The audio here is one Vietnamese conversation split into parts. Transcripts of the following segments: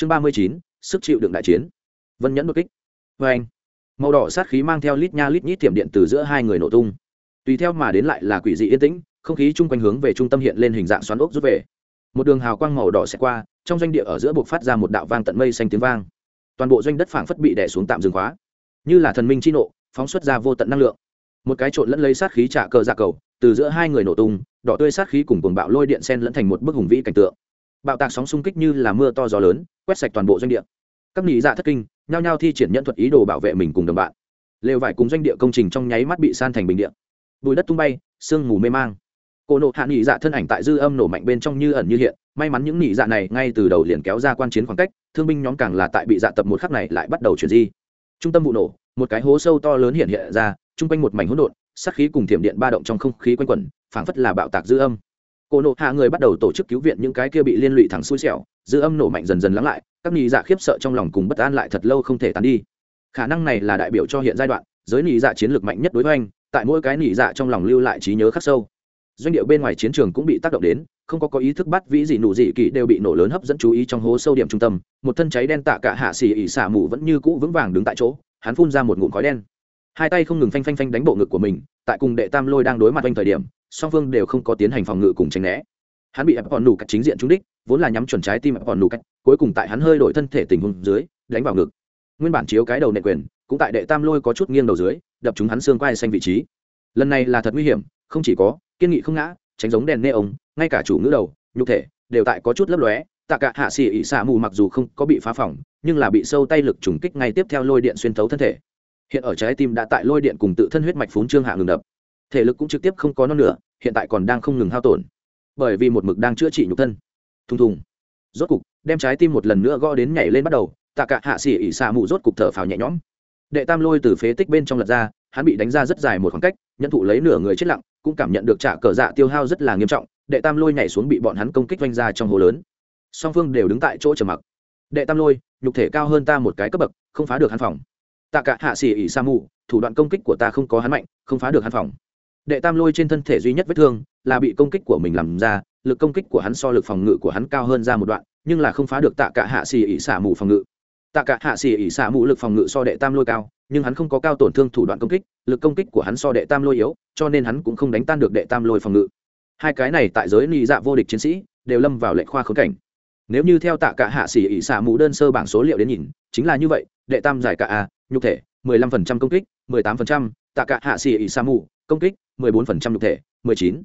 chương ba mươi chín, sức chịu đựng đại chiến. Vân nhẫn đột kích. Vê anh, màu đỏ sát khí mang theo lít nha lít nhít tiệm điện từ giữa hai người nổ tung. Tùy theo mà đến lại là quỷ dị yên tĩnh, không khí chung quanh hướng về trung tâm hiện lên hình dạng xoắn ốc rút về. Một đường hào quang màu đỏ sẽ qua, trong doanh địa ở giữa buộc phát ra một đạo vang tận mây xanh tiếng vang. Toàn bộ doanh đất phảng phất bị đè xuống tạm dừng khóa. Như là thần minh chi nộ, phóng xuất ra vô tận năng lượng. Một cái trộn lẫn lấy sát khí trả cờ ra cầu, từ giữa hai người nổ tung, đỏ tươi sát khí cùng cuồng bạo lôi điện sen lẫn thành một bức hùng vĩ cảnh tượng bạo tạc sóng xung kích như là mưa to gió lớn, quét sạch toàn bộ doanh địa. Các nghị dạ thất kinh, nhao nhao thi triển nhận thuật ý đồ bảo vệ mình cùng đồng bạn. Lều vải cùng doanh địa công trình trong nháy mắt bị san thành bình địa. Bùi đất tung bay, sương mù mê mang. Cổ nộ hạ nghị dạ thân ảnh tại dư âm nổ mạnh bên trong như ẩn như hiện, may mắn những nghị dạ này ngay từ đầu liền kéo ra quan chiến khoảng cách, thương binh nhóm càng là tại bị dạ tập một khắc này lại bắt đầu chuyển di. Trung tâm vụ nổ, một cái hố sâu to lớn hiện hiện ra, chung quanh một mảnh hỗn độn, sát khí cùng thiểm điện ba động trong không khí quanh quẩn, phảng phất là bạo tạc dư âm cổ nộ hạ người bắt đầu tổ chức cứu viện những cái kia bị liên lụy thẳng xui xẻo, dư âm nổ mạnh dần dần lắng lại, các nghị dạ khiếp sợ trong lòng cùng bất an lại thật lâu không thể tán đi. Khả năng này là đại biểu cho hiện giai đoạn, giới nghị dạ chiến lược mạnh nhất đối với anh tại mỗi cái nghị dạ trong lòng lưu lại trí nhớ khắc sâu. Doanh điệu bên ngoài chiến trường cũng bị tác động đến, không có có ý thức bắt vĩ gì nụ gì kỳ đều bị nổ lớn hấp dẫn chú ý trong hố sâu điểm trung tâm, một thân cháy đen tạ cả hạ xì ỉ xả mù vẫn như cũ vững vàng đứng tại chỗ, hắn phun ra một ngụm khói đen. Hai tay không ngừng phanh phanh phanh đánh bộ ngực của mình, tại cùng đệ tam lôi đang đối mặt quanh thời điểm song phương đều không có tiến hành phòng ngự cùng tránh né. Hắn bị ép còn đủ cách chính diện trúng đích, vốn là nhắm chuẩn trái tim ép còn đủ cách, cuối cùng tại hắn hơi đổi thân thể tình huống dưới, đánh vào ngực. Nguyên bản chiếu cái đầu nệ quyền, cũng tại đệ tam lôi có chút nghiêng đầu dưới, đập chúng hắn xương quai xanh vị trí. Lần này là thật nguy hiểm, không chỉ có, kiên nghị không ngã, tránh giống đèn nê ống ngay cả chủ ngữ đầu, nhục thể, đều tại có chút lấp lóe. Tạ cả hạ xỉ ỉ xạ mù mặc dù không có bị phá phỏng nhưng là bị sâu tay lực trùng kích ngay tiếp theo lôi điện xuyên thấu thân thể. Hiện ở trái tim đã tại lôi điện cùng tự thân huyết mạch phún trương hạ ngừng đập thể lực cũng trực tiếp không có non nữa hiện tại còn đang không ngừng hao tổn. Bởi vì một mực đang chữa trị nhục thân. Thùng thùng. Rốt cục, đem trái tim một lần nữa gõ đến nhảy lên bắt đầu, tạ cả hạ xỉ ỉ xả Mụ rốt cục thở phào nhẹ nhõm. Đệ tam lôi từ phế tích bên trong lật ra, hắn bị đánh ra rất dài một khoảng cách nhận thụ lấy nửa người chết lặng, cũng cảm nhận được trả cờ dạ tiêu hao rất là nghiêm trọng, đệ tam lôi nhảy xuống bị bọn hắn công kích vanh ra trong hồ lớn. Song phương đều đứng tại chỗ trầm mặc. Đệ tam lôi, nhục thể cao hơn ta một cái cấp bậc, không phá được hắn phòng. Tạ cả hạ xỉ ỉ sa mù thủ đoạn công kích của ta không có hắn mạnh, không phá được hắn phòng đệ tam lôi trên thân thể duy nhất vết thương là bị công kích của mình làm ra lực công kích của hắn so lực phòng ngự của hắn cao hơn ra một đoạn nhưng là không phá được tạ cả hạ xì ỉ xả mù phòng ngự. Tạ cả hạ xì ỉ xả mù lực phòng ngự so đệ tam lôi cao nhưng hắn không có cao tổn thương thủ đoạn công kích lực công kích của hắn so đệ tam lôi yếu cho nên hắn cũng không đánh tan được đệ tam lôi phòng ngự. Hai cái này tại giới nị dạ vô địch chiến sĩ đều lâm vào lệnh khoa khống cảnh. Nếu như theo tạ cả hạ xỉ ỉ xả mũ đơn sơ bảng số liệu đến nhìn chính là như vậy đệ tam giải cả a nhục thể 15% công kích 18%, tạ cả hạ xỉ ỉ xả mũ công kích 14% nhục thể 19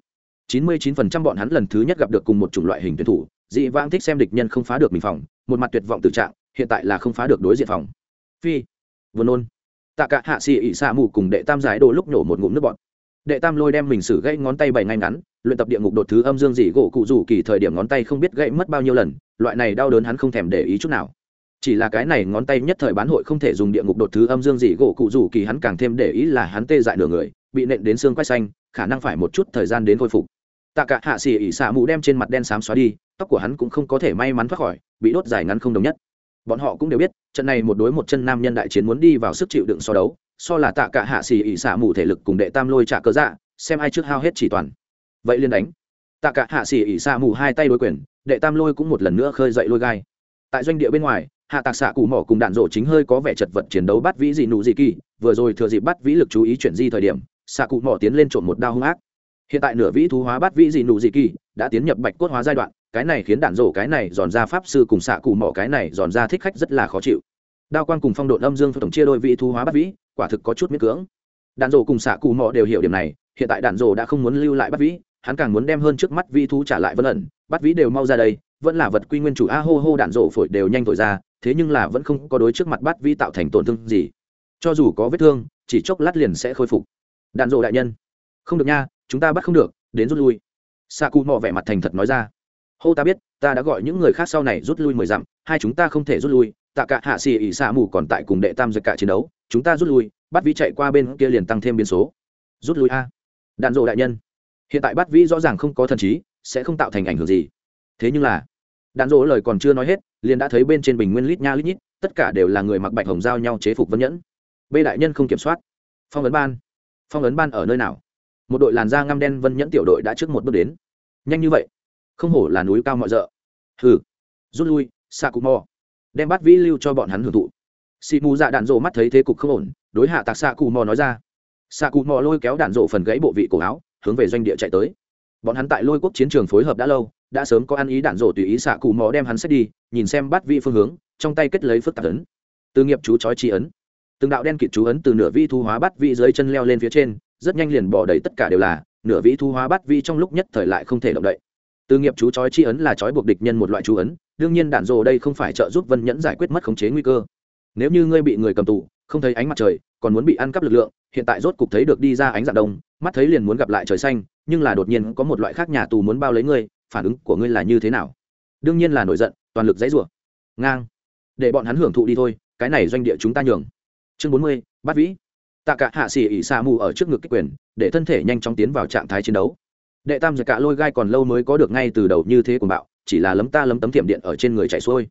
99% bọn hắn lần thứ nhất gặp được cùng một chủng loại hình tuyển thủ. Dị vãng thích xem địch nhân không phá được mình phòng, một mặt tuyệt vọng tự trạng, hiện tại là không phá được đối diện phòng. Phi. Vừa nôn. Tạ cả hạ xì ỉ xạ mù cùng đệ tam giải đồ lúc nổ một ngụm nước bọt. Đệ tam lôi đem mình xử gãy ngón tay bảy ngay ngắn, luyện tập địa ngục đột thứ âm dương dị gỗ cụ rủ kỳ thời điểm ngón tay không biết gãy mất bao nhiêu lần, loại này đau đớn hắn không thèm để ý chút nào. Chỉ là cái này ngón tay nhất thời bán hội không thể dùng địa ngục đột thứ âm dương dị gỗ cụ rủ kỳ hắn càng thêm để ý là hắn tê dại nửa người bị nện đến xương quay xanh, khả năng phải một chút thời gian đến khôi phục. Tạ cả hạ xì ỉ xạ mũ đem trên mặt đen xám xóa đi, tóc của hắn cũng không có thể may mắn thoát khỏi, bị đốt dài ngắn không đồng nhất. Bọn họ cũng đều biết, trận này một đối một chân nam nhân đại chiến muốn đi vào sức chịu đựng so đấu, so là tạ cả hạ xì ỉ xả mũ thể lực cùng đệ tam lôi trả cớ dạ xem ai trước hao hết chỉ toàn. Vậy liên đánh. Tạ cả hạ xì ỉ xả mũ hai tay đối quyền, đệ tam lôi cũng một lần nữa khơi dậy lôi gai. Tại doanh địa bên ngoài, hạ tạc xạ cụ mỏ cùng đạn rộ chính hơi có vẻ chật vật chiến đấu bắt vĩ dị nụ dị kỳ, vừa rồi thừa dịp bắt vĩ lực chú ý chuyển di thời điểm xạ cụ mỏ tiến lên trộm một đao hung ác. Hiện tại nửa vĩ thú hóa bắt vĩ dị nụ dị kỳ đã tiến nhập bạch cốt hóa giai đoạn, cái này khiến đạn rổ cái này giòn ra pháp sư cùng xạ cụ mỏ cái này giòn ra thích khách rất là khó chịu. Đao quan cùng phong độn âm dương tổng chia đôi vị thú hóa bắt vĩ, quả thực có chút miễn cưỡng. Đạn rổ cùng xạ cụ mỏ đều hiểu điểm này, hiện tại đạn rổ đã không muốn lưu lại bắt vĩ, hắn càng muốn đem hơn trước mắt vị thú trả lại vân ẩn. Bắt vĩ đều mau ra đây, vẫn là vật quy nguyên chủ. A hô hô, đạn rổ phổi đều nhanh thổi ra, thế nhưng là vẫn không có đối trước mặt bắt vĩ tạo thành tổn thương gì. Cho dù có vết thương, chỉ chốc lát liền sẽ khôi phục đạn dộ đại nhân. Không được nha, chúng ta bắt không được, đến rút lui. Xạ cụ mò vẻ mặt thành thật nói ra. Hô ta biết, ta đã gọi những người khác sau này rút lui mười dặm, hai chúng ta không thể rút lui. Tạ cả hạ xì ỉ xạ mù còn tại cùng đệ tam giật cả chiến đấu, chúng ta rút lui, bắt vĩ chạy qua bên kia liền tăng thêm biến số. Rút lui a. Đạn dộ đại nhân. Hiện tại bắt vĩ rõ ràng không có thần trí, sẽ không tạo thành ảnh hưởng gì. Thế nhưng là, đạn dỗ lời còn chưa nói hết, liền đã thấy bên trên bình nguyên lít nha lít nhít, tất cả đều là người mặc bạch hồng giao nhau chế phục vân nhẫn. B đại nhân không kiểm soát. Phong ấn ban phong ấn ban ở nơi nào? Một đội làn da ngăm đen vân nhẫn tiểu đội đã trước một bước đến. Nhanh như vậy? Không hổ là núi cao mọi rợ. Hừ. Rút lui xạ cụ mò đem bát vĩ lưu cho bọn hắn hưởng thụ. Xị mù dạ đạn rộ mắt thấy thế cục không ổn, đối hạ tạc xạ cụ mò nói ra. Xạ cụ mò lôi kéo đạn rộ phần gãy bộ vị cổ áo, hướng về doanh địa chạy tới. Bọn hắn tại lôi quốc chiến trường phối hợp đã lâu, đã sớm có ăn ý đạn rộ tùy ý xạ cụ mò đem hắn xét đi, nhìn xem bát vĩ phương hướng, trong tay kết lấy phức tạp ấn. Từ nghiệp chú chói chi ấn từng đạo đen kịt chú ấn từ nửa vi thu hóa bát vi dưới chân leo lên phía trên, rất nhanh liền bỏ đầy tất cả đều là, nửa vĩ thu hóa bát vi trong lúc nhất thời lại không thể động đậy. Từ nghiệp chú chói chi ấn là chói buộc địch nhân một loại chú ấn, đương nhiên đạn rồ đây không phải trợ giúp vân nhẫn giải quyết mất khống chế nguy cơ. Nếu như ngươi bị người cầm tù, không thấy ánh mặt trời, còn muốn bị ăn cắp lực lượng, hiện tại rốt cục thấy được đi ra ánh dạng đông, mắt thấy liền muốn gặp lại trời xanh, nhưng là đột nhiên có một loại khác nhà tù muốn bao lấy ngươi, phản ứng của ngươi là như thế nào? Đương nhiên là nổi giận, toàn lực dãy rủa. Ngang. Để bọn hắn hưởng thụ đi thôi, cái này doanh địa chúng ta nhường chương bốn mươi bát vĩ. Tạ cả hạ xỉ ỉ xa mù ở trước ngực kích quyền, để thân thể nhanh chóng tiến vào trạng thái chiến đấu. Đệ tam giật cả lôi gai còn lâu mới có được ngay từ đầu như thế của bạo, chỉ là lấm ta lấm tấm tiệm điện ở trên người chạy xuôi.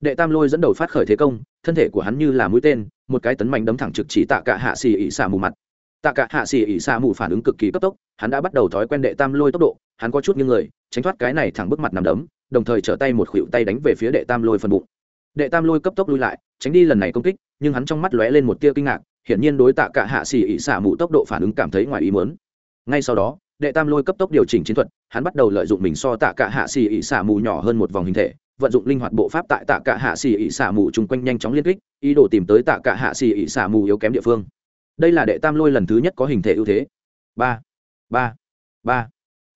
Đệ tam lôi dẫn đầu phát khởi thế công, thân thể của hắn như là mũi tên, một cái tấn mạnh đấm thẳng trực chỉ tạ cả hạ xì ỉ xả mù mặt. Tạ cả hạ xì ỉ xả mù phản ứng cực kỳ cấp tốc, hắn đã bắt đầu thói quen đệ tam lôi tốc độ, hắn có chút như người, tránh thoát cái này thẳng bước mặt nằm đấm, đồng thời trở tay một khuỷu tay đánh về phía đệ tam lôi phần bụng. Đệ tam lôi cấp tốc lui lại, tránh đi lần này công kích nhưng hắn trong mắt lóe lên một tia kinh ngạc, hiển nhiên đối tạ cả hạ xì ỉ xả mù tốc độ phản ứng cảm thấy ngoài ý muốn. Ngay sau đó, đệ tam lôi cấp tốc điều chỉnh chiến thuật, hắn bắt đầu lợi dụng mình so tạ cả hạ xì ỉ xả mù nhỏ hơn một vòng hình thể, vận dụng linh hoạt bộ pháp tại tạ cả hạ xì ỉ xả mù chung quanh nhanh chóng liên kích, ý đồ tìm tới tạ cả hạ xì ỉ xả mù yếu kém địa phương. Đây là đệ tam lôi lần thứ nhất có hình thể ưu thế. Ba ba ba.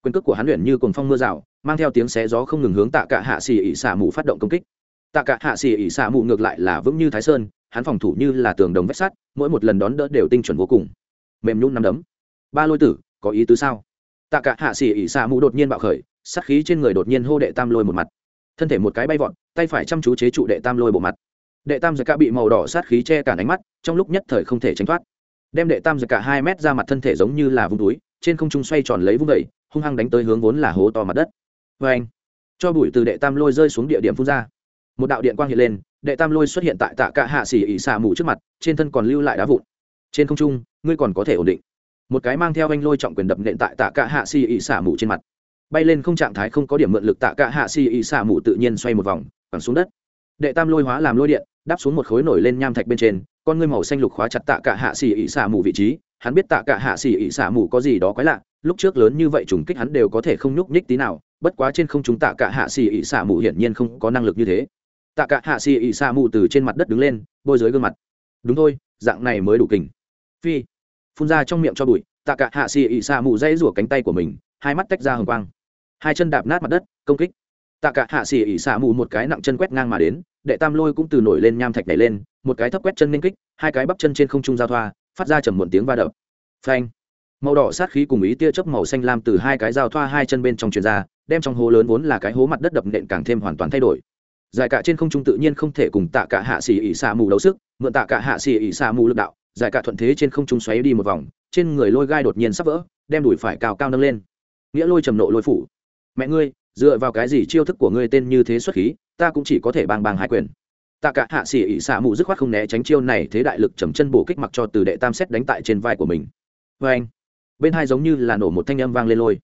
Quyền cước của hắn luyện như cồn phong mưa rào, mang theo tiếng xé gió không ngừng hướng tạ cả hạ xì ỉ xả mù phát động công kích. Tạ cả hạ xì ỉ xả mù ngược lại là vững như thái sơn hắn phòng thủ như là tường đồng vách sắt, mỗi một lần đón đỡ đều tinh chuẩn vô cùng. Mềm nhún nắm đấm. Ba lôi tử, có ý tứ sao? Tạ cả hạ xỉ ỉ xạ mù đột nhiên bạo khởi, sát khí trên người đột nhiên hô đệ tam lôi một mặt. Thân thể một cái bay vọt, tay phải chăm chú chế trụ đệ tam lôi bộ mặt. Đệ tam giật cả bị màu đỏ sát khí che cả ánh mắt, trong lúc nhất thời không thể tránh thoát. Đem đệ tam giật cả hai mét ra mặt thân thể giống như là vung túi, trên không trung xoay tròn lấy vung vẩy hung hăng đánh tới hướng vốn là hố to mặt đất. Vê anh cho bụi từ đệ tam lôi rơi xuống địa điểm phun ra. Một đạo điện quang hiện lên đệ tam lôi xuất hiện tại tạ cả hạ xỉ ỉ xạ mù trước mặt, trên thân còn lưu lại đá vụn. Trên không trung, ngươi còn có thể ổn định. Một cái mang theo anh lôi trọng quyền đập nện tại tạ cả hạ xỉ ỉ xả mù trên mặt. Bay lên không trạng thái không có điểm mượn lực, tạ cả hạ xỉ ỉ xả mù tự nhiên xoay một vòng bằng xuống đất. Đệ tam lôi hóa làm lôi điện, đáp xuống một khối nổi lên nham thạch bên trên, con ngươi màu xanh lục khóa chặt tạ cả hạ xỉ ỉ xả mù vị trí, hắn biết tạ cả hạ xỉ ỉ xả mù có gì đó quái lạ, lúc trước lớn như vậy trùng kích hắn đều có thể không nhúc nhích tí nào, bất quá trên không chúng tạ cả hạ xỉ ỉ xả mù hiển nhiên không có năng lực như thế tạ cả hạ xì ỉ xả mù từ trên mặt đất đứng lên, bôi dưới gương mặt. Đúng thôi, dạng này mới đủ kình. Phi. Phun ra trong miệng cho bụi, tạ cả hạ xì ỉ xa mù dây rủa cánh tay của mình, hai mắt tách ra hồng quang. Hai chân đạp nát mặt đất, công kích. Tạ cả hạ xì ỉ xa mù một cái nặng chân quét ngang mà đến, đệ tam lôi cũng từ nổi lên nham thạch nhảy lên, một cái thấp quét chân nên kích, hai cái bắp chân trên không trung giao thoa, phát ra trầm muộn tiếng va đập. Phanh. Màu đỏ sát khí cùng ý tia chớp màu xanh lam từ hai cái giao thoa hai chân bên trong truyền ra, đem trong hố lớn vốn là cái hố mặt đất đập nện càng thêm hoàn toàn thay đổi giải cả trên không trung tự nhiên không thể cùng tạ cả hạ xì ỉ xạ mù đấu sức, mượn tạ cả hạ xì ỉ xạ mù lực đạo, giải cả thuận thế trên không trung xoáy đi một vòng, trên người lôi gai đột nhiên sắp vỡ, đem đùi phải cao cao nâng lên. Nghĩa lôi trầm nộ lôi phủ. Mẹ ngươi, dựa vào cái gì chiêu thức của ngươi tên như thế xuất khí, ta cũng chỉ có thể bang bang hai quyền. Tạ cả hạ xỉ ỉ xạ mù dứt khoát không né tránh chiêu này, thế đại lực trầm chân bổ kích mặc cho từ đệ tam xét đánh tại trên vai của mình. Vê anh bên hai giống như là nổ một thanh âm vang lên lôi.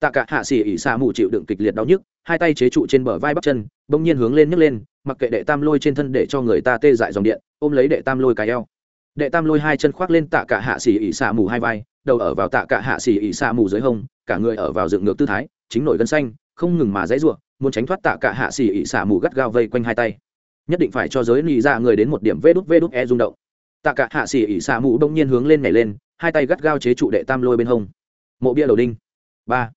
Tạ cả hạ xỉ ỉ xạ mù chịu đựng kịch liệt đau nhức hai tay chế trụ trên bờ vai bắp chân, bỗng nhiên hướng lên nhấc lên, mặc kệ đệ tam lôi trên thân để cho người ta tê dại dòng điện, ôm lấy đệ tam lôi cái eo. Đệ tam lôi hai chân khoác lên tạ cả hạ xỉ ỉ xạ mù hai vai, đầu ở vào tạ cả hạ xỉ ỉ xạ mù dưới hông, cả người ở vào dựng ngược tư thái, chính nổi gân xanh, không ngừng mà dãy ruộng muốn tránh thoát tạ cả hạ xỉ ỉ xạ mù gắt gao vây quanh hai tay. Nhất định phải cho giới lì ra dạ người đến một điểm vê đút vê đút e rung động. Tạ cả hạ xỉ ỉ xạ mù đông nhiên hướng lên nhảy lên, hai tay gắt gao chế trụ đệ tam lôi bên hông. Mộ bia đầu đinh. Ba.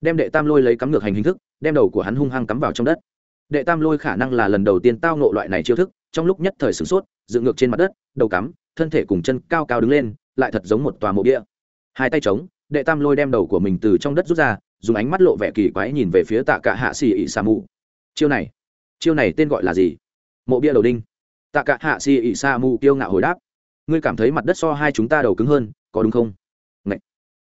Đem đệ tam lôi lấy cắm ngược hành hình thức đem đầu của hắn hung hăng cắm vào trong đất. Đệ tam lôi khả năng là lần đầu tiên tao nộ loại này chiêu thức, trong lúc nhất thời sửng sốt, dựng ngược trên mặt đất, đầu cắm, thân thể cùng chân cao cao đứng lên, lại thật giống một tòa mộ bia hai tay trống đệ tam lôi đem đầu của mình từ trong đất rút ra, dùng ánh mắt lộ vẻ kỳ quái nhìn về phía tạ cả hạ xì ỉ sa mù chiêu này chiêu này tên gọi là gì? Mộ bia đầu đinh. Tạ cả hạ xì ỉ sa mù kiêu ngạo hồi đáp. Ngươi cảm thấy mặt đất so hai chúng ta đầu cứng hơn, có đúng không?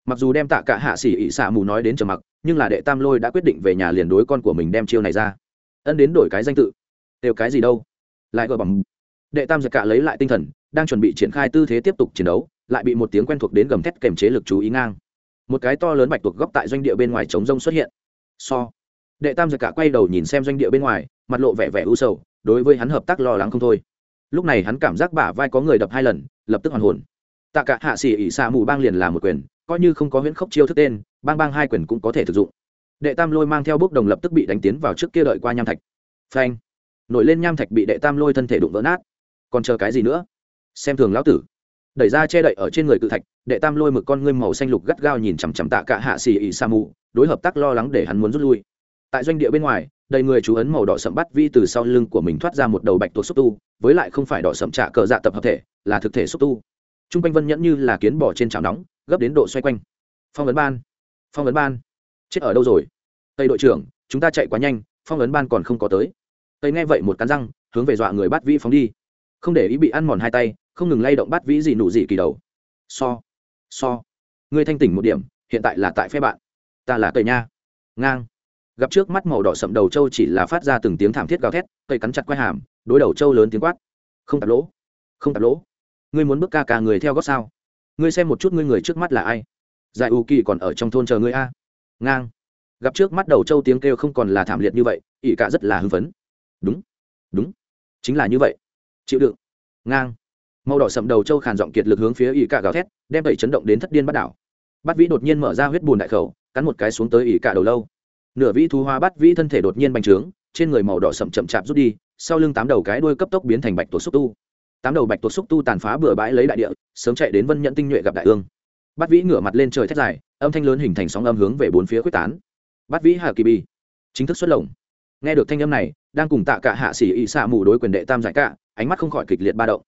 Mặc dù đem tạ cả hạ xỉ ỉ xạ mù nói đến trầm mặc, nhưng là đệ tam lôi đã quyết định về nhà liền đối con của mình đem chiêu này ra. Ân đến đổi cái danh tự. Đều cái gì đâu? Lại gọi bằng đệ tam giật cả lấy lại tinh thần, đang chuẩn bị triển khai tư thế tiếp tục chiến đấu, lại bị một tiếng quen thuộc đến gầm thét kèm chế lực chú ý ngang. Một cái to lớn bạch tuộc góc tại doanh địa bên ngoài chống rông xuất hiện. So. Đệ tam giật cả quay đầu nhìn xem doanh địa bên ngoài, mặt lộ vẻ vẻ u sầu, đối với hắn hợp tác lo lắng không thôi. Lúc này hắn cảm giác bả vai có người đập hai lần, lập tức hoàn hồn. Tạ cả hạ xỉ ỉ xạ mù bang liền làm một quyền coi như không có huyễn khốc chiêu thức tên, bang bang hai quyền cũng có thể thực dụng. Đệ tam lôi mang theo bước đồng lập tức bị đánh tiến vào trước kia đợi qua nham thạch. Phanh. Nổi lên nham thạch bị đệ tam lôi thân thể đụng vỡ nát. Còn chờ cái gì nữa? Xem thường lão tử. Đẩy ra che đậy ở trên người cự thạch, đệ tam lôi mực con ngươi màu xanh lục gắt gao nhìn chằm chằm tạ cả hạ xì ỉ sa mù đối hợp tác lo lắng để hắn muốn rút lui. Tại doanh địa bên ngoài, đầy người chú ấn màu đỏ sậm bắt vi từ sau lưng của mình thoát ra một đầu bạch tuộc xúc tu, với lại không phải đỏ sậm trả cờ dạ tập hợp thể, là thực thể xúc tu. T r u n g quanh vân nhẫn như là kiến bỏ trên chảo nóng gấp đến độ xoay quanh. Phong ấn ban, phong ấn ban. Chết ở đâu rồi? Tây đội trưởng, chúng ta chạy quá nhanh, phong ấn ban còn không có tới. Tây nghe vậy một cắn răng, hướng về dọa người bắt vĩ phóng đi. Không để ý bị ăn mòn hai tay, không ngừng lay động bắt vĩ gì nụ gì kỳ đầu. So so. Ngươi thanh tỉnh một điểm, hiện tại là tại phe bạn. Ta là cây nha. Ngang. Gặp trước mắt màu đỏ sậm đầu trâu chỉ là phát ra từng tiếng thảm thiết gào thét cây cắn chặt quai hàm, đối đầu trâu lớn tiếng quát. Không tạp lỗ. Không tạp lỗ. Ngươi muốn bước ca ca người theo gót sao? Ngươi xem một chút ngươi người trước mắt là ai. Giải u kỳ còn ở trong thôn chờ ngươi a. Ngang. Gặp trước mắt đầu trâu tiếng kêu không còn là thảm liệt như vậy, ỷ cả rất là hưng phấn. Đúng đúng, chính là như vậy. Chịu đựng. Ngang. Màu đỏ sậm đầu trâu khàn giọng kiệt lực hướng phía ỷ cả gào thét, đem tẩy chấn động đến thất điên bắt đảo. Bắt vĩ đột nhiên mở ra huyết bùn đại khẩu, cắn một cái xuống tới ỷ cả đầu lâu. Nửa vĩ thú hoa bắt vĩ thân thể đột nhiên bành trướng, trên người màu đỏ sậm chậm chạp rút đi, sau lưng tám đầu cái đuôi cấp tốc biến thành bạch tổ xúc tu tám đầu bạch tuộc xúc tu tàn phá bừa bãi lấy đại địa, sớm chạy đến vân nhận tinh nhuệ gặp đại ương. Bắt vĩ ngửa mặt lên trời thét dài, âm thanh lớn hình thành sóng âm hướng về bốn phía quyết tán. Bắt vĩ hà kỳ bi, chính thức xuất lồng. Nghe được thanh âm này, đang cùng tạ cả hạ sĩ y xạ mù đối quyền đệ tam giải cả ánh mắt không khỏi kịch liệt ba động.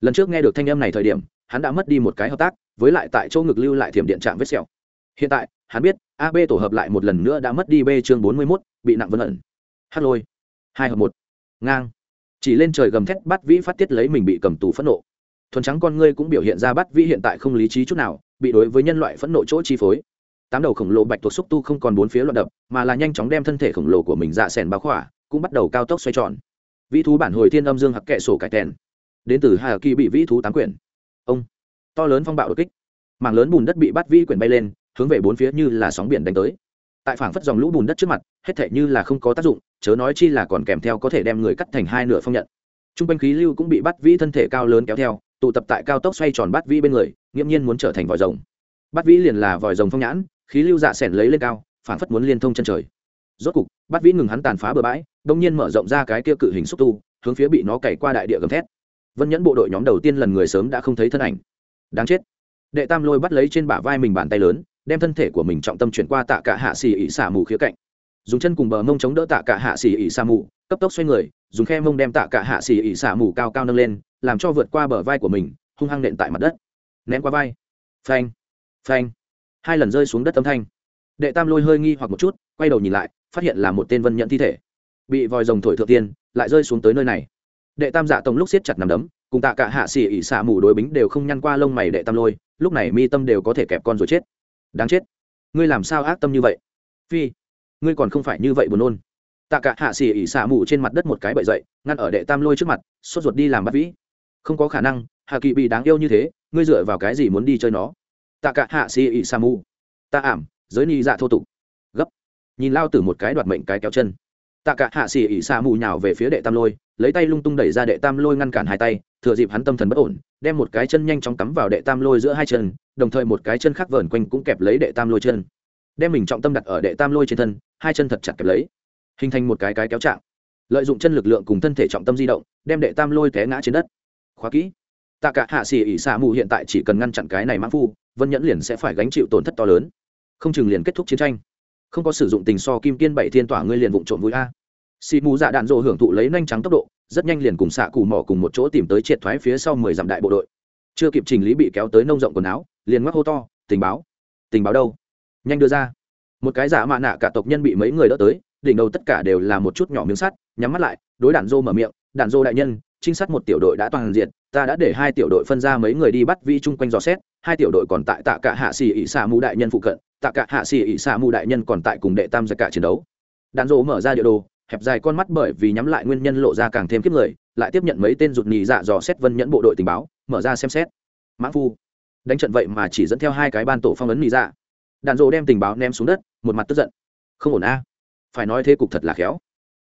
Lần trước nghe được thanh âm này thời điểm, hắn đã mất đi một cái hợp tác, với lại tại chỗ ngực lưu lại thiểm điện trạm vết sẹo. Hiện tại, hắn biết ab tổ hợp lại một lần nữa đã mất đi b chương bốn mươi mốt, bị nặng vân ẩn. Hát lôi. Hai hợp một. Ngang chỉ lên trời gầm thét bắt vĩ phát tiết lấy mình bị cầm tù phẫn nộ. Thuần trắng con ngươi cũng biểu hiện ra bắt vĩ hiện tại không lý trí chút nào, bị đối với nhân loại phẫn nộ chỗ chi phối. Tám đầu khổng lồ bạch tuộc xúc tu không còn bốn phía loạn đập, mà là nhanh chóng đem thân thể khổng lồ của mình dạ sẻn báo khỏa, cũng bắt đầu cao tốc xoay tròn. Vĩ thú bản hồi thiên âm dương hặc kệ sổ cải tèn. Đến từ hà kỳ bị vĩ thú tám quyển. Ông. To lớn phong bạo đột kích. Mảng lớn bùn đất bị bắt vĩ quyển bay lên, hướng về bốn phía như là sóng biển đánh tới. Tại phảng phất dòng lũ bùn đất trước mặt hết thể như là không có tác dụng, chớ nói chi là còn kèm theo có thể đem người cắt thành hai nửa phong nhận. T r u n g quanh khí lưu cũng bị bắt vĩ thân thể cao lớn kéo theo, tụ tập tại cao tốc xoay tròn bắt vĩ bên người, nghiễm nhiên muốn trở thành vòi rồng. Bắt vĩ liền là vòi rồng phong nhãn, khí lưu dạ s ẻ n lấy lên cao, phảng phất muốn liên thông chân trời. Rốt cục, bắt vĩ ngừng hắn tàn phá bờ bãi đông nhiên mở rộng ra cái kia cự hình xúc tu, hướng phía bị nó cày qua đại địa gầm thét. Vân nhẫn bộ đội nhóm đầu tiên lần người sớm đã không thấy thân ảnh. Đáng chết. Đệ tam lôi bắt lấy trên bả vai mình bàn tay lớn, đem thân thể của mình trọng tâm chuyển qua tạ cả hạ xì ỉ xả mù khía cạnh dùng chân cùng bờ mông chống đỡ tạ cả hạ xỉ ỉ xà mù, cấp tốc xoay người, dùng khe mông đem tạ cả hạ xỉ ỉ xà mù cao cao nâng lên, làm cho vượt qua bờ vai của mình, hung hăng nện tại mặt đất. Ném qua vai. Phanh. Phanh. Hai lần rơi xuống đất âm thanh. Đệ tam lôi hơi nghi hoặc một chút, quay đầu nhìn lại, phát hiện là một tên vân nhận thi thể. Bị vòi rồng thổi thượng tiên, lại rơi xuống tới nơi này. Đệ tam dạ tông lúc siết chặt nằm đấm, cùng tạ cả hạ xỉ ỉ xả mù đối bính đều không nhăn qua lông mày đệ tam lôi, lúc này mi tâm đều có thể kẹp con rồi chết. Đáng chết. Ngươi làm sao ác tâm như vậy? Phi ngươi còn không phải như vậy buồn nôn. Tạ cả hạ xỉ ỉ xả mù trên mặt đất một cái bậy dậy, ngăn ở đệ tam lôi trước mặt, sốt ruột đi làm bắt vĩ. Không có khả năng, hạ kỳ bị đáng yêu như thế, ngươi dựa vào cái gì muốn đi chơi nó? Tạ cả hạ xỉ ỉ xả mù. Ta ảm, giới ni dạ thô tục. Gấp. Nhìn lao tử một cái đoạt mệnh cái kéo chân. Tạ cả hạ xỉ ỉ xả mù nhào về phía đệ tam lôi, lấy tay lung tung đẩy ra đệ tam lôi ngăn cản hai tay, thừa dịp hắn tâm thần bất ổn, đem một cái chân nhanh chóng cắm vào đệ tam lôi giữa hai chân, đồng thời một cái chân khác vờn quanh cũng kẹp lấy đệ tam lôi chân đem mình trọng tâm đặt ở đệ tam lôi trên thân, hai chân thật chặt kẹp lấy, hình thành một cái cái kéo trạng, lợi dụng chân lực lượng cùng thân thể trọng tâm di động, đem đệ tam lôi té ngã trên đất. Khóa kỹ. Tạ cả hạ xỉ ỉ xạ mù hiện tại chỉ cần ngăn chặn cái này mãn phu, vân nhẫn liền sẽ phải gánh chịu tổn thất to lớn. Không chừng liền kết thúc chiến tranh. Không có sử dụng tình so kim kiên bảy thiên tỏa ngươi liền vụng trộm vui a. Xì mù dạ đạn dỗ hưởng thụ lấy nhanh trắng tốc độ, rất nhanh liền cùng xạ cù mỏ cùng một chỗ tìm tới triệt thoái phía sau mười dặm đại bộ đội. Chưa kịp trình lý bị kéo tới nông rộng quần áo, liền ngoắc hô to, tình báo. Tình báo đâu? Nhanh đưa ra. Một cái giả mạ nạ cả tộc nhân bị mấy người đỡ tới, đỉnh đầu tất cả đều là một chút nhỏ miếng sắt, nhắm mắt lại, đối đạn dô mở miệng, đạn dô đại nhân, trinh sát một tiểu đội đã toàn diện, ta đã để hai tiểu đội phân ra mấy người đi bắt vi chung quanh dò xét, hai tiểu đội còn tại tạ cả hạ xì ỉ xạ mù đại nhân phụ cận, tạ cả hạ xì ỉ xạ mù đại nhân còn tại cùng đệ tam giặc cả chiến đấu. Đạn dô mở ra địa đồ, hẹp dài con mắt bởi vì nhắm lại nguyên nhân lộ ra càng thêm kiếp người, lại tiếp nhận mấy tên rụt nhì dạ dò xét vân nhẫn bộ đội tình báo, mở ra xem xét. Mãn phu. Đánh trận vậy mà chỉ dẫn theo hai cái ban tổ phong ấn nhì dạ đạn dộ đem tình báo ném xuống đất, một mặt tức giận. Không ổn a. Phải nói thế cục thật là khéo.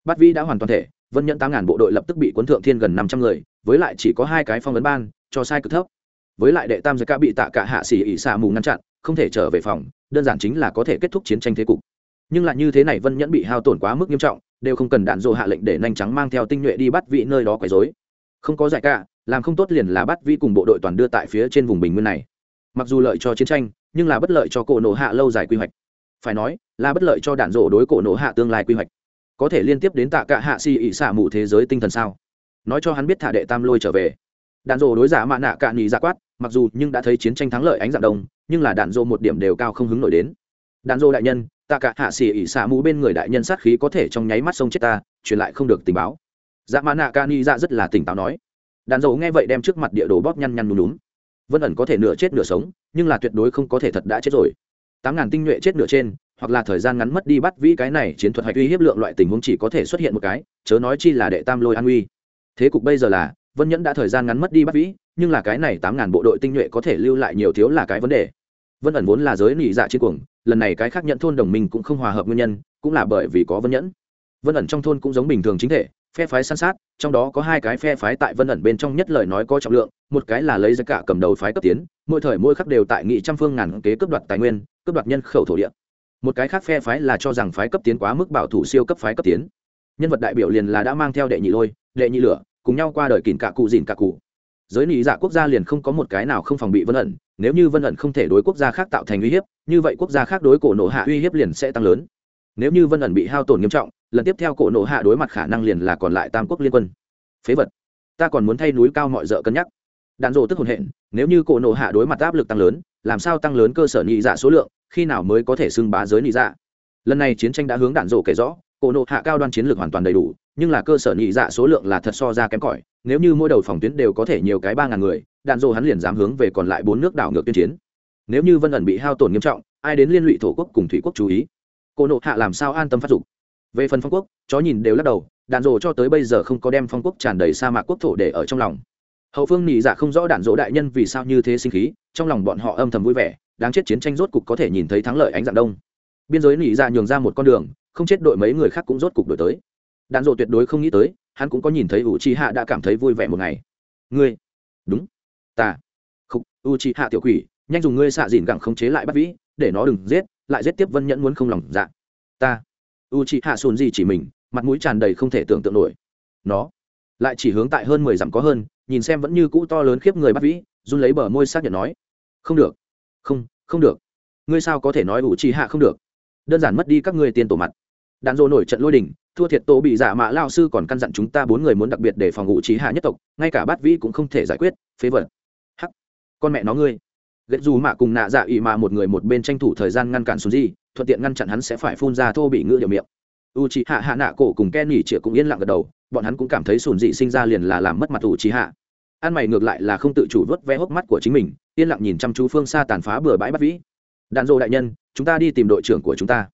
Bát vi đã hoàn toàn thể, vân nhẫn tám ngàn bộ đội lập tức bị cuốn thượng thiên gần năm trăm người, với lại chỉ có hai cái phong ấn ban, cho sai cực thấp. Với lại đệ tam giới ca bị tạ cả hạ xỉ ỉ xạ mù ngăn chặn, không thể trở về phòng, đơn giản chính là có thể kết thúc chiến tranh thế cục. Nhưng lại như thế này vân nhẫn bị hao tổn quá mức nghiêm trọng, đều không cần đạn dộ hạ lệnh để nhanh trắng mang theo tinh nhuệ đi bắt vị nơi đó quấy rối. Không có giải cả làm không tốt liền là bắt vi cùng bộ đội toàn đưa tại phía trên vùng bình nguyên này mặc dù lợi cho chiến tranh, nhưng là bất lợi cho cổ nổ hạ lâu dài quy hoạch. Phải nói, là bất lợi cho đạn rổ đối cổ nổ hạ tương lai quy hoạch. Có thể liên tiếp đến tạ cả hạ xì ỉ xả mù thế giới tinh thần sao? Nói cho hắn biết thả đệ tam lôi trở về. Đạn rổ đối giả mạ nạ cạn nhì giả quát, mặc dù nhưng đã thấy chiến tranh thắng lợi ánh dạng đông, nhưng là đạn rổ một điểm đều cao không hứng nổi đến. Đạn rổ đại nhân, tạ cả hạ xì ỉ xả mù bên người đại nhân sát khí có thể trong nháy mắt sông chết ta, truyền lại không được tình báo. Dạ mạ nạ cạn nhì dạ rất là tỉnh táo nói. Đạn rộ nghe vậy đem trước mặt địa đồ bóp nhăn nhăn đúng đúng vân ẩn có thể nửa chết nửa sống, nhưng là tuyệt đối không có thể thật đã chết rồi. Tám ngàn tinh nhuệ chết nửa trên, hoặc là thời gian ngắn mất đi bắt vĩ cái này chiến thuật hạch uy hiếp lượng loại tình huống chỉ có thể xuất hiện một cái, chớ nói chi là đệ tam lôi an uy. Thế cục bây giờ là, vân nhẫn đã thời gian ngắn mất đi bắt vĩ, nhưng là cái này tám ngàn bộ đội tinh nhuệ có thể lưu lại nhiều thiếu là cái vấn đề. Vân ẩn vốn là giới nỉ dạ chiến cuồng, lần này cái khác nhận thôn đồng minh cũng không hòa hợp nguyên nhân, cũng là bởi vì có vân nhẫn. Vân ẩn trong thôn cũng giống bình thường chính thể phe phái săn sát, trong đó có hai cái phe phái tại vân ẩn bên trong nhất lời nói có trọng lượng, một cái là lấy ra cả cầm đầu phái cấp tiến, mỗi thời mỗi khắc đều tại nghị trăm phương ngàn kế cướp đoạt tài nguyên, cướp đoạt nhân khẩu thổ địa. Một cái khác phe phái là cho rằng phái cấp tiến quá mức bảo thủ siêu cấp phái cấp tiến. Nhân vật đại biểu liền là đã mang theo đệ nhị lôi, đệ nhị lửa, cùng nhau qua đời kìn cả cụ dìn cả cụ. Giới lý giả dạ quốc gia liền không có một cái nào không phòng bị vân ẩn, nếu như vân ẩn không thể đối quốc gia khác tạo thành uy hiếp, như vậy quốc gia khác đối cổ nổ hạ uy hiếp liền sẽ tăng lớn. Nếu như vân ẩn bị hao tổn nghiêm trọng lần tiếp theo cổ nổ hạ đối mặt khả năng liền là còn lại tam quốc liên quân. Phế vật. Ta còn muốn thay núi cao mọi d cân nhắc. Đạn dộ tức hồn hện, nếu như cổ nổ hạ đối mặt áp lực tăng lớn, làm sao tăng lớn cơ sở nhị dạ số lượng, khi nào mới có thể xưng bá giới nhị dạ? Lần này chiến tranh đã hướng đạn dộ kể rõ, cổ nổ hạ cao đoan chiến lược hoàn toàn đầy đủ, nhưng là cơ sở nhị dạ số lượng là thật so ra kém cỏi, nếu như mỗi đầu phòng tuyến đều có thể nhiều cái ba ngàn người, đạn dộ hắn liền dám hướng về còn lại bốn nước đảo ngược tuyên chiến. Nếu như vân ẩn bị hao tổn nghiêm trọng, ai đến liên lụy thổ quốc cùng thủy quốc chú ý? Cổ nộ hạ làm sao an tâm phát dục? Về phần phong quốc chó nhìn đều lắc đầu đạn rồ cho tới bây giờ không có đem phong quốc tràn đầy sa mạc quốc thổ để ở trong lòng. Hậu phương nhị dạ không rõ đạn dỗ đại nhân vì sao như thế sinh khí trong lòng bọn họ âm thầm vui vẻ đáng chết chiến tranh rốt cục có thể nhìn thấy thắng lợi ánh dạng đông. Biên giới nhị dạ nhường ra một con đường không chết đội mấy người khác cũng rốt cục đổi tới. Đạn dỗ tuyệt đối không nghĩ tới hắn cũng có nhìn thấy u chi hạ đã cảm thấy vui vẻ một ngày. Ngươi đúng ta không, u chi hạ tiểu quỷ nhanh dùng ngươi xạ dìn gẳng khống chế lại bắt vĩ để nó đừng giết lại giết tiếp vân nhẫn muốn không lòng dạ. Ta u chi hạ sùn gì chỉ mình, mặt mũi tràn đầy không thể tưởng tượng nổi. Nó lại chỉ hướng tại hơn mười dặm có hơn, nhìn xem vẫn như cũ to lớn khiếp người bắt vĩ, run lấy bờ môi xác nhận nói, không được, không không được. Ngươi sao có thể nói U trì hạ không được? Đơn giản mất đi các ngươi tiền tổ mặt. Đạn dô nổi trận lôi đình, thua thiệt tổ bị giả mạ lao sư còn căn dặn chúng ta bốn người muốn đặc biệt để phòng ngụ trí hạ nhất tộc, ngay cả bát vĩ cũng không thể giải quyết, phế vật. Hắc, con mẹ nó ngươi. Ghét dù mạ cùng nạ dạ ỵ mà một người một bên tranh thủ thời gian ngăn cản xuống gì thuận tiện ngăn chặn hắn sẽ phải phun ra thô bị ngữ điệu miệng. U c hạ hạ nạ cổ cùng ken nhỉ chĩa cũng yên lặng gật đầu, bọn hắn cũng cảm thấy sùn dị sinh ra liền là làm mất mặt u c hạ an mày ngược lại là không tự chủ vớt vé hốc mắt của chính mình, yên lặng nhìn chăm chú phương xa tàn phá bừa bãi bắt vĩ. Đạn dộ đại nhân, chúng ta đi tìm đội trưởng của chúng ta.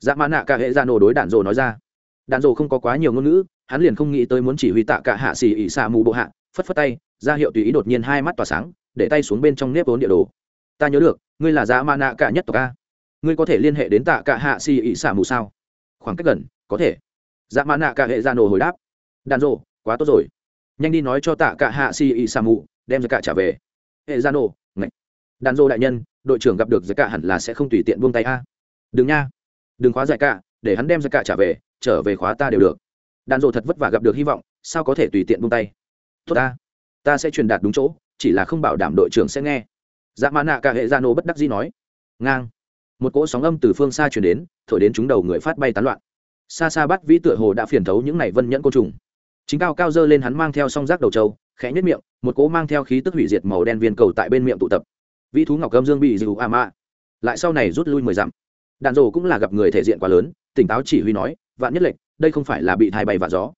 Dạ mã nạ cả hệ ra nổ đối đạn dộ nói ra. Đạn dộ không có quá nhiều ngôn ngữ, hắn liền không nghĩ tới muốn chỉ huy tạ cả hạ xì ỉ xạ mù bộ hạ, phất phất tay, ra hiệu tùy ý đột nhiên hai mắt tỏa sáng, để tay xuống bên trong nếp vốn địa đồ. Ta nhớ được, ngươi là dạ mã nạ cả nhất tộc a ngươi có thể liên hệ đến tạ cả hạ xì ỉ xả mù sao? Khoảng cách gần, có thể. Dạ mã nạ cả hệ ra nổ hồi đáp. Đàn rộ, quá tốt rồi. Nhanh đi nói cho tạ cả hạ si ỉ xả mù, đem ra cả trả về. Hệ ra nổ, ngạch. Đàn dô đại nhân, đội trưởng gặp được giải cả hẳn là sẽ không tùy tiện buông tay a. Đừng nha. Đừng khóa giải cả, để hắn đem ra cả trả về, trở về khóa ta đều được. Đàn dô thật vất vả gặp được hy vọng, sao có thể tùy tiện buông tay? Tốt ta. Ta sẽ truyền đạt đúng chỗ, chỉ là không bảo đảm đội trưởng sẽ nghe. Dạ mã nạ cả hệ ra nổ bất đắc dĩ nói. Ngang một cỗ sóng âm từ phương xa truyền đến, thổi đến chúng đầu người phát bay tán loạn. Xa xa bắt vĩ tựa hồ đã phiền thấu những này vân nhẫn côn trùng. Chính cao cao dơ lên hắn mang theo song rác đầu trâu, khẽ nhất miệng, một cỗ mang theo khí tức hủy diệt màu đen viên cầu tại bên miệng tụ tập. Vĩ thú ngọc gâm dương bị dịu à ma lại sau này rút lui mười dặm. Đạn rồ cũng là gặp người thể diện quá lớn, tỉnh táo chỉ huy nói, vạn nhất lệnh, đây không phải là bị thai bay và gió.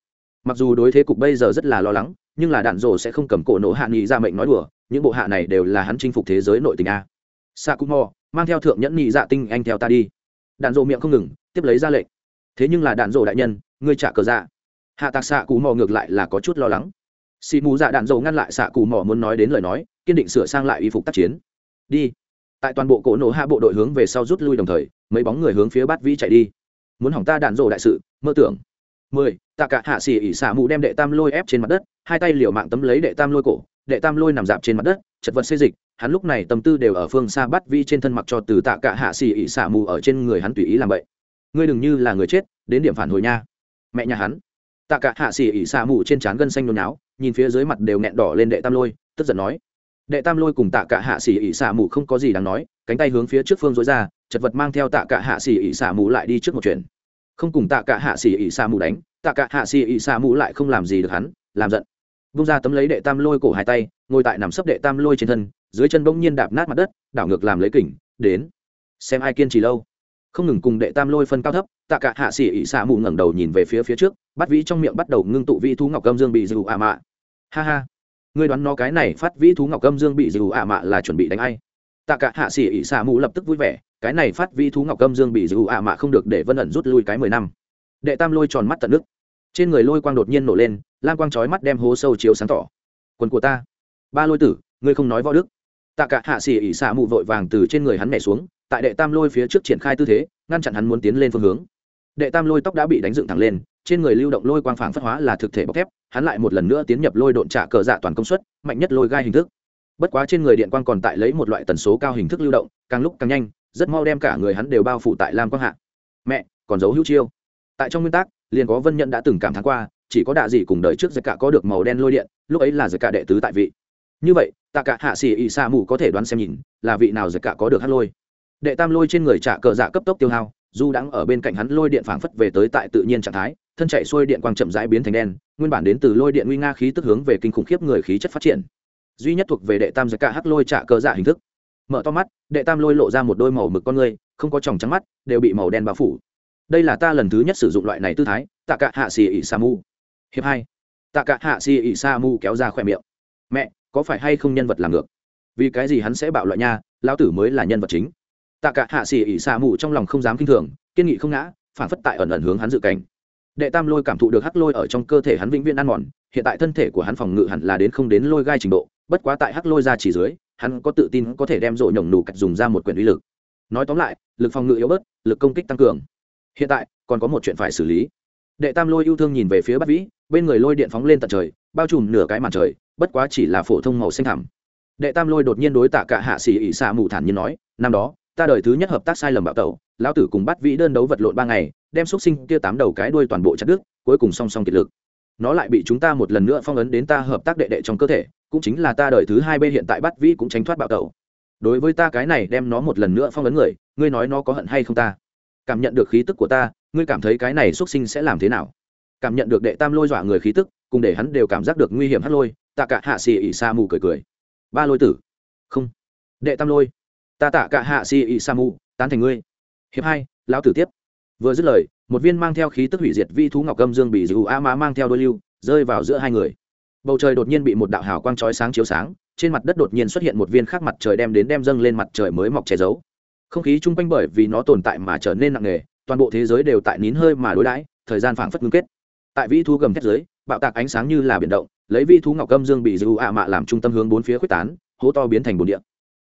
Mặc dù đối thế cục bây giờ rất là lo lắng, nhưng là đạn rồ sẽ không cầm cổ nổ hạ nghị ra mệnh nói đùa, những bộ hạ này đều là hắn chinh phục thế giới nội tình a. Sa cũng mò mang theo thượng nhẫn nhị dạ tinh anh theo ta đi. Đạn dộ miệng không ngừng, tiếp lấy ra lệnh. Thế nhưng là đạn dộ đại nhân, ngươi trả cờ dạ. Hạ tạc xạ cù mò ngược lại là có chút lo lắng. Xì mù dạ đạn dầu ngăn lại xạ cù mò muốn nói đến lời nói, kiên định sửa sang lại y phục tác chiến. Đi. Tại toàn bộ cổ nổ hạ bộ đội hướng về sau rút lui đồng thời, mấy bóng người hướng phía bát vĩ chạy đi. Muốn hỏng ta đạn dộ đại sự, mơ tưởng. Mười, tạ cả hạ xỉ ỉ xả mù đem đệ tam lôi ép trên mặt đất, hai tay liều mạng tấm lấy đệ tam lôi cổ, đệ tam lôi nằm dạp trên mặt đất, chật vật xê dịch hắn lúc này tâm tư đều ở phương xa bắt vi trên thân mặc cho từ tạ cả hạ xỉ ỉ xả mù ở trên người hắn tùy ý làm vậy. Ngươi đừng như là người chết, đến điểm phản hồi nha. Mẹ nhà hắn. Tạ cả hạ xỉ ỉ xả mù trên trán gân xanh nôn náo, nhìn phía dưới mặt đều nghẹn đỏ lên đệ tam lôi, tức giận nói. Đệ tam lôi cùng tạ cả hạ xỉ ỉ xả mù không có gì đáng nói, cánh tay hướng phía trước phương dối ra, chật vật mang theo tạ cả hạ xỉ ỉ xả mù lại đi trước một chuyện. Không cùng tạ cả hạ xỉ ỉ xả mù đánh, tạ cả hạ xỉ ỉ xả mù lại không làm gì được hắn, làm giận. Bung ra tấm lấy đệ tam lôi cổ hai tay, ngồi tại nằm sấp đệ tam lôi trên thân dưới chân bỗng nhiên đạp nát mặt đất, đảo ngược làm lấy kỉnh đến. Xem ai kiên trì lâu. Không ngừng cùng đệ tam lôi phân cao thấp, tạ cả hạ xỉ ỉ xạ mù ngẩng đầu nhìn về phía phía trước, bắt vĩ trong miệng bắt đầu ngưng tụ vĩ thú ngọc gâm dương bị dù ạ mạ. Ha ha. Ngươi đoán nó cái này phát vĩ thú ngọc gâm dương bị dù ạ mạ là chuẩn bị đánh ai? Tạ cả hạ xỉ ỉ xạ mù lập tức vui vẻ, cái này phát vĩ thú ngọc gâm dương bị dù ạ mạ không được để vân ẩn rút lui cái mười năm. Đệ tam lôi tròn mắt tận nước. Trên người lôi quang đột nhiên nổ lên lan quang chói mắt đem hố sâu chiếu sáng tỏ. Quần của ta. Ba lôi tử, ngươi không nói võ đức tạ cả hạ xỉ ỉ xạ mù vội vàng từ trên người hắn nhảy xuống, tại đệ tam lôi phía trước triển khai tư thế, ngăn chặn hắn muốn tiến lên phương hướng. Đệ tam lôi tóc đã bị đánh dựng thẳng lên, trên người lưu động lôi quang phảng phất hóa là thực thể bọc thép, hắn lại một lần nữa tiến nhập lôi độn trả cờ dạ toàn công suất, mạnh nhất lôi gai hình thức. Bất quá trên người điện quang còn tại lấy một loại tần số cao hình thức lưu động, càng lúc càng nhanh, rất mau đem cả người hắn đều bao phủ tại lam quang hạ. Mẹ, còn giấu hữu chiêu. Tại trong nguyên tắc, liền có vân nhận đã từng cảm thán qua, chỉ có đạ dị cùng đời trước giặc cả có được màu đen lôi điện, lúc ấy là giặc cả đệ tứ tại vị như vậy, tạ cả hạ xì ỉ sa mù có thể đoán xem nhìn, là vị nào giật cả có được hát lôi. Đệ tam lôi trên người trả cờ dạ cấp tốc tiêu hao Du Đãng ở bên cạnh hắn lôi điện phảng phất về tới tại tự nhiên trạng thái, thân chạy xuôi điện quang chậm rãi biến thành đen, nguyên bản đến từ lôi điện nguy nga khí tức hướng về kinh khủng khiếp người khí chất phát triển. Duy nhất thuộc về đệ tam giật cả hắc lôi trả cờ dạ hình thức. Mở to mắt, đệ tam lôi lộ ra một đôi màu mực con người, không có tròng trắng mắt, đều bị màu đen bao phủ. Đây là ta lần thứ nhất sử dụng loại này tư thái, tạ cả hạ xì ỉ sa mu hiệp hai. Tạ cả hạ xì ỉ sa mu kéo ra khỏe miệng. Mẹ có phải hay không nhân vật làm ngược? Vì cái gì hắn sẽ bạo loại nha, lão tử mới là nhân vật chính. Tạ cả hạ xỉ ỉ xà mù trong lòng không dám kinh thường, kiên nghị không ngã, phản phất tại ẩn ẩn hướng hắn dự cảnh. Đệ tam lôi cảm thụ được hắc lôi ở trong cơ thể hắn vĩnh viễn ăn mòn, hiện tại thân thể của hắn phòng ngự hẳn là đến không đến lôi gai trình độ, bất quá tại hắc lôi ra chỉ dưới, hắn có tự tin có thể đem rổ nhổng nù cạch dùng ra một quyền uy lực. Nói tóm lại, lực phòng ngự yếu bớt, lực công kích tăng cường. Hiện tại, còn có một chuyện phải xử lý. Đệ tam lôi yêu thương nhìn về phía bát vĩ, bên người lôi điện phóng lên tận trời, bao trùm nửa cái màn trời bất quá chỉ là phổ thông màu xanh thẳm. Đệ tam lôi đột nhiên đối tạ cả hạ sĩ ỉ xạ mù thản nhiên nói, năm đó, ta đời thứ nhất hợp tác sai lầm bạo tẩu, lão tử cùng bắt vĩ đơn đấu vật lộn ba ngày, đem xúc sinh kia tám đầu cái đuôi toàn bộ chặt đứt, cuối cùng song song kiệt lực. Nó lại bị chúng ta một lần nữa phong ấn đến ta hợp tác đệ đệ trong cơ thể, cũng chính là ta đời thứ hai bên hiện tại bắt vĩ cũng tránh thoát bạo tẩu. Đối với ta cái này đem nó một lần nữa phong ấn người, ngươi nói nó có hận hay không ta? Cảm nhận được khí tức của ta, ngươi cảm thấy cái này xuất sinh sẽ làm thế nào? Cảm nhận được đệ tam lôi dọa người khí tức, cùng để hắn đều cảm giác được nguy hiểm hắt lôi tạ cả hạ xì ỉ sa mù cười cười. Ba lôi tử. Không. Đệ tam lôi. Ta tạ cả hạ xì ỉ sa mù, tán thành ngươi. Hiệp hai, lão tử tiếp. Vừa dứt lời, một viên mang theo khí tức hủy diệt vi thú ngọc âm dương bị dù a má mang theo đôi lưu, rơi vào giữa hai người. Bầu trời đột nhiên bị một đạo hào quang chói sáng chiếu sáng, trên mặt đất đột nhiên xuất hiện một viên khác mặt trời đem đến đem dâng lên mặt trời mới mọc che giấu. Không khí chung quanh bởi vì nó tồn tại mà trở nên nặng nề, toàn bộ thế giới đều tại nín hơi mà đối đãi, thời gian phảng phất ngưng kết. Tại vĩ thú gầm thét giới bạo tạc ánh sáng như là biển động, lấy vi thú ngọc âm dương bị dư ạ mạ làm trung tâm hướng bốn phía quyết tán, hố to biến thành bồn địa.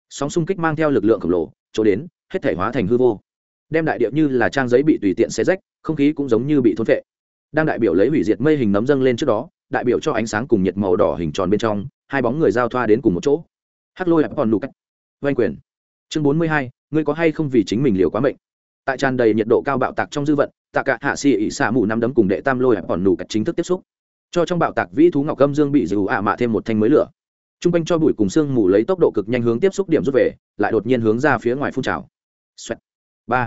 Sóng xung kích mang theo lực lượng khổng lồ, chỗ đến, hết thể hóa thành hư vô. Đem đại địa như là trang giấy bị tùy tiện xé rách, không khí cũng giống như bị thôn phệ. Đang đại biểu lấy hủy diệt mây hình nấm dâng lên trước đó, đại biểu cho ánh sáng cùng nhiệt màu đỏ hình tròn bên trong, hai bóng người giao thoa đến cùng một chỗ. Hắc lôi còn nụ cách. Oanh quyền. Chương bốn mươi hai, ngươi có hay không vì chính mình liều quá mệnh? Tại tràn đầy nhiệt độ cao bạo tạc trong dư vận, tạ cả hạ xì ỉ xả mù năm đấm cùng đệ tam lôi còn nụ cách chính thức tiếp xúc cho trong bạo tạc vĩ thú ngọc âm dương bị dù ạ mạ thêm một thanh mới lửa. T r u n g quanh cho bụi cùng xương mù lấy tốc độ cực nhanh hướng tiếp xúc điểm rút về, lại đột nhiên hướng ra phía ngoài phun trào. Xoẹt. ba.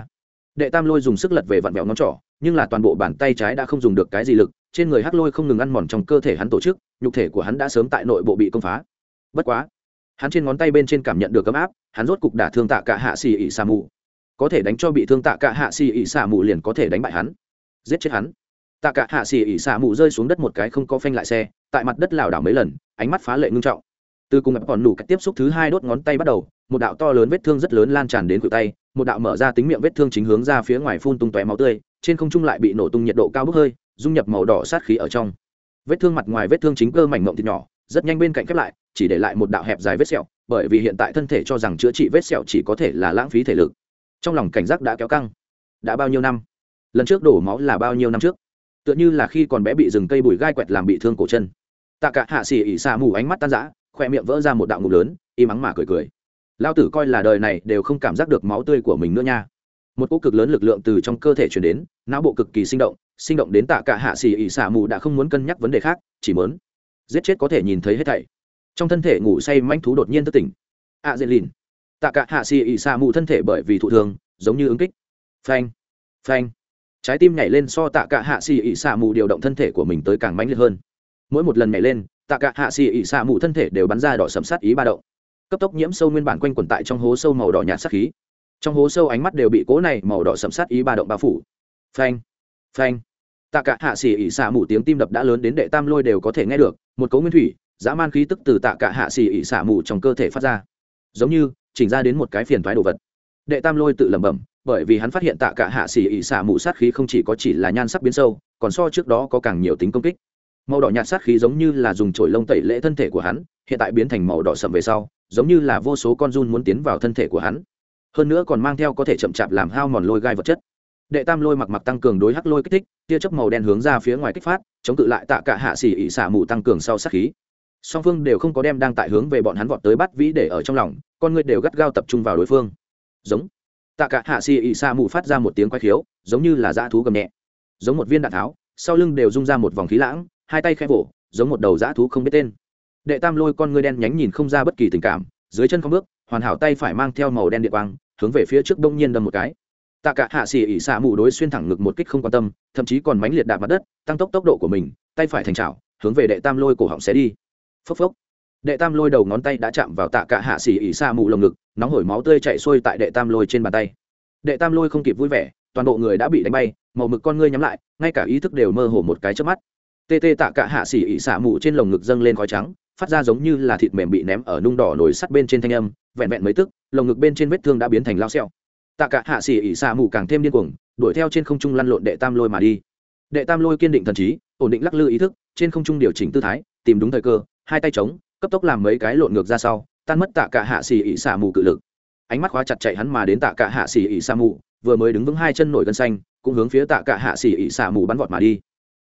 Đệ tam lôi dùng sức lật về vặn vẹo ngón trỏ, nhưng là toàn bộ bàn tay trái đã không dùng được cái gì lực, trên người hắc lôi không ngừng ăn mòn trong cơ thể hắn tổ chức, nhục thể của hắn đã sớm tại nội bộ bị công phá. Bất quá, hắn trên ngón tay bên trên cảm nhận được ấm áp, hắn rốt cục đả thương tạ cả hạ xì ỉ xà mù. Có thể đánh cho bị thương tạ cả hạ xì ỉ xà mù liền có thể đánh bại hắn. Giết chết hắn tạ cả hạ xỉ ỉ xả mù rơi xuống đất một cái không có phanh lại xe, tại mặt đất lảo đảo mấy lần, ánh mắt phá lệ ngưng trọng. Từ cùng còn nủ cách tiếp xúc thứ hai đốt ngón tay bắt đầu, một đạo to lớn vết thương rất lớn lan tràn đến cửa tay, một đạo mở ra tính miệng vết thương chính hướng ra phía ngoài phun tung tóe máu tươi, trên không trung lại bị nổ tung nhiệt độ cao bốc hơi, dung nhập màu đỏ sát khí ở trong. Vết thương mặt ngoài vết thương chính cơ mảnh mộng thịt nhỏ, rất nhanh bên cạnh khép lại, chỉ để lại một đạo hẹp dài vết sẹo, bởi vì hiện tại thân thể cho rằng chữa trị vết sẹo chỉ có thể là lãng phí thể lực. Trong lòng cảnh giác đã kéo căng. Đã bao nhiêu năm? Lần trước đổ máu là bao nhiêu năm trước? Tựa như là khi còn bé bị rừng cây bụi gai quẹt làm bị thương cổ chân. Tạ cả hạ xỉ ỉ xà mù ánh mắt tan rã, khoe miệng vỡ ra một đạo ngục lớn im ắng mà cười cười. Lao tử coi là đời này đều không cảm giác được máu tươi của mình nữa nha. Một cỗ cực lớn lực lượng từ trong cơ thể chuyển đến, não bộ cực kỳ sinh động sinh động đến tạ cả hạ xỉ ỉ xà mù đã không muốn cân nhắc vấn đề khác, chỉ mớn giết chết có thể nhìn thấy hết thảy. Trong thân thể ngủ say manh thú đột nhiên thức tỉnh. A dê lìn. Tạ cả hạ xỉ ỉ xà mù thân thể bởi vì thụ thường giống như ứng kích. Phanh phanh trái tim nhảy lên so tạ cả hạ xì ỉ xạ mù điều động thân thể của mình tới càng mãnh liệt hơn. Mỗi một lần nhảy lên, tạ cả hạ xì ỉ xạ mù thân thể đều bắn ra đỏ sầm sát ý ba động. Cấp tốc nhiễm sâu nguyên bản quanh quẩn tại trong hố sâu màu đỏ nhạt sát khí. Trong hố sâu ánh mắt đều bị cố này màu đỏ sầm sát ý ba động bao phủ. Phanh phanh. Tạ cả hạ xì ỉ xạ mù tiếng tim đập đã lớn đến đệ tam lôi đều có thể nghe được. Một cấu nguyên thủy, dã man khí tức từ tạ cả hạ xì ỉ xạ mù trong cơ thể phát ra. Giống như, chỉnh ra đến một cái phiền thoái đồ vật. Đệ tam lôi tự lẩm bẩm bởi vì hắn phát hiện tạ cả hạ xỉ ỉ xả mù sát khí không chỉ có chỉ là nhan sắc biến sâu, còn so trước đó có càng nhiều tính công kích. Màu đỏ nhạt sát khí giống như là dùng chổi lông tẩy lễ thân thể của hắn, hiện tại biến thành màu đỏ sậm về sau, giống như là vô số con run muốn tiến vào thân thể của hắn. Hơn nữa còn mang theo có thể chậm chạp làm hao mòn lôi gai vật chất. Đệ tam lôi mặc mặc tăng cường đối hắc lôi kích thích, tia chớp màu đen hướng ra phía ngoài kích phát, chống cự lại tạ cả hạ xỉ ỉ xả mù tăng cường sau sát khí. Song phương đều không có đem đang tại hướng về bọn hắn vọt tới bắt vĩ để ở trong lòng, con người đều gắt gao tập trung vào đối phương. Giống tạ cả hạ xì ỉ Sa mù phát ra một tiếng quay khiếu, giống như là dã thú gầm nhẹ. Giống một viên đạn tháo, sau lưng đều rung ra một vòng khí lãng, hai tay khẽ vỗ, giống một đầu dã thú không biết tên. Đệ tam lôi con ngươi đen nhánh nhìn không ra bất kỳ tình cảm, dưới chân không bước, hoàn hảo tay phải mang theo màu đen điện quang, hướng về phía trước đông nhiên đâm một cái. Tạ cả hạ xì ỉ xạ mù đối xuyên thẳng ngực một kích không quan tâm, thậm chí còn mánh liệt đạp mặt đất, tăng tốc tốc độ của mình, tay phải thành trào hướng về đệ tam lôi cổ họng xé đi. Phốc phốc đệ tam lôi đầu ngón tay đã chạm vào tạ cả hạ xỉ ỉ xa mù lồng ngực, nóng hổi máu tươi chạy xuôi tại đệ tam lôi trên bàn tay. Đệ tam lôi không kịp vui vẻ, toàn bộ người đã bị đánh bay, màu mực con ngươi nhắm lại, ngay cả ý thức đều mơ hồ một cái trước mắt. Tê tê tạ cả hạ xỉ ỉ xạ mù trên lồng ngực dâng lên khói trắng, phát ra giống như là thịt mềm bị ném ở nung đỏ nổi sắt bên trên thanh âm, vẹn vẹn mấy tức, lồng ngực bên trên vết thương đã biến thành lao xẹo tạ cả hạ xỉ ỉ xạ mù càng thêm điên cuồng, đuổi theo trên không trung lăn lộn đệ tam lôi mà đi. Đệ tam lôi kiên định thần trí, ổn định lắc lư ý thức, trên không trung điều chỉnh tư thái, tìm đúng thời cơ, hai tay chống cấp tốc làm mấy cái lộn ngược ra sau, tan mất tạ cả hạ xỉ ỉ xà mù cự lực. Ánh mắt khóa chặt chạy hắn mà đến tạ cả hạ xỉ ỉ xà mù, vừa mới đứng vững hai chân nổi gân xanh, cũng hướng phía tạ cả hạ xỉ ỉ xà mù bắn vọt mà đi.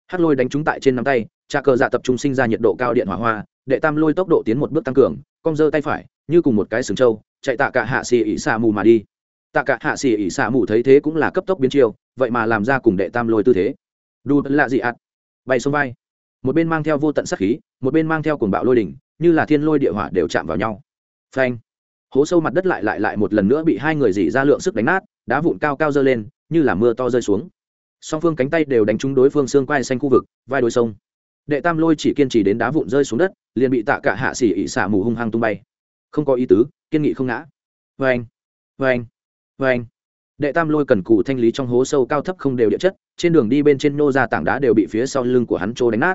Hắc lôi đánh trúng tại trên nắm tay, trà cờ dạ tập trung sinh ra nhiệt độ cao điện hỏa hoa, đệ tam lôi tốc độ tiến một bước tăng cường, cong giơ tay phải, như cùng một cái sừng trâu, chạy tạ cả hạ xì ỉ xà mù mà đi. Tạ cả hạ xì ỉ xà mù thấy thế cũng là cấp tốc biến chiêu, vậy mà làm ra cùng đệ tam lôi tư thế. Đu lạ dị ạt. Bay xông vai. Một bên mang theo vô tận sắc khí, một bên mang theo cuồng bạo lôi đỉnh như là thiên lôi địa hỏa đều chạm vào nhau. Phanh. Hố sâu mặt đất lại lại lại một lần nữa bị hai người dỉ ra lượng sức đánh nát, đá vụn cao cao dơ lên, như là mưa to rơi xuống. Song phương cánh tay đều đánh trúng đối phương xương quai xanh khu vực, vai đôi sông. Đệ tam lôi chỉ kiên trì đến đá vụn rơi xuống đất, liền bị tạ cả hạ xỉ ỉ xả mù hung hăng tung bay. Không có ý tứ, kiên nghị không ngã. Vê anh vê anh vê anh đệ tam lôi cần cù thanh lý trong hố sâu cao thấp không đều địa chất, trên đường đi bên trên nô ra tảng đá đều bị phía sau lưng của hắn trô đánh nát.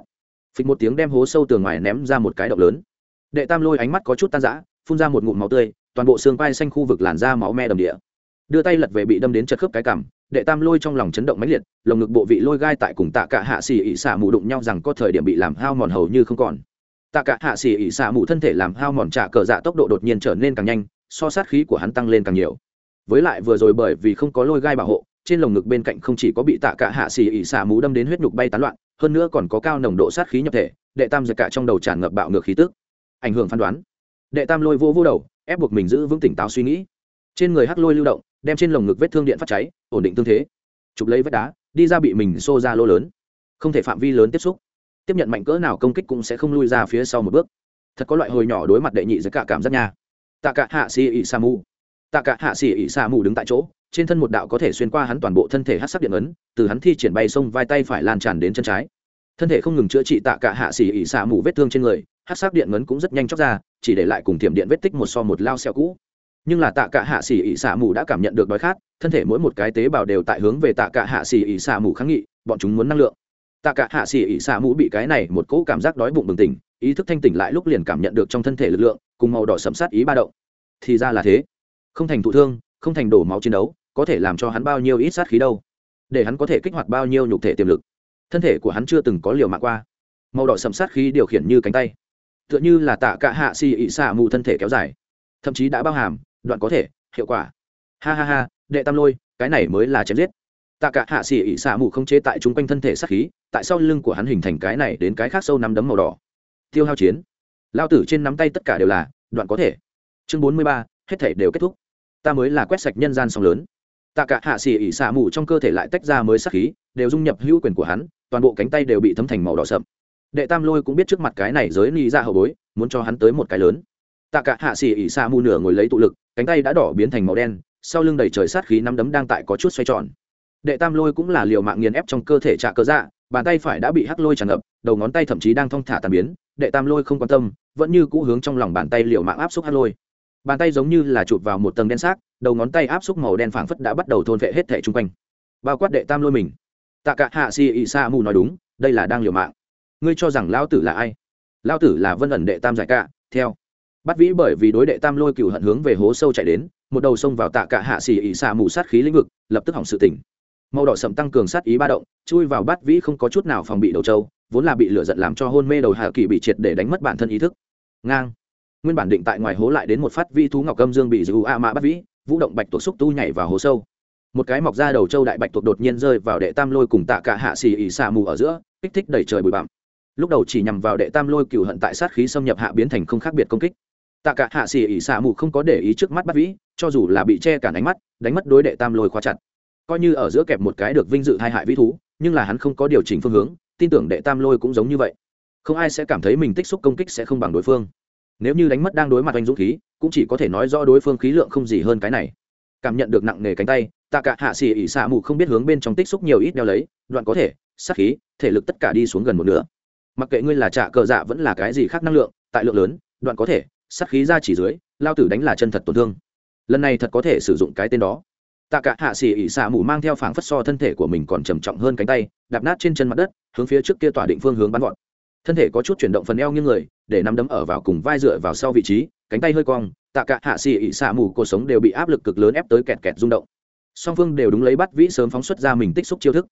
Phịch một tiếng đem hố sâu tường ngoài ném ra một cái động lớn đệ tam lôi ánh mắt có chút tan rã, phun ra một ngụm máu tươi, toàn bộ xương vai xanh khu vực làn da máu me đầm địa. Đưa tay lật về bị đâm đến chật khớp cái cằm, đệ tam lôi trong lòng chấn động mãnh liệt, lồng ngực bộ vị lôi gai tại cùng tạ cả hạ xỉ ỉ xả mù đụng nhau rằng có thời điểm bị làm hao mòn hầu như không còn. Tạ cả hạ xỉ ỉ xả mù thân thể làm hao mòn trả cờ dạ tốc độ đột nhiên trở nên càng nhanh, so sát khí của hắn tăng lên càng nhiều. Với lại vừa rồi bởi vì không có lôi gai bảo hộ, trên lồng ngực bên cạnh không chỉ có bị tạ cả hạ xỉ ỉ xả mù đâm đến huyết nhục bay tán loạn, hơn nữa còn có cao nồng độ sát khí nhập thể, đệ tam giật cả trong đầu tràn ngập bạo ngược khí tức ảnh hưởng phán đoán. Đệ tam lôi vô vô đầu, ép buộc mình giữ vững tỉnh táo suy nghĩ. Trên người hắc lôi lưu động, đem trên lồng ngực vết thương điện phát cháy, ổn định tương thế. Chụp lấy vết đá, đi ra bị mình xô ra lô lớn. Không thể phạm vi lớn tiếp xúc. Tiếp nhận mạnh cỡ nào công kích cũng sẽ không lui ra phía sau một bước. Thật có loại hồi nhỏ đối mặt đệ nhị giữa cả cảm giác nha. Tạ cả hạ xì ỉ sa mù. Tạ cả hạ xì ỉ sa mù đứng tại chỗ, trên thân một đạo có thể xuyên qua hắn toàn bộ thân thể hát sắc điện ấn, từ hắn thi triển bay sông vai tay phải lan tràn đến chân trái thân thể không ngừng chữa trị tạ cả hạ xỉ ỉ xả mù vết thương trên người, hát sắc điện ngấn cũng rất nhanh chóc ra, chỉ để lại cùng tiềm điện vết tích một so một lao xẹo cũ. Nhưng là tạ cả hạ xỉ ỉ xả mù đã cảm nhận được đói khát, thân thể mỗi một cái tế bào đều tại hướng về tạ cả hạ xỉ ỉ xả mù kháng nghị, bọn chúng muốn năng lượng. Tạ cả hạ xỉ ỉ xả mù bị cái này một cỗ cảm giác đói bụng bừng tỉnh, ý thức thanh tỉnh lại lúc liền cảm nhận được trong thân thể lực lượng, cùng màu đỏ sầm sát ý ba động. Thì ra là thế. Không thành thụ thương, không thành đổ máu chiến đấu, có thể làm cho hắn bao nhiêu ít sát khí đâu. Để hắn có thể kích hoạt bao nhiêu nhục thể tiềm lực thân thể của hắn chưa từng có liều mạng qua. Màu đỏ sầm sát khí điều khiển như cánh tay. Tựa như là tạ cả hạ xì ị xạ mù thân thể kéo dài. Thậm chí đã bao hàm, đoạn có thể, hiệu quả. Ha ha ha, đệ tam lôi, cái này mới là chém giết. Tạ cả hạ xì ị xạ mù không chế tại chung quanh thân thể sát khí, tại sau lưng của hắn hình thành cái này đến cái khác sâu nắm đấm màu đỏ. Tiêu hao chiến. Lao tử trên nắm tay tất cả đều là, đoạn có thể. Chương bốn mươi ba, hết thể đều kết thúc. Ta mới là quét sạch nhân gian song lớn. Tạ cả hạ xì ỉ xạ mù trong cơ thể lại tách ra mới sát khí, đều dung nhập hữu quyền của hắn toàn bộ cánh tay đều bị thấm thành màu đỏ sậm. Đệ tam lôi cũng biết trước mặt cái này giới ni ra hậu bối, muốn cho hắn tới một cái lớn. Tạ cả hạ xỉ ỉ xa mù nửa ngồi lấy tụ lực, cánh tay đã đỏ biến thành màu đen, sau lưng đầy trời sát khí nắm đấm đang tại có chút xoay tròn. Đệ tam lôi cũng là liều mạng nghiền ép trong cơ thể trạ cơ dạ bàn tay phải đã bị hắc lôi tràn ngập, đầu ngón tay thậm chí đang thong thả tàn biến, đệ tam lôi không quan tâm, vẫn như cũ hướng trong lòng bàn tay liều mạng áp xúc hắc lôi. Bàn tay giống như là chụp vào một tầng đen xác, đầu ngón tay áp xúc màu đen phảng phất đã bắt đầu thôn vệ hết thể chung quanh. Bao quát đệ tam lôi mình tạ cả hạ si ị sa mù nói đúng, đây là đang liều mạng. Ngươi cho rằng lao tử là ai? Lao tử là vân ẩn đệ tam giải cả theo. Bắt vĩ bởi vì đối đệ tam lôi cựu hận hướng về hố sâu chạy đến, một đầu xông vào tạ cả hạ xì ỉ xạ mù sát khí lĩnh vực, lập tức hỏng sự tỉnh màu đỏ sậm tăng cường sát ý ba động, chui vào bát vĩ không có chút nào phòng bị đầu trâu, vốn là bị lửa giận làm cho hôn mê đầu hạ kỳ bị triệt để đánh mất bản thân ý thức. Ngang. Nguyên bản định tại ngoài hố lại đến một phát vi thú ngọc âm dương bị dù a mã bắt vĩ, vũ động bạch tuộc xúc tu nhảy vào hố sâu một cái mọc ra đầu châu đại bạch tuộc đột nhiên rơi vào đệ tam lôi cùng tạ cả hạ xì ỉ xà mù ở giữa, kích thích đẩy trời bụi bặm. Lúc đầu chỉ nhằm vào đệ tam lôi cựu hận tại sát khí xâm nhập hạ biến thành không khác biệt công kích. Tạ cả hạ xì ỉ xà mù không có để ý trước mắt bắt vĩ, cho dù là bị che cản ánh mắt, đánh mất đối đệ tam lôi khóa chặt. Coi như ở giữa kẹp một cái được vinh dự hai hại vĩ thú, nhưng là hắn không có điều chỉnh phương hướng, tin tưởng đệ tam lôi cũng giống như vậy. Không ai sẽ cảm thấy mình tích xúc công kích sẽ không bằng đối phương. Nếu như đánh mất đang đối mặt anh dũng khí, cũng chỉ có thể nói rõ đối phương khí lượng không gì hơn cái này. Cảm nhận được nặng nề cánh tay tạ cả hạ xì ỉ xạ mù không biết hướng bên trong tích xúc nhiều ít đeo lấy, đoạn có thể, sát khí, thể lực tất cả đi xuống gần một nửa. Mặc kệ ngươi là trả cờ dạ vẫn là cái gì khác năng lượng, tại lượng lớn, đoạn có thể, sát khí ra chỉ dưới, lao tử đánh là chân thật tổn thương. Lần này thật có thể sử dụng cái tên đó. Tạ cả hạ xỉ ỉ xạ mù mang theo phảng phất so thân thể của mình còn trầm trọng hơn cánh tay, đạp nát trên chân mặt đất, hướng phía trước kia tỏa định phương hướng bắn gọn. Thân thể có chút chuyển động phần eo như người, để nắm đấm ở vào cùng vai dựa vào sau vị trí, cánh tay hơi cong, tạ cả hạ xỉ ỉ xạ mù cuộc sống đều bị áp lực cực lớn ép tới kẹt kẹt rung động song phương đều đúng lấy bắt vĩ sớm phóng xuất ra mình tích xúc chiêu thức.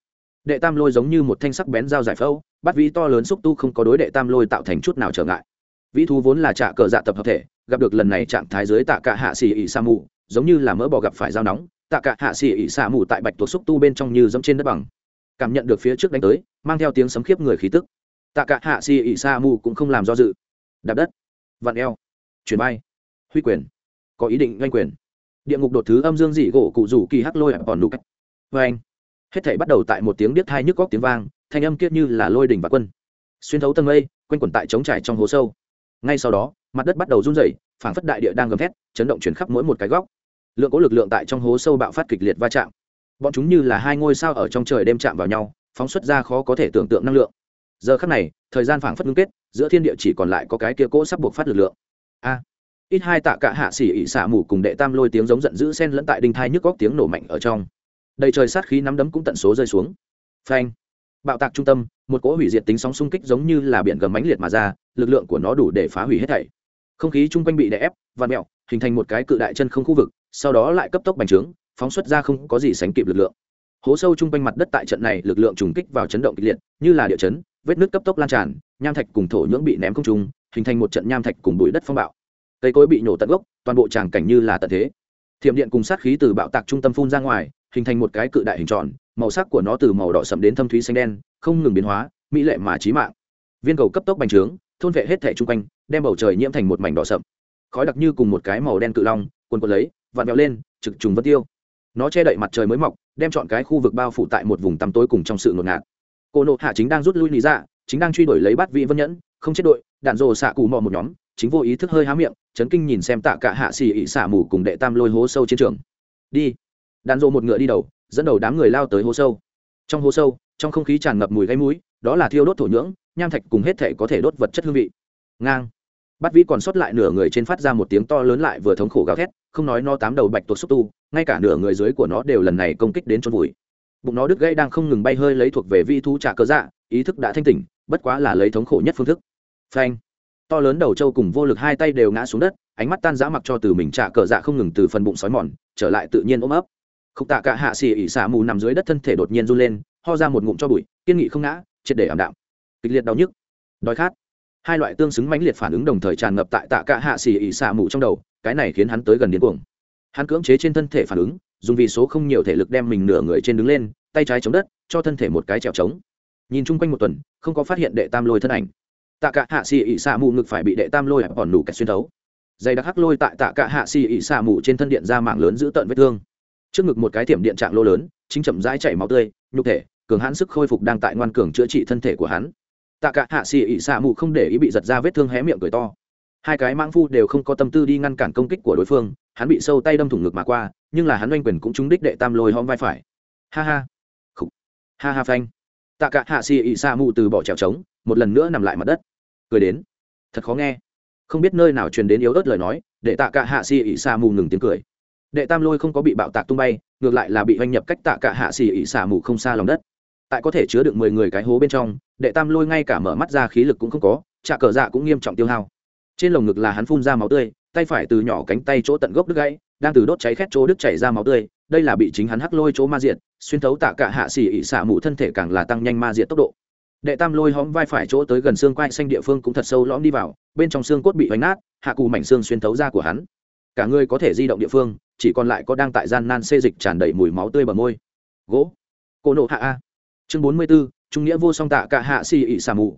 Đệ tam lôi giống như một thanh sắc bén dao giải phẫu bắt vĩ to lớn xúc tu không có đối đệ tam lôi tạo thành chút nào trở ngại. Vĩ thú vốn là trạ cờ dạ tập hợp thể, gặp được lần này trạng thái dưới tạ cả hạ xì ỉ sa mù, giống như là mỡ bò gặp phải dao nóng, tạ cả hạ xì ỉ sa mù tại bạch tuộc xúc tu bên trong như dẫm trên đất bằng. Cảm nhận được phía trước đánh tới, mang theo tiếng sấm khiếp người khí tức. Tạ cả hạ xì ỉ sa mù cũng không làm do dự. Đạp đất. Vặn eo. Chuyển bay. Huy quyền. Có ý định doanh quyền địa ngục đột thứ âm dương dị gỗ cụ rủ kỳ hắc lôi còn đủ vê anh, hết thể bắt đầu tại một tiếng biết thai nhức góc tiếng vang, thanh âm kiết như là lôi đỉnh và quân. Xuyên thấu tầng mây, quanh quẩn tại trống trải trong hố sâu. Ngay sau đó, mặt đất bắt đầu run rẩy, phảng phất đại địa đang gầm thét, chấn động chuyển khắp mỗi một cái góc. Lượng có lực lượng tại trong hố sâu bạo phát kịch liệt va chạm. Bọn chúng như là hai ngôi sao ở trong trời đêm chạm vào nhau, phóng xuất ra khó có thể tưởng tượng năng lượng. Giờ khắc này, thời gian phảng phất ngưng kết, giữa thiên địa chỉ còn lại có cái kia cỗ sắp buộc phát lực lượng. A ít hai tạ cả hạ xỉ ỉ xả mù cùng đệ tam lôi tiếng giống giận dữ sen lẫn tại đinh thai nhức góc tiếng nổ mạnh ở trong. Đầy trời sát khí nắm đấm cũng tận số rơi xuống. Phanh. Bạo tạc trung tâm, một cỗ hủy diệt tính sóng xung kích giống như là biển gầm mãnh liệt mà ra, lực lượng của nó đủ để phá hủy hết thảy. Không khí chung quanh bị đè ép và mẹo hình thành một cái cự đại chân không khu vực, sau đó lại cấp tốc bành trướng, phóng xuất ra không có gì sánh kịp lực lượng. Hố sâu chung quanh mặt đất tại trận này lực lượng trùng kích vào chấn động kịch liệt, như là địa chấn, vết nước cấp tốc lan tràn, nham thạch cùng thổ nhưỡng bị ném không trung, hình thành một trận nham thạch cùng bụi đất phong bạo cây cối bị nổ tận gốc, toàn bộ tràng cảnh như là tận thế. Thiểm điện cùng sát khí từ bạo tạc trung tâm phun ra ngoài, hình thành một cái cự đại hình tròn, màu sắc của nó từ màu đỏ sậm đến thâm thúy xanh đen, không ngừng biến hóa, mỹ lệ mà trí mạng. Viên cầu cấp tốc bành trướng, thôn vệ hết thể chung quanh, đem bầu trời nhiễm thành một mảnh đỏ sậm. Khói đặc như cùng một cái màu đen cự long quần quần lấy, vặn vẹo lên, trực trùng vân tiêu. Nó che đậy mặt trời mới mọc, đem chọn cái khu vực bao phủ tại một vùng tăm tối cùng trong sự ngột ngạt. Cô nộ hạ chính đang rút lui lý ra dạ, chính đang truy đuổi lấy bát vị vân nhẫn, không chết đội, đạn rồ xạ cù mò một nhóm chính vô ý thức hơi há miệng, chấn kinh nhìn xem tạ cả hạ xì ị xả mù cùng đệ tam lôi hố sâu chiến trường. Đi. Đàn rộ một ngựa đi đầu, dẫn đầu đám người lao tới hố sâu. Trong hố sâu, trong không khí tràn ngập mùi gáy mũi, đó là thiêu đốt thổ nhưỡng, nham thạch cùng hết thể có thể đốt vật chất hương vị. Ngang. Bắt vĩ còn sót lại nửa người trên phát ra một tiếng to lớn lại vừa thống khổ gào thét, không nói nó tám đầu bạch tuột xúc tu, ngay cả nửa người dưới của nó đều lần này công kích đến chôn vùi. Bụng nó đứt gãy đang không ngừng bay hơi lấy thuộc về vi thu trả cơ dạ ý thức đã thanh tỉnh, bất quá là lấy thống khổ nhất phương thức. Phanh to lớn đầu trâu cùng vô lực hai tay đều ngã xuống đất, ánh mắt tan rã mặc cho từ mình trả cờ dạ không ngừng từ phần bụng sói mòn, trở lại tự nhiên ôm ấp. Khúc tạ cả hạ xì ỉ xả mù nằm dưới đất thân thể đột nhiên run lên, ho ra một ngụm cho bụi, kiên nghị không ngã, triệt để ảm đạm. Kịch liệt đau nhức. Đói khát. Hai loại tương xứng mãnh liệt phản ứng đồng thời tràn ngập tại tạ cả hạ xì ỉ xả mù trong đầu, cái này khiến hắn tới gần điên cuồng. Hắn cưỡng chế trên thân thể phản ứng, dùng vì số không nhiều thể lực đem mình nửa người trên đứng lên, tay trái chống đất, cho thân thể một cái trèo trống. Nhìn chung quanh một tuần, không có phát hiện đệ tam lôi thân ảnh tạ cả hạ xì ỉ xạ mù ngực phải bị đệ tam lôi còn nủ kẹt xuyên thấu. Dày đặc hắc lôi tại tạ cả hạ xì ỉ xạ mù trên thân điện ra mạng lớn giữ tợn vết thương. Trước ngực một cái tiệm điện trạng lô lớn, chính chậm rãi chảy máu tươi, nhục thể, cường hãn sức khôi phục đang tại ngoan cường chữa trị thân thể của hắn. Tạ cả hạ xì ỉ xạ mù không để ý bị giật ra vết thương hé miệng cười to. Hai cái mãng phu đều không có tâm tư đi ngăn cản công kích của đối phương, hắn bị sâu tay đâm thủng ngực mà qua, nhưng là hắn oanh quyền cũng trúng đích đệ tam lôi hóm vai phải. Ha ha. Khủ. ha ha phanh. Tạ cả hạ xì ỉ xạ mù từ bỏ trèo trống, một lần nữa nằm lại mặt đất cười đến. Thật khó nghe. Không biết nơi nào truyền đến yếu ớt lời nói, để tạ cả hạ xì ỉ xà mù ngừng tiếng cười. Đệ tam lôi không có bị bạo tạc tung bay, ngược lại là bị oanh nhập cách tạ cả hạ xì ỉ xả mù không xa lòng đất. Tại có thể chứa được mười người cái hố bên trong, đệ tam lôi ngay cả mở mắt ra khí lực cũng không có trà cờ dạ cũng nghiêm trọng tiêu hao. Trên lồng ngực là hắn phun ra máu tươi, tay phải từ nhỏ cánh tay chỗ tận gốc đứt gãy, đang từ đốt cháy khét chỗ đứt chảy ra máu tươi, đây là bị chính hắn hắc lôi chỗ ma diện xuyên thấu tạ cả hạ xỉ ỉ xả mù thân thể càng là tăng nhanh ma diện tốc độ đệ tam lôi hóm vai phải chỗ tới gần xương quai xanh địa phương cũng thật sâu lõm đi vào, bên trong xương cốt bị hoành nát, hạ cù mảnh xương xuyên thấu ra của hắn. Cả người có thể di động địa phương, chỉ còn lại có đang tại gian nan xê dịch tràn đầy mùi máu tươi bờ môi. Gỗ. Cô nộ hạ a. Chương bốn mươi b ố trung nghĩa vô song tạ cả hạ xì ị xà mù.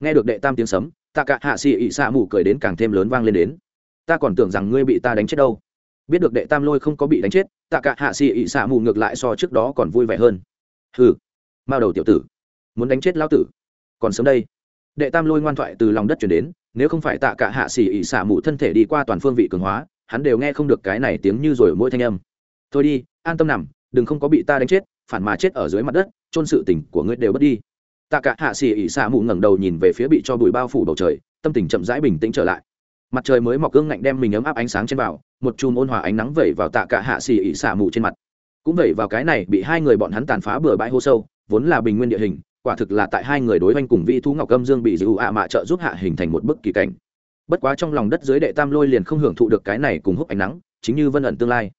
Nghe được đệ tam tiếng sấm, tạ cả hạ xì ị xà mù cười đến càng thêm lớn vang lên đến. Ta còn tưởng rằng ngươi bị ta đánh chết đâu. Biết được đệ tam lôi không có bị đánh chết, tạ cả hạ xì ị xà mù ngược lại so trước đó còn vui vẻ hơn. Hừ. Mao đầu tiểu tử muốn đánh chết lão tử. Còn sớm đây, đệ tam lôi ngoan thoại từ lòng đất chuyển đến, nếu không phải tạ cả hạ xỉ ỉ xả mụ thân thể đi qua toàn phương vị cường hóa, hắn đều nghe không được cái này tiếng như rồi mỗi thanh âm. Thôi đi, an tâm nằm, đừng không có bị ta đánh chết, phản mà chết ở dưới mặt đất, chôn sự tình của ngươi đều bất đi. Tạ cả hạ xỉ ỉ xả mụ ngẩng đầu nhìn về phía bị cho bụi bao phủ bầu trời, tâm tình chậm rãi bình tĩnh trở lại. Mặt trời mới mọc gương ngạnh đem mình ấm áp ánh sáng trên vào, một chùm ôn hòa ánh nắng vẩy vào tạ cả hạ xỉ ỉ xả mụ trên mặt. Cũng vẩy vào cái này bị hai người bọn hắn tàn phá bừa bãi hô sâu, vốn là bình nguyên địa hình quả thực là tại hai người đối oanh cùng vi Thú ngọc âm dương bị dư ạ mạ trợ giúp hạ hình thành một bức kỳ cảnh. Bất quá trong lòng đất dưới đệ tam lôi liền không hưởng thụ được cái này cùng hút ánh nắng, chính như vân ẩn tương lai.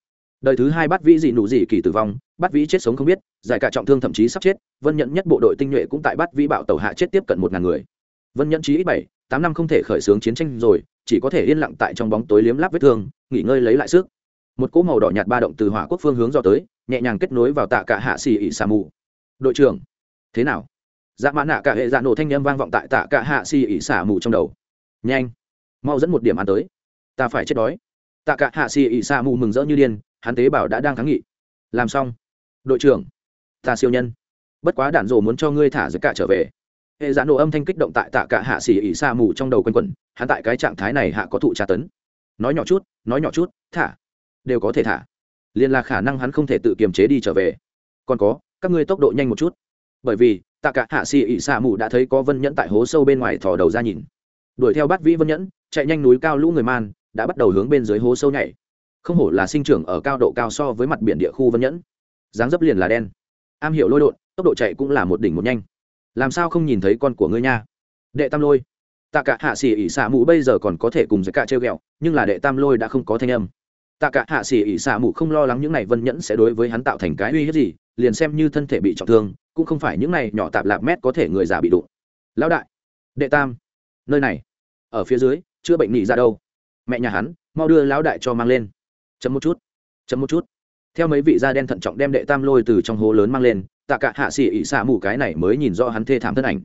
Đời thứ hai bắt vĩ dị nụ dị kỳ tử vong bắt vĩ chết sống không biết, giải cả trọng thương thậm chí sắp chết, vân nhận nhất bộ đội tinh nhuệ cũng tại bắt vĩ bạo tàu hạ chết tiếp cận một ngàn người. Vân nhận chí ít bảy, tám năm không thể khởi xướng chiến tranh rồi, chỉ có thể yên lặng tại trong bóng tối liếm láp vết thương, nghỉ ngơi lấy lại sức. Một cỗ màu đỏ nhạt ba động từ hỏa quốc phương hướng do tới, nhẹ nhàng kết nối vào tạ cả hạ xì ỉ xà mù. Đội trưởng, thế nào? Dạ mã nạ cả hệ dạ nổ thanh â m vang vọng tại tạ cả hạ xì ỉ xả mù trong đầu. Nhanh, mau dẫn một điểm ăn tới. Ta phải chết đói. Tạ cả hạ xì ỉ xả mù mừng rỡ như điên, hắn tế bảo đã đang kháng nghị. Làm xong. Đội trưởng, ta siêu nhân. Bất quá đạn rồ muốn cho ngươi thả giấy cả trở về. Hệ dạ nổ âm thanh kích động tại tạ cả hạ xì ỉ xả mù trong đầu quanh quẩn, hắn tại cái trạng thái này hạ có thụ tra tấn. Nói nhỏ chút, nói nhỏ chút, thả. Đều có thể thả. Liên là khả năng hắn không thể tự kiềm chế đi trở về. Còn có, các ngươi tốc độ nhanh một chút. Bởi vì tạ cả hạ xì ỉ xạ mù đã thấy có vân nhẫn tại hố sâu bên ngoài thò đầu ra nhìn. Đuổi theo bắt vĩ vân nhẫn, chạy nhanh núi cao lũ người man, đã bắt đầu hướng bên dưới hố sâu nhảy. Không hổ là sinh trưởng ở cao độ cao so với mặt biển địa khu vân nhẫn. Dáng dấp liền là đen. Am hiểu lôi đột tốc độ chạy cũng là một đỉnh một nhanh. Làm sao không nhìn thấy con của ngươi nha? Đệ tam lôi. Tạ cả hạ xỉ ỉ xạ mù bây giờ còn có thể cùng với cả treo ghẹo, nhưng là đệ tam lôi đã không có thanh âm. Tạ cả hạ xỉ ỉ xạ mù không lo lắng những này vân nhẫn sẽ đối với hắn tạo thành cái uy hiếp gì, liền xem như thân thể bị trọng thương cũng không phải những này nhỏ tạp lạp mét có thể người già bị đụng. Lão đại, đệ tam, nơi này, ở phía dưới, chữa bệnh nghỉ ra dạ đâu? Mẹ nhà hắn, mau đưa lão đại cho mang lên. Chấm một chút chấm một chút. Theo mấy vị da đen thận trọng đem đệ tam lôi từ trong hố lớn mang lên, tạ cả hạ xỉ ỉ xạ mù cái này mới nhìn rõ hắn thê thảm thân ảnh.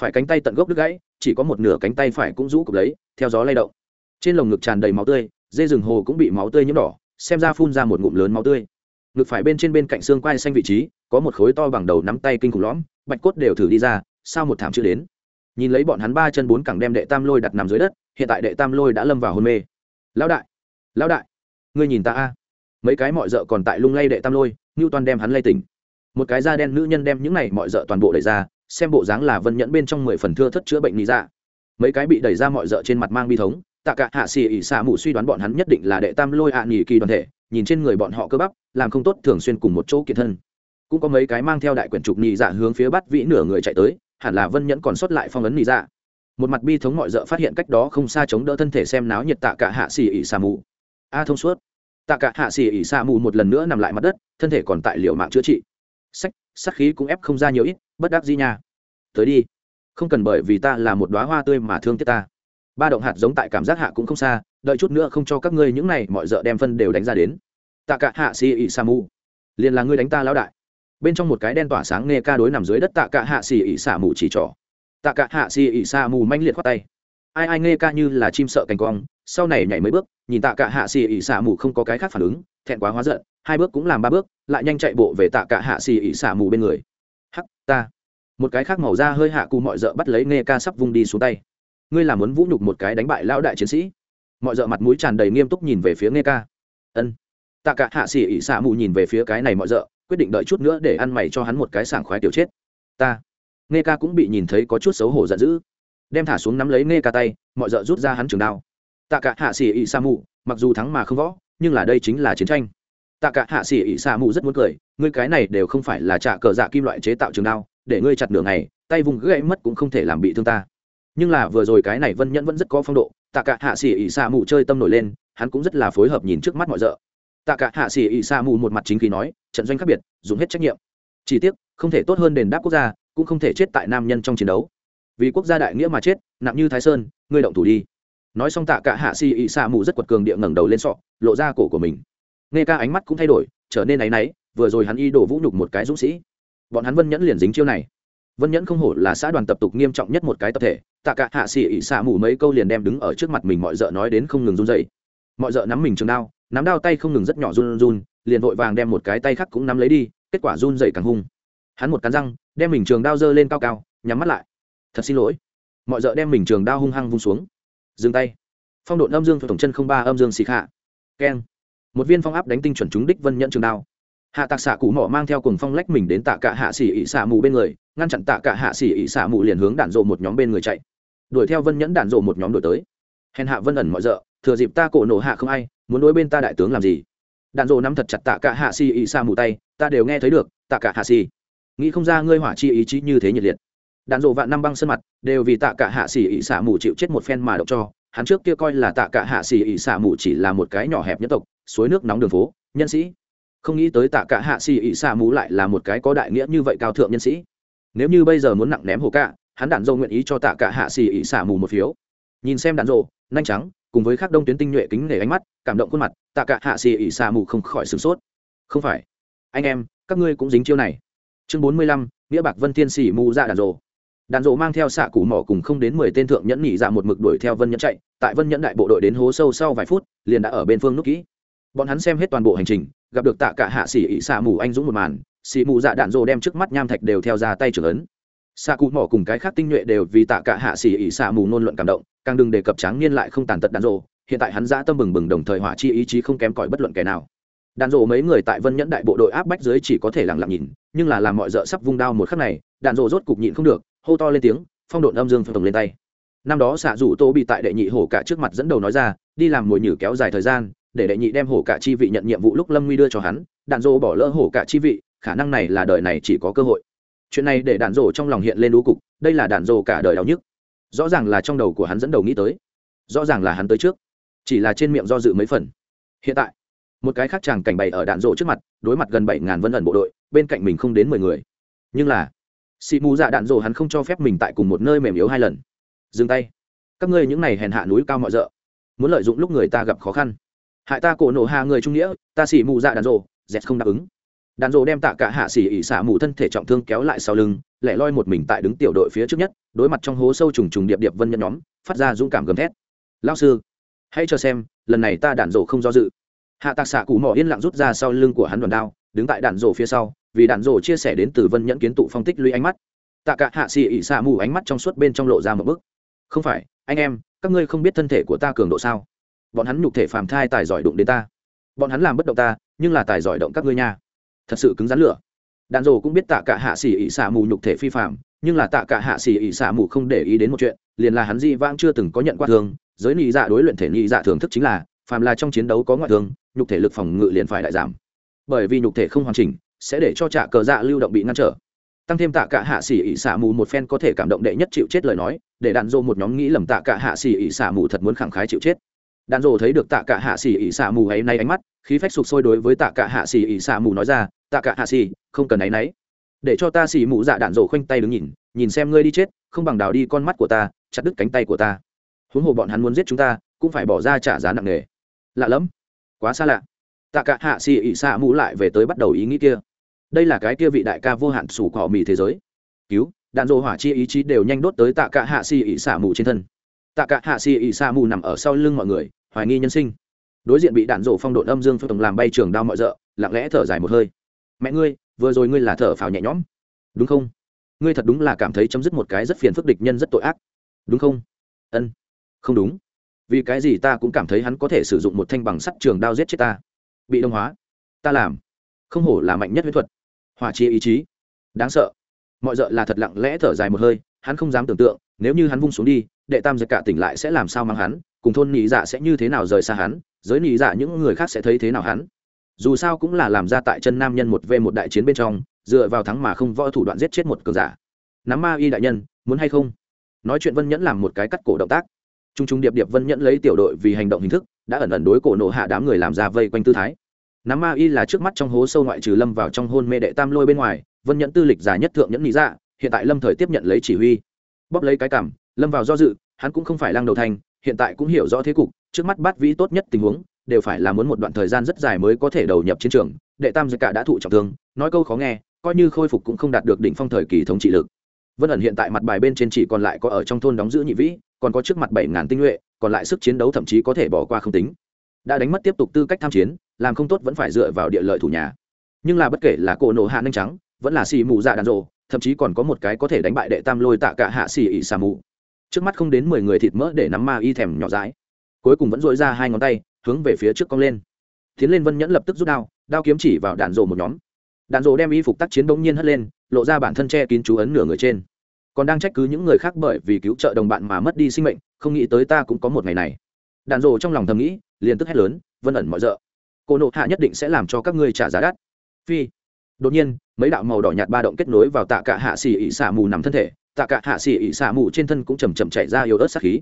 Phải cánh tay tận gốc đứt gãy, chỉ có một nửa cánh tay phải cũng rũ cục lấy, theo gió lay động. Trên lồng ngực tràn đầy máu tươi, dê rừng hồ cũng bị máu tươi nhiễm đỏ, xem ra phun ra một ngụm lớn máu tươi. Ngực phải bên trên bên cạnh xương quai xanh vị trí có một khối to bằng đầu nắm tay kinh khủng lõm, bạch cốt đều thử đi ra, sao một thảm chưa đến. Nhìn lấy bọn hắn ba chân bốn cẳng đem đệ tam lôi đặt nằm dưới đất, hiện tại đệ tam lôi đã lâm vào hôn mê. Lão đại lão đại, ngươi nhìn ta a. Mấy cái mọi d còn tại lung lay đệ tam lôi, ngưu toàn đem hắn lay tỉnh. Một cái da đen nữ nhân đem những này mọi d toàn bộ đẩy ra, xem bộ dáng là vân nhẫn bên trong mười phần thưa thất chữa bệnh lý ra dạ. mấy cái bị đẩy ra mọi d trên mặt mang bi thống, tạ cả hạ xì ỉ xạ mù suy đoán bọn hắn nhất định là đệ tam lôi ạ à nghỉ kỳ đoàn thể, nhìn trên người bọn họ cơ bắp, làm không tốt thường xuyên cùng một chỗ kiệt thân cũng có mấy cái mang theo đại quyển trục nhị dạ hướng phía bắt vĩ nửa người chạy tới, hẳn là vân nhẫn còn sót lại phong ấn nhị dạ. Một mặt bi thống mọi d phát hiện cách đó không xa chống đỡ thân thể xem náo nhiệt tạ cả hạ xì ỉ xà mù. A thông suốt. Tạ cả hạ xì ỉ xà mù một lần nữa nằm lại mặt đất, thân thể còn tại liều mạng chữa trị. Sách sắc khí cũng ép không ra nhiều ít, bất đắc gì nha. Tới đi. Không cần bởi vì ta là một đoá hoa tươi mà thương tiếc ta. Ba động hạt giống tại cảm giác hạ cũng không xa, đợi chút nữa không cho các ngươi những này, mọi d đem phân đều đánh ra đến. Tạ cả hạ xì ỉ xà mù. Liền là ngươi đánh ta lão đại bên trong một cái đen tỏa sáng nghe ca đối nằm dưới đất tạ cả hạ xì ỉ xả mù chỉ trỏ. Tạ cả hạ xì ỉ xả mù manh liệt khoát tay. Ai ai nghe ca như là chim sợ cành cong, sau này nhảy mấy bước, nhìn tạ cả hạ xì ỉ xả mù không có cái khác phản ứng, thẹn quá hóa giận, hai bước cũng làm ba bước, lại nhanh chạy bộ về tạ cả hạ xì ỉ xả mù bên người. Hắc, ta. Một cái khác màu da hơi hạ cù mọi d bắt lấy nghe ca sắp vung đi xuống tay. Ngươi là muốn vũ nhục một cái đánh bại lão đại chiến sĩ. Mọi d mặt mũi tràn đầy nghiêm túc nhìn về phía nghe ca. Ân. Tạ cả hạ xỉ ỉ xạ mù nhìn về phía cái này mọi d quyết định đợi chút nữa để ăn mày cho hắn một cái sảng khoái tiểu chết. Ta. Nghe ca cũng bị nhìn thấy có chút xấu hổ giận dữ. Đem thả xuống nắm lấy nghe ca tay, mọi d rút ra hắn trường đao. Tạ cả hạ xỉ ỉ Sa mù mặc dù thắng mà không võ, nhưng là đây chính là chiến tranh. Tạ cả hạ xỉ ỉ Sa mù rất muốn cười, ngươi cái này đều không phải là trả cờ dạ kim loại chế tạo trường đao, để ngươi chặt nửa ngày, tay vùng gãy mất cũng không thể làm bị thương ta. Nhưng là vừa rồi cái này vân nhẫn vẫn rất có phong độ, tạ cả hạ xỉ ỉ Sa mù chơi tâm nổi lên, hắn cũng rất là phối hợp nhìn trước mắt mọi d tạ cả hạ xỉ ỉ Sa mù một mặt chính khí nói trận doanh khác biệt, dùng hết trách nhiệm. Chỉ tiếc, không thể tốt hơn đền đáp quốc gia, cũng không thể chết tại nam nhân trong chiến đấu. Vì quốc gia đại nghĩa mà chết, nặng như thái sơn, ngươi động thủ đi. Nói xong tạ cả hạ si ị xạ mù rất quật cường địa ngẩng đầu lên sọ, lộ ra cổ của mình. Nghe ca ánh mắt cũng thay đổi, trở nên áy náy, vừa rồi hắn y đổ vũ nhục một cái dũng sĩ. Bọn hắn vân nhẫn liền dính chiêu này. Vân nhẫn không hổ là xã đoàn tập tục nghiêm trọng nhất một cái tập thể, tạ cả hạ xỉ ỉ xạ mù mấy câu liền đem đứng ở trước mặt mình mọi d nói đến không ngừng run dậy mọi d nắm mình trường đao, nắm đao tay không ngừng rất nhỏ run run liền vội vàng đem một cái tay khác cũng nắm lấy đi, kết quả run dậy càng hung. Hắn một cắn răng, đem mình trường đao dơ lên cao cao, nhắm mắt lại. Thật xin lỗi. Mọi d đem mình trường đao hung hăng vung xuống. Dừng tay. Phong độn âm dương tổng chân không ba âm dương xì khạ keng. Một viên phong áp đánh tinh chuẩn trúng đích vân nhẫn trường đao. Hạ tạc xạ cụ mỏ mang theo cùng phong lách mình đến tạ cả hạ xỉ ỉ xạ mù bên người, ngăn chặn tạ cả hạ xỉ ỉ xạ mù liền hướng đạn rộ một nhóm bên người chạy. Đuổi theo vân nhẫn đạn rộ một nhóm đuổi tới. Hèn hạ vân ẩn mọi d thừa dịp ta cổ nổ hạ không ai, muốn đối bên ta đại tướng làm gì? Đạn dộ nắm thật chặt tạ cả hạ xì ỉ xa mù tay, ta đều nghe thấy được, tạ cả hạ xì nghĩ không ra ngươi hỏa chi ý chí như thế nhiệt liệt. Đạn dộ vạn năm băng sân mặt, đều vì tạ cả hạ xì ỉ xả mù chịu chết một phen mà động cho. Hắn trước kia coi là tạ cả hạ xì ỉ xả mù chỉ là một cái nhỏ hẹp nhất tộc, suối nước nóng đường phố, nhân sĩ. Không nghĩ tới tạ cả hạ xì ỉ xả mù lại là một cái có đại nghĩa như vậy cao thượng nhân sĩ. Nếu như bây giờ muốn nặng ném hồ cạ, hắn đạn dộ nguyện ý cho tạ cả hạ xì ỉ xả mù một phiếu. Nhìn xem đạn dộ, nhanh trắng cùng với các đông tuyến tinh nhuệ kính nể ánh mắt cảm động khuôn mặt, tạ cả hạ xì ỉ xà mù không khỏi sửng sốt. Không phải. Anh em, các ngươi cũng dính chiêu này. Chương bốn mươi lăm, nghĩa bạc vân thiên xỉ mù ra đàn đạn đàn đạn mang theo xạ củ mỏ cùng không đến mười tên thượng nhẫn nhị ra dạ một mực đuổi theo vân nhẫn chạy. Tại vân nhẫn đại bộ đội đến hố sâu sau vài phút, liền đã ở bên phương nút kỹ bọn hắn xem hết toàn bộ hành trình, gặp được tạ cả hạ xỉ ỉ xạ mù anh dũng một màn xỉ mù dạ đạn rộ đem trước mắt nham thạch đều theo ra tay trưởng ấn. Xạ cụ mỏ cùng cái khác tinh nhuệ đều vì tạ cả hạ xỉ ỉ xạ mù nôn luận cảm động, càng đừng đề cập tráng niên lại không tàn tật đạn rộ hiện tại hắn dã tâm bừng bừng đồng thời hỏa chi ý chí không kém cỏi bất luận kẻ nào. Đàn rồ mấy người tại vân nhẫn đại bộ đội áp bách dưới chỉ có thể lặng lặng nhìn, nhưng là làm mọi d sắp vung đao một khắc này, Đàn rồ rốt cục nhịn không được, hô to lên tiếng, phong độn âm dương phong tổng lên tay. Năm đó xạ rủ tô bị tại đệ nhị hổ cả trước mặt dẫn đầu nói ra, đi làm mồi nhử kéo dài thời gian, để đệ nhị đem hổ cả chi vị nhận nhiệm vụ lúc lâm nguy đưa cho hắn đạn dỗ bỏ lỡ hổ cả chi vị, khả năng này là đời này chỉ có cơ hội. Chuyện này để đạn dỗ trong lòng hiện lên đũ cục, đây là đạn dỗ cả đời đau nhức. Rõ ràng là trong đầu của hắn dẫn đầu nghĩ tới. Rõ ràng là hắn tới trước chỉ là trên miệng do dự mấy phần. Hiện tại, một cái khác chàng cảnh bày ở đạn rộ trước mặt, đối mặt gần bảy ngàn vân ẩn bộ đội, bên cạnh mình không đến mười người. Nhưng là, xị mù dạ đạn rộ hắn không cho phép mình tại cùng một nơi mềm yếu hai lần. Dừng tay. Các ngươi những này hèn hạ núi cao mọi rợ. Muốn lợi dụng lúc người ta gặp khó khăn. Hại ta cổ nổ hạ người trung nghĩa, ta xị mù dạ đạn rộ, dẹt không đáp ứng. Đàn rộ đem tạ cả hạ xỉ ỉ xả mù thân thể trọng thương kéo lại sau lưng, lẻ loi một mình tại đứng tiểu đội phía trước nhất, đối mặt trong hố sâu trùng trùng điệp điệp vân nhân nhóm, phát ra dũng cảm gầm thét. Lao sư hãy cho xem, lần này ta đạn rổ không do dự. Hạ tạc xạ cụ mỏ yên lặng rút ra sau lưng của hắn đoàn đao, đứng tại đạn rổ phía sau, vì đạn rổ chia sẻ đến từ vân nhẫn kiến tụ phong tích lũy ánh mắt. Tạ cả hạ xì ỉ xạ mù ánh mắt trong suốt bên trong lộ ra một bức. Không phải, anh em, các ngươi không biết thân thể của ta cường độ sao? Bọn hắn nhục thể phàm thai tài giỏi đụng đến ta. Bọn hắn làm bất động ta, nhưng là tài giỏi động các ngươi nha. Thật sự cứng rắn lửa. Đạn rổ cũng biết tạ cả hạ xì ỉ xả mù nhục thể phi phạm nhưng là tạ cả hạ xì ỉ xả mù không để ý đến một chuyện, liền là hắn di vãng chưa từng có nhận qua thương giới nhị dạ đối luyện thể nhị dạ thưởng thức chính là, phàm là trong chiến đấu có ngoại thương, nhục thể lực phòng ngự liền phải đại giảm. Bởi vì nhục thể không hoàn chỉnh, sẽ để cho trạ cờ dạ lưu động bị ngăn trở. Tăng thêm tạ cả hạ xỉ ỉ xả mù một phen có thể cảm động đệ nhất chịu chết lời nói, để đạn dô một nhóm nghĩ lầm tạ cả hạ xỉ ỉ xả mù thật muốn khẳng khái chịu chết. Đạn dô thấy được tạ cả hạ xỉ ỉ xả mù ấy nay ánh mắt, khí phách sụp sôi đối với tạ cả hạ xỉ ỉ xả mù nói ra, tạ cả hạ xỉ không cần ấy náy để cho ta xỉ mù dạ đạn dô khoanh tay đứng nhìn nhìn xem ngươi đi chết, không bằng đào đi con mắt của ta, chặt đứt cánh tay của ta huống hồ bọn hắn muốn giết chúng ta, cũng phải bỏ ra trả giá nặng nề. Lạ lẫm. Quá xa lạ. Tạ cả hạ xì ỉ xạ mũ lại về tới bắt đầu ý nghĩ kia. Đây là cái kia vị đại ca vô hạn sủ cỏ mì thế giới. Cứu, đạn dỗ hỏa chi ý chí đều nhanh đốt tới tạ cả hạ xì ỉ xạ mù trên thân. Tạ cả hạ xì ỉ xạ mù nằm ở sau lưng mọi người, hoài nghi nhân sinh. Đối diện bị đạn dỗ phong độn âm dương phương tổng làm bay trường đao mọi rợ, lặng lẽ thở dài một hơi. Mẹ ngươi, vừa rồi ngươi là thở phào nhẹ nhõm. Đúng không? Ngươi thật đúng là cảm thấy chấm dứt một cái rất phiền phức địch nhân rất tội ác. Đúng không? Ân không đúng. Vì cái gì ta cũng cảm thấy hắn có thể sử dụng một thanh bằng sắt trường đao giết chết ta. Bị đông hóa. Ta làm. Không hổ là mạnh nhất huyết thuật. Hỏa chia ý chí. Đáng sợ. Mọi d là thật lặng lẽ thở dài một hơi, hắn không dám tưởng tượng, nếu như hắn vung xuống đi, đệ tam giật cả tỉnh lại sẽ làm sao mang hắn, cùng thôn nị dạ sẽ như thế nào rời xa hắn, giới nị dạ những người khác sẽ thấy thế nào hắn. Dù sao cũng là làm ra tại chân nam nhân một v một đại chiến bên trong, dựa vào thắng mà không võ thủ đoạn giết chết một cường giả. Nắm ma y đại nhân, muốn hay không? Nói chuyện vân nhẫn làm một cái cắt cổ động tác t r u n g t r u n g điệp điệp vân nhẫn lấy tiểu đội vì hành động hình thức, đã ẩn ẩn đối cổ nộ hạ đám người làm ra vây quanh tư thái. Nắm ma y là trước mắt trong hố sâu ngoại trừ lâm vào trong hôn mê đệ tam lôi bên ngoài, vân nhẫn tư lịch già nhất thượng nhẫn lý dạ hiện tại lâm thời tiếp nhận lấy chỉ huy. Bóp lấy cái cảm, lâm vào do dự, hắn cũng không phải lăng đầu thành, hiện tại cũng hiểu rõ thế cục, trước mắt bát vĩ tốt nhất tình huống, đều phải là muốn một đoạn thời gian rất dài mới có thể đầu nhập chiến trường, đệ tam giật cả đã thụ trọng thương, nói câu khó nghe, coi như khôi phục cũng không đạt được đỉnh phong thời kỳ thống trị lực. Vân ẩn hiện tại mặt bài bên trên chỉ còn lại có ở trong thôn đóng giữ nhị vĩ còn có trước mặt bảy ngàn tinh nhuệ, còn lại sức chiến đấu thậm chí có thể bỏ qua không tính. Đã đánh mất tiếp tục tư cách tham chiến, làm không tốt vẫn phải dựa vào địa lợi thủ nhà. Nhưng là bất kể là cổ nổ hạ nhanh trắng, vẫn là xì mù dạ đàn rộ thậm chí còn có một cái có thể đánh bại đệ tam lôi tạ cả hạ xì ỉ xà mù. Trước mắt không đến mười người thịt mỡ để nắm ma y thèm nhỏ dãi. Cuối cùng vẫn dội ra hai ngón tay, hướng về phía trước cong lên. Tiến lên vân nhẫn lập tức rút đao đao kiếm chỉ vào đạn rộ một nhóm. Đạn rộ đem y phục tác chiến bỗng nhiên hất lên, lộ ra bản thân che kín chú ấn nửa người trên còn đang trách cứ những người khác bởi vì cứu trợ đồng bạn mà mất đi sinh mệnh, không nghĩ tới ta cũng có một ngày này. Đạn rộ trong lòng thầm nghĩ, liền tức hét lớn, vân ẩn mọi rợ. Cô nộ hạ nhất định sẽ làm cho các ngươi trả giá đắt. Phi. Đột nhiên, mấy đạo màu đỏ nhạt ba động kết nối vào tạ cả hạ xỉ ỉ xả mù nằm thân thể, tạ cả hạ xỉ ỉ xả mù trên thân cũng chầm chậm chạy ra yếu ớt sát khí.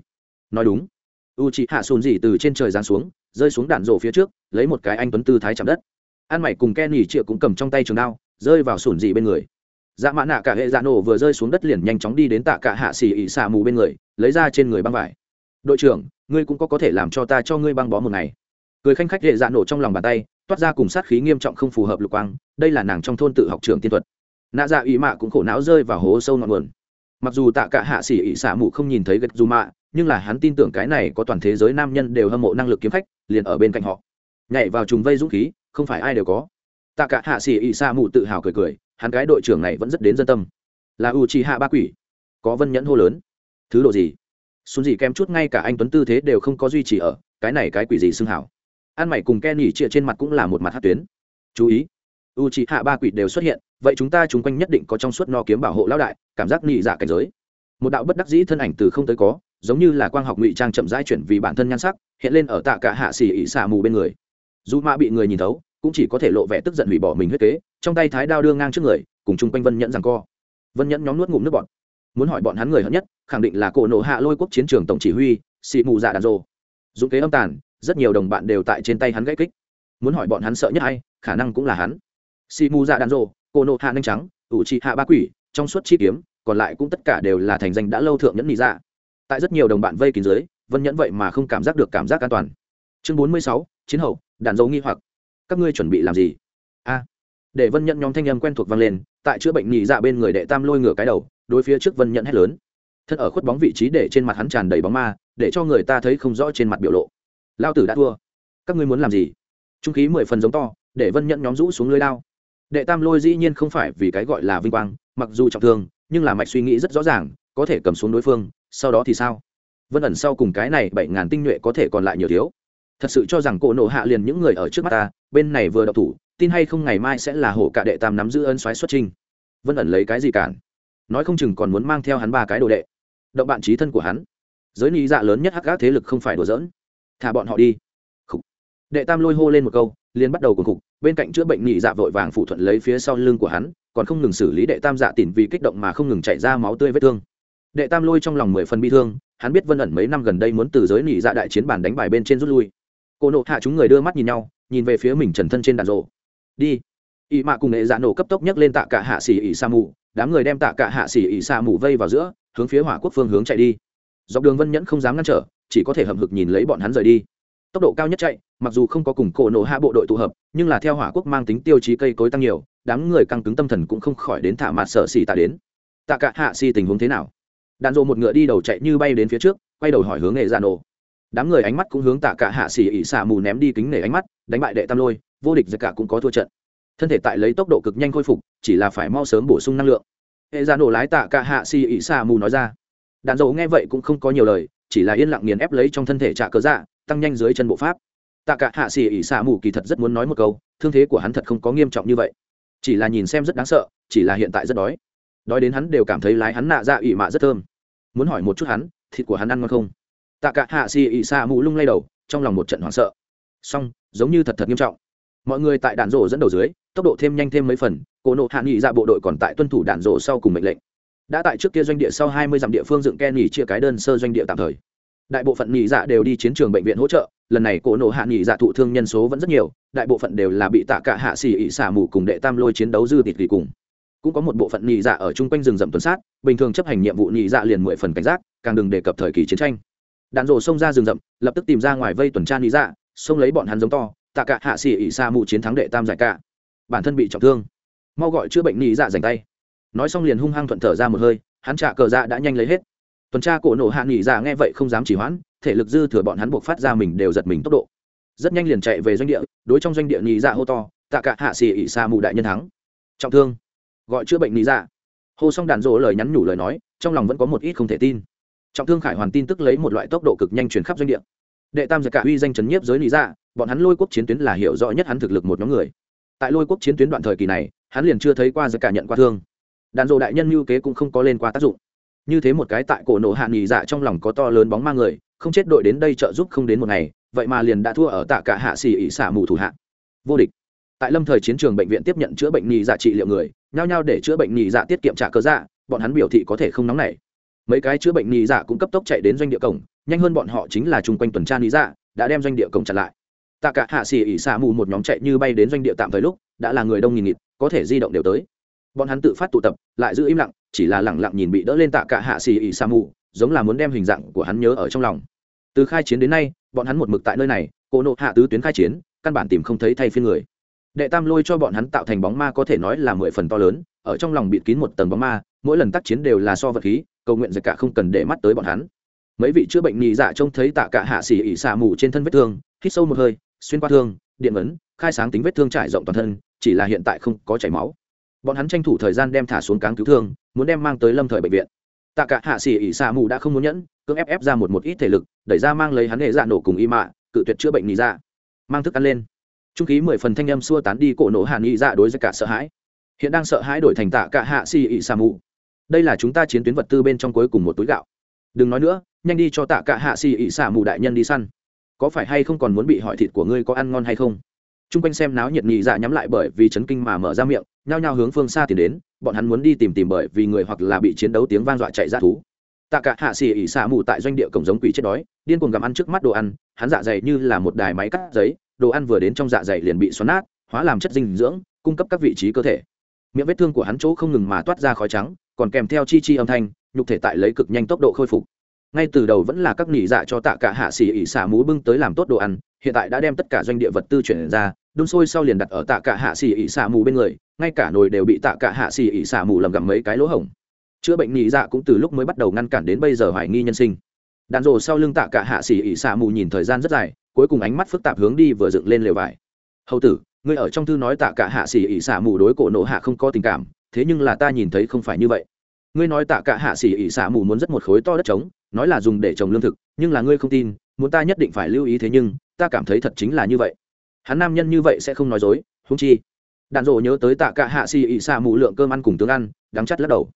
Nói đúng. U chị hạ xùn dỉ từ trên trời giáng xuống, rơi xuống đạn rổ phía trước, lấy một cái anh tuấn tư thái chạm đất. An mày cùng ken nỉ triệu cũng cầm trong tay trường đao, rơi vào sùn dỉ bên người dạ mã nạ cả hệ dạ nổ vừa rơi xuống đất liền nhanh chóng đi đến tạ cả hạ xỉ ỉ xả mù bên người, lấy ra trên người băng vải. Đội trưởng, ngươi cũng có có thể làm cho ta cho ngươi băng bó một ngày. Cười khanh khách hệ dạ nổ trong lòng bàn tay, toát ra cùng sát khí nghiêm trọng không phù hợp lục quang, đây là nàng trong thôn tự học trường tiên thuật. Nạ dạ ỉ mạ cũng khổ não rơi vào hố sâu ngọn nguồn. Mặc dù tạ cả hạ xỉ ỉ xả mù không nhìn thấy gạch dù mạ, nhưng là hắn tin tưởng cái này có toàn thế giới nam nhân đều hâm mộ năng lực kiếm khách, liền ở bên cạnh họ. Nhảy vào trùng vây dũng khí, không phải ai đều có. Tạ cả hạ xỉ ỉ xả mù tự hào cười cười hắn cái đội trưởng này vẫn rất đến dân tâm. Là u chi hạ ba quỷ. Có vân nhẫn hô lớn. Thứ độ gì? Xuân gì kém chút ngay cả anh tuấn tư thế đều không có duy trì ở. Cái này cái quỷ gì xưng hảo? Ăn mày cùng ken nhỉ trịa trên mặt cũng là một mặt hát tuyến. Chú ý. U chi hạ ba quỷ đều xuất hiện. Vậy chúng ta chung quanh nhất định có trong suốt no kiếm bảo hộ lão đại, cảm giác nhị dạ cảnh giới. Một đạo bất đắc dĩ thân ảnh từ không tới có, giống như là quang học ngụy trang chậm rãi chuyển vì bản thân nhan sắc, hiện lên ở tạ cả hạ xỉ ỉ xả mù bên người. Dù mã bị người nhìn thấu cũng chỉ có thể lộ vẻ tức giận hủy bỏ mình huyết kế trong tay thái đao đưa ngang trước người cùng chung quanh vân nhẫn rằng co. Vân nhẫn nhóm nuốt ngụm nước bọn muốn hỏi bọn hắn người hận nhất khẳng định là cổ nộ hạ lôi quốc chiến trường tổng chỉ huy xị mù dạ đàn rô dũng kế âm tàn rất nhiều đồng bạn đều tại trên tay hắn gãy kích. Muốn hỏi bọn hắn sợ nhất ai, khả năng cũng là hắn. Xị mù dạ đàn rô cổ nộ hạ nanh trắng ủ trị hạ ba quỷ trong suốt chi kiếm còn lại cũng tất cả đều là thành danh đã lâu thượng nhẫn nị dạ. Tại rất nhiều đồng bạn vây kín dưới vân nhẫn vậy mà không cảm giác được cảm giác an toàn. Chương bốn mươi sáu chiến hậu đàn dấu nghi hoặc các ngươi chuẩn bị làm gì? A. Để vân nhận nhóm thanh âm quen thuộc vang lên, tại chữa bệnh nhị dạ bên người đệ tam lôi ngửa cái đầu, đối phía trước vân nhận hét lớn. Thân ở khuất bóng vị trí để trên mặt hắn tràn đầy bóng ma, để cho người ta thấy không rõ trên mặt biểu lộ. Lao tử đã thua. Các ngươi muốn làm gì? Trung khí mười phần giống to, để vân nhận nhóm rũ xuống lưới lao đệ tam lôi dĩ nhiên không phải vì cái gọi là vinh quang, mặc dù trọng thương, nhưng là mạch suy nghĩ rất rõ ràng, có thể cầm xuống đối phương, sau đó thì sao? Vân ẩn sau cùng cái này bảy ngàn tinh nhuệ có thể còn lại nhiều thiếu. Thật sự cho rằng cổ nộ hạ liền những người ở trước mắt ta bên này vừa đậu thủ, tin hay không ngày mai sẽ là hổ cả đệ tam nắm giữ ân xoáy xuất trình vân ẩn lấy cái gì cản? Nói không chừng còn muốn mang theo hắn ba cái đồ đệ. Động bạn trí thân của hắn. Giới lý dạ lớn nhất hắc gác thế lực không phải đùa giỡn. Thả bọn họ đi. Khủ. đệ tam lôi hô lên một câu, liền bắt đầu cùng khục, bên cạnh chữa bệnh nhị dạ vội vàng phụ thuận lấy phía sau lưng của hắn, còn không ngừng xử lý đệ tam dạ tỉn vì kích động mà không ngừng chạy ra máu tươi vết thương. Đệ tam lôi trong lòng mười phần bi thương, hắn biết vân ẩn mấy năm gần đây muốn từ giới nhị dạ đại chiến bản đánh bài bên trên rút lui. Cô nộ hạ chúng người đưa mắt nhìn nhau nhìn về phía mình trần thân trên đàn rộ. Đi. Ỵ mạ cùng nghệ dạ nổ cấp tốc nhấc lên tạ cả hạ xỉ ỵ sa mù. Đám người đem tạ cả hạ xỉ ỵ sa mù vây vào giữa, hướng phía hỏa quốc phương hướng chạy đi. Dọc đường vân nhẫn không dám ngăn trở, chỉ có thể hầm hực nhìn lấy bọn hắn rời đi. Tốc độ cao nhất chạy, mặc dù không có cùng cổ nổ hạ bộ đội tụ hợp, nhưng là theo hỏa quốc mang tính tiêu chí cây cối tăng nhiều, đám người căng cứng tâm thần cũng không khỏi đến thả mặt sợ xỉ tạ đến. Tạ cả hạ xỉ tình huống thế nào? Đàn rộ một ngựa đi đầu chạy như bay đến phía trước, quay đầu hỏi hướng nghệ dạ nổ. Đám người ánh mắt cũng hướng tạ cả hạ xỉ ỵ sa mù ném đi kính nể ánh mắt đánh bại đệ tam lôi, vô địch giặc cả cũng có thua trận. Thân thể tại lấy tốc độ cực nhanh khôi phục, chỉ là phải mau sớm bổ sung năng lượng. Hệ ra nổ lái tạ cả hạ si ỉ xả mù nói ra. Đàn dầu nghe vậy cũng không có nhiều lời, chỉ là yên lặng nghiền ép lấy trong thân thể trả cớ dạ tăng nhanh dưới chân bộ pháp. Tạ cả hạ xì ỉ xả mù kỳ thật rất muốn nói một câu, thương thế của hắn thật không có nghiêm trọng như vậy. Chỉ là nhìn xem rất đáng sợ, chỉ là hiện tại rất đói. Đói đến hắn đều cảm thấy lái hắn nạ dạ ra ỉ mạ rất thơm. Muốn hỏi một chút hắn, thịt của hắn ăn ngon không? Tạ cả hạ xì ỉ xả mù lung lay đầu, trong lòng một trận hoảng sợ song giống như thật thật nghiêm trọng. Mọi người tại đạn rổ dẫn đầu dưới, tốc độ thêm nhanh thêm mấy phần, cổ nộ hạ nghị ra dạ bộ đội còn tại tuân thủ đạn rổ sau cùng mệnh lệnh. Đã tại trước kia doanh địa sau hai mươi dặm địa phương dựng ken nghỉ chia cái đơn sơ doanh địa tạm thời. Đại bộ phận nghỉ dạ đều đi chiến trường bệnh viện hỗ trợ, lần này cổ nộ hạ nghỉ dạ thụ thương nhân số vẫn rất nhiều, đại bộ phận đều là bị tạ cả hạ xỉ ỉ xả mù cùng đệ tam lôi chiến đấu dư tịt kỳ cùng. Cũng có một bộ phận nghỉ dạ ở chung quanh rừng rậm tuần sát, bình thường chấp hành nhiệm vụ nghỉ dạ liền mười phần cảnh giác, càng đừng đề cập thời kỳ chiến tranh. Đạn rổ xông ra rừng rậm, lập tức tìm ra ngoài vây tuần tra nghỉ dạ xông lấy bọn hắn giống to, tạ cả hạ xỉ ỉ xa mù chiến thắng đệ tam giải cả. Bản thân bị trọng thương. Mau gọi chữa bệnh nghỉ dạ dành tay. Nói xong liền hung hăng thuận thở ra một hơi, hắn trả cờ dạ đã nhanh lấy hết. Tuần tra cổ nổ hạ nghỉ dạ nghe vậy không dám chỉ hoãn, thể lực dư thừa bọn hắn buộc phát ra mình đều giật mình tốc độ. Rất nhanh liền chạy về doanh địa, đối trong doanh địa nghỉ dạ hô to, tạ cả hạ xỉ ỉ xa mù đại nhân thắng. Trọng thương. Gọi chữa bệnh nghỉ dạ. Hô xong đàn rỗ lời nhắn nhủ lời nói, trong lòng vẫn có một ít không thể tin. Trọng thương khải hoàn tin tức lấy một loại tốc độ cực nhanh chuyển khắp doanh địa đệ tam giặc cả uy danh chấn nhiếp giới lý dạ bọn hắn lôi quốc chiến tuyến là hiểu rõ nhất hắn thực lực một nhóm người. Tại lôi quốc chiến tuyến đoạn thời kỳ này, hắn liền chưa thấy qua giặc cả nhận qua thương. Đàn rộ đại nhân mưu kế cũng không có lên qua tác dụng. Như thế một cái tại cổ nổ hạ nghỉ dạ trong lòng có to lớn bóng ma người, không chết đội đến đây trợ giúp không đến một ngày, vậy mà liền đã thua ở tạ cả hạ xỉ ỉ xả mù thủ hạ. Vô địch. Tại lâm thời chiến trường bệnh viện tiếp nhận chữa bệnh nghỉ dạ trị liệu người, nhao nhao để chữa bệnh nghỉ dạ tiết kiệm trả cơ dạ bọn hắn biểu thị có thể không nóng nảy. Mấy cái chữa bệnh nghỉ dạ cũng cấp tốc chạy đến doanh địa cổng nhanh hơn bọn họ chính là chung quanh tuần tra lý dạ đã đem doanh địa cổng chặn lại. Tạ cả hạ xì ỉ xả mù một nhóm chạy như bay đến doanh địa tạm thời lúc, đã là người đông nghìn nghịt, có thể di động đều tới. Bọn hắn tự phát tụ tập, lại giữ im lặng, chỉ là lẳng lặng nhìn bị đỡ lên tạ cả hạ xì ỉ sa mù, giống là muốn đem hình dạng của hắn nhớ ở trong lòng. Từ khai chiến đến nay, bọn hắn một mực tại nơi này cô nộ hạ tứ tuyến khai chiến, căn bản tìm không thấy thay phiên người. Đệ tam lôi cho bọn hắn tạo thành bóng ma có thể nói là mười phần to lớn, ở trong lòng bịt kín một tầng bóng ma, mỗi lần tác chiến đều là so vật khí, cầu nguyện giật cả không cần để mắt tới bọn hắn mấy vị chữa bệnh nhị dạ trông thấy tạ cả hạ xỉ ỉ xả mù trên thân vết thương, hít sâu một hơi, xuyên qua thương, điện ấn, khai sáng tính vết thương trải rộng toàn thân, chỉ là hiện tại không có chảy máu. Bọn hắn tranh thủ thời gian đem thả xuống cáng cứu thương, muốn đem mang tới lâm thời bệnh viện. Tạ cả hạ xỉ ỉ xạ mù đã không muốn nhẫn, cưỡng ép ép ra một một ít thể lực, đẩy ra mang lấy hắn hệ dạ nổ cùng y mạ, cự tuyệt chữa bệnh nhị dạ. Mang thức ăn lên. Trung khí mười phần thanh âm xua tán đi cổ nổ hạ nhị dạ đối với cả sợ hãi. Hiện đang sợ hãi đổi thành tạ cả hạ xỉ ỉ xạ mù. Đây là chúng ta chiến tuyến vật tư bên trong cuối cùng một túi gạo. Đừng nói nữa nhanh đi cho tạ cả hạ xì ỉ Xả mù đại nhân đi săn. Có phải hay không còn muốn bị hỏi thịt của ngươi có ăn ngon hay không? T r u n g quanh xem náo nhiệt nhị dạ nhắm lại bởi vì chấn kinh mà mở ra miệng, nhao nhao hướng phương xa tiến đến, bọn hắn muốn đi tìm tìm bởi vì người hoặc là bị chiến đấu tiếng vang dọa chạy ra thú. Tạ cả hạ xì ỉ xả mù tại doanh địa cổng giống quỷ chết đói, điên cuồng gặm ăn trước mắt đồ ăn, hắn dạ dày như là một đài máy cắt giấy, đồ ăn vừa đến trong dạ dày liền bị xoắn nát, hóa làm chất dinh dưỡng, cung cấp các vị trí cơ thể. Miệng vết thương của hắn chỗ không ngừng mà toát ra khói trắng, còn kèm theo chi chi âm thanh, nhục thể tại lấy cực nhanh tốc độ khôi phục ngay từ đầu vẫn là các nghỉ dạ cho tạ cả hạ xỉ ỉ xả mú bưng tới làm tốt đồ ăn, hiện tại đã đem tất cả doanh địa vật tư chuyển ra, đun sôi sau liền đặt ở tạ cả hạ xỉ ỉ xả mù bên người, ngay cả nồi đều bị tạ cả hạ xỉ ỉ xả mù lầm gặm mấy cái lỗ hổng. Chữa bệnh nghỉ dạ cũng từ lúc mới bắt đầu ngăn cản đến bây giờ hoài nghi nhân sinh. Đàn rồ sau lưng tạ cả hạ xỉ ỉ xả mù nhìn thời gian rất dài, cuối cùng ánh mắt phức tạp hướng đi vừa dựng lên lều vải. Hầu tử, ngươi ở trong thư nói tạ cả hạ xỉ ỉ xả mù đối cổ nộ hạ không có tình cảm, thế nhưng là ta nhìn thấy không phải như vậy. Ngươi nói tạ cả hạ xỉ ỉ xả mù muốn rất một khối to đất trống nói là dùng để trồng lương thực, nhưng là ngươi không tin, muốn ta nhất định phải lưu ý thế nhưng, ta cảm thấy thật chính là như vậy. Hắn nam nhân như vậy sẽ không nói dối húng chi. Đạn dộ nhớ tới tạ cả hạ xì ị xạ mù lượng cơm ăn cùng tướng ăn, đắng chắt lắc đầu.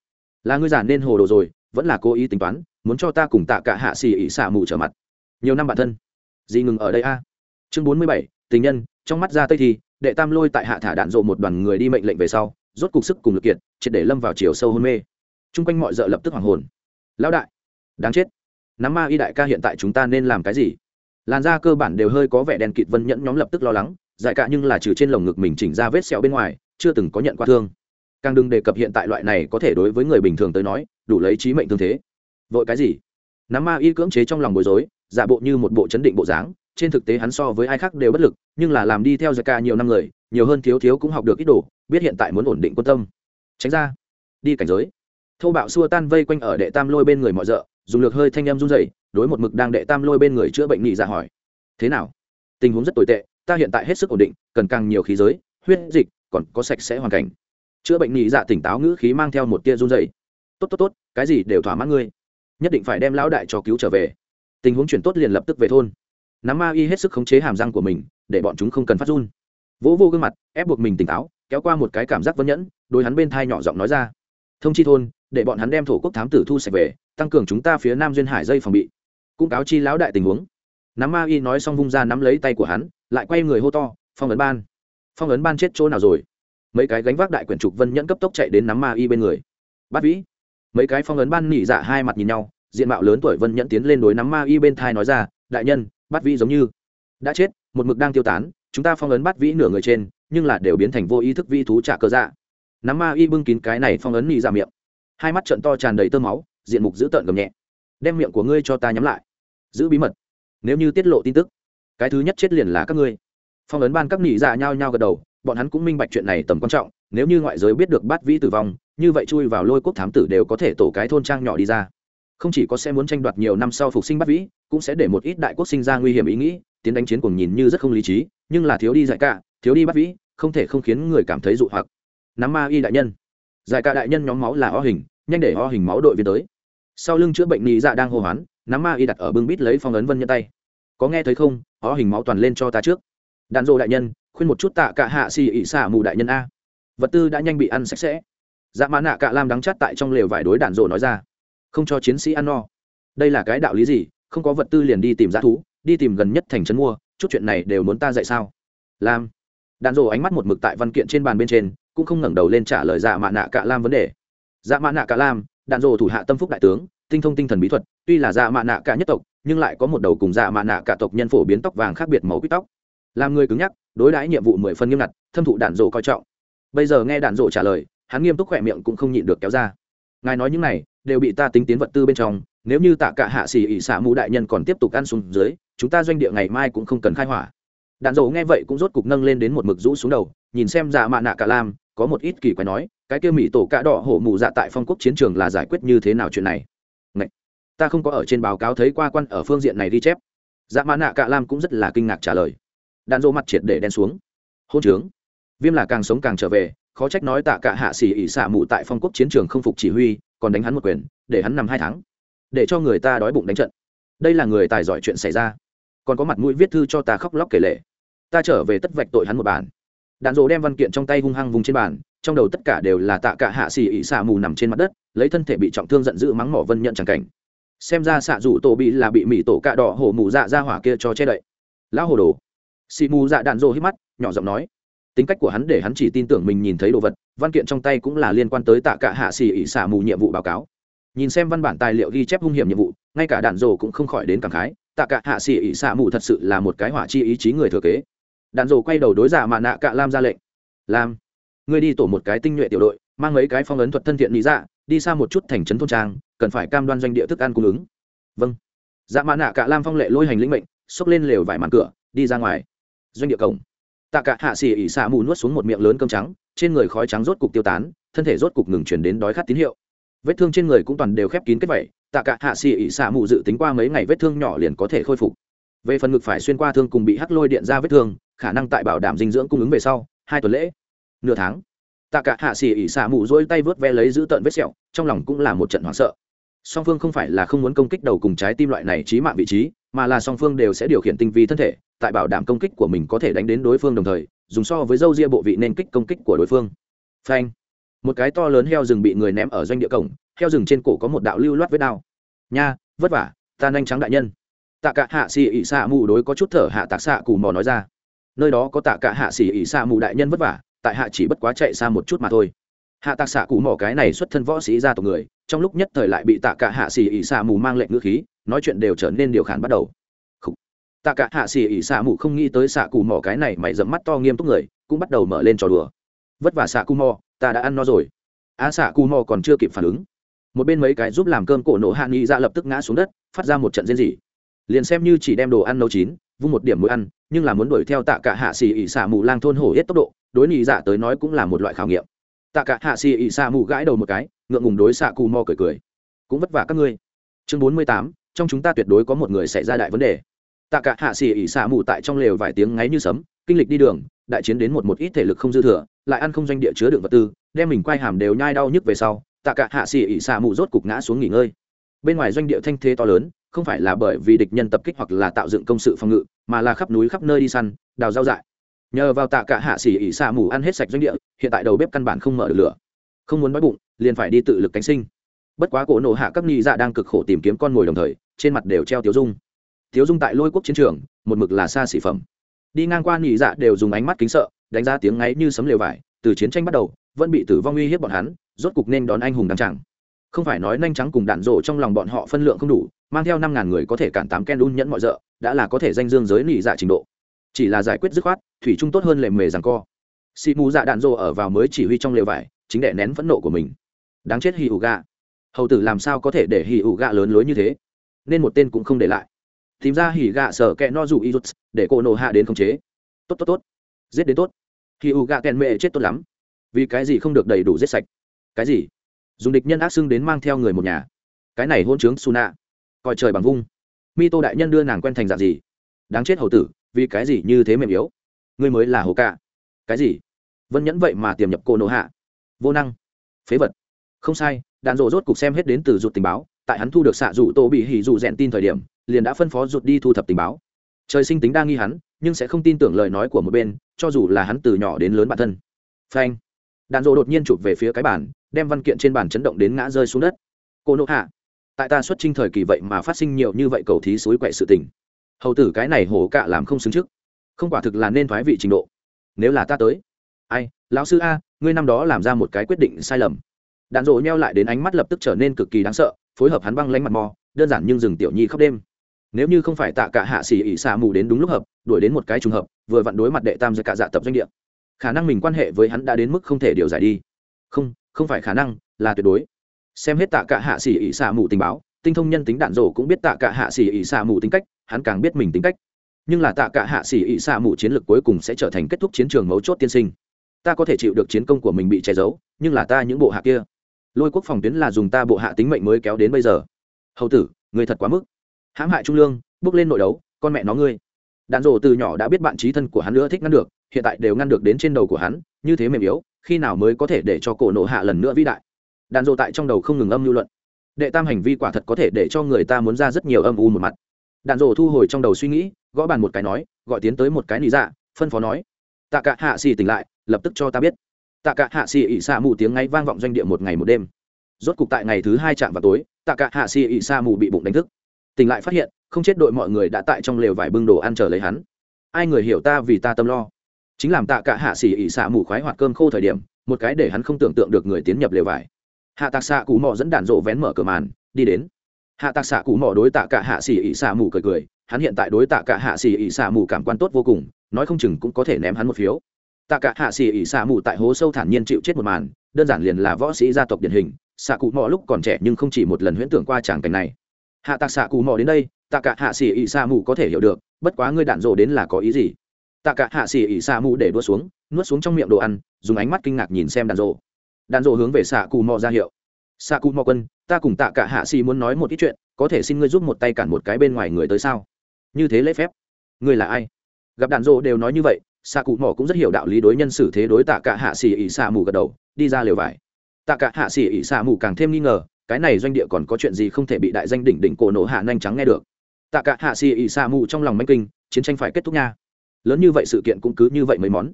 Là ngươi giả nên hồ đồ rồi, vẫn là cố ý tính toán, muốn cho ta cùng tạ cả hạ xì ị xạ mù trở mặt. Nhiều năm bản thân. Gì ngừng ở đây a. Chương bốn mươi bảy, tình nhân, trong mắt ra tây thì, đệ tam lôi tại hạ thả đạn dộ một đoàn người đi mệnh lệnh về sau, rốt cục sức cùng lực kiệt, triệt để lâm vào chiều sâu hôn mê. Chung quanh mọi d lập tức hoàng hồn. Lão đại đáng chết. Nắm ma y đại ca hiện tại chúng ta nên làm cái gì? Làn da cơ bản đều hơi có vẻ đen kịt vân nhẫn nhóm lập tức lo lắng dại cả nhưng là trừ trên lồng ngực mình chỉnh ra vết sẹo bên ngoài, chưa từng có nhận qua thương. Càng đừng đề cập hiện tại loại này có thể đối với người bình thường tới nói, đủ lấy trí mệnh thương thế. Vội cái gì? Nắm ma y cưỡng chế trong lòng bối rối, giả bộ như một bộ chấn định bộ dáng, trên thực tế hắn so với ai khác đều bất lực, nhưng là làm đi theo giải ca nhiều năm người, nhiều hơn thiếu thiếu cũng học được ít đồ, biết hiện tại muốn ổn định quân tâm. Tránh ra. Đi cảnh giới. Thâu bạo xua tan vây quanh ở đệ tam lôi bên người mọi d dùng lược hơi thanh em run dậy đối một mực đang đệ tam lôi bên người chữa bệnh nhị dạ hỏi. Thế nào? Tình huống rất tồi tệ, ta hiện tại hết sức ổn định, cần càng nhiều khí giới, huyết dịch, còn có sạch sẽ hoàn cảnh. Chữa bệnh nhị dạ tỉnh táo ngữ khí mang theo một tia run dậy tốt tốt tốt, cái gì đều thỏa mãn ngươi. Nhất định phải đem lão đại cho cứu trở về. Tình huống chuyển tốt liền lập tức về thôn. Nắm ma y hết sức khống chế hàm răng của mình, để bọn chúng không cần phát run. Vỗ vô gương mặt, ép buộc mình tỉnh táo, kéo qua một cái cảm giác vân nhẫn, đôi hắn bên thai nhỏ giọng nói ra. Thông chi thôn, để bọn hắn đem thổ quốc thám tử thu sạch về tăng cường chúng ta phía nam duyên hải dây phòng bị. Cũng cáo chi lão đại tình huống. Nắm ma y nói xong vung ra nắm lấy tay của hắn, lại quay người hô to, phong ấn ban. Phong ấn ban chết chỗ nào rồi? Mấy cái gánh vác đại quyển trục vân nhẫn cấp tốc chạy đến nắm ma y bên người. Bắt vĩ. Mấy cái phong ấn ban nỉ dạ hai mặt nhìn nhau, diện mạo lớn tuổi vân nhẫn tiến lên đối nắm ma y bên thai nói ra, đại nhân bắt vĩ giống như đã chết, một mực đang tiêu tán, chúng ta phong ấn bắt vĩ nửa người trên, nhưng là đều biến thành vô ý thức vi thú trả cơ dạ. Nắm ma y bưng kín cái này phong ấn nỉ dạ miệng. Hai mắt trận to tràn đầy tơ máu diện mục giữ tợn gầm nhẹ. Đem miệng của ngươi cho ta nhắm lại. Giữ bí mật. Nếu như tiết lộ tin tức, cái thứ nhất chết liền là các ngươi. Phong ấn ban các nỉ dạ nhao nhao gật đầu, bọn hắn cũng minh bạch chuyện này tầm quan trọng, nếu như ngoại giới biết được bát vĩ tử vong, như vậy chui vào lôi quốc thám tử đều có thể tổ cái thôn trang nhỏ đi ra. Không chỉ có sẽ muốn tranh đoạt nhiều năm sau phục sinh bát vĩ, cũng sẽ để một ít đại quốc sinh ra nguy hiểm ý nghĩ, tiến đánh chiến cùng nhìn như rất không lý trí, nhưng là thiếu đi dạy cả, thiếu đi bát vĩ, không thể không khiến người cảm thấy dụ hoặc. Nắm ma y đại nhân. Giải cả đại nhân nhóm máu là o hình, nhanh để o hình máu đội viên tới sau lưng chữa bệnh nị dạ đang hô hoán, nắm ma y đặt ở bưng bít lấy phong ấn vân nhân tay. Có nghe thấy không? Ó hình máu toàn lên cho ta trước. Đạn dộ đại nhân, khuyên một chút tạ cả hạ xì ỉ xả mù đại nhân a. Vật tư đã nhanh bị ăn sạch sẽ. Dạ mã nạ cả lam đắng chát tại trong lều vải đối đạn dộ nói ra. Không cho chiến sĩ ăn no. Đây là cái đạo lý gì? Không có vật tư liền đi tìm g thú, đi tìm gần nhất thành trấn mua, chút chuyện này đều muốn ta dạy sao? Lam. Đạn dộ ánh mắt một mực tại văn kiện trên bàn bên trên, cũng không ngẩng đầu lên trả lời dạ mã nạ cả lam vấn đề. Dạ mã nạ cả lam đạn dộ thủ hạ tâm phúc đại tướng, tinh thông tinh thần bí thuật, tuy là dạ mạ nạ cả nhất tộc, nhưng lại có một đầu cùng dạ mạ nạ cả tộc nhân phổ biến tóc vàng khác biệt màu quýt tóc. Làm người cứng nhắc, đối đãi nhiệm vụ mười phân nghiêm ngặt, thâm thụ đạn dộ coi trọng. Bây giờ nghe đạn dộ trả lời, hắn nghiêm túc khỏe miệng cũng không nhịn được kéo ra. Ngài nói những này, đều bị ta tính tiến vật tư bên trong, nếu như tạ cả hạ xỉ ỉ xả mũ đại nhân còn tiếp tục ăn xuống dưới, chúng ta doanh địa ngày mai cũng không cần khai hỏa. Đạn dầu nghe vậy cũng rốt cục nâng lên đến một mực rũ xuống đầu, nhìn xem dạ mạ nạ cả lam, có một ít kỳ quái nói cái kia mỹ tổ cạ đỏ hổ mù dạ tại phong quốc chiến trường là giải quyết như thế nào chuyện này? Ngậy! ta không có ở trên báo cáo thấy qua quan ở phương diện này ghi chép. Dạ mã nạ cạ lam cũng rất là kinh ngạc trả lời. Đạn dỗ mặt triệt để đen xuống. Hôn trướng. Viêm là càng sống càng trở về, khó trách nói tạ cả hạ xỉ ỉ xả mụ tại phong quốc chiến trường không phục chỉ huy, còn đánh hắn một quyền, để hắn nằm hai tháng. Để cho người ta đói bụng đánh trận. Đây là người tài giỏi chuyện xảy ra. Còn có mặt mũi viết thư cho ta khóc lóc kể lệ ta trở về tất vạch tội hắn một bản đạn dỗ đem văn kiện trong tay hung hăng vùng trên bàn trong đầu tất cả đều là tạ cả hạ xỉ ỉ xạ mù nằm trên mặt đất, lấy thân thể bị trọng thương giận dữ mắng mỏ vân nhận chẳng cảnh. Xem ra xạ rủ tổ bị là bị mỹ tổ cạ đỏ hổ mù dạ ra hỏa kia cho che đậy. Lão hồ đồ. Xì mù dạ đạn rô hít mắt, nhỏ giọng nói. Tính cách của hắn để hắn chỉ tin tưởng mình nhìn thấy đồ vật, văn kiện trong tay cũng là liên quan tới tạ cả hạ xì ỉ xả mù nhiệm vụ báo cáo. Nhìn xem văn bản tài liệu ghi chép hung hiểm nhiệm vụ, ngay cả đạn rồ cũng không khỏi đến cảm khái, tạ cả hạ xì ỉ xả mù thật sự là một cái hỏa chi ý chí người thừa kế. Đạn rồ quay đầu đối giả mà nạ cạ lam ra lệnh. Lam ngươi đi tổ một cái tinh nhuệ tiểu đội, mang mấy cái phong ấn thuật thân thiện lý dạ đi xa một chút thành trấn thôn trang, cần phải cam đoan doanh địa thức ăn cung ứng. Vâng. Dạ mã nạ cả lam phong lệ lôi hành lĩnh mệnh, xốc lên lều vải màn cửa, đi ra ngoài. Doanh địa cổng. Tạ cả hạ xỉ ỉ xạ mù nuốt xuống một miệng lớn cơm trắng, trên người khói trắng rốt cục tiêu tán, thân thể rốt cục ngừng chuyển đến đói khát tín hiệu. Vết thương trên người cũng toàn đều khép kín kết vẩy tạ cả hạ xỉ ỉ xạ mù dự tính qua mấy ngày vết thương nhỏ liền có thể khôi phục. Về phần ngực phải xuyên qua thương cùng bị hắc lôi điện ra vết thương, khả năng tại bảo đảm dinh dưỡng cung ứng về sau, hai tuần lễ nửa tháng. Tạ cả hạ xỉ ỉ xạ mù dỗi tay vớt ve lấy giữ tợn vết sẹo, trong lòng cũng là một trận hoảng sợ. Song phương không phải là không muốn công kích đầu cùng trái tim loại này trí mạng vị trí, mà là song phương đều sẽ điều khiển tinh vi thân thể, tại bảo đảm công kích của mình có thể đánh đến đối phương đồng thời, dùng so với dâu ria bộ vị nên kích công kích của đối phương. Phanh. Một cái to lớn heo rừng bị người ném ở doanh địa cổng, heo rừng trên cổ có một đạo lưu loát vết đao. Nha, vất vả, ta nhanh trắng đại nhân. Tạ cả hạ xì ỉ xạ mù đối có chút thở hạ tạc xạ cù mò nói ra. Nơi đó có tạ cả hạ xì ỉ xạ mù đại nhân vất vả tại hạ chỉ bất quá chạy xa một chút mà thôi. Hạ tạc xạ cụ mỏ cái này xuất thân võ sĩ ra tộc người trong lúc nhất thời lại bị tạ cả hạ xì ỉ xạ mù mang lệnh ngữ khí nói chuyện đều trở nên điều khản bắt đầu. Tạ cả hạ xì ỉ xạ mù không nghĩ tới xạ cụ mỏ cái này mày dẫm mắt to nghiêm túc người cũng bắt đầu mở lên trò đùa. Vất vả xạ cù mò ta đã ăn no rồi. A à, xạ cù mò còn chưa kịp phản ứng. Một bên mấy cái giúp làm cơm cổ nổ hạ nghị ra lập tức ngã xuống đất phát ra một trận rên rỉ. Liền xem như chỉ đem đồ ăn nấu chín vung một điểm mũi ăn, nhưng là muốn đuổi theo tạ cả hạ xì ỉ xả mù lang thôn hổ hết tốc độ, đối nhị dạ tới nói cũng là một loại khảo nghiệm. Tạ cả hạ xì ỉ xả mù gãi đầu một cái, ngượng ngùng đối xạ cù mò cười cười. Cũng vất vả các ngươi. Chương bốn mươi tám, trong chúng ta tuyệt đối có một người xảy ra đại vấn đề. Tạ cả hạ xì ỉ xả mù tại trong lều vài tiếng ngáy như sấm, kinh lịch đi đường, đại chiến đến một một ít thể lực không dư thừa, lại ăn không doanh địa chứa đựng vật tư, đem mình quay hàm đều nhai đau nhức về sau, tạ cả hạ xì ỉ xả mù rốt cục ngã xuống nghỉ ngơi. Bên ngoài doanh địa thanh thế to lớn không phải là bởi vì địch nhân tập kích hoặc là tạo dựng công sự phòng ngự, mà là khắp núi khắp nơi đi săn, đào rau dại. Nhờ vào tạ cả hạ xỉ ỉ xạ mù ăn hết sạch doanh địa, hiện tại đầu bếp căn bản không mở được lửa. Không muốn đói bụng, liền phải đi tự lực cánh sinh. Bất quá cổ nổ hạ các nghi dạ đang cực khổ tìm kiếm con mồi đồng thời, trên mặt đều treo tiếu dung. Tiếu dung tại lôi quốc chiến trường, một mực là xa xỉ phẩm. Đi ngang qua nghi dạ đều dùng ánh mắt kính sợ, đánh giá tiếng ngáy như sấm lều vải, từ chiến tranh bắt đầu, vẫn bị tử vong uy hiếp bọn hắn, rốt cục nên đón anh hùng đăng chẳng không phải nói nhanh trắng cùng đạn rổ trong lòng bọn họ phân lượng không đủ mang theo năm ngàn người có thể cản tám ken đun nhẫn mọi rợ, đã là có thể danh dương giới nỉ dạ trình độ. Chỉ là giải quyết dứt khoát, thủy trung tốt hơn lệ mề rằng co. Xị mù dạ đạn rổ ở vào mới chỉ huy trong lều vải, chính đệ nén phẫn nộ của mình. Đáng chết hì ủ gạ hầu tử làm sao có thể để hì ủ gạ lớn lối như thế? Nên một tên cũng không để lại. Tìm ra hì gạ sở kẹ no dù y rút để cô nổ hạ đến khống chế. Tốt tốt tốt. Giết đến tốt. Hì ủ gạ kẹn mẹ chết tốt lắm. Vì cái gì không được đầy đủ giết sạch? Cái gì? Dùng địch nhân ác xưng đến mang theo người một nhà. Cái này hôn trướng su nạ coi trời bằng vung. Mi tô đại nhân đưa nàng quen thành dạng gì? Đáng chết hầu tử, vì cái gì như thế mềm yếu? Ngươi mới là hồ ca. Cái gì? Vân nhẫn vậy mà tiềm nhập cô nộ hạ. Vô năng. Phế vật. Không sai đàn rộ rốt cục xem hết đến từ rụt tình báo, tại hắn thu được xạ rủ tô bị hỉ dụ rèn tin thời điểm, liền đã phân phó rụt đi thu thập tình báo. Trời sinh tính đa nghi hắn, nhưng sẽ không tin tưởng lời nói của một bên, cho dù là hắn từ nhỏ đến lớn bản thân. Phanh. Đàn rộ đột nhiên chụp về phía cái bản đem văn kiện trên bàn chấn động đến ngã rơi xuống đất. Cô nộ hạ tại ta xuất trinh thời kỳ vậy mà phát sinh nhiều như vậy cầu thí suối quậy sự tình. Hầu tử cái này hổ cạ làm không xứng trước. Không quả thực là nên thoái vị trình độ. Nếu là ta tới. Ai, lão sư a, ngươi năm đó làm ra một cái quyết định sai lầm. Đạn rộ nheo lại đến ánh mắt lập tức trở nên cực kỳ đáng sợ, phối hợp hắn băng lánh mặt mò, đơn giản nhưng dừng tiểu nhi khóc đêm. Nếu như không phải tạ cả hạ xỉ ỉ xạ mù đến đúng lúc hợp, đuổi đến một cái trùng hợp, vừa vặn đối mặt đệ tam giới cả dạ tập doanh địa. Khả năng mình quan hệ với hắn đã đến mức không thể điều giải đi. Không không phải khả năng, là tuyệt đối xem hết tạ cả hạ xỉ ỉ xạ mù tình báo, tinh thông nhân tính đạn rổ cũng biết tạ cả hạ xỉ ỉ xạ mù tính cách, hắn càng biết mình tính cách. Nhưng là tạ cả hạ xỉ ỉ xạ mù chiến lược cuối cùng sẽ trở thành kết thúc chiến trường mấu chốt tiên sinh. Ta có thể chịu được chiến công của mình bị che giấu, nhưng là ta những bộ hạ kia. Lôi quốc phòng tuyến là dùng ta bộ hạ tính mệnh mới kéo đến bây giờ. Hầu tử, người thật quá mức. Hãm hại trung lương, bước lên nội đấu, con mẹ nó ngươi. Đạn rổ từ nhỏ đã biết bạn trí thân của hắn nữa thích ngăn được, hiện tại đều ngăn được đến trên đầu của hắn, như thế mềm yếu, khi nào mới có thể để cho cổ nộ hạ lần nữa vĩ đại? Đạn rổ tại trong đầu không ngừng âm lưu luận. Đệ tam hành vi quả thật có thể để cho người ta muốn ra rất nhiều âm u một mặt. Đạn rổ thu hồi trong đầu suy nghĩ, gõ bàn một cái nói, gọi tiến tới một cái lý dạ phân phó nói. Tạ cả hạ xì tỉnh lại, lập tức cho ta biết. Tạ cả hạ xì ỉ xa mù tiếng ngay vang vọng doanh địa một ngày một đêm. Rốt cục tại ngày thứ hai chạm vào tối, tạ cả hạ xì ỉ xa mù bị bụng đánh thức. Tỉnh lại phát hiện, không chết đội mọi người đã tại trong lều vải bưng đồ ăn chờ lấy hắn. Ai người hiểu ta vì ta tâm lo. Chính làm tạ cả hạ xì ỉ xạ mù khoái hoạt cơm khô thời điểm, một cái để hắn không tưởng tượng được người tiến nhập lều vải hạ tạc xạ cụ mò dẫn đạn rộ vén mở cửa màn, đi đến. Hạ tạc xạ cụ mò đối tạ cả hạ xì ỉ xạ mù cười cười, hắn hiện tại đối tạ cả hạ xì ỉ xạ mù cảm quan tốt vô cùng, nói không chừng cũng có thể ném hắn một phiếu. Tạ cả hạ xì ỉ xạ mù tại hố sâu thản nhiên chịu chết một màn, đơn giản liền là võ sĩ gia tộc điển hình xạ cụ mò lúc còn trẻ nhưng không chỉ một lần huyễn tưởng qua tràng cảnh này. Hạ tạc xạ cụ mò đến đây, tạ cả hạ xì ỉ xạ mù có thể hiểu được, bất quá ngươi đạn rộ đến là có ý gì? Tạ cả hạ xì ỉ xạ mù để đua xuống, nuốt xuống trong miệng đồ ăn, dùng ánh mắt kinh ngạc nhìn xem đạn rộ đạn dộ hướng về xạ cụ mò ra hiệu. Xạ cụ mò quân, ta cùng tạ cả hạ xì muốn nói một ít chuyện, có thể xin ngươi giúp một tay cản một cái bên ngoài người tới sao? Như thế lễ phép. Ngươi là ai? Gặp đạn dộ đều nói như vậy, xạ cụ mò cũng rất hiểu đạo lý đối nhân xử thế đối tạ cả hạ xì ỉ xạ mù gật đầu, đi ra lều vải. Tạ cả hạ xì ỉ xạ mù càng thêm nghi ngờ, cái này doanh địa còn có chuyện gì không thể bị đại danh đỉnh đỉnh cổ nổ hạ nhanh trắng nghe được. Tạ cả hạ xì ỉ xạ mù trong lòng manh kinh, chiến tranh phải kết thúc nha. Lớn như vậy sự kiện cũng cứ như vậy mấy món.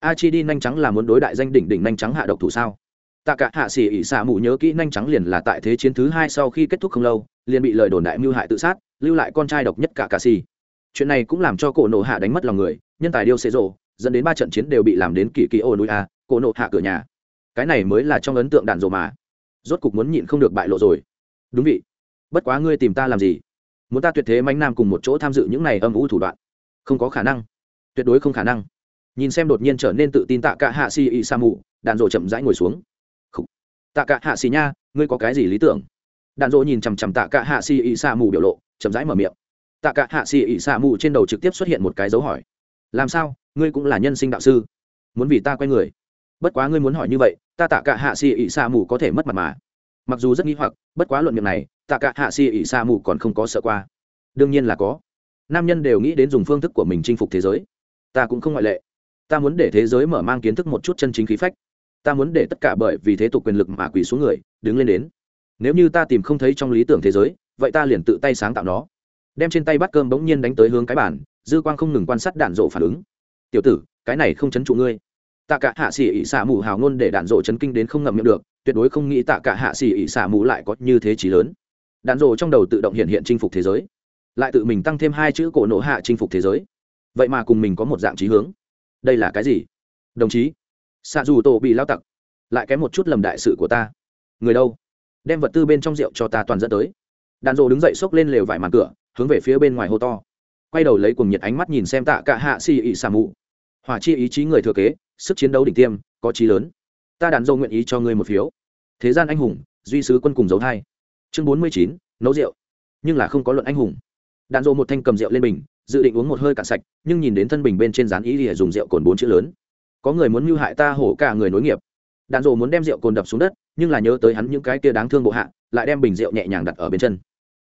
A chi đi nhanh trắng là muốn đối đại danh đỉnh đỉnh nhanh trắng hạ độc thủ sao? Tạ cả hạ xỉ ỉ xạ mù nhớ kỹ nhanh trắng liền là tại thế chiến thứ hai sau khi kết thúc không lâu, liền bị lời đồn đại mưu hại tự sát, lưu lại con trai độc nhất cả cà xì chuyện này cũng làm cho cổ nộ hạ đánh mất lòng người, nhân tài điêu xế rộ, dẫn đến ba trận chiến đều bị làm đến kỳ kỳ ô núi a, cổ nộ hạ cửa nhà. Cái này mới là trong ấn tượng đạn rộ mà. Rốt cục muốn nhịn không được bại lộ rồi. Đúng vị. Bất quá ngươi tìm ta làm gì? Muốn ta tuyệt thế mánh nam cùng một chỗ tham dự những này âm u thủ đoạn? Không có khả năng. Tuyệt đối không khả năng. Nhìn xem đột nhiên trở nên tự tin tạ cả hạ xì ỉ sa mù đạn rộ chậm rãi ngồi xuống tạ cả hạ xì nha, ngươi có cái gì lý tưởng? Đạn dỗ nhìn chằm chằm tạ cả hạ xì ỉ sa mù biểu lộ, chậm rãi mở miệng. Tạ cả hạ xì ỉ xạ mù trên đầu trực tiếp xuất hiện một cái dấu hỏi. Làm sao? Ngươi cũng là nhân sinh đạo sư? Muốn vì ta quay người? Bất quá ngươi muốn hỏi như vậy, ta tạ cả hạ xì ỉ xạ mù có thể mất mặt mà. Mặc dù rất nghi hoặc, bất quá luận miệng này, tạ cả hạ xì ỉ xạ mù còn không có sợ qua. Đương nhiên là có. Nam nhân đều nghĩ đến dùng phương thức của mình chinh phục thế giới. Ta cũng không ngoại lệ. Ta muốn để thế giới mở mang kiến thức một chút chân chính khí phách ta muốn để tất cả bởi vì thế tục quyền lực mà quỳ xuống người, đứng lên đến. Nếu như ta tìm không thấy trong lý tưởng thế giới, vậy ta liền tự tay sáng tạo nó. Đem trên tay bát cơm bỗng nhiên đánh tới hướng cái bản dư quang không ngừng quan sát đạn rộ phản ứng. Tiểu tử, cái này không chấn trụ ngươi. Tạ cả hạ xỉ ỉ xả mù hào ngôn để đạn rộ chấn kinh đến không ngậm miệng được, tuyệt đối không nghĩ tạ cả hạ xỉ ỉ xả mù lại có như thế trí lớn. Đạn rộ trong đầu tự động hiện hiện chinh phục thế giới. Lại tự mình tăng thêm hai chữ cổ nộ hạ chinh phục thế giới. Vậy mà cùng mình có một dạng trí hướng. Đây là cái gì? Đồng chí xạ dù tổ bị lao tặc. Lại kém một chút lầm đại sự của ta. Người đâu? Đem vật tư bên trong rượu cho ta toàn dẫn tới. Đàn rộ đứng dậy xốc lên lều vải màn cửa, hướng về phía bên ngoài hô to. Quay đầu lấy cùng nhiệt ánh mắt nhìn xem tạ cả hạ xì ị xà mù. Hỏa chi ý chí người thừa kế, sức chiến đấu đỉnh tiêm, có chí lớn. Ta đàn dâu nguyện ý cho ngươi một phiếu. Thế gian anh hùng, duy sứ quân cùng dấu thai. Chương bốn mươi chín, nấu rượu. Nhưng là không có luận anh hùng. Đàn dâu một thanh cầm rượu lên bình, dự định uống một hơi cạn sạch, nhưng nhìn đến thân bình bên trên rán ý thì dùng rượu cồn bốn chữ lớn có người muốn mưu hại ta hổ cả người nối nghiệp. Đàn dâu muốn đem rượu cồn đập xuống đất nhưng là nhớ tới hắn những cái kia đáng thương bộ hạ lại đem bình rượu nhẹ nhàng đặt ở bên chân.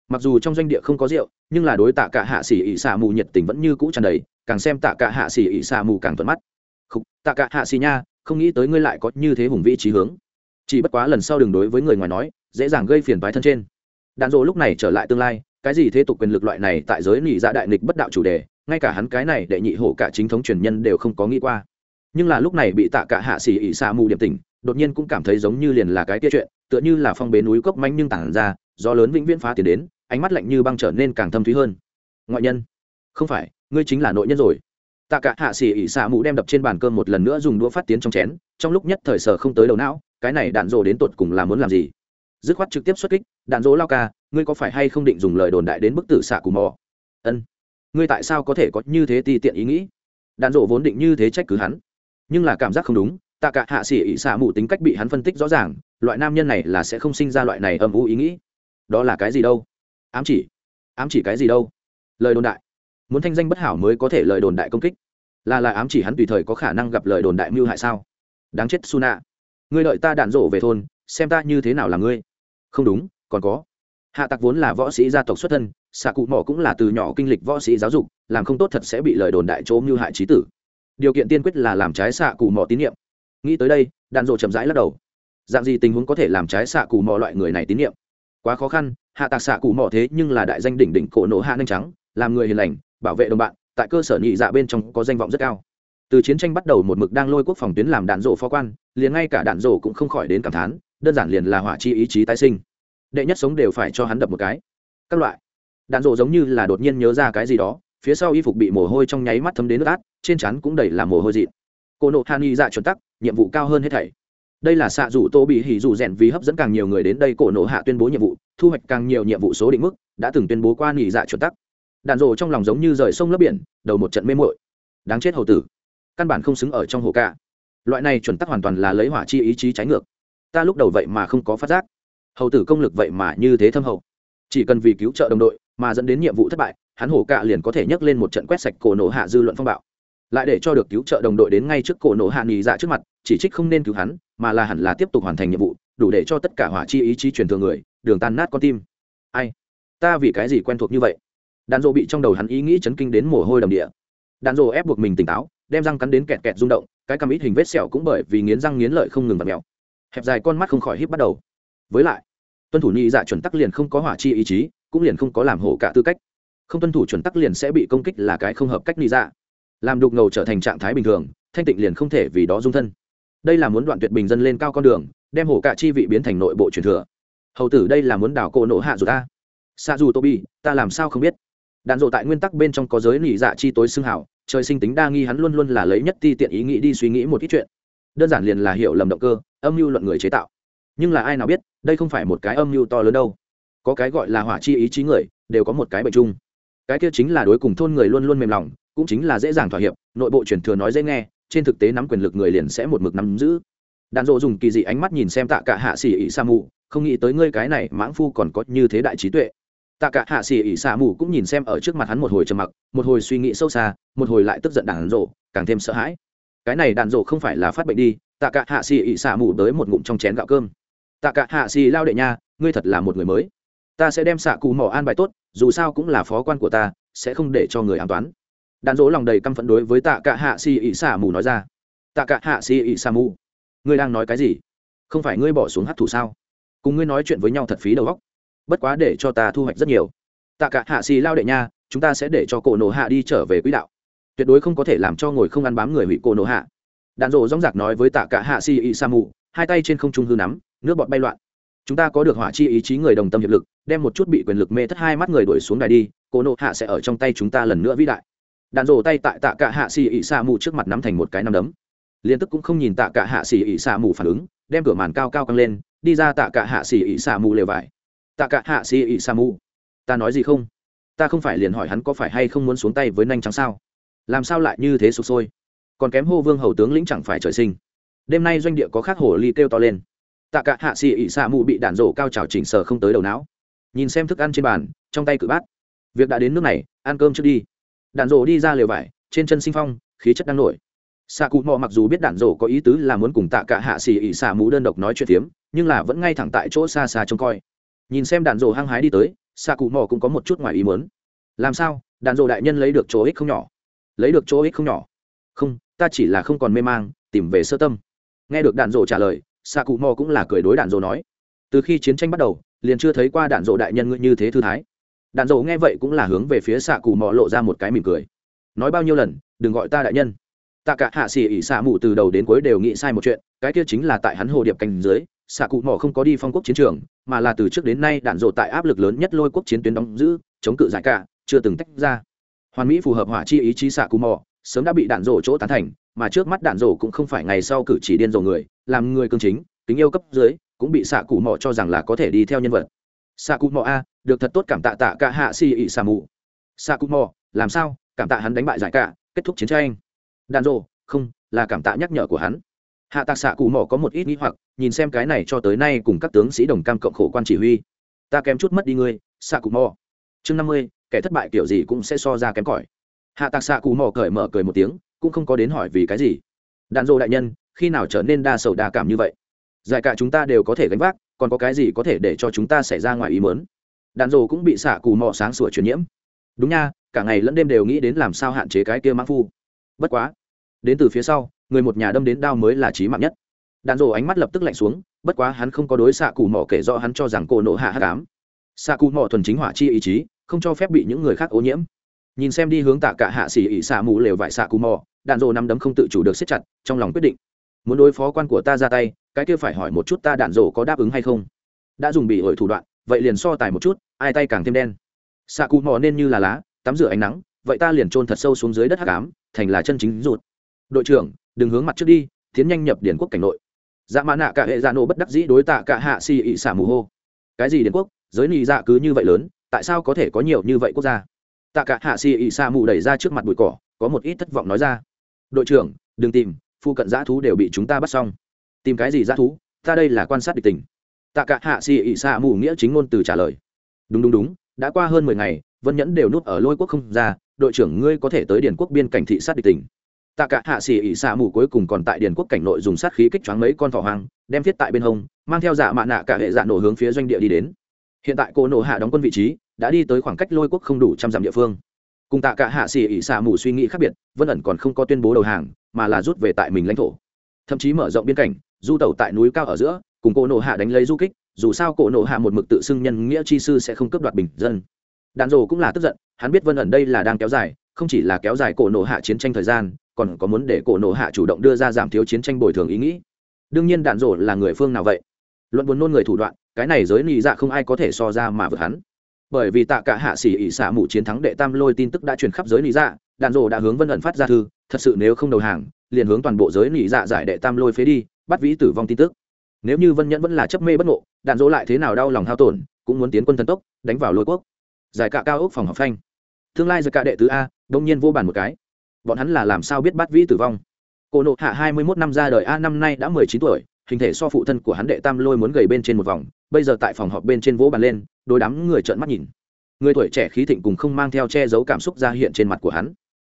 Mặc dù trong doanh địa không có rượu nhưng là đối tạ cả hạ xỉ ỉ xà mù nhiệt tình vẫn như cũ tràn đầy càng xem tạ cả hạ xỉ ỉ xà mù càng thuận mắt. Khúc, tạ cả hạ xỉ nha không nghĩ tới ngươi lại có như thế hùng vĩ trí hướng. Chỉ bất quá lần sau đừng đối với người ngoài nói dễ dàng gây phiền toái thân trên. Đạn dỗ lúc này trở lại tương lai cái gì thế tục quyền lực loại này tại giới nỉ dạ đại nghịch bất đạo chủ đề ngay cả hắn cái này đệ nhị hổ cả chính thống truyền nhân đều không có nghĩ qua nhưng là lúc này bị tạ cả hạ xỉ ỉ xạ mù điểm tình đột nhiên cũng cảm thấy giống như liền là cái kia chuyện, tựa như là phong bế núi cốc manh nhưng tản ra do lớn vĩnh viễn phá tiền đến, ánh mắt lạnh như băng trở nên càng thâm thúy hơn. Ngoại nhân, không phải, ngươi chính là nội nhân rồi. Tạ cả hạ xỉ ỉ xạ mù đem đập trên bàn cơm một lần nữa dùng đũa phát tiến trong chén, trong lúc nhất thời sở không tới đầu não, cái này đạn rồ đến tột cùng là muốn làm gì? Dứt khoát trực tiếp xuất kích, đạn dỗ lao ca, ngươi có phải hay không định dùng lời đồn đại đến bức tử xạ cù mò? Ân, ngươi tại sao có thể có như thế ti tiện ý nghĩ? Đạn dỗ vốn định như thế trách cứ hắn nhưng là cảm giác không đúng, tạ cả hạ xỉ ỉ xạ mù tính cách bị hắn phân tích rõ ràng, loại nam nhân này là sẽ không sinh ra loại này âm u ý nghĩ. Đó là cái gì đâu? Ám chỉ. Ám chỉ cái gì đâu? Lời đồn đại. Muốn thanh danh bất hảo mới có thể lời đồn đại công kích. Là là ám chỉ hắn tùy thời có khả năng gặp lời đồn đại mưu hại sao? Đáng chết suna ngươi đợi ta đạn rổ về thôn, xem ta như thế nào là ngươi. Không đúng, còn có. Hạ tặc vốn là võ sĩ gia tộc xuất thân xạ cụ mỏ cũng là từ nhỏ kinh lịch võ sĩ giáo dục, làm không tốt thật sẽ bị lời đồn đại chỗ mưu hại trí tử điều kiện tiên quyết là làm trái xạ cụ mò tín nhiệm. Nghĩ tới đây đạn rộ chậm rãi lắc đầu. Dạng gì tình huống có thể làm trái xạ cụ mò loại người này tín nhiệm? Quá khó khăn, hạ tạc xạ cụ mò thế nhưng là đại danh đỉnh đỉnh cổ nổ hạ nhanh trắng, làm người hiền lành, bảo vệ đồng bạn, tại cơ sở nhị dạ bên trong có danh vọng rất cao. Từ chiến tranh bắt đầu một mực đang lôi quốc phòng tuyến làm đạn rổ phó quan, liền ngay cả đạn rổ cũng không khỏi đến cảm thán, đơn giản liền là hỏa chi ý chí tái sinh. Đệ nhất sống đều phải cho hắn đập một cái. Các loại. Đạn rổ giống như là đột nhiên nhớ ra cái gì đó phía sau y phục bị mồ hôi trong nháy mắt thấm đến nước át, trên trán cũng đầy là mồ hôi dị cô nộ hàn y dạ chuẩn tắc, nhiệm vụ cao hơn hết thảy. Đây là xạ rủ tô bị hỉ rủ rèn vì hấp dẫn càng nhiều người đến đây cổ nộ hạ tuyên bố nhiệm vụ, thu hoạch càng nhiều nhiệm vụ số định mức, đã từng tuyên bố qua nghỉ dạ chuẩn tắc. Đạn rộ trong lòng giống như rời sông lấp biển, đầu một trận mê mội đáng chết hầu tử. Căn bản không xứng ở trong hồ ca loại này chuẩn tắc hoàn toàn là lấy hỏa chi ý chí trái ngược. Ta lúc đầu vậy mà không có phát giác. Hầu tử công lực vậy mà như thế thâm hậu. Chỉ cần vì cứu trợ đồng đội mà dẫn đến nhiệm vụ thất bại hắn hổ cạ liền có thể nhấc lên một trận quét sạch cổ nổ hạ dư luận phong bạo. Lại để cho được cứu trợ đồng đội đến ngay trước cổ nổ hạ nghỉ dạ trước mặt, chỉ trích không nên cứu hắn, mà là hẳn là tiếp tục hoàn thành nhiệm vụ, đủ để cho tất cả hỏa chi ý chí truyền thường người, đường tan nát con tim. Ai? Ta vì cái gì quen thuộc như vậy? Đàn rộ bị trong đầu hắn ý nghĩ chấn kinh đến mồ hôi đầm địa. Đàn rộ ép buộc mình tỉnh táo, đem răng cắn đến kẹt kẹt rung động, cái cằm ít hình vết sẹo cũng bởi vì nghiến răng nghiến lợi không ngừng bật mèo. Hẹp dài con mắt không khỏi híp bắt đầu. Với lại, tuân thủ nhị dạ chuẩn tắc liền không có hỏa chi ý chí, cũng liền không có làm hổ cả tư cách không tuân thủ chuẩn tắc liền sẽ bị công kích là cái không hợp cách nhị dạ làm đục ngầu trở thành trạng thái bình thường, thanh tịnh liền không thể vì đó dung thân. Đây là muốn đoạn tuyệt bình dân lên cao con đường, đem hổ cả chi vị biến thành nội bộ truyền thừa. Hầu tử đây là muốn đảo cổ nổ hạ dù ta. Xa dù tô bi ta làm sao không biết? Đạn dộ tại nguyên tắc bên trong có giới nỉ dạ chi tối xưng hảo, trời sinh tính đa nghi hắn luôn luôn là lấy nhất ti tiện ý nghĩ đi suy nghĩ một ít chuyện. Đơn giản liền là hiểu lầm động cơ, âm mưu luận người chế tạo. Nhưng là ai nào biết, đây không phải một cái âm mưu to lớn đâu. Có cái gọi là hỏa chi ý chí người, đều có một cái bệnh chung cái kia chính là đối cùng thôn người luôn luôn mềm lòng, cũng chính là dễ dàng thỏa hiệp, nội bộ truyền thừa nói dễ nghe, trên thực tế nắm quyền lực người liền sẽ một mực nắm giữ. Đàn rộ dùng kỳ dị ánh mắt nhìn xem tạ cả hạ xỉ ỉ sa mù, không nghĩ tới ngươi cái này mãng phu còn có như thế đại trí tuệ. Tạ cả hạ xỉ ỉ Sa mù cũng nhìn xem ở trước mặt hắn một hồi trầm mặc, một hồi suy nghĩ sâu xa, một hồi lại tức giận đàn rộ càng thêm sợ hãi. Cái này đàn rộ không phải là phát bệnh đi, tạ cả hạ xỉ ỉ Sa mù tới một ngụm trong chén gạo cơm. Tạ cả hạ xỉ lao đệ nha, ngươi thật là một người mới ta sẽ đem xạ cụ mỏ an bài tốt, dù sao cũng là phó quan của ta, sẽ không để cho người an toán. Đàn Dỗ lòng đầy căm phẫn đối với tạ cả hạ xì ỉ xả mù nói ra. Tạ cả hạ xì ỉ xả mù, ngươi đang nói cái gì? Không phải ngươi bỏ xuống hát thủ sao? Cùng ngươi nói chuyện với nhau thật phí đầu óc. Bất quá để cho ta thu hoạch rất nhiều. Tạ cả hạ xì lao đệ nha, chúng ta sẽ để cho cổ nổ hạ đi trở về quỹ đạo. Tuyệt đối không có thể làm cho ngồi không ăn bám người hủy cổ nổ hạ. Đàn rộ dóng giặc nói với tạ cả hạ xì ị sa mù, hai tay trên không trung hư nắm, nước bọt bay loạn chúng ta có được hỏa chi ý chí người đồng tâm hiệp lực, đem một chút bị quyền lực mê thất hai mắt người đuổi xuống đài đi, cô nộ hạ sẽ ở trong tay chúng ta lần nữa vĩ đại. Đạn rổ tay tại tạ cả hạ xì ỉ sa mù trước mặt nắm thành một cái nắm đấm. Liên tức cũng không nhìn tạ cả hạ xì ỉ sa mù phản ứng, đem cửa màn cao cao căng lên, đi ra tạ cả hạ xì ỉ sa mù lều vải. Tạ cả hạ xì ỉ sa mù, ta nói gì không? Ta không phải liền hỏi hắn có phải hay không muốn xuống tay với nanh trắng sao? Làm sao lại như thế sụp sôi? Còn kém hô vương hầu tướng lĩnh chẳng phải trời sinh. Đêm nay doanh địa có khác hồ ly kêu to lên tạ cả hạ xì ỉ xạ mù bị đạn rổ cao trào chỉnh sờ không tới đầu não. Nhìn xem thức ăn trên bàn trong tay cự bát. Việc đã đến nước này ăn cơm trước đi. Đạn rổ đi ra lều vải trên chân sinh phong khí chất đang nổi. Xạ cụ mò mặc dù biết đạn rổ có ý tứ là muốn cùng tạ cả hạ xì ỉ xạ mù đơn độc nói chuyện tiếm, nhưng là vẫn ngay thẳng tại chỗ xa xa trông coi. Nhìn xem đạn rổ hăng hái đi tới xạ cụ mò cũng có một chút ngoài ý muốn. làm sao? Đạn rổ đại nhân lấy được chỗ ích không nhỏ. Lấy được chỗ ích không nhỏ. Không ta chỉ là không còn mê mang tìm về sơ tâm. Nghe được đạn rổ trả lời xạ cụ mò cũng là cười đối đạn dỗ nói, từ khi chiến tranh bắt đầu, liền chưa thấy qua đạn dỗ đại nhân như thế thư thái. Đạn dỗ nghe vậy cũng là hướng về phía xạ cụ mò lộ ra một cái mỉm cười. Nói bao nhiêu lần, đừng gọi ta đại nhân. Tạ cả hạ xỉ ỉ xạ mù từ đầu đến cuối đều nghĩ sai một chuyện, cái kia chính là tại hắn hồ điệp cành dưới, xạ cụ mỏ không có đi phong quốc chiến trường, mà là từ trước đến nay đạn dộ tại áp lực lớn nhất lôi quốc chiến tuyến đóng giữ, chống cự giải cả, chưa từng tách ra. Hoàn mỹ phù hợp hỏa chi ý chí xạ cụ mỏ sớm đã bị đạn dộ chỗ tán thành, mà trước mắt đạn dộ cũng không phải ngày sau cử chỉ điên dồ người làm người cương chính tính yêu cấp dưới, cũng bị xạ cụ mỏ cho rằng là có thể đi theo nhân vật. Xạ cụ mỏ a, được thật tốt cảm tạ tạ cả hạ si ị xà mù xạ cụ mỏ làm sao? Cảm tạ hắn đánh bại giải cả, kết thúc chiến tranh. Đàn dộ không, là cảm tạ nhắc nhở của hắn. Hạ tạc xạ cụ mỏ có một ít nghĩ hoặc, nhìn xem cái này cho tới nay cùng các tướng sĩ đồng cam cộng khổ quan chỉ huy. Ta kém chút mất đi ngươi, xạ cụ mỏ chương năm mươi, kẻ thất bại kiểu gì cũng sẽ so ra kém cỏi. Hạ tạc xạ cụ mỏ cởi mở cười một tiếng, cũng không có đến hỏi vì cái gì. Đàn dô đại nhân khi nào trở nên đa sầu đa cảm như vậy? Giải cả chúng ta đều có thể gánh vác, còn có cái gì có thể để cho chúng ta xảy ra ngoài ý mớn đạn dô cũng bị xạ cù mò sáng sủa truyền nhiễm. Đúng nha, cả ngày lẫn đêm đều nghĩ đến làm sao hạn chế cái kia mãn phu. Bất quá, đến từ phía sau, người một nhà đâm đến đao mới là trí mạng nhất. Đạn rồ ánh mắt lập tức lạnh xuống, bất quá hắn không có đối xạ cù mò kể rõ hắn cho rằng cô nộ hạ hát cám xạ cù mò thuần chính hỏa chi ý chí, không cho phép bị những người khác ô nhiễm. Nhìn xem đi hướng tạ cả hạ xỉ ỉ xạ mù lều vải xạ cù mò đạn rồ nắm đấm không tự chủ được siết chặt, trong lòng quyết định muốn đối phó quan của ta ra tay, cái kia phải hỏi một chút ta đạn rổ có đáp ứng hay không? Đã dùng bị ổi thủ đoạn, vậy liền so tài một chút, ai tay càng thêm đen. Xạ cụ mò nên như là lá, tắm rửa ánh nắng, vậy ta liền trôn thật sâu xuống dưới đất hắc ám, thành là chân chính rụt. Đội trưởng, đừng hướng mặt trước đi, tiến nhanh nhập điển quốc cảnh nội. Dạ mã nạ cả hệ dạ nổ bất đắc dĩ đối tạ cả hạ xì ị xả mù hô. Cái gì điển quốc, giới nị dạ cứ như vậy lớn, tại sao có thể có nhiều như vậy quốc gia? Tạ cả hạ xì ị xả mù đẩy ra trước mặt bụi cỏ, có một ít thất vọng nói ra. Đội trưởng, đừng tìm phu cận dã thú đều bị chúng ta bắt xong. Tìm cái gì dã thú? Ta đây là quan sát địch tình. Tạ cả hạ xì ỉ xạ mù nghĩa chính ngôn từ trả lời. Đúng đúng đúng, đã qua hơn mười ngày, vân nhẫn đều núp ở lôi quốc không ra, đội trưởng ngươi có thể tới điền quốc biên cảnh thị sát địch tình. Tạ cả hạ xỉ ỉ xạ mù cuối cùng còn tại điền quốc cảnh nội dùng sát khí kích choáng mấy con thỏ hoang, đem thiết tại bên hông, mang theo dạ mạ nạ cả hệ dạ nổ hướng phía doanh địa đi đến. Hiện tại cô nổ hạ đóng quân vị trí, đã đi tới khoảng cách lôi quốc không đủ trăm dặm địa phương cùng tạ cả hạ xỉ ỉ xạ mù suy nghĩ khác biệt, vân ẩn còn không có tuyên bố đầu hàng, mà là rút về tại mình lãnh thổ. Thậm chí mở rộng biên cảnh, du tẩu tại núi cao ở giữa, cùng cổ nổ hạ đánh lấy du kích, dù sao cổ nổ hạ một mực tự xưng nhân nghĩa chi sư sẽ không cướp đoạt bình dân. Đàn rồ cũng là tức giận, hắn biết vân ẩn đây là đang kéo dài, không chỉ là kéo dài cổ nổ hạ chiến tranh thời gian, còn có muốn để cổ nổ hạ chủ động đưa ra giảm thiếu chiến tranh bồi thường ý nghĩ. Đương nhiên đạn rồ là người phương nào vậy? Luận buồn nôn người thủ đoạn, cái này giới nị dạ không ai có thể so ra mà vượt hắn bởi vì tạ cả hạ xỉ ỉ xả mù chiến thắng đệ tam lôi tin tức đã truyền khắp giới lý dạ đạn rổ đã hướng vân ẩn phát ra thư, thật sự nếu không đầu hàng, liền hướng toàn bộ giới lý dạ giải đệ tam lôi phế đi, bắt vĩ tử vong tin tức. Nếu như vân nhẫn vẫn là chấp mê bất ngộ đạn rỗ lại thế nào đau lòng hao tổn, cũng muốn tiến quân thần tốc, đánh vào lôi quốc. Giải cả cao ốc phòng học phanh. Tương lai giải cả đệ tứ a, đông nhiên vô bàn một cái. Bọn hắn là làm sao biết bắt vĩ tử vong? Cổ nộ hạ hai mươi mốt năm ra đời a, năm nay đã mười chín tuổi, hình thể so phụ thân của hắn đệ tam lôi muốn gầy bên trên một vòng, bây giờ tại phòng họp bên trên vỗ bàn lên đôi đám người trợn mắt nhìn. Người tuổi trẻ khí thịnh cùng không mang theo che giấu cảm xúc ra hiện trên mặt của hắn.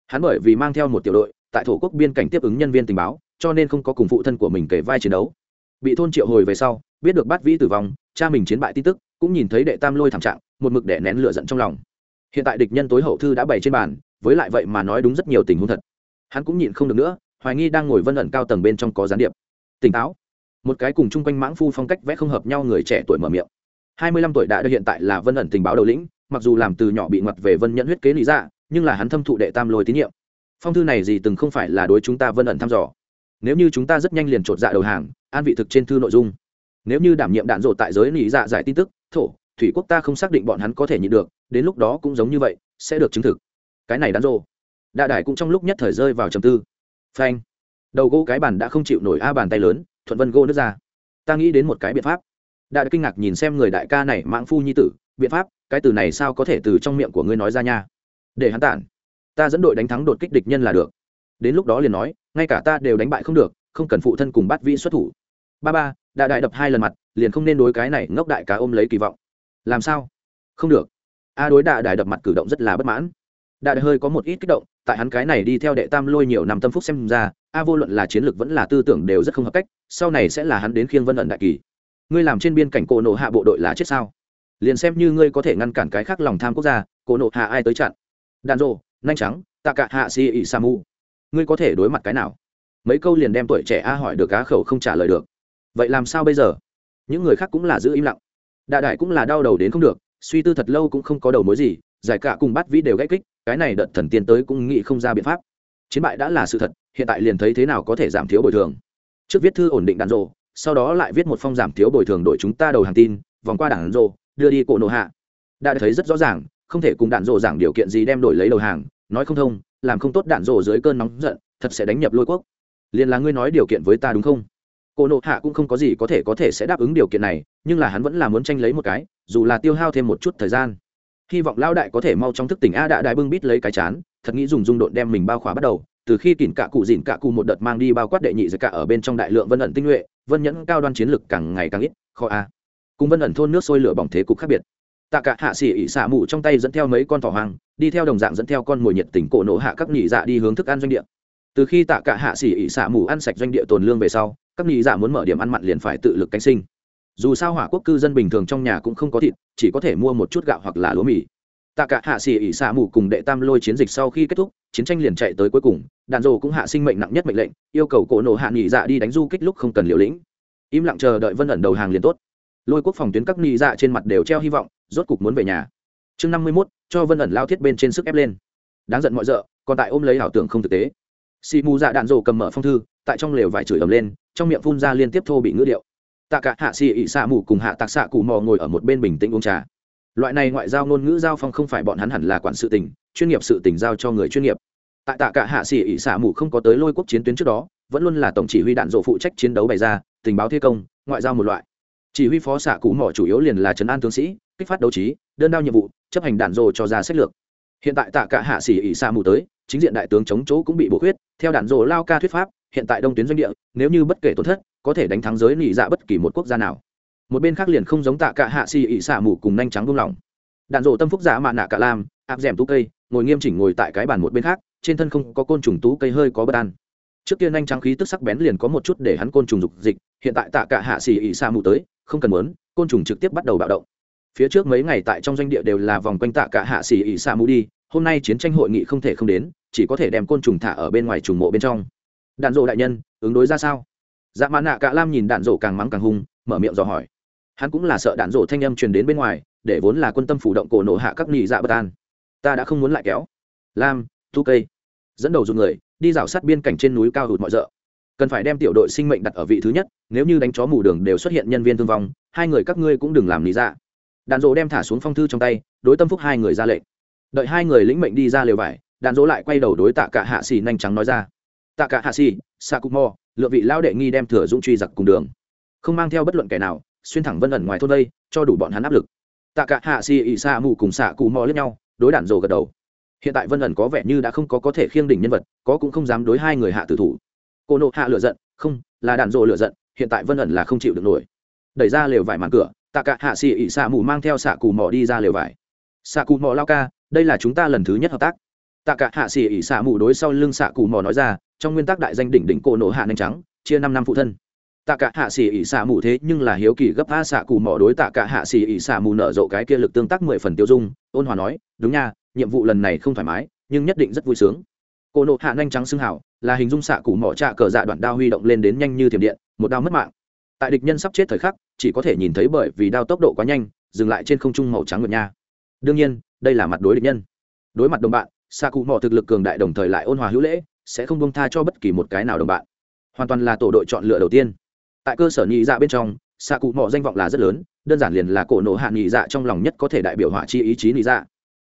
Hắn bởi vì mang theo một tiểu đội, tại thổ quốc biên cảnh tiếp ứng nhân viên tình báo, cho nên không có cùng phụ thân của mình kể vai chiến đấu. Bị thôn triệu hồi về sau, biết được bát vĩ tử vong, cha mình chiến bại tin tức, cũng nhìn thấy đệ tam lôi thảm trạng, một mực đẻ nén lửa giận trong lòng. Hiện tại địch nhân tối hậu thư đã bày trên bàn, với lại vậy mà nói đúng rất nhiều tình huống thật. Hắn cũng nhịn không được nữa, hoài nghi đang ngồi vân ẩn cao tầng bên trong có gián điệp. Tỉnh táo. Một cái cùng chung quanh mãng phu phong cách vẽ không hợp nhau người trẻ tuổi mở miệng hai mươi lăm tuổi đã được hiện tại là vân ẩn tình báo đầu lĩnh, mặc dù làm từ nhỏ bị ngoặt về vân nhận huyết kế lý dạ nhưng là hắn thâm thụ đệ tam lôi tín nhiệm. Phong thư này gì từng không phải là đối chúng ta vân ẩn thăm dò. Nếu như chúng ta rất nhanh liền chột dạ đầu hàng, an vị thực trên thư nội dung. Nếu như đảm nhiệm đạn dộ tại giới lý dạ giải tin tức, thổ, thủy quốc ta không xác định bọn hắn có thể nhịn được, đến lúc đó cũng giống như vậy, sẽ được chứng thực. Cái này đạn dộ đạ đài cũng trong lúc nhất thời rơi vào trầm tư. Phanh. Đầu gỗ cái bàn đã không chịu nổi a bàn tay lớn, thuận vân gỗ nước ra. Ta nghĩ đến một cái biện pháp đã kinh ngạc nhìn xem người đại ca này mãng phu nhi tử, biện pháp, cái từ này sao có thể từ trong miệng của ngươi nói ra nha? Để hắn tản. Ta dẫn đội đánh thắng đột kích địch nhân là được. Đến lúc đó liền nói, ngay cả ta đều đánh bại không được, không cần phụ thân cùng bắt vĩ xuất thủ. Ba ba, đại đại đập hai lần mặt, liền không nên đối cái này ngốc đại cá ôm lấy kỳ vọng. Làm sao? Không được. A đối đại đại đập mặt cử động rất là bất mãn. Đại đại hơi có một ít kích động, tại hắn cái này đi theo đệ tam lôi nhiều năm tâm phúc xem ra, a vô luận là chiến lược vẫn là tư tưởng đều rất không hợp cách, sau này sẽ là hắn đến khiêng vân ẩn đại kỳ ngươi làm trên biên cảnh cổ nộ hạ bộ đội là chết sao? Liền xem như ngươi có thể ngăn cản cái khác lòng tham quốc gia, cổ nộ hạ ai tới chặn? Đàn rộ nhanh trắng, tạ cả hạ si ỉ sa mu. Ngươi có thể đối mặt cái nào? Mấy câu liền đem tuổi trẻ a hỏi được cá khẩu không trả lời được. Vậy làm sao bây giờ? Những người khác cũng là giữ im lặng. Đại đại cũng là đau đầu đến không được, suy tư thật lâu cũng không có đầu mối gì, giải cả cùng bắt vĩ đều gãy kích, cái này đợt thần tiên tới cũng nghĩ không ra biện pháp. Chiến bại đã là sự thật, hiện tại liền thấy thế nào có thể giảm thiếu bồi thường. Trước viết thư ổn định đàn rộ sau đó lại viết một phong giảm thiếu bồi thường đội chúng ta đầu hàng tin, vòng qua đảng rộ đưa đi cổ nộ hạ. Đã thấy rất rõ ràng, không thể cùng đạn rộ giảng điều kiện gì đem đổi lấy đầu hàng, nói không thông, làm không tốt đạn rộ dưới cơn nóng giận, thật sẽ đánh nhập lôi quốc. Liền là ngươi nói điều kiện với ta đúng không? Cổ nộ hạ cũng không có gì có thể có thể sẽ đáp ứng điều kiện này, nhưng là hắn vẫn là muốn tranh lấy một cái, dù là tiêu hao thêm một chút thời gian. Hy vọng lao đại có thể mau trong thức tỉnh a đại đại bưng bít lấy cái chán, thật nghĩ dùng dung độn đem mình bao khóa bắt đầu, từ khi kỉn cạ cụ dìn cạ cụ một đợt mang đi bao quát đệ nhị giật cả ở bên trong đại lượng vân ẩn tinh nhuệ vân nhẫn cao đoan chiến lực càng ngày càng ít, khó a. Cùng vân ẩn thôn nước sôi lửa bỏng thế cục khác biệt. Tạ cả hạ xỉ ỉ xả mù trong tay dẫn theo mấy con thỏ hoang, đi theo đồng dạng dẫn theo con mồi nhiệt tình cổ nổ hạ các nhị dạ đi hướng thức ăn doanh địa. Từ khi tạ cả hạ xỉ ỉ xả mù ăn sạch doanh địa tồn lương về sau, các nhị dạ muốn mở điểm ăn mặn liền phải tự lực cánh sinh. Dù sao hỏa quốc cư dân bình thường trong nhà cũng không có thịt, chỉ có thể mua một chút gạo hoặc là lúa mì. Tạ cả hạ xỉ ỉ xả mù cùng đệ tam lôi chiến dịch sau khi kết thúc chiến tranh liền chạy tới cuối cùng đàn rồ cũng hạ sinh mệnh nặng nhất mệnh lệnh, yêu cầu cổ nổ hạ nhị dạ đi đánh du kích lúc không cần liều lĩnh. Im lặng chờ đợi vân ẩn đầu hàng liền tốt. Lôi quốc phòng tuyến các nhị dạ trên mặt đều treo hy vọng, rốt cục muốn về nhà. Chương năm mươi mốt, cho vân ẩn lao thiết bên trên sức ép lên. Đáng giận mọi d còn tại ôm lấy ảo tưởng không thực tế. Xì mù dạ đạn rồ cầm mở phong thư, tại trong lều vải chửi ầm lên, trong miệng phun ra liên tiếp thô bị ngữ điệu. Tạ cả hạ xì ị xạ mù cùng hạ tạc xạ cụ mò ngồi ở một bên bình tĩnh uống trà loại này ngoại giao ngôn ngữ giao phong không phải bọn hắn hẳn là quản sự tình, chuyên nghiệp sự tình giao cho người chuyên nghiệp. Tại tạ cả hạ sĩ ỉ xạ mù không có tới lôi quốc chiến tuyến trước đó, vẫn luôn là tổng chỉ huy đạn dộ phụ trách chiến đấu bày ra, tình báo thi công, ngoại giao một loại. Chỉ huy phó xạ cũ mỏ chủ yếu liền là trấn an tướng sĩ, kích phát đấu trí, đơn đao nhiệm vụ, chấp hành đạn dộ cho ra sách lược. Hiện tại tạ cả hạ xỉ ỉ xả mù tới, chính diện đại tướng chống chỗ cũng bị bổ khuyết, theo đạn dộ lao ca thuyết pháp, hiện tại đông tuyến doanh địa, nếu như bất kể tổn thất, có thể đánh thắng giới nị dạ bất kỳ một quốc gia nào một bên khác liền không giống tạ cả hạ xì ỉ xả mù cùng nhanh trắng buông lỏng. Đạn rộ tâm phúc giả mạ nạ cả lam, áp rèm tú cây, ngồi nghiêm chỉnh ngồi tại cái bàn một bên khác, trên thân không có côn trùng tú cây hơi có bất an. Trước kia nhanh trắng khí tức sắc bén liền có một chút để hắn côn trùng dục dịch, hiện tại tạ cả hạ xì ỉ xả mù tới, không cần muốn, côn trùng trực tiếp bắt đầu bạo động. Phía trước mấy ngày tại trong doanh địa đều là vòng quanh tạ cả hạ xì ỉ xả mù đi, hôm nay chiến tranh hội nghị không thể không đến, chỉ có thể đem côn trùng thả ở bên ngoài trùng mộ bên trong. Đạn rộ đại nhân, ứng đối ra sao? Dạ mã nạ cả lam nhìn đạn rộ càng mắng càng hung, mở miệng dò hỏi hắn cũng là sợ đạn rổ thanh âm truyền đến bên ngoài, để vốn là quân tâm phủ động cổ nổ hạ các nghị dạ bất an. Ta đã không muốn lại kéo. Lam, thu cây. Dẫn đầu dùng người, đi rào sát biên cảnh trên núi cao hụt mọi rợ. Cần phải đem tiểu đội sinh mệnh đặt ở vị thứ nhất, nếu như đánh chó mù đường đều xuất hiện nhân viên thương vong, hai người các ngươi cũng đừng làm lý ra dạ. đạn dỗ đem thả xuống phong thư trong tay, đối tâm phúc hai người ra lệnh. Đợi hai người lĩnh mệnh đi ra lều vải, đạn dỗ lại quay đầu đối tạ cả hạ xì nhanh trắng nói ra. Tạ cả hạ xì sa cục mò lựa vị lao đệ nghi đem thừa dũng truy giặc cùng đường. Không mang theo bất luận kẻ nào xuyên thẳng vân ẩn ngoài thôn đây, cho đủ bọn hắn áp lực. Tạ cả hạ xì ỉ xa mù cùng xạ cụ mò lẫn nhau, đối đạn rồ gật đầu. Hiện tại vân ẩn có vẻ như đã không có có thể khiêng đỉnh nhân vật, có cũng không dám đối hai người hạ tử thủ. Cô nộ hạ lựa giận, không, là đạn rồ lựa giận, hiện tại vân ẩn là không chịu được nổi. Đẩy ra lều vải màn cửa, tạ cả hạ xì ỉ xạ mù mang theo xạ cụ mò đi ra lều vải. Xạ cụ mò lao ca, đây là chúng ta lần thứ nhất hợp tác. Tạ cả hạ xì ỉ xạ mù đối sau lưng xạ cụ mò nói ra, trong nguyên tắc đại danh đỉnh đỉnh cổ nộ hạ nhanh trắng, chia năm năm phụ thân tạ cả hạ xỉ ỉ xạ mù thế nhưng là hiếu kỳ gấp a xạ cù mỏ đối tạ cả hạ xỉ ỉ xạ mù nở rộ cái kia lực tương tác mười phần tiêu dung, ôn hòa nói, đúng nha, nhiệm vụ lần này không thoải mái, nhưng nhất định rất vui sướng. Cô nộ hạ nhanh trắng xưng hảo là hình dung xạ cù mỏ trạ cờ dạ đoạn đao huy động lên đến nhanh như thiểm điện, một đao mất mạng. Tại địch nhân sắp chết thời khắc, chỉ có thể nhìn thấy bởi vì đao tốc độ quá nhanh, dừng lại trên không trung màu trắng ngược nha. Đương nhiên, đây là mặt đối địch nhân. Đối mặt đồng bạn, xạ cụ mỏ thực lực cường đại đồng thời lại ôn hòa hữu lễ, sẽ không bông tha cho bất kỳ một cái nào đồng bạn. Hoàn toàn là tổ đội chọn lựa đầu tiên tại cơ sở nhị dạ bên trong, xạ cụ mỏ danh vọng là rất lớn, đơn giản liền là cổ nộ hạ nhị dạ trong lòng nhất có thể đại biểu hỏa chi ý chí nhị dạ.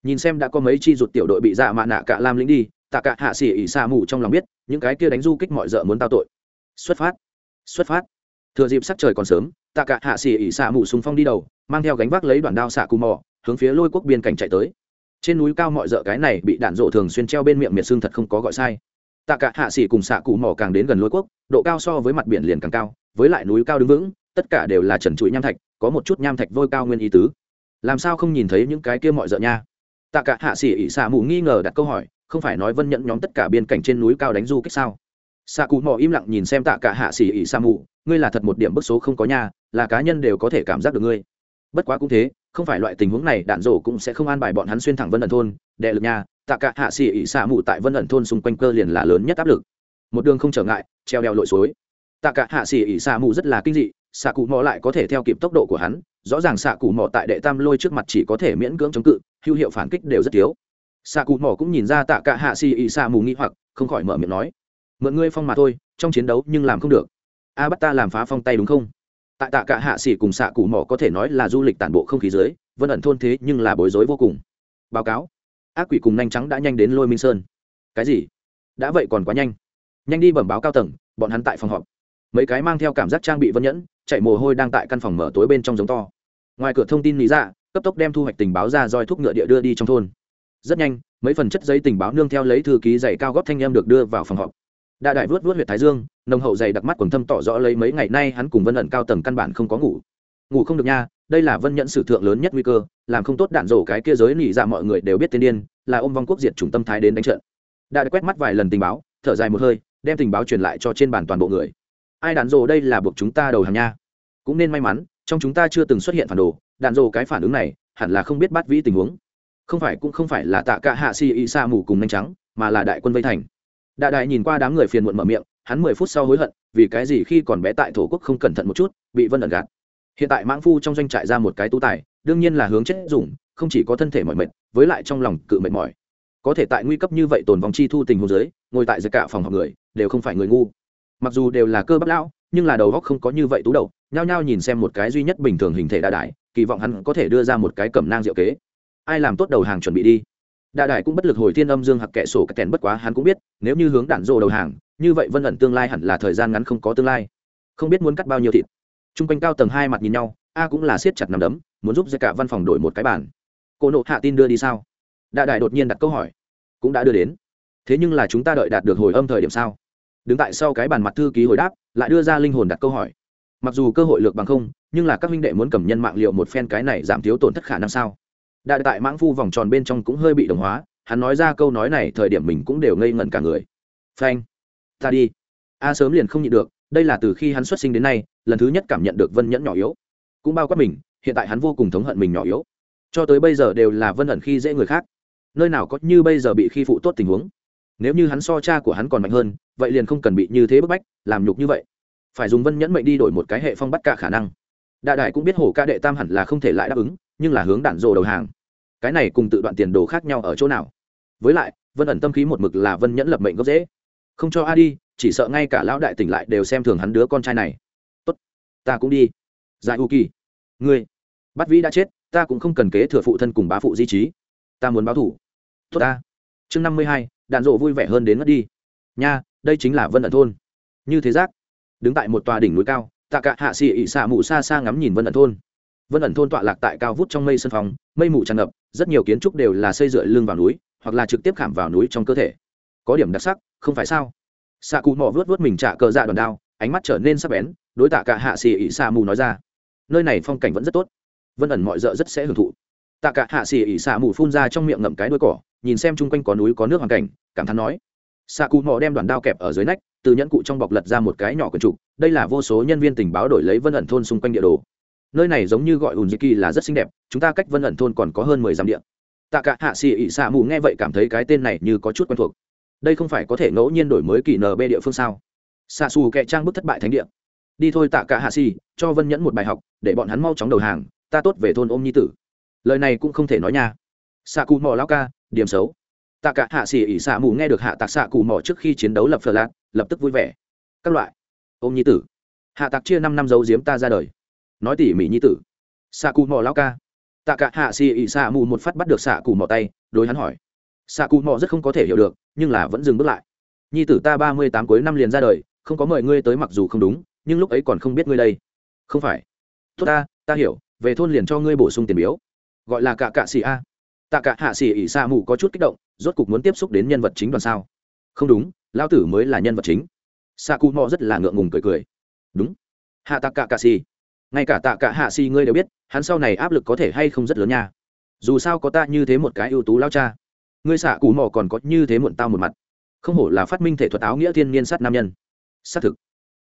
Nhìn xem đã có mấy chi ruột tiểu đội bị dạ mạ nạ cả lam lĩnh đi, tạ cả hạ xỉ ỉ xa mù trong lòng biết, những cái kia đánh du kích mọi d muốn tao tội. Xuất phát xuất phát. Thừa dịp sắc trời còn sớm, tạ cả hạ xỉ ỉ xa mù súng phong đi đầu, mang theo gánh vác lấy đoạn đao xạ cù mò hướng phía lôi quốc biên cảnh chạy tới. Trên núi cao mọi d cái này bị đạn rộ thường xuyên treo bên miệng miệt xương thật không có gọi sai. Tạ cả hạ xỉ cùng xạ cù mò càng đến gần lôi quốc, độ cao so với mặt biển liền càng cao với lại núi cao đứng vững tất cả đều là trần trụi nham thạch có một chút nham thạch vôi cao nguyên ý tứ. Làm sao không nhìn thấy những cái kia mọi d nha? Tạ cả hạ sĩ ỉ xạ mù nghi ngờ đặt câu hỏi không phải nói vân nhận nhóm tất cả biên cảnh trên núi cao đánh du kích sao? Xạ cụ mò im lặng nhìn xem tạ cả hạ sĩ ỉ sa mù ngươi là thật một điểm bức số không có nha, là cá nhân đều có thể cảm giác được ngươi. Bất quá cũng thế không phải loại tình huống này đạn rổ cũng sẽ không an bài bọn hắn xuyên thẳng vân ẩn thôn đệ lực nha. tạ cả hạ sĩ ỉ sa mù tại vân ẩn thôn xung quanh cơ liền là lớn nhất áp lực. Một đường không trở ngại treo đeo lội suối tạ cả hạ xỉ ỉ sa mù rất là kinh dị, xạ cụ mò lại có thể theo kịp tốc độ của hắn, rõ ràng xạ cụ mò tại đệ tam lôi trước mặt chỉ có thể miễn cưỡng chống cự, hữu hiệu phản kích đều rất thiếu. Xạ cụ mỏ cũng nhìn ra tạ cả hạ xỉ ỉ xạ mù nghĩ hoặc, không khỏi mở miệng nói, mượn ngươi phong mà thôi, trong chiến đấu nhưng làm không được. A bắt ta làm phá phong tay đúng không? Tại tạ cả hạ xỉ cùng xạ cụ mỏ có thể nói là du lịch tản bộ không khí dưới, vân ẩn thôn thế nhưng là bối rối vô cùng. Báo cáo, ác quỷ cùng nhanh trắng đã nhanh đến lôi minh sơn. Cái gì? Đã vậy còn quá nhanh. Nhanh đi bẩm báo cao tầng, bọn hắn tại phòng họp mấy cái mang theo cảm giác trang bị vân nhẫn chạy mồ hôi đang tại căn phòng mở tối bên trong giống to. Ngoài cửa thông tin lý dạ, cấp tốc đem thu hoạch tình báo ra roi thuốc ngựa địa đưa đi trong thôn. Rất nhanh mấy phần chất giấy tình báo nương theo lấy thư ký dày cao góp thanh em được đưa vào phòng họp. Đại đại vớt vớt huyện thái dương nồng hậu dày đặc mắt quần thâm tỏ rõ lấy mấy ngày nay hắn cùng vân ẩn cao tầng căn bản không có ngủ. Ngủ không được nha đây là vân nhẫn sử thượng lớn nhất nguy cơ làm không tốt đạn rổ cái kia giới nỉ dạ mọi người đều biết tên điên là ôm vong quốc diệt chủng tâm thái đến đánh trận. Đại quét mắt vài lần tình báo thở dài một hơi đem tình báo truyền lại cho trên bàn toàn bộ người ai đạn rồ đây là buộc chúng ta đầu hàng nha? Cũng nên may mắn, trong chúng ta chưa từng xuất hiện phản đồ đạn rồ cái phản ứng này, hẳn là không biết bắt vĩ tình huống. Không phải cũng không phải là tạ cả hạ si y sa mù cùng nhanh trắng, mà là đại quân vây thành. Đại đại nhìn qua đám người phiền muộn mở miệng, hắn mười phút sau hối hận, vì cái gì khi còn bé tại thổ quốc không cẩn thận một chút, bị vân ẩn gạt. Hiện tại mãng phu trong doanh trại ra một cái tú tài, đương nhiên là hướng chết dùng, không chỉ có thân thể mỏi mệt, với lại trong lòng cự mệt mỏi. Có thể tại nguy cấp như vậy tồn vòng chi thu tình hồ dưới, ngồi tại giật cả phòng học người, đều không phải người ngu mặc dù đều là cơ bắp lão, nhưng là đầu góc không có như vậy tú đầu, nhao nhao nhìn xem một cái duy nhất bình thường hình thể đa đại kỳ vọng hắn có thể đưa ra một cái cẩm nang diệu kế. Ai làm tốt đầu hàng chuẩn bị đi. Đại đại cũng bất lực hồi thiên âm dương hặc kệ sổ các kèn bất quá, hắn cũng biết, nếu như hướng đạn rộ đầu hàng, như vậy vân ẩn tương lai hẳn là thời gian ngắn không có tương lai. Không biết muốn cắt bao nhiêu thịt. T r u n g quanh cao tầng hai mặt nhìn nhau, a cũng là siết chặt nằm đấm, muốn giúp ra cả văn phòng đổi một cái bản cô nộ hạ tin đưa đi sao? Đại đại đột nhiên đặt câu hỏi. Cũng đã đưa đến. Thế nhưng là chúng ta đợi đạt được hồi âm thời điểm sao? Đứng tại sau cái bàn mặt thư ký hồi đáp, lại đưa ra linh hồn đặt câu hỏi. Mặc dù cơ hội lược bằng không, nhưng là các minh đệ muốn cầm nhân mạng liệu một phen cái này giảm thiếu tổn thất khả năng sao? Đại tại mãng phu vòng tròn bên trong cũng hơi bị đồng hóa, hắn nói ra câu nói này thời điểm mình cũng đều ngây ngẩn cả người. Phanh. Ta đi. A sớm liền không nhịn được, đây là từ khi hắn xuất sinh đến nay, lần thứ nhất cảm nhận được vân nhẫn nhỏ yếu. Cũng bao quát mình, hiện tại hắn vô cùng thống hận mình nhỏ yếu. Cho tới bây giờ đều là vân ẩn khi dễ người khác. Nơi nào có như bây giờ bị khi phụ tốt tình huống? Nếu như hắn so cha của hắn còn mạnh hơn, vậy liền không cần bị như thế bức bách, làm nhục như vậy. Phải dùng vân nhẫn mệnh đi đổi một cái hệ phong bắt cả khả năng. Đại đại cũng biết hổ ca đệ tam hẳn là không thể lại đáp ứng, nhưng là hướng đạn rồ đầu hàng. Cái này cùng tự đoạn tiền đồ khác nhau ở chỗ nào? Với lại, vân ẩn tâm khí một mực là vân nhẫn lập mệnh gốc dễ không cho a đi, chỉ sợ ngay cả lão đại tỉnh lại đều xem thường hắn đứa con trai này. Tốt, ta cũng đi. Giải u kỳ. Ngươi bắt vĩ đã chết, ta cũng không cần kế thừa phụ thân cùng bá phụ di trí. Ta muốn báo thủ. Tốt ta. Chương năm mươi hai đạn rộ vui vẻ hơn đến mất đi. Nha, đây chính là vân ẩn thôn. Như thế giác, đứng tại một tòa đỉnh núi cao, tạ cả hạ xì ỉ xạ mù xa xa ngắm nhìn vân ẩn thôn. Vân ẩn thôn tọa lạc tại cao vút trong mây sân phòng, mây mù tràn ngập, rất nhiều kiến trúc đều là xây dựa lưng vào núi, hoặc là trực tiếp khảm vào núi trong cơ thể. Có điểm đặc sắc, không phải sao? Xạ cụ mò vớt vớt mình trả cờ dạ đòn đao, ánh mắt trở nên sắc bén, đối tạ cả hạ xì ỉ xạ mù nói ra. Nơi này phong cảnh vẫn rất tốt. Vân ẩn mọi d rất sẽ hưởng thụ. Tạ cả hạ xì ỉ xạ mù phun ra trong miệng ngậm cái đuôi cỏ nhìn xem chung quanh có núi có nước hoàn cảnh, cảm thán nói. Xạ cụ mò đem đoàn đao kẹp ở dưới nách, từ nhẫn cụ trong bọc lật ra một cái nhỏ quần trục, đây là vô số nhân viên tình báo đổi lấy vân ẩn thôn xung quanh địa đồ. Nơi này giống như gọi ùn kỳ là rất xinh đẹp, chúng ta cách vân ẩn thôn còn có hơn mười dặm địa. Tạ cả hạ xì ỉ xạ mù nghe vậy cảm thấy cái tên này như có chút quen thuộc. Đây không phải có thể ngẫu nhiên đổi mới kỳ nb địa phương sao? Xạ xù kệ trang bức thất bại thánh địa. Đi thôi tạ cả hạ xì cho vân nhẫn một bài học, để bọn hắn mau chóng đầu hàng, ta tốt về thôn ôm nhi tử. Lời này cũng không thể nói nha. Xạ cụ mò lao ca điểm xấu. Tạ cả hạ xỉ ỉ xạ mù nghe được hạ tạc xạ cụ mỏ trước khi chiến đấu lập phờ lạc lập tức vui vẻ. Các loại. Ôm nhi tử. Hạ tạc chia năm năm dấu diếm ta ra đời. Nói tỉ mỉ nhi tử. Xạ cụ mỏ lao ca. Tạ cả hạ xỉ ỉ xạ mù một phát bắt được xạ cụ mỏ tay, đối hắn hỏi. Xạ cụ mỏ rất không có thể hiểu được, nhưng là vẫn dừng bước lại. Nhi tử ta ba mươi tám cuối năm liền ra đời, không có mời ngươi tới mặc dù không đúng, nhưng lúc ấy còn không biết ngươi đây. Không phải. Tốt ta ta hiểu, về thôn liền cho ngươi bổ sung tiền biếu. Gọi là cả cạ xỉ a tạ cả hạ xỉ ỉ xa mù có chút kích động, rốt cục muốn tiếp xúc đến nhân vật chính đoàn sao? Không đúng, lão tử mới là nhân vật chính. Sa cụ mò rất là ngượng ngùng cười cười. Đúng. Hạ tạ cả cà xì ngay cả tạ cả hạ xì ngươi đều biết, hắn sau này áp lực có thể hay không rất lớn nha. Dù sao có ta như thế một cái ưu tú lao cha. Ngươi xạ cụ mò còn có như thế muộn tao một mặt. Không hổ là phát minh thể thuật áo nghĩa thiên niên sát nam nhân. Xác thực.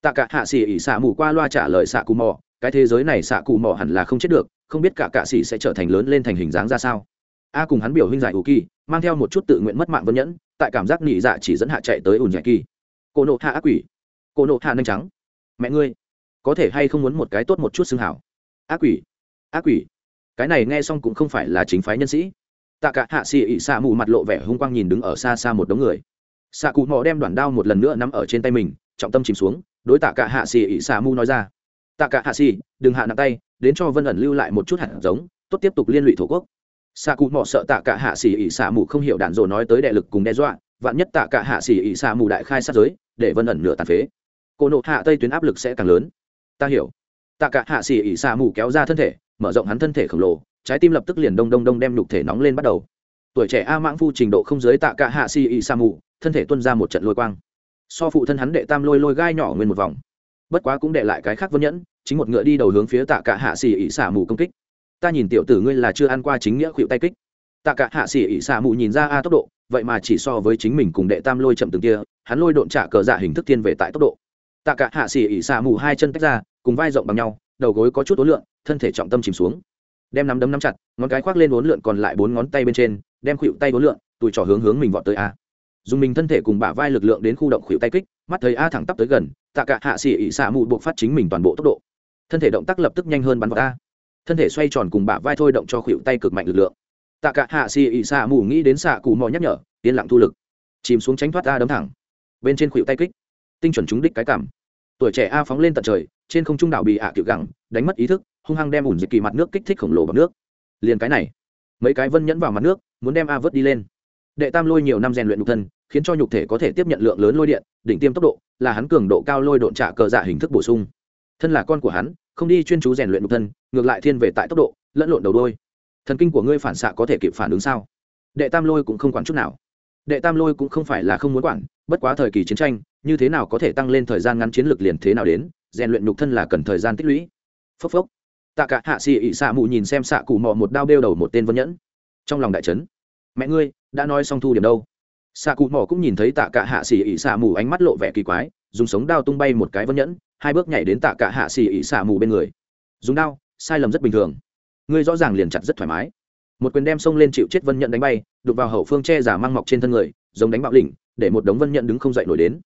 Tạ cả hạ xì ỉ xạ mù qua loa trả lời xạ cụ mò cái thế giới này xạ cụ mò hẳn là không chết được, không biết cả cạ sĩ sẽ trở thành lớn lên thành hình dáng ra sao? A cùng hắn biểu huynh giải ủ kỳ, mang theo một chút tự nguyện mất mạng vân nhẫn, tại cảm giác nỉ dạ chỉ dẫn hạ chạy tới ủn giải kỳ. Cô nộ hạ ác quỷ. Cô nộ hạ nanh trắng. Mẹ ngươi, có thể hay không muốn một cái tốt một chút xương hảo? Ác quỷ ác quỷ. Cái này nghe xong cũng không phải là chính phái nhân sĩ. Tạ cả hạ xì ỉ xạ mù mặt lộ vẻ hung quang nhìn đứng ở xa xa một đống người. Xạ cụ mò đem đoạn đao một lần nữa nắm ở trên tay mình, trọng tâm chìm xuống, đối tạ cả hạ xì ỉ xạ mù nói ra. Tạ cả hạ xì, đừng hạ nặng tay, đến cho vân ẩn lưu lại một chút hạt giống, tốt tiếp tục liên lụy thổ quốc xạ cụ mọ sợ tạ cả hạ xỉ ỉ xạ mù không hiểu đạn dồ nói tới đệ lực cùng đe dọa, vạn nhất tạ cả hạ xỉ ỉ xạ mù đại khai sát giới, để vân ẩn nửa tàn phế. Cô nộ hạ tây tuyến áp lực sẽ càng lớn. Ta hiểu. Tạ cả hạ xỉ ỉ xạ mù kéo ra thân thể, mở rộng hắn thân thể khổng lồ, trái tim lập tức liền đông đông đông đem nhục thể nóng lên bắt đầu. Tuổi trẻ a mãng phu trình độ không giới tạ cả hạ xỉ ỉ xạ mù, thân thể tuân ra một trận lôi quang. So phụ thân hắn đệ tam lôi lôi gai nhỏ nguyên một vòng. Bất quá cũng để lại cái khác vân nhẫn, chính một ngựa đi đầu hướng phía tạ cả hạ xỉ ỉ xả mù công kích ta nhìn tiểu tử ngươi là chưa ăn qua chính nghĩa khuỵu tay kích. Tạ cả hạ xì ỉ xạ mù nhìn ra a tốc độ, vậy mà chỉ so với chính mình cùng đệ tam lôi chậm từng kia, hắn lôi độn trả cờ dạ hình thức tiên về tại tốc độ. Tạ cả hạ xì ỉ xạ mù hai chân tách ra, cùng vai rộng bằng nhau, đầu gối có chút ối lượng thân thể trọng tâm chìm xuống. Đem nắm đấm nắm chặt, ngón cái khoác lên uốn lượn còn lại bốn ngón tay bên trên, đem khuỵu tay uốn lượn tụi trỏ hướng hướng mình vọt tới a. Dùng mình thân thể cùng bả vai lực lượng đến khu động khuỵu tay kích, mắt thấy a thẳng tắp tới gần, tạ cả hạ xỉ ỉ xạ mù buộc phát chính mình toàn bộ tốc độ. Thân thể động tác lập tức nhanh hơn bắn vào a thân thể xoay tròn cùng bả vai thôi động cho khuỵu tay cực mạnh lực lượng. Tạ cả hạ xì ỉ xạ mù nghĩ đến xạ cù mò nhắc nhở, yên lặng thu lực. Chìm xuống tránh thoát a đấm thẳng. Bên trên khuỵu tay kích. Tinh chuẩn trúng đích cái cảm. Tuổi trẻ a phóng lên tận trời, trên không trung đảo bị ạ à gẳng, đánh mất ý thức, hung hăng đem ủn dịch kỳ mặt nước kích thích khổng lồ bằng nước. Liền cái này, mấy cái vân nhẫn vào mặt nước, muốn đem a vớt đi lên. Đệ tam lôi nhiều năm rèn luyện nhục thân, khiến cho nhục thể có thể tiếp nhận lượng lớn lôi điện, đỉnh tiêm tốc độ, là hắn cường độ cao lôi độn trả cờ dạ hình thức bổ sung. Thân là con của hắn không đi chuyên chú rèn luyện nhục thân, ngược lại thiên về tại tốc độ, lẫn lộn đầu đôi thần kinh của ngươi phản xạ có thể kịp phản ứng sao? Đệ tam lôi cũng không quản chút nào. Đệ tam lôi cũng không phải là không muốn quản, bất quá thời kỳ chiến tranh, như thế nào có thể tăng lên thời gian ngắn chiến lược liền thế nào đến, rèn luyện nhục thân là cần thời gian tích lũy. Phốc phốc. Tạ cả hạ xì ị xạ mù nhìn xem xạ cụ mò một đao bêu đầu một tên vân nhẫn. Trong lòng đại trấn mẹ ngươi, đã nói xong thu điểm đâu? Xạ cụ mỏ cũng nhìn thấy tạ cả hạ xì ỉ xạ mù ánh mắt lộ vẻ kỳ quái dùng sống đao tung bay một cái vân nhẫn, hai bước nhảy đến tạ cả hạ xỉ ỉ xả mù bên người. Dùng đao, sai lầm rất bình thường. Ngươi rõ ràng liền chặt rất thoải mái. Một quyền đem xông lên chịu chết vân nhẫn đánh bay đục vào hậu phương che giả mang mọc trên thân người, giống đánh bạo lỉnh để một đống vân nhẫn đứng không dậy nổi đến.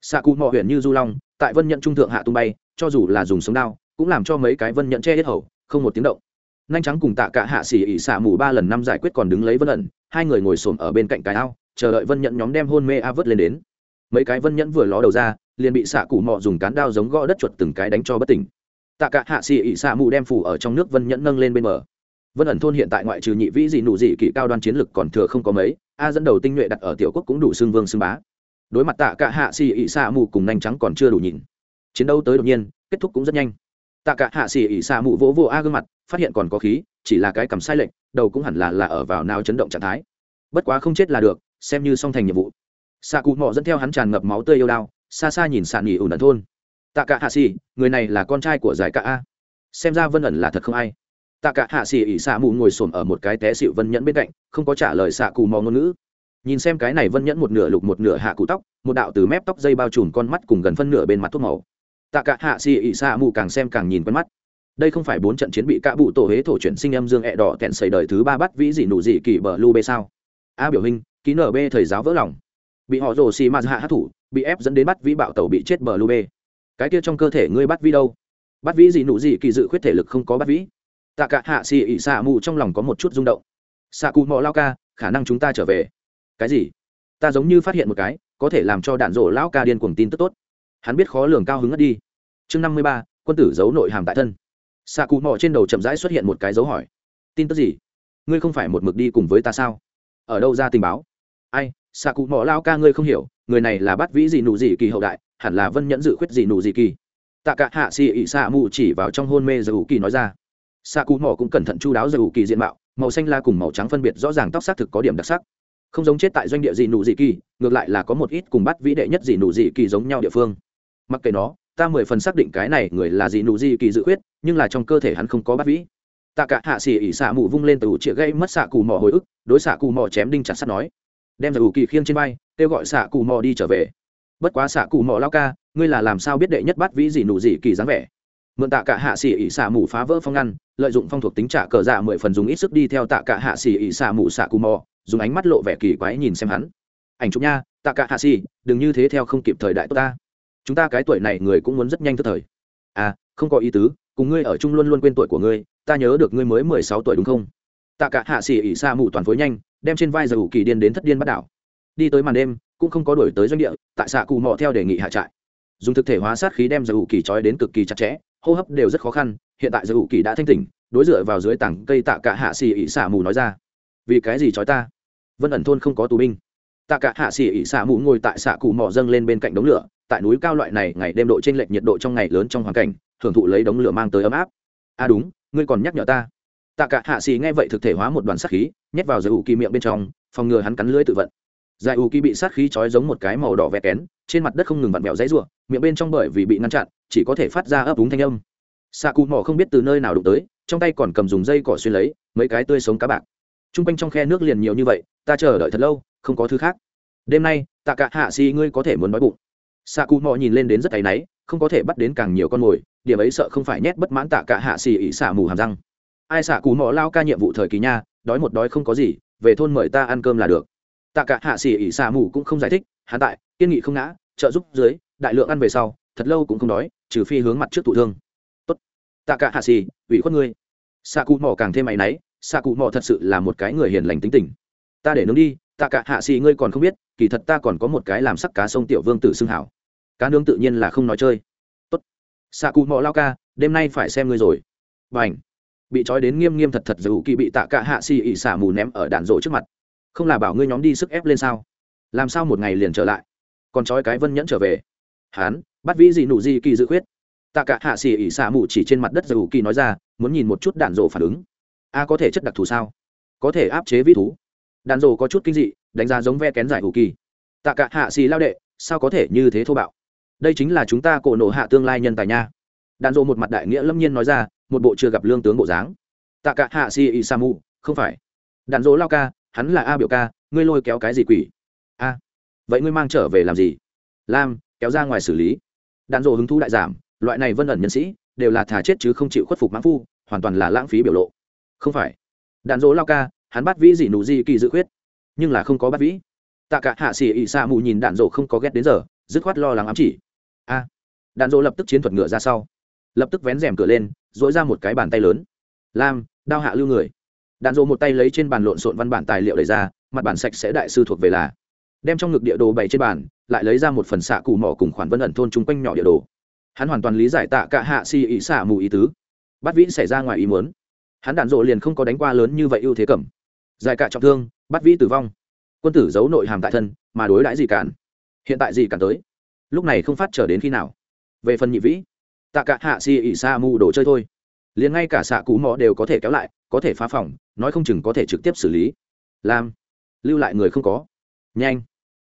Xạ cụ mỏ huyện như du long, tại vân nhẫn trung thượng hạ tung bay, cho dù là dùng sống đao, cũng làm cho mấy cái vân nhẫn che hết hậu không một tiếng động. Nhanh trắng cùng tạ cả hạ xỉ ỉ xả mù ba lần năm giải quyết còn đứng lấy vân ẩn, hai người ngồi xổm ở bên cạnh cái ao, chờ đợi vân nhẫn nhóm đem hôn mê a vớt lên đến. Mấy cái vân nhẫn vừa ló đầu ra liền bị xạ cụ mọ dùng cán đao giống gõ đất chuột từng cái đánh cho bất tỉnh. Tạ cả hạ xì ỉ xạ mù đem phủ ở trong nước vân nhẫn nâng lên bên bờ. Vân ẩn thôn hiện tại ngoại trừ nhị vĩ dị nụ dị kỵ cao đoan chiến lực còn thừa không có mấy, a dẫn đầu tinh nhuệ đặt ở tiểu quốc cũng đủ xương vương xương bá. Đối mặt tạ cả hạ xì ỉ xạ mù cùng nhanh trắng còn chưa đủ nhìn. Chiến đấu tới đột nhiên, kết thúc cũng rất nhanh. Tạ cả hạ xì ỉ xạ mù vỗ vỗ a gương mặt, phát hiện còn có khí, chỉ là cái cầm sai lệch, đầu cũng hẳn là là ở vào nào chấn động trạng thái. Bất quá không chết là được, xem như xong thành nhiệm vụ. Xạ cụ mọ dẫn theo hắn tràn ngập máu tươi yêu đao xa xa nhìn sàn nghỉ ủn ẩn thôn. Tạ cả hạ xì người này là con trai của giải cả a. Xem ra vân ẩn là thật không ai. Tạ cả hạ xì ỉ xạ mù ngồi xổm ở một cái té xịu vân nhẫn bên cạnh, không có trả lời xạ cù mò ngôn ngữ. Nhìn xem cái này vân nhẫn một nửa lục một nửa hạ cụ tóc, một đạo từ mép tóc dây bao trùm con mắt cùng gần phân nửa bên mặt thuốc màu. Tạ cả hạ xì ỉ xạ mù càng xem càng nhìn quen mắt. Đây không phải bốn trận chiến bị cả bụ tổ hế thổ chuyển sinh âm dương ẹ đỏ kẹn xảy đời thứ ba bắt vĩ dị nụ dị kỳ bờ lu bê sao? A biểu hình, ký nở bê thời giáo vỡ lòng bị họ rồ xì ma dạ hạ hát thủ, bị ép dẫn đến bắt vĩ bạo tàu bị chết bờ lu bê. Cái kia trong cơ thể ngươi bắt vĩ đâu? Bắt vĩ gì nụ gì kỳ dự khuyết thể lực không có bắt vĩ. Tạ cả hạ xì ỉ xạ mù trong lòng có một chút rung động. Xạ cụ mò lao ca, khả năng chúng ta trở về. Cái gì? Ta giống như phát hiện một cái, có thể làm cho đạn rổ lão ca điên cuồng tin tức tốt. Hắn biết khó lường cao hứng ngất đi. Chương năm mươi ba, quân tử giấu nội hàm tại thân. Xạ cụ mò trên đầu chậm rãi xuất hiện một cái dấu hỏi. Tin tức gì? Ngươi không phải một mực đi cùng với ta sao? Ở đâu ra tình báo? Ai xạ cụ mỏ lao ca ngươi không hiểu, người này là bắt vĩ gì nụ gì kỳ hậu đại, hẳn là vân nhẫn dự khuyết gì nụ gì kỳ. Tạ cả hạ xì ỉ xạ mù chỉ vào trong hôn mê giờ kỳ nói ra. Xạ cụ mỏ cũng cẩn thận chu đáo giờ kỳ diện mạo, màu xanh la cùng màu trắng phân biệt rõ ràng tóc xác thực có điểm đặc sắc. Không giống chết tại doanh địa gì nụ gì kỳ, ngược lại là có một ít cùng bắt vĩ đệ nhất gì nụ gì kỳ giống nhau địa phương. Mặc kệ nó, ta mười phần xác định cái này người là gì nụ gì kỳ dự khuyết, nhưng là trong cơ thể hắn không có bắt vĩ. Tạ cả hạ xì ỉ xạ mù vung lên từ chĩa gây mất xạ cù mò hồi ức, đối xạ cù mò chém đinh chặt sắt nói đem dù kỳ khiêng trên bay kêu gọi xạ cù mò đi trở về. Bất quá xạ cù mò lao ca, ngươi là làm sao biết đệ nhất bắt vĩ gì nụ gì kỳ dáng vẻ? Mượn tạ cả hạ xỉ ỉ xạ mù phá vỡ phong ngăn, lợi dụng phong thuộc tính trả cờ dạ mười phần dùng ít sức đi theo tạ cả hạ xỉ ỉ xạ mù xạ cù mò, dùng ánh mắt lộ vẻ kỳ quái nhìn xem hắn. Ảnh chụp nha, tạ cả hạ xỉ đừng như thế theo không kịp thời đại tốt ta. Chúng ta cái tuổi này người cũng muốn rất nhanh thức thời. À không có ý tứ, cùng ngươi ở chung luôn luôn quên tuổi của ngươi, ta nhớ được ngươi mới mười sáu tuổi đúng không? Tạ cả hạ xỉ ỉ xạ mù toàn phối nhanh đem trên vai giờ ủ kỳ điên đến thất điên bắt đảo. Đi tới màn đêm, cũng không có đổi tới doanh địa, tại xạ cù mò theo đề nghị hạ trại. Dùng thực thể hóa sát khí đem giờ ủ kỳ trói đến cực kỳ chặt chẽ, hô hấp đều rất khó khăn, hiện tại giờ ủ kỳ đã thanh tỉnh, đối dựa vào dưới tảng cây tạ cả hạ xì ỉ xả mù nói ra. Vì cái gì trói ta? Vân ẩn thôn không có tù binh. Tạ cả hạ xỉ ỉ xả mù ngồi tại xạ cụ mò dâng lên bên cạnh đống lửa, tại núi cao loại này ngày đêm độ trên lệch nhiệt độ trong ngày lớn trong hoàn cảnh, hưởng thụ lấy đống lửa mang tới ấm áp. À đúng, ngươi còn nhắc nhở ta. Tạ cả hạ xì nghe vậy thực thể hóa một đoàn sát khí nhét vào giải ủ kỳ miệng bên trong, phòng ngừa hắn cắn lưỡi tự vận. Giải ủ kỳ bị sát khí trói giống một cái màu đỏ vẽ kén, trên mặt đất không ngừng vặn vẹo dãy ruộng miệng bên trong bởi vì bị ngăn chặn, chỉ có thể phát ra ấp úng thanh âm. Xạ cụ mỏ không biết từ nơi nào đụng tới, trong tay còn cầm dùng dây cỏ xuyên lấy, mấy cái tươi sống cá bạc. T r u n g quanh trong khe nước liền nhiều như vậy, ta chờ đợi thật lâu, không có thứ khác. Đêm nay tạ cả hạ xì ngươi có thể muốn nói bụng. Xạ cụ mỏ nhìn lên đến rất áy náy, không có thể bắt đến càng nhiều con mồi, điểm ấy sợ không phải nhét bất mãn tạ cả hạ xì ỉ xả mù hàm răng. Ai xạ cụ mỏ lao ca nhiệm vụ thời kỳ nha đói một đói không có gì, về thôn mời ta ăn cơm là được. Tạ cả hạ xỉ ỉ xả mù cũng không giải thích, hắn tại, kiên nghị không ngã, trợ giúp dưới, đại lượng ăn về sau, thật lâu cũng không đói, trừ phi hướng mặt trước thụ thương. Tốt. Tạ cả hạ xỉ ủy khuất ngươi. Xạ cụ mỏ càng thêm mày náy xạ cụ mỏ thật sự là một cái người hiền lành tính tình. Ta để nướng đi, tạ cả hạ xỉ ngươi còn không biết, kỳ thật ta còn có một cái làm sắc cá sông tiểu vương tử xưng hảo. Cá nướng tự nhiên là không nói chơi. Tốt. Xạ cụ mò lao ca, đêm nay phải xem ngươi rồi. B à n h bị trói đến nghiêm nghiêm thật thật dù kỳ bị tạ cả hạ xì ỉ xả mù ném ở đạn rộ trước mặt. Không là bảo ngươi nhóm đi sức ép lên sao? Làm sao một ngày liền trở lại? Còn trói cái vân nhẫn trở về. Hán, bắt vĩ gì nụ gì kỳ dự khuyết. Tạ cả hạ xì ỉ xả mù chỉ trên mặt đất dù kỳ nói ra, muốn nhìn một chút đạn rộ phản ứng. A có thể chất đặc thù sao? Có thể áp chế vĩ thú. Đạn rộ có chút kinh dị, đánh giá giống ve kén giải hữu kỳ tạ cả hạ xì lao đệ, sao có thể như thế thô bạo? Đây chính là chúng ta cổ nộ hạ tương lai nhân tài nha. Đàn dộ một mặt đại nghĩa lâm nhiên nói ra một bộ chưa gặp lương tướng bộ dáng. Tạ cả hạ si y sa mu không phải. Đạn dỗ lao ca, hắn là a biểu ca, ngươi lôi kéo cái gì quỷ? A. Vậy ngươi mang trở về làm gì? Lam, kéo ra ngoài xử lý. Đạn dỗ hứng thú đại giảm, loại này vân ẩn nhân sĩ, đều là thả chết chứ không chịu khuất phục mãn phu, hoàn toàn là lãng phí biểu lộ. Không phải. Đạn dỗ lao ca, hắn bắt vĩ gì nụ gì kỳ dự khuyết, nhưng là không có bắt vĩ. Tạ cả hạ xì ỉ sa mù nhìn đạn dỗ không có ghét đến giờ, dứt khoát lo lắng ám chỉ. A. Đạn dỗ lập tức chiến thuật ngựa ra sau lập tức vén rèm cửa lên dỗi ra một cái bàn tay lớn. Lam, đao hạ lưu người. Đạn dỗ một tay lấy trên bàn lộn xộn văn bản tài liệu đ ra, mặt bản sạch sẽ đại sư thuộc về là. Đem trong ngực địa đồ bày trên bàn, lại lấy ra một phần xạ cụ mỏ cùng khoản vân ẩn thôn chung quanh nhỏ địa đồ. Hắn hoàn toàn lý giải tạ cả hạ si ý xả mù ý tứ. Bắt vĩ xảy ra ngoài ý muốn. Hắn đạn dỗ liền không có đánh qua lớn như vậy ưu thế cẩm. Dài cả trọng thương bắt vĩ tử vong. Quân tử giấu nội hàm tại thân, mà đối đãi gì cản. Hiện tại gì cản tới? Lúc này không phát trở đến khi nào? Về phần nhị vĩ tạ cả hạ si ỉ sa mù đồ chơi thôi. Liền ngay cả xạ cú mò đều có thể kéo lại, có thể phá phòng, nói không chừng có thể trực tiếp xử lý. Làm. Lưu lại người không có. Nhanh.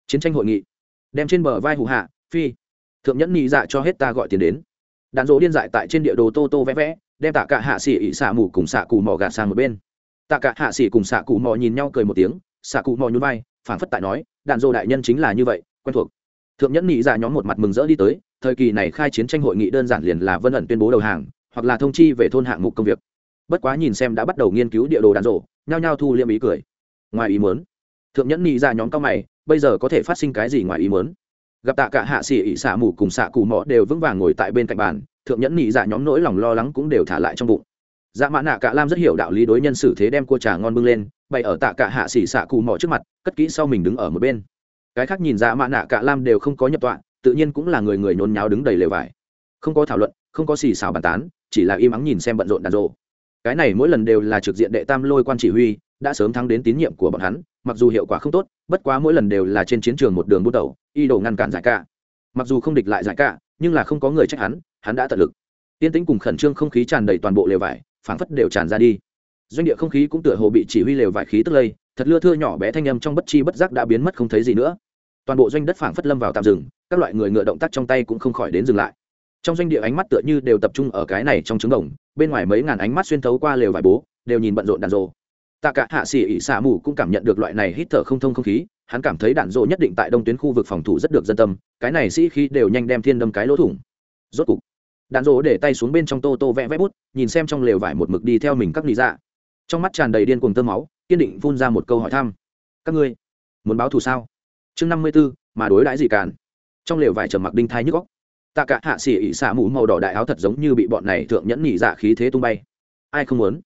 Chiến tranh hội nghị. Đem trên bờ vai hụ hạ, phi. Thượng nhẫn nhị dạ cho hết ta gọi tiền đến. Đạn dỗ điên dại tại trên địa đồ tô tô vẽ vẽ, đem tạ cả hạ xỉ ỉ xạ mù cùng xạ cù mò gạt sang một bên. Tạ cả hạ xỉ cùng xạ cù mò nhìn nhau cười một tiếng, xạ cù mò nhún vai, phảng phất tại nói, đạn dỗ đại nhân chính là như vậy, quen thuộc. Thượng nhẫn nhị dạ nhóm một mặt mừng rỡ đi tới thời kỳ này khai chiến tranh hội nghị đơn giản liền là vân ẩn tuyên bố đầu hàng, hoặc là thông chi về thôn hạng mục công việc. Bất quá nhìn xem đã bắt đầu nghiên cứu địa đồ đạn rộ, nhao nhao thu liêm ý cười. Ngoài ý muốn, thượng nhẫn nghĩ ra dạ nhóm cao mày, bây giờ có thể phát sinh cái gì ngoài ý muốn? Gặp tạ cả hạ xỉ ỉ xả mù cùng xạ cù mọ đều vững vàng ngồi tại bên cạnh bàn, thượng nhẫn nghĩ ra dạ nhóm nỗi lòng lo lắng cũng đều thả lại trong bụng. Dạ mã nạ cả lam rất hiểu đạo lý đối nhân xử thế đem cua trà ngon bưng lên, bày ở tạ cả hạ xỉ xạ cù mọ trước mặt, cất kỹ sau mình đứng ở một bên. Cái khác nhìn dạ mã nạ cả lam đều không có nhập tọa tự nhiên cũng là người người nhốn nháo đứng đầy lều vải. Không có thảo luận, không có xì xào bàn tán, chỉ là im ắng nhìn xem bận rộn đàn rộ. Cái này mỗi lần đều là trực diện đệ tam lôi quan chỉ huy, đã sớm thắng đến tín nhiệm của bọn hắn, mặc dù hiệu quả không tốt, bất quá mỗi lần đều là trên chiến trường một đường bút đầu, y đồ ngăn cản giải cả mặc dù không địch lại giải cả nhưng là không có người trách hắn hắn đã tận lực. Tiên tĩnh cùng khẩn trương không khí tràn đầy toàn bộ lều vải, phảng phất đều tràn ra đi. Doanh địa không khí cũng tựa hồ bị chỉ huy lều vải khí tức lây, thật lưa thưa nhỏ bé thanh âm trong bất chi bất giác đã biến mất không thấy gì nữa. Toàn bộ doanh đất phảng phất lâm vào tạm dừng các loại người ngựa động tác trong tay cũng không khỏi đến dừng lại. Trong doanh địa ánh mắt tựa như đều tập trung ở cái này trong trứng đồng, bên ngoài mấy ngàn ánh mắt xuyên thấu qua lều vải bố, đều nhìn bận rộn đàn rộ. Tạ cả hạ sĩ ỉ xả mù cũng cảm nhận được loại này hít thở không thông không khí, hắn cảm thấy đạn rộ nhất định tại đông tuyến khu vực phòng thủ rất được dân tâm, cái này sĩ khi đều nhanh đem thiên đâm cái lỗ thủng. Rốt cục, đạn rộ để tay xuống bên trong tô tô vẽ vẽ bút, nhìn xem trong lều vải một mực đi theo mình các lý dạ. Trong mắt tràn đầy điên cuồng tơ máu, kiên định phun ra một câu hỏi thăm. Các ngươi, muốn báo thù sao? Chương năm mươi b ố mà đối đãi gì càn trong lều vải trầm mặc đinh thai nhức góc tạ cả hạ xỉ ỉ xả mũ màu đỏ đại áo thật giống như bị bọn này thượng nhẫn nhị dạ khí thế tung bay. Ai không muốn?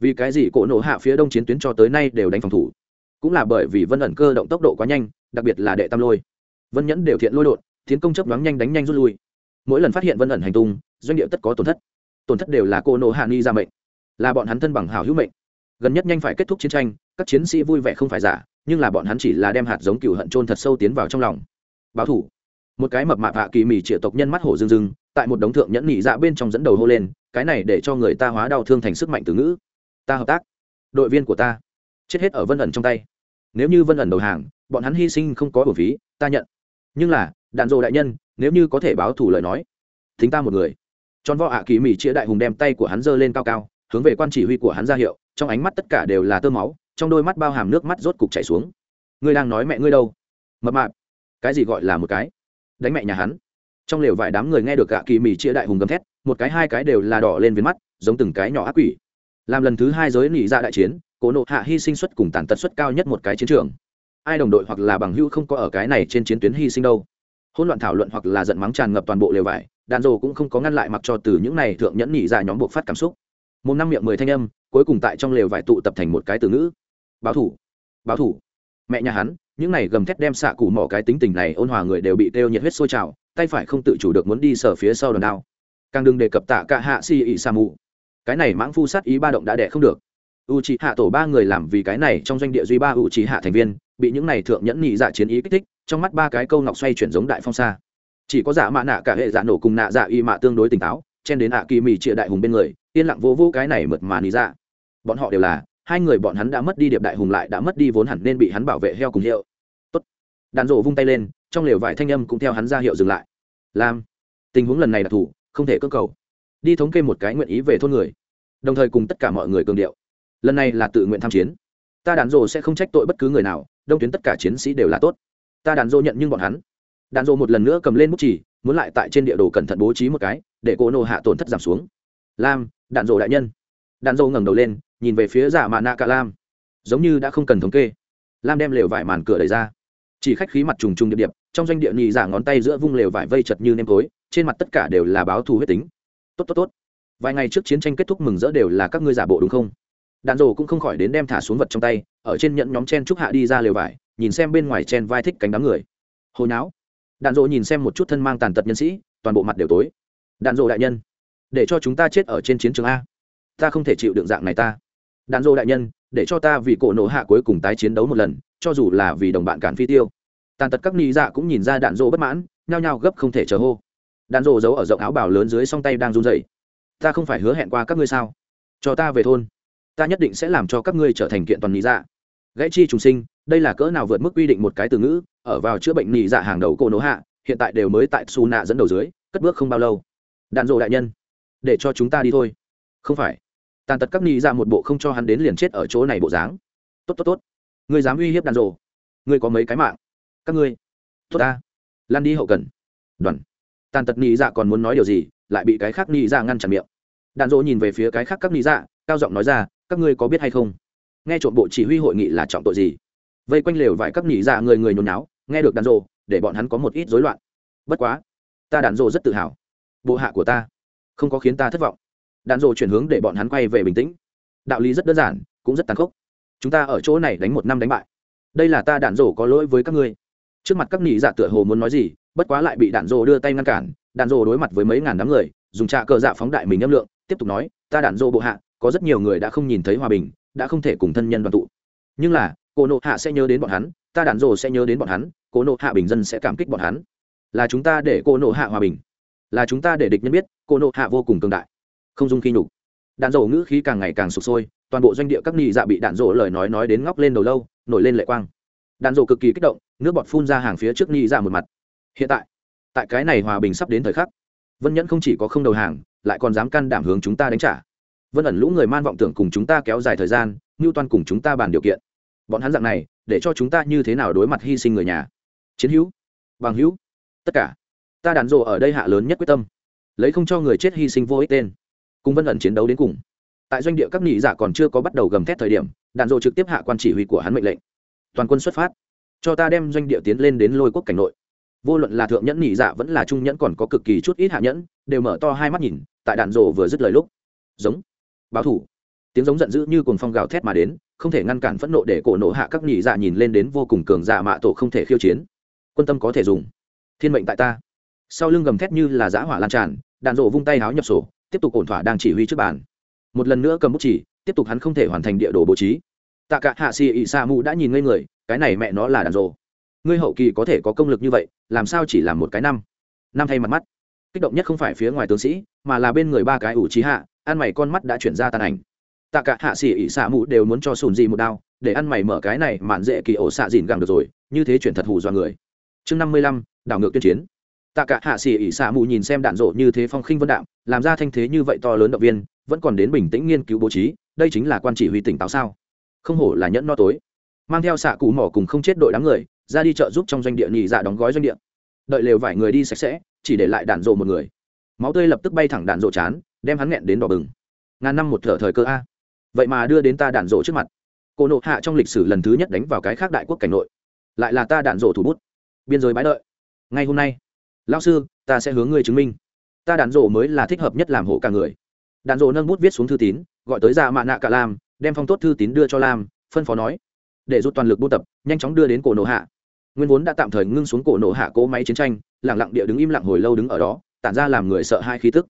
Vì cái gì cổ nổ hạ phía đông chiến tuyến cho tới nay đều đánh phòng thủ? Cũng là bởi vì vân ẩn cơ động tốc độ quá nhanh, đặc biệt là đệ tam lôi. Vân nhẫn đều thiện lôi đột, tiến công chấp đoán nhanh đánh nhanh rút lui. Mỗi lần phát hiện vân ẩn hành tung, doanh địa tất có tổn thất. Tổn thất đều là cô nổ hạ nghi ra mệnh, là bọn hắn thân bằng hảo hữu mệnh. Gần nhất nhanh phải kết thúc chiến tranh, các chiến sĩ vui vẻ không phải giả, nhưng là bọn hắn chỉ là đem hạt giống cựu hận trôn thật sâu tiến vào trong lòng. Báo thủ một cái mập mạp hạ kỳ mì triệu tộc nhân mắt hổ rưng rưng, tại một đống thượng nhẫn nhị dạ bên trong dẫn đầu hô lên, cái này để cho người ta hóa đau thương thành sức mạnh từ ngữ. Ta hợp tác. Đội viên của ta. Chết hết ở vân ẩn trong tay. Nếu như vân ẩn đầu hàng, bọn hắn hy sinh không có bổ phí, ta nhận. Nhưng là, đạn dộ đại nhân, nếu như có thể báo thủ lời nói, thính ta một người. Tròn vo ạ kỳ mỹ chĩa đại hùng đem tay của hắn giơ lên cao cao, hướng về quan chỉ huy của hắn ra hiệu, trong ánh mắt tất cả đều là tơ máu, trong đôi mắt bao hàm nước mắt rốt cục chảy xuống. Ngươi đang nói mẹ ngươi đâu? Mập mạp. Cái gì gọi là một cái? Đánh mẹ nhà hắn. Trong lều vài đám người nghe được gạ kỳ mì chia đại hùng gầm thét, một cái hai cái đều là đỏ lên viên mắt, giống từng cái nhỏ ác quỷ. Làm lần thứ hai giới nỉ ra đại chiến, cố nộ hạ hy sinh suất cùng tàn tật suất cao nhất một cái chiến trường. Ai đồng đội hoặc là bằng hữu không có ở cái này trên chiến tuyến hy sinh đâu. Hỗn loạn thảo luận hoặc là giận mắng tràn ngập toàn bộ lều vải đạn dồ cũng không có ngăn lại mặc cho từ những này thượng nhẫn nhị ra dạ nhóm buộc phát cảm xúc. Một năm miệng mười thanh âm, cuối cùng tại trong lều vải tụ tập thành một cái từ ngữ. Báo thủ. Báo thủ mẹ nhà hắn, những này gầm thét đem xạ cụ mỏ cái tính tình này ôn hòa người đều bị têu nhiệt huyết sôi trào, tay phải không tự chủ được muốn đi sở phía sau đòn đao. Càng đừng đề cập tạ cả hạ si ỉ sa mù cái này mãng phu sát ý ba động đã đẻ không được. U c hạ tổ ba người làm vì cái này trong doanh địa duy ba u c hạ thành viên, bị những này thượng nhẫn nhị dạ chiến ý kích thích, trong mắt ba cái câu ngọc xoay chuyển giống đại phong xa chỉ có giả mạ nạ cả hệ giả nổ cùng nạ dạ y mạ tương đối tỉnh táo, chen đến ạ kỳ mì trịa đại hùng bên người, yên lặng vô vô cái này mượt mà lý dạ. Bọn họ đều là hai người bọn hắn đã mất đi điệp đại hùng lại đã mất đi vốn hẳn nên bị hắn bảo vệ heo cùng hiệu. Tốt. Đàn rộ vung tay lên, trong lều vải thanh âm cũng theo hắn ra hiệu dừng lại. Làm tình huống lần này đặc thù không thể cơ cầu. Đi thống kê một cái nguyện ý về thôn người. Đồng thời cùng tất cả mọi người cường điệu. Lần này là tự nguyện tham chiến. Ta đàn rộ sẽ không trách tội bất cứ người nào, đông tuyến tất cả chiến sĩ đều là tốt. Ta đàn rộ nhận nhưng bọn hắn. Đàn rộ một lần nữa cầm lên bút chỉ muốn lại tại trên địa đồ cẩn thận bố trí một cái, để cô nô hạ tổn thất giảm xuống. Lam đạn rộ đại nhân. Đạn rộ ngẩng đầu lên nhìn về phía giả mạ nạ cả lam. Giống như đã không cần thống kê. Lam đem lều vải màn cửa đẩy ra. Chỉ khách khí mặt trùng trùng điệp điệp, trong doanh địa nhị giả ngón tay giữa vung lều vải vây chật như nêm tối, trên mặt tất cả đều là báo thù huyết tính. Tốt tốt tốt. Vài ngày trước chiến tranh kết thúc mừng rỡ đều là các ngươi giả bộ đúng không? Đạn rồ cũng không khỏi đến đem thả xuống vật trong tay, ở trên nhận nhóm chen trúc hạ đi ra lều vải, nhìn xem bên ngoài chen vai thích cánh đám người. Hồi não đạn rồ nhìn xem một chút thân mang tàn tật nhân sĩ, toàn bộ mặt đều tối. Đạn rồ đại nhân, để cho chúng ta chết ở trên chiến trường a. Ta không thể chịu đựng dạng này ta đạn dô đại nhân, để cho ta vì cổ nổ hạ cuối cùng tái chiến đấu một lần, cho dù là vì đồng bạn cản phi tiêu. Tàn tật các ni dạ cũng nhìn ra đạn dô bất mãn, nhao nhao gấp không thể chờ hô. Đạn dô giấu ở rộng áo bào lớn dưới song tay đang run dậy ta không phải hứa hẹn qua các ngươi sao? Cho ta về thôn. Ta nhất định sẽ làm cho các ngươi trở thành kiện toàn ni dạ. Gãy chi trùng sinh, đây là cỡ nào vượt mức quy định một cái từ ngữ, ở vào chữa bệnh ni dạ hàng đầu cổ nổ hạ, hiện tại đều mới tại su nạ dẫn đầu dưới, cất bước không bao lâu. Đạn dô đại nhân, để cho chúng ta đi thôi. Không phải tàn tật các ni ra một bộ không cho hắn đến liền chết ở chỗ này bộ dáng. Tốt tốt tốt. Người dám uy hiếp đàn rộ ngươi có mấy cái mạng? Các ngươi. Tốt ta. Lan đi hậu cần. Đoàn. Tàn tật ni ra còn muốn nói điều gì, lại bị cái khác ni ra ngăn chặn miệng. Đàn rộ nhìn về phía cái khác các ni ra cao giọng nói ra, các ngươi có biết hay không? Nghe trộm bộ chỉ huy hội nghị là trọng tội gì? Vây quanh lều vài các ni dạ người người nhốn náo nghe được đàn rộ để bọn hắn có một ít rối loạn. Bất quá, ta đàn rộ rất tự hào. Bộ hạ của ta, không có khiến ta thất vọng đạn dộ chuyển hướng để bọn hắn quay về bình tĩnh. Đạo lý rất đơn giản, cũng rất tàn khốc. Chúng ta ở chỗ này đánh một năm đánh bại. Đây là ta đạn dộ có lỗi với các ngươi. Trước mặt các nị dạ tựa hồ muốn nói gì, bất quá lại bị đạn dộ đưa tay ngăn cản. Đạn dộ đối mặt với mấy ngàn đám người, dùng trạ cờ dạ phóng đại mình âm lượng, tiếp tục nói, ta đạn dộ bộ hạ, có rất nhiều người đã không nhìn thấy hòa bình, đã không thể cùng thân nhân đoàn tụ. Nhưng là cô nộ hạ sẽ nhớ đến bọn hắn, ta đạn dộ sẽ nhớ đến bọn hắn cô nộ hạ bình dân sẽ cảm kích bọn hắn. Là chúng ta để cô nộ hạ hòa bình. Là chúng ta để địch nhân biết cô nộ hạ vô cùng cường đại không dung khi nhục. Đạn dầu ngữ khí càng ngày càng sụp sôi, toàn bộ doanh địa các nị dạ bị đạn dỗ lời nói nói đến ngóc lên đầu lâu, nổi lên lệ quang. Đạn dỗ cực kỳ kích động, nước bọt phun ra hàng phía trước nị dạ một mặt. Hiện tại tại cái này hòa bình sắp đến thời khắc, vân nhẫn không chỉ có không đầu hàng, lại còn dám can đảm hướng chúng ta đánh trả. Vân ẩn lũ người man vọng tưởng cùng chúng ta kéo dài thời gian ngưu toan cùng chúng ta bàn điều kiện. Bọn hắn dạng này, để cho chúng ta như thế nào đối mặt hy sinh người nhà? Chiến hữu, bằng hữu, tất cả. Ta đàn rộ ở đây hạ lớn nhất quyết tâm, lấy không cho người chết hy sinh vô ích tên cùng vân ẩn chiến đấu đến cùng. Tại doanh địa các nghị giả còn chưa có bắt đầu gầm thét thời điểm, đạn dộ trực tiếp hạ quan chỉ huy của hắn mệnh lệnh. Toàn quân xuất phát. Cho ta đem doanh địa tiến lên đến lôi quốc cảnh nội. Vô luận là thượng nhẫn nhị giả vẫn là trung nhẫn còn có cực kỳ chút ít hạ nhẫn, đều mở to hai mắt nhìn, tại đạn dộ vừa dứt lời lúc. Giống. Báo thủ. Tiếng giống giận dữ như cùng phong gào thét mà đến, không thể ngăn cản phẫn nộ để cổ nộ hạ các nhị dạ nhìn lên đến vô cùng cường dạ mạ tổ không thể khiêu chiến. Quân tâm có thể dùng. Thiên mệnh tại ta. Sau lưng gầm thét như là giã hỏa lan tràn, đạn rộ vung tay háo nhập sổ tiếp tục ổn thỏa đang chỉ huy trước bàn. Một lần nữa cầm bút chỉ, tiếp tục hắn không thể hoàn thành địa đồ bố trí. Tạ cả hạ xì ị sa mù đã nhìn ngây người, cái này mẹ nó là đàn rồ. ngươi hậu kỳ có thể có công lực như vậy, làm sao chỉ làm một cái năm? Năm thay mặt mắt. Kích động nhất không phải phía ngoài tướng sĩ, mà là bên người ba cái ủ trí hạ, ăn mày con mắt đã chuyển ra tàn ảnh. Tạ cả hạ xỉ ỉ xạ mù đều muốn cho sùn gì một đao, để ăn mày mở cái này mạn dễ kỳ ổ xạ dìn gẳng được rồi, như thế chuyển thật hù do người. Chương năm mươi lăm, đảo ngược tuyên chiến tạ cả hạ xỉ ỉ xạ mù nhìn xem đạn rộ như thế phong khinh vân đạm, làm ra thanh thế như vậy to lớn động viên, vẫn còn đến bình tĩnh nghiên cứu bố trí, đây chính là quan chỉ huy tỉnh táo sao? Không hổ là nhẫn no tối. Mang theo xạ cụ mỏ cùng không chết đội đám người, ra đi chợ giúp trong doanh địa nhị dạ đóng gói doanh địa. Đợi lều vải người đi sạch sẽ, chỉ để lại đạn rộ một người. Máu tươi lập tức bay thẳng đạn rộ chán, đem hắn nghẹn đến đỏ bừng. Ngàn năm một thở thời cơ a. Vậy mà đưa đến ta đạn rộ trước mặt. Cô nộ hạ trong lịch sử lần thứ nhất đánh vào cái khác đại quốc cảnh nội. Lại là ta đạn rộ thủ bút. Biên giới bãi đợi. Ngay hôm nay lao sư, ta sẽ hướng ngươi chứng minh. Ta đạn rộ mới là thích hợp nhất làm hộ cả người. Đạn rộ nâng bút viết xuống thư tín, gọi tới dạ mạ nạ cả lam, đem phong tốt thư tín đưa cho lam, phân phó nói. Để rút toàn lực buôn tập, nhanh chóng đưa đến cổ nổ hạ. Nguyên vốn đã tạm thời ngưng xuống cổ nổ hạ cỗ máy chiến tranh lẳng lặng địa đứng im lặng hồi lâu đứng ở đó, tản ra làm người sợ hai khí tức.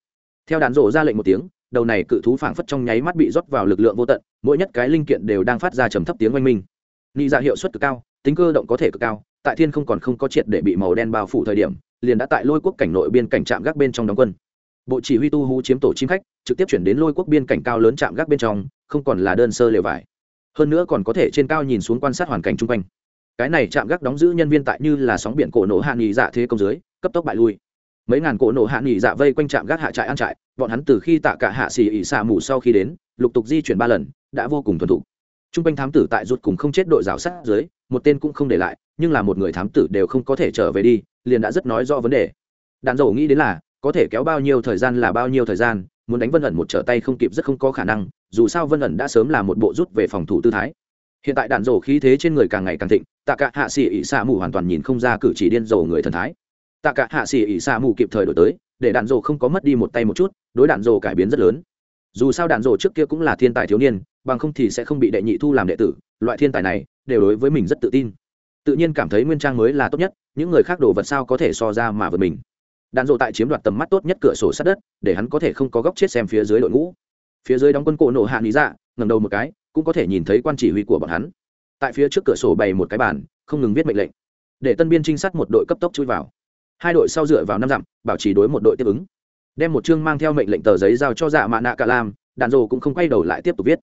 Theo đạn rộ ra lệnh một tiếng, đầu này cự thú phảng phất trong nháy mắt bị rót vào lực lượng vô tận, mỗi nhất cái linh kiện đều đang phát ra trầm thấp tiếng oanh minh. Nị dạ hiệu suất cực cao, tính cơ động có thể cực cao, tại thiên không còn không có triệt để bị màu đen bao phủ thời điểm liền đã tại lôi quốc cảnh nội biên cảnh trạm gác bên trong đóng quân. Bộ chỉ huy tu hú chiếm tổ chim khách, trực tiếp chuyển đến lôi quốc biên cảnh cao lớn trạm gác bên trong, không còn là đơn sơ lều vải. Hơn nữa còn có thể trên cao nhìn xuống quan sát hoàn cảnh chung quanh. Cái này trạm gác đóng giữ nhân viên tại như là sóng biển cổ nổ hạ nghỉ dạ thế công dưới, cấp tốc bại lui. Mấy ngàn cổ nổ hạ nghỉ dạ vây quanh trạm gác hạ trại ăn trại, bọn hắn từ khi tạ cả hạ xỉ ỉ xạ mù sau khi đến, lục tục di chuyển ba lần, đã vô cùng thuần thục. T r u n g quanh thám tử tại rút cùng không chết đội rào sát dưới, một tên cũng không để lại, nhưng là một người thám tử đều không có thể trở về đi liền đã rất nói rõ vấn đề. Đàn dầu nghĩ đến là, có thể kéo bao nhiêu thời gian là bao nhiêu thời gian, muốn đánh vân ẩn một trở tay không kịp rất không có khả năng, dù sao vân ẩn đã sớm là một bộ rút về phòng thủ tư thái. Hiện tại đạn dầu khí thế trên người càng ngày càng thịnh, tạ cả hạ xỉ ỉ xạ mù hoàn toàn nhìn không ra cử chỉ điên dầu người thần thái. Tạ cả hạ xỉ ỉ xạ mù kịp thời đổi tới, để đạn dầu không có mất đi một tay một chút, đối đạn dầu cải biến rất lớn. Dù sao đạn dầu trước kia cũng là thiên tài thiếu niên, bằng không thì sẽ không bị đệ nhị thu làm đệ tử, loại thiên tài này, đều đối với mình rất tự tin. Tự nhiên cảm thấy nguyên trang mới là tốt nhất những người khác đồ vật sao có thể so ra mà vượt mình? Đạn dộ tại chiếm đoạt tầm mắt tốt nhất cửa sổ sát đất, để hắn có thể không có góc chết xem phía dưới đội ngũ. Phía dưới đóng quân cổ nổ hạ lý dạ ngầm đầu một cái, cũng có thể nhìn thấy quan chỉ huy của bọn hắn. Tại phía trước cửa sổ bày một cái bàn, không ngừng viết mệnh lệnh, để tân biên trinh sát một đội cấp tốc chui vào. Hai đội sau dựa vào năm dặm, bảo trì đối một đội tiếp ứng. Đem một chương mang theo mệnh lệnh tờ giấy giao cho dạ mạ nạ cả lam, đạn dộ cũng không quay đầu lại tiếp tục viết.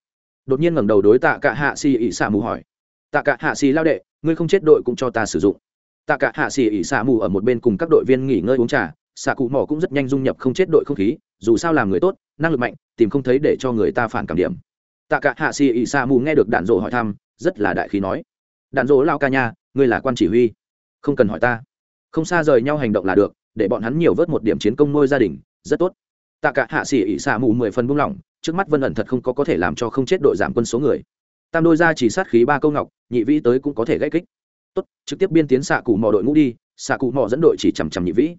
Đột nhiên ngẩng đầu đối tạ cả hạ xì ỉ xả mù hỏi. Tạ cả hạ xì lao đệ, ngươi không chết đội cũng cho ta sử dụng tạ cả hạ xì ỉ xả mù ở một bên cùng các đội viên nghỉ ngơi uống trà, xạ cụ mỏ cũng rất nhanh dung nhập không chết đội không khí, dù sao làm người tốt, năng lực mạnh, tìm không thấy để cho người ta phản cảm điểm. Tạ cả hạ xì ỉ xa mù nghe được đạn dỗ hỏi thăm, rất là đại khí nói, đạn dỗ lao ca nha, ngươi là quan chỉ huy, không cần hỏi ta. Không xa rời nhau hành động là được, để bọn hắn nhiều vớt một điểm chiến công nuôi gia đình, rất tốt. Tạ cả hạ xỉ ỉ xạ mù mười phần buông lỏng, trước mắt vân ẩn thật không có có thể làm cho không chết đội giảm quân số người. Tam đôi ra chỉ sát khí ba câu ngọc, nhị vĩ tới cũng có thể gãy kích tốt, trực tiếp biên tiến xạ cụ mò đội ngũ đi. Xạ cụ mò dẫn đội chỉ chằm chằm nhị vĩ.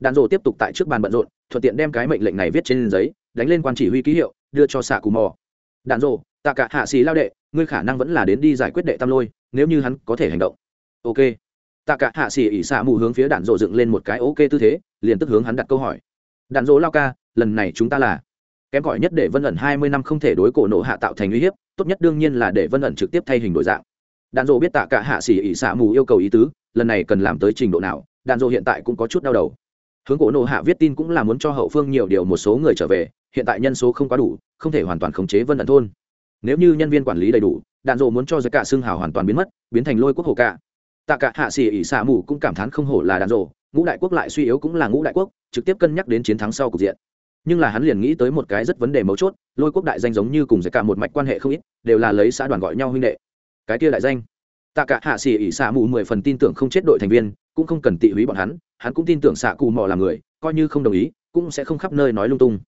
Đạn rồ tiếp tục tại trước bàn bận rộn, thuận tiện đem cái mệnh lệnh này viết trên giấy, đánh lên quan chỉ huy ký hiệu, đưa cho xạ cụ mò. Đạn rồ tạ cả hạ xì lao đệ, ngươi khả năng vẫn là đến đi giải quyết đệ tam lôi, nếu như hắn có thể hành động. Ok. Tạ cả hạ xì ỉ xạ mù hướng phía đạn rồ dựng lên một cái ok tư thế, liền tức hướng hắn đặt câu hỏi. Đạn rồ lao ca, lần này chúng ta là kém gọi nhất để vân ẩn hai mươi năm không thể đối cổ nộ hạ tạo thành uy hiếp, tốt nhất đương nhiên là để vân ẩn trực tiếp thay hình đổi dạng đàn dô biết tạ cả hạ xỉ ỉ xạ mù yêu cầu ý tứ, lần này cần làm tới trình độ nào đàn dô hiện tại cũng có chút đau đầu. Hướng cổ nộ hạ viết tin cũng là muốn cho hậu phương nhiều điều một số người trở về, hiện tại nhân số không quá đủ, không thể hoàn toàn khống chế vân ẩn thôn. Nếu như nhân viên quản lý đầy đủ, đạn dộ muốn cho giới cả xương hào hoàn toàn biến mất, biến thành lôi quốc hồ cả. Tạ cả hạ xỉ ỉ xạ mù cũng cảm thán không hổ là đạn dộ ngũ đại quốc lại suy yếu cũng là ngũ đại quốc, trực tiếp cân nhắc đến chiến thắng sau cục diện. Nhưng là hắn liền nghĩ tới một cái rất vấn đề mấu chốt, lôi quốc đại danh giống như cùng giới cả một mạch quan hệ không ít, đều là lấy xã đoàn gọi nhau huynh đệ cái kia đại danh. Tạ cả hạ xỉ ỉ xạ mù mười phần tin tưởng không chết đội thành viên, cũng không cần tị húy bọn hắn hắn cũng tin tưởng xạ cù mò là người, coi như không đồng ý, cũng sẽ không khắp nơi nói lung tung.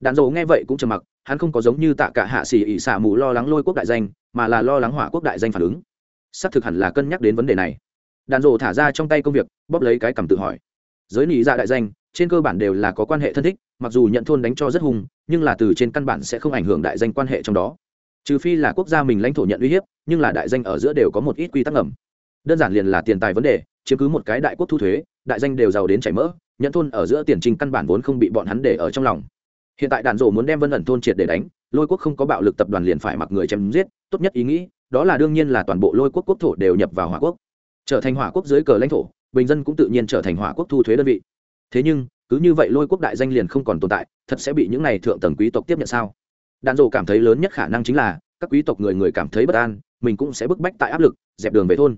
Đàn dầu nghe vậy cũng trầm mặc, hắn không có giống như tạ cả hạ xỉ ỉ xạ mù lo lắng lôi quốc đại danh, mà là lo lắng hỏa quốc đại danh phản ứng. Xác thực hẳn là cân nhắc đến vấn đề này. Đàn dầu thả ra trong tay công việc, bóp lấy cái cầm tự hỏi. Giới nị dạ đại danh, trên cơ bản đều là có quan hệ thân thích, mặc dù nhận thôn đánh cho rất hung, nhưng là từ trên căn bản sẽ không ảnh hưởng đại danh quan hệ trong đó trừ phi là quốc gia mình lãnh thổ nhận uy hiếp, nhưng là đại danh ở giữa đều có một ít quy tắc ngầm. Đơn giản liền là tiền tài vấn đề chứ cứ một cái đại quốc thu thuế, đại danh đều giàu đến chảy mỡ, nhận thôn ở giữa tiền trình căn bản vốn không bị bọn hắn để ở trong lòng. Hiện tại đàn rộ muốn đem vân ẩn thôn triệt để đánh, lôi quốc không có bạo lực tập đoàn liền phải mặc người chém giết, tốt nhất ý nghĩ, đó là đương nhiên là toàn bộ lôi quốc quốc thổ đều nhập vào hỏa quốc. Trở thành hỏa quốc dưới cờ lãnh thổ, bình dân cũng tự nhiên trở thành hỏa quốc thu thuế đơn vị. Thế nhưng, cứ như vậy lôi quốc đại danh liền không còn tồn tại, thật sẽ bị những này thượng tầng quý tộc tiếp nhận sao? Đàn dộ cảm thấy lớn nhất khả năng chính là, các quý tộc người người cảm thấy bất an, mình cũng sẽ bức bách tại áp lực, dẹp đường về thôn.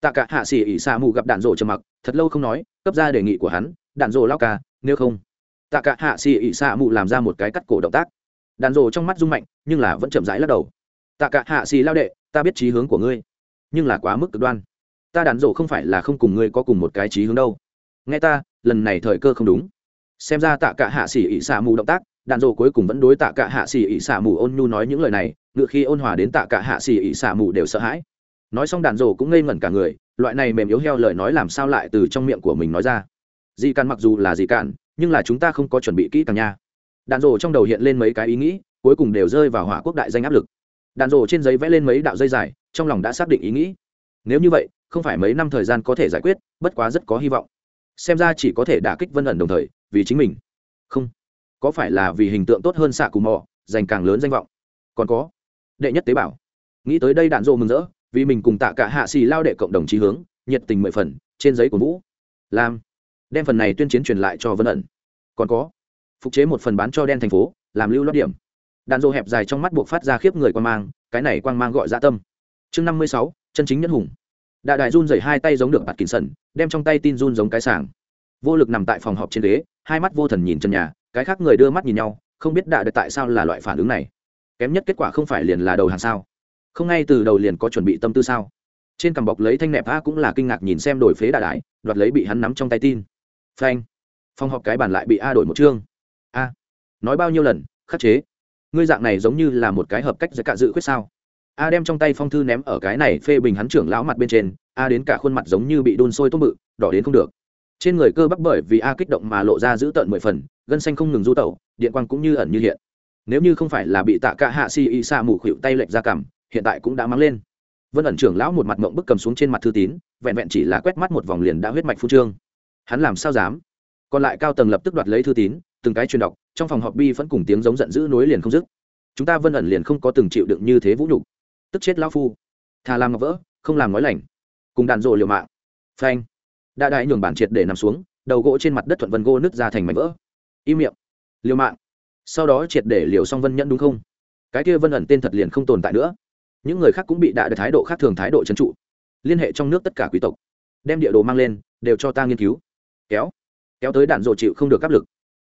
Tạ cả hạ xỉ ỉ xa mù gặp đạn dộ trầm mặc, thật lâu không nói, cấp ra đề nghị của hắn, đạn dộ lao ca, nếu không? Tạ cả hạ xỉ ỉ xa mù làm ra một cái cắt cổ động tác. Đạn dộ trong mắt rung mạnh, nhưng là vẫn chậm rãi lắc đầu. Tạ cả hạ xỉ lao đệ, ta biết trí hướng của ngươi, nhưng là quá mức cực đoan. Ta đạn dộ không phải là không cùng ngươi có cùng một cái trí hướng đâu. Nghe ta, lần này thời cơ không đúng xem ra tạ cả hạ xỉ ỉ xả mù động tác, đạn dộ cuối cùng vẫn đối tạ cả hạ xỉ ỉ xả mù ôn nhu nói những lời này ngựa khi ôn hòa đến tạ cả hạ xỉ ỉ xả mù đều sợ hãi. Nói xong đạn dộ cũng ngây ngẩn cả người, loại này mềm yếu heo lời nói làm sao lại từ trong miệng của mình nói ra? Dị càn mặc dù là dị càn, nhưng là chúng ta không có chuẩn bị kỹ càng nha. Đạn dộ trong đầu hiện lên mấy cái ý nghĩ, cuối cùng đều rơi vào hỏa quốc đại danh áp lực. Đạn dộ trên giấy vẽ lên mấy đạo dây dài, trong lòng đã xác định ý nghĩ. Nếu như vậy, không phải mấy năm thời gian có thể giải quyết, bất quá rất có hy vọng. Xem ra chỉ có thể đả kích vân ẩn đồng thời vì chính mình. Không. Có phải là vì hình tượng tốt hơn xạ cù mò dành càng lớn danh vọng? Còn có. Đệ nhất tế bào. Nghĩ tới đây đạn dộ mừng rỡ, vì mình cùng tạ cả hạ xì lao đệ cộng đồng trí hướng, nhiệt tình mười phần, trên giấy của vũ. Làm. Đem phần này tuyên chiến truyền lại cho vân ẩn. Còn có. Phục chế một phần bán cho đen thành phố, làm lưu lót điểm. Đạn dộ hẹp dài trong mắt buộc phát ra khiếp người quan mang, cái này quang mang gọi dã tâm. Chương năm mươi sáu, chân chính nhân hùng. Đại đại run dày hai tay giống được bạt kín sần đem trong tay tin run giống cái sàng vô lực nằm tại phòng họp trên ghế hai mắt vô thần nhìn chân nhà, cái khác người đưa mắt nhìn nhau, không biết đại được tại sao là loại phản ứng này. Kém nhất kết quả không phải liền là đầu hàng sao? Không ngay từ đầu liền có chuẩn bị tâm tư sao? Trên cằm bọc lấy thanh nẹp a cũng là kinh ngạc nhìn xem đổi phế đại đại đoạt lấy bị hắn nắm trong tay tin. Phanh. Phòng họp cái bàn lại bị a đổi một chương. A. Nói bao nhiêu lần, khắc chế. Ngươi dạng này giống như là một cái hợp cách giữa cả dự quyết sao? A đem trong tay phong thư ném ở cái này phê bình hắn trưởng lão mặt bên trên, a đến cả khuôn mặt giống như bị đun sôi tôm bự, đỏ đến không được trên người cơ bắp bởi vì a kích động mà lộ ra giữ tợn mười phần, gân xanh không ngừng du tẩu, điện quang cũng như ẩn như hiện. Nếu như không phải là bị tạ cả hạ si y sa mù khuỵu tay lệch ra cằm, hiện tại cũng đã mang lên. Vân ẩn trưởng lão một mặt mộng bức cầm xuống trên mặt thư tín, vẹn vẹn chỉ là quét mắt một vòng liền đã huyết mạch phu trương. Hắn làm sao dám? Còn lại cao tầng lập tức đoạt lấy thư tín, từng cái truyền đọc, trong phòng họp bi vẫn cùng tiếng giống giận dữ nối liền không dứt. Chúng ta vân ẩn liền không có từng chịu đựng như thế vũ nhục. Tức chết lão phu. Thà làm ngọc vỡ, không làm nói lành. Cùng đàn rộ liều mạng. Phanh đại đại nhường bản triệt để nằm xuống, đầu gỗ trên mặt đất thuận vân gỗ nứt ra thành mảnh vỡ. Im miệng. Liều mạng. Sau đó triệt để liều xong vân nhẫn đúng không? Cái kia vân ẩn tên thật liền không tồn tại nữa. Những người khác cũng bị đại được thái độ khác thường thái độ trấn trụ. Liên hệ trong nước tất cả quý tộc. Đem địa đồ mang lên, đều cho ta nghiên cứu. Kéo. Kéo tới đạn rộ chịu không được áp lực.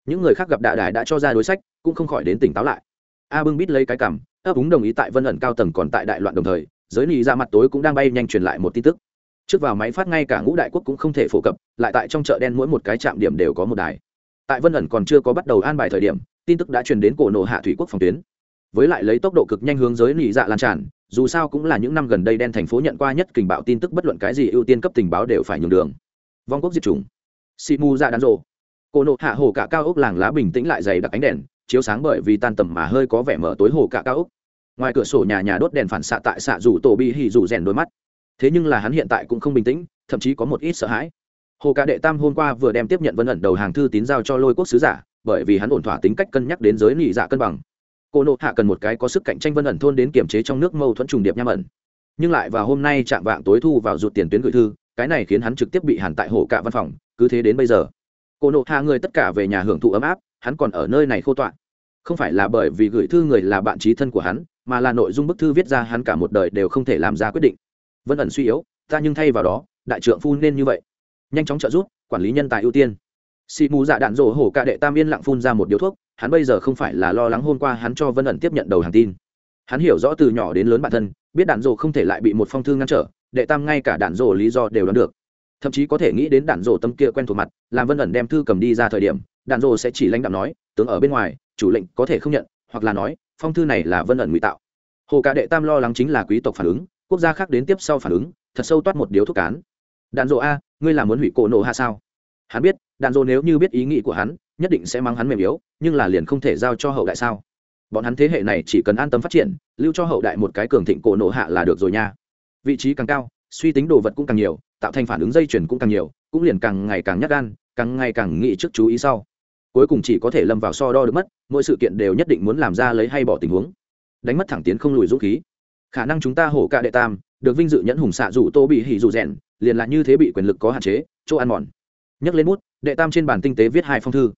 Những người khác gặp đạ đại đã cho ra đối sách, cũng không khỏi đến tỉnh táo lại. A bưng bít lấy cái cằm, ấp úng đồng ý tại vân ẩn cao tầng còn tại đại loạn đồng thời, giới nị ra mặt tối cũng đang bay nhanh truyền lại một tin tức trước vào máy phát ngay cả ngũ đại quốc cũng không thể phổ cập, lại tại trong chợ đen mỗi một cái trạm điểm đều có một đài. Tại vân ẩn còn chưa có bắt đầu an bài thời điểm, tin tức đã truyền đến cổ nộ hạ thủy quốc phòng tuyến. Với lại lấy tốc độ cực nhanh hướng giới lì dạ lan tràn, dù sao cũng là những năm gần đây đen thành phố nhận qua nhất kình bạo tin tức bất luận cái gì ưu tiên cấp tình báo đều phải nhường đường. Vong quốc diệt chủng. Si mù ra đán rộ cổ nộ hạ hồ cả cao ốc làng lá bình tĩnh lại dày đặc ánh đèn, chiếu sáng bởi vì tan tầm mà hơi có vẻ mở tối hồ cả cao ốc. Ngoài cửa sổ nhà nhà đốt đèn phản xạ tại xạ rủ tổ bi hì rủ rèn đôi mắt thế nhưng là hắn hiện tại cũng không bình tĩnh, thậm chí có một ít sợ hãi. Hồ cả đệ tam hôm qua vừa đem tiếp nhận vân ẩn đầu hàng thư tín giao cho lôi quốc sứ giả, bởi vì hắn ổn thỏa tính cách cân nhắc đến giới nị dạ cân bằng. Cô nộ hạ cần một cái có sức cạnh tranh vân ẩn thôn đến kiểm chế trong nước mâu thuẫn trùng điệp nham ẩn. Nhưng lại vào hôm nay chạm vạng tối thu vào rụt tiền tuyến gửi thư, cái này khiến hắn trực tiếp bị hàn tại hồ cả văn phòng, cứ thế đến bây giờ. Cô nộ hạ người tất cả về nhà hưởng thụ ấm áp, hắn còn ở nơi này khô tọa không phải là bởi vì gửi thư người là bạn trí thân của hắn, mà là nội dung bức thư viết ra hắn cả một đời đều không thể làm ra quyết định vân ẩn suy yếu, ta nhưng thay vào đó, đại trượng phu nên như vậy. Nhanh chóng trợ giúp, quản lý nhân tài ưu tiên. Xị mù dạ đạn rổ hổ cả đệ tam yên lặng phun ra một điếu thuốc, hắn bây giờ không phải là lo lắng hôm qua hắn cho vân ẩn tiếp nhận đầu hàng tin. Hắn hiểu rõ từ nhỏ đến lớn bản thân, biết đạn rổ không thể lại bị một phong thư ngăn trở, đệ tam ngay cả đạn rổ lý do đều đoán được. Thậm chí có thể nghĩ đến đạn rổ tâm kia quen thuộc mặt, làm vân ẩn đem thư cầm đi ra thời điểm, đạn rổ sẽ chỉ lãnh đạo nói, tướng ở bên ngoài, chủ lệnh có thể không nhận, hoặc là nói, phong thư này là vân ẩn ngụy tạo. Hồ cả đệ tam lo lắng chính là quý tộc phản ứng quốc gia khác đến tiếp sau phản ứng, thật sâu toát một điếu thuốc cán. Đạn dộ a, ngươi là muốn hủy cổ nổ hạ sao? Hắn biết, đạn dộ nếu như biết ý nghĩ của hắn, nhất định sẽ mang hắn mềm yếu, nhưng là liền không thể giao cho hậu đại sao? Bọn hắn thế hệ này chỉ cần an tâm phát triển, lưu cho hậu đại một cái cường thịnh cổ nổ hạ là được rồi nha. Vị trí càng cao, suy tính đồ vật cũng càng nhiều, tạo thành phản ứng dây chuyển cũng càng nhiều, cũng liền càng ngày càng nhắc gan, càng ngày càng nghĩ trước chú ý sau. Cuối cùng chỉ có thể lâm vào so đo được mất, mỗi sự kiện đều nhất định muốn làm ra lấy hay bỏ tình huống. Đánh mất thẳng tiến không lùi dũng khí khả năng chúng ta hổ cả đệ tam, được vinh dự nhẫn hùng xạ rủ tô bị hỉ dù rèn, liền là như thế bị quyền lực có hạn chế, chỗ ăn mòn. Nhấc lên bút, đệ tam trên bản tinh tế viết hai phong thư.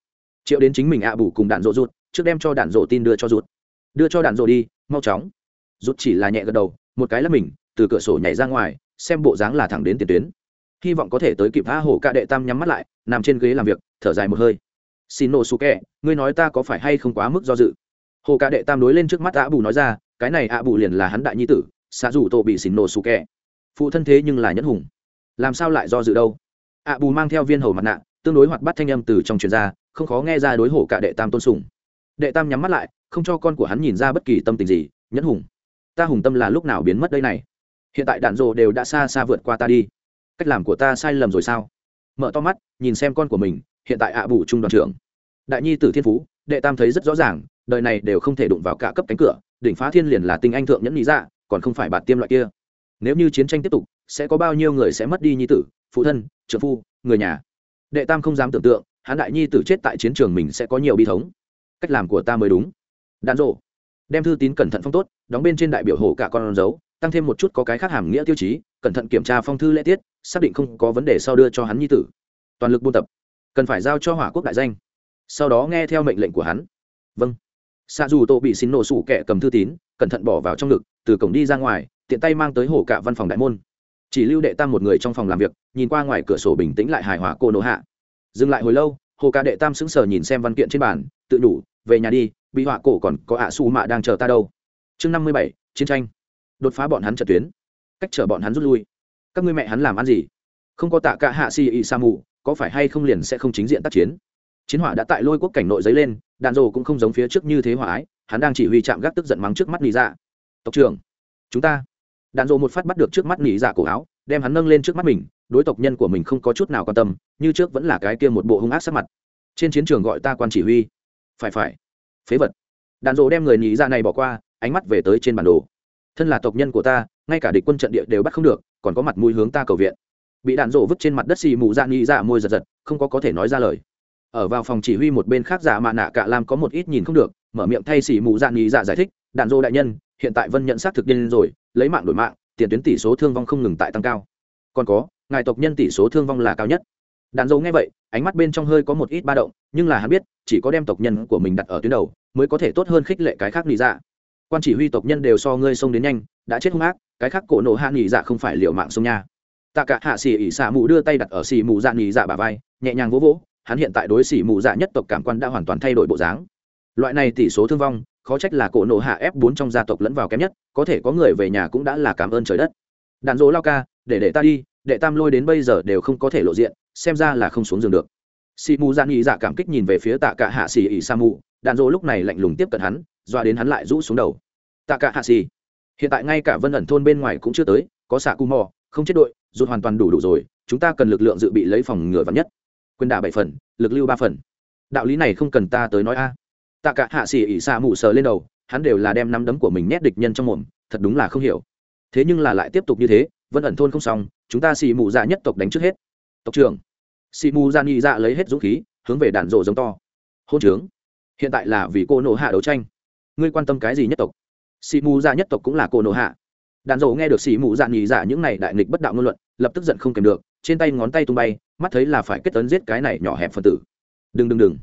Triệu đến chính mình ạ bù cùng đạn rộ rụt, trước đem cho đạn rộ tin đưa cho rụt. Đưa cho đạn rộ đi, mau chóng. Rụt chỉ là nhẹ gật đầu, một cái là mình, từ cửa sổ nhảy ra ngoài, xem bộ dáng là thẳng đến tiền tuyến. Hy vọng có thể tới kịp tha hổ cạ đệ tam nhắm mắt lại, nằm trên ghế làm việc, thở dài một hơi. Xin nổ su kẹ ngươi nói ta có phải hay không quá mức do dự? Hồ cạ đệ tam đối lên trước mắt ạ bù nói ra cái này ạ bù liền là hắn đại nhi tử, xạ dù tổ bị xỉn nổ sù kẹ phụ thân thế nhưng là nhẫn hùng. Làm sao lại do dự đâu? Ạ bù mang theo viên hầu mặt nạ, tương đối hoạt bắt thanh âm từ trong truyền ra, không khó nghe ra đối hổ cả đệ tam tôn sùng. Đệ tam nhắm mắt lại, không cho con của hắn nhìn ra bất kỳ tâm tình gì, nhẫn hùng. Ta hùng tâm là lúc nào biến mất đây này? Hiện tại đạn rồ đều đã xa xa vượt qua ta đi. Cách làm của ta sai lầm rồi sao? Mở to mắt, nhìn xem con của mình, hiện tại ạ bù trung đoàn trưởng. Đại nhi tử thiên phú, đệ tam thấy rất rõ ràng đời này đều không thể đụng vào cả cấp cánh cửa, đỉnh phá thiên liền là tinh anh thượng nhẫn lý dạ còn không phải bạt tiêm loại kia. Nếu như chiến tranh tiếp tục, sẽ có bao nhiêu người sẽ mất đi nhi tử, phụ thân trợ phu, người nhà? Đệ tam không dám tưởng tượng, hắn đại nhi tử chết tại chiến trường mình sẽ có nhiều bi thống. Cách làm của ta mới đúng. Đạn rộ. Đem thư tín cẩn thận phong tốt, đóng bên trên đại biểu hổ cả con dấu, tăng thêm một chút có cái khác hàm nghĩa tiêu chí, cẩn thận kiểm tra phong thư lễ tiết, xác định không có vấn đề sau đưa cho hắn nhi tử. Toàn lực buôn tập. Cần phải giao cho hỏa quốc đại danh. Sau đó nghe theo mệnh lệnh của hắn. Vâng xa dù tô bị xin nổ sủ kẻ cầm thư tín, cẩn thận bỏ vào trong ngực, từ cổng đi ra ngoài, tiện tay mang tới hổ cả văn phòng đại môn. Chỉ lưu đệ tam một người trong phòng làm việc, nhìn qua ngoài cửa sổ bình tĩnh lại hài hòa cô nổ hạ. Dừng lại hồi lâu, hồ cả đệ tam sững sờ nhìn xem văn kiện trên bàn, tự đủ về nhà đi, bị họa cổ còn có ạ su mạ đang chờ ta đâu. Chương năm mươi bảy, chiến tranh. Đột phá bọn hắn trận tuyến. Cách chở bọn hắn rút lui. Các ngươi mẹ hắn làm ăn gì? Không có tạ cả hạ si y sa mù có phải hay không liền sẽ không chính diện tác chiến? Chiến hỏa đã tại lôi quốc cảnh nội dấy lên, đạn rồ cũng không giống phía trước như thế hỏa ái, hắn đang chỉ huy chạm gác tức giận mắng trước mắt nỉ dạ. Tộc trưởng, chúng ta. Đạn rồ một phát bắt được trước mắt nỉ dạ cổ áo, đem hắn nâng lên trước mắt mình, đối tộc nhân của mình không có chút nào quan tâm, như trước vẫn là cái kia một bộ hung ác sắc mặt. Trên chiến trường gọi ta quan chỉ huy. Phải phải. Phế vật. Đạn rồ đem người nhị dạ này bỏ qua, ánh mắt về tới trên bản đồ. Thân là tộc nhân của ta, ngay cả địch quân trận địa đều bắt không được, còn có mặt mũi hướng ta cầu viện. Bị đạn rộ vứt trên mặt đất xì mù dạ ra nhị dạ môi giật giật, không có có thể nói ra lời ở vào phòng chỉ huy một bên khác giả mạ nạ cả lam có một ít nhìn không được, mở miệng thay xỉ mù dạ nghỉ dạ giải thích, đạn dô đại nhân, hiện tại vân nhận xác thực điên rồi, lấy mạng đổi mạng, tiền tuyến tỷ số thương vong không ngừng tại tăng cao. Còn có, ngài tộc nhân tỷ số thương vong là cao nhất. Đạn dâu nghe vậy, ánh mắt bên trong hơi có một ít ba động, nhưng là hắn biết, chỉ có đem tộc nhân của mình đặt ở tuyến đầu, mới có thể tốt hơn khích lệ cái khác nghỉ dạ. Quan chỉ huy tộc nhân đều so ngươi xông đến nhanh, đã chết hung ác, cái khác cổ nộ hạ nghỉ dạ không phải liệu mạng sông nha. Tạ cả hạ xỉ ỉ xạ mù đưa tay đặt ở xỉ mù dạ nghỉ dạ bà vai, nhẹ nhàng vỗ vỗ hắn hiện tại đối xỉ mù dạ nhất tộc cảm quan đã hoàn toàn thay đổi bộ dáng. Loại này tỷ số thương vong, khó trách là cổ nộ hạ ép bốn trong gia tộc lẫn vào kém nhất, có thể có người về nhà cũng đã là cảm ơn trời đất. Đàn dỗ lao ca, để để ta đi, đệ tam lôi đến bây giờ đều không có thể lộ diện, xem ra là không xuống giường được. Xì mù dạ nghĩ dạ cảm kích nhìn về phía tạ cả hạ xì ỉ sa mù Đàn dỗ lúc này lạnh lùng tiếp cận hắn doa đến hắn lại rũ xuống đầu. Tạ cả hạ xì hiện tại ngay cả vân ẩn thôn bên ngoài cũng chưa tới, có xạ cu mò, không chết đội dù hoàn toàn đủ đủ rồi, chúng ta cần lực lượng dự bị lấy phòng ngừa vắn nhất quyền đả bảy phần, lực lưu ba phần. Đạo lý này không cần ta tới nói a. Tạ cả hạ xỉ ỉ xa mụ sờ lên đầu, hắn đều là đem nắm đấm của mình nét địch nhân trong mồm, thật đúng là không hiểu. Thế nhưng là lại tiếp tục như thế, vẫn ẩn thôn không xong, chúng ta xì mù dạ nhất tộc đánh trước hết. Tộc trưởng. Xì mù dạ nhị dạ lấy hết dũng khí, hướng về đạn rộ giống to. Hôn trướng. Hiện tại là vì cô nộ hạ đấu tranh. Ngươi quan tâm cái gì nhất tộc? Xì mù dạ nhất tộc cũng là cô nộ hạ đàn dầu nghe được xì mù dạn nhì dạ những này đại nghịch bất đạo ngôn luận, lập tức giận không kèm được, trên tay ngón tay tung bay, mắt thấy là phải kết tấn giết cái này nhỏ hẹp phân tử. Đừng đừng đừng.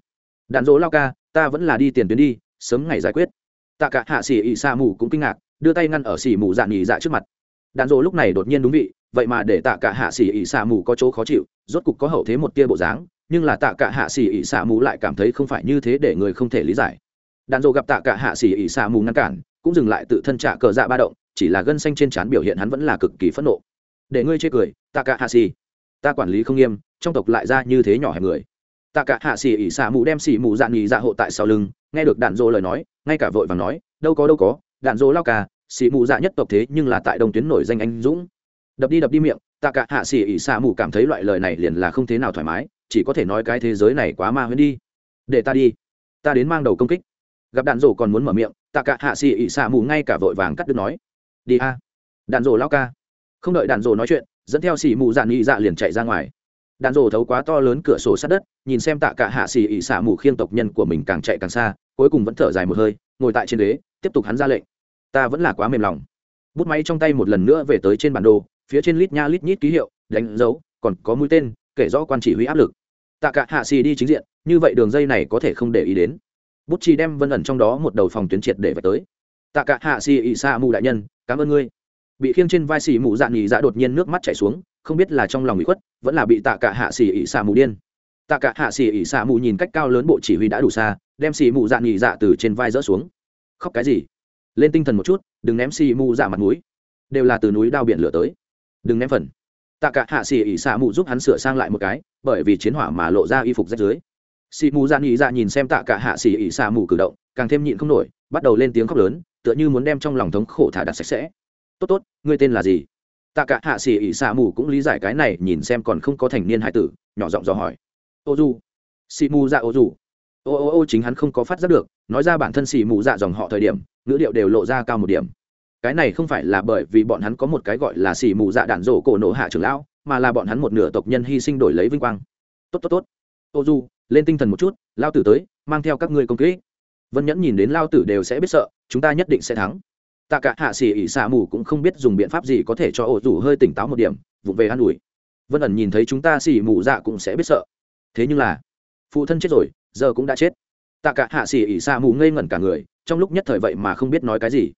Đàn dỗ lao ca, ta vẫn là đi tiền tuyến đi, sớm ngày giải quyết. Tạ cả hạ xỉ ỉ xa mù cũng kinh ngạc, đưa tay ngăn ở xỉ mù dạn nhì dạ trước mặt. Đàn dỗ lúc này đột nhiên đúng vị, vậy mà để tạ cả hạ xỉ ỉ xa mù có chỗ khó chịu, rốt cục có hậu thế một tia bộ dáng, nhưng là tạ cả hạ xỉ ỉ xa mù lại cảm thấy không phải như thế để người không thể lý giải. Đàn dỗ gặp tạ cả hạ xỉ ỉ xa mù ngăn cản, cũng dừng lại tự thân trả cờ dạ ba động chỉ là gân xanh trên trán biểu hiện hắn vẫn là cực kỳ phẫn nộ. Để ngươi chê cười ta cả hạ xỉ ta quản lý không nghiêm, trong tộc lại ra như thế nhỏ hẹp người. Ta cả hạ xỉ ỉ xả mù đem xỉ mù dạn nghỉ dạ hộ tại sau lưng, nghe được đạn dỗ lời nói, ngay cả vội và nói, đâu có đâu có, đạn dỗ lao cả xỉ mù dạ nhất tộc thế nhưng là tại đồng tuyến nổi danh anh dũng. Đập đi đập đi miệng ta cả hạ xỉ ỉ xả mù cảm thấy loại lời này liền là không thế nào thoải mái, chỉ có thể nói cái thế giới này quá ma huyễn đi. Để ta đi, ta đến mang đầu công kích. Gặp đạn dỗ còn muốn mở miệng ta cả hạ xỉ ỉ xả mù ngay cả vội vàng cắt đứt nói đi a. Đạn rồ lao ca. Không đợi đạn rồ nói chuyện dẫn theo xì mù dạn nhị dạ liền chạy ra ngoài. Đạn rổ thấu quá to lớn cửa sổ sát đất nhìn xem tạ cả hạ xì ỉ xả mù khiêng tộc nhân của mình càng chạy càng xa cuối cùng vẫn thở dài một hơi ngồi tại trên đế, tiếp tục hắn ra lệnh. Ta vẫn là quá mềm lòng. Bút máy trong tay một lần nữa về tới trên bản đồ phía trên lít nha lít nhít ký hiệu đánh dấu còn có mũi tên kể rõ quan chỉ huy áp lực. Tạ cả hạ xì đi chính diện như vậy đường dây này có thể không để ý đến. Bút chi đem vân ẩn trong đó một đầu phòng tuyến triệt để về tới tạ cả hạ xì ỉ xa mù đại nhân, cảm ơn ngươi. Bị khiêng trên vai xì mù dạn nghỉ dạ đột nhiên nước mắt chảy xuống, không biết là trong lòng bị khuất, vẫn là bị tạ cả hạ xì ỉ xa mù điên. Tạ cả hạ xì ỉ xa mù nhìn cách cao lớn bộ chỉ huy đã đủ xa, đem xì mù dạ nghỉ dạ từ trên vai rỡ xuống. Khóc cái gì? Lên tinh thần một chút, đừng ném xì mù dạ mặt núi đều là từ núi đao biển lửa tới. Đừng ném phần. Tạ cả hạ xì ỉ xa mù giúp hắn sửa sang lại một cái, bởi vì chiến hỏa mà lộ ra y phục rách dưới. Xì mù dạ nghỉ dạ nhìn xem tạ cả hạ xì ỉ xa mù cử động, càng thêm nhịn không nổi, bắt đầu lên tiếng khóc lớn tựa như muốn đem trong lòng thống khổ thả đặt sạch sẽ. Tốt tốt, ngươi tên là gì? Tạ cả hạ xỉ ỉ xạ mù cũng lý giải cái này, nhìn xem còn không có thành niên hải tử, nhỏ giọng dò hỏi. Ô du xì mù dạ ô du ô ô ô chính hắn không có phát giác được, nói ra bản thân xì mù dạ dòng họ thời điểm, ngữ điệu đều lộ ra cao một điểm. Cái này không phải là bởi vì bọn hắn có một cái gọi là xì mù dạ đạn rổ cổ nổ hạ trưởng lão, mà là bọn hắn một nửa tộc nhân hy sinh đổi lấy vinh quang. Tốt tốt tốt. Ô du lên tinh thần một chút lao tử tới, mang theo các ngươi công kỹ vân nhẫn nhìn đến lao tử đều sẽ biết sợ, chúng ta nhất định sẽ thắng. Tạ cả hạ xỉ ỉ xạ mù cũng không biết dùng biện pháp gì có thể cho ổ rủ hơi tỉnh táo một điểm vụ về an ủi. Vân ẩn nhìn thấy chúng ta xỉ mù dạ cũng sẽ biết sợ. Thế nhưng là, phụ thân chết rồi, giờ cũng đã chết. Tạ cả hạ xỉ ỉ xạ mù ngây ngẩn cả người, trong lúc nhất thời vậy mà không biết nói cái gì.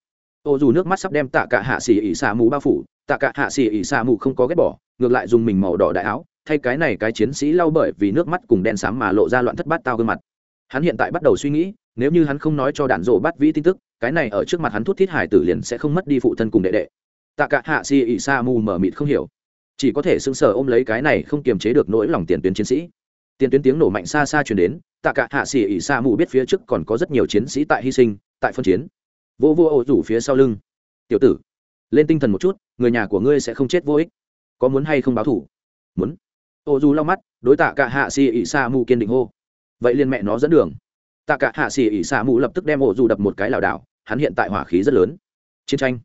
Ô dù nước mắt sắp đem tạ cả hạ xỉ ỉ xạ mù bao phủ, tạ cả hạ xỉ ỉ xạ mù không có ghét bỏ, ngược lại dùng mình màu đỏ đại áo, thay cái này cái chiến sĩ lau bởi vì nước mắt cùng đen xám mà lộ ra loạn thất bát tao gương mặt. Hắn hiện tại bắt đầu suy nghĩ nếu như hắn không nói cho đạn rộ bắt vĩ tin tức, cái này ở trước mặt hắn thút thiết hải tử liền sẽ không mất đi phụ thân cùng đệ đệ. Tạ cả hạ si ỉ sa mù mở mịt không hiểu. Chỉ có thể sững sờ ôm lấy cái này không kiềm chế được nỗi lòng tiền tuyến chiến sĩ. Tiền tuyến tiếng nổ mạnh xa xa chuyển đến, tạ cả hạ xỉ ỉ sa mù biết phía trước còn có rất nhiều chiến sĩ tại hy sinh, tại phân chiến. Vô vô ô rủ phía sau lưng. Tiểu tử, lên tinh thần một chút, người nhà của ngươi sẽ không chết vô ích. Có muốn hay không báo thủ? Muốn. Ô dù lau mắt, đối tạ cả hạ xỉ ỉ sa mù kiên định hô. Vậy liền mẹ nó dẫn đường tạ cả hạ xỉ ỉ sa mù lập tức đem ổ dù đập một cái lảo đảo, hắn hiện tại hỏa khí rất lớn. Chiến tranh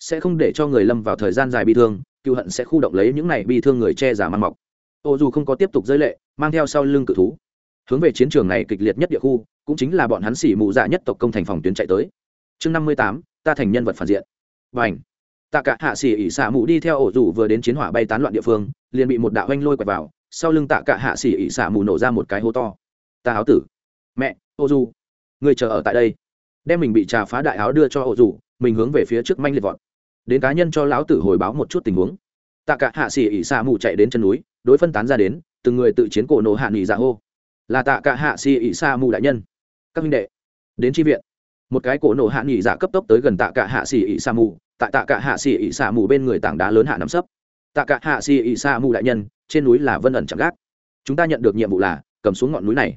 sẽ không để cho người lâm vào thời gian dài bi thương, cựu hận sẽ khu động lấy những này bi thương người che giả mang mọc. Ô dù không có tiếp tục rơi lệ, mang theo sau lưng cự thú. Hướng về chiến trường này kịch liệt nhất địa khu, cũng chính là bọn hắn xỉ mù dạ nhất tộc công thành phòng tuyến chạy tới. Chương năm mươi tám, ta thành nhân vật phản diện. Và ảnh tạ cả hạ xỉ ỉ xả mù đi theo ổ dù vừa đến chiến hỏa bay tán loạn địa phương, liền bị một đạo anh lôi quẹt vào, sau lưng tạ cả hạ xỉ ỉ xả mù nổ ra một cái hố to. Ta áo tử. Mẹ! Ô dù người chờ ở tại đây. Đem mình bị trà phá đại áo đưa cho Ô dù mình hướng về phía trước manh liệt vọt. Đến cá nhân cho lão tử hồi báo một chút tình huống. Tạ cả hạ xỉ ỉ xa mù chạy đến chân núi, đối phân tán ra đến, từng người tự chiến cổ nổ hạ nghỉ dạ hô. Là tạ cả hạ xỉ ỉ xa mù đại nhân. Các minh đệ, đến tri viện. Một cái cổ nổ hạ nghỉ dạ cấp tốc tới gần tạ cả hạ xỉ ỉ xa mù, tại tạ cả hạ xỉ ỉ xa mù bên người tảng đá lớn hạ nắm sấp. Tạ cả hạ xỉ ỉ xa mù đại nhân, trên núi là vân ẩn chẳng gác. Chúng ta nhận được nhiệm vụ là, cầm xuống ngọn núi này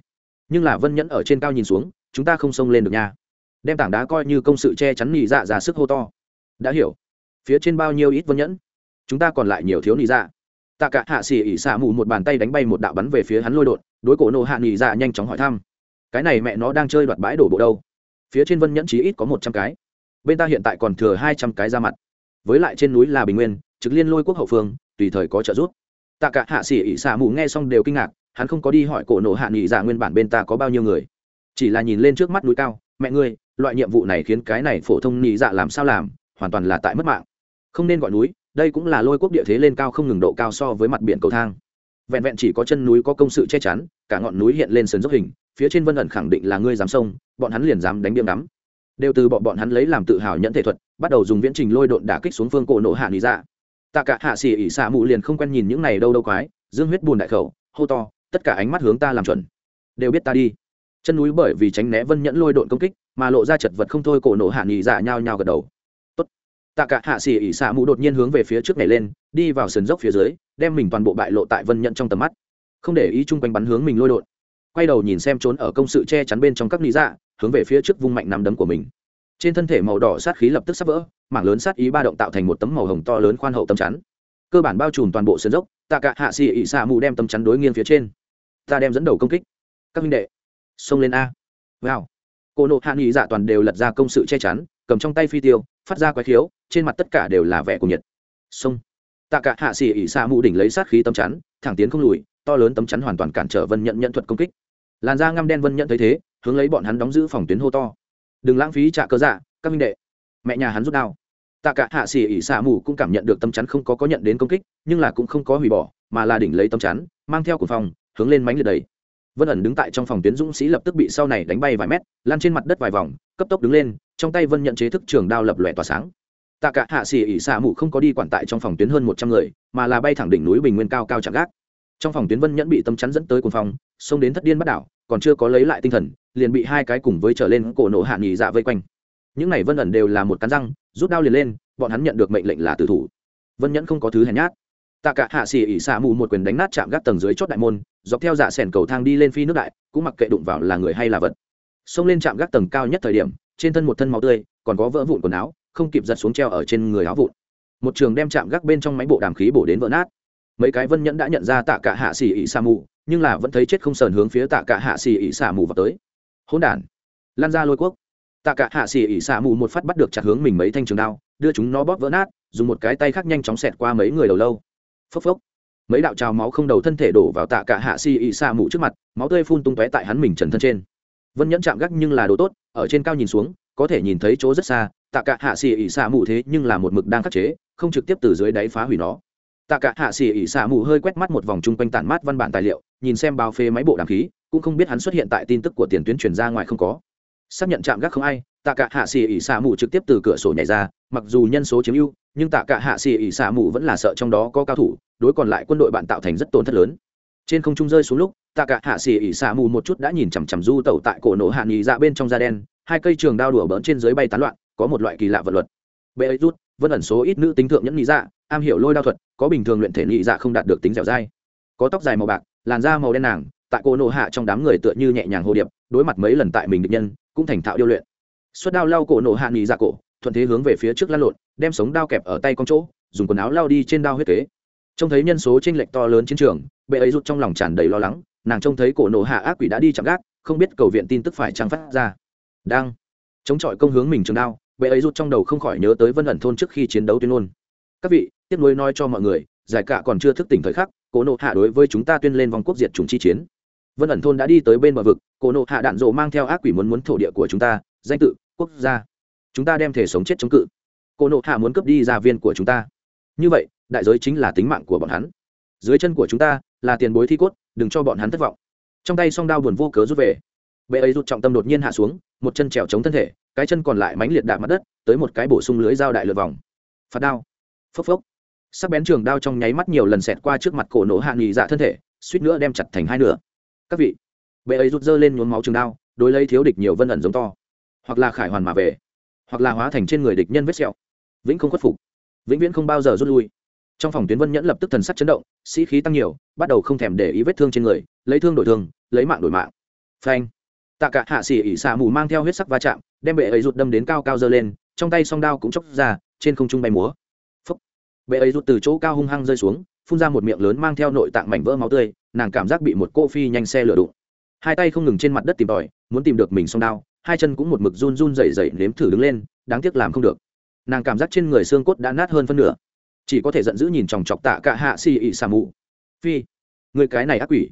nhưng là vân nhẫn ở trên cao nhìn xuống chúng ta không xông lên được nha đem tảng đá coi như công sự che chắn nỉ dạ ra sức hô to đã hiểu phía trên bao nhiêu ít vân nhẫn chúng ta còn lại nhiều thiếu nỉ dạ tạ cả hạ xỉ ỉ xả mù một bàn tay đánh bay một đạo bắn về phía hắn lôi đột đối cổ nộ hạ nỉ dạ nhanh chóng hỏi thăm cái này mẹ nó đang chơi đoạt bãi đổ bộ đâu phía trên vân nhẫn chí ít có một trăm cái bên ta hiện tại còn thừa hai trăm cái ra mặt với lại trên núi là bình nguyên trực liên lôi quốc hậu phương tùy thời có trợ giúp tạ cả hạ xỉ ỉ xả mù nghe xong đều kinh ngạc hắn không có đi hỏi cổ nộ hạ nghị dạ nguyên bản bên ta có bao nhiêu người. Chỉ là nhìn lên trước mắt núi cao, mẹ ngươi, loại nhiệm vụ này khiến cái này phổ thông nghị dạ làm sao làm, hoàn toàn là tại mất mạng. Không nên gọi núi, đây cũng là lôi quốc địa thế lên cao không ngừng độ cao so với mặt biển cầu thang. Vẹn vẹn chỉ có chân núi có công sự che chắn, cả ngọn núi hiện lên sườn dốc hình, phía trên vân ẩn khẳng định là ngươi dám sông bọn hắn liền dám đánh điểm đắm đều từ bọn bọn hắn lấy làm tự hào nhận thể thuật, bắt đầu dùng viễn trình lôi độn đả kích xuống phương cổ nộ hạ lý dạ. Tạ cả hạ xỉ ỉ xạ mụ liền không quen nhìn những này đâu đâu quái, dương huyết bùn đại khẩu, hô to tất cả ánh mắt hướng ta làm chuẩn. Đều biết ta đi. Chân núi bởi vì tránh né vân nhẫn lôi độn công kích, mà lộ ra chật vật không thôi cổ nổ hạ nghỉ dạ nhao nhao gật đầu. Tốt. tạ cả hạ xỉ ỉ xạ mũ đột nhiên hướng về phía trước này lên, đi vào sườn dốc phía dưới, đem mình toàn bộ bại lộ tại vân nhẫn trong tầm mắt. Không để ý chung quanh bắn hướng mình lôi độn. Quay đầu nhìn xem trốn ở công sự che chắn bên trong các lý dạ hướng về phía trước vung mạnh nắm đấm của mình. Trên thân thể màu đỏ sát khí lập tức sắp vỡ, mảng lớn sát ý ba động tạo thành một tấm màu hồng to lớn khoan hậu tấm chắn. Cơ bản bao trùm toàn bộ sườn dốc, tạ cả hạ xì ỉ xạ mù đem tấm chắn đối nghiêng phía trên ta đem dẫn đầu công kích. Các minh đệ, xông lên a. Vào. cô nộ hạ nghị dạ toàn đều lật ra công sự che chắn, cầm trong tay phi tiêu, phát ra quái khiếu, trên mặt tất cả đều là vẻ của nhiệt. Xông. Tạ cả hạ xỉ ỉ xa mù đỉnh lấy sát khí tấm chắn, thẳng tiến không lùi, to lớn tấm chắn hoàn toàn cản trở vân nhận nhận thuật công kích. Làn da ngăm đen vân nhận thấy thế, hướng lấy bọn hắn đóng giữ phòng tuyến hô to. Đừng lãng phí trả cơ dạ các minh đệ. Mẹ nhà hắn rút đao. Tạ cả hạ xỉ ỉ xạ mù cũng cảm nhận được tấm chắn không có có nhận đến công kích, nhưng là cũng không có hủy bỏ, mà là đỉnh lấy tấm chắn, mang theo của phòng hướng lên mánh liệt đầy. Vân ẩn đứng tại trong phòng tuyến dũng sĩ lập tức bị sau này đánh bay vài mét lan trên mặt đất vài vòng, cấp tốc đứng lên, trong tay vân nhận chế thức trường đao lập lòe tỏa sáng. Tạ cả hạ xỉ ỉ xạ mụ không có đi quản tại trong phòng tuyến hơn một trăm người, mà là bay thẳng đỉnh núi bình nguyên cao cao chạm gác. Trong phòng tuyến vân nhẫn bị tâm chắn dẫn tới cuồng phòng xông đến thất điên bắt đảo, còn chưa có lấy lại tinh thần, liền bị hai cái cùng với trở lên cổ nổ hạ nghỉ dạ vây quanh. Những này vân ẩn đều là một cắn răng, rút đao liền lên, bọn hắn nhận được mệnh lệnh là tử thủ. Vân nhẫn không có thứ hèn nhát tạ cả hạ xỉ ỉ xạ mù một quyền đánh nát chạm gác tầng dưới chót đại môn, dọc theo dạ sẻn cầu thang đi lên phi nước đại, cũng mặc kệ đụng vào là người hay là vật. Xông lên chạm gác tầng cao nhất thời điểm, trên thân một thân máu tươi, còn có vỡ vụn quần áo, không kịp giật xuống treo ở trên người áo vụn. Một trường đem chạm gác bên trong máy bộ đàm khí bổ đến vỡ nát. Mấy cái vân nhẫn đã nhận ra tạ cả hạ xỉ ỉ xạ mù, nhưng là vẫn thấy chết không sờn hướng phía tạ cả hạ xỉ ỉ xạ mù vào tới. Hỗn đản! Lan ra lôi quốc! Tạ cả hạ xỉ ỉ xạ mù một phát bắt được chặt hướng mình mấy thanh trường đao, đưa chúng nó bóp vỡ nát, dùng một cái tay khác nhanh chóng xẹt qua mấy người đầu lâu phốc phốc. Mấy đạo trào máu không đầu thân thể đổ vào tạ cả hạ si ị xa mù trước mặt, máu tươi phun tung tóe tại hắn mình trần thân trên. Vân nhẫn chạm gác nhưng là đồ tốt, ở trên cao nhìn xuống, có thể nhìn thấy chỗ rất xa, tạ cả hạ xỉ ỉ xạ mù thế nhưng là một mực đang khắc chế, không trực tiếp từ dưới đáy phá hủy nó. Tạ cả hạ xỉ ỉ xạ mù hơi quét mắt một vòng chung quanh tản mát văn bản tài liệu, nhìn xem bao phê máy bộ đàm khí, cũng không biết hắn xuất hiện tại tin tức của tiền tuyến truyền ra ngoài không có. Xác nhận chạm gác không ai tạ cả hạ xì ỉ xạ mù trực tiếp từ cửa sổ nhảy ra, mặc dù nhân số chiếm ưu, nhưng tạ cả hạ xì ỉ xạ mù vẫn là sợ trong đó có cao thủ, đối còn lại quân đội bạn tạo thành rất tổn thất lớn. Trên không trung rơi xuống lúc, tạ cả hạ xì ỉ xạ mù một chút đã nhìn chằm chằm du tẩu tại cổ nổ hạ nghỉ dạ bên trong da đen, hai cây trường đao đùa bỡn trên dưới bay tán loạn, có một loại kỳ lạ vật luật. Bệ ấy rút, vẫn ẩn số ít nữ tính thượng nhẫn nhị dạ am hiểu lôi đao thuật, có bình thường luyện thể nhị dạ không đạt được tính dẻo dai. Có tóc dài màu bạc, làn da màu đen nàng, tại cô nổ hạ trong đám người tựa như nhẹ nhàng hồ điệp, đối mặt mấy lần tại mình địch nhân, cũng thành thạo điêu luyện suất đao lau cổ nổ hạ nghỉ ra cổ, thuận thế hướng về phía trước lăn lộn, đem sống đao kẹp ở tay con chỗ, dùng quần áo lao đi trên đao huyết kế. Trông thấy nhân số tranh lệch to lớn chiến trường, bệ ấy rút trong lòng tràn đầy lo lắng, nàng trông thấy cổ nổ hạ ác quỷ đã đi chạm gác, không biết cầu viện tin tức phải trăng phát ra. Đang, chống chọi công hướng mình trường đao, bệ ấy rút trong đầu không khỏi nhớ tới vân ẩn thôn trước khi chiến đấu tuyên ngôn. Các vị, tiếp nối nói cho mọi người, giải cả còn chưa thức tỉnh thời khắc, cổ nộ hạ đối với chúng ta tuyên lên vòng quốc diệt chủng chi chiến. Vân ẩn thôn đã đi tới bên bờ vực, cổ nộ hạ đạn rộ mang theo ác quỷ muốn muốn thổ địa của chúng ta danh tự, quốc gia. Chúng ta đem thể sống chết chống cự. Cổ nộ hạ muốn cướp đi gia viên của chúng ta. Như vậy, đại giới chính là tính mạng của bọn hắn. Dưới chân của chúng ta là tiền bối thi cốt, đừng cho bọn hắn thất vọng. Trong tay song đao buồn vô cớ rút về. Bệ ấy rút trọng tâm đột nhiên hạ xuống, một chân trèo chống thân thể, cái chân còn lại mánh liệt đạp mặt đất, tới một cái bổ sung lưới dao đại lượt vòng. Phạt đao. Phốc phốc. Sắc bén trường đao trong nháy mắt nhiều lần xẹt qua trước mặt cổ nổ hạ nghỉ dạ thân thể, suýt nữa đem chặt thành hai nửa. Các vị, bệ ấy rút dơ lên nhuốm máu trường đao, đối lấy thiếu địch nhiều vân ẩn giống to hoặc là khải hoàn mà về, hoặc là hóa thành trên người địch nhân vết sẹo. Vĩnh không khuất phục, vĩnh viễn không bao giờ rút lui. Trong phòng tuyến vân nhẫn lập tức thần sắc chấn động, sĩ khí tăng nhiều, bắt đầu không thèm để ý vết thương trên người, lấy thương đổi thương, lấy mạng đổi mạng. Phanh. Tạ cả hạ xỉ ỉ xạ mù mang theo huyết sắc va chạm, đem bệ ấy rụt đâm đến cao cao dơ lên, trong tay song đao cũng chóc ra, trên không trung bay múa. Phúc. bệ ấy rụt từ chỗ cao hung hăng rơi xuống, phun ra một miệng lớn mang theo nội tạng mảnh vỡ máu tươi, nàng cảm giác bị một cô phi nhanh xe lửa đụng. Hai tay không ngừng trên mặt đất tìm tòi, muốn tìm được mình song đao hai chân cũng một mực run run dậy dậy nếm thử đứng lên, đáng tiếc làm không được. Nàng cảm giác trên người xương cốt đã nát hơn phân nửa. Chỉ có thể giận dữ nhìn chòng chọc tạ cả hạ xì ị xà mù phi, người cái này ác quỷ.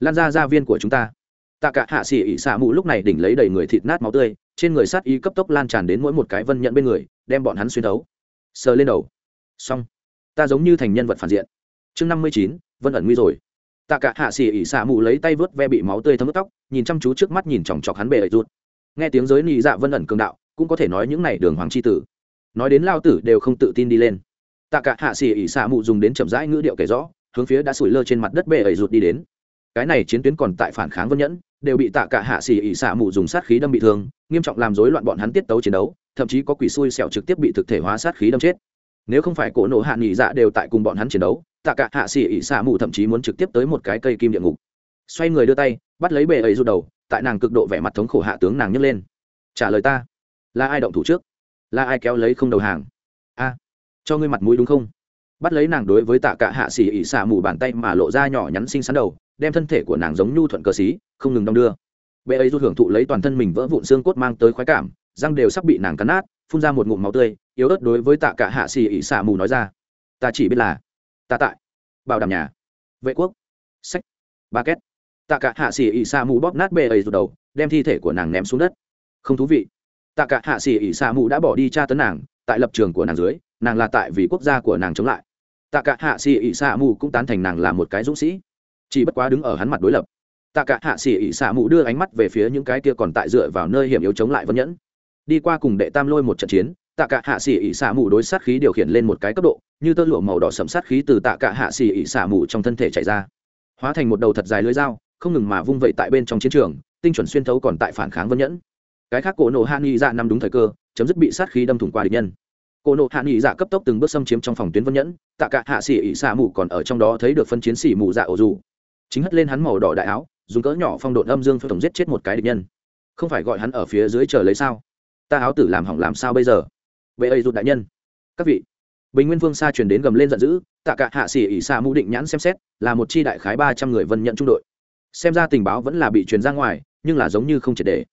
Lan ra gia viên của chúng ta. Tạ cả hạ xì ị xà mù lúc này đỉnh lấy đầy người thịt nát máu tươi, trên người sát ý cấp tốc lan tràn đến mỗi một cái vân nhận bên người, đem bọn hắn xuyên thấu sờ lên đầu. Xong. Ta giống như thành nhân vật phản diện. Chương năm mươi chín, vân ẩn nguy rồi. Tạ cả hạ xì ỉ xà mù lấy tay vớt ve bị máu tươi thấm ướt tóc, nhìn chăm chú trước mắt nhìn chòng chọc hắn bề ẩy rút nghe tiếng giới nị dạ vân ẩn cường đạo, cũng có thể nói những này đường hoàng c h i tử. Nói đến lao tử đều không tự tin đi lên. Tạ cả hạ xỉ ỉ xạ mụ dùng đến chậm rãi ngữ điệu kể rõ, hướng phía đã sủi lơ trên mặt đất bệ ẩy rụt đi đến. Cái này chiến tuyến còn tại phản kháng vân nhẫn, đều bị tạ cả hạ xỉ ỉ xạ mụ dùng sát khí đâm bị thương, nghiêm trọng làm rối loạn bọn hắn tiết tấu chiến đấu, thậm chí có quỷ xui xẻo trực tiếp bị thực thể hóa sát khí đâm chết. Nếu không phải cổ nộ hạ nghỉ dạ đều tại cùng bọn hắn chiến đấu, tạ cả hạ xỉ ỉ xạ mụ thậm chí muốn trực tiếp tới một cái cây kim địa ngục. Xoay người đưa tay, bắt lấy bệ ấy rụt đầu tại nàng cực độ vẻ mặt thống khổ hạ tướng nàng nhấc lên. Trả lời ta. Là ai động thủ trước? Là ai kéo lấy không đầu hàng? A. Cho ngươi mặt mũi đúng không? Bắt lấy nàng đối với tạ cả hạ xỉ ỉ xả mù bàn tay mà lộ ra nhỏ nhắn xinh xắn đầu, đem thân thể của nàng giống nhu thuận cờ xí, không ngừng đong đưa. Bệ ấy rút hưởng thụ lấy toàn thân mình vỡ vụn xương cốt mang tới khoái cảm, răng đều sắp bị nàng cắn nát, phun ra một ngụm máu tươi, yếu ớt đối với tạ cả hạ xỉ ỉ xả mù nói ra. Ta chỉ biết là, ta tại bảo đảm nhà, vệ quốc, sách, ba két tạ cả hạ xỉ ỉ xa mù bóp nát bê ấy rụt đầu, đem thi thể của nàng ném xuống đất. Không thú vị. Tạ cả hạ xỉ ỉ xa mù đã bỏ đi tra tấn nàng, tại lập trường của nàng dưới, nàng là tại vì quốc gia của nàng chống lại. Tạ cả hạ xì ỉ xa mù cũng tán thành nàng là một cái dũng sĩ. Chỉ bất quá đứng ở hắn mặt đối lập. Tạ cả hạ xì ỉ xa mù đưa ánh mắt về phía những cái kia còn tại dựa vào nơi hiểm yếu chống lại vân nhẫn. Đi qua cùng đệ tam lôi một trận chiến, tạ cả hạ xì ỉ xạ mù đối sát khí điều khiển lên một cái cấp độ, như tơ lụa màu đỏ sầm sát khí từ tạ cả hạ xì ỉ xạ mù trong thân thể chảy ra. Hóa thành một đầu thật dài lưới dao không ngừng mà vung vẩy tại bên trong chiến trường, tinh chuẩn xuyên thấu còn tại phản kháng vân nhẫn. Cái khác cổ nộ hạ nghị dạ nằm đúng thời cơ, chấm dứt bị sát khí đâm thủng qua địch nhân. Cổ nộ hạ nghị dạ cấp tốc từng bước xâm chiếm trong phòng tuyến vân nhẫn, tạ cả hạ xỉ ỉ xạ mù còn ở trong đó thấy được phân chiến sĩ mù dạ ổ dù. Chính hất lên hắn màu đỏ đại áo, dùng cỡ nhỏ phong độn âm dương phơi tổng giết chết một cái địch nhân. Không phải gọi hắn ở phía dưới chờ lấy sao? Ta áo tử làm hỏng làm sao bây giờ? Vệ ây rụt đại nhân. Các vị. Bình nguyên vương xa truyền đến gầm lên giận dữ, tạ cả hạ xỉ ỉ xạ mù định nhãn xem xét, là một chi đại khái ba trăm người vân nhận trung đội xem ra tình báo vẫn là bị truyền ra ngoài, nhưng là giống như không triệt đề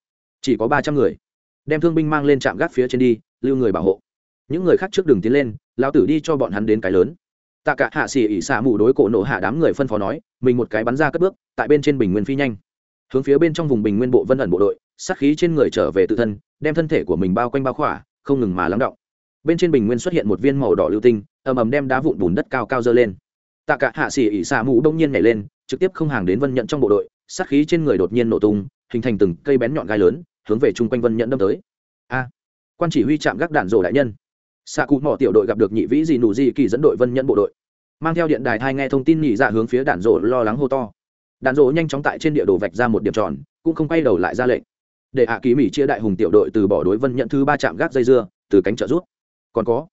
chỉ có ba trăm người. Đem thương binh mang lên trạm gác phía trên đi, lưu người bảo hộ. Những người khác trước đường tiến lên lao tử đi cho bọn hắn đến cái lớn. Tạ cả hạ xỉ ỉ xả mù đối cổ nộ hạ đám người phân phó nói, mình một cái bắn ra cất bước, tại bên trên bình nguyên phi nhanh. Hướng phía bên trong vùng bình nguyên bộ vân ẩn bộ đội, sát khí trên người trở về tự thân, đem thân thể của mình bao quanh bao khỏa, không ngừng mà lắng động. Bên trên bình nguyên xuất hiện một viên màu đỏ lưu tinh, ầm ầm đem đá vụn bùn đất cao cao dơ lên. Tạ cả hạ xỉ ỉ xả mù đông nhiên nhảy lên trực tiếp không hàng đến vân nhận trong bộ đội, sát khí trên người đột nhiên nổ tung, hình thành từng cây bén nhọn gai lớn, hướng về chung quanh vân nhận đâm tới. A! Quan chỉ huy chạm gác đạn rổ đại nhân. Xạ cụ mỏ tiểu đội gặp được nhị vĩ gì nụ gì kỳ dẫn đội vân nhận bộ đội. Mang theo điện đài thai nghe thông tin nhị dạ hướng phía đạn rổ lo lắng hô to. Đạn rổ nhanh chóng tại trên địa đồ vạch ra một điểm tròn, cũng không quay đầu lại ra lệnh. Để hạ ký mỹ chia đại hùng tiểu đội từ bỏ đối vân nhận thứ ba trạm gác dây dưa, từ cánh trợ rút. Còn có,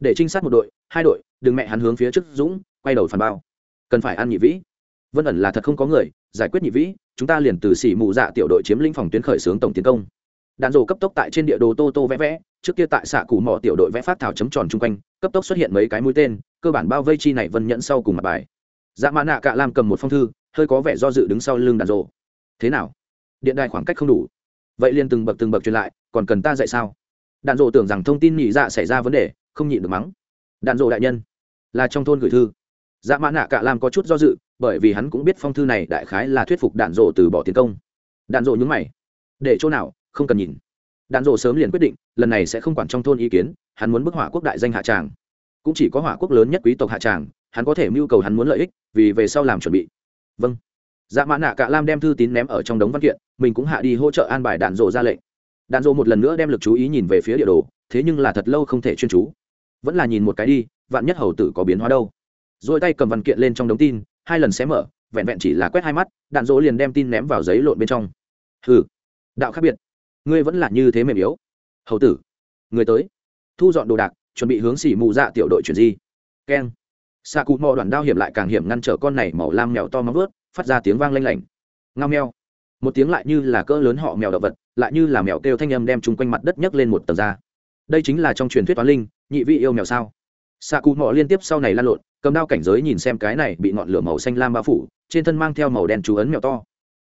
để trinh sát một đội, hai đội, đừng mẹ hắn hướng phía trước dũng, quay đầu phản bao. Cần phải ăn nhị vĩ vân ẩn là thật không có người, giải quyết nhị vĩ, chúng ta liền từ xỉ mù dạ tiểu đội chiếm lĩnh phòng tuyến khởi xướng tổng tiến công. Đạn rổ cấp tốc tại trên địa đồ tô tô vẽ vẽ, trước kia tại xạ cụ mỏ tiểu đội vẽ phát thảo chấm tròn chung quanh, cấp tốc xuất hiện mấy cái mũi tên, cơ bản bao vây chi này vân nhận sau cùng mặt bài. Dạ mã nạ cạ làm cầm một phong thư, hơi có vẻ do dự đứng sau lưng đạn rổ thế nào? Điện đài khoảng cách không đủ. Vậy liền từng bậc từng bậc truyền lại, còn cần ta dạy sao? Đạn rổ tưởng rằng thông tin nhị dạ xảy ra vấn đề, không nhịn được mắng. Đạn rổ đại nhân, là trong thôn gửi thư. Dạ mã nạ cạ làm có chút do dự bởi vì hắn cũng biết phong thư này đại khái là thuyết phục đạn rộ từ bỏ tiến công. Đạn rộ nhúng mày. Để chỗ nào, không cần nhìn. Đạn rộ sớm liền quyết định, lần này sẽ không quản trong thôn ý kiến, hắn muốn bức hỏa quốc đại danh hạ tràng. Cũng chỉ có hỏa quốc lớn nhất quý tộc hạ tràng, hắn có thể mưu cầu hắn muốn lợi ích, vì về sau làm chuẩn bị. Vâng. Dạ mã nạ cả lam đem thư tín ném ở trong đống văn kiện, mình cũng hạ đi hỗ trợ an bài đạn rộ ra lệnh. Đạn rộ một lần nữa đem lực chú ý nhìn về phía địa đồ, thế nhưng là thật lâu không thể chuyên chú. Vẫn là nhìn một cái đi, vạn nhất hầu tử có biến hóa đâu. Rồi tay cầm văn kiện lên trong đống tin hai lần xé mở, vẹn vẹn chỉ là quét hai mắt, đạn dỗ liền đem tin ném vào giấy lộn bên trong. Hừ, đạo khác biệt. Ngươi vẫn là như thế mềm yếu. Hầu tử, người tới. Thu dọn đồ đạc, chuẩn bị hướng xỉ mù dạ tiểu đội chuyển di. Keng. Xạ cụ mò đoàn đao hiểm lại càng hiểm ngăn trở con này màu lam mèo to móng vớt phát ra tiếng vang lanh lảnh. Ngao mèo. Một tiếng lại như là cỡ lớn họ mèo động vật, lại như là mèo kêu thanh âm đem chung quanh mặt đất nhấc lên một tầng da đây chính là trong truyền thuyết toán linh, nhị vị yêu mèo sao? Xạ cụ mọ liên tiếp sau này lan lộn, cầm đao cảnh giới nhìn xem cái này bị ngọn lửa màu xanh lam bao phủ, trên thân mang theo màu đen chú ấn mèo to.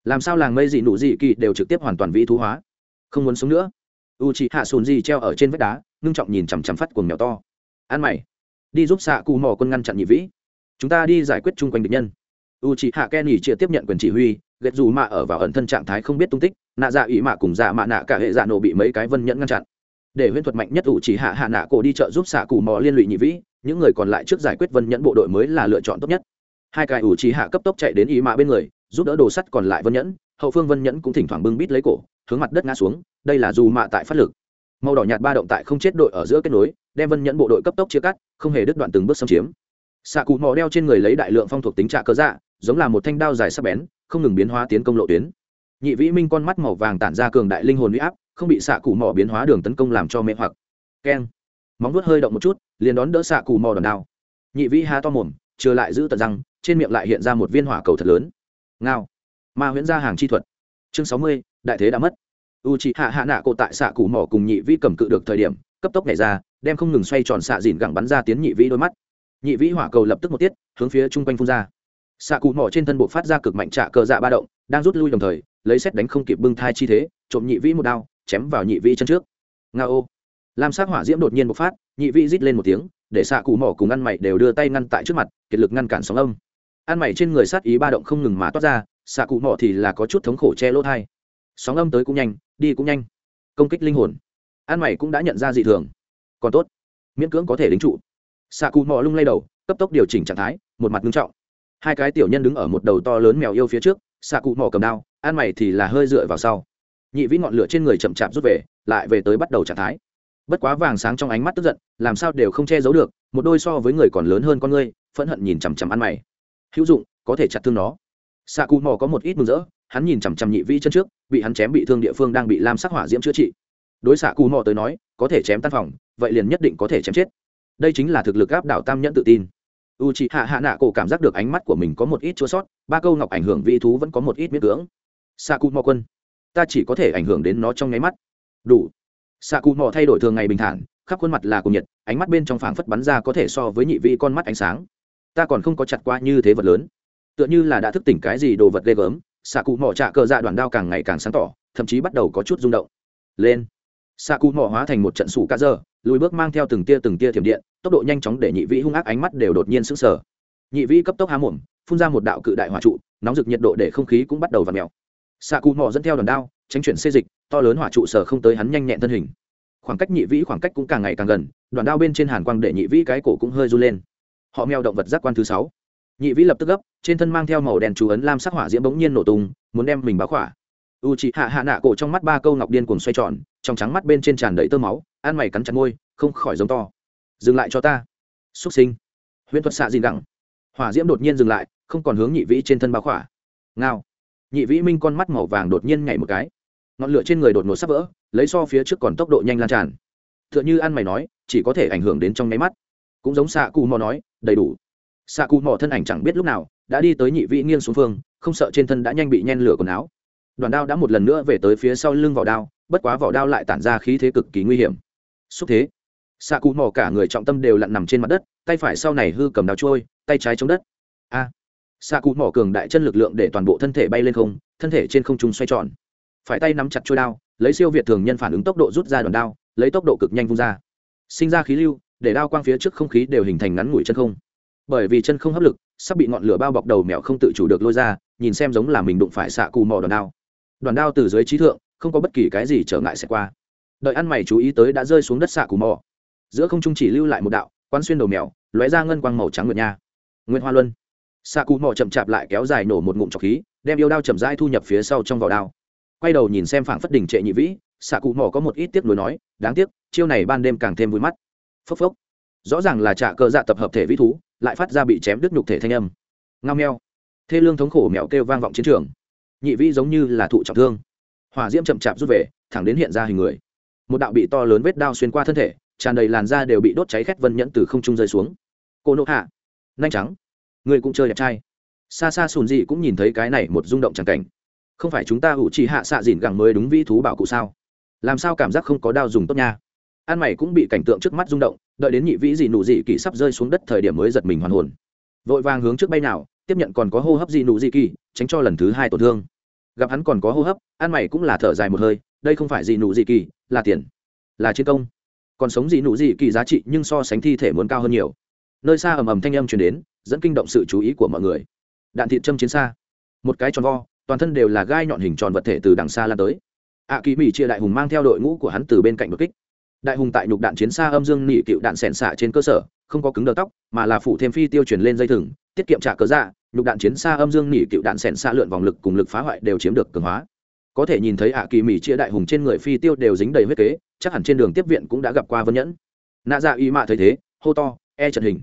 Làm sao làng mây dị nụ dị kỳ đều trực tiếp hoàn toàn vĩ thú hóa? Không muốn sống nữa. U chị hạ sùn dị treo ở trên vách đá, ngưng trọng nhìn chằm chằm phát cuồng mèo to. Ăn mày. Đi giúp xạ cụ mò quân ngăn chặn nhị vĩ. Chúng ta đi giải quyết chung quanh địch nhân. U chị hạ ken ỉ chia tiếp nhận quyền chỉ huy ghét dù mạ ở vào ẩn thân trạng thái không biết tung tích, nạ dạ ỉ mạ cùng dạ mạ nạ cả hệ dạ nổ bị mấy cái vân nhẫn ngăn chặn để huyễn thuật mạnh nhất ủ chỉ hạ hạ nạ cổ đi chợ giúp xạ cù mò liên lụy nhị vĩ, những người còn lại trước giải quyết vân nhẫn bộ đội mới là lựa chọn tốt nhất. Hai cái ủ chỉ hạ cấp tốc chạy đến ý mạ bên người, giúp đỡ đồ sắt còn lại vân nhẫn, hậu phương vân nhẫn cũng thỉnh thoảng bưng bít lấy cổ, hướng mặt đất ngã xuống, đây là dù mạ tại phát lực. Màu đỏ nhạt ba động tại không chết đội ở giữa kết nối, đem vân nhẫn bộ đội cấp tốc chia cắt, không hề đứt đoạn từng bước xâm chiếm. Xạ cụ mò đeo trên người lấy đại lượng phong thuộc tính trạ cơ dạ giống là một thanh đao dài sắc bén, không ngừng biến hóa tiến công lộ tuyến. Nhị vĩ minh con mắt màu vàng tản ra cường đại linh hồn huy áp không bị xạ cụ mỏ biến hóa đường tấn công làm cho mê hoặc. Keng. Móng vuốt hơi động một chút, liền đón đỡ xạ cụ mò đòn đao. Nhị vĩ há to mồm, trừ lại giữ tận răng, trên miệng lại hiện ra một viên hỏa cầu thật lớn. Ngao. Ma huyễn ra hàng chi thuật. Chương sáu mươi, đại thế đã mất. U chị hạ hạ nạ cộ tại xạ cụ mỏ cùng nhị vĩ cầm cự được thời điểm, cấp tốc nhảy ra, đem không ngừng xoay tròn xạ dìn gẳng bắn ra tiến nhị vĩ đôi mắt. Nhị vĩ hỏa cầu lập tức một tiết, hướng phía chung quanh phun ra. Xạ cụ mỏ trên thân bộ phát ra cực mạnh trạ cờ dạ ba động, đang rút lui đồng thời, lấy xét đánh không kịp bưng thai chi thế, trộm nhị vĩ một đao chém vào nhị vĩ chân trước. Nga ô. Lam sắc hỏa diễm đột nhiên bộc phát, nhị vĩ rít lên một tiếng, để xạ cụ mỏ cùng ăn mày đều đưa tay ngăn tại trước mặt, kiệt lực ngăn cản sóng âm. Ăn mày trên người sát ý ba động không ngừng mà toát ra, xạ cụ mỏ thì là có chút thống khổ che lỗ thai. Sóng âm tới cũng nhanh, đi cũng nhanh. Công kích linh hồn. Ăn mày cũng đã nhận ra dị thường. Còn tốt. Miễn cưỡng có thể lính trụ. Xạ cụ mỏ lung lay đầu, cấp tốc điều chỉnh trạng thái, một mặt ngưng trọng. Hai cái tiểu nhân đứng ở một đầu to lớn mèo yêu phía trước, xạ cụ mỏ cầm đao, ăn mày thì là hơi dựa vào sau nhị vĩ ngọn lửa trên người chậm chạp rút về, lại về tới bắt đầu trạng thái. Bất quá vàng sáng trong ánh mắt tức giận, làm sao đều không che giấu được, một đôi so với người còn lớn hơn con ngươi, phẫn hận nhìn chằm chằm ăn mày. Hữu dụng, có thể chặt thương nó. Xạ cù mò có một ít mừng rỡ, hắn nhìn chằm chằm nhị vĩ chân trước, bị hắn chém bị thương địa phương đang bị lam sắc hỏa diễm chữa trị. Đối xạ cù mò tới nói, có thể chém tan phòng, vậy liền nhất định có thể chém chết. Đây chính là thực lực áp đảo tam nhẫn tự tin. U chị hạ hạ nạ cổ cảm giác được ánh mắt của mình có một ít chua sót, ba câu ngọc ảnh hưởng vị thú vẫn có một ít miết cưỡng. Xạ cù mò quân ta chỉ có thể ảnh hưởng đến nó trong nháy mắt. Đủ. Xạ cụ mò thay đổi thường ngày bình thản, khắp khuôn mặt là cùng nhiệt, ánh mắt bên trong phảng phất bắn ra có thể so với nhị vị con mắt ánh sáng. Ta còn không có chặt qua như thế vật lớn. Tựa như là đã thức tỉnh cái gì đồ vật ghê gớm xạ cụ mỏ trạ cờ dạ đoàn đao càng ngày càng sáng tỏ, thậm chí bắt đầu có chút rung động. Lên. Xạ cụ mỏ hóa thành một trận sủ cá dơ, lùi bước mang theo từng tia từng tia thiểm điện, tốc độ nhanh chóng để nhị vĩ hung ác ánh mắt đều đột nhiên sững sờ. Nhị vĩ cấp tốc há mồm, phun ra một đạo cự đại hỏa trụ, nóng rực nhiệt độ để không khí cũng bắt đầu v ặ mèo xạ cụ mò dẫn theo đoàn đao, tránh chuyển xê dịch, to lớn hỏa trụ sở không tới hắn nhanh nhẹn thân hình. Khoảng cách nhị vĩ khoảng cách cũng càng ngày càng gần đoàn đao bên trên hàn quang để nhị vĩ cái cổ cũng hơi run lên. Họ mèo động vật giác quan thứ sáu. Nhị vĩ lập tức gấp, trên thân mang theo màu đen chú ấn lam sắc hỏa diễm bỗng nhiên nổ tung, muốn đem mình báo khỏa. U chị hạ hạ nạ cổ trong mắt ba câu ngọc điên cuồng xoay tròn, trong trắng mắt bên trên tràn đầy tơ máu, ăn mày cắn chặt môi, không khỏi giống to. Dừng lại cho ta. Xúc sinh. Huyễn thuật xạ gì gẳng hỏa diễm đột nhiên dừng lại, không còn hướng nhị vĩ trên thân báo khỏa. Ngao nhị vĩ minh con mắt màu vàng đột nhiên nhảy một cái. Ngọn lửa trên người đột ngột sắp vỡ, lấy so phía trước còn tốc độ nhanh lan tràn. T h ư ợ n h ư ăn mày nói, chỉ có thể ảnh hưởng đến trong nháy mắt. Cũng giống xạ cù mò nói, đầy đủ. Xạ Cù Mò thân ảnh chẳng biết lúc nào, đã đi tới nhị Vĩ nghiêng xuống phương, không sợ trên thân đã nhanh bị nhen lửa quần áo. Đoàn đao đã một lần nữa về tới phía sau lưng vỏ đao, bất quá vỏ đao lại tản ra khí thế cực kỳ nguy hiểm. Xúc thế. Xạ Cù Mò cả người trọng tâm đều lặn nằm trên mặt đất, tay phải sau này hư cầm đao trôi, tay trái chống đất. A. à xạ cụ mỏ cường đại chân lực lượng để toàn bộ thân thể bay lên không, thân thể trên không trung xoay tròn. Phải tay nắm chặt trôi đao, lấy siêu việt thường nhân phản ứng tốc độ rút ra đoàn đao, lấy tốc độ cực nhanh vung ra. Sinh ra khí lưu, để đao quang phía trước không khí đều hình thành ngắn ngủi chân không. Bởi vì chân không hấp lực, sắp bị ngọn lửa bao bọc đầu mèo không tự chủ được lôi ra, nhìn xem giống là mình đụng phải xạ cù mò đòn đao. Đoàn đao từ dưới trí thượng, không có bất kỳ cái gì trở ngại sẽ qua. Đợi ăn mày chú ý tới đã rơi xuống đất xạ cù mò giữa không trung chỉ lưu lại một đạo, quán xuyên đầu mèo, lóe ra ngân quang màu trắng nguyệt nha. Nguyễn hoa luân xạ cù mò chậm chạp lại kéo dài nổ một ngụm trọc khí, đem yêu đao chậm rãi thu nhập phía sau trong vỏ đao. Quay đầu nhìn xem phảng phất đỉnh trệ nhị vĩ xạ cụ mò có một ít tiếc nuối nói, đáng tiếc, chiêu này ban đêm càng thêm vui mắt. Phốc phốc. Rõ ràng là trả cơ dạ tập hợp thể vĩ thú, lại phát ra bị chém đứt nhục thể thanh âm. Ngao meo thê lương thống khổ mẹo kêu vang vọng chiến trường. Nhị vĩ giống như là thụ trọng thương. Hỏa diễm chậm chạp rút về, thẳng đến hiện ra hình người. Một đạo bị to lớn vết đao xuyên qua thân thể, tràn đầy làn da đều bị đốt cháy khét vân nhẫn từ không trung rơi xuống. Cô nộ hạ. Nhanh trắng. Ngươi cũng chơi đẹp trai. Xa xa sùn dị cũng nhìn thấy cái này một rung động c cảnh. Không phải chúng ta hữu chỉ hạ xạ dìn gẳng mới đúng vĩ thú bảo cụ sao? Làm sao cảm giác không có đao dùng tốt nha? An mày cũng bị cảnh tượng trước mắt rung động, đợi đến nhị vĩ dị nụ dị kỳ sắp rơi xuống đất thời điểm mới giật mình hoàn hồn. Vội vàng hướng trước bay nào, tiếp nhận còn có hô hấp dị nụ dị kỳ, tránh cho lần thứ hai tổn thương. Gặp hắn còn có hô hấp, an mày cũng là thở dài một hơi, đây không phải dị nụ dị kỳ, là tiền, là chiến công. Còn sống dị nụ dị kỳ giá trị nhưng so sánh thi thể muốn cao hơn nhiều. Nơi xa ầm ầm thanh âm truyền đến dẫn kinh động sự chú ý của mọi người. Đạn thịt châm chiến xa. Một cái tròn vo, toàn thân đều là gai nhọn hình tròn vật thể từ đằng xa lan tới. Ạ kỳ mỹ chia đại hùng mang theo đội ngũ của hắn từ bên cạnh đột kích. Đại hùng tại nhục đạn chiến xa âm dương nị cựu đạn sẻn xạ trên cơ sở, không có cứng đờ tóc, mà là phủ thêm phi tiêu chuyển lên dây thừng, tiết kiệm trả cớ dạ nhục đạn chiến xa âm dương nỉ cựu đạn sẻn xa lượn vòng lực cùng lực phá hoại đều chiếm được cường hóa. Có thể nhìn thấy ạ kỳ mỹ chia đại hùng trên người phi tiêu đều dính đầy huyết kế, chắc hẳn trên đường tiếp viện cũng đã gặp qua vân nhẫn. Nạ dạ y mạ thấy thế, hô to e trận hình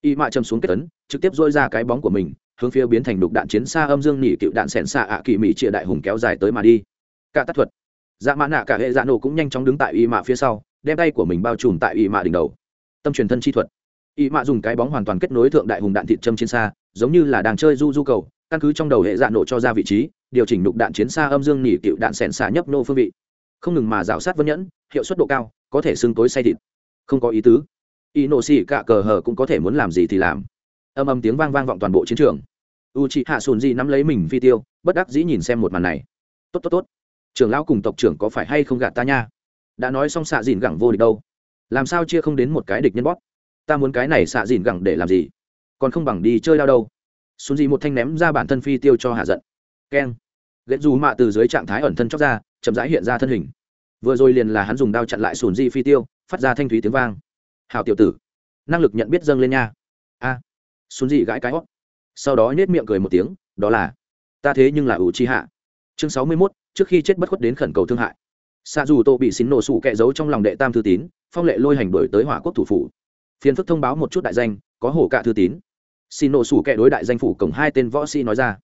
y mạ châm xuống kết tấn trực tiếp dôi ra cái bóng của mình, hướng phía biến thành đục đạn chiến xa âm dương nỉ cựu đạn sẻn xa ạ kỳ mỹ chia đại hùng kéo dài tới mà đi. Cả tác thuật. Dạ mã nạ cả hệ dạ nổ cũng nhanh chóng đứng tại y mạ phía sau, đem tay của mình bao trùm tại y mạ đỉnh đầu. Tâm truyền thân chi thuật. Y mạ dùng cái bóng hoàn toàn kết nối thượng đại hùng đạn thịt châm chiến xa, giống như là đang chơi du du cầu, căn cứ trong đầu hệ dạ nổ cho ra vị trí, điều chỉnh đục đạn chiến xa âm dương nỉ cựu đạn sẻn xạ nhấp nô phương vị. Không ngừng mà rào sát vân nhẫn, hiệu suất độ cao, có thể xưng tối say thịt. Không có ý tứ y nổ xỉ cả cờ hờ cũng có thể muốn làm gì thì làm. Âm âm tiếng vang vang vọng toàn bộ chiến trường. U chị hạ sùn di nắm lấy mình phi tiêu, bất đắc dĩ nhìn xem một màn này. Tốt tốt tốt. Trưởng lão cùng tộc trưởng có phải hay không gạt ta nha? Đã nói xong xạ dìn gẳng vô địch đâu? Làm sao chia không đến một cái địch nhân bóp? Ta muốn cái này xạ dìn gẳng để làm gì? Còn không bằng đi chơi đao đâu. Sùn Di một thanh ném ra bản thân phi tiêu cho hạ giận. Keng. Ghét dù mạ từ dưới trạng thái ẩn thân chóc ra, chậm rãi hiện ra thân hình. Vừa rồi liền là hắn dùng đao chặn lại sùn di phi tiêu, phát ra thanh thúy tiếng vang hào tiểu tử năng lực nhận biết dâng lên nha. A à, dị gãi cái hót. Sau đó nhét miệng cười một tiếng đó là ta thế nhưng là ủ chi hạ. Chương sáu mươi mốt trước khi chết bất khuất đến khẩn cầu thương hại. Xa dù tô bị xín nổ sủ kẹ giấu trong lòng đệ tam thư tín phong lệ lôi hành đổi tới hỏa quốc thủ phủ. Phiền phức thông báo một chút đại danh có hổ cả thư tín. Xin nổ sủ kẹ đối đại danh phủ cổng hai tên võ sĩ nói ra.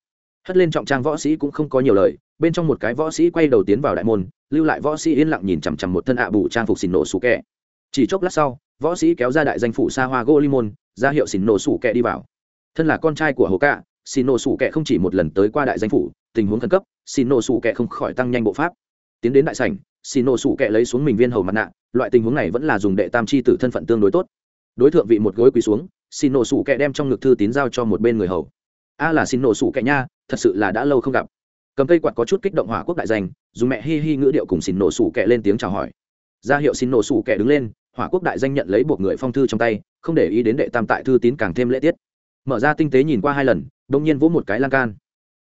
Hất lên trọng trang võ sĩ cũng không có nhiều lời bên trong một cái võ sĩ quay đầu tiến vào đại môn lưu lại võ sĩ yên lặng nhìn chằm chằm một thân ạ bù trang phục xin nổ sủ kẹ. Chỉ chốc lát sau võ sĩ kéo ra đại danh phủ xa hoa gô limon, ra hiệu xin nổ sủ kẹ đi vào. Thân là con trai của hồ cạ xin nổ sủ kẹ không chỉ một lần tới qua đại danh phủ, tình huống khẩn cấp xin nổ sủ kẹ không khỏi tăng nhanh bộ pháp. Tiến đến đại sảnh xin nổ sủ kẹ lấy xuống mình viên hầu mặt nạ, loại tình huống này vẫn là dùng đệ tam chi tử thân phận tương đối tốt. Đối tượng vị một gối quỳ xuống xin nổ sủ kẹ đem trong ngực thư tín giao cho một bên người hầu. A là xin nổ sủ kẹ nha, thật sự là đã lâu không gặp. Cầm cây quạt có chút kích động hỏa quốc đại danh, dùng mẹ hi hi ngữ điệu cùng xin nổ sủ kẹ lên tiếng chào hỏi. Ra hiệu xin nổ sủ kẹ đứng lên hỏa quốc đại danh nhận lấy buộc người phong thư trong tay, không để ý đến đệ tam tại thư tín càng thêm lễ tiết. Mở ra tinh tế nhìn qua hai lần đông nhiên vỗ một cái lan can.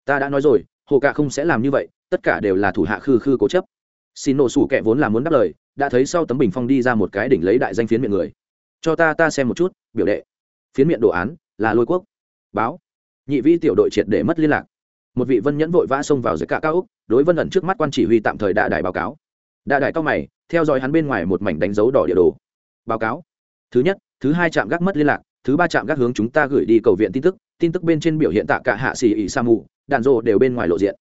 Ta đã nói rồi, hồ cạ không sẽ làm như vậy, tất cả đều là thủ hạ khư khư cố chấp. Xin nổ sủ kẹ vốn là muốn đáp lời, đã thấy sau tấm bình phong đi ra một cái đỉnh lấy đại danh phiến miệng người. Cho ta ta xem một chút, biểu đệ. Phiến miệng đồ án, là lôi quốc. Báo. Nhị vi tiểu đội triệt để mất liên lạc. Một vị vân nhẫn vội vã xông vào dưới cả cao úc, đối vân ẩn trước mắt quan chỉ huy tạm thời đạ đại báo cáo. Đạ đại cao mày, theo dõi hắn bên ngoài một mảnh đánh dấu đỏ địa đồ báo cáo. Thứ nhất, thứ hai trạm gác mất liên lạc, thứ ba trạm gác hướng chúng ta gửi đi cầu viện tin tức tin tức bên trên biểu hiện tạ cả hạ xì ỉ sa mù đạn rộ đều bên ngoài lộ diện.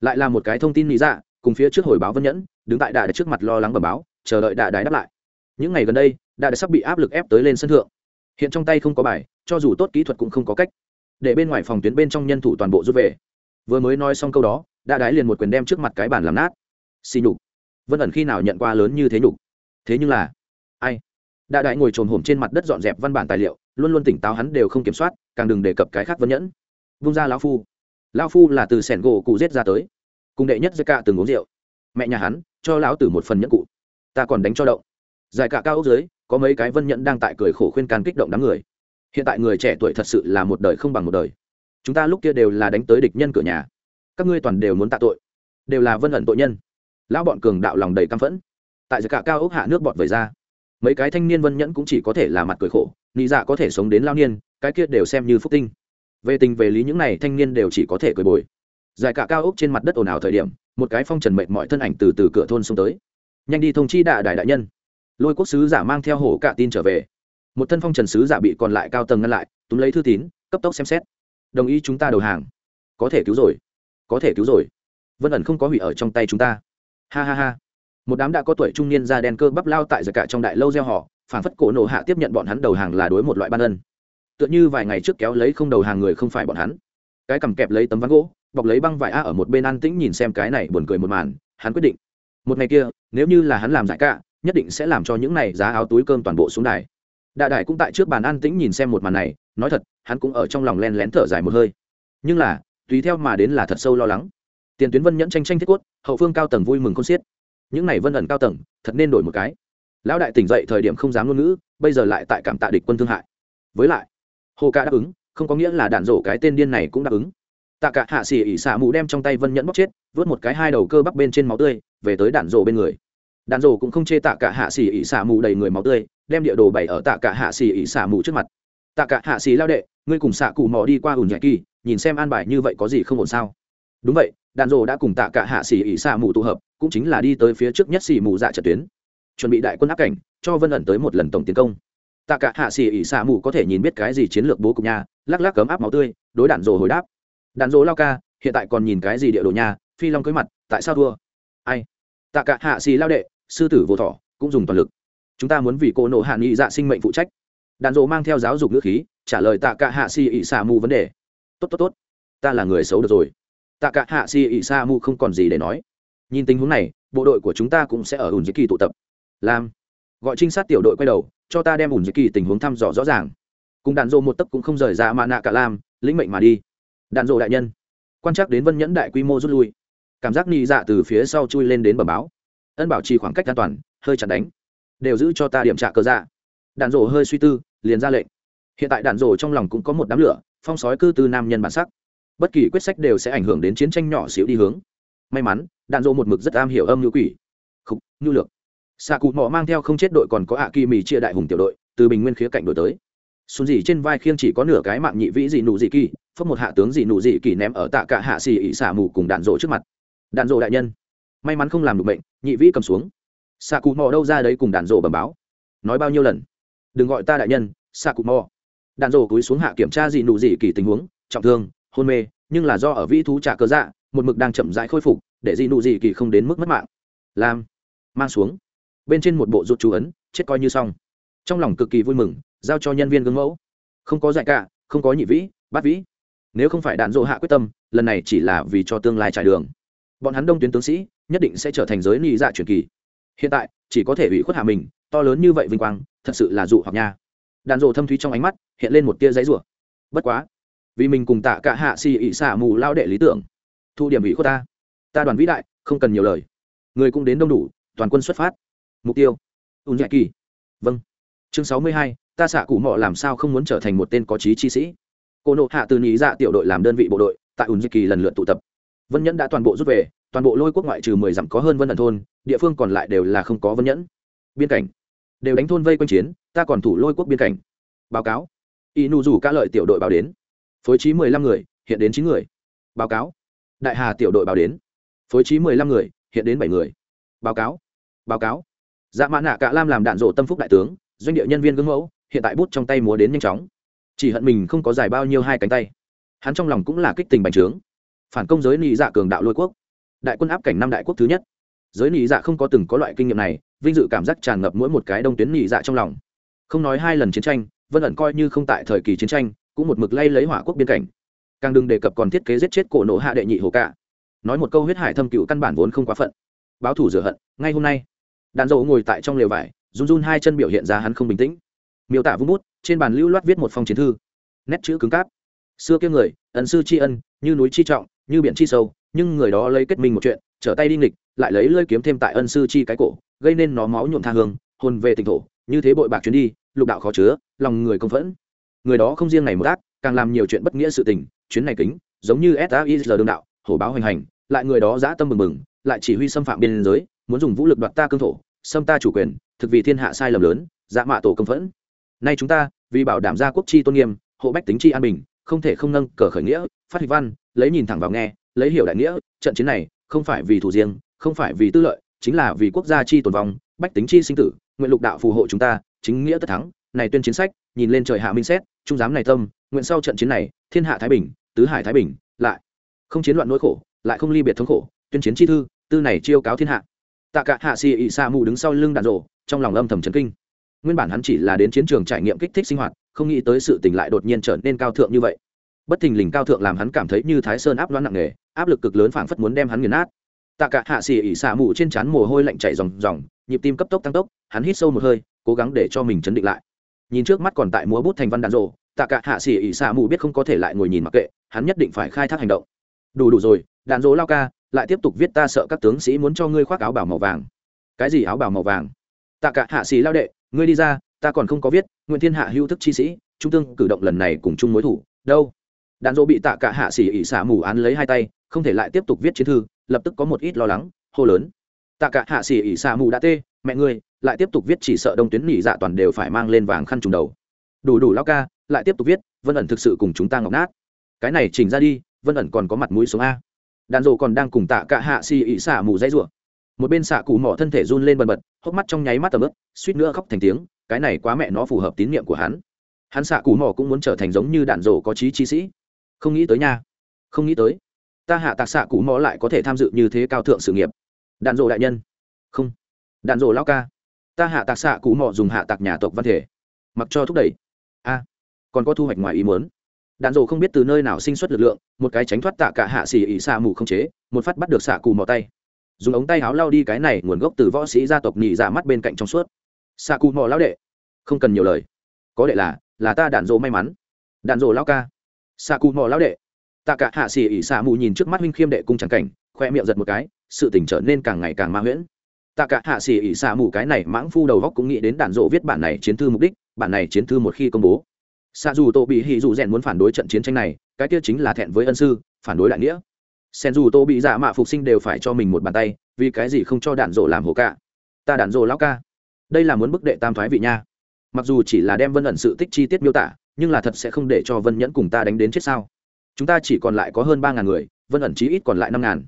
Lại là một cái thông tin lý dạ cùng phía trước hồi báo vân nhẫn, đứng tại đà đại trước mặt lo lắng bẩm báo, chờ đợi đà đài đáp lại. Những ngày gần đây, đà đã sắp bị áp lực ép tới lên sân thượng. Hiện trong tay không có bài, cho dù tốt kỹ thuật cũng không có cách. Để bên ngoài phòng tuyến bên trong nhân thủ toàn bộ rút về. Vừa mới nói xong câu đó, đà đái liền một quyền đem trước mặt cái bàn làm nát. Xì nhục. Vân ẩn khi nào nhận qua lớn như thế nhục? Thế nhưng là, ai? Đại đại ngồi trồn hổm trên mặt đất dọn dẹp văn bản tài liệu, luôn luôn tỉnh táo hắn đều không kiểm soát, càng đừng đề cập cái khác vân nhẫn. Vung ra lão phu. Lão phu là từ sẻn gỗ cụ giết ra tới. Cùng đệ nhất dây cạ từng uống rượu. Mẹ nhà hắn, cho lão tử một phần nhẫn cụ. Ta còn đánh cho động giải cạ cao ốc dưới, có mấy cái vân nhẫn đang tại cười khổ khuyên can kích động đám người. Hiện tại người trẻ tuổi thật sự là một đời không bằng một đời. Chúng ta lúc kia đều là đánh tới địch nhân cửa nhà. Các ngươi toàn đều muốn tạ tội. Đều là vân ẩn tội nhân. Lão bọn cường đạo lòng đầy căm phẫn. Tại giải cạ cao ốc hạ nước bọt vẩy ra mấy cái thanh niên vân nhẫn cũng chỉ có thể là mặt cười khổ, nị dạ có thể sống đến lao niên, cái kia đều xem như phúc tinh. Về tình về lý những này thanh niên đều chỉ có thể cười bồi. Dài cả cao ốc trên mặt đất ồn ào thời điểm, một cái phong trần mệt mọi thân ảnh từ từ cửa thôn xông tới. Nhanh đi thông chi đạ đại đại nhân. Lôi quốc sứ giả mang theo hổ cả tin trở về. Một thân phong trần sứ giả bị còn lại cao tầng ngăn lại, túm lấy thư tín, cấp tốc xem xét. Đồng ý chúng ta đầu hàng. Có thể cứu rồi. Có thể cứu rồi. Vân ẩn không có hủy ở trong tay chúng ta. Ha ha ha một đám đã có tuổi trung niên da đen cơ bắp lao tại giặc cả trong đại lâu gieo họ phản phất cổ nộ hạ tiếp nhận bọn hắn đầu hàng là đối một loại ban ân. Tựa như vài ngày trước kéo lấy không đầu hàng người không phải bọn hắn. Cái cầm kẹp lấy tấm ván gỗ, bọc lấy băng vải a ở một bên an tĩnh nhìn xem cái này buồn cười một màn, hắn quyết định. Một ngày kia, nếu như là hắn làm giải cả nhất định sẽ làm cho những này giá áo túi cơm toàn bộ xuống đài. Đại đại cũng tại trước bàn an tĩnh nhìn xem một màn này, nói thật, hắn cũng ở trong lòng len lén thở dài một hơi. Nhưng là, tùy theo mà đến là thật sâu lo lắng. Tiền tuyến vân nhẫn tranh tranh thiết quất hậu phương cao tầng vui mừng con xiết những này vân ẩn cao tầng, thật nên đổi một cái. Lão đại tỉnh dậy thời điểm không dám ngôn ngữ, bây giờ lại tại cảm tạ địch quân thương hại. Với lại, hồ ca đáp ứng, không có nghĩa là đạn rổ cái tên điên này cũng đáp ứng. Tạ cả hạ xỉ ỉ xả mù đem trong tay vân nhẫn bóc chết, vớt một cái hai đầu cơ bắp bên trên máu tươi, về tới đạn rổ bên người. Đạn rổ cũng không chê tạ cả hạ xỉ ỉ xả mù đầy người máu tươi, đem địa đồ bày ở tạ cả hạ xỉ ỉ xả mù trước mặt. Tạ cả hạ xỉ lao đệ, ngươi cùng xạ cụ mò đi qua ủn nhạy kỳ, nhìn xem an bài như vậy có gì không ổn sao? Đúng vậy, đạn rổ đã cùng tạ cả hạ xỉ ỉ xả mù tụ hợp cũng chính là đi tới phía trước nhất xì mù dạ trận tuyến. Chuẩn bị đại quân áp cảnh, cho vân ẩn tới một lần tổng tiến công. Tạ cả hạ xỉ ỉ xạ mù có thể nhìn biết cái gì chiến lược bố cục nha, lắc lắc cấm áp máu tươi, đối đạn rồ hồi đáp. Đạn rồ lao ca, hiện tại còn nhìn cái gì địa đồ nha, phi long cưới mặt, tại sao thua? Ai? Tạ cả hạ xỉ lao đệ, sư tử vô thọ, cũng dùng toàn lực. Chúng ta muốn vì cô nộ hạ nghị dạ sinh mệnh phụ trách. Đạn dỗ mang theo giáo dục ngữ khí, trả lời tạ cả hạ xì ỉ sa mù vấn đề. Tốt tốt tốt. Ta là người xấu được rồi. Tạ cả hạ xì ỉ sa mù không còn gì để nói nhìn tình huống này, bộ đội của chúng ta cũng sẽ ở ủn dưới kỳ tụ tập. Làm. Gọi trinh sát tiểu đội quay đầu, cho ta đem ủn dưới kỳ tình huống thăm dò rõ ràng. Cùng đạn dộ một tấc cũng không rời ra mà nạ cả lam, lĩnh mệnh mà đi. Đạn dộ đại nhân. Quan trắc đến vân nhẫn đại quy mô rút lui. Cảm giác nghi dạ từ phía sau chui lên đến bờ báo. Ân bảo trì khoảng cách an toàn, hơi chặt đánh. Đều giữ cho ta điểm trả cơ dạ. Đạn dộ hơi suy tư, liền ra lệnh. Hiện tại đạn dộ trong lòng cũng có một đám lửa, phong sói cư tư nam nhân bản sắc. Bất kỳ quyết sách đều sẽ ảnh hưởng đến chiến tranh nhỏ xíu đi hướng. May mắn đạn dỗ một mực rất am hiểu âm ngữ quỷ. Không nhu lược. Xạ cụ mỏ mang theo không chết đội còn có ạ kỳ mì chia đại hùng tiểu đội, từ bình nguyên khía cạnh đổi tới. Xuân dì trên vai khiêng chỉ có nửa cái mạng nhị vĩ dị nụ dị kỳ phất một hạ tướng dị nụ dị kỳ ném ở tạ cả hạ xì ỉ xả mù cùng đạn dỗ trước mặt. Đạn dỗ đại nhân, may mắn không làm được bệnh, nhị vĩ cầm xuống. Xạ cụ mò đâu ra đấy cùng đạn dỗ bẩm báo. Nói bao nhiêu lần? Đừng gọi ta đại nhân, xạ cụ mò đạn dỗ cúi xuống hạ kiểm tra gì nụ gì kỳ tình huống, trọng thương, hôn mê, nhưng là do ở vĩ thú trả cơ dạ một mực đang chậm rãi khôi phục để gì nụ gì kỳ không đến mức mất mạng. Làm mang xuống. Bên trên một bộ rút chú ấn, chết coi như xong. Trong lòng cực kỳ vui mừng, giao cho nhân viên gương mẫu. Không có dạy cả, không có nhị vĩ, bát vĩ. Nếu không phải đạn dộ hạ quyết tâm, lần này chỉ là vì cho tương lai trải đường. Bọn hắn đông tuyến tướng sĩ, nhất định sẽ trở thành giới nị dạ truyền kỳ. Hiện tại, chỉ có thể ủy khuất hạ mình, to lớn như vậy vinh quang, thật sự là dụ hoặc nha. Đàn rộ thâm thúy trong ánh mắt, hiện lên một tia giấy rủa. Bất quá, vì mình cùng tạ cả hạ xì ị xả mù lao đệ lý tưởng, thu điểm ủy khuất ta ta đoàn vĩ đại, không cần nhiều lời. Người cũng đến đông đủ, toàn quân xuất phát. Mục tiêu. Ùn nhạy kỳ. Vâng. Chương sáu mươi hai, ta xạ cụ mọ làm sao không muốn trở thành một tên có chí chi sĩ? Cô nộ hạ từ nhị dạ tiểu đội làm đơn vị bộ đội, tại ùn nhạy kỳ lần lượt tụ tập. Vân nhẫn đã toàn bộ rút về, toàn bộ lôi quốc ngoại trừ mười dặm có hơn vân ẩn thôn, địa phương còn lại đều là không có vân nhẫn. Biên cảnh. Đều đánh thôn vây quanh chiến, ta còn thủ lôi quốc biên cảnh. Báo cáo. Y nu rủ ca lợi tiểu đội báo đến. Phối trí mười lăm người, hiện đến chín người. Báo cáo. Đại hà tiểu đội báo đến phối trí mười lăm người, hiện đến bảy người. Báo cáo báo cáo. Dạ mã nạ cả lam làm đạn rộ tâm phúc đại tướng, doanh địa nhân viên gương mẫu, hiện tại bút trong tay múa đến nhanh chóng. Chỉ hận mình không có dài bao nhiêu hai cánh tay. Hắn trong lòng cũng là kích tình bành trướng. Phản công giới nị dạ cường đạo lôi quốc. Đại quân áp cảnh năm đại quốc thứ nhất. Giới nị dạ không có từng có loại kinh nghiệm này, vinh dự cảm giác tràn ngập mỗi một cái đông tuyến nị dạ trong lòng. Không nói hai lần chiến tranh, vân ẩn coi như không tại thời kỳ chiến tranh, cũng một mực lay lấy hỏa quốc biên cảnh. Càng đừng đề cập còn thiết kế giết chết cổ nổ hạ đệ nhị hồ cả nói một câu huyết hải thâm cựu căn bản vốn không quá phận. Báo thủ rửa hận, ngay hôm nay đàn dầu ngồi tại trong lều vải, run run hai chân biểu hiện ra hắn không bình tĩnh. Miêu tả vung bút, trên bàn lưu loát viết một phong chiến thư. Nét chữ cứng cáp. Xưa kia người ẩn sư tri ân, như núi chi trọng, như biển chi sâu, nhưng người đó lấy kết minh một chuyện, trở tay đi nghịch, lại lấy lơi kiếm thêm tại ân sư chi cái cổ, gây nên nó máu nhuộm tha hương, hồn về tỉnh thổ, như thế bội bạc chuyến đi, lục đạo khó chứa, lòng người công phẫn. Người đó không riêng ngày một ác, càng làm nhiều chuyện bất nghĩa sự tình, chuyến này kính, giống như saiz đương đạo, hổ báo hoành hành lại người đó dã tâm mừng mừng lại chỉ huy xâm phạm biên giới, muốn dùng vũ lực đoạt ta cương thổ, xâm ta chủ quyền, thực vì thiên hạ sai lầm lớn dạ mạ tổ công phẫn. Nay chúng ta, vì bảo đảm gia quốc chi tôn nghiêm, hộ bách tính chi an bình, không thể không nâng cờ khởi nghĩa, phát hịch văn, lấy nhìn thẳng vào nghe, lấy hiểu đại nghĩa, trận chiến này không phải vì thủ riêng, không phải vì tư lợi, chính là vì quốc gia chi tồn vong, bách tính chi sinh tử, nguyện lục đạo phù hộ chúng ta, chính nghĩa tất thắng. Này tuyên chiến sách, nhìn lên trời hạ minh xét, trung giám này tâm, nguyện sau trận chiến này, thiên hạ thái bình, tứ hải thái bình, lại không chiến loạn nỗi khổ lại không ly biệt thống khổ, tuyên chiến chi thư, tư này chiêu cáo thiên hạ. Tạ cả hạ xì ị sa mù đứng sau lưng đạn rộ trong lòng âm thầm trấn kinh. Nguyên bản hắn chỉ là đến chiến trường trải nghiệm kích thích sinh hoạt, không nghĩ tới sự tình lại đột nhiên trở nên cao thượng như vậy. Bất thình lình cao thượng làm hắn cảm thấy như thái sơn áp loan nặng nề, áp lực cực lớn phảng phất muốn đem hắn nghiền nát. Tạ cả hạ xì ỉ xả mù trên trán mồ hôi lạnh chảy ròng ròng, nhịp tim cấp tốc tăng tốc, hắn hít sâu một hơi, cố gắng để cho mình chấn định lại. Nhìn trước mắt còn tại múa bút thành văn đàn rộ tạ cả hạ xì ỉ xả mù biết không có thể lại ngồi nhìn mặc kệ, hắn nhất định phải khai thác hành động. Đủ đủ rồi đạn dỗ lao ca, lại tiếp tục viết ta sợ các tướng sĩ muốn cho ngươi khoác áo bảo màu vàng. Cái gì áo bảo màu vàng? Tạ cả hạ sĩ lao đệ, ngươi đi ra, ta còn không có viết nguyễn thiên hạ hưu thức chi sĩ, trung tương cử động lần này cùng chung mối thủ, đâu? Đạn dỗ bị tạ cả hạ sĩ ỉ xả mù án lấy hai tay, không thể lại tiếp tục viết chiến thư, lập tức có một ít lo lắng, hô lớn. Tạ cả hạ sĩ ỉ xả mù đã tê, mẹ ngươi, lại tiếp tục viết chỉ sợ đông tuyến nỉ dạ toàn đều phải mang lên vàng khăn trùng đầu. Đủ đủ lao ca, lại tiếp tục viết, vân ẩn thực sự cùng chúng ta ngọc nát. Cái này chỉnh ra đi, vân ẩn còn có mặt mũi xuống a đàn rộ còn đang cùng tạ cả hạ xì ỉ xả mù dãy rủa. Một bên xạ cụ mỏ thân thể run lên bần bật, hốc mắt trong nháy mắt tầm ướp suýt nữa khóc thành tiếng, cái này quá mẹ nó phù hợp tín nhiệm của hắn. Hắn xạ cụ mỏ cũng muốn trở thành giống như đạn rổ có trí chi sĩ. Không nghĩ tới nha. Không nghĩ tới. Ta hạ tạc xạ cụ mỏ lại có thể tham dự như thế cao thượng sự nghiệp. Đạn rổ đại nhân. Không. Đạn rổ lao ca. Ta hạ tạc xạ cụ mỏ dùng hạ tạc nhà tộc văn thể. Mặc cho thúc đẩy. A. Còn có thu hoạch ngoài ý muốn đạn rồ không biết từ nơi nào sinh xuất lực lượng, một cái tránh thoát tạ cả hạ xỉ ỉ xạ mù không chế, một phát bắt được xạ cụ mỏ tay. Dùng ống tay áo lao đi cái này nguồn gốc từ võ sĩ gia tộc nhị ra mắt bên cạnh trong suốt. Xạ cụ mò lao đệ, không cần nhiều lời. Có đệ là là ta đạn rồ may mắn. Đạn rồ lao ca. Xạ cụ mò lao đệ. Tạ cả hạ xỉ ỉ xạ mù nhìn trước mắt huynh khiêm đệ cung trắng cảnh, khoe miệng giật một cái, sự tỉnh trở nên càng ngày càng ma nguyễn. tạ cả hạ xỉ ỉ xạ mù cái này mãng phu đầu góc cũng nghĩ đến đạn dỗ viết bản này chiến thư mục đích, bản này chiến thư một khi công bố xa dù tổ bị hì dù rèn muốn phản đối trận chiến tranh này, cái kia chính là thẹn với ân sư, phản đối đại nghĩa. Sen dù tô bị dạ mạ phục sinh đều phải cho mình một bàn tay, vì cái gì không cho đạn rộ làm hồ ca? Ta đạn rộ lão ca. Đây là muốn bức đệ tam thoái vị nha. Mặc dù chỉ là đem vân ẩn sự tích chi tiết miêu tả, nhưng là thật sẽ không để cho vân nhẫn cùng ta đánh đến chết sao? Chúng ta chỉ còn lại có hơn ba ngàn người, vân ẩn chí ít còn lại năm ngàn.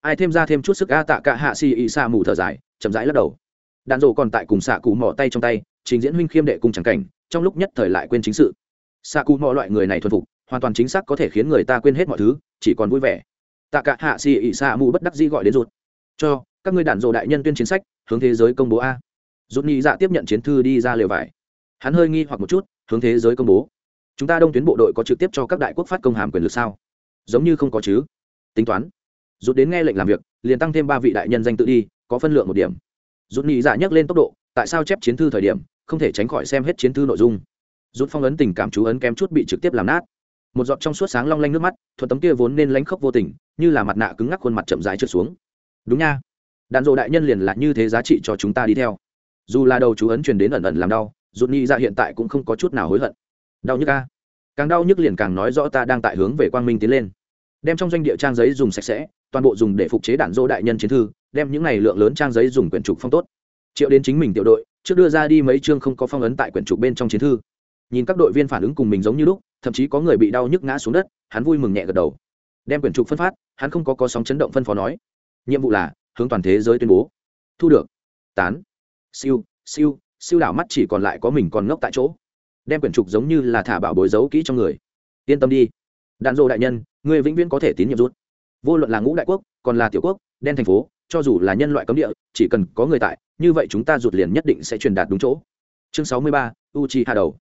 Ai thêm ra thêm chút sức a tạ cả hạ si y sa mù thở dài, chậm rãi lắc đầu. Đạn rộ còn tại cùng xạ cụ mỏ tay trong tay, trình diễn huynh khiêm đệ cùng chẳng cảnh, trong lúc nhất thời lại quên chính sự xạ cụ mọi loại người này thuần phục, hoàn toàn chính xác có thể khiến người ta quên hết mọi thứ, chỉ còn vui vẻ. Tạ cả hạ xì ỉ xạ mù bất đắc dĩ gọi đến rụt cho, các ngươi đàn rộ đại nhân tuyên chiến sách, hướng thế giới công bố a. Rụt nhị dạ tiếp nhận chiến thư đi ra lều vải. Hắn hơi nghi hoặc một chút, hướng thế giới công bố? Chúng ta đông tuyến bộ đội có trực tiếp cho các đại quốc phát công hàm quyền lực sao? Giống như không có chứ. Tính toán. Rụt đến nghe lệnh làm việc, liền tăng thêm ba vị đại nhân danh tự đi, có phân lượng một điểm. Rụt nhị dạ nhắc lên tốc độ, tại sao chép chiến thư thời điểm, không thể tránh khỏi xem hết chiến thư nội dung? Rút phong ấn tình cảm chú ấn kém chút bị trực tiếp làm nát. Một giọt trong suốt sáng long lanh nước mắt, thuận tấm kia vốn nên lánh khóc vô tình, như là mặt nạ cứng ngắc khuôn mặt chậm rãi trượt xuống. Đúng nha. Đạn dộ đại nhân liền là như thế giá trị cho chúng ta đi theo. Dù là đầu chú ấn truyền đến ẩn ẩn làm đau, rụt nhi ra dạ hiện tại cũng không có chút nào hối hận. Đau nhức a. Càng đau nhức liền càng nói rõ ta đang tại hướng về quang minh tiến lên. Đem trong doanh địa trang giấy dùng sạch sẽ, toàn bộ dùng để phục chế đạn dỗ đại nhân chiến thư, đem những này lượng lớn trang giấy dùng quyển trục phong tốt. Triệu đến chính mình tiểu đội, trước đưa ra đi mấy chương không có phong ấn tại quyển trục bên trong chiến thư nhìn các đội viên phản ứng cùng mình giống như lúc, thậm chí có người bị đau nhức ngã xuống đất, hắn vui mừng nhẹ gật đầu. Đem quyển trục phân phát, hắn không có có sóng chấn động phân phó nói. Nhiệm vụ là, hướng toàn thế giới tuyên bố. Thu được. Tán. Siêu siêu siêu đảo mắt chỉ còn lại có mình còn ngốc tại chỗ. Đem quyển trục giống như là thả bảo bối giấu kỹ trong người. Yên tâm đi. Đạn dộ đại nhân người vĩnh viễn có thể tín nhiệm rút. Vô luận là ngũ đại quốc, còn là tiểu quốc, đen thành phố, cho dù là nhân loại cấm địa, chỉ cần có người tại, như vậy chúng ta rụt liền nhất định sẽ truyền đạt đúng chỗ. Chương sáu mươi ba u chi hạ đầu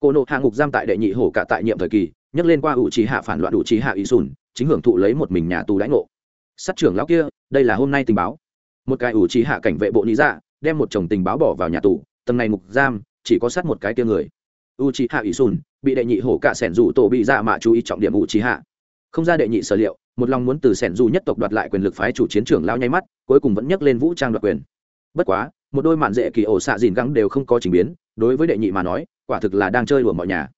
cô nộ hạ ngục giam tại đệ nhị hổ cả tại nhiệm thời kỳ, nhắc lên qua u trí hạ phản loạn ủ trí hạ ý sùn, chính hưởng thụ lấy một mình nhà tù đãi ngộ. Sát trưởng lão kia, đây là hôm nay tình báo. Một cái ủ trí hạ cảnh vệ bộ lý dạ đem một chồng tình báo bỏ vào nhà tù, tầng này ngục giam, chỉ có sát một cái kia người. U trí hạ ý sùn, bị đệ nhị hổ cả sẻn rủ tổ bị dạ mà chú ý trọng điểm u trí hạ. Không ra đệ nhị sở liệu, một lòng muốn từ sẻn rủ nhất tộc đoạt lại quyền lực phái chủ chiến trưởng lao nháy mắt, cuối cùng vẫn nhắc lên vũ trang đoạt quyền. Bất quá, một đôi mạn dễ kỳ ổ xạ dìn găng đều không có trình biến, đối với đệ nhị mà nói quả thực là đang chơi đùa mọi nhà.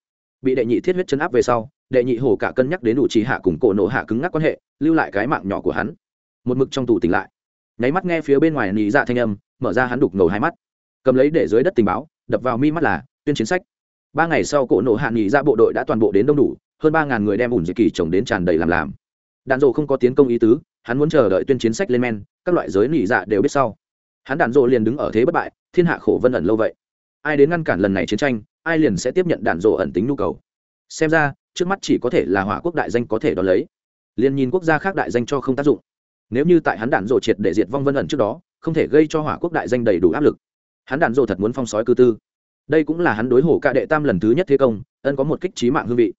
Bị đệ nhị thiết huyết chấn áp về sau, đệ nhị hổ cả cân nhắc đến đủ trí hạ cùng cổ nổ hạ cứng ngắc quan hệ, lưu lại cái mạng nhỏ của hắn. Một mực trong tù tỉnh lại. Nháy mắt nghe phía bên ngoài nỉ dạ thanh âm, mở ra hắn đục ngầu hai mắt. Cầm lấy để dưới đất tình báo, đập vào mi mắt là, tuyên chiến sách. Ba ngày sau cổ nổ hạ nỉ dạ bộ đội đã toàn bộ đến đông đủ, hơn ba ngàn người đem ủn dị kỳ trồng đến tràn đầy làm làm. Đạn dộ không có tiến công ý tứ, hắn muốn chờ đợi tuyên chiến sách lên men, các loại giới nỉ dạ đều biết sau. Hắn đạn dộ liền đứng ở thế bất bại, thiên hạ khổ vân ẩn lâu vậy. Ai đến ngăn cản lần này chiến tranh ai liền sẽ tiếp nhận đạn rộ ẩn tính nhu cầu. Xem ra, trước mắt chỉ có thể là hỏa quốc đại danh có thể đón lấy. Liền nhìn quốc gia khác đại danh cho không tác dụng. Nếu như tại hắn đạn rộ triệt để diệt vong vân ẩn trước đó, không thể gây cho hỏa quốc đại danh đầy đủ áp lực. Hắn đạn rộ thật muốn phong sói cư tư. Đây cũng là hắn đối hổ cả đệ tam lần thứ nhất thế công, ân có một kích trí mạng hương vị.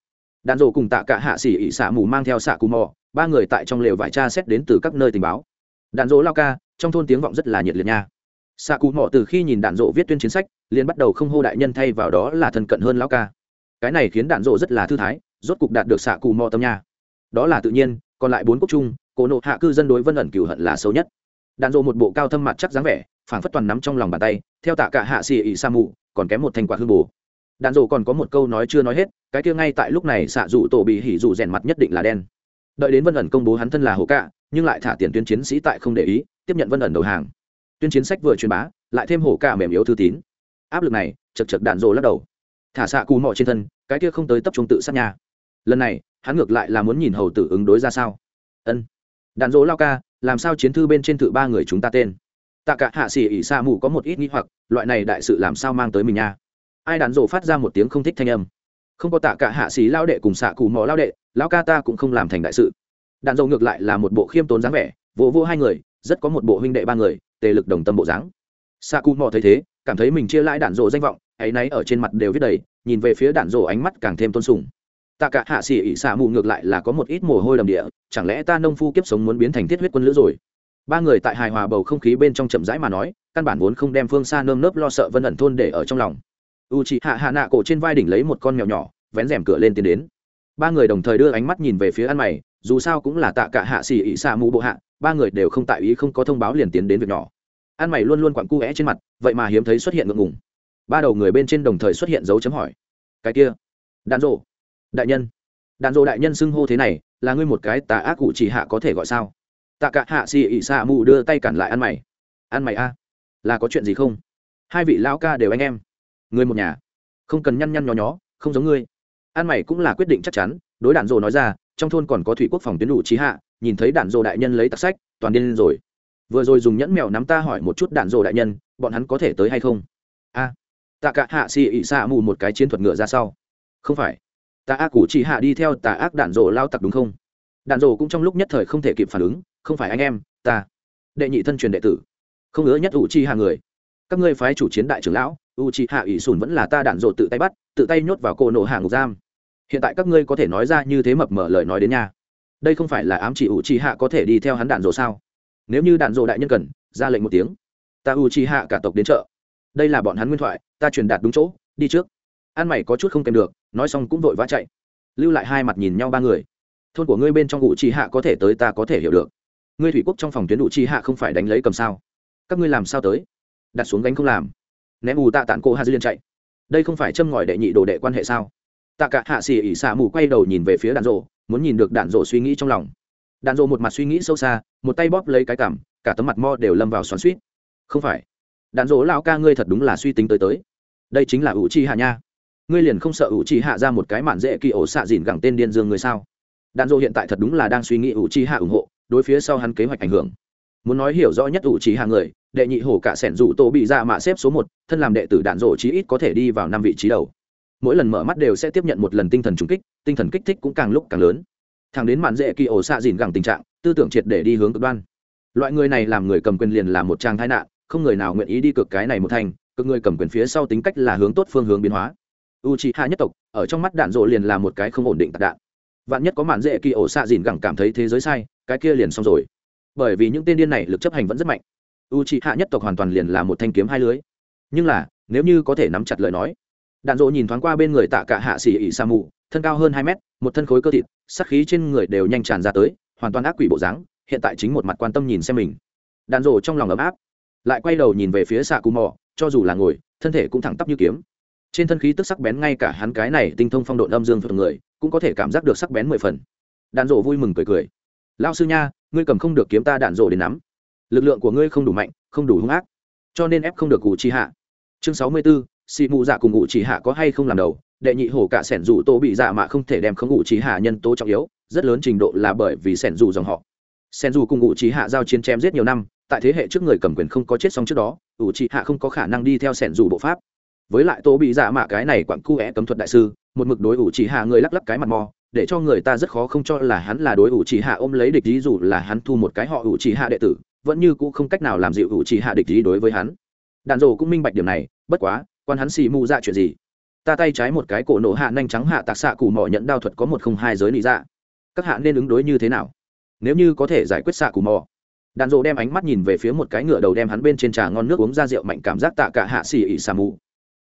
Đạn rộ cùng tạ cả hạ xỉ ỉ xả mù mang theo xạ cù mò, ba người tại trong lều vải cha xét đến từ các nơi tình báo. Đạn rộ lao ca, trong thôn tiếng vọng rất là nhiệt liệt nha xạ cù mỏ từ khi nhìn đạn dộ viết tuyên chiến sách, liền bắt đầu không hô đại nhân thay vào đó là thân cận hơn lao ca. Cái này khiến đạn dộ rất là thư thái, rốt cục đạt được xạ cù mò tâm nha. Đó là tự nhiên, còn lại bốn quốc trung, cổ nộ hạ cư dân đối vân ẩn cửu hận là xấu nhất. Đạn dộ một bộ cao thâm mặt chắc dáng vẻ, phảng phất toàn nắm trong lòng bàn tay, theo tạ cả hạ xì ỉ sa mù còn kém một thành quả hương bù đạn dộ còn có một câu nói chưa nói hết, cái kia ngay tại lúc này xạ dụ tổ bị hỉ dụ rèn mặt nhất định là đen. Đợi đến vân ẩn công bố hắn thân là hồ cạ, nhưng lại thả tiền tuyến chiến sĩ tại không để ý, tiếp nhận vân ẩn đầu hàng tuyên chiến sách vừa truyền bá, lại thêm hổ cả mềm yếu thư tín. Áp lực này, chật chật đạn rồ lắc đầu. Thả xạ cù mọ trên thân, cái kia không tới tập trung tự sát nhà lần này, hắn ngược lại là muốn nhìn hầu tử ứng đối ra sao. Ân. Đạn dỗ lao ca, làm sao chiến thư bên trên thử ba người chúng ta tên? Tạ cả hạ xỉ ỉ xa mù có một ít nghĩ hoặc, loại này đại sự làm sao mang tới mình nha? Ai đạn dỗ phát ra một tiếng không thích thanh âm? Không có tạ cả hạ xỉ lao đệ cùng xạ cù mò lao đệ, lao ca ta cũng không làm thành đại sự. Đạn dỗ ngược lại là một bộ khiêm tốn dáng vẻ, vỗ vỗ hai người, rất có một bộ huynh đệ ba người tề lực đồng tâm bộ dáng. Sa cù mò thấy thế, cảm thấy mình chia lãi đạn rộ danh vọng, ấy náy ở trên mặt đều viết đầy, nhìn về phía đạn rộ ánh mắt càng thêm tôn sùng. Tạ cả hạ xỉ ỉ xạ mù ngược lại là có một ít mồ hôi đầm địa, chẳng lẽ ta nông phu kiếp sống muốn biến thành thiết huyết quân lữ rồi? Ba người tại hài hòa bầu không khí bên trong chậm rãi mà nói, căn bản vốn không đem phương xa nơm nớp lo sợ vân ẩn thôn để ở trong lòng. U chị hạ hạ nạ cổ trên vai đỉnh lấy một con mèo nhỏ, vén rèm cửa lên tiến đến. Ba người đồng thời đưa ánh mắt nhìn về phía ăn mày, dù sao cũng là tạ cả hạ xỉ ỉ xạ mù bộ hạ ba người đều không tại ý, không có thông báo liền tiến đến việc nhỏ. Ăn mày luôn luôn quặn cu vẽ trên mặt, vậy mà hiếm thấy xuất hiện ngượng ngùng. Ba đầu người bên trên đồng thời xuất hiện dấu chấm hỏi. Cái kia, đạn rộ đại nhân. Đạn rộ đại nhân xưng hô thế này, là ngươi một cái tà ác cụ chỉ hạ có thể gọi sao? Tạ cả hạ xì ỉ xạ mù đưa tay cản lại ăn mày. Ăn mày a, là có chuyện gì không? Hai vị lão ca đều anh em. Người một nhà. Không cần nhăn nhăn nhó nhó, không giống ngươi. Ăn mày cũng là quyết định chắc chắn, đối đạn rộ nói ra, trong thôn còn có thủy quốc phòng tuyến đủ trí hạ nhìn thấy đạn dồ đại nhân lấy tặc sách, toàn điên rồi. Vừa rồi dùng nhẫn mèo nắm ta hỏi một chút đạn dồ đại nhân, bọn hắn có thể tới hay không? A. Tạ cả hạ xì ị xạ mù một cái chiến thuật ngựa ra sau. Không phải. Tạ ác cụ chỉ hạ đi theo tạ ác đạn dồ lao tặc đúng không? Đạn dồ cũng trong lúc nhất thời không thể kịp phản ứng, không phải anh em, ta. Đệ nhị thân truyền đệ tử. Không ngứa nhất ủ chi hạ người. Các ngươi phái chủ chiến đại trưởng lão, u chi hạ ủy sùn vẫn là ta đạn rổ tự tay bắt, tự tay nhốt vào cổ nổ hạ ngục giam. Hiện tại các ngươi có thể nói ra như thế mập mở lời nói đến nhà đây không phải là ám chỉ u chi hạ có thể đi theo hắn đạn rổ sao? Nếu như đạn rổ đại nhân cần, ra lệnh một tiếng. Ta u chi hạ cả tộc đến chợ. Đây là bọn hắn nguyên thoại, ta truyền đạt đúng chỗ, đi trước. Ăn mày có chút không kèm được, nói xong cũng vội vã chạy. Lưu lại hai mặt nhìn nhau ba người. Thôn của ngươi bên trong U trì hạ có thể tới ta có thể hiểu được. Ngươi thủy quốc trong phòng tuyến đủ trì hạ không phải đánh lấy cầm sao? Các ngươi làm sao tới? Đặt xuống gánh không làm. Ném ù tạ tản cô hà dư liên chạy. Đây không phải châm ngòi đệ nhị đồ đệ quan hệ sao? Tạ cả hạ xì ỉ xả mù quay đầu nhìn về phía đạn rộ muốn nhìn được đạn rộ suy nghĩ trong lòng. Đạn rộ một mặt suy nghĩ sâu xa, một tay bóp lấy cái cảm, cả tấm mặt mo đều lâm vào xoắn suýt không phải. Đạn rộ lão ca ngươi thật đúng là suy tính tới tới. Đây chính là ủ chi hạ nha. Ngươi liền không sợ ủ trì hạ ra một cái mạn dễ kỳ ổ xạ dìn gẳng tên điên dương người sao? Đạn dộ hiện tại thật đúng là đang suy nghĩ ủ trì hạ ủng hộ, đối phía sau hắn kế hoạch ảnh hưởng. Muốn nói hiểu rõ nhất ủ trì hạ người, đệ nhị hổ cả sẻn rủ tô bị ra mạ xếp số một, thân làm đệ tử đạn dộ chí ít có thể đi vào năm vị trí đầu mỗi lần mở mắt đều sẽ tiếp nhận một lần tinh thần trùng kích, tinh thần kích thích cũng càng lúc càng lớn. Thằng đến mạn dễ kỳ ổ xạ dìn gẳng tình trạng, tư tưởng triệt để đi hướng cực đoan. Loại người này làm người cầm quyền liền là một trang thái nạn, không người nào nguyện ý đi cực cái này một thành, cực người cầm quyền phía sau tính cách là hướng tốt phương hướng biến hóa. U c h i hạ nhất tộc, ở trong mắt đạn rộ liền là một cái không ổn định tạc đạn. Vạn nhất có mạn dễ kỳ ổ xạ dìn gẳng cảm thấy thế giới sai, cái kia liền xong rồi. Bởi vì những tên điên này lực chấp hành vẫn rất mạnh. U c h i hạ nhất tộc hoàn toàn liền là một thanh kiếm hai lưới. Nhưng là, nếu như có thể nắm chặt lời nói đạn dỗ nhìn thoáng qua bên người tạ cả hạ xỉ ỉ sa mù, thân cao hơn hai mét, một thân khối cơ thịt sắc khí trên người đều nhanh tràn ra tới, hoàn toàn ác quỷ bộ dáng, hiện tại chính một mặt quan tâm nhìn xem mình. Đạn dỗ trong lòng ấm áp, lại quay đầu nhìn về phía xạ cù mò, cho dù là ngồi, thân thể cũng thẳng tắp như kiếm. Trên thân khí tức sắc bén ngay cả hắn cái này tinh thông phong độ âm dương thuật người, cũng có thể cảm giác được sắc bén mười phần. Đạn rộ vui mừng cười cười. Lao sư nha, ngươi cầm không được kiếm ta đạn rộ đến nắm. Lực lượng của ngươi không đủ mạnh, không đủ hung ác, cho nên ép không được cụ chi hạ. Chương sáu mươi b ố xì mù dạ cùng ngụ chỉ hạ có hay không làm đầu, đệ nhị hổ cả sẻn dù tô bị dạ mà không thể đem không ngụ chỉ hạ nhân tố trọng yếu, rất lớn trình độ là bởi vì sẻn dù dòng họ. Sẻn dù cùng ngụ chỉ hạ giao chiến chém giết nhiều năm, tại thế hệ trước người cầm quyền không có chết xong trước đó ủ chỉ hạ không có khả năng đi theo sẻn dù bộ pháp. Với lại tô bị dạ mạ cái này quặn cu é cấm thuật đại sư, một mực đối ủ chỉ hạ người lắc lắc cái mặt mò, để cho người ta rất khó không cho là hắn là đối ủ chỉ hạ ôm lấy địch ý dù là hắn thu một cái họ ủ chỉ hạ đệ tử, vẫn như cũ không cách nào làm dịu ủ chỉ hạ địch ý đối với hắn. Đạn rồ cũng minh bạch điểm này, bất quá quan hắn xì mù dạ chuyện gì? Ta tay trái một cái cổ nổ hạ nhanh trắng hạ tạc xạ cù mỏ nhận đao thuật có một không hai giới lý dạ. Các hạ nên ứng đối như thế nào? Nếu như có thể giải quyết xạ cù mỏ. Đàn rộ đem ánh mắt nhìn về phía một cái ngựa đầu đem hắn bên trên trà ngon nước uống ra rượu mạnh cảm giác tạ cả hạ xì ỉ xà mù.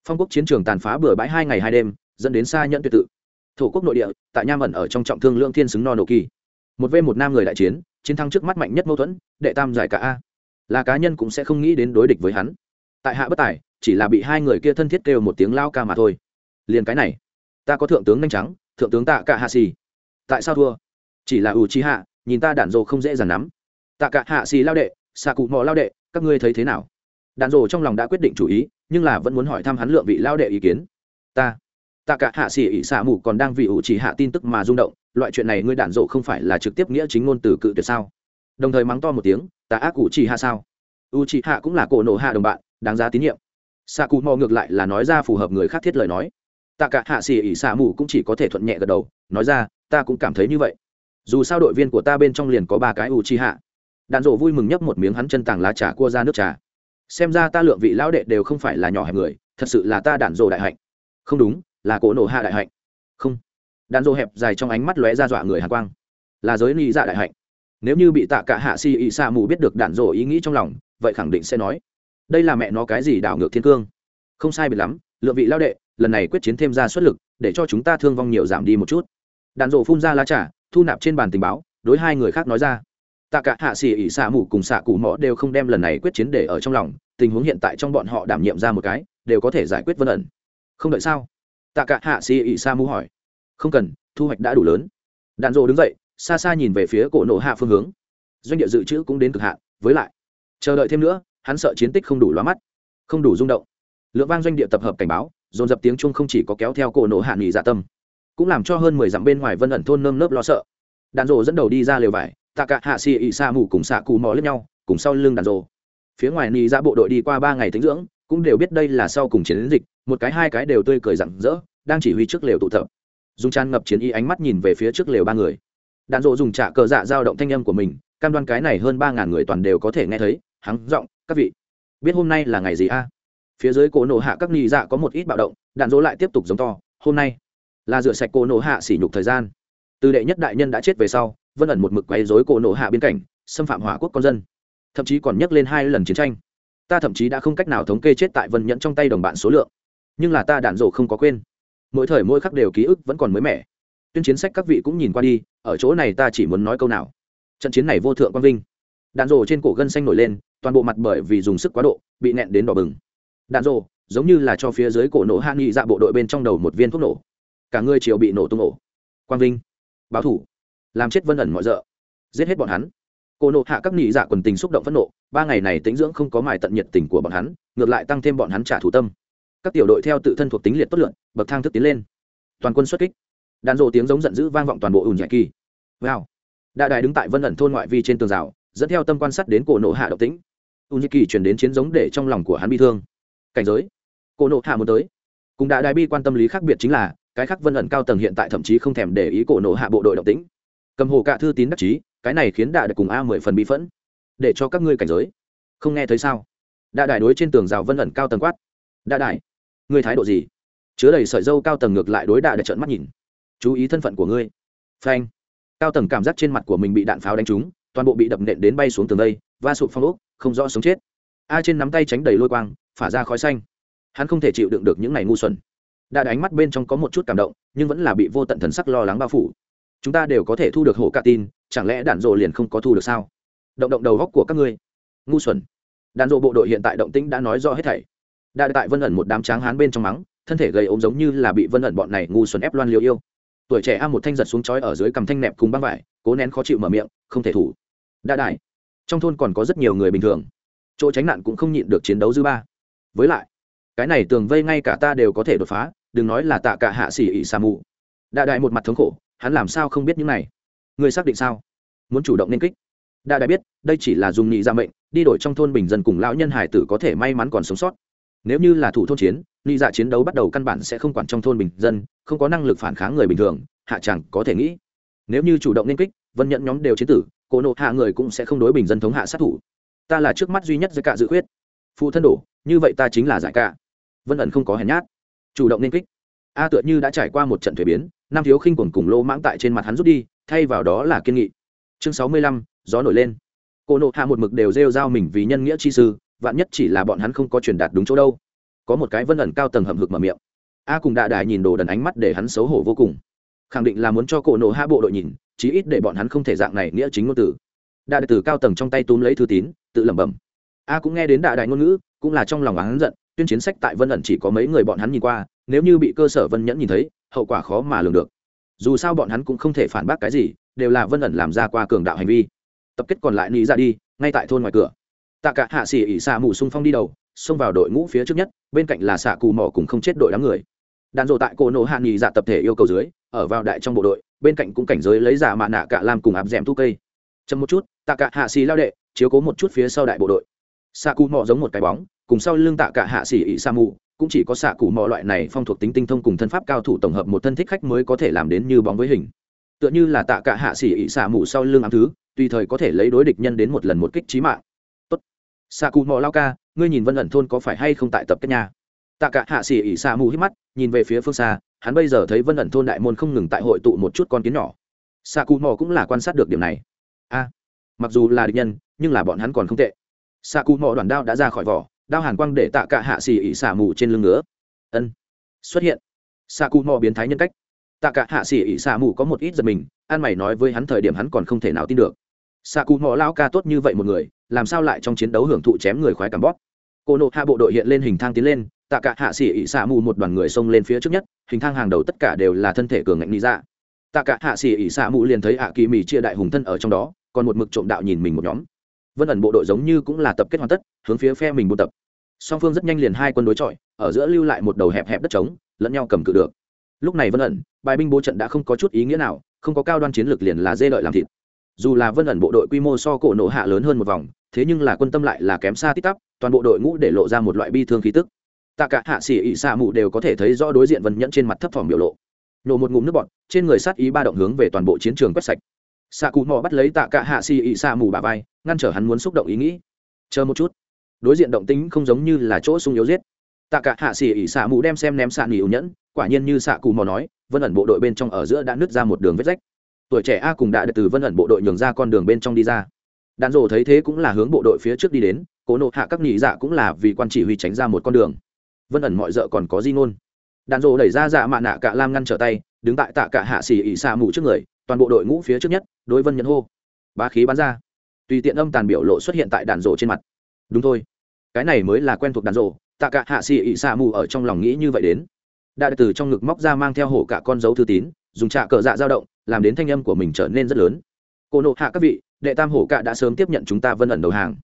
Phong quốc chiến trường tàn phá bừa bãi hai ngày hai đêm, dẫn đến xa nhận tuyệt tự. Thổ quốc nội địa, tại nham ẩn ở trong trọng thương lương thiên xứng no nổ kỳ. Một v một nam người đại chiến chiến thắng trước mắt mạnh nhất mâu thuẫn, đệ tam giải cả a. Là cá nhân cũng sẽ không nghĩ đến đối địch với hắn. Tại hạ bất tài chỉ là bị hai người kia thân thiết kêu một tiếng lao ca mà thôi. Liền cái này, ta có thượng tướng nhanh trắng thượng tướng tạ cả hạ xì tại sao thua? Chỉ là ủ trí hạ nhìn ta đạn dồ không dễ dàng nắm tạ cả hạ xì lao đệ xạ cụ mò lao đệ, các ngươi thấy thế nào? Đạn dồ trong lòng đã quyết định chủ ý, nhưng là vẫn muốn hỏi thăm hắn lượng vị lao đệ ý kiến. Ta tạ cả hạ xì ỉ xạ mù còn đang vì ủ trí hạ tin tức mà rung động, loại chuyện này ngươi đạn dồ không phải là trực tiếp nghĩa chính ngôn từ cự tuyệt sao? Đồng thời mắng to một tiếng tạ ác ủ chỉ hạ sao? U trí hạ cũng là cổ nổ hạ đồng bạn, đáng giá tín nhiệm xạ cụ mò ngược lại là nói ra phù hợp người khác thiết lời nói. Tạ cả hạ xì ỉ xạ mù cũng chỉ có thể thuận nhẹ gật đầu, nói ra, ta cũng cảm thấy như vậy. Dù sao đội viên của ta bên trong liền có ba cái u chi hạ đạn dộ vui mừng nhấp một miếng hắn chân tàng lá trà cua ra nước trà. Xem ra ta lượng vị lão đệ đều không phải là nhỏ hẹp người, thật sự là ta đạn dộ đại hạnh. Không đúng, là cổ nổ hạ đại hạnh. Không. Đạn dộ hẹp dài trong ánh mắt lóe ra dọa người hạ quang. Là giới ly dạ đại hạnh. Nếu như bị tạ cả hạ xỉ ỉ xạ mù biết được đạn dộ ý nghĩ trong lòng, vậy khẳng định sẽ nói đây là mẹ nó cái gì đảo ngược thiên cương? Không sai biệt lắm lựa vị lao đệ, lần này quyết chiến thêm ra xuất lực, để cho chúng ta thương vong nhiều giảm đi một chút. Đạn rộ phun ra lá trà, thu nạp trên bàn tình báo, đối hai người khác nói ra. Tạ cả hạ xỉ ỉ xạ mù cùng xạ cụ mõ đều không đem lần này quyết chiến để ở trong lòng, tình huống hiện tại trong bọn họ đảm nhiệm ra một cái, đều có thể giải quyết vân ẩn. Không đợi sao? Tạ cả hạ xỉ ỉ xạ mù hỏi. Không cần, thu hoạch đã đủ lớn. Đạn rộ đứng dậy, xa xa nhìn về phía cổ nổ hạ phương hướng. Doanh địa dự trữ cũng đến cực hạn, với lại, chờ đợi thêm nữa hắn sợ chiến tích không đủ loa mắt, không đủ rung động. Lượng vang doanh địa tập hợp cảnh báo, dồn dập tiếng chung không chỉ có kéo theo cổ nổ hạ nghỉ dạ tâm, cũng làm cho hơn mười dặm bên ngoài vân ẩn thôn nơm nớp lo sợ. Đàn rộ dẫn đầu đi ra lều vải tạ cả hạ xì ị xa mù cùng xạ cù mò lẫn nhau, cùng sau lưng đàn rộ phía ngoài nỉ dạ bộ đội đi qua ba ngày tính dưỡng, cũng đều biết đây là sau cùng chiến dịch, một cái hai cái đều tươi cười rặng rỡ, đang chỉ huy trước lều tụ tập. Dùng tràn ngập chiến y ánh mắt nhìn về phía trước lều ba người. Đạn rộ dùng trạ cờ dạ dao động thanh âm của mình, cam đoan cái này hơn ba ngàn người toàn đều có thể nghe thấy hắn giọng, các vị, biết hôm nay là ngày gì a? Phía dưới cổ nổ hạ các nghi dạ có một ít bạo động, đạn dỗ lại tiếp tục giống to, hôm nay là rửa sạch cổ nổ hạ sỉ nhục thời gian. Từ đệ nhất đại nhân đã chết về sau, vân ẩn một mực quấy dối cổ nổ hạ biên cảnh, xâm phạm hỏa quốc con dân. Thậm chí còn nhắc lên hai lần chiến tranh. Ta thậm chí đã không cách nào thống kê chết tại vân nhẫn trong tay đồng bạn số lượng. Nhưng là ta đạn dỗ không có quên. Mỗi thời mỗi khắc đều ký ức vẫn còn mới mẻ. Tuyên chiến sách các vị cũng nhìn qua đi, ở chỗ này ta chỉ muốn nói câu nào. Trận chiến này vô thượng quang vinh. Đạn rồ trên cổ gân xanh nổi lên toàn bộ mặt bởi vì dùng sức quá độ, bị nẹn đến đỏ bừng. Đạn rộ giống như là cho phía dưới cổ nổ hạ nghị dạ bộ đội bên trong đầu một viên thuốc nổ. Cả người chiều bị nổ tung nổ quang vinh, báo thủ. Làm chết vân ẩn mọi rợ. Giết hết bọn hắn. Cổ nộ hạ các nghị dạ quần tình xúc động phẫn nộ, ba ngày này tính dưỡng không có mài tận nhiệt tình của bọn hắn, ngược lại tăng thêm bọn hắn trả thủ tâm. Các tiểu đội theo tự thân thuộc tính liệt tốt lượn, bậc thang thức tiến lên. Toàn quân xuất kích. Đạn rộ tiếng giống giận dữ vang vọng toàn bộ ủn nhạy kỳ. Wow. Đại đài đứng tại vân ẩn thôn ngoại vi trên tường rào, dẫn theo tâm quan sát đến cổ nộ hạ độc tính u nhị kỳ chuyển đến chiến giống để trong lòng của hắn bị thương. Cảnh giới. Cổ nộ hạ muốn tới. Cùng đại đại bi quan tâm lý khác biệt chính là cái khác vân ẩn cao tầng hiện tại thậm chí không thèm để ý cổ nộ hạ bộ đội động tĩnh, cầm hồ cạ thư tín đắc chí cái này khiến đại đại cùng a mười phần bi phẫn. Để cho các ngươi cảnh giới. Không nghe thấy sao? Đại đại đối trên tường rào vân ẩn cao tầng quát. Đại đại ngươi thái độ gì? Chứa đầy sợi dâu cao tầng ngược lại đối đại đại trợn mắt nhìn. Chú ý thân phận của ngươi. Phanh. Cao tầng cảm giác trên mặt của mình bị đạn pháo đánh trúng toàn bộ bị đập nện đến bay xuống tường đây, va sụp phong ốc, không rõ sống chết. A trên nắm tay tránh đầy lôi quang, phả ra khói xanh. Hắn không thể chịu đựng được những ngày ngu xuẩn. Đã đánh mắt bên trong có một chút cảm động, nhưng vẫn là bị vô tận thần sắc lo lắng bao phủ. Chúng ta đều có thể thu được hổ cả tin, chẳng lẽ đạn rộ liền không có thu được sao? Động động đầu góc của các ngươi. Ngu xuẩn. Đạn rộ bộ đội hiện tại động tĩnh đã nói rõ hết thảy. Đại tại vân ẩn một đám tráng hán bên trong mắng, thân thể gầy ốm giống như là bị vân ẩn bọn này ngu xuẩn ép loan liều yêu tuổi trẻ a một thanh giật xuống chói ở dưới cầm thanh nẹp cùng băng vải, cố nén khó chịu mở miệng, không thể thủ. Đa đại, trong thôn còn có rất nhiều người bình thường. Chỗ tránh nạn cũng không nhịn được chiến đấu dư ba. Với lại, cái này tường vây ngay cả ta đều có thể đột phá, đừng nói là tạ cả hạ xỉ ỉ xà mù. Đa đại một mặt thống khổ, hắn làm sao không biết những này? Người xác định sao? Muốn chủ động nên kích. Đa đại biết, đây chỉ là dùng nhị ra mệnh, đi đổi trong thôn bình dân cùng lão nhân hải tử có thể may mắn còn sống sót nếu như là thủ thôn chiến ni dạ chiến đấu bắt đầu căn bản sẽ không quản trong thôn bình dân, không có năng lực phản kháng người bình thường, hạ chẳng có thể nghĩ. Nếu như chủ động nên kích, vân nhận nhóm đều chiến tử, cổ nộ hạ người cũng sẽ không đối bình dân thống hạ sát thủ. Ta là trước mắt duy nhất dạ giải cả dự khuyết. Phụ thân đổ, như vậy ta chính là dạ giải cả vân ẩn không có hèn nhát. Chủ động nên kích. A tựa như đã trải qua một trận thuế biến nam thiếu khinh quần cùng lô mãng tại trên mặt hắn rút đi, thay vào đó là kiên nghị. Chương sáu mươi lăm, gió nổi lên. Cô nộ hạ một mực đều rêu rao mình vì nhân nghĩa chi sư vạn nhất chỉ là bọn hắn không có truyền đạt đúng chỗ đâu. Có một cái vân ẩn cao tầng hầm hực mở miệng. A cùng đạ đài nhìn đồ đần ánh mắt để hắn xấu hổ vô cùng. Khẳng định là muốn cho cổ nộ hạ bộ đội nhìn, chí ít để bọn hắn không thể dạng này nghĩa chính ngôn từ. Đạ đại tử cao tầng trong tay túm lấy thư tín, tự lẩm bẩm. A cũng nghe đến đạ đại ngôn ngữ, cũng là trong lòng hắn giận, tuyên chiến sách tại vân ẩn chỉ có mấy người bọn hắn nhìn qua, nếu như bị cơ sở vân nhẫn nhìn thấy, hậu quả khó mà lường được. Dù sao bọn hắn cũng không thể phản bác cái gì, đều là vân ẩn làm ra qua cường đạo hành vi. Tập kết còn lại nghĩ ra đi, ngay tại thôn ngoài cửa tạ cả hạ xỉ ỉ xạ mù xung phong đi đầu, xông vào đội ngũ phía trước nhất, bên cạnh là xạ cù mỏ cùng không chết đội đám người. Đàn rộ tại cổ nổ hạ nghỉ dạ tập thể yêu cầu dưới, ở vào đại trong bộ đội, bên cạnh cũng cảnh giới lấy giả mạ nạ cả làm cùng áp d m thu cây. Chậm một chút, tạ cả hạ xì lao đệ, chiếu cố một chút phía sau đại bộ đội. Xạ cù mỏ giống một cái bóng, cùng sau lưng tạ cả hạ xỉ ỉ sa mù, cũng chỉ có xạ Cù mỏ loại này phong thuộc tính tinh thông cùng thân pháp cao thủ tổng hợp một thân thích khách mới có thể làm đến như bóng với hình. Tựa như là tạ cả hạ xỉ ỉ xạ mù sau lưng ám thứ, tùy thời có thể lấy đối địch nhân đến một lần một kích trí mạng xạ cụ mò lao ca, ngươi nhìn vân ẩn thôn có phải hay không tại tập kết nhà? Tạ cả hạ xỉ ỉ xạ mù hít mắt, nhìn về phía phương xa, hắn bây giờ thấy vân ẩn thôn đại môn không ngừng tại hội tụ một chút con kiến nhỏ. Xạ cụ mò cũng là quan sát được điểm này. A, mặc dù là địch nhân, nhưng là bọn hắn còn không tệ. Xạ cụ mò đoàn đao đã ra khỏi vỏ, đao hàn quang để tạ cả hạ xỉ ỉ xả mù trên lưng ngứa. Ân, xuất hiện. Xạ cụ mò biến thái nhân cách. Tạ cả hạ xỉ ỉ xả mù có một ít giật mình, an mày nói với hắn thời điểm hắn còn không thể nào tin được xạ cụ mò lao ca tốt như vậy một người, làm sao lại trong chiến đấu hưởng thụ chém người khoái cảm bóp? Cô nộ hạ bộ đội hiện lên hình thang tiến lên, tạ cả hạ xỉ ỉ xạ mù một đoàn người xông lên phía trước nhất, hình thang hàng đầu tất cả đều là thân thể cường ngạnh lý ra dạ. tạ cả hạ xỉ ỉ xạ mù liền thấy hạ kỳ mì chia đại hùng thân ở trong đó, còn một mực trộm đạo nhìn mình một nhóm. Vân ẩn bộ đội giống như cũng là tập kết hoàn tất, hướng phía phe mình buôn tập. Song phương rất nhanh liền hai quân đối chọi, ở giữa lưu lại một đầu hẹp hẹp đất trống, lẫn nhau cầm cự được. Lúc này vân ẩn, bài binh bố trận đã không có chút ý nghĩa nào, không có cao đoan chiến lược liền là dê lợi làm thịt dù là vân ẩn bộ đội quy mô so cổ nộ hạ lớn hơn một vòng, thế nhưng là quân tâm lại là kém xa tít tắp, toàn bộ đội ngũ để lộ ra một loại bi thương khí tức. Tạ cả hạ xỉ ỉ xạ mụ đều có thể thấy rõ đối diện vân nhẫn trên mặt thấp thỏm biểu lộ. Nổ một ngụm nước bọt, trên người sát ý ba động hướng về toàn bộ chiến trường quét sạch. Xạ cụ mò bắt lấy tạ cả hạ xỉ ỉ xạ mù bà vai, ngăn trở hắn muốn xúc động ý nghĩ. Chờ một chút. Đối diện động tính không giống như là chỗ sung yếu giết. Tạ cả hạ xỉ ỉ xạ mù đem xem ném xạ nghỉ ưu nhẫn, quả nhiên như xạ cụ mò nói, vân ẩn bộ đội bên trong ở giữa đã nứt ra một đường vết rách tuổi trẻ a cùng đã được từ vân ẩn bộ đội nhường ra con đường bên trong đi ra. Đạn rổ thấy thế cũng là hướng bộ đội phía trước đi đến, cố nộ hạ các nhị dạ cũng là vì quan chỉ huy tránh ra một con đường. Vân ẩn mọi d còn có di ngôn. Đạn rổ đẩy ra dạ mạ nạ cả lam ngăn trở tay, đứng tại tạ cả hạ xỉ ỉ xa mù trước người, toàn bộ đội ngũ phía trước nhất, đối vân nhẫn hô. Ba khí bắn ra. Tùy tiện âm tàn biểu lộ xuất hiện tại đạn rổ trên mặt. Đúng thôi. Cái này mới là quen thuộc đạn rổ tạ cả hạ xì ỉ xa mù ở trong lòng nghĩ như vậy đến. Đại từ trong ngực móc ra mang theo hổ cả con dấu thư tín, dùng trạ cờ dạ dao động làm đến thanh âm của mình trở nên rất lớn. Cô nộ hạ các vị, đệ tam hổ cạ đã sớm tiếp nhận chúng ta vân ẩn đầu hàng.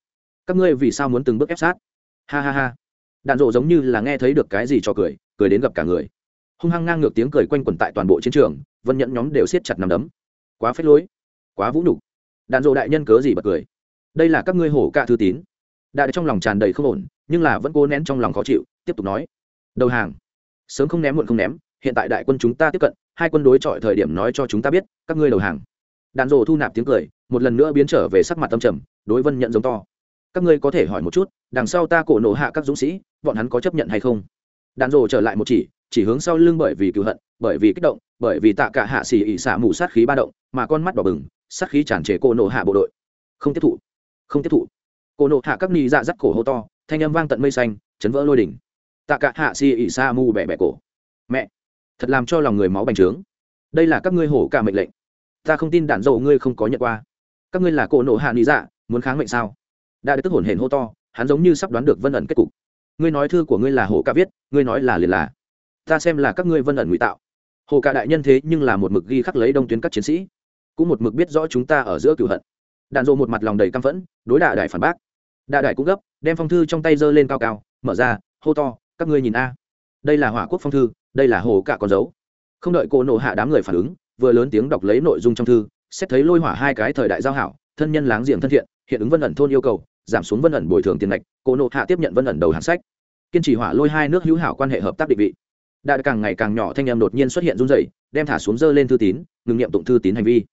Các ngươi vì sao muốn từng bước ép sát? Ha ha ha. Đạn rộ giống như là nghe thấy được cái gì cho cười cười đến gặp cả người. Hung hăng ngang ngược tiếng cười quanh quẩn tại toàn bộ chiến trường, vân nhẫn nhóm đều siết chặt nằm đấm. Quá phết lối, quá vũ nhục. Đạn rộ đại nhân cớ gì bật cười? Đây là các ngươi hổ cạ thư tín. Đại trong lòng tràn đầy không ổn, nhưng là vẫn cố nén trong lòng khó chịu, tiếp tục nói. Đầu hàng. Sớm không ném muộn không ném hiện tại đại quân chúng ta tiếp cận, hai quân đối chọi thời điểm nói cho chúng ta biết, các ngươi đầu hàng. Đàn rồ thu nạp tiếng cười, một lần nữa biến trở về sắc mặt tâm trầm, đối vân nhận giống to. Các ngươi có thể hỏi một chút, đằng sau ta cổ nổ hạ các dũng sĩ, bọn hắn có chấp nhận hay không? Đàn rồ trở lại một chỉ chỉ hướng sau lưng bởi vì cựu hận, bởi vì kích động, bởi vì tạ cả hạ xỉ ỉ xả mù sát khí ba động, mà con mắt đỏ bừng, sát khí tràn trề cổ nổ hạ bộ đội. Không tiếp thụ, không tiếp thụ. Cổ nổ hạ các ni dạ dắt cổ hô to, thanh âm vang tận mây xanh, chấn vỡ lôi đỉnh. Tạ cả hạ si ỉ xả mù bẻ bẻ cổ. Mẹ thật làm cho lòng người máu bành trướng. Đây là các ngươi hổ cả mệnh lệnh. Ta không tin đạn dầu ngươi không có nhận qua. Các ngươi là cổ nộ hạ lý dạ muốn kháng mệnh sao? Đã tức hồn hển hô to, hắn giống như sắp đoán được vân ẩn kết cục. Ngươi nói thư của ngươi là hổ ca viết, ngươi nói là liền là. Ta xem là các ngươi vân ẩn ngụy tạo. Hồ ca đại nhân thế nhưng là một mực ghi khắc lấy đông tuyến các chiến sĩ. Cũng một mực biết rõ chúng ta ở giữa cửu hận. Đạn dộ một mặt lòng đầy căm phẫn, đối đạ đại phản bác. Đạ đại cũng gấp, đem phong thư trong tay giơ lên cao cao, mở ra, hô to, các ngươi nhìn a. Đây là hỏa quốc phong thư đây là hồ cả con dấu. Không đợi cô nộ hạ đám người phản ứng, vừa lớn tiếng đọc lấy nội dung trong thư, xét thấy lôi hỏa hai cái thời đại giao hảo, thân nhân láng giềng thân thiện, hiện ứng vân ẩn thôn yêu cầu, giảm xuống vân ẩn bồi thường tiền lệch, cô nộ hạ tiếp nhận vân ẩn đầu hàng sách. Kiên trì hỏa lôi hai nước hữu hảo quan hệ hợp tác định vị. Đại càng ngày càng nhỏ thanh em đột nhiên xuất hiện run rẩy, đem thả xuống dơ lên thư tín, ngừng nghiệm tụng thư tín hành vi.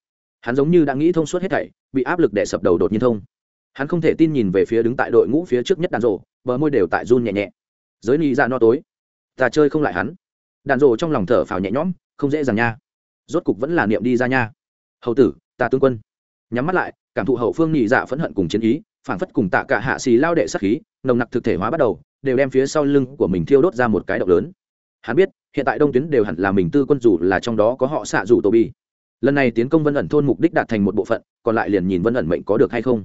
Hắn giống như đã nghĩ thông suốt hết thảy, bị áp lực đè sập đầu đột nhiên thông. Hắn không thể tin nhìn về phía đứng tại đội ngũ phía trước nhất đàn rộ, bờ môi đều tại run nhẹ nhẹ. Giới ni ra no tối. Ta chơi không lại hắn đạn rồ trong lòng thở phào nhẹ nhõm, không dễ dàng nha. Rốt cục vẫn là niệm đi ra nha. Hầu tử, ta tướng quân. Nhắm mắt lại, cảm thụ hậu phương nhị dạ phẫn hận cùng chiến ý phản phất cùng tạ cả hạ xì lao đệ sát khí, nồng nặc thực thể hóa bắt đầu, đều đem phía sau lưng của mình thiêu đốt ra một cái động lớn. Hắn biết, hiện tại đông tuyến đều hẳn là mình tư quân dù là trong đó có họ xạ dù tô bi. Lần này tiến công vân ẩn thôn mục đích đạt thành một bộ phận, còn lại liền nhìn vân ẩn mệnh có được hay không.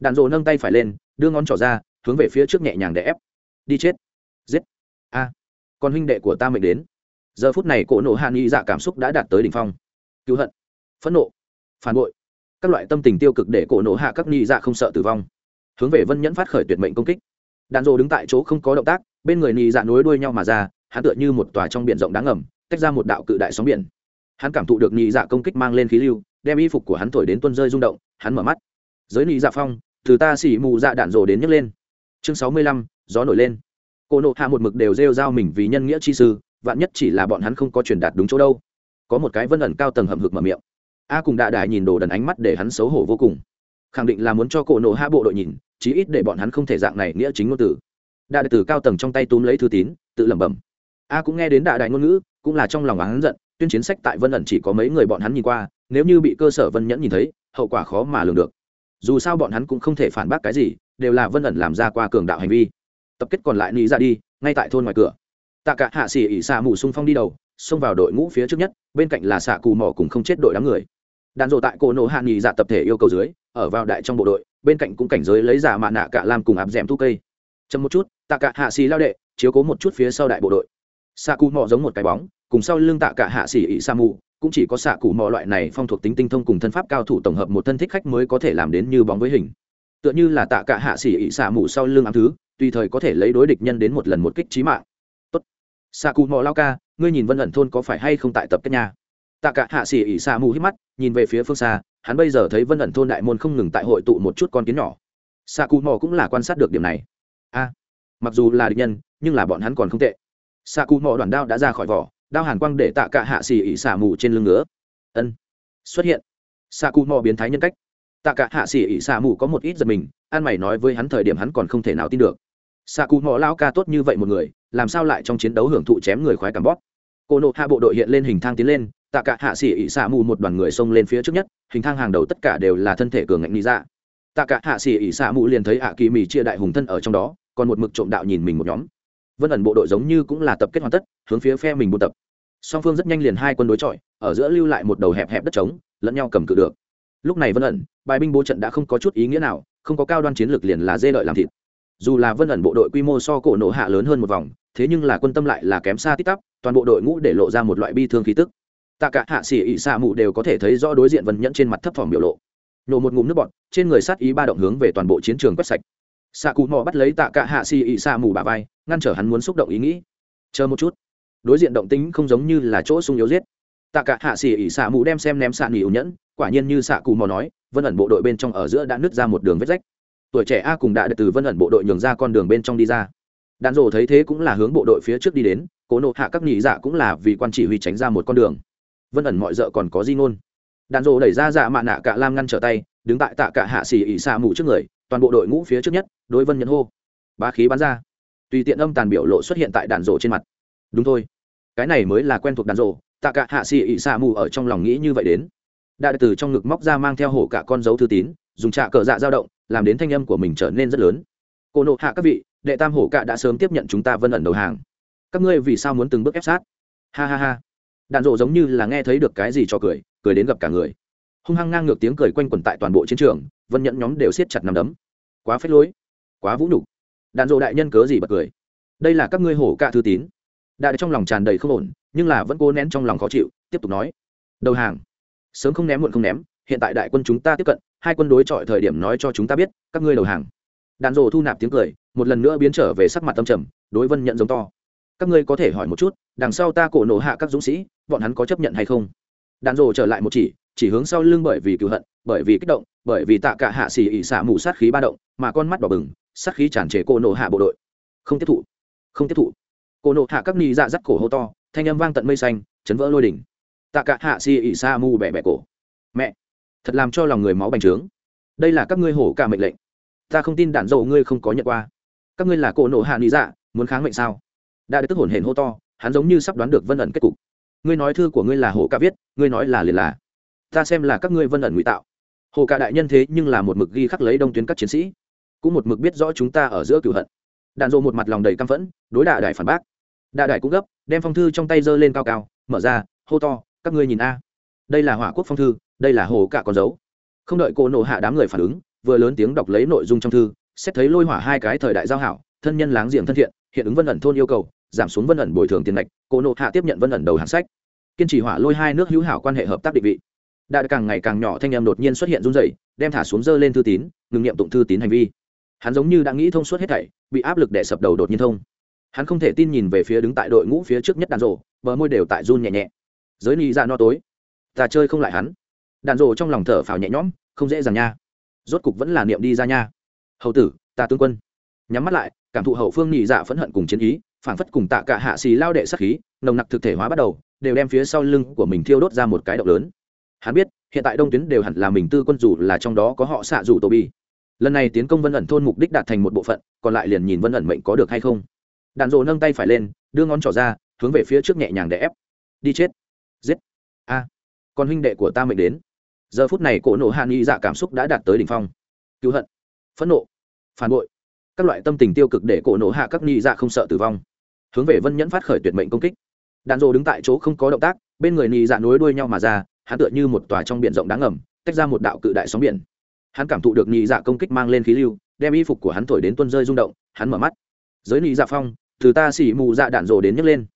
Đạn rồ nâng tay phải lên, đưa ngón trỏ ra, hướng về phía trước nhẹ nhàng để ép. Đi chết. Giết. A. À. con huynh đệ của ta mệnh đến giờ phút này cổ nộ hạ nghi dạ cảm xúc đã đạt tới đỉnh phong. Cứu hận, phẫn nộ, phản bội, các loại tâm tình tiêu cực để cổ nộ hạ các nghi dạ không sợ tử vong. Hướng về vân nhẫn phát khởi tuyệt mệnh công kích. Đạn dộ đứng tại chỗ không có động tác, bên người nghi dạ nối đuôi nhau mà ra, hắn tựa như một tòa trong biển rộng đáng ngầm, tách ra một đạo cự đại sóng biển. Hắn cảm thụ được nghi dạ công kích mang lên khí lưu, đem y phục của hắn thổi đến tuân rơi rung động, hắn mở mắt. Giới nhị dạ phong, từ ta xỉ mù dạ đạn rổ đến nhấc lên. Chương sáu mươi lăm, gió nổi lên. Cô nộ hạ một mực đều rêu rao mình vì nhân nghĩa chi sư vạn nhất chỉ là bọn hắn không có truyền đạt đúng chỗ đâu. Có một cái vân ẩn cao tầng hầm hực mở miệng. A cùng đạ đại nhìn đồ đần ánh mắt để hắn xấu hổ vô cùng. Khẳng định là muốn cho cổ nộ hạ bộ đội nhìn, chí ít để bọn hắn không thể dạng này nghĩa chính ngôn tử đạ đại tử cao tầng trong tay túm lấy thư tín, tự lẩm bẩm. A cũng nghe đến đạ đại ngôn ngữ, cũng là trong lòng hắn giận, tuyên chiến sách tại vân ẩn chỉ có mấy người bọn hắn nhìn qua, nếu như bị cơ sở vân nhẫn nhìn thấy, hậu quả khó mà lường được. Dù sao bọn hắn cũng không thể phản bác cái gì, đều là vân ẩn làm ra qua cường đạo hành vi. Tập kết còn lại nghĩ ra đi, ngay tại thôn ngoài cửa tạ cả hạ xỉ ỉ xạ mù sung phong đi đầu, xông vào đội ngũ phía trước nhất, bên cạnh là xạ cù mỏ cùng không chết đội đám người. Đàn rộ tại cổ nổ hạ nghỉ dạ tập thể yêu cầu dưới, ở vào đại trong bộ đội, bên cạnh cũng cảnh giới lấy giả mạ nạ cả làm cùng áp d thu cây. Chậm một chút, tạ cả hạ xì lao đệ, chiếu cố một chút phía sau đại bộ đội. Xạ cù mỏ giống một cái bóng, cùng sau lưng tạ cả hạ xỉ ỉ sa mù, cũng chỉ có xạ Cù mò loại này phong thuộc tính tinh thông cùng thân pháp cao thủ tổng hợp một thân thích khách mới có thể làm đến như bóng với hình. Tựa như là tạ cả hạ xỉ ỉ xạ mù sau lưng ám thứ, tùy thời có thể lấy đối địch nhân đến một lần một kích trí mạng xạ cụ mò lao ca ngươi nhìn vân ẩn thôn có phải hay không tại tập kết nhà? Tạ cả hạ xỉ ỉ xạ mù hít mắt, nhìn về phía phương xa, hắn bây giờ thấy vân ẩn thôn đại môn không ngừng tại hội tụ một chút con kiến nhỏ. Xạ cụ mò cũng là quan sát được điểm này. A, mặc dù là địch nhân, nhưng là bọn hắn còn không tệ. Xạ cụ mò đoàn đao đã ra khỏi vỏ, đao hàn quang để tạ cả hạ xỉ ỉ xả mù trên lưng ngứa. Ân, xuất hiện. Xạ cụ mò biến thái nhân cách. Tạ cả hạ xỉ ỉ xả mù có một ít giật mình, an mày nói với hắn thời điểm hắn còn không thể nào tin được xạ cụ mò lao ca tốt như vậy một người, làm sao lại trong chiến đấu hưởng thụ chém người khoái cảm bóp? Cô nộ hạ bộ đội hiện lên hình thang tiến lên, tạ cả hạ xỉ ỉ xạ mù một đoàn người xông lên phía trước nhất, hình thang hàng đầu tất cả đều là thân thể cường ngạnh lý ra dạ. tạ cả hạ xỉ ỉ xạ mù liền thấy ạ kỳ mì chia đại hùng thân ở trong đó, còn một mực trộm đạo nhìn mình một nhóm. Vân ẩn bộ đội giống như cũng là tập kết hoàn tất, hướng phía phe mình buôn tập. Song phương rất nhanh liền hai quân đối chọi, ở giữa lưu lại một đầu hẹp hẹp đất trống, lẫn nhau cầm cự được. Lúc này vân ẩn, bài binh bố trận đã không có chút ý nghĩa nào, không có cao đoan chiến lược liền là dê lợi làm thịt dù là vân ẩn bộ đội quy mô so cổ nổ hạ lớn hơn một vòng, thế nhưng là quân tâm lại là kém xa tít tắp, toàn bộ đội ngũ để lộ ra một loại bi thương khí tức. Tạ cả hạ xỉ ỉ xạ mụ đều có thể thấy rõ đối diện vân nhẫn trên mặt thấp thỏm biểu lộ. Nổ một ngụm nước bọt, trên người sát ý ba động hướng về toàn bộ chiến trường quét sạch. Xạ cụ mò bắt lấy tạ cả hạ xỉ ỉ xạ mù bà vai, ngăn trở hắn muốn xúc động ý nghĩ. Chờ một chút. Đối diện động tính không giống như là chỗ sung yếu giết. Tạ cả hạ xỉ ỉ xạ mù đem xem ném xạ nghỉ ủ nhẫn, quả nhiên như xạ cụ mò nói, vân ẩn bộ đội bên trong ở giữa đã nứt ra một đường vết rách tuổi trẻ a cùng đã từ vân ẩn bộ đội nhường ra con đường bên trong đi ra. Đạn rổ thấy thế cũng là hướng bộ đội phía trước đi đến, cố nộ hạ các nhị dạ cũng là vì quan chỉ huy tránh ra một con đường. Vân ẩn mọi d còn có di ngôn. Đạn rổ đẩy ra dạ mạ nạ cả lam ngăn trở tay, đứng tại tạ cả hạ xỉ ỉ xa mù trước người, toàn bộ đội ngũ phía trước nhất, đối vân nhẫn hô. Bá khí bắn ra. Tùy tiện âm tàn biểu lộ xuất hiện tại đạn rổ trên mặt. Đúng thôi. Cái này mới là quen thuộc đạn rồ tạ cả hạ xì ỉ xa mù ở trong lòng nghĩ như vậy đến. Đại từ trong ngực móc ra mang theo hổ cả con dấu thư tín dùng trạ cờ dạ dao động, làm đến thanh âm của mình trở nên rất lớn. Cô nộ hạ các vị, đệ tam hổ cạ đã sớm tiếp nhận chúng ta vân ẩn đầu hàng. Các ngươi vì sao muốn từng bước ép sát? Ha ha ha. Đạn rộ giống như là nghe thấy được cái gì cho cười cười đến gặp cả người. Hung hăng ngang ngược tiếng cười quanh quẩn tại toàn bộ chiến trường, vân nhẫn nhóm đều siết chặt nằm đấm. Quá phết lối, quá vũ nhục. Đạn rộ đại nhân cớ gì bật cười? Đây là các ngươi hổ cạ thư tín. Đại trong lòng tràn đầy không ổn, nhưng là vẫn cố nén trong lòng khó chịu, tiếp tục nói. Đầu hàng. Sớm không ném muộn không ném, hiện tại đại quân chúng ta tiếp cận hai quân đối chọi thời điểm nói cho chúng ta biết, các ngươi đầu hàng. Đàn rồ thu nạp tiếng cười, một lần nữa biến trở về sắc mặt tâm trầm, đối vân nhận giống to. Các ngươi có thể hỏi một chút, đằng sau ta cổ nổ hạ các dũng sĩ, bọn hắn có chấp nhận hay không? Đàn rồ trở lại một chỉ chỉ hướng sau lưng bởi vì cựu hận, bởi vì kích động, bởi vì tạ cả hạ xì ỉ xả mù sát khí ba động, mà con mắt đỏ bừng, sát khí tràn trề cô nổ hạ bộ đội. Không tiếp thụ, không tiếp thụ. Cô nổ hạ các ni dạ dắt cổ hô to, thanh âm vang tận mây xanh, chấn vỡ lôi đỉnh. Tạ cả hạ xì ỉ xả mù bẻ bẻ cổ. Mẹ! Thật làm cho lòng người máu bành trướng. Đây là các ngươi hổ cả mệnh lệnh. Ta không tin đạn dầu ngươi không có nhận qua. Các ngươi là cổ nộ hạ lý dạ muốn kháng mệnh sao? Đã được tức hồn hển hô to, hắn giống như sắp đoán được vân ẩn kết cục. Ngươi nói thư của ngươi là hổ ca viết, ngươi nói là liền là. Ta xem là các ngươi vân ẩn ngụy tạo. Hồ ca đại nhân thế nhưng là một mực ghi khắc lấy đông tuyến các chiến sĩ. Cũng một mực biết rõ chúng ta ở giữa cửu hận. Đạn dộ một mặt lòng đầy căm phẫn, đối đạ đại phản bác. Đạ đại cũng gấp, đem phong thư trong tay giơ lên cao cao, mở ra, hô to, các ngươi nhìn a đây là hỏa quốc phong thư, đây là hồ cả con dấu. Không đợi cô nộ hạ đám người phản ứng, vừa lớn tiếng đọc lấy nội dung trong thư, xét thấy lôi hỏa hai cái thời đại giao hảo, thân nhân láng giềng thân thiện, hiện ứng vân ẩn thôn yêu cầu, giảm xuống vân ẩn bồi thường tiền lệch, cô nộ hạ tiếp nhận vân ẩn đầu hàng sách. Kiên trì hỏa lôi hai nước hữu hảo quan hệ hợp tác định vị. Đã càng ngày càng nhỏ thanh em đột nhiên xuất hiện run rẩy, đem thả xuống dơ lên thư tín, ngừng nghiệm tụng thư tín hành vi. Hắn giống như đã nghĩ thông suốt hết thảy, bị áp lực đè sập đầu đột nhiên thông. Hắn không thể tin nhìn về phía đứng tại đội ngũ phía trước nhất đàn rổ bờ môi đều tại run nhẹ nhẹ. Giới ni ra no tối ta chơi không lại hắn. Đàn rộ trong lòng thở phào nhẹ nhõm, không dễ dàng nha. Rốt cục vẫn là niệm đi ra nha. Hầu tử, ta tướng quân. Nhắm mắt lại, cảm thụ hậu phương nhị dạ phẫn hận cùng chiến ý, phảng phất cùng tạ cả hạ xì lao đệ sắc khí, nồng nặc thực thể hóa bắt đầu, đều đem phía sau lưng của mình thiêu đốt ra một cái động lớn. Hắn biết, hiện tại đông tuyến đều hẳn là mình tư quân dù là trong đó có họ xạ dù tô bi. Lần này tiến công vân ẩn thôn mục đích đạt thành một bộ phận, còn lại liền nhìn vân ẩn mệnh có được hay không. Đạn rộ nâng tay phải lên, đưa ngón trỏ ra, hướng về phía trước nhẹ nhàng để ép. Đi chết. Giết còn con huynh đệ của ta mệnh đến. Giờ phút này cổ nộ hạ nghi dạ cảm xúc đã đạt tới đỉnh phong. Cứu hận, phẫn nộ, phản bội. Các loại tâm tình tiêu cực để cổ nộ hạ các nghi dạ không sợ tử vong. Hướng về vân nhẫn phát khởi tuyệt mệnh công kích. Đạn dộ đứng tại chỗ không có động tác, bên người nghi dạ nối đuôi nhau mà ra, hắn tựa như một tòa trong biển rộng đáng ngầm, tách ra một đạo cự đại sóng biển. Hắn cảm thụ được nhị dạ công kích mang lên khí lưu, đem y phục của hắn thổi đến tuân rơi rung động, hắn mở mắt. Giới nhị dạ phong, từ ta xỉ mù dạ đạn rổ đến nhấc lên.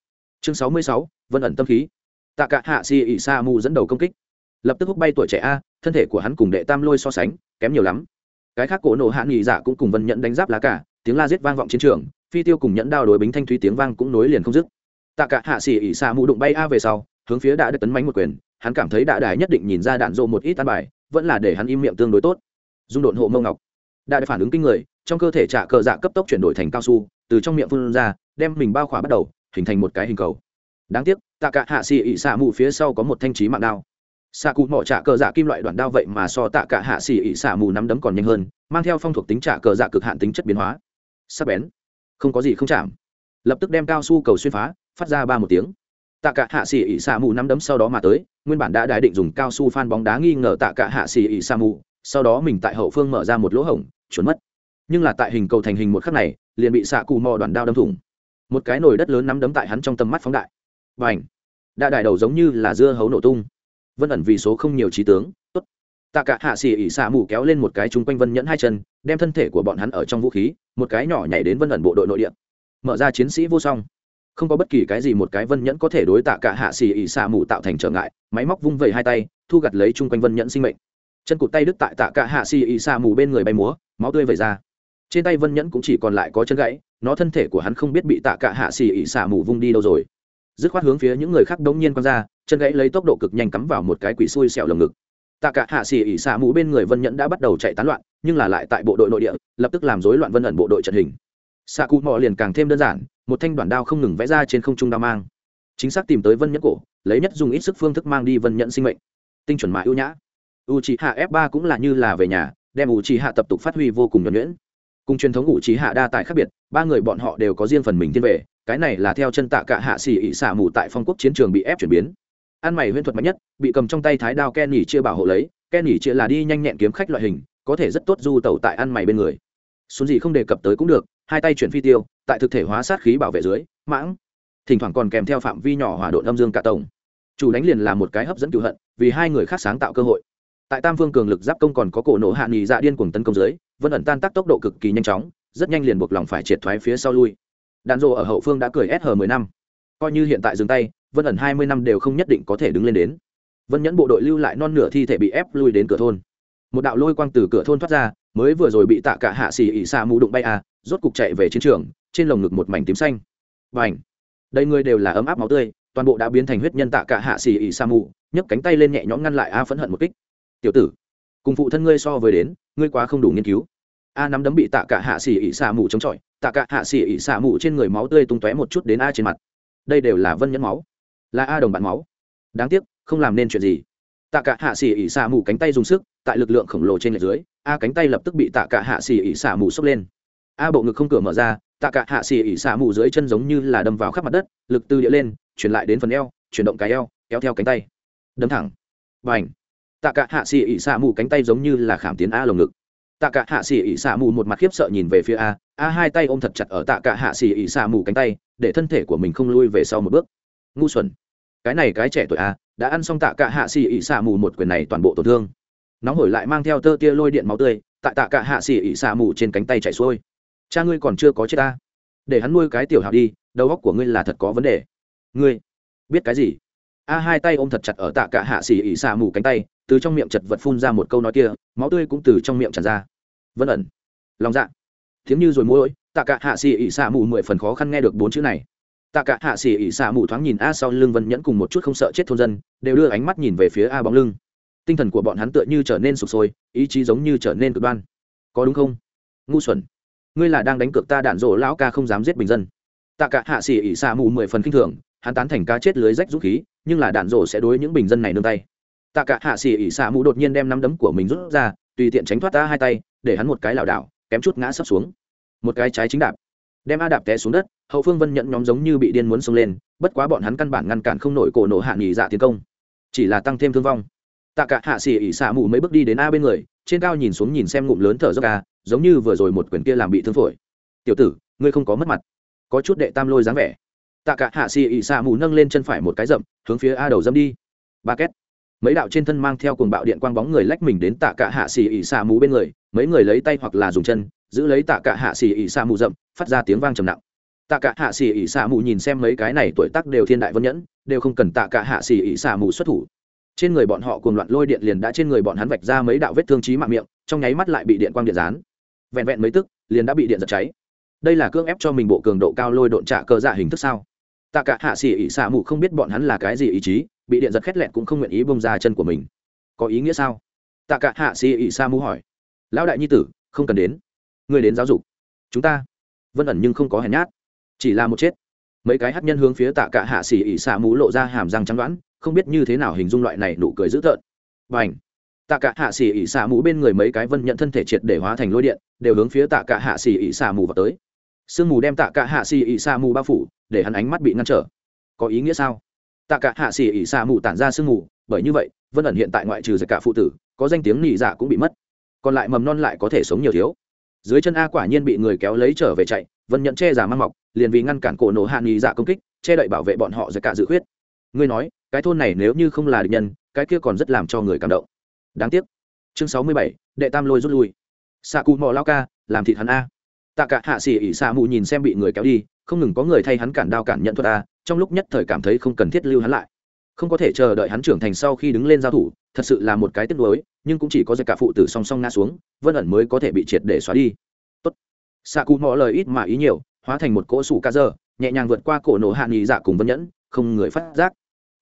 Chương sáu mươi sáu, vân ẩn tâm khí tạ cả hạ xì ỉ sa mù dẫn đầu công kích. Lập tức hút bay tuổi trẻ a, thân thể của hắn cùng đệ tam lôi so sánh, kém nhiều lắm. Cái khác cổ nổ hạ nghỉ giả cũng cùng vân nhận đánh giáp lá cả tiếng la giết vang vọng chiến trường, phi tiêu cùng nhẫn đao đối bính thanh thúy tiếng vang cũng nối liền không dứt. Tạ cả hạ xì ỉ sa mù đụng bay a về sau, hướng phía đã được tấn mánh một quyền, hắn cảm thấy đã đài nhất định nhìn ra đạn rộ một ít tan bài, vẫn là để hắn im miệng tương đối tốt. Dung độn hộ mông ngọc. Đại phản ứng kinh người, trong cơ thể trả cờ dạ cấp tốc chuyển đổi thành cao su, từ trong miệng phun ra, đem mình bao khỏa bắt đầu, hình thành một cái hình cầu. Đáng tiếc tạ cả hạ xì ỉ xạ mù phía sau có một thanh trí mạng đao. Xạ cụ mỏ trả cờ dạ kim loại đoạn đao vậy mà so tạ cả hạ xì ỉ xạ mù nắm đấm còn nhanh hơn, mang theo phong thuộc tính trả cờ dạ cực hạn tính chất biến hóa. Sắp bén. Không có gì không chạm. Lập tức đem cao su cầu xuyên phá, phát ra ba một tiếng. Tạ cả hạ xì ỉ xạ mù nắm đấm sau đó mà tới, nguyên bản đã đái định dùng cao su phan bóng đá nghi ngờ tạ cả hạ xì ỉ xạ mù, sau đó mình tại hậu phương mở ra một lỗ hổng trốn mất. Nhưng là tại hình cầu thành hình một khắc này, liền bị xạ cụ mò đoàn đao đâm thủng. Một cái nồi đất lớn nắm đấm tại hắn trong tầm mắt phóng đại và ảnh. Đã đại đầu giống như là dưa hấu nổ tung. Vân ẩn vì số không nhiều trí tướng. Tốt. Tạ cả hạ xỉ ỉ xạ mù kéo lên một cái chung quanh vân nhẫn hai chân, đem thân thể của bọn hắn ở trong vũ khí, một cái nhỏ nhảy đến vân ẩn bộ đội nội địa. Mở ra chiến sĩ vô song. Không có bất kỳ cái gì một cái vân nhẫn có thể đối tạ cả hạ xỉ ỉ xạ mù tạo thành trở ngại, máy móc vung vẩy hai tay, thu gặt lấy chung quanh vân nhẫn sinh mệnh. Chân cụt tay đứt tại tạ cả hạ xì ỉ xạ mù bên người bay múa, máu tươi vẩy ra. Trên tay vân nhẫn cũng chỉ còn lại có chân gãy, nó thân thể của hắn không biết bị tạ cả hạ xì ỉ xạ mù vung đi đâu rồi dứt khoát hướng phía những người khác đống nhiên quăng ra, chân gãy lấy tốc độ cực nhanh cắm vào một cái quỷ xui xẻo lồng ngực. Tạ cả hạ xì ỉ xạ mũ bên người vân nhẫn đã bắt đầu chạy tán loạn, nhưng là lại tại bộ đội nội địa, lập tức làm rối loạn vân ẩn bộ đội trận hình. Xạ cụ mò liền càng thêm đơn giản, một thanh đoạn đao không ngừng vẽ ra trên không trung đao mang. Chính xác tìm tới vân nhẫn cổ, lấy nhất dùng ít sức phương thức mang đi vân nhẫn sinh mệnh. Tinh chuẩn mạ ưu nhã. U hạ f 3 cũng là như là về nhà, đem u hạ tập tục phát huy vô cùng nhuẩn nhuyễn. Cùng truyền thống u hạ đa tài khác biệt, ba người bọn họ đều có riêng phần mình thiên về cái này là theo chân tạ cả hạ xỉ ỉ xả mù tại phong quốc chiến trường bị ép chuyển biến. Ăn mày huyễn thuật mạnh nhất, bị cầm trong tay thái đao ken nhỉ chia bảo hộ lấy ken nhỉ chia là đi nhanh nhẹn kiếm khách loại hình, có thể rất tốt du tẩu tại ăn mày bên người. Xuống gì không đề cập tới cũng được, hai tay chuyển phi tiêu, tại thực thể hóa sát khí bảo vệ dưới, mãng. Thỉnh thoảng còn kèm theo phạm vi nhỏ hỏa độn âm dương cả tổng. Chủ đánh liền là một cái hấp dẫn cựu hận, vì hai người khác sáng tạo cơ hội. Tại tam phương cường lực giáp công còn có cổ nổ hạ nghỉ dạ điên cuồng tấn công dưới vân ẩn tan tác tốc độ cực kỳ nhanh chóng, rất nhanh liền buộc lòng phải triệt thoái phía sau lui đạn rộ ở hậu phương đã cười sh mười năm. Coi như hiện tại dừng tay, vân ẩn hai mươi năm đều không nhất định có thể đứng lên đến. Vân nhẫn bộ đội lưu lại non nửa thi thể bị ép lui đến cửa thôn. Một đạo lôi quang từ cửa thôn thoát ra, mới vừa rồi bị tạ cả hạ xì ỉ xa mù đụng bay à rốt cục chạy về chiến trường, trên lồng ngực một mảnh tím xanh. Và ảnh đây người đều là ấm áp máu tươi, toàn bộ đã biến thành huyết nhân tạ cả hạ xì ỉ sa mù, nhấc cánh tay lên nhẹ nhõm ngăn lại a phẫn hận một kích. Tiểu tử, cùng phụ thân ngươi so với đến, ngươi quá không đủ nghiên cứu a nắm đấm bị tạ cả hạ xỉ ỉ xạ mù chống chọi, tạ cả hạ xỉ ỉ xạ mù trên người máu tươi tung tóe một chút đến a trên mặt. Đây đều là vân nhẫn máu, là a đồng bạn máu. Đáng tiếc, không làm nên chuyện gì. Tạ cả hạ xỉ ỉ xạ mù cánh tay dùng sức, tại lực lượng khổng lồ trên lệch dưới, a cánh tay lập tức bị tạ cả hạ xỉ ỉ xạ mù sốc lên. A bộ ngực không cửa mở ra, tạ cả hạ xỉ ỉ xạ mù dưới chân giống như là đâm vào khắp mặt đất, lực từ địa lên, chuyển lại đến phần eo, chuyển động cái eo, kéo theo cánh tay. Đâm thẳng. Và ảnh tạ cả hạ xỉ ỉ xạ mù cánh tay giống như là khảm tiến a lồng ngực tạ cả hạ xỉ ỉ xả mù một mặt khiếp sợ nhìn về phía a. A hai tay ôm thật chặt ở tạ cả hạ xỉ ỉ xả mù cánh tay, để thân thể của mình không lui về sau một bước. Ngu xuẩn. Cái này cái trẻ tuổi a, đã ăn xong tạ cả hạ xỉ ỉ xả mù một quyền này toàn bộ tổn thương. Nóng hổi lại mang theo tơ tia lôi điện máu tươi, tại tạ cả hạ xỉ ỉ xả mù trên cánh tay chạy xuôi. Cha ngươi còn chưa có chết ta. Để hắn nuôi cái tiểu hào đi, đầu óc của ngươi là thật có vấn đề. Ngươi, biết cái gì? A hai tay ôm thật chặt ở tạ cả hạ xỉ ỉ xả mù cánh tay từ trong miệng chật vật phun ra một câu nói kia, máu tươi cũng từ trong miệng tràn ra. Vân ẩn. Lòng dạ. Tiếng như rồi môi tạ cả hạ xỉ ỉ xạ mù mười phần khó khăn nghe được bốn chữ này. Tạ cả hạ xỉ ỉ xạ mù thoáng nhìn a sau lưng vân nhẫn cùng một chút không sợ chết thôn dân, đều đưa ánh mắt nhìn về phía a bóng lưng. Tinh thần của bọn hắn tựa như trở nên sụp sôi, ý chí giống như trở nên cực đoan. Có đúng không? Ngu xuẩn. Ngươi là đang đánh cược ta đạn rộ lão ca không dám giết bình dân. Tạ cả hạ xỉ ỉ xạ mù mười phần kinh thường, hắn tán thành ca chết lưới rách rút khí, nhưng là đạn rộ sẽ đối những bình dân này nương tay tạ cả hạ xỉ ỉ xạ mù đột nhiên đem nắm đấm của mình rút ra, tùy tiện tránh thoát ta hai tay, để hắn một cái lảo đảo, kém chút ngã sấp xuống. Một cái trái chính đạp, đem a đạp té xuống đất, hậu phương vân nhận nhóm giống như bị điên muốn xông lên, bất quá bọn hắn căn bản ngăn cản không nổi cổ nổ hạ nghỉ dạ tiến công. Chỉ là tăng thêm thương vong. Tạ cả hạ xỉ ỉ xạ mù mấy bước đi đến a bên người, trên cao nhìn xuống nhìn xem ngụm lớn thở dốc a, giống như vừa rồi một quyển kia làm bị thương phổi. Tiểu tử, ngươi không có mất mặt. Có chút đệ tam lôi dáng vẻ. Tạ cả hạ xì ỉ xạ mù nâng lên chân phải một cái rậm, hướng phía a đầu dâm đi. Ba két mấy đạo trên thân mang theo cuồng bạo điện quang bóng người lách mình đến tạ cả hạ xì ỉ xà mù bên người, mấy người lấy tay hoặc là dùng chân, giữ lấy tạ cả hạ xì ỉ xà mù rậm, phát ra tiếng vang trầm nặng. Tạ cả hạ xì ỉ xà mù nhìn xem mấy cái này tuổi tác đều thiên đại vân nhẫn, đều không cần tạ cả hạ xì ỉ xà mù xuất thủ. Trên người bọn họ cuồng loạn lôi điện liền đã trên người bọn hắn vạch ra mấy đạo vết thương trí mạng miệng, trong nháy mắt lại bị điện quang điện rán vẹn vẹn mấy tức, liền đã bị điện giật cháy. Đây là cưỡng ép cho mình bộ cường độ cao lôi độn trạ cơ dạ hình thức sao? Tạ cả hạ xỉ ỉ xạ mù không biết bọn hắn là cái gì ý chí, bị điện giật khét lẹt cũng không nguyện ý bông ra chân của mình. Có ý nghĩa sao? Tạ cả hạ xỉ ỉ xạ mù hỏi. Lão đại nhi tử, không cần đến. Người đến giáo dục. Chúng ta. Vân ẩn nhưng không có hèn nhát. Chỉ là một chết. Mấy cái hát nhân hướng phía tạ cả hạ xỉ ỉ xạ mù lộ ra hàm răng trắng đoán, không biết như thế nào hình dung loại này nụ cười dữ tợn. Và ảnh tạ cả hạ xỉ ỉ xạ mù bên người mấy cái vân nhận thân thể triệt để hóa thành lôi điện, đều hướng phía tạ cả hạ xỉ ỉ xạ mù vào tới sương mù đem tạ cả hạ xì ỉ xa mù bao phủ, để hắn ánh mắt bị ngăn trở. Có ý nghĩa sao? Tạ cả hạ xì ỉ xa mù tản ra sương mù, bởi như vậy, vân ẩn hiện tại ngoại trừ giật cả phụ tử, có danh tiếng nỉ dạ cũng bị mất. Còn lại mầm non lại có thể sống nhiều thiếu. Dưới chân a quả nhiên bị người kéo lấy trở về chạy, vân nhận che giả mang mọc, liền vì ngăn cản cổ nổ hạ nỉ dạ công kích, che đậy bảo vệ bọn họ giật cả dự khuyết. Ngươi nói, cái thôn này nếu như không là địch nhân, cái kia còn rất làm cho người cảm động. Đáng tiếc. Chương sáu mươi bảy, đệ tam lôi rút lui. Xạ cụ mò lao ca, làm thịt hắn a tạ cả hạ xỉ ỉ xạ mù nhìn xem bị người kéo đi, không ngừng có người thay hắn cản đao cản nhận thuật a, trong lúc nhất thời cảm thấy không cần thiết lưu hắn lại. Không có thể chờ đợi hắn trưởng thành sau khi đứng lên giao thủ, thật sự là một cái tiếc nuối, nhưng cũng chỉ có giặc cả phụ tử song song ngã xuống, vân ẩn mới có thể bị triệt để xóa đi. Tốt. Xạ cụ mò lời ít mà ý nhiều, hóa thành một cỗ sủ ca dơ, nhẹ nhàng vượt qua cổ nổ hạ nghỉ dạ cùng vân nhẫn, không người phát giác.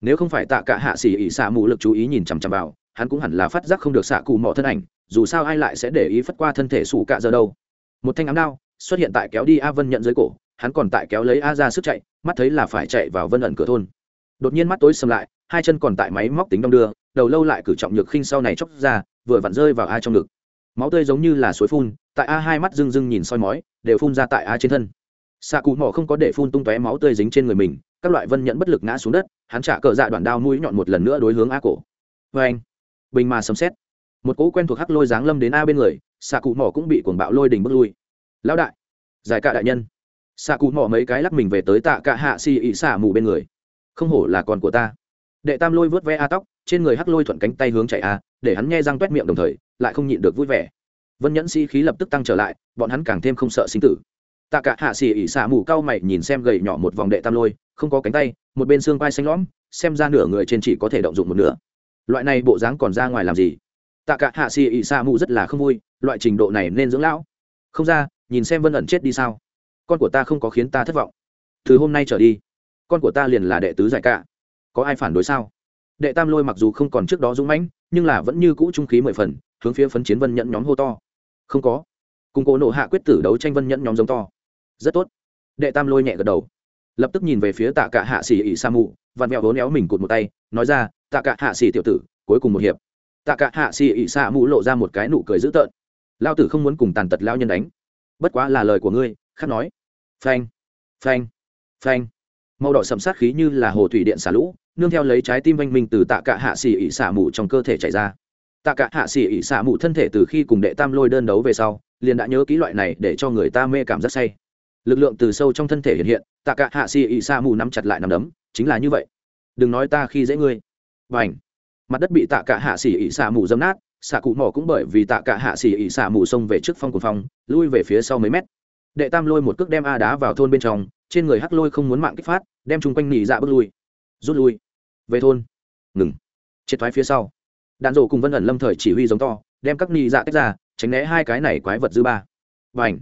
Nếu không phải tạ cả hạ xỉ ỉ xạ mù lực chú ý nhìn chằm chằm vào, hắn cũng hẳn là phát giác không được xạ cụ mò thân ảnh, dù sao ai lại sẽ để ý phất qua thân thể sủ cạ giờ đâu một thanh ám đao xuất hiện tại kéo đi a vân nhận dưới cổ, hắn còn tại kéo lấy a ra sức chạy, mắt thấy là phải chạy vào vân ẩn cửa thôn. Đột nhiên mắt tối sầm lại, hai chân còn tại máy móc tính đong đưa, đầu lâu lại cử trọng nhược khinh sau này chóc ra, vừa vặn rơi vào a trong ngực. Máu tươi giống như là suối phun, tại a hai mắt rưng rưng nhìn soi mói, đều phun ra tại a trên thân. Xạ cụ mỏ không có để phun tung tóe máu tươi dính trên người mình, các loại vân nhẫn bất lực ngã xuống đất, hắn trả cờ dạ đoạn đao mũi nhọn một lần nữa đối hướng a cổ. Vê anh bình mà sấm xét một cỗ quen thuộc hắc lôi giáng lâm đến a bên người xạ cụ mỏ cũng bị cuồng bạo lôi đình bước lui. Lão đại, giải cả đại nhân. Xạ cụ mỏ mấy cái lắc mình về tới tạ cả hạ xì ỉ xả mù bên người. Không hổ là con của ta. Đệ tam lôi vớt ve a tóc, trên người hắc lôi thuận cánh tay hướng chạy a, để hắn nghe răng t miệng đồng thời, lại không nhịn được vui vẻ. Vân nhẫn sĩ khí lập tức tăng trở lại, bọn hắn càng thêm không sợ sinh tử. Tạ cả hạ xì ỉ xả mù cao mày nhìn xem gầy nhỏ một vòng đệ tam lôi, không có cánh tay, một bên xương vai xanh lõm, xem ra nửa người trên chỉ có thể động dụng một nửa. Loại này bộ dáng còn ra ngoài làm gì? Tạ cả hạ xì ỉ xa mù rất là không vui, loại trình độ này nên dưỡng lão. Không ra, nhìn xem vân ẩn chết đi sao? Con của ta không có khiến ta thất vọng. Từ hôm nay trở đi, con của ta liền là đệ tứ giải cả. Có ai phản đối sao? Đệ tam lôi mặc dù không còn trước đó dũng mãnh, nhưng là vẫn như cũ trung khí mười phần, hướng phía phấn chiến vân nhận nhóm hô to. Không có. Cùng cố nộ hạ quyết tử đấu tranh vân nhẫn nhóm giống to. Rất tốt. Đệ tam lôi nhẹ gật đầu. Lập tức nhìn về phía tạ cả hạ xỉ ỉ sa mù vặn mẹo vốn éo mình cụt một tay, nói ra, tạ cả hạ xỉ tiểu tử, cuối cùng một hiệp tạ cả hạ xì ỉ xạ mũ lộ ra một cái nụ cười dữ tợn. Lao tử không muốn cùng tàn tật lao nhân đánh. Bất quá là lời của ngươi, khắc nói. Phanh phanh phanh. Màu đỏ sầm sát khí như là hồ thủy điện xả lũ, nương theo lấy trái tim oanh minh từ tạ cả hạ xì ỉ xả mù trong cơ thể chảy ra. Tạ cả hạ xì ỉ xả mù thân thể từ khi cùng đệ tam lôi đơn đấu về sau, liền đã nhớ kỹ loại này để cho người ta mê cảm rất say. Lực lượng từ sâu trong thân thể hiện hiện, tạ cả hạ xì ỉ xả mù nắm chặt lại nắm đấm, chính là như vậy. Đừng nói ta khi dễ ngươi. Và ảnh mặt đất bị tạ cả hạ xỉ ỉ xả mù dấm nát xạ cụ mỏ cũng bởi vì tạ cả hạ xỉ ỉ xả mù xông về trước phong cồn phong, lui về phía sau mấy mét. Đệ tam lôi một cước đem a đá vào thôn bên trong, trên người hắc lôi không muốn mạng kích phát, đem chung quanh nỉ dạ bước lui. Rút lui. Về thôn. Ngừng. Triệt thoái phía sau. Đạn rổ cùng vân ẩn lâm thời chỉ huy giống to, đem các nỉ dạ tách ra, tránh né hai cái này quái vật dư ba. Và ảnh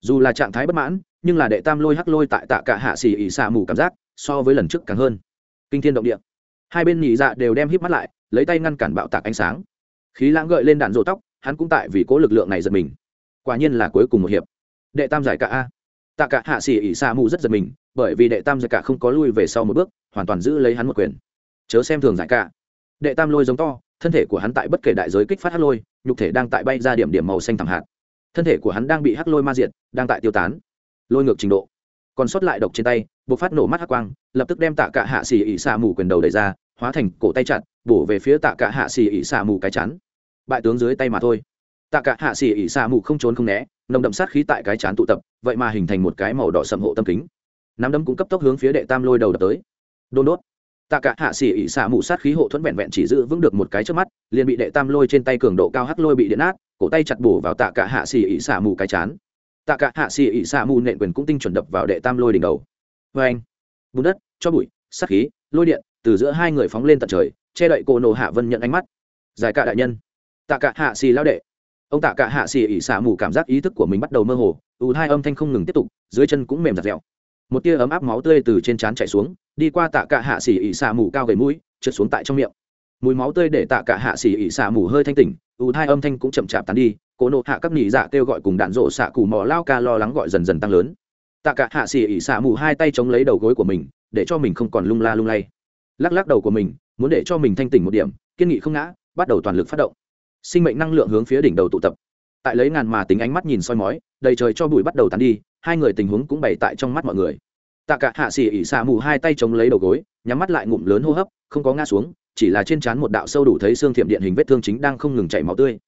dù là trạng thái bất mãn, nhưng là đệ tam lôi hắc lôi tại tạ cả hạ xỉ ỉ xả mù cảm giác so với lần trước càng hơn. Kinh thiên động địa hai bên nhị dạ đều đem híp mắt lại, lấy tay ngăn cản bạo tạc ánh sáng. Khí lãng gợi lên đạn rộ tóc, hắn cũng tại vì cố lực lượng này giật mình. Quả nhiên là cuối cùng một hiệp. Đệ tam giải cả a. Tạ cả hạ xỉ ỉ xa mù rất giật mình, bởi vì đệ tam giải cả không có lui về sau một bước, hoàn toàn giữ lấy hắn một quyền. Chớ xem thường giải cả. Đệ tam lôi giống to, thân thể của hắn tại bất kể đại giới kích phát hắc lôi, nhục thể đang tại bay ra điểm điểm màu xanh thẳng hạt. Thân thể của hắn đang bị hắc lôi ma diệt, đang tại tiêu tán. Lôi ngược trình độ còn sót lại độc trên tay buộc phát nổ mắt hắc quang, lập tức đem tạ cả hạ xỉ ỉ xà mù quyền đầu đẩy ra, hóa thành cổ tay chặt, bổ về phía tạ cả hạ xỉ ỉ xà mù cái chắn bại tướng dưới tay mà thôi. Tạ cả hạ xỉ ỉ xà mù không trốn không né, nồng đậm sát khí tại cái chán tụ tập, vậy mà hình thành một cái màu đỏ sầm hộ tâm kính. Nắm đấm cũng cấp tốc hướng phía đệ tam lôi đầu đập tới. Đôn đốt. Tạ cả hạ xỉ ỉ xà mù sát khí hộ thuẫn vẹn vẹn chỉ giữ vững được một cái trước mắt, liền bị đệ tam lôi trên tay cường độ cao hắc lôi bị điện át cổ tay chặt bổ vào tạ cả hạ xỉ ỉ xà mù cái chán tạ cả hạ xì ỉ xạ mù nện quyền cũng tinh chuẩn đập vào đệ tam lôi đỉnh đầu. Vê anh, bùn đất, cho bụi sắc khí, lôi điện, từ giữa hai người phóng lên tận trời, che đậy cô nổ hạ vân nhận ánh mắt. Giải cả đại nhân. Tạ cả hạ xì lao đệ. Ông tạ cả hạ xì ỉ xạ mù cảm giác ý thức của mình bắt đầu mơ hồ, ù hai âm thanh không ngừng tiếp tục, dưới chân cũng mềm giặt dẻo. Một tia ấm áp máu tươi từ trên trán chảy xuống, đi qua tạ cả hạ xì ỉ xạ mù cao gầy mũi, trượt xuống tại trong miệng. Mùi máu tươi để tạ cả hạ xì ỉ xạ mù hơi thanh tỉnh, ù hai âm thanh cũng chậm chạp tán đi cô nộ hạ các nghỉ dạ kêu gọi cùng đạn rộ xạ cù mò lao ca lo lắng gọi dần dần tăng lớn. Tạ cả hạ xỉ ỉ xạ mù hai tay chống lấy đầu gối của mình, để cho mình không còn lung la lung lay. Lắc lắc đầu của mình, muốn để cho mình thanh tỉnh một điểm, kiên nghị không ngã, bắt đầu toàn lực phát động. Sinh mệnh năng lượng hướng phía đỉnh đầu tụ tập. Tại lấy ngàn mà tính ánh mắt nhìn soi mói, đầy trời cho bụi bắt đầu tàn đi, hai người tình huống cũng bày tại trong mắt mọi người. Tạ cả hạ xỉ ỉ xạ mù hai tay chống lấy đầu gối, nhắm mắt lại ngụm lớn hô hấp, không có ngã xuống, chỉ là trên trán một đạo sâu đủ thấy xương thiệm điện hình vết thương chính đang không ngừng chảy máu tươi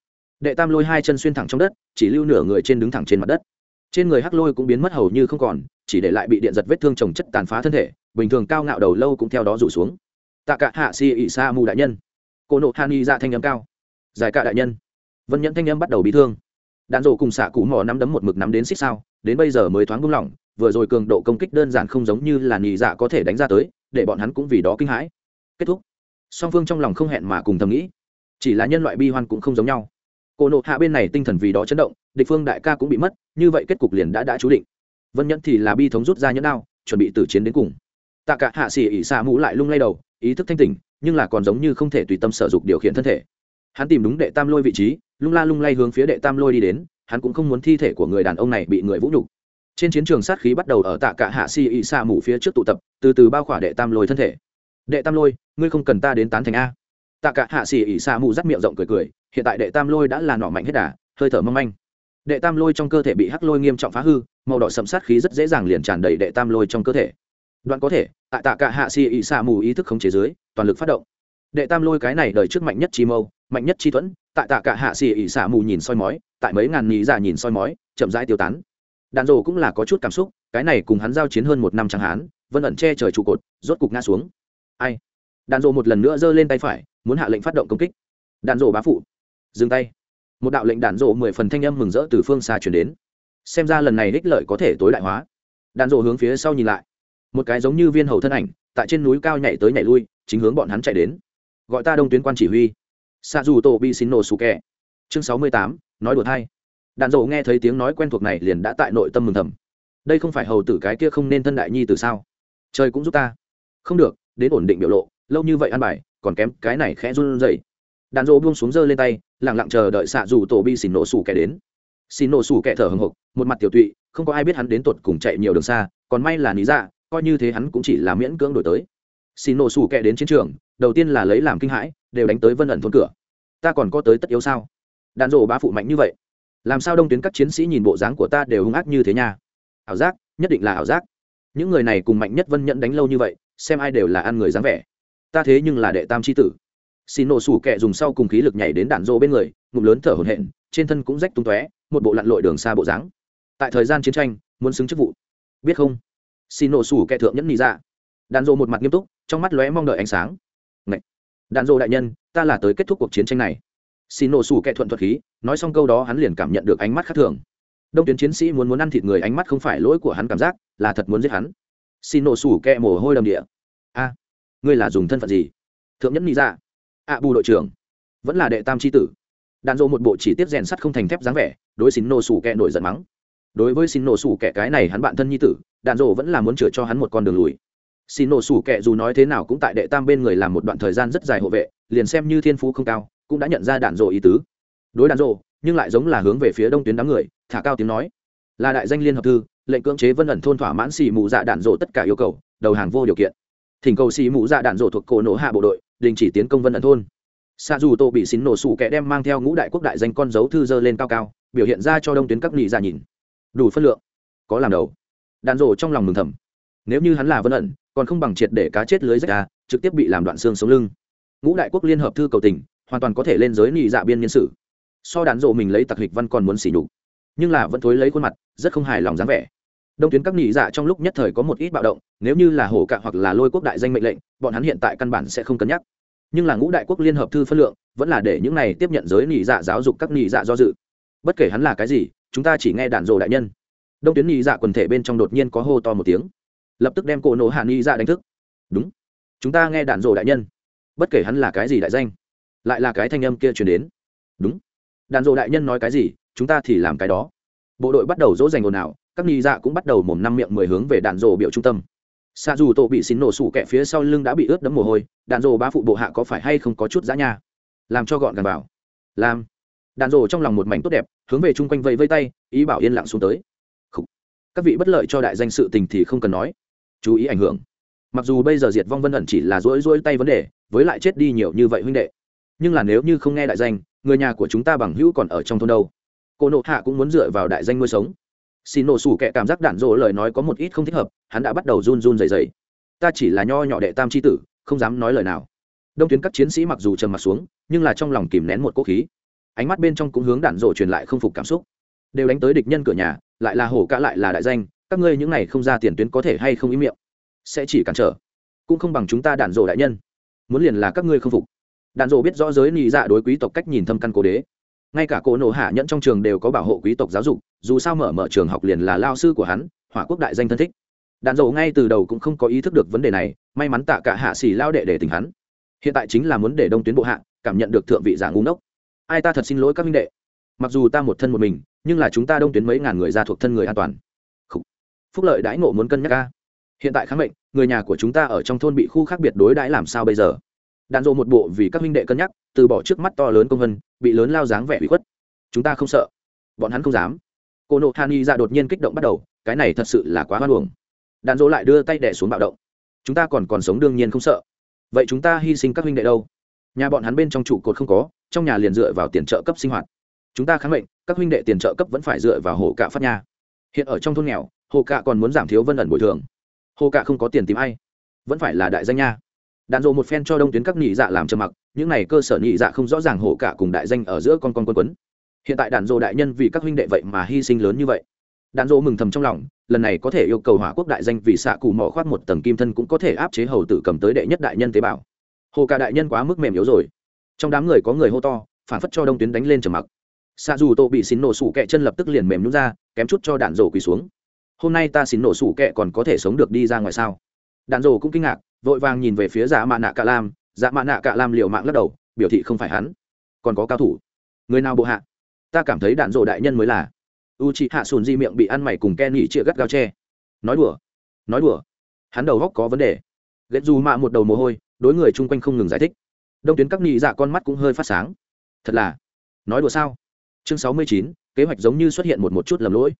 đệ tam lôi hai chân xuyên thẳng trong đất, chỉ lưu nửa người trên đứng thẳng trên mặt đất. Trên người hắc lôi cũng biến mất hầu như không còn, chỉ để lại bị điện giật vết thương trồng chất tàn phá thân thể, bình thường cao ngạo đầu lâu cũng theo đó rủ xuống. Tạ cả hạ si ị sa mù đại nhân. Cô nộ han y ra thanh âm cao. Giải cả đại nhân. Vân nhẫn thanh âm bắt đầu bị thương. Đạn rổ cùng xạ cũ mò nắm đấm một mực nắm đến xích sao, đến bây giờ mới thoáng buông lỏng, vừa rồi cường độ công kích đơn giản không giống như là nhì dạ có thể đánh ra tới, để bọn hắn cũng vì đó kinh hãi. Kết thúc. Song phương trong lòng không hẹn mà cùng thầm nghĩ. Chỉ là nhân loại bi hoan cũng không giống nhau cổ nộ hạ bên này tinh thần vì đó chấn động, địch phương đại ca cũng bị mất, như vậy kết cục liền đã đã chú định. Vân nhẫn thì là bi thống rút ra nhẫn đao, chuẩn bị từ chiến đến cùng. Tạ cả hạ xỉ ỉ xạ mũ lại lung lay đầu, ý thức thanh tỉnh, nhưng là còn giống như không thể tùy tâm sở dục điều khiển thân thể. Hắn tìm đúng đệ tam lôi vị trí, lung la lung lay hướng phía đệ tam lôi đi đến, hắn cũng không muốn thi thể của người đàn ông này bị người vũ nhục. Trên chiến trường sát khí bắt đầu ở tạ cả hạ xỉ ị xa mũ phía trước tụ tập, từ từ bao khỏa đệ tam lôi thân thể. Đệ tam lôi, ngươi không cần ta đến tán thành a tạ cả hạ xỉ ỉ xa mù rắt miệng rộng cười cười, hiện tại đệ tam lôi đã là nỏ mạnh hết đà, hơi thở mâm anh đệ tam lôi trong cơ thể bị hắc lôi nghiêm trọng phá hư, màu đỏ sầm sát khí rất dễ dàng liền tràn đầy đệ tam lôi trong cơ thể. Đoạn có thể, tại tạ cả hạ xỉ ỉ xa mù ý thức khống chế dưới, toàn lực phát động. Đệ tam lôi cái này đời trước mạnh nhất chi mâu, mạnh nhất chi thuẫn, tại tạ cả hạ xỉ ỉ xả mù nhìn soi mói, tại mấy ngàn nhị giả nhìn soi mói, chậm rãi tiêu tán. Đàn rổ cũng là có chút cảm xúc, cái này cùng hắn giao chiến hơn một năm chẳng hán vân ẩn che trời trụ cột, rốt cục ngã xuống. Ai? Đàn rổ một lần nữa giơ lên tay phải muốn hạ lệnh phát động công kích. Đạn rổ bá phụ. Dừng tay. Một đạo lệnh đạn rổ mười phần thanh âm mừng rỡ từ phương xa chuyển đến. Xem ra lần này ích lợi có thể tối đại hóa. Đạn rổ hướng phía sau nhìn lại. Một cái giống như viên hầu thân ảnh, tại trên núi cao nhảy tới nhảy lui, chính hướng bọn hắn chạy đến. Gọi ta đông tuyến quan chỉ huy. Sa dù tổ bi xin nổ sù kẹ chương sáu mươi tám, nói đùa thay. Đạn dộ nghe thấy tiếng nói quen thuộc này liền đã tại nội tâm mừng thầm. Đây không phải hầu tử cái kia không nên thân đại nhi từ sao? Trời cũng giúp ta. Không được, đến ổn định biểu lộ, lâu như vậy ăn bài còn kém cái này khẽ run rẩy. Đàn rỗ buông xuống giơ lên tay lẳng lặng chờ đợi xạ dù tổ bi xỉn nổ sủ kẻ đến. Xin nổ sủ kẻ thở hồng hộc một mặt tiểu tụy, không có ai biết hắn đến tột cùng chạy nhiều đường xa, còn may là lý dạ coi như thế hắn cũng chỉ là miễn cưỡng đổi tới. Xin nổ sủ kẻ đến chiến trường, đầu tiên là lấy làm kinh hãi, đều đánh tới vân ẩn thôn cửa. Ta còn có tới tất yếu sao? Đàn rỗ bá phụ mạnh như vậy. Làm sao đông tuyến các chiến sĩ nhìn bộ dáng của ta đều hung ác như thế nha? Ảo giác, nhất định là ảo giác. Những người này cùng mạnh nhất vân nhẫn đánh lâu như vậy, xem ai đều là ăn người dáng vẻ ta thế nhưng là đệ tam c h i tử. Xin nổ sủ kẹ dùng sau cùng khí lực nhảy đến đạn rô bên người, ngụm lớn thở hổn hển, trên thân cũng rách tung tóe, một bộ lặn lội đường xa bộ dáng. Tại thời gian chiến tranh, muốn xứng chức vụ. Biết không? Xin nổ sủ kẹ thượng nhẫn nhị ra đạn rô một mặt nghiêm túc, trong mắt lóe mong đợi ánh sáng. Ngậy! đạn rô đại nhân, ta là tới kết thúc cuộc chiến tranh này. Xin nổ sủ kẹ thuận thuật khí, nói xong câu đó hắn liền cảm nhận được ánh mắt khác thường. Đông tuyến chiến sĩ muốn muốn ăn thịt người, ánh mắt không phải lỗi của hắn cảm giác, là thật muốn giết hắn. Xin nổ sủ kẹ mồ hôi đầm địa ngươi là dùng thân phận gì? Thượng nhẫn nghĩ ra dạ. ạ bù đội trưởng. Vẫn là đệ tam c h i tử. Đạn dộ một bộ chỉ tiết rèn sắt không thành thép dáng vẻ, đối xin nổ sủ kẹ nổi giận mắng. Đối với xin nổ sủ kẹ cái này hắn bạn thân nhi tử, đạn dộ vẫn là muốn chừa cho hắn một con đường lùi. Xin nổ sủ kẹ dù nói thế nào cũng tại đệ tam bên người làm một đoạn thời gian rất dài hộ vệ, liền xem như thiên phú không cao, cũng đã nhận ra đạn dộ ý tứ. Đối đạn dộ nhưng lại giống là hướng về phía đông tuyến đám người, thả cao tiếng nói. Là đại danh liên hợp thư, lệnh cưỡng chế vân ẩn thôn thỏa mãn xì mù dạ đạn dộ tất cả yêu cầu, đầu hàng vô điều kiện thỉnh cầu xì mũ dạ đạn rổ thuộc cổ nổ hạ bộ đội, đình chỉ tiến công vân ẩn thôn. Xa dù tô bị xín nổ sủ kẻ đem mang theo ngũ đại quốc đại danh con dấu thư dơ lên cao cao, biểu hiện ra cho đông tuyến các nghị ra dạ nhìn. Đủ phân lượng, có làm đầu. Đạn rổ trong lòng mừng thầm. Nếu như hắn là vân ẩn, còn không bằng triệt để cá chết lưới rách ra, trực tiếp bị làm đoạn xương sống lưng. Ngũ đại quốc liên hợp thư cầu tình, hoàn toàn có thể lên giới nghị dạ biên nhân sự so đạn rộ mình lấy tặc hịch văn còn muốn xỉ nhục. Nhưng là vẫn thối lấy khuôn mặt, rất không hài lòng dáng vẻ đông tuyến các nghị dạ trong lúc nhất thời có một ít bạo động, nếu như là hổ cạ hoặc là lôi quốc đại danh mệnh lệnh, bọn hắn hiện tại căn bản sẽ không cân nhắc. Nhưng là ngũ đại quốc liên hợp thư phân lượng, vẫn là để những này tiếp nhận giới nghị dạ giáo dục các nghị dạ do dự. Bất kể hắn là cái gì, chúng ta chỉ nghe đàn rồ đại nhân. Đông tuyến nghị dạ quần thể bên trong đột nhiên có hô to một tiếng. Lập tức đem cổ nổ hạ nghị dạ đánh thức. Đúng, chúng ta nghe đàn rồ đại nhân. Bất kể hắn là cái gì đại danh, lại là cái thanh âm kia chuyển đến. Đúng, đàn rộ đại nhân nói cái gì, chúng ta thì làm cái đó. Bộ đội bắt đầu dỗ dành ồn ào các nghi dạ cũng bắt đầu mồm năm miệng mười hướng về đạn rồ biểu trung tâm. Xa dù tổ bị xin nổ sủ kẹ phía sau lưng đã bị ướt đẫm mồ hôi, đạn rồ bá phụ bộ hạ có phải hay không có chút giã nha? Làm cho gọn gàng vào. làm. Đạn rồ trong lòng một mảnh tốt đẹp, hướng về chung quanh vây vây tay, ý bảo yên lặng xuống tới. Các vị bất lợi cho đại danh sự tình thì không cần nói. Chú ý ảnh hưởng. Mặc dù bây giờ diệt vong vân ẩn chỉ là rỗi rỗi tay vấn đề, với lại chết đi nhiều như vậy huynh đệ. Nhưng là nếu như không nghe đại danh, người nhà của chúng ta bằng hữu còn ở trong thôn đâu. Cô nộ hạ cũng muốn dựa vào đại danh nuôi sống xin nổ sủ kệ cảm giác đạn dỗ lời nói có một ít không thích hợp, hắn đã bắt đầu run run dày dày ta chỉ là nho nhỏ đệ tam c h i tử, không dám nói lời nào. Đông tuyến các chiến sĩ mặc dù trầm mặt xuống, nhưng là trong lòng kìm nén một cỗ khí. Ánh mắt bên trong cũng hướng đạn dỗ truyền lại không phục cảm xúc. Đều đánh tới địch nhân cửa nhà, lại là hổ cả lại là đại danh, các ngươi những này không ra tiền tuyến có thể hay không ý miệng? Sẽ chỉ cản trở. Cũng không bằng chúng ta đạn dỗ đại nhân. Muốn liền là các ngươi không phục. Đạn dỗ biết rõ giới nị dạ đối quý tộc cách nhìn thâm căn cố đế ngay cả cỗ nổ hạ nhẫn trong trường đều có bảo hộ quý tộc giáo dục, dù sao mở mở trường học liền là lao sư của hắn, hỏa quốc đại danh thân thích. Đạn dầu ngay từ đầu cũng không có ý thức được vấn đề này, may mắn tạ cả hạ xỉ lao đệ để tình hắn. Hiện tại chính là muốn để đông tuyến bộ hạ, cảm nhận được thượng vị giả ngu ngốc. Ai ta thật xin lỗi các minh đệ. Mặc dù ta một thân một mình, nhưng là chúng ta đông tuyến mấy ngàn người ra thuộc thân người an toàn. Phúc lợi đãi ngộ muốn cân nhắc ca hiện tại kháng bệnh người nhà của chúng ta ở trong thôn bị khu khác biệt đối đãi làm sao bây giờ? Đạn dộ một bộ vì các minh đệ cân nhắc, từ bỏ trước mắt to lớn công vân bị lớn lao dáng vẻ bị khuất. Chúng ta không sợ. Bọn hắn không dám. Cô nộ hàn y ra đột nhiên kích động bắt đầu, cái này thật sự là quá hoan hồng đạn dỗ lại đưa tay đẻ xuống bạo động. Chúng ta còn còn sống đương nhiên không sợ. Vậy chúng ta hy sinh các huynh đệ đâu? Nhà bọn hắn bên trong trụ cột không có, trong nhà liền dựa vào tiền trợ cấp sinh hoạt. Chúng ta kháng mệnh, các huynh đệ tiền trợ cấp vẫn phải dựa vào hồ cạ phát nhà hiện ở trong thôn nghèo, hồ cạ còn muốn giảm thiếu vân ẩn bồi thường. Hồ cạ không có tiền tìm ai. Vẫn phải là đại danh nha đạn dộ một phen cho đông tuyến các nhị dạ làm trầm mặc, những này cơ sở nhị dạ không rõ ràng hổ cả cùng đại danh ở giữa con con quân quấn. Hiện tại đạn dộ đại nhân vì các huynh đệ vậy mà hy sinh lớn như vậy. Đạn dộ mừng thầm trong lòng, lần này có thể yêu cầu hỏa quốc đại danh vì xạ cù mỏ khoát một tầng kim thân cũng có thể áp chế hầu tử cầm tới đệ nhất đại nhân tế bào. Hồ cả đại nhân quá mức mềm yếu rồi. Trong đám người có người hô to, phản phất cho đông tuyến đánh lên trầm mặc. Xạ dù tô bị xín nổ sủ kẹ chân lập tức liền mềm nhún ra, kém chút cho đạn dộ quỳ xuống. Hôm nay ta xín nổ sủ kẹ còn có thể sống được đi ra ngoài sao? Đạn dộ cũng kinh ngạc vội vàng nhìn về phía dạ mạ nạ Cả lam. dạ mạ nạ Cả lam liều mạng lắc đầu, biểu thị không phải hắn, còn có cao thủ. người nào bộ hạ? ta cảm thấy đạn dộ đại nhân mới là. U chị hạ sùn di miệng bị ăn mày cùng ken nghỉ chia gắt gao tre nói đùa nói đùa. hắn đầu góc có vấn đề. Ghét dù mạ một đầu mồ hôi, đối người chung quanh không ngừng giải thích. đông tuyến các nhị dạ con mắt cũng hơi phát sáng. thật là, nói đùa sao? chương sáu mươi chín, kế hoạch giống như xuất hiện một một chút lầm lỗi.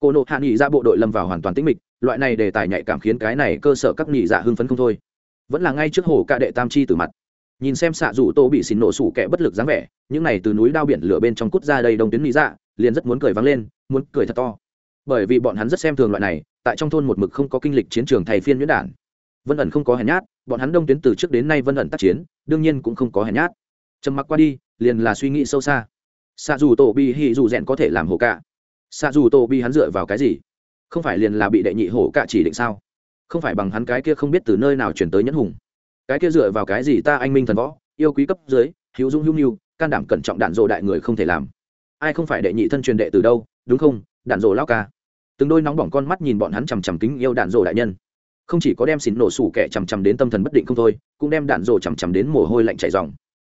Cô nộ hạ nghỉ ra dạ bộ đội lâm vào hoàn toàn tĩnh mịch, loại này đề tài nhạy cảm khiến cái này cơ sở các nghỉ dạ hưng phấn không thôi vẫn là ngay trước hồ cả đệ tam chi từ mặt. Nhìn xem xạ rủ tô bị xin nổ sủ kẻ bất lực dáng vẻ, những này từ núi đao biển lửa bên trong cút ra đây đông tuyến nghỉ dạ liền rất muốn cười vắng lên, muốn cười thật to. Bởi vì bọn hắn rất xem thường loại này, tại trong thôn một mực không có kinh lịch chiến trường thầy phiên nhuyễn đản. Vân ẩn không có hèn nhát, bọn hắn đông tuyến từ trước đến nay vân ẩn tác chiến, đương nhiên cũng không có hèn nhát. Trầm mặc qua đi, liền là suy nghĩ sâu xa. Xạ dù tổ bi hì dù rèn có thể làm hổ cả xạ dù tổ bi hắn dựa vào cái gì? Không phải liền là bị đệ nhị hổ cả chỉ định sao? Không phải bằng hắn cái kia không biết từ nơi nào chuyển tới nhẫn hùng. Cái kia dựa vào cái gì ta anh minh thần võ, yêu quý cấp dưới, hữu dung hữu nhu can đảm cẩn trọng đạn dộ đại người không thể làm. Ai không phải đệ nhị thân truyền đệ từ đâu, đúng không, đạn dộ lao ca? Từng đôi nóng bỏng con mắt nhìn bọn hắn chằm chằm kính yêu đạn dộ đại nhân. Không chỉ có đem xỉn nổ sủ kẻ chằm chằm đến tâm thần bất định không thôi, cũng đem đạn dộ chằm chằm đến mồ hôi lạnh chảy dòng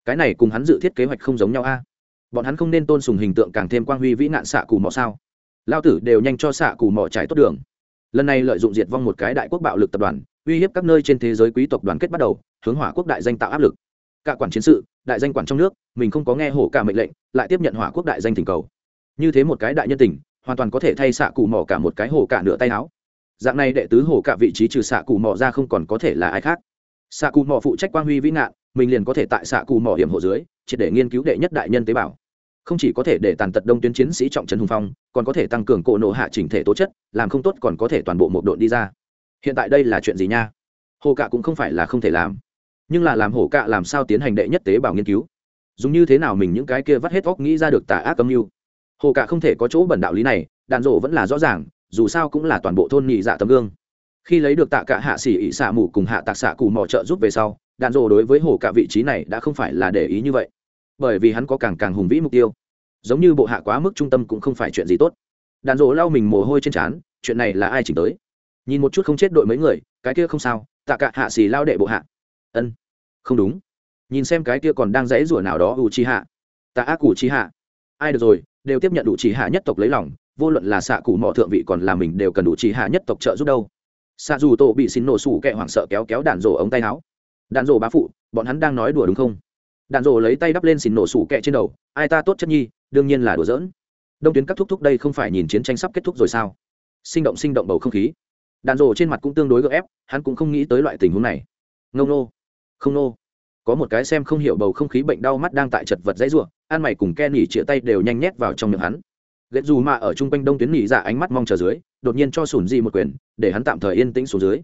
cái này cùng hắn dự thiết kế hoạch không giống nhau a. Bọn hắn không nên tôn sùng hình tượng càng thêm quang huy vĩ nạn xạ cù mò sao. Lao tử đều nhanh cho xạ cù mò trải tốt đường lần này lợi dụng diệt vong một cái đại quốc bạo lực tập đoàn, uy hiếp các nơi trên thế giới quý tộc đoàn kết bắt đầu, hướng hỏa quốc đại danh tạo áp lực. Cả quản chiến sự, đại danh quản trong nước, mình không có nghe hổ cả mệnh lệnh, lại tiếp nhận hỏa quốc đại danh tình cầu. Như thế một cái đại nhân tình, hoàn toàn có thể thay xạ cụ mò cả một cái hổ cả nửa tay áo. Dạng này đệ tứ hổ cả vị trí trừ xạ cụ mò ra không còn có thể là ai khác. Xạ cụ mò phụ trách quang huy vĩ ngạn, mình liền có thể tại xạ cụ mò hiểm hộ dưới, triệt để nghiên cứu đệ nhất đại nhân tế bào không chỉ có thể để tàn tật đông tuyến chiến sĩ trọng trấn hùng phong, còn có thể tăng cường cổ nộ hạ chỉnh thể tố chất, làm không tốt còn có thể toàn bộ một đội đi ra. Hiện tại đây là chuyện gì nha? Hồ cạ cũng không phải là không thể làm. Nhưng là làm hổ cạ làm sao tiến hành đệ nhất tế bào nghiên cứu? Dùng như thế nào mình những cái kia vắt hết óc nghĩ ra được tà ác âm mưu? Hồ cạ không thể có chỗ bẩn đạo lý này đàn rộ vẫn là rõ ràng, dù sao cũng là toàn bộ thôn nhị dạ tấm gương. Khi lấy được tạ cả hạ xỉ ỉ xạ mù cùng hạ tạc xạ cù mò trợ giúp về sau đàn rộ đối với hồ cạ vị trí này đã không phải là để ý như vậy bởi vì hắn có càng càng hùng vĩ mục tiêu. Giống như bộ hạ quá mức trung tâm cũng không phải chuyện gì tốt. Đàn rỗ lau mình mồ hôi trên trán, chuyện này là ai chỉnh tới? Nhìn một chút không chết đội mấy người, cái kia không sao, tạ cả hạ xì lao đệ bộ hạ. Ân, không đúng. Nhìn xem cái kia còn đang dãy rủa nào đó u chi hạ. Tạ ác cụ chi hạ. Ai được rồi, đều tiếp nhận đủ chi hạ nhất tộc lấy lòng, vô luận là xạ cụ mỏ thượng vị còn là mình đều cần đủ chi hạ nhất tộc trợ giúp đâu. Xạ dù tổ bị xin nổ sủ kẹ hoảng sợ kéo kéo đạn rổ ống tay áo. Đạn rổ bá phụ, bọn hắn đang nói đùa đúng không? Đạn rồ lấy tay đắp lên xìn nổ sủ kẹ trên đầu, ai ta tốt chất nhi, đương nhiên là đùa giỡn. Đông tuyến các thúc thúc đây không phải nhìn chiến tranh sắp kết thúc rồi sao? Sinh động sinh động bầu không khí. Đạn rồ trên mặt cũng tương đối gợ ép, hắn cũng không nghĩ tới loại tình huống này. Ngông nô, không nô. Có một cái xem không hiểu bầu không khí bệnh đau mắt đang tại chật vật dãy ruộng an mày cùng ken nỉ chĩa tay đều nhanh nhét vào trong miệng hắn. Ghét dù mà ở chung quanh đông tuyến nỉ dạ ánh mắt mong chờ dưới, đột nhiên cho sùn di một quyền, để hắn tạm thời yên tĩnh xuống dưới.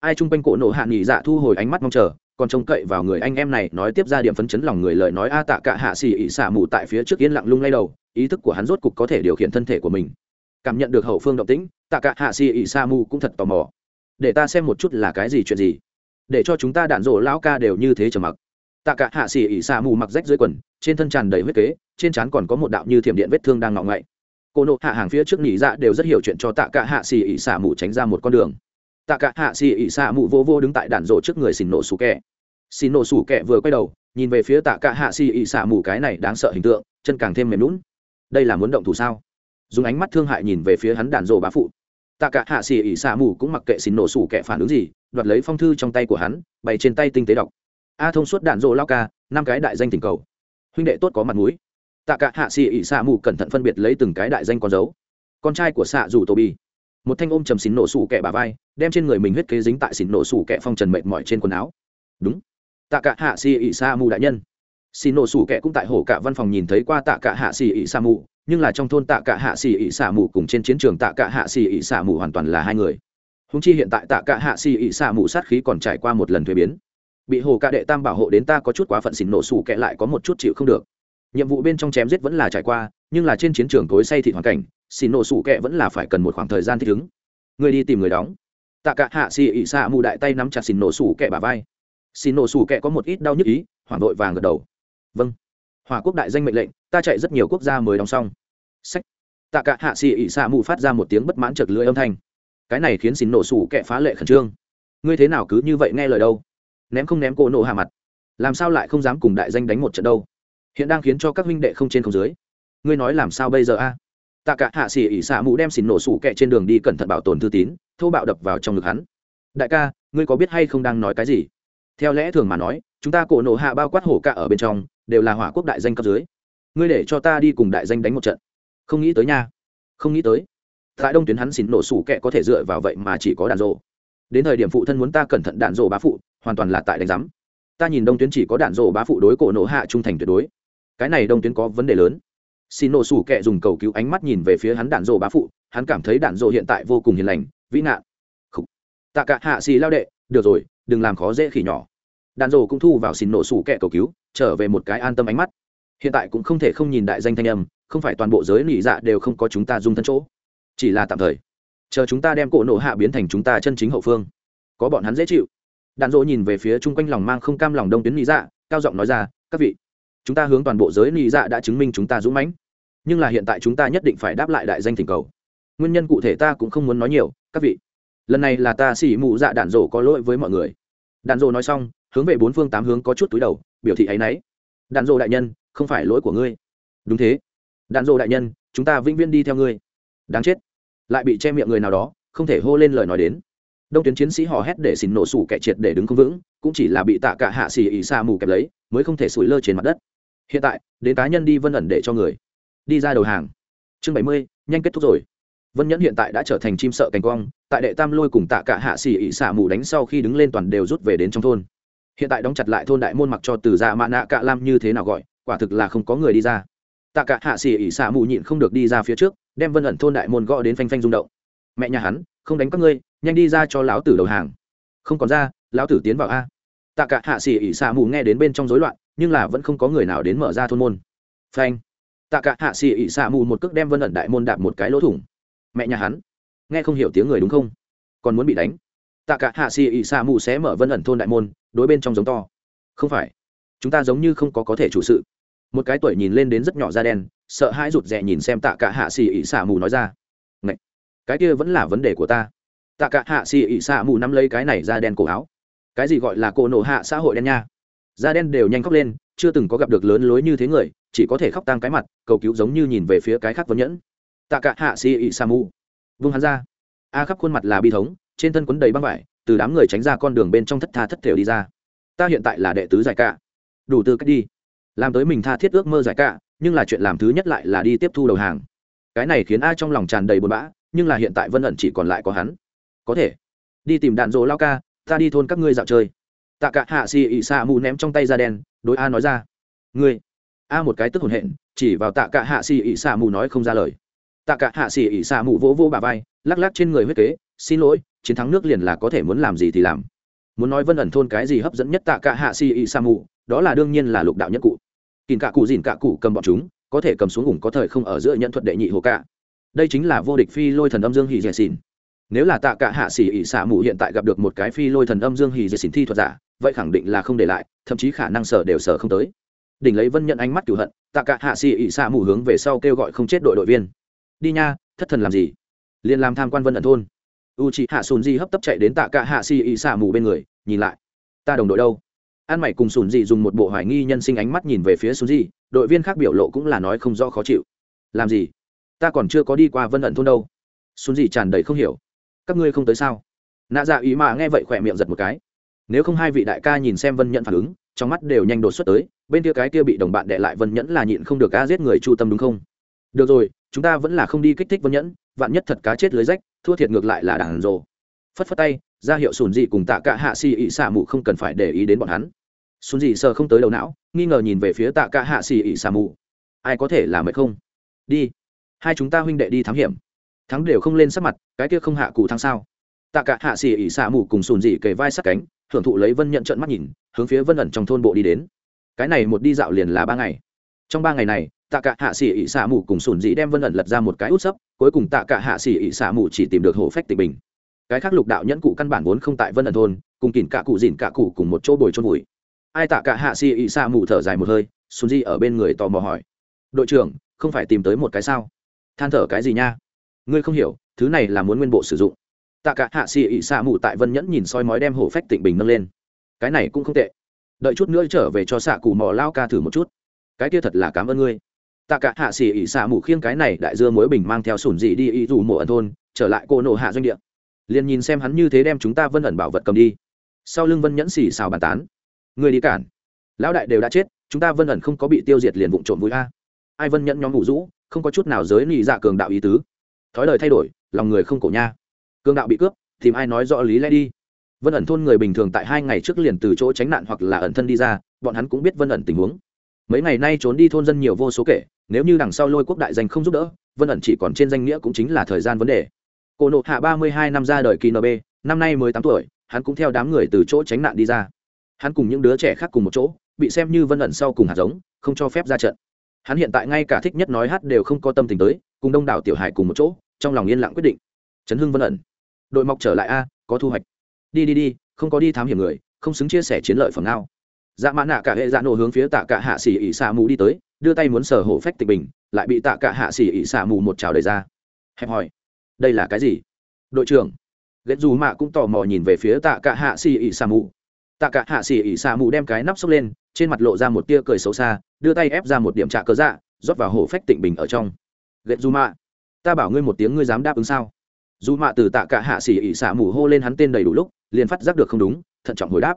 Ai chung quanh cổ nổ hạ nỉ dạ thu hồi ánh mắt mong chờ còn trông cậy vào người anh em này nói tiếp ra điểm phấn chấn lòng người lời nói a tạ cả hạ xì ỉ xả mù tại phía trước yên lặng lung lay đầu, ý thức của hắn rốt cục có thể điều khiển thân thể của mình. Cảm nhận được hậu phương động tĩnh, tạ cả hạ xì ỉ xả mù cũng thật tò mò. Để ta xem một chút là cái gì chuyện gì. Để cho chúng ta đạn rổ lão ca đều như thế trầm mặc. Tạ cả hạ xì ỉ xả mù mặc rách dưới quần, trên thân tràn đầy huyết kế, trên trán còn có một đạo như thiểm điện vết thương đang ngọng ngậy. Cô nộ hạ hàng phía trước nhị dạ đều rất hiểu chuyện cho tạ cả hạ xì ỉ xả mù tránh ra một con đường tạ cả hạ xì ỉ xạ mụ vô vô đứng tại đạn rổ trước người xin nổ sủ kẹ. Xin nổ sủ kẹ vừa quay đầu, nhìn về phía tạ cả hạ xì ỉ xạ mụ cái này đáng sợ hình tượng, chân càng thêm mềm lún đây là muốn động thủ sao? Dùng ánh mắt thương hại nhìn về phía hắn đạn rổ bá phụ. Tạ cả hạ xì ỉ xạ mù cũng mặc kệ xin nổ sủ kẹ phản ứng gì, đoạt lấy phong thư trong tay của hắn, bày trên tay tinh tế đọc. A thông suốt đạn rộ lao ca, năm cái đại danh tình cầu. Huynh đệ tốt có mặt mũi. Tạ cả hạ xì ỉ xạ mù cẩn thận phân biệt lấy từng cái đại danh con dấu. Con trai của xạ dù tô bi một thanh ôm trầm xỉn nổ sủ kẹ bà vai, đem trên người mình huyết kế dính tại xỉn nổ sủ kẹ phong trần mệt mỏi trên quần áo. Đúng, tạ cả hạ xì ỉ sa mù đại nhân. Xỉn nổ sủ kẹ cũng tại hổ cả văn phòng nhìn thấy qua tạ cả hạ xì ỉ sa mù nhưng là trong thôn tạ cả hạ xì ỉ sa mù cùng trên chiến trường tạ cả hạ xì ỉ sa mù hoàn toàn là hai người. Húng chi hiện tại tạ cả hạ xì ỉ sa mù sát khí còn trải qua một lần thuế biến. Bị hồ ca đệ tam bảo hộ đến ta có chút quá phận xỉn nổ sủ kẹ lại có một chút chịu không được nhiệm vụ bên trong chém giết vẫn là trải qua, nhưng là trên chiến trường tối say thị hoàn cảnh xin nổ sủ kẹ vẫn là phải cần một khoảng thời gian thích ứng. Người đi tìm người đóng. Tạ cả hạ xì ỉ xạ mù đại tay nắm chặt xin nổ sủ kẹ bà vai. Xin nổ sủ kẹ có một ít đau nhức ý, hoảng vội vàng gật đầu. Vâng. Hòa quốc đại danh mệnh lệnh, ta chạy rất nhiều quốc gia mới đóng xong. Sách. Tạ cả hạ xì ỉ xạ mù phát ra một tiếng bất mãn chật lưỡi âm thanh. Cái này khiến xin nổ sủ kẹ phá lệ khẩn trương. Ngươi thế nào cứ như vậy nghe lời đâu? Ném không ném cô nổ hạ mặt. Làm sao lại không dám cùng đại danh đánh một trận đâu? Hiện đang khiến cho các huynh đệ không trên không dưới. Ngươi nói làm sao bây giờ a? Tạ cả hạ xỉ ỉ xạ mũ đem xỉn nổ sủ kẹ trên đường đi cẩn thận bảo tồn thư tín, thô bạo đập vào trong ngực hắn. Đại ca, ngươi có biết hay không đang nói cái gì? Theo lẽ thường mà nói, chúng ta cổ nổ hạ bao quát hổ cả ở bên trong, đều là hỏa quốc đại danh cấp dưới. Ngươi để cho ta đi cùng đại danh đánh một trận. Không nghĩ tới nha. Không nghĩ tới. Tại đông tuyến hắn xỉn nổ sủ kẹ có thể dựa vào vậy mà chỉ có đạn rộ đến thời điểm phụ thân muốn ta cẩn thận đạn rộ bá phụ, hoàn toàn là tại đánh giám. Ta nhìn đông tuyến chỉ có đạn rộ bá phụ đối cổ nổ hạ trung thành tuyệt đối cái này đông tuyến có vấn đề lớn. Xin nổ sủ kẹ dùng cầu cứu ánh mắt nhìn về phía hắn đạn rộ bá phụ, hắn cảm thấy đạn rộ hiện tại vô cùng hiền lành, vĩ nạn tạ cả hạ xì lao đệ, được rồi, đừng làm khó dễ khỉ nhỏ. Đạn rộ cũng thu vào xin nổ sủ kẹ cầu cứu, trở về một cái an tâm ánh mắt. Hiện tại cũng không thể không nhìn đại danh thanh âm, không phải toàn bộ giới nỉ dạ đều không có chúng ta dung thân chỗ. Chỉ là tạm thời. Chờ chúng ta đem cổ nổ hạ biến thành chúng ta chân chính hậu phương. Có bọn hắn dễ chịu. Đạn dỗ nhìn về phía chung quanh lòng mang không cam lòng đông tuyến nỉ dạ cao giọng nói ra, các vị chúng ta hướng toàn bộ giới nị dạ đã chứng minh chúng ta dũng mãnh. Nhưng là hiện tại chúng ta nhất định phải đáp lại đại danh thỉnh cầu. Nguyên nhân cụ thể ta cũng không muốn nói nhiều, các vị. Lần này là ta xỉ mụ dạ đạn dỗ có lỗi với mọi người. Đạn dỗ nói xong, hướng về bốn phương tám hướng có chút túi đầu, biểu thị ấ y n ấ y đạn dỗ đại nhân, không phải lỗi của ngươi. Đúng thế. Đạn dỗ đại nhân, chúng ta vĩnh viễn đi theo ngươi. Đáng chết. Lại bị che miệng người nào đó, không thể hô lên lời nói đến. Đông tuyến chiến sĩ hò hét để xỉn nổ sủ kẻ triệt để đứng không vững, cũng chỉ là bị tạ cả hạ xỉ ỉ xa mù kẹp lấy, mới không thể sủi lơ trên mặt đất hiện tại, đến cá nhân đi vân ẩn để cho người. Đi ra đầu hàng. Chương bảy mươi, nhanh kết thúc rồi. Vân nhẫn hiện tại đã trở thành chim sợ cành quang, tại đệ tam lôi cùng tạ cả hạ xỉ ỉ xả mù đánh sau khi đứng lên toàn đều rút về đến trong thôn. Hiện tại đóng chặt lại thôn đại môn mặc cho từ dạ mạ nạ cạ lam như thế nào gọi, quả thực là không có người đi ra. Tạ cả hạ xỉ ỉ xả mù nhịn không được đi ra phía trước, đem vân ẩn thôn đại môn gõ đến phanh phanh rung động. Mẹ nhà hắn, không đánh các ngươi, nhanh đi ra cho lão tử đầu hàng. Không còn ra, lão tử tiến vào a. Tạ cả hạ xỉ ỉ xả mù nghe đến bên trong rối loạn nhưng là vẫn không có người nào đến mở ra thôn môn. Phanh. Tạ cả hạ xì ỉ xạ mù một cước đem vân ẩn đại môn đạp một cái lỗ thủng. Mẹ nhà hắn. Nghe không hiểu tiếng người đúng không? Còn muốn bị đánh. Tạ cả hạ xì ỉ xạ mù sẽ mở vân ẩn thôn đại môn, đối bên trong giống to. Không phải. Chúng ta giống như không có có thể chủ sự. Một cái tuổi nhìn lên đến rất nhỏ da đen, sợ hãi rụt rè nhìn xem tạ cả hạ xì ỉ xạ mù nói ra. Ngậy! cái kia vẫn là vấn đề của ta. Tạ cả hạ xì ỉ xạ mù nắm lấy cái này da đen cổ áo. Cái gì gọi là cổ nổ hạ xã hội đen nha? Da đen đều nhanh khóc lên, chưa từng có gặp được lớn lối như thế người, chỉ có thể khóc tăng cái mặt, cầu cứu giống như nhìn về phía cái khác vấn nhẫn. Tạ cả hạ si ị sa mu. Vung hắn ra. A khắp khuôn mặt là bi thống, trên thân quấn đầy băng vải, từ đám người tránh ra con đường bên trong thất tha thất thểu đi ra. Ta hiện tại là đệ tứ giải cả đủ tư cách đi. Làm tới mình tha thiết ước mơ giải cả nhưng là chuyện làm thứ nhất lại là đi tiếp thu đầu hàng. Cái này khiến a trong lòng tràn đầy buồn bã, nhưng là hiện tại vân ẩn chỉ còn lại có hắn. Có thể. Đi tìm đạn dỗ lao ca, ta đi thôn các ngươi dạo chơi tạ cả hạ xì ị xạ mù ném trong tay ra đen, đối a nói ra. Ngươi, a một cái tức hồn hện, chỉ vào tạ cả hạ xì ị xạ mù nói không ra lời. Tạ cả hạ xì ị xạ mù vỗ vỗ bà vai, lắc lắc trên người huyết kế, xin lỗi, chiến thắng nước liền là có thể muốn làm gì thì làm. Muốn nói vân ẩn thôn cái gì hấp dẫn nhất tạ cả hạ xì ị xạ mù, đó là đương nhiên là lục đạo nhất cụ. Kìm cả cụ dìn cả cụ cầm bọn chúng, có thể cầm xuống ủng có thời không ở giữa nhận thuật đệ nhị hồ cả. Đây chính là vô địch phi lôi thần âm dương hì dè xỉn. Nếu là tạ cả hạ xỉ ỉ xả mù hiện tại gặp được một cái phi lôi thần âm dương hì dè xỉn thi thuật giả vậy khẳng định là không để lại, thậm chí khả năng sở đều sở không tới. Đỉnh lấy vân nhận ánh mắt cửu hận, tạ cả hạ xì ỉ xả mù hướng về sau kêu gọi không chết đội đội viên. Đi nha, thất thần làm gì? Liền làm tham quan vân ẩn thôn. U chị hạ sùn di hấp tấp chạy đến tạ cả hạ xì ỉ xả mù bên người, nhìn lại. Ta đồng đội đâu? An mày cùng sùn di dùng một bộ hoài nghi nhân sinh ánh mắt nhìn về phía sùn di đội viên khác biểu lộ cũng là nói không rõ khó chịu. Làm gì? Ta còn chưa có đi qua vân ẩn thôn đâu. Sùn di tràn đầy không hiểu. Các ngươi không tới sao? Nạ dạ ý mà nghe vậy khỏe miệng giật một cái nếu không hai vị đại ca nhìn xem vân nhận phản ứng, trong mắt đều nhanh đột xuất tới, bên kia cái kia bị đồng bạn đệ lại vân nhẫn là nhịn không được cá giết người chu tâm đúng không? Được rồi, chúng ta vẫn là không đi kích thích vân nhẫn, vạn nhất thật cá chết lưới rách, thua thiệt ngược lại là đảng rồ. Phất phất tay, ra hiệu sùn dị cùng tạ cả hạ xì ị xả mù không cần phải để ý đến bọn hắn. Sùn dị sờ không tới đầu não, nghi ngờ nhìn về phía tạ cả hạ xì ị xả mù ai có thể làm mệt không? Đi. Hai chúng ta huynh đệ đi thám hiểm. Thắng đều không lên sắc mặt, cái kia không hạ cụ thắng sao? Tạ cả hạ xì ỉ xả mù cùng sùn dị kề vai sát cánh hưởng thụ lấy vân nhận trận mắt nhìn, hướng phía vân ẩn trong thôn bộ đi đến. Cái này một đi dạo liền là ba ngày. Trong ba ngày này, tạ cả hạ xỉ ỉ xả mù cùng sùn dị đem vân ẩn lật ra một cái út sấp, cuối cùng tạ cả hạ xỉ ỉ xả mù chỉ tìm được hổ phách tịch bình. Cái khác lục đạo nhẫn cụ căn bản vốn không tại vân ẩn thôn, cùng kìn cả cụ dìn cả cụ cùng một chỗ bồi trôn vùi. Ai tạ cả hạ sĩ ỉ xả mù thở dài một hơi sùn dị ở bên người tò mò hỏi. Đội trưởng, không phải tìm tới một cái sao? Than thở cái gì nha? Ngươi không hiểu, thứ này là muốn nguyên bộ sử dụng tạ cả hạ xì ị xạ mù tại vân nhẫn nhìn soi mói đem hổ phách tịnh bình nâng lên. Cái này cũng không tệ. Đợi chút nữa trở về cho xạ cụ mò lao ca thử một chút. Cái kia thật là cảm ơn ngươi. Tạ cả hạ xì ị xạ mù khiêng cái này đại dưa mối bình mang theo sủn dị đi y dù mộ ẩn thôn, trở lại cô nổ hạ doanh địa. Liền nhìn xem hắn như thế đem chúng ta vân ẩn bảo vật cầm đi. Sau lưng vân nhẫn xì xào bàn tán. Người đi cản. Lão đại đều đã chết, chúng ta vân ẩn không có bị tiêu diệt liền vụng trộm vui a. Ai vân nhẫn nhóm ngủ rũ, không có chút nào giới lì dạ cường đạo ý tứ. Thói lời thay đổi, lòng người không cổ nha. Cương đạo bị cướp, tìm ai nói rõ lý lẽ đi. Vân ẩn thôn người bình thường tại hai ngày trước liền từ chỗ tránh nạn hoặc là ẩn thân đi ra, bọn hắn cũng biết vân ẩn tình huống. Mấy ngày nay trốn đi thôn dân nhiều vô số kể, nếu như đằng sau lôi quốc đại danh không giúp đỡ, vân ẩn chỉ còn trên danh nghĩa cũng chính là thời gian vấn đề. Cổ nộ hạ ba mươi hai năm ra đời kỳ nb năm nay mới tám tuổi, hắn cũng theo đám người từ chỗ tránh nạn đi ra. Hắn cùng những đứa trẻ khác cùng một chỗ, bị xem như vân ẩn sau cùng hạt giống, không cho phép ra trận. Hắn hiện tại ngay cả thích nhất nói hát đều không có tâm tình tới, cùng đông đảo tiểu hải cùng một chỗ, trong lòng yên lặng quyết định. Chấn hưng vân ẩn đội mọc trở lại a, có thu hoạch. Đi đi đi, không có đi thám hiểm người, không xứng chia sẻ chiến lợi phẩm nào. Dạ mã nạ cả hệ dạ nổ hướng phía tạ cả hạ xỉ ỉ xạ mù đi tới, đưa tay muốn sở hổ phách tịch bình, lại bị tạ cả hạ xỉ ỉ xạ mù một trào đầy ra. Hẹp hỏi đây là cái gì? Đội trưởng. Ghét dù mạ cũng tò mò nhìn về phía tạ cả hạ xỉ ỉ xạ mù. Tạ cả hạ xỉ ỉ xạ mù đem cái nắp xốc lên, trên mặt lộ ra một tia cười xấu xa, đưa tay ép ra một điểm trạ cớ dạ rót vào hổ phách tịnh bình ở trong. Ghét dù mạ, ta bảo ngươi một tiếng ngươi dám đáp ứng sao? Dù mạ từ tạ cả hạ xỉ ỉ xả mù hô lên hắn tên đầy đủ lúc, liền phát giác được không đúng, thận trọng hồi đáp.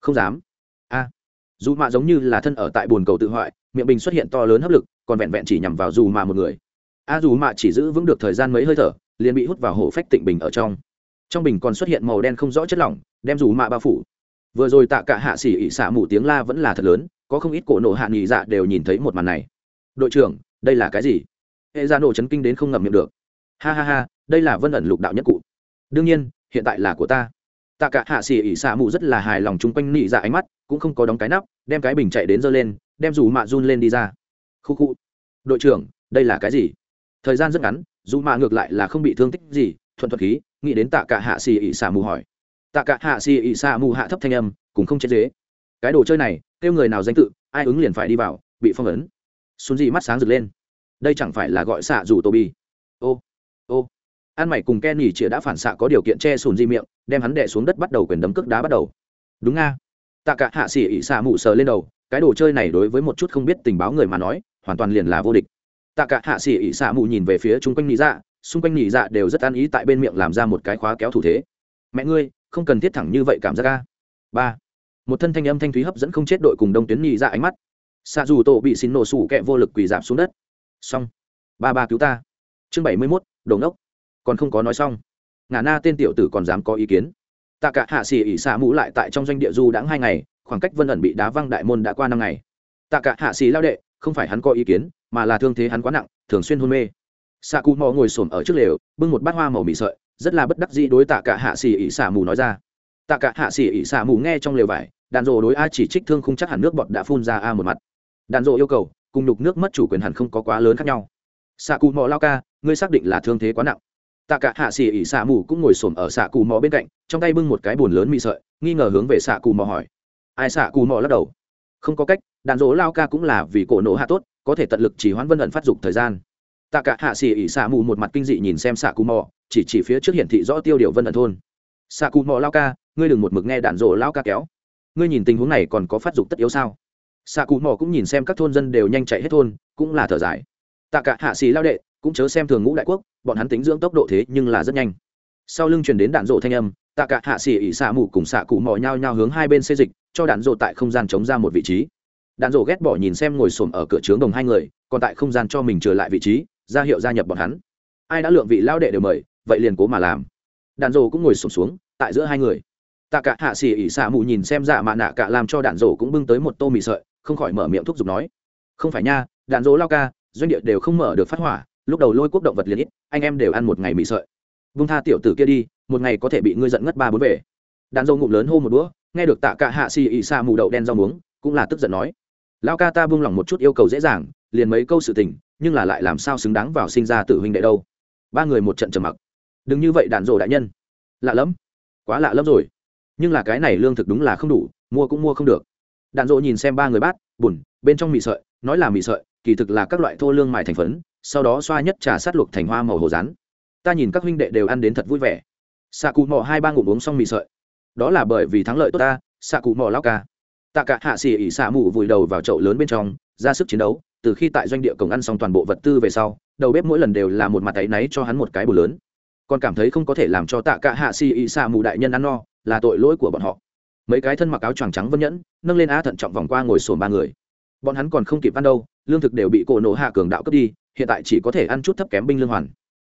Không dám. A. Dù mạ giống như là thân ở tại bồn cầu tự hoại, miệng bình xuất hiện to lớn hấp lực, còn vẹn vẹn chỉ nhằm vào dù mạ một người. A dù mạ chỉ giữ vững được thời gian mấy hơi thở, liền bị hút vào hổ phách tịnh bình ở trong. Trong bình còn xuất hiện màu đen không rõ chất lỏng, đem dù mạ bao phủ. Vừa rồi tạ cả hạ xỉ ỉ xả mù tiếng la vẫn là thật lớn, có không ít cổ nộ hạ nghỉ dạ đều nhìn thấy một màn này. Đội trưởng, đây là cái gì? Hệ gia nổ chấn kinh đến không ngậm miệng được ha ha ha, đây là vân ẩn lục đạo nhất cụ. Đương nhiên, hiện tại là của ta. Tạ cả hạ xỉ ỉ xạ mù rất là hài lòng chung quanh nị dạ ánh mắt, cũng không có đóng cái nắp, đem cái bình chạy đến giơ lên, đem dù mạ run lên đi ra. Khu khu. Đội trưởng, đây là cái gì? Thời gian rất ngắn, dù mạ ngược lại là không bị thương tích gì, thuận thuật khí, nghĩ đến tạ cả hạ xì ỉ xạ mù hỏi. Tạ cả hạ xì ỉ xạ mù hạ thấp thanh âm, cũng không chết dế. Cái đồ chơi này, kêu người nào danh tự, ai ứng liền phải đi vào, bị phong ấn. Xuân dị mắt sáng rực lên. Đây chẳng phải là gọi xạ dù tô bi ô ô, an mày cùng ken nhỉ chĩa đã phản xạ có điều kiện che sùn di miệng, đem hắn đè xuống đất bắt đầu quyền đấm cước đá bắt đầu. Đúng nga. Tạ cả hạ xỉ ỉ xạ mụ sờ lên đầu, cái đồ chơi này đối với một chút không biết tình báo người mà nói, hoàn toàn liền là vô địch. Tạ cả hạ xỉ ỉ xạ mụ nhìn về phía chung quanh nhị dạ xung quanh nhị dạ đều rất an ý tại bên miệng làm ra một cái khóa kéo thủ thế. Mẹ ngươi, không cần thiết thẳng như vậy cảm giác ca ba. Một thân thanh âm thanh thúy hấp dẫn không chết đội cùng đông tuyến nhị dạ ánh mắt. Xạ dù tổ bị xin nổ sủ kẹ vô lực quỳ giảm xuống đất. Xong. Ba ba cứu ta chương bảy mươi mốt, đồ ngốc. Còn không có nói xong, ngà na tên tiểu tử còn dám có ý kiến. Tạ cả hạ xỉ ỉ xạ mũ lại tại trong doanh địa du đãng hai ngày, khoảng cách vân ẩn bị đá văng đại môn đã qua năm ngày. Tạ cả hạ xỉ lao đệ, không phải hắn có ý kiến, mà là thương thế hắn quá nặng, thường xuyên hôn mê. Xạ cụ mò ngồi xổm ở trước lều, bưng một bát hoa màu mị sợi, rất là bất đắc dĩ đối tạ cả hạ xỉ ỉ xả mù nói ra. Tạ cả hạ xỉ ỉ xả mù nghe trong lều vải, đàn rộ đối a chỉ trích thương không chắc hẳn nước bọt đã phun ra a một mặt. Đàn rộ yêu cầu, cùng đục nước mất chủ quyền hẳn không có quá lớn khác nhau. Xạ cụ mò lao ca ngươi xác định là thương thế quá nặng. Tạ cả hạ xỉ ỉ xạ mù cũng ngồi xổm ở xạ cù mò bên cạnh, trong tay bưng một cái bồn lớn mị sợi, nghi ngờ hướng về xạ cù mò hỏi. Ai xạ cù mò lắc đầu? Không có cách, đàn dỗ lao ca cũng là vì cổ nổ hạ tốt, có thể tận lực chỉ hoãn vân ẩn phát dục thời gian. Tạ cả hạ xỉ ỉ xạ mù một mặt kinh dị nhìn xem xạ cù mò, chỉ chỉ phía trước hiển thị rõ tiêu điều vân ẩn thôn. Xạ cù mò lao ca, ngươi đừng một mực nghe đàn dỗ lao ca kéo. Ngươi nhìn tình huống này còn có phát dục tất yếu sao? Xạ cù mò cũng nhìn xem các thôn dân đều nhanh chạy hết thôn, cũng là thở dài. Tạ cả hạ xỉ lao đệ cũng chớ xem thường ngũ đại quốc, bọn hắn tính dưỡng tốc độ thế nhưng là rất nhanh. Sau lưng truyền đến đạn rộ thanh âm, tạ cả hạ xỉ ỉ xạ mù cùng xạ cụ mò nhau nhau hướng hai bên xê dịch, cho đạn rộ tại không gian chống ra một vị trí. Đạn rộ ghét bỏ nhìn xem ngồi xổm ở cửa trướng đồng hai người, còn tại không gian cho mình trở lại vị trí, ra hiệu gia nhập bọn hắn. Ai đã lượng vị lao đệ đều mời, vậy liền cố mà làm. Đạn rộ cũng ngồi xổm xuống, tại giữa hai người. Tạ cả hạ xỉ ỉ xạ mù nhìn xem dạ mạ nạ cả làm cho đạn rộ cũng bưng tới một tô mì sợi, không khỏi mở miệng thúc giục nói. Không phải nha, đạn rộ lao ca, doanh địa đều không mở được phát hỏa lúc đầu lôi quốc động vật liền ít, anh em đều ăn một ngày mì sợi. Vung tha tiểu tử kia đi, một ngày có thể bị ngươi giận ngất ba bốn về đàn dâu ngụm lớn hô một đũa, nghe được tạ cả hạ xì ị xa mù đậu đen rau muống, cũng là tức giận nói. Lao ca ta buông lỏng một chút yêu cầu dễ dàng, liền mấy câu sự tình, nhưng là lại làm sao xứng đáng vào sinh ra tử huynh đệ đâu. Ba người một trận trầm mặc. Đừng như vậy đàn rổ đại nhân. Lạ lắm quá lạ lắm rồi. Nhưng là cái này lương thực đúng là không đủ, mua cũng mua không được. Đàn rộ nhìn xem ba người bát bùn bên trong mì sợi, nói là mì sợi, kỳ thực là các loại thô lương mài thành phấn sau đó xoa nhất trà sát luộc thành hoa màu hồ rán. Ta nhìn các huynh đệ đều ăn đến thật vui vẻ. Xạ cụ mò hai ba ngụm uống xong mì sợi. Đó là bởi vì thắng lợi tốt ta xạ cụ mò lao ca. Tạ cả hạ xỉ ỉ xạ mù vùi đầu vào chậu lớn bên trong, ra sức chiến đấu, từ khi tại doanh địa cổng ăn xong toàn bộ vật tư về sau, đầu bếp mỗi lần đều là một mặt tay náy cho hắn một cái bù lớn. Còn cảm thấy không có thể làm cho tạ cả hạ xỉ ỉ xạ mù đại nhân ăn no, là tội lỗi của bọn họ. Mấy cái thân mặc áo choàng trắng vân nhẫn, nâng lên á thận trọng vòng qua ngồi sồn ba người. Bọn hắn còn không kịp ăn đâu, lương thực đều bị cổ nổ hạ cường đạo cướp đi hiện tại chỉ có thể ăn chút thấp kém binh lương hoàn.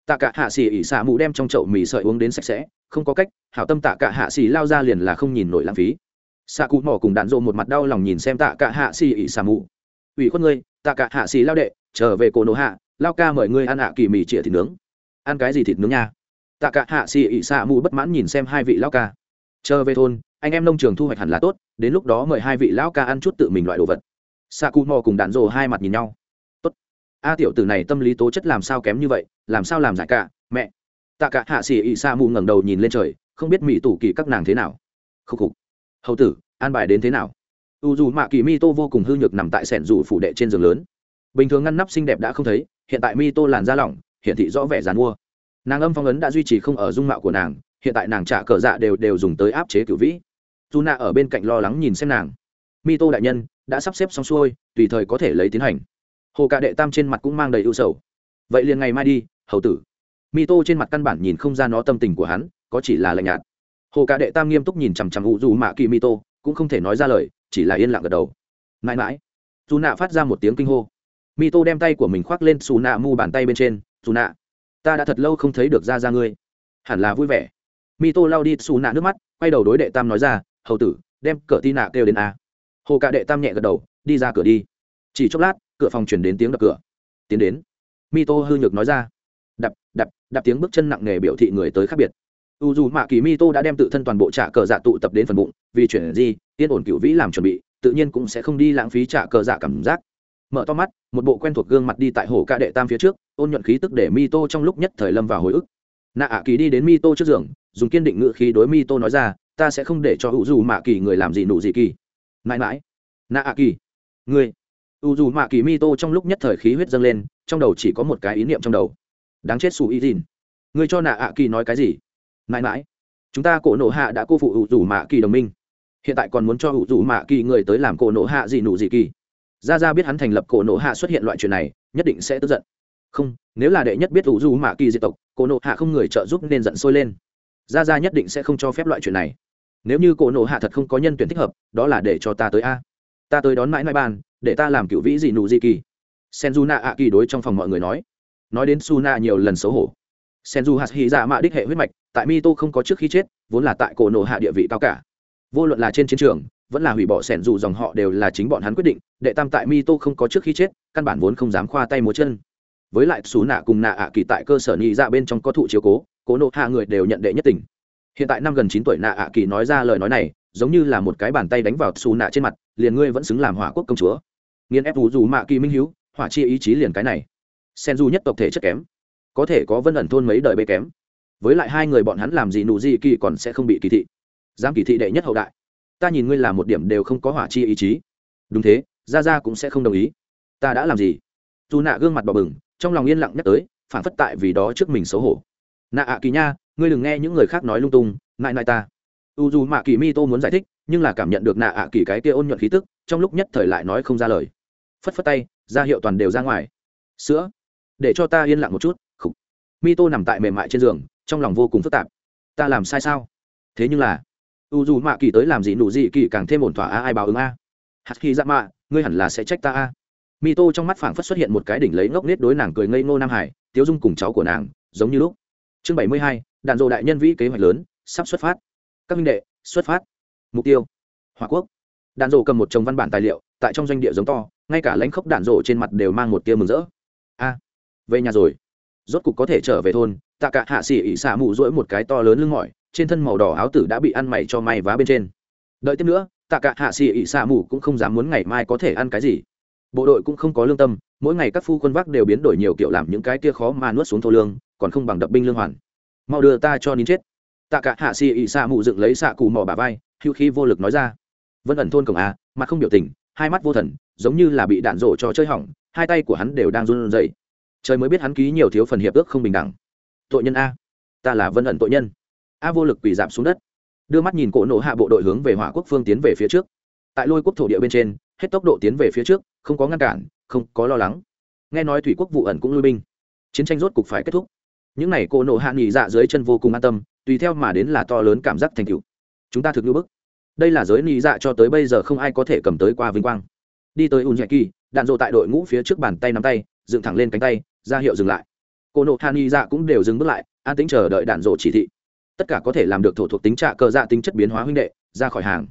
Tạ cả hạ xỉ ỉ xả mù đem trong chậu mì sợi uống đến sạch sẽ, không có cách, hảo tâm tạ cả hạ xỉ lao ra liền là không nhìn nổi lãng phí. Xạ cụ mỏ cùng đạn rộ một mặt đau lòng nhìn xem tạ cả hạ xỉ ỉ xả mù. Ủy khuất ngươi, tạ cả hạ xỉ lao đệ, trở về cổ nổ hạ, lao ca mời ngươi ăn ạ kỳ mì chĩa thịt nướng. Ăn cái gì thịt nướng nha? Tạ cả hạ xỉ ỉ xả mù bất mãn nhìn xem hai vị lao ca. Chờ về thôn, anh em nông trường thu hoạch hẳn là tốt, đến lúc đó mời hai vị lão ca ăn chút tự mình loại đồ vật. Xạ cụ mò cùng đạn rồ hai mặt nhìn nhau a tiểu tử này tâm lý tố chất làm sao kém như vậy, làm sao làm giải cả, mẹ. Tạ cả hạ xỉ ị sa mù ngẩng đầu nhìn lên trời, không biết mỹ tủ kỳ các nàng thế nào. Khúc khục. Hầu tử, an bài đến thế nào? U dù mạ kỳ mi tô vô cùng hư nhược nằm tại sẻn rủ phủ đệ trên giường lớn. Bình thường ngăn nắp xinh đẹp đã không thấy, hiện tại mi tô làn da lỏng hiện thị rõ vẻ dàn mua. Nàng âm phong ấn đã duy trì không ở dung mạo của nàng, hiện tại nàng trả cờ dạ đều đều dùng tới áp chế cửu vĩ. Dù nạ ở bên cạnh lo lắng nhìn xem nàng. Mi tô đại nhân, đã sắp xếp xong xuôi, tùy thời có thể lấy tiến hành hồ cạ đệ tam trên mặt cũng mang đầy ưu sầu. Vậy liền ngày mai đi, hầu tử. Mi tô trên mặt căn bản nhìn không ra nó tâm tình của hắn, có chỉ là lạnh nhạt. Hồ cạ đệ tam nghiêm túc nhìn chằm chằm u dù mạ kỳ mi tô cũng không thể nói ra lời, chỉ là yên lặng gật đầu. Mãi mãi. Dù nạ phát ra một tiếng kinh hô. Mi tô đem tay của mình khoác lên xù nạ mu bàn tay bên trên. Dù nạ, ta đã thật lâu không thấy được ra ra ngươi. Hẳn là vui vẻ. Mi tô lao đi xù nạ nước mắt, quay đầu đối đệ tam nói ra, hầu tử, đem cỡ tin nạ kêu đến a. Hồ cạ đệ tam nhẹ gật đầu, đi ra cửa đi chỉ chốc lát, cửa phòng chuyển đến tiếng đập cửa. Tiến đến. Mi tô hư nhược nói ra. Đập đập đập tiếng bước chân nặng nề biểu thị người tới khác biệt. U dù mạ kỳ mi tô đã đem tự thân toàn bộ trả cờ dạ tụ tập đến phần bụng, vì chuyển gì yên ổn cựu vĩ làm chuẩn bị, tự nhiên cũng sẽ không đi lãng phí trả cờ dạ cảm giác. Mở to mắt, một bộ quen thuộc gương mặt đi tại hồ ca đệ tam phía trước, ôn nhuận khí tức để mi tô trong lúc nhất thời lâm vào hồi ức. Nạ ạ kỳ đi đến mi tô trước giường, dùng kiên định ngự khí đối mi tô nói ra, ta sẽ không để cho u dù mạ kỳ người làm gì nụ gì kỳ. Mãi mãi. Nạ ạ kỳ. Người u dù mạ kỳ mi tô trong lúc nhất thời khí huyết dâng lên, trong đầu chỉ có một cái ý niệm trong đầu. Đáng chết xù y dìn người cho nạ ạ kỳ nói cái gì? Mãi mãi. Chúng ta cổ nộ hạ đã cô phụ u dù mạ kỳ đồng minh. Hiện tại còn muốn cho u dù mạ kỳ người tới làm cổ nộ hạ gì nụ gì kỳ. Ra ra biết hắn thành lập cổ nộ hạ xuất hiện loại chuyện này, nhất định sẽ tức giận. Không, nếu là đệ nhất biết u dù mạ kỳ diệt tộc, cổ nộ hạ không người trợ giúp nên giận sôi lên. Ra ra nhất định sẽ không cho phép loại chuyện này. Nếu như cổ nộ hạ thật không có nhân tuyển thích hợp, đó là để cho ta tới a. Ta tới đón mãi mãi bàn để ta làm cựu vĩ dị nụ dị kỳ. Senju ạ kỳ đối trong phòng mọi người nói. Nói đến su na nhiều lần xấu hổ. Senju hạt hy dạ mạ đích hệ huyết mạch, tại mi tô không có trước khi chết, vốn là tại cổ nổ hạ địa vị cao cả. Vô luận là trên chiến trường, vẫn là hủy bỏ sẻn dù dòng họ đều là chính bọn hắn quyết định, đệ tam tại mi tô không có trước khi chết, căn bản vốn không dám khoa tay múa chân. Với lại xú nạ cùng nạ ạ kỳ tại cơ sở nhị dạ bên trong có thụ chiếu cố cố nộ hạ người đều nhận đệ nhất tình. Hiện tại năm gần chín tuổi nạ ạ kỳ nói ra lời nói này, giống như là một cái bàn tay đánh vào xù nạ trên mặt, liền ngươi vẫn xứng làm hỏa quốc công chúa nghiên ép vũ dù mạ kỳ minh hiếu, hỏa chi ý chí liền cái này. Sen du nhất tộc thể chất kém, có thể có vân ẩn thôn mấy đời bê kém. Với lại hai người bọn hắn làm gì nụ gì kỳ còn sẽ không bị kỳ thị. Dám kỳ thị đệ nhất hậu đại. Ta nhìn ngươi là một điểm đều không có hỏa chi ý chí. Đúng thế ra ra cũng sẽ không đồng ý. Ta đã làm gì? Dù nạ gương mặt bỏ bừng, trong lòng yên lặng nhắc tới, phản phất tại vì đó trước mình xấu hổ. Nạ ạ kỳ nha, ngươi đừng nghe những người khác nói lung tung, nại nại ta. U dù mạ kỳ mi tô muốn giải thích, nhưng là cảm nhận được nạ ạ kỳ cái kia ôn nhuận khí tức, trong lúc nhất thời lại nói không ra lời phất phất tay, ra hiệu toàn đều ra ngoài. Sữa, để cho ta yên lặng một chút. Khục. Mi tô nằm tại mềm mại trên giường, trong lòng vô cùng phức tạp. Ta làm sai sao? Thế nhưng là u dù mạ kỳ tới làm gì nụ gì kỳ càng thêm ổn thỏa a, ai báo ứng a? Hạt khi dạ mạ ngươi hẳn là sẽ trách ta a. Mi tô trong mắt phảng phất xuất hiện một cái đỉnh lấy ngốc nết đối nàng cười ngây ngô nam hải, tiếu dung cùng cháu của nàng, giống như lúc. Chương bảy mươi hai, đạn dộ đại nhân vĩ kế hoạch lớn, sắp xuất phát. Các minh đệ, xuất phát. Mục tiêu. Hòa quốc. Đạn dộ cầm một chồng văn bản tài liệu tại trong doanh địa giống to, ngay cả lãnh khốc đạn rổ trên mặt đều mang một tia mừng rỡ. A, về nhà rồi. Rốt cục có thể trở về thôn, tạ cả hạ xỉ ỉ xả mụ rỗi một cái to lớn lưng mỏi, trên thân màu đỏ áo tử đã bị ăn mày cho may vá bên trên. Đợi tiếp nữa, tạ cả hạ xỉ ỉ xả mụ cũng không dám muốn ngày mai có thể ăn cái gì. Bộ đội cũng không có lương tâm, mỗi ngày các phu quân vác đều biến đổi nhiều kiểu làm những cái tia khó mà nuốt xuống thô lương, còn không bằng đập binh lương hoàn. Mau đưa ta cho nín chết. Tạ cả hạ xì ỉ xạ mụ dựng lấy xạ cù mỏ bà vai hữu khí vô lực nói ra. Vân ẩn thôn cổng a, mặt không biểu tình hai mắt vô thần, giống như là bị đạn rổ cho chơi hỏng, hai tay của hắn đều đang run rẩy. Trời mới biết hắn ký nhiều thiếu phần hiệp ước không bình đẳng. Tội nhân a, ta là vân ẩn tội nhân. A vô lực quỳ giảm xuống đất. Đưa mắt nhìn cỗ nổ hạ bộ đội hướng về hỏa quốc phương tiến về phía trước. Tại lôi quốc thổ địa bên trên, hết tốc độ tiến về phía trước, không có ngăn cản, không có lo lắng. Nghe nói thủy quốc vụ ẩn cũng lui binh. Chiến tranh rốt cục phải kết thúc. Những n à y cổ nổ hạ nghỉ dạ dưới chân vô cùng an tâm, tùy theo mà đến là to lớn cảm giác thành cựu chúng ta thực như bức đây là giới nị dạ cho tới bây giờ không ai có thể cầm tới qua vinh quang. Đi tới un nhạc kỳ đạn dộ tại đội ngũ phía trước bàn tay nắm tay, dựng thẳng lên cánh tay, ra hiệu dừng lại. Cô nộ hạ nị dạ cũng đều dừng bước lại, an tính chờ đợi đạn dộ chỉ thị. Tất cả có thể làm được thổ thuộc tính trạ cờ dạ tính chất biến hóa huynh đệ, ra khỏi hàng.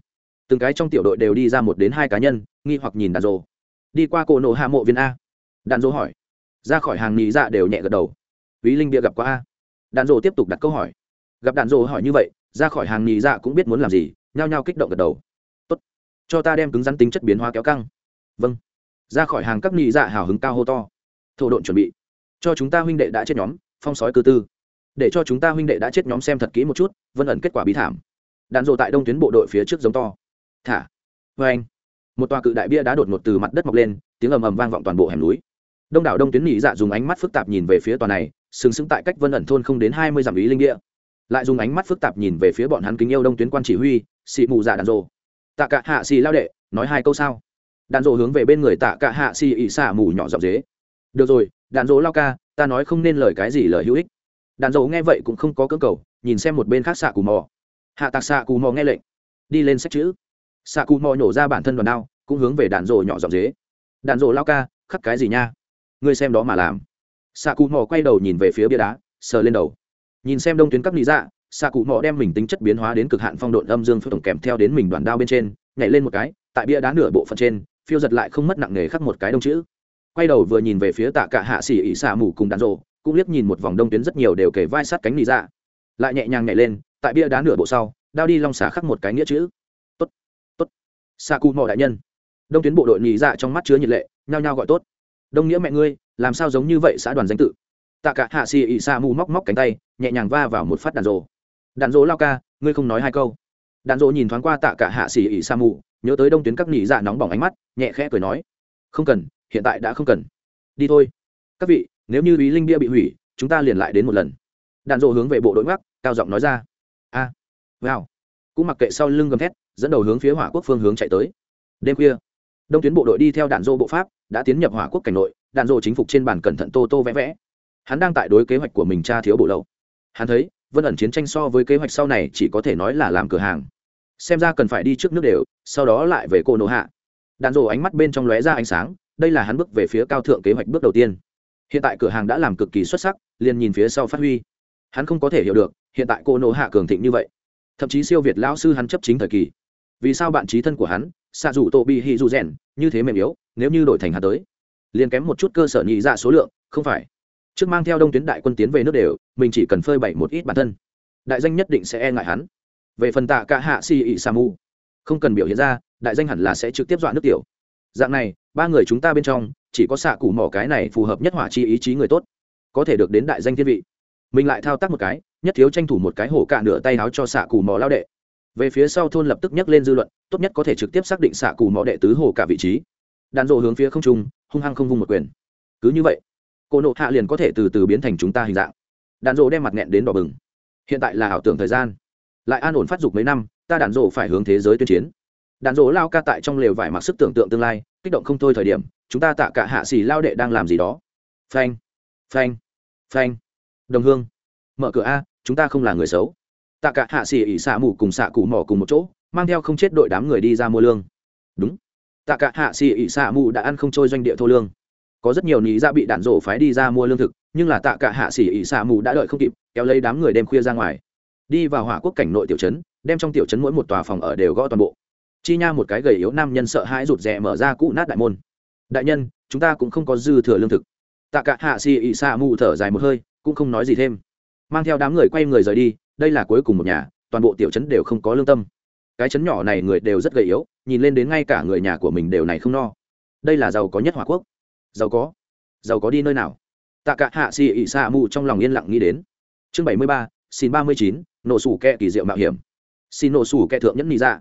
Từng cái trong tiểu đội đều đi ra một đến hai cá nhân, nghi hoặc nhìn đạn dộ. Đi qua cổ nộ hạ mộ viên a. Đạn dỗ hỏi. Ra khỏi hàng nghị dạ đều nhẹ gật đầu. Ví linh bia gặp qua a. Đạn dỗ tiếp tục đặt câu hỏi. Gặp đạn dỗ hỏi như vậy, ra khỏi hàng nghị dạ cũng biết muốn làm gì nhao nhao kích động gật đầu. Tốt, cho ta đem cứng rắn tính chất biến hóa kéo căng. Vâng. Ra khỏi hàng các nghị dạ hào hứng cao hô to. Thổ độn chuẩn bị. Cho chúng ta huynh đệ đã chết nhóm, phong sói cơ tư. Để cho chúng ta huynh đệ đã chết nhóm xem thật kỹ một chút, vân ẩn kết quả bí thảm. Đạn rộ tại đông tuyến bộ đội phía trước giống to. Thả. Vê anh một tòa cự đại bia đá đột ngột từ mặt đất mọc lên, tiếng ầm ầm vang vọng toàn bộ hẻm núi. Đông đảo đông tuyến nị dạ dùng ánh mắt phức tạp nhìn về phía tòa này, sừng sững tại cách vân ẩn thôn không đến hai mươi dặm ý linh địa. Lại dùng ánh mắt phức tạp nhìn về phía bọn hắn kính yêu đông tuyến quan chỉ huy xị mù dạ đàn rồ. Tạ cả hạ xì lao đệ, nói hai câu sao? Đàn rồ hướng về bên người tạ cả hạ xì ỉ xả mù nhỏ giọng dế. Được rồi, đàn rồ lao ca, ta nói không nên lời cái gì lời hữu ích. Đàn rồ nghe vậy cũng không có cơ cầu, nhìn xem một bên khác xạ cù mò. Hạ tạc xạ cù mò nghe lệnh. Đi lên sách chữ. Xạ cù mò nhổ ra bản thân đoàn đao, cũng hướng về đàn rồ nhỏ giọng dế. Đàn rồ lao ca, khắc cái gì nha? Ngươi xem đó mà làm. Xạ cù mò quay đầu nhìn về phía bia đá, sờ lên đầu. Nhìn xem đông tuyến các lý dạ xạ cụ mò đem mình tính chất biến hóa đến cực hạn phong độn âm dương tổng kèm theo đến mình đoàn đao bên trên, nhảy lên một cái, tại bia đá nửa bộ phận trên, phiêu giật lại không mất nặng nề khắc một cái đông chữ. Quay đầu vừa nhìn về phía tạ cả hạ xỉ ỉ xạ mù cùng đàn rộ cũng liếc nhìn một vòng đông tuyến rất nhiều đều kể vai sát cánh lý dạ lại nhẹ nhàng nhảy lên, tại bia đá nửa bộ sau, đao đi long xả khắc một cái nghĩa chữ. Tốt tốt. Xạ cụ mò đại nhân. Đông tuyến bộ đội nhị dạ trong mắt chứa nhiệt lệ, nhao nhao gọi tốt. Đông nghĩa mẹ ngươi, làm sao giống như vậy xã đoàn danh tự? Tạ cả hạ xỉ ỉ xạ mù móc móc cánh tay, nhẹ nhàng va vào một phát đàn rộ đạn dỗ lao ca ngươi không nói hai câu. Đạn dỗ nhìn thoáng qua tạ cả hạ xỉ ỉ sa mù nhớ tới đông tuyến các nỉ dạ nóng bỏng ánh mắt nhẹ khẽ cười nói không cần hiện tại đã không cần. Đi thôi. Các vị nếu như ý linh bia bị hủy chúng ta liền lại đến một lần. Đạn dỗ hướng về bộ đội mắc cao giọng nói ra a à, wow. Cũng mặc kệ sau lưng gầm thét dẫn đầu hướng phía hỏa quốc phương hướng chạy tới. Đêm khuya đông tuyến bộ đội đi theo đạn dỗ bộ pháp đã tiến nhập hỏa quốc cảnh nội đạn dỗ chính phục trên bàn cẩn thận tô tô vẽ vẽ. Hắn đang tại đối kế hoạch của mình tra thiếu bộ lậu. Hắn thấy vân ẩn chiến tranh so với kế hoạch sau này chỉ có thể nói là làm cửa hàng. Xem ra cần phải đi trước nước đều, sau đó lại về cô nô hạ. Đạn rổ ánh mắt bên trong lóe ra ánh sáng, đây là hắn bước về phía cao thượng kế hoạch bước đầu tiên. Hiện tại cửa hàng đã làm cực kỳ xuất sắc, liền nhìn phía sau phát huy. Hắn không có thể hiểu được, hiện tại cô nô hạ cường thịnh như vậy. Thậm chí siêu việt lão sư hắn chấp chính thời kỳ. Vì sao bạn trí thân của hắn xạ dù tô bị hì dù rèn, như thế mềm yếu, nếu như đổi thành hắn tới, liền kém một chút cơ sở nhị dạ số lượng, không phải trước mang theo đông tuyến đại quân tiến về nước đều, mình chỉ cần phơi bày một ít bản thân. Đại danh nhất định sẽ e ngại hắn. Về phần tạ cả hạ si ị sa mu không cần biểu hiện ra, đại danh hẳn là sẽ trực tiếp dọa nước tiểu. Dạng này, ba người chúng ta bên trong, chỉ có xạ cụ mỏ cái này phù hợp nhất hỏa chi ý chí người tốt, có thể được đến đại danh thiên vị. Mình lại thao tác một cái, nhất thiếu tranh thủ một cái hổ cạ nửa tay áo cho xạ cụ mỏ lao đệ. Về phía sau thôn lập tức nhắc lên dư luận, tốt nhất có thể trực tiếp xác định xạ cụ mỏ đệ tứ hồ cả vị trí. Đàn rộ hướng phía không trung, hung hăng không vung một quyền. Cứ như vậy cô nộ hạ liền có thể từ từ biến thành chúng ta hình dạng. Đàn rộ đem mặt nghẹn đến đỏ bừng. Hiện tại là ảo tưởng thời gian. Lại an ổn phát dục mấy năm, ta đàn rộ phải hướng thế giới tuyên chiến. Đàn rộ lao ca tại trong lều vải mặc sức tưởng tượng tương lai, kích động không thôi thời điểm, chúng ta tạ cả hạ xì lao đệ đang làm gì đó. Phanh phanh phanh. Đồng hương, mở cửa a, chúng ta không là người xấu. Tạ cả hạ xì ỉ xạ mù cùng xạ cụ mỏ cùng một chỗ, mang theo không chết đội đám người đi ra mua lương. Đúng. Tạ cả hạ xì ỉ xạ mù đã ăn không trôi doanh địa thô lương có rất nhiều lý ra dạ bị đạn rổ phái đi ra mua lương thực, nhưng là tạ cả hạ xỉ ỉ xạ mù đã đợi không kịp, kéo lấy đám người đêm khuya ra ngoài. Đi vào hỏa quốc cảnh nội tiểu trấn, đem trong tiểu trấn mỗi một tòa phòng ở đều gõ toàn bộ. Chi nha một cái gầy yếu nam nhân sợ hãi rụt rè mở ra cũ nát đại môn. Đại nhân, chúng ta cũng không có dư thừa lương thực. Tạ cả hạ xỉ ỉ xạ mù thở dài một hơi, cũng không nói gì thêm. Mang theo đám người quay người rời đi, đây là cuối cùng một nhà, toàn bộ tiểu trấn đều không có lương tâm. Cái trấn nhỏ này người đều rất gầy yếu, nhìn lên đến ngay cả người nhà của mình đều này không no. Đây là giàu có nhất hỏa quốc giàu có. Giàu có đi nơi nào? Tạ cả hạ xì ỉ xa mù trong lòng yên lặng nghĩ đến. Chương bảy mươi ba, xin ba mươi chín, nổ sủ kẹ kỳ diệu mạo hiểm. Xin nổ sủ kẹ thượng nhẫn nị ra dạ.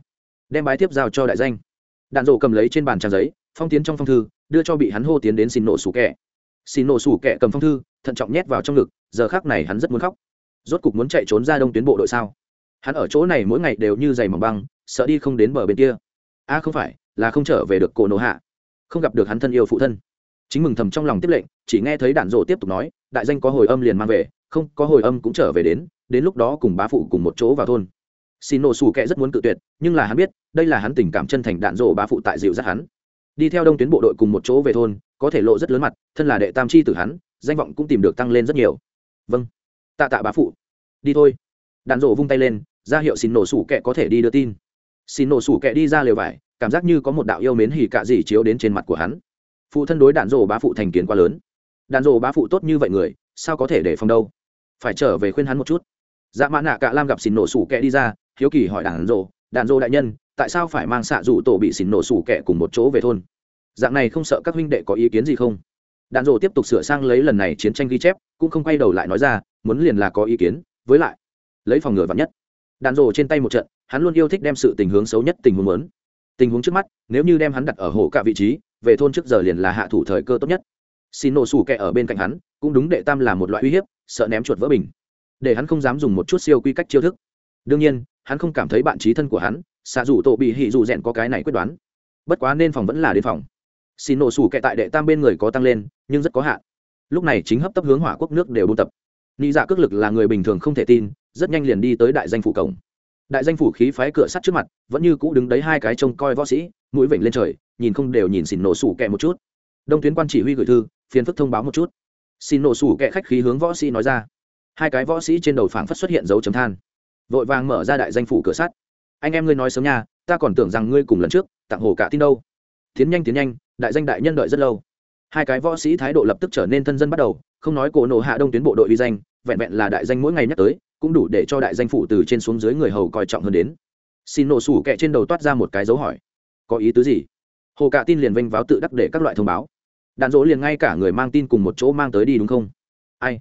đem bái tiếp giao cho đại danh. Đạn rộ cầm lấy trên bàn trang giấy, phong tiến trong phong thư, đưa cho bị hắn hô tiến đến xin nổ sủ kẹ. Xin nổ sủ kẹ cầm phong thư, thận trọng nhét vào trong ngực, giờ khác này hắn rất muốn khóc. Rốt cục muốn chạy trốn ra đông tuyến bộ đội sao? Hắn ở chỗ này mỗi ngày đều như giày mỏng băng, sợ đi không đến bờ bên kia. A à không phải, là không trở về được cổ nổ hạ. Không gặp được hắn thân yêu phụ thân chính mừng thầm trong lòng tiếp lệnh, chỉ nghe thấy đạn rộ tiếp tục nói, đại danh có hồi âm liền mang về, không, có hồi âm cũng trở về đến đến lúc đó cùng bá phụ cùng một chỗ vào thôn. Xin nổ xù kệ rất muốn cự tuyệt, nhưng là hắn biết, đây là hắn tình cảm chân thành đạn rộ bá phụ tại dịu dắt hắn. Đi theo đông tuyến bộ đội cùng một chỗ về thôn, có thể lộ rất lớn mặt, thân là đệ tam chi tử hắn, danh vọng cũng tìm được tăng lên rất nhiều. Vâng. Tạ tạ bá phụ. Đi thôi. Đạn rộ vung tay lên, ra hiệu xin nổ sủ kệ có thể đi đưa tin. Xin nổ sủ kệ đi ra lều vải, cảm giác như có một đạo yêu mến hỉ cạ gì chiếu đến trên mặt của hắn phụ thân đối đạn rổ bá phụ thành kiến quá lớn. Đạn rổ bá phụ tốt như vậy người, sao có thể để phòng đâu? Phải trở về khuyên hắn một chút. Dạ mã nạ cạ lam gặp xin nổ sủ kẹ đi ra, hiếu kỳ hỏi đạn rổ đạn rổ đại nhân, tại sao phải mang xạ rủ tổ bị xin nổ sủ kẹ cùng một chỗ về thôn? Dạng này không sợ các huynh đệ có ý kiến gì không? Đạn rổ tiếp tục sửa sang lấy lần này chiến tranh ghi chép, cũng không quay đầu lại nói ra, muốn liền là có ý kiến, với lại, lấy phòng ngừa vắn nhất. Đạn rổ trên tay một trận, hắn luôn yêu thích đem sự tình hướng xấu nhất tình huống lớn tình huống trước mắt, nếu như đem hắn đặt ở hồ cả vị trí về thôn trước giờ liền là hạ thủ thời cơ tốt nhất. Xin nổ sủ kẹ ở bên cạnh hắn, cũng đúng đệ tam là một loại uy hiếp, sợ ném chuột vỡ bình. Để hắn không dám dùng một chút siêu quy cách chiêu thức. Đương nhiên, hắn không cảm thấy bạn trí thân của hắn, xạ dù tổ bị hỉ dù rèn có cái này quyết đoán. Bất quá nên phòng vẫn là đến phòng. Xin nổ sủ kẹ tại đệ tam bên người có tăng lên, nhưng rất có hạn. Lúc này chính hấp tấp hướng hỏa quốc nước đều buôn tập. Nghĩ dạ cước lực là người bình thường không thể tin, rất nhanh liền đi tới đại danh phủ cổng đại danh phủ khí phái cửa sắt trước mặt, vẫn như cũ đứng đấy hai cái trông coi võ sĩ, mũi vểnh lên trời, nhìn không đều nhìn xỉn nổ sủ kẹ một chút. Đông tuyến quan chỉ huy gửi thư, phiền phức thông báo một chút. Xin nổ sủ kẹ khách khí hướng võ sĩ nói ra. Hai cái võ sĩ trên đầu phảng phất xuất hiện dấu chấm than. Vội vàng mở ra đại danh phủ cửa sắt. Anh em ngươi nói sớm nha, ta còn tưởng rằng ngươi cùng lần trước, tặng hồ cả tin đâu. Tiến nhanh tiến nhanh, đại danh đại nhân đợi rất lâu. Hai cái võ sĩ thái độ lập tức trở nên thân dân bắt đầu, không nói cổ nổ hạ đông tuyến bộ đội uy danh, vẹn vẹn là đại danh mỗi ngày nhắc tới cũng đủ để cho đại danh phủ từ trên xuống dưới người hầu coi trọng hơn đến. Xin nổ sủ kẹ trên đầu toát ra một cái dấu hỏi. Có ý tứ gì? Hồ cả tin liền vênh váo tự đắc để các loại thông báo. Đạn dỗ liền ngay cả người mang tin cùng một chỗ mang tới đi đúng không? Ai?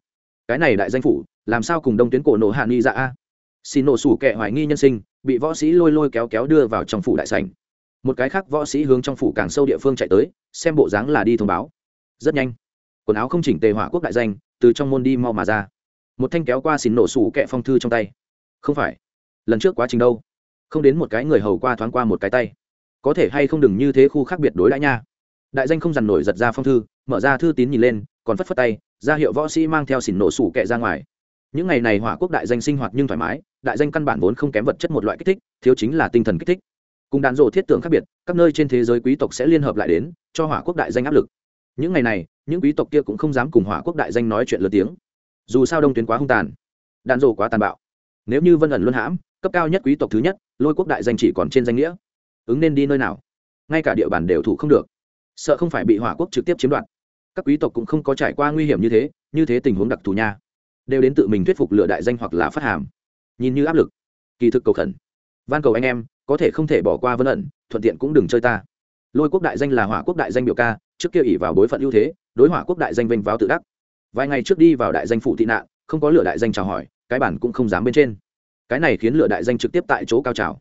Cái này đại danh phủ, làm sao cùng đông tuyến cổ nổ hạ nghi dạ a? Xin nổ sủ kẹ hoài nghi nhân sinh, bị võ sĩ lôi lôi kéo kéo đưa vào trong phủ đại sảnh. Một cái khác võ sĩ hướng trong phủ càng sâu địa phương chạy tới, xem bộ dáng là đi thông báo. Rất nhanh. Quần áo không chỉnh tề hỏa quốc đại danh, từ trong môn đi mau mà ra một thanh kéo qua xin nổ sủ kẹ phong thư trong tay. Không phải. Lần trước quá trình đâu? Không đến một cái người hầu qua thoáng qua một cái tay. Có thể hay không đừng như thế khu khác biệt đối đãi nha. Đại danh không dằn nổi giật ra phong thư, mở ra thư tín nhìn lên, còn phất phất tay, ra hiệu võ sĩ mang theo xỉn nổ sủ kẹ ra ngoài. Những ngày này hỏa quốc đại danh sinh hoạt nhưng thoải mái, đại danh căn bản vốn không kém vật chất một loại kích thích, thiếu chính là tinh thần kích thích. Cùng đàn rộ thiết tưởng khác biệt, các nơi trên thế giới quý tộc sẽ liên hợp lại đến, cho hỏa quốc đại danh áp lực. Những ngày này, những quý tộc kia cũng không dám cùng hỏa quốc đại danh nói chuyện lớn tiếng dù sao đông tuyến quá hung tàn, đạn rộ quá tàn bạo. Nếu như vân ẩn luân hãm, cấp cao nhất quý tộc thứ nhất, lôi quốc đại danh chỉ còn trên danh nghĩa. Ứng nên đi nơi nào? Ngay cả địa bàn đều thủ không được. Sợ không phải bị hỏa quốc trực tiếp chiếm đoạt. Các quý tộc cũng không có trải qua nguy hiểm như thế như thế tình huống đặc thù nha. Đều đến tự mình thuyết phục lựa đại danh hoặc là phát hàm. Nhìn như áp lực, kỳ thực cầu khẩn. Van cầu anh em, có thể không thể bỏ qua vân ẩn, thuận tiện cũng đừng chơi ta. Lôi quốc đại danh là hỏa quốc đại danh biểu ca, trước kia ỉ vào bối phận ưu thế, đối hỏa quốc đại danh vênh vào tự đắc vài ngày trước đi vào đại danh phụ thị nạn, không có lựa đại danh chào hỏi, cái bản cũng không dám bên trên. Cái này khiến lựa đại danh trực tiếp tại chỗ cao trào.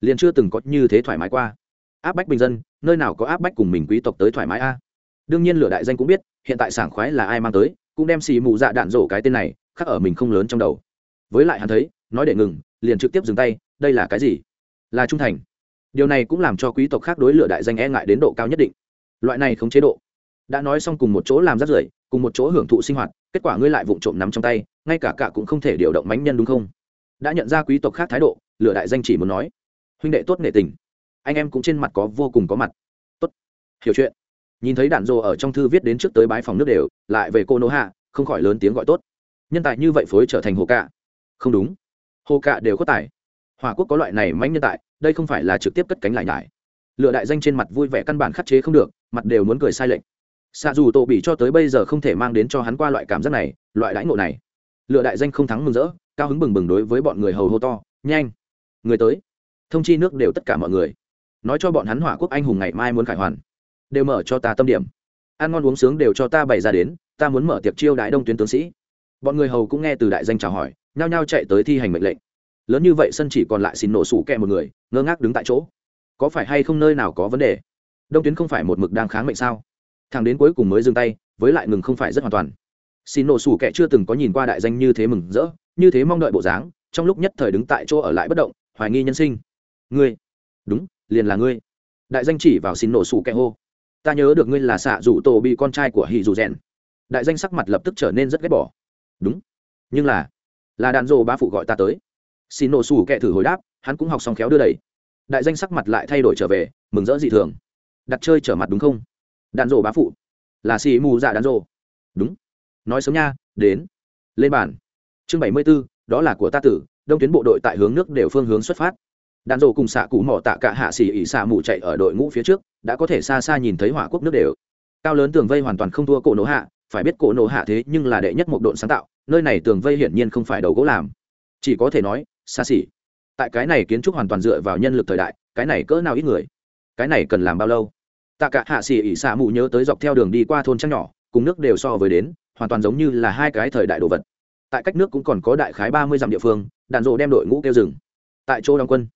Liền chưa từng có như thế thoải mái qua. Áp bách bình dân, nơi nào có áp bách cùng mình quý tộc tới thoải mái a? Đương nhiên lựa đại danh cũng biết, hiện tại sảng khoái là ai mang tới, cũng đem xì mù dạ đạn rổ cái tên này, khắc ở mình không lớn trong đầu. Với lại hắn thấy, nói để ngừng, liền trực tiếp dừng tay, đây là cái gì? Là trung thành. Điều này cũng làm cho quý tộc khác đối lựa đại danh e ngại đến độ cao nhất định. Loại này không chế độ. Đã nói xong cùng một chỗ làm rắt rưởi cùng một chỗ hưởng thụ sinh hoạt, kết quả ngươi lại vụng trộm nắm trong tay, ngay cả cả cũng không thể điều động mánh nhân đúng không? Đã nhận ra quý tộc khác thái độ lựa đại danh chỉ muốn nói, huynh đệ tốt nghệ tình. Anh em cũng trên mặt có vô cùng có mặt. Tốt, hiểu chuyện. Nhìn thấy đạn dồ ở trong thư viết đến trước tới bái phòng nước đều, lại về cô nô hạ, không khỏi lớn tiếng gọi tốt. Nhân tài như vậy phối trở thành hồ cạ. Không đúng, hồ cạ đều có tài. Hòa quốc có loại này mánh nhân tại đây không phải là trực tiếp cất cánh lại nhải. Lựa đại danh trên mặt vui vẻ căn bản khắc chế không được, mặt đều muốn cười sai lệch xạ dù tổ bị cho tới bây giờ không thể mang đến cho hắn qua loại cảm giác này, loại đãi ngộ này. Lựa đại danh không thắng mừng rỡ, cao hứng bừng bừng đối với bọn người hầu hô to, nhanh, người tới. Thông chi nước đều tất cả mọi người. Nói cho bọn hắn hỏa quốc anh hùng ngày mai muốn khải hoàn. Đều mở cho ta tâm điểm. Ăn ngon uống sướng đều cho ta bày ra đến, ta muốn mở tiệc chiêu đại đông tuyến tướng sĩ. Bọn người hầu cũng nghe từ đại danh chào hỏi, nhao nhao chạy tới thi hành mệnh lệnh. Lớn như vậy sân chỉ còn lại xin nổ sủ kẹ một người, ngơ ngác đứng tại chỗ. Có phải hay không nơi nào có vấn đề? Đông tuyến không phải một mực đang kháng mệnh sao? Thằng đến cuối cùng mới dừng tay, với lại ngừng không phải rất hoàn toàn. Xin nổ sủ kẻ chưa từng có nhìn qua đại danh như thế mừng rỡ, như thế mong đợi bộ dáng, trong lúc nhất thời đứng tại chỗ ở lại bất động, hoài nghi nhân sinh. Ngươi? Đúng, liền là ngươi. Đại danh chỉ vào xin nổ sủ kẻ hô. Ta nhớ được ngươi là xạ rủ tổ bị con trai của hì dù rèn. Đại danh sắc mặt lập tức trở nên rất ghét bỏ. Đúng. Nhưng là là đàn rô ba phụ gọi ta tới. Xin nổ sủ kẻ thử hồi đáp, hắn cũng học xong khéo đưa đẩy. Đại danh sắc mặt lại thay đổi trở về, mừng rỡ dị thường. Đặt chơi trở mặt đúng không? Đạn rồ bá phụ. Là xì mù dạ đạn rồ đúng. Nói sớm nha, đến. Lên bản chương bảy mươi b ố đó là của ta tử, đông tuyến bộ đội tại hướng nước đều phương hướng xuất phát. Đạn rổ cùng xạ cụ mỏ tạ cả hạ xỉ ỉ xạ mù chạy ở đội ngũ phía trước, đã có thể xa xa nhìn thấy hỏa quốc nước đều. Cao lớn tường vây hoàn toàn không thua cổ nổ hạ, phải biết cổ nổ hạ thế nhưng là đệ nhất một độn sáng tạo, nơi này tường vây hiển nhiên không phải đầu gỗ làm. Chỉ có thể nói, xa xỉ. Tại cái này kiến trúc hoàn toàn dựa vào nhân lực thời đại, cái này cỡ nào ít người? Cái này cần làm bao lâu? Tạ cả hạ xỉ ỉ xạ mù nhớ tới dọc theo đường đi qua thôn trăng nhỏ, cùng nước đều so với đến, hoàn toàn giống như là hai cái thời đại đồ vật. Tại cách nước cũng còn có đại khái ba mươi dặm địa phương đàn rộ đem đội ngũ kêu rừng tại chỗ đóng quân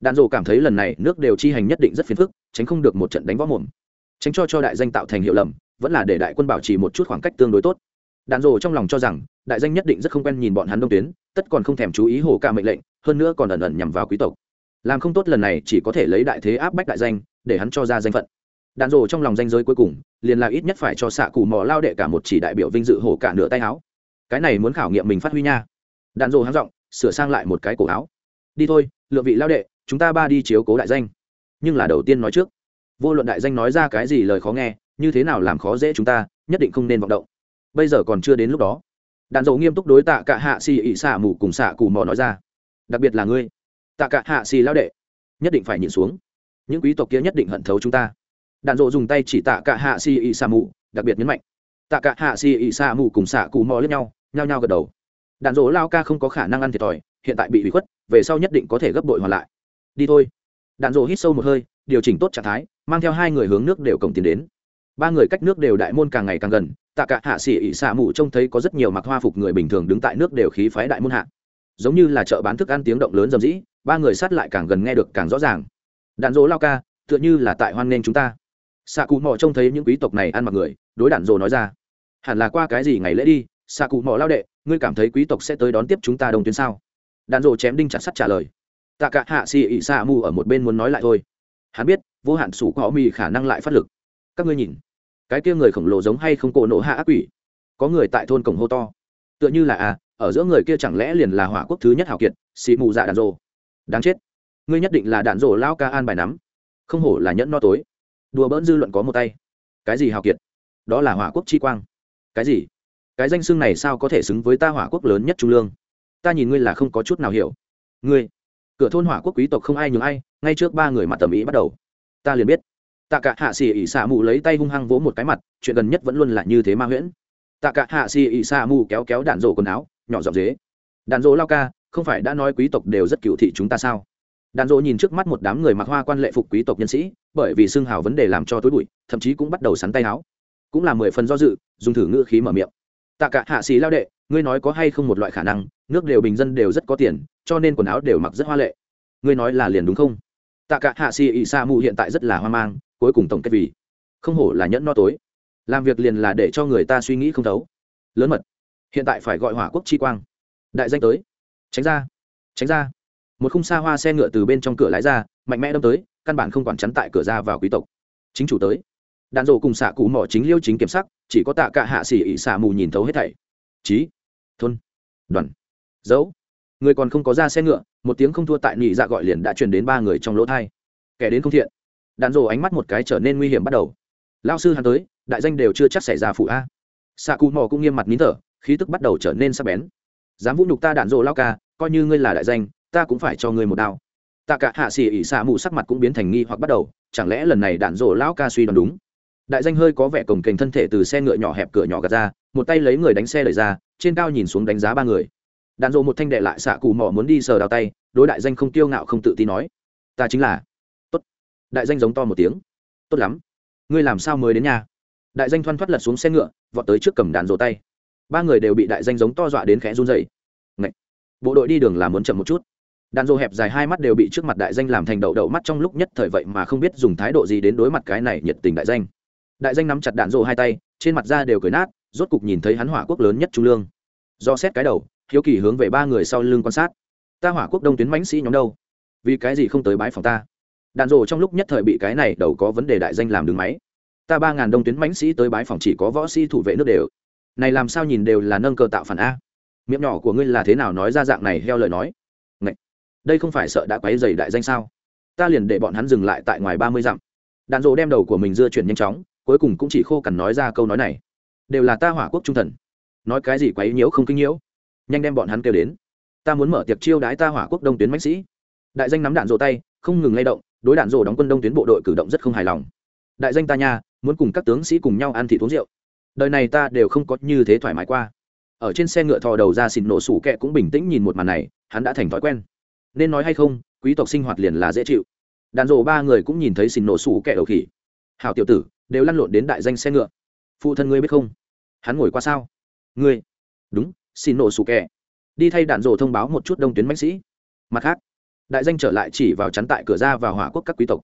đàn rộ cảm thấy lần này nước đều chi hành nhất định rất phiền phức, tránh không được một trận đánh võ mồm. Tránh cho cho đại danh tạo thành hiệu lầm, vẫn là để đại quân bảo trì một chút khoảng cách tương đối tốt. Đàn rộ trong lòng cho rằng, đại danh nhất định rất không quen nhìn bọn hắn đông tuyến, tất còn không thèm chú ý hồ ca mệnh lệnh, hơn nữa còn ẩn ẩn nhằm vào quý tộc. Làm không tốt lần này chỉ có thể lấy đại thế áp bách đại danh, để hắn cho ra danh phận đạn rồ trong lòng danh giới cuối cùng, liền là ít nhất phải cho xạ cụ mò lao đệ cả một chỉ đại biểu vinh dự hổ cả nửa tay áo. Cái này muốn khảo nghiệm mình phát huy nha. Đạn rồ háng r sửa sang lại một cái cổ áo. Đi thôi lựa vị lao đệ, chúng ta ba đi chiếu cố đại danh. Nhưng là đầu tiên nói trước. Vô luận đại danh nói ra cái gì lời khó nghe, như thế nào làm khó dễ chúng ta, nhất định không nên vọng động. Bây giờ còn chưa đến lúc đó. Đạn dầu nghiêm túc đối tạ cả hạ xì ỉ xạ mù cùng xạ cù mò nói ra. Đặc biệt là ngươi. Tạ cả hạ xì lao đệ, nhất định phải nhìn xuống. Những quý tộc kia nhất định hận thấu chúng ta đạn dộ dùng tay chỉ tạ cả hạ xì ị xà mù đặc biệt nhấn mạnh. Tạ cả hạ xì ị xà mù cùng xạ cù mò lẫn nhau, nhao nhao gật đầu. Đạn dộ lao ca không có khả năng ăn thiệt thòi, hiện tại bị hủy khuất, về sau nhất định có thể gấp đội hoàn lại. Đi thôi. Đạn dộ hít sâu một hơi, điều chỉnh tốt trạng thái, mang theo hai người hướng nước đều cổng tiến đến. Ba người cách nước đều đại môn càng ngày càng gần, tạ cả hạ xỉ ỉ xạ mù trông thấy có rất nhiều mặc hoa phục người bình thường đứng tại nước đều khí phái đại môn hạ. Giống như là chợ bán thức ăn tiếng động lớn dầm dĩ ba người sát lại càng gần nghe được càng rõ ràng. Đạn dỗ lao ca, tựa như là tại hoan nghênh chúng ta xạ cụ mò trông thấy những quý tộc này ăn mặc người, đối đạn dồ nói ra. Hẳn là qua cái gì ngày lễ đi xạ cụ mò lao đệ, ngươi cảm thấy quý tộc sẽ tới đón tiếp chúng ta đồng tuyến sao? Đạn dồ chém đinh chặt sắt trả lời. Tạ cả hạ xì ị xạ mù ở một bên muốn nói lại thôi. Hắn biết, vô hạn sủ có mì khả năng lại phát lực. Các ngươi nhìn, cái kia người khổng lồ giống hay không cổ nổ hạ ác quỷ? Có người tại thôn cổng hô to. Tựa như là à ở giữa người kia chẳng lẽ liền là hỏa quốc thứ nhất hảo kiệt xì mù dạ đạn rồ. Đáng chết. Ngươi nhất định là đạn rồ lao ca an bài nắm. Không hổ là nhẫn no tối đùa bỡn dư luận có một tay. Cái gì hào kiệt? Đó là hỏa quốc chi quang. Cái gì? Cái danh xưng này sao có thể xứng với ta hỏa quốc lớn nhất trung lương? Ta nhìn ngươi là không có chút nào hiểu. Ngươi? Cửa thôn hỏa quốc quý tộc không ai nhường ai, ngay trước ba người mặt tầm ý bắt đầu. Ta liền biết. Tạ cả hạ xì ỉ xạ mù lấy tay hung hăng vỗ một cái mặt, chuyện gần nhất vẫn luôn là như thế ma huyễn. Tạ cả hạ xì ỉ xạ mù kéo kéo đạn rổ quần áo, nhỏ giọng dế. Đạn rổ lao ca, không phải đã nói quý tộc đều rất cựu thị chúng ta sao? Đạn rổ nhìn trước mắt một đám người mặc hoa quan lệ phục quý tộc nhân sĩ bởi vì xương hào vấn đề làm cho tối bụi, thậm chí cũng bắt đầu sắn tay áo. Cũng là mười phần do dự, dùng thử ngữ khí mở miệng. Tạ cả hạ xì lao đệ, ngươi nói có hay không một loại khả năng, nước đều bình dân đều rất có tiền, cho nên quần áo đều mặc rất hoa lệ. Ngươi nói là liền đúng không? Tạ cả hạ xì ỉ sa mù hiện tại rất là hoang mang, cuối cùng tổng kết vì, không hổ là nhẫn no tối. Làm việc liền là để cho người ta suy nghĩ không thấu. Lớn mật. Hiện tại phải gọi hỏa quốc chi quang. Đại danh tới. Tránh ra. Tránh ra. Một khung xa hoa xe ngựa từ bên trong cửa lái ra mạnh mẽ đâm tới, căn bản không quản chắn tại cửa ra vào quý tộc. Chính chủ tới. Đạn rộ cùng xạ cụ mỏ chính liêu chính kiểm sắc, chỉ có tạ cả hạ xỉ ỉ xạ mù nhìn thấu hết thảy. Trí thôn. Đoàn. Dấu. Người còn không có ra xe ngựa, một tiếng không thua tại nhị dạ gọi liền đã truyền đến ba người trong lỗ thai. Kẻ đến không thiện. Đạn rồ ánh mắt một cái trở nên nguy hiểm bắt đầu. Lao sư hắn tới, đại danh đều chưa chắc xảy ra phụ a. Xạ cụ mò cũng nghiêm mặt nín thở, khí tức bắt đầu trở nên sắc bén. Dám vũ nhục ta đạn rồ lao ca, coi như ngươi là đại danh, ta cũng phải cho ngươi một đao tạ cả hạ xỉ ỉ xạ mù sắc mặt cũng biến thành nghi hoặc bắt đầu, chẳng lẽ lần này đạn rổ lão ca suy đoán đúng? Đại danh hơi có vẻ cồng kềnh thân thể từ xe ngựa nhỏ hẹp cửa nhỏ gạt ra, một tay lấy người đánh xe đẩy ra, trên cao nhìn xuống đánh giá ba người. Đạn rộ một thanh đệ lại xạ cù mỏ muốn đi sờ đào tay, đối đại danh không kiêu ngạo không tự tin nói, ta chính là. Tốt. đại danh giống to một tiếng, tốt lắm. Ngươi làm sao mới đến nhà? Đại danh thoăn thoắt lật xuống xe ngựa, vọt tới trước cầm đàn rổ tay. Ba người đều bị đại danh giống to dọa đến khẽ run dày Ngậy! bộ đội đi đường là muốn chậm một chút đàn rô hẹp dài hai mắt đều bị trước mặt đại danh làm thành đậu đậu mắt trong lúc nhất thời vậy mà không biết dùng thái độ gì đến đối mặt cái này nhiệt tình đại danh. Đại danh nắm chặt đạn rô hai tay, trên mặt da đều cười nát, rốt cục nhìn thấy hắn hỏa quốc lớn nhất trung lương. Do xét cái đầu, hiếu kỳ hướng về ba người sau lưng quan sát. Ta hỏa quốc đông tuyến mãnh sĩ nhóm đâu? Vì cái gì không tới bái phòng ta? Đạn rồ trong lúc nhất thời bị cái này đầu có vấn đề đại danh làm đứng máy. Ta ba ngàn đông tuyến mãnh sĩ tới bái phòng chỉ có võ sĩ thủ vệ nước đều. Này làm sao nhìn đều là nâng cờ tạo phản a. Miệng nhỏ của ngươi là thế nào nói ra dạng này heo lời nói? Đây không phải sợ đã quấy dày đại danh sao? Ta liền để bọn hắn dừng lại tại ngoài ba mươi dặm. Đạn Dỗ đem đầu của mình dưa chuyển nhanh chóng, cuối cùng cũng chỉ khô cằn nói ra câu nói này. Đều là ta hỏa quốc trung thần. Nói cái gì quấy nhiễu không kinh nhiễu. Nhanh đem bọn hắn kêu đến. Ta muốn mở tiệc chiêu đái ta hỏa quốc đông tuyến mạnh sĩ. Đại danh nắm đạn dỗ tay, không ngừng lay động, đối đạn dỗ đóng quân đông tuyến bộ đội cử động rất không hài lòng. Đại danh ta nha, muốn cùng các tướng sĩ cùng nhau ăn thịt uống rượu. Đời này ta đều không có như thế thoải mái qua. Ở trên xe ngựa thò đầu ra xịn nổ sủ kẹ cũng bình tĩnh nhìn một màn này, hắn đã thành thói quen nên nói hay không, quý tộc sinh hoạt liền là dễ chịu. Đàn rộ ba người cũng nhìn thấy xin nổ sủ kẻ đầu khỉ. Hào tiểu tử, đều lăn lộn đến đại danh xe ngựa. Phụ thân ngươi biết không? Hắn ngồi qua sao? Ngươi. Đúng xin nổ sủ kẻ. Đi thay đạn rộ thông báo một chút đông tuyến bác sĩ. Mặt khác, đại danh trở lại chỉ vào chắn tại cửa ra vào hỏa quốc các quý tộc.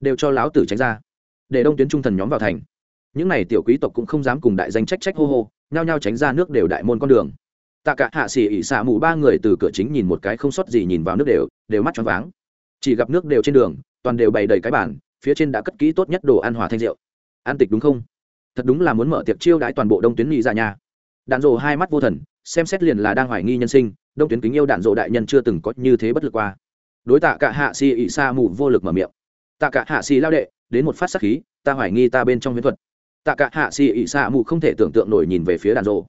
Đều cho láo tử tránh ra. Để đông tuyến trung thần nhóm vào thành. Những n à y tiểu quý tộc cũng không dám cùng đại danh trách trách hô hô, nhao nhao tránh ra nước đều đại môn con đường tạ cả hạ xỉ ỉ xạ mù ba người từ cửa chính nhìn một cái không sót gì nhìn vào nước đều đều mắt choáng váng. Chỉ gặp nước đều trên đường, toàn đều bày đầy cái bản phía trên đã cất kỹ tốt nhất đồ ăn hòa thanh rượu. An tịch đúng không? Thật đúng là muốn mở tiệc chiêu đãi toàn bộ đông tuyến nghị ra dạ nhà đạn dộ hai mắt vô thần, xem xét liền là đang hoài nghi nhân sinh, đông tuyến kính yêu đạn rộ đại nhân chưa từng có như thế bất lực qua. Đối tạ cả hạ xì ỉ xa mù vô lực mở miệng. Tạ cả hạ xì lao đệ, đến một phát sắc khí, ta hoài nghi ta bên trong huyễn thuật. Tạ cả hạ xì ỉ xa mù không thể tưởng tượng nổi nhìn về phía đạn rộ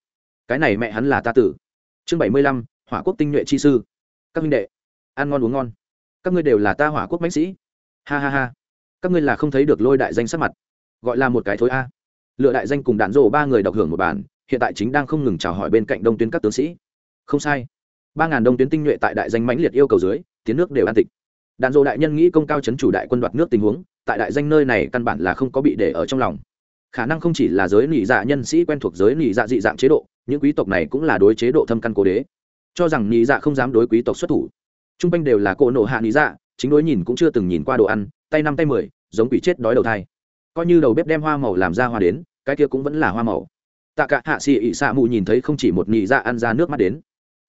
cái này mẹ hắn là ta tử chương bảy mươi lăm, hỏa quốc tinh nhuệ chi sư. Các minh đệ, ăn ngon uống ngon. Các ngươi đều là ta hỏa quốc bác sĩ. Ha ha ha. Các ngươi là không thấy được lôi đại danh sắc mặt. Gọi là một cái thối a. Lựa đại danh cùng đạn rộ ba người độc hưởng một bản, hiện tại chính đang không ngừng chào hỏi bên cạnh đông tuyến các tướng sĩ. Không sai. Ba ngàn đông tuyến tinh nhuệ tại đại danh mãnh liệt yêu cầu dưới, tiến nước đều an tịch đạn dộ đại nhân nghĩ công cao chấn chủ đại quân đoạt nước tình huống, tại đại danh nơi này căn bản là không có bị để ở trong lòng. Khả năng không chỉ là giới nỉ dạ nhân sĩ quen thuộc giới nỉ dạ dị dạng chế độ những quý tộc này cũng là đối chế độ thâm căn cố đế. Cho rằng nhị dạ không dám đối quý tộc xuất thủ. T r u n g quanh đều là cỗ nộ hạ nhị dạ chính đối nhìn cũng chưa từng nhìn qua đồ ăn, tay năm tay mười, giống quỷ chết đói đầu thai. Coi như đầu bếp đem hoa màu làm ra hoa đến, cái kia cũng vẫn là hoa màu. Tạ cả hạ xì ị xạ mù nhìn thấy không chỉ một nhị dạ ăn ra nước mắt đến.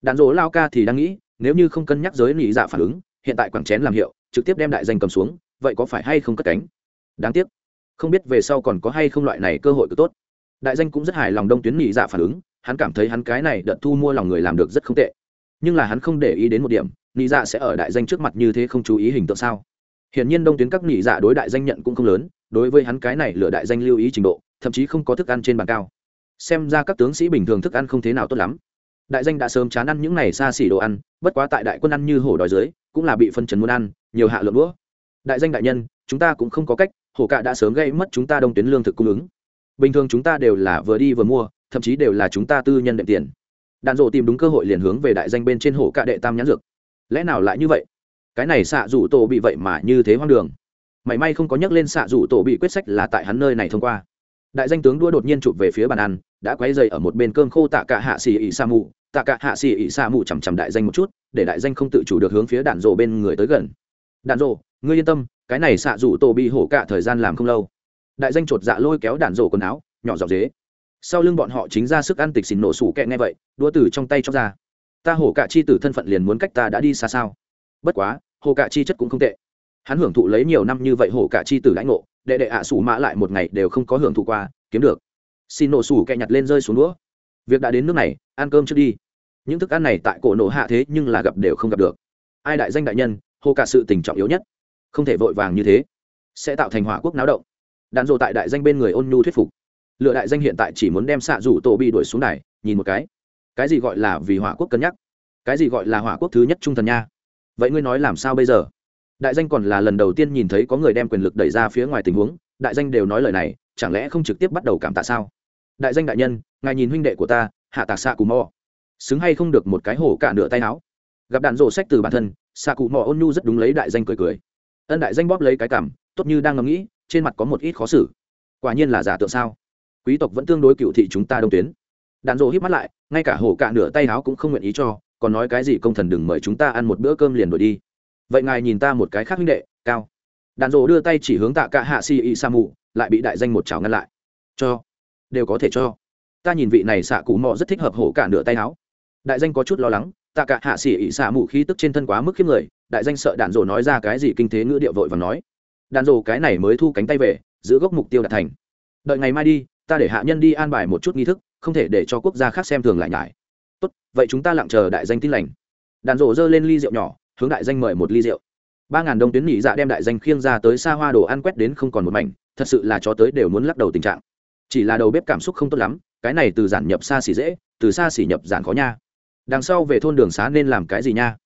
Đạn dỗ lao ca thì đang nghĩ, nếu như không cân nhắc giới nhị dạ phản ứng, hiện tại quảng chén làm hiệu, trực tiếp đem đại danh cầm xuống, vậy có phải hay không cất cánh? Đáng tiếc, không biết về sau còn có hay không loại này cơ hội cứ tốt. Đại danh cũng rất hài lòng đông tuyến nhị dạ phản ứng hắn cảm thấy hắn cái này đợt thu mua lòng người làm được rất không tệ. Nhưng là hắn không để ý đến một điểm nhị dạ sẽ ở đại danh trước mặt như thế không chú ý hình tượng sao? Hiển nhiên đông tuyến các nhị dạ đối đại danh nhận cũng không lớn, đối với hắn cái này lựa đại danh lưu ý trình độ, thậm chí không có thức ăn trên bàn cao. Xem ra các tướng sĩ bình thường thức ăn không thế nào tốt lắm. Đại danh đã sớm chán ăn những này xa xỉ đồ ăn, bất quá tại đại quân ăn như hổ đói dưới, cũng là bị phân trần muốn ăn, nhiều hạ lượng đũa. Đại danh đại nhân, chúng ta cũng không có cách, hổ cạ đã sớm gây mất chúng ta đông tuyến lương thực cung ứng. Bình thường chúng ta đều là vừa đi vừa mua thậm chí đều là chúng ta tư nhân đệm tiền. Đạn dộ tìm đúng cơ hội liền hướng về đại danh bên trên hổ cạ đệ tam nhãn dược. Lẽ nào lại như vậy? Cái này xạ rủ tổ bị vậy mà như thế hoang đường. Mảy may không có nhắc lên xạ rủ tổ bị quyết sách là tại hắn nơi này thông qua. Đại danh tướng đua đột nhiên chụp về phía bàn ăn, đã quay dày ở một bên cơm khô tạ cả hạ xì ỉ sa mù. Tạ cả hạ xì ỉ sa mù chằm chằm đại danh một chút, để đại danh không tự chủ được hướng phía đạn rộ bên người tới gần. Đạn rộ, ngươi yên tâm, cái này xạ rủ tổ bị hổ cả thời gian làm không lâu. Đại danh chột dạ lôi kéo đạn rộ quần áo, nhỏ giọt dế sau lưng bọn họ chính ra sức ăn tịch xỉn nổ sủ kẹ nghe vậy đua từ trong tay cho ra. Ta hổ cả chi tử thân phận liền muốn cách ta đã đi xa sao? Bất quá, hổ cả chi chất cũng không tệ. Hắn hưởng thụ lấy nhiều năm như vậy hổ cả chi tử lãnh ngộ, đệ đệ ạ sủ mã lại một ngày đều không có hưởng thụ qua, kiếm được. Xin nổ sủ kẹ nhặt lên rơi xuống đũa. Việc đã đến nước này, ăn cơm trước đi. Những thức ăn này tại cổ nổ hạ thế nhưng là gặp đều không gặp được. Ai đại danh đại nhân hô cả sự tình trọng yếu nhất. Không thể vội vàng như thế. Sẽ tạo thành hỏa quốc náo động. Đạn dộ tại đại danh bên người ôn nhu thuyết phục lựa đại danh hiện tại chỉ muốn đem xạ rủ tổ bị đuổi xuống đài, nhìn một cái. Cái gì gọi là vì hỏa quốc cân nhắc? Cái gì gọi là hỏa quốc thứ nhất trung thần nha? Vậy ngươi nói làm sao bây giờ? Đại danh còn là lần đầu tiên nhìn thấy có người đem quyền lực đẩy ra phía ngoài tình huống, đại danh đều nói lời này, chẳng lẽ không trực tiếp bắt đầu cảm tạ sao? Đại danh đại nhân, ngài nhìn huynh đệ của ta, hạ tạc xạ cù mò. Xứng hay không được một cái hổ cả nửa tay áo. Gặp đạn rổ sách từ bản thân, xạ cụ mò ôn nhu rất đúng lấy đại danh cười cười. Ân đại danh bóp lấy cái cảm tốt như đang ngẫm nghĩ, trên mặt có một ít khó xử. Quả nhiên là giả tượng sao? Quý tộc vẫn tương đối cựu thị chúng ta đông tuyến. Đàn dỗ hít mắt lại, ngay cả hổ cạn nửa tay áo cũng không nguyện ý cho, còn nói cái gì công thần đừng mời chúng ta ăn một bữa cơm liền đổi đi. Vậy ngài nhìn ta một cái khác huynh đệ, cao. Đàn dỗ đưa tay chỉ hướng tạ cả hạ si y sa mù, lại bị đại danh một chảo ngăn lại. Cho. Đều có thể cho. Ta nhìn vị này xạ cụ mò rất thích hợp hổ cả nửa tay áo đại danh có chút lo lắng, tạ cả hạ xỉ ỉ xạ mù khí tức trên thân quá mức khiếp người, đại danh sợ đạn dỗ nói ra cái gì kinh thế ngữ điệu vội và nói. Đạn dỗ cái này mới thu cánh tay về, giữ gốc mục tiêu đạt thành. Đợi ngày mai đi ta để hạ nhân đi an bài một chút nghi thức, không thể để cho quốc gia khác xem thường lại nhải. Tốt, vậy chúng ta lặng chờ đại danh tin lành. Đàn rổ dơ lên ly rượu nhỏ, hướng đại danh mời một ly rượu. Ba ngàn đồng tuyến nhị dạ đem đại danh khiêng ra tới xa hoa đồ ăn quét đến không còn một mảnh, thật sự là cho tới đều muốn lắc đầu tình trạng. Chỉ là đầu bếp cảm xúc không tốt lắm, cái này từ giản nhập xa xỉ dễ, từ xa xỉ nhập giản khó nha. Đằng sau về thôn đường xá nên làm cái gì nha?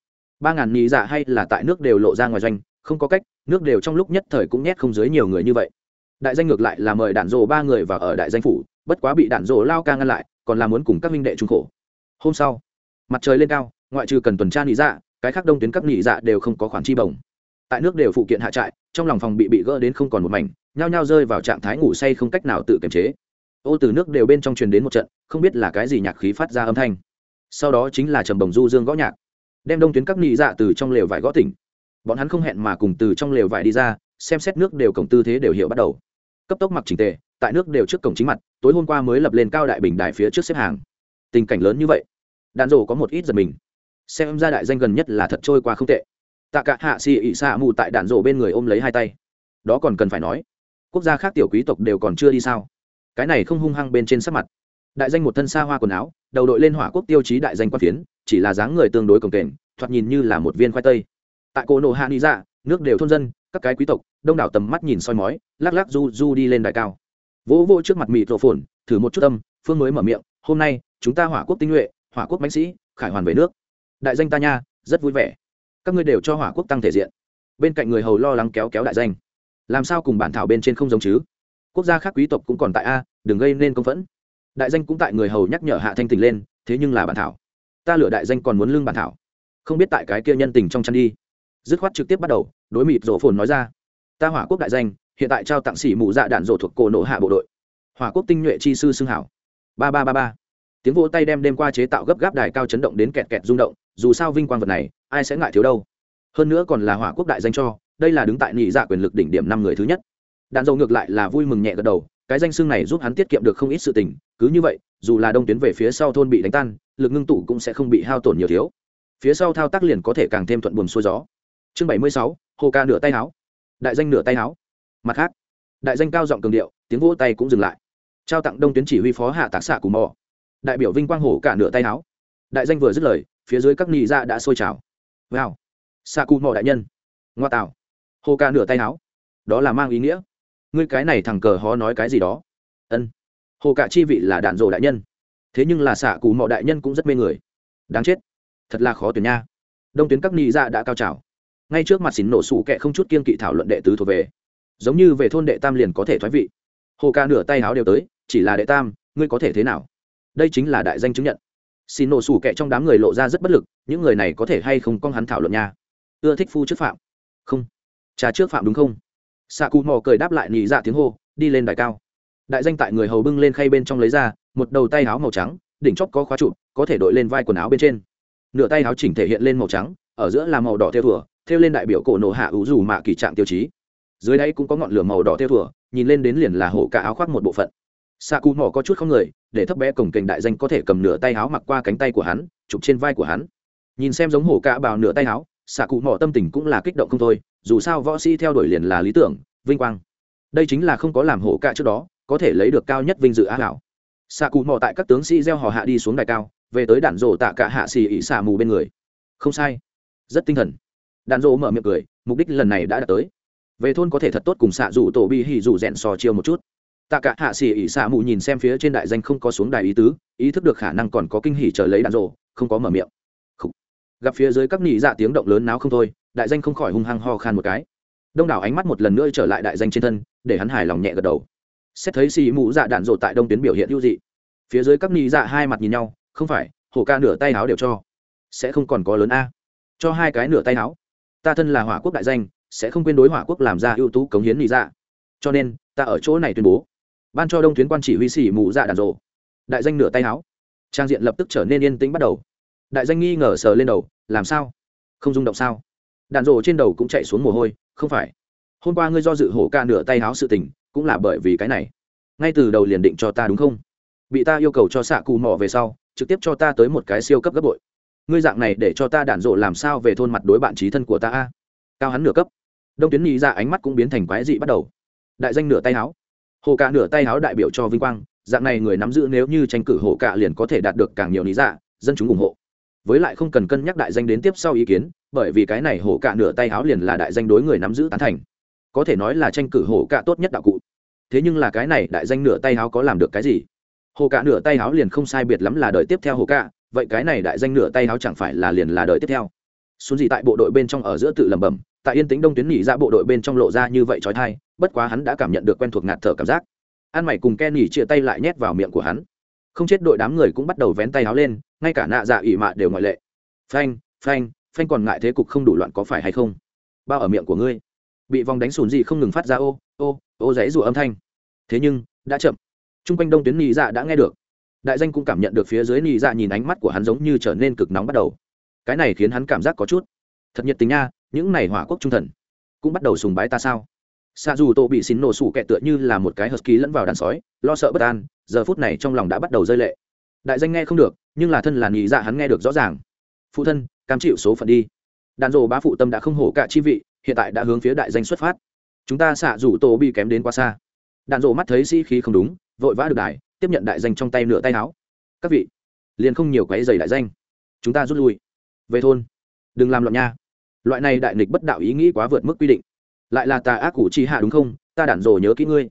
Ba ngàn nhị dạ hay là tại nước đều lộ ra ngoài doanh, không có cách, nước đều trong lúc nhất thời cũng nhét không dưới nhiều người như vậy đại danh ngược lại là mời đạn rồ ba người vào ở đại danh phủ, bất quá bị đạn rồ lao ca ngăn lại, còn là muốn cùng các minh đệ trung khổ. Hôm sau, mặt trời lên cao, ngoại trừ cần tuần tra nghỉ dạ cái khác đông tuyến các nhị dạ đều không có khoản chi bổng. Tại nước đều phụ kiện hạ trại, trong lòng phòng bị bị gỡ đến không còn một mảnh, nhao nhao rơi vào trạng thái ngủ say không cách nào tự kiềm chế. Ô từ nước đều bên trong truyền đến một trận, không biết là cái gì nhạc khí phát ra âm thanh. Sau đó chính là trầm bồng du dương gõ nhạc. Đem đông tuyến các nhị dạ từ trong lều vải gõ tỉnh. Bọn hắn không hẹn mà cùng từ trong lều vải đi ra, xem xét nước đều cổng tư thế đều hiểu bắt đầu cấp tốc mặc trình tề, tại nước đều trước cổng chính mặt, tối hôm qua mới lập lên cao đại bình đài phía trước xếp hàng. Tình cảnh lớn như vậy, đạn rổ có một ít giật mình. Xem ra đại danh gần nhất là thật trôi qua không tệ. Tạ cả hạ xì ỉ xạ mù tại đạn rổ bên người ôm lấy hai tay. Đó còn cần phải nói, quốc gia khác tiểu quý tộc đều còn chưa đi sao? Cái này không hung hăng bên trên sắc mặt. Đại danh một thân xa hoa quần áo, đầu đội lên hỏa quốc tiêu chí đại danh quan phiến, chỉ là dáng người tương đối cồng kềnh, thoạt nhìn như là một viên khoai tây. Tại cổ nổ hạ ni dạ nước đều thôn dân các cái quý tộc, đông đảo tầm mắt nhìn soi mói, lắc lắc du du đi lên đài cao. Vỗ vỗ trước mặt mịt rộ phồn thử một chút tâm phương mới mở miệng, hôm nay, chúng ta hỏa quốc tinh nhuệ, hỏa quốc bánh sĩ, khải hoàn về nước. Đại danh ta nha, rất vui vẻ. Các ngươi đều cho hỏa quốc tăng thể diện. Bên cạnh người hầu lo lắng kéo kéo đại danh. Làm sao cùng bản thảo bên trên không giống chứ? Quốc gia khác quý tộc cũng còn tại a, đừng gây nên công phẫn. Đại danh cũng tại người hầu nhắc nhở hạ thanh tình lên, thế nhưng là bản thảo. Ta lựa đại danh còn muốn lương bản thảo. Không biết tại cái kia nhân tình trong chăn đi dứt khoát trực tiếp bắt đầu, đối mịt rổ phồn nói ra. Ta hỏa quốc đại danh, hiện tại trao tặng sĩ mù dạ đạn rổ thuộc cổ nổ hạ bộ đội. Hỏa quốc tinh nhuệ chi sư xưng hảo. Ba ba ba ba. Tiếng vỗ tay đem đêm qua chế tạo gấp gáp đài cao chấn động đến kẹt kẹt rung động, dù sao vinh quang vật này, ai sẽ ngại thiếu đâu. Hơn nữa còn là hỏa quốc đại danh cho, đây là đứng tại nhị dạ quyền lực đỉnh điểm năm người thứ nhất. Đạn dầu ngược lại là vui mừng nhẹ gật đầu, cái danh xưng này giúp hắn tiết kiệm được không ít sự tình, cứ như vậy, dù là đông tuyến về phía sau thôn bị đánh tan, lực ngưng tụ cũng sẽ không bị hao tổn nhiều thiếu. Phía sau thao tác liền có thể càng thêm thuận buồm xuôi gió chương bảy mươi sáu hồ ca nửa tay áo. Đại danh nửa tay áo. Mặt khác đại danh cao giọng cường điệu tiếng vỗ tay cũng dừng lại. Trao tặng đông tuyến chỉ huy phó hạ tạc xạ cù mò. Đại biểu vinh quang hổ cả nửa tay áo. Đại danh vừa dứt lời phía dưới các nghị dạ đã sôi trào. Vào, xạ cù mò đại nhân. Ngoa tạo. Hồ ca nửa tay áo. Đó là mang ý nghĩa. Ngươi cái này thằng cờ hó nói cái gì đó. Ân. Hồ cả chi vị là đạn rồ đại nhân. Thế nhưng là xạ cù mò đại nhân cũng rất mê người. Đáng chết. Thật là khó tuyển nha. Đông tuyến các nghị dạ đã cao trào ngay trước mặt xỉn nổ sủ kệ không chút kiên kỵ thảo luận đệ tứ thuộc về. Giống như về thôn đệ tam liền có thể thoái vị. Hồ ca nửa tay háo đều tới, chỉ là đệ tam, ngươi có thể thế nào? Đây chính là đại danh chứng nhận. Xin nổ sủ kệ trong đám người lộ ra rất bất lực, những người này có thể hay không con hắn thảo luận nha? Ưa thích phu trước phạm. Không. Trà trước phạm đúng không? Xạ cù mò cười đáp lại nhị dạ tiếng hô, đi lên đài cao. Đại danh tại người hầu bưng lên khay bên trong lấy ra, một đầu tay áo màu trắng, đỉnh chóp có khóa trụ, có thể đội lên vai quần áo bên trên. Nửa tay áo chỉnh thể hiện lên màu trắng, ở giữa là màu đỏ theo thủa theo lên đại biểu cổ nổ hạ ủ dù mạ kỳ trạng tiêu chí. Dưới đây cũng có ngọn lửa màu đỏ theo thủa nhìn lên đến liền là hổ cả áo khoác một bộ phận. Xạ cụ mỏ có chút không người, để thấp bé cổng kềnh đại danh có thể cầm nửa tay áo mặc qua cánh tay của hắn, chụp trên vai của hắn. Nhìn xem giống hổ cả bào nửa tay áo xạ cụ mỏ tâm tình cũng là kích động không thôi, dù sao võ sĩ theo đuổi liền là lý tưởng, vinh quang. Đây chính là không có làm hổ cả trước đó, có thể lấy được cao nhất vinh dự á hảo. Xạ cụ mỏ tại các tướng sĩ gieo hò hạ đi xuống đài cao, về tới đạn rổ tạ cả hạ xì ỉ xả mù bên người. Không sai. Rất tinh thần đạn rổ mở miệng cười, mục đích lần này đã đạt tới. Về thôn có thể thật tốt cùng xạ rủ tổ bi hỉ rủ rèn sò chiêu một chút. Tạ cả hạ xỉ ỉ xạ mù nhìn xem phía trên đại danh không có xuống đài ý tứ, ý thức được khả năng còn có kinh hỉ chờ lấy đạn rổ không có mở miệng. Khủ. gặp phía dưới các nỉ dạ tiếng động lớn náo không thôi, đại danh không khỏi hung hăng ho khan một cái. Đông đảo ánh mắt một lần nữa trở lại đại danh trên thân, để hắn hài lòng nhẹ gật đầu. Xét thấy xì mù dạ đạn rộ tại đông tuyến biểu hiện hữu dị. Phía dưới các nỉ dạ hai mặt nhìn nhau, không phải, hổ ca nửa tay áo đều cho. Sẽ không còn có lớn a. Cho hai cái nửa tay áo ta thân là hỏa quốc đại danh, sẽ không quên đối hỏa quốc làm ra ưu tú cống hiến lý dạ. Cho nên, ta ở chỗ này tuyên bố, ban cho đông tuyến quan chỉ huy xỉ mụ dạ đàn rộ. Đại danh nửa tay áo trang diện lập tức trở nên yên tĩnh bắt đầu. Đại danh nghi ngờ sờ lên đầu, làm sao? Không rung động sao? Đàn rộ trên đầu cũng chạy xuống mồ hôi, không phải. Hôm qua ngươi do dự hổ ca nửa tay áo sự tình, cũng là bởi vì cái này. Ngay từ đầu liền định cho ta đúng không? Bị ta yêu cầu cho xạ cù mỏ về sau, trực tiếp cho ta tới một cái siêu cấp gấp bội ngươi dạng này để cho ta đạn rộ làm sao về thôn mặt đối bạn trí thân của ta a? Cao hắn nửa cấp. Đông tuyến nhị ra ánh mắt cũng biến thành quái dị bắt đầu. Đại danh nửa tay háo. Hồ cả nửa tay háo đại biểu cho vinh quang, dạng này người nắm giữ nếu như tranh cử hồ cả liền có thể đạt được càng nhiều lý dạ dân chúng ủng hộ. Với lại không cần cân nhắc đại danh đến tiếp sau ý kiến, bởi vì cái này hồ cả nửa tay háo liền là đại danh đối người nắm giữ tán thành. Có thể nói là tranh cử hồ cả tốt nhất đạo cụ. Thế nhưng là cái này đại danh nửa tay háo có làm được cái gì? Hồ cả nửa tay háo liền không sai biệt lắm là đời tiếp theo hồ cả vậy cái này đại danh nửa tay háo chẳng phải là liền là đời tiếp theo. Xuống gì tại bộ đội bên trong ở giữa tự lẩm bẩm, tại yên tĩnh đông tuyến nghỉ ra bộ đội bên trong lộ ra như vậy trói thai, bất quá hắn đã cảm nhận được quen thuộc ngạt thở cảm giác. An mày cùng ken nghỉ chia tay lại nhét vào miệng của hắn. Không chết đội đám người cũng bắt đầu vén tay háo lên, ngay cả nạ dạ ỉ mạ đều ngoại lệ. Phanh phanh phanh còn ngại thế cục không đủ loạn có phải hay không? Bao ở miệng của ngươi. Bị vòng đánh sùn gì không ngừng phát ra ô ô ô giấy rủa âm thanh. Thế nhưng, đã chậm. T r u n g quanh đông tuyến nhị dạ đã nghe được đại danh cũng cảm nhận được phía dưới nị dạ nhìn ánh mắt của hắn giống như trở nên cực nóng bắt đầu. Cái này khiến hắn cảm giác có chút. Thật nhiệt tình nha, những này hỏa quốc trung thần, cũng bắt đầu sùng bái ta sao? Xa dù tô bị xin nổ sủ kẹt tựa như là một cái husky lẫn vào đàn sói, lo sợ bất an, giờ phút này trong lòng đã bắt đầu rơi lệ. Đại danh nghe không được, nhưng là thân là nhị dạ hắn nghe được rõ ràng. Phụ thân, cam chịu số phận đi. Đàn rồ bá phụ tâm đã không hổ cả chi vị, hiện tại đã hướng phía đại danh xuất phát. Chúng ta xạ rủ Tô bị kém đến quá xa. Đàn rồ mắt thấy sĩ khí không đúng, vội vã được đại tiếp nhận đại danh trong tay nửa tay áo. Các vị, liền không nhiều quấy giày đại danh. Chúng ta rút lui. Về thôn. Đừng làm loạn nha. Loại này đại nghịch bất đạo ý nghĩ quá vượt mức quy định. Lại là tà ác củ chi hạ đúng không? Ta đản rồ nhớ kỹ ngươi.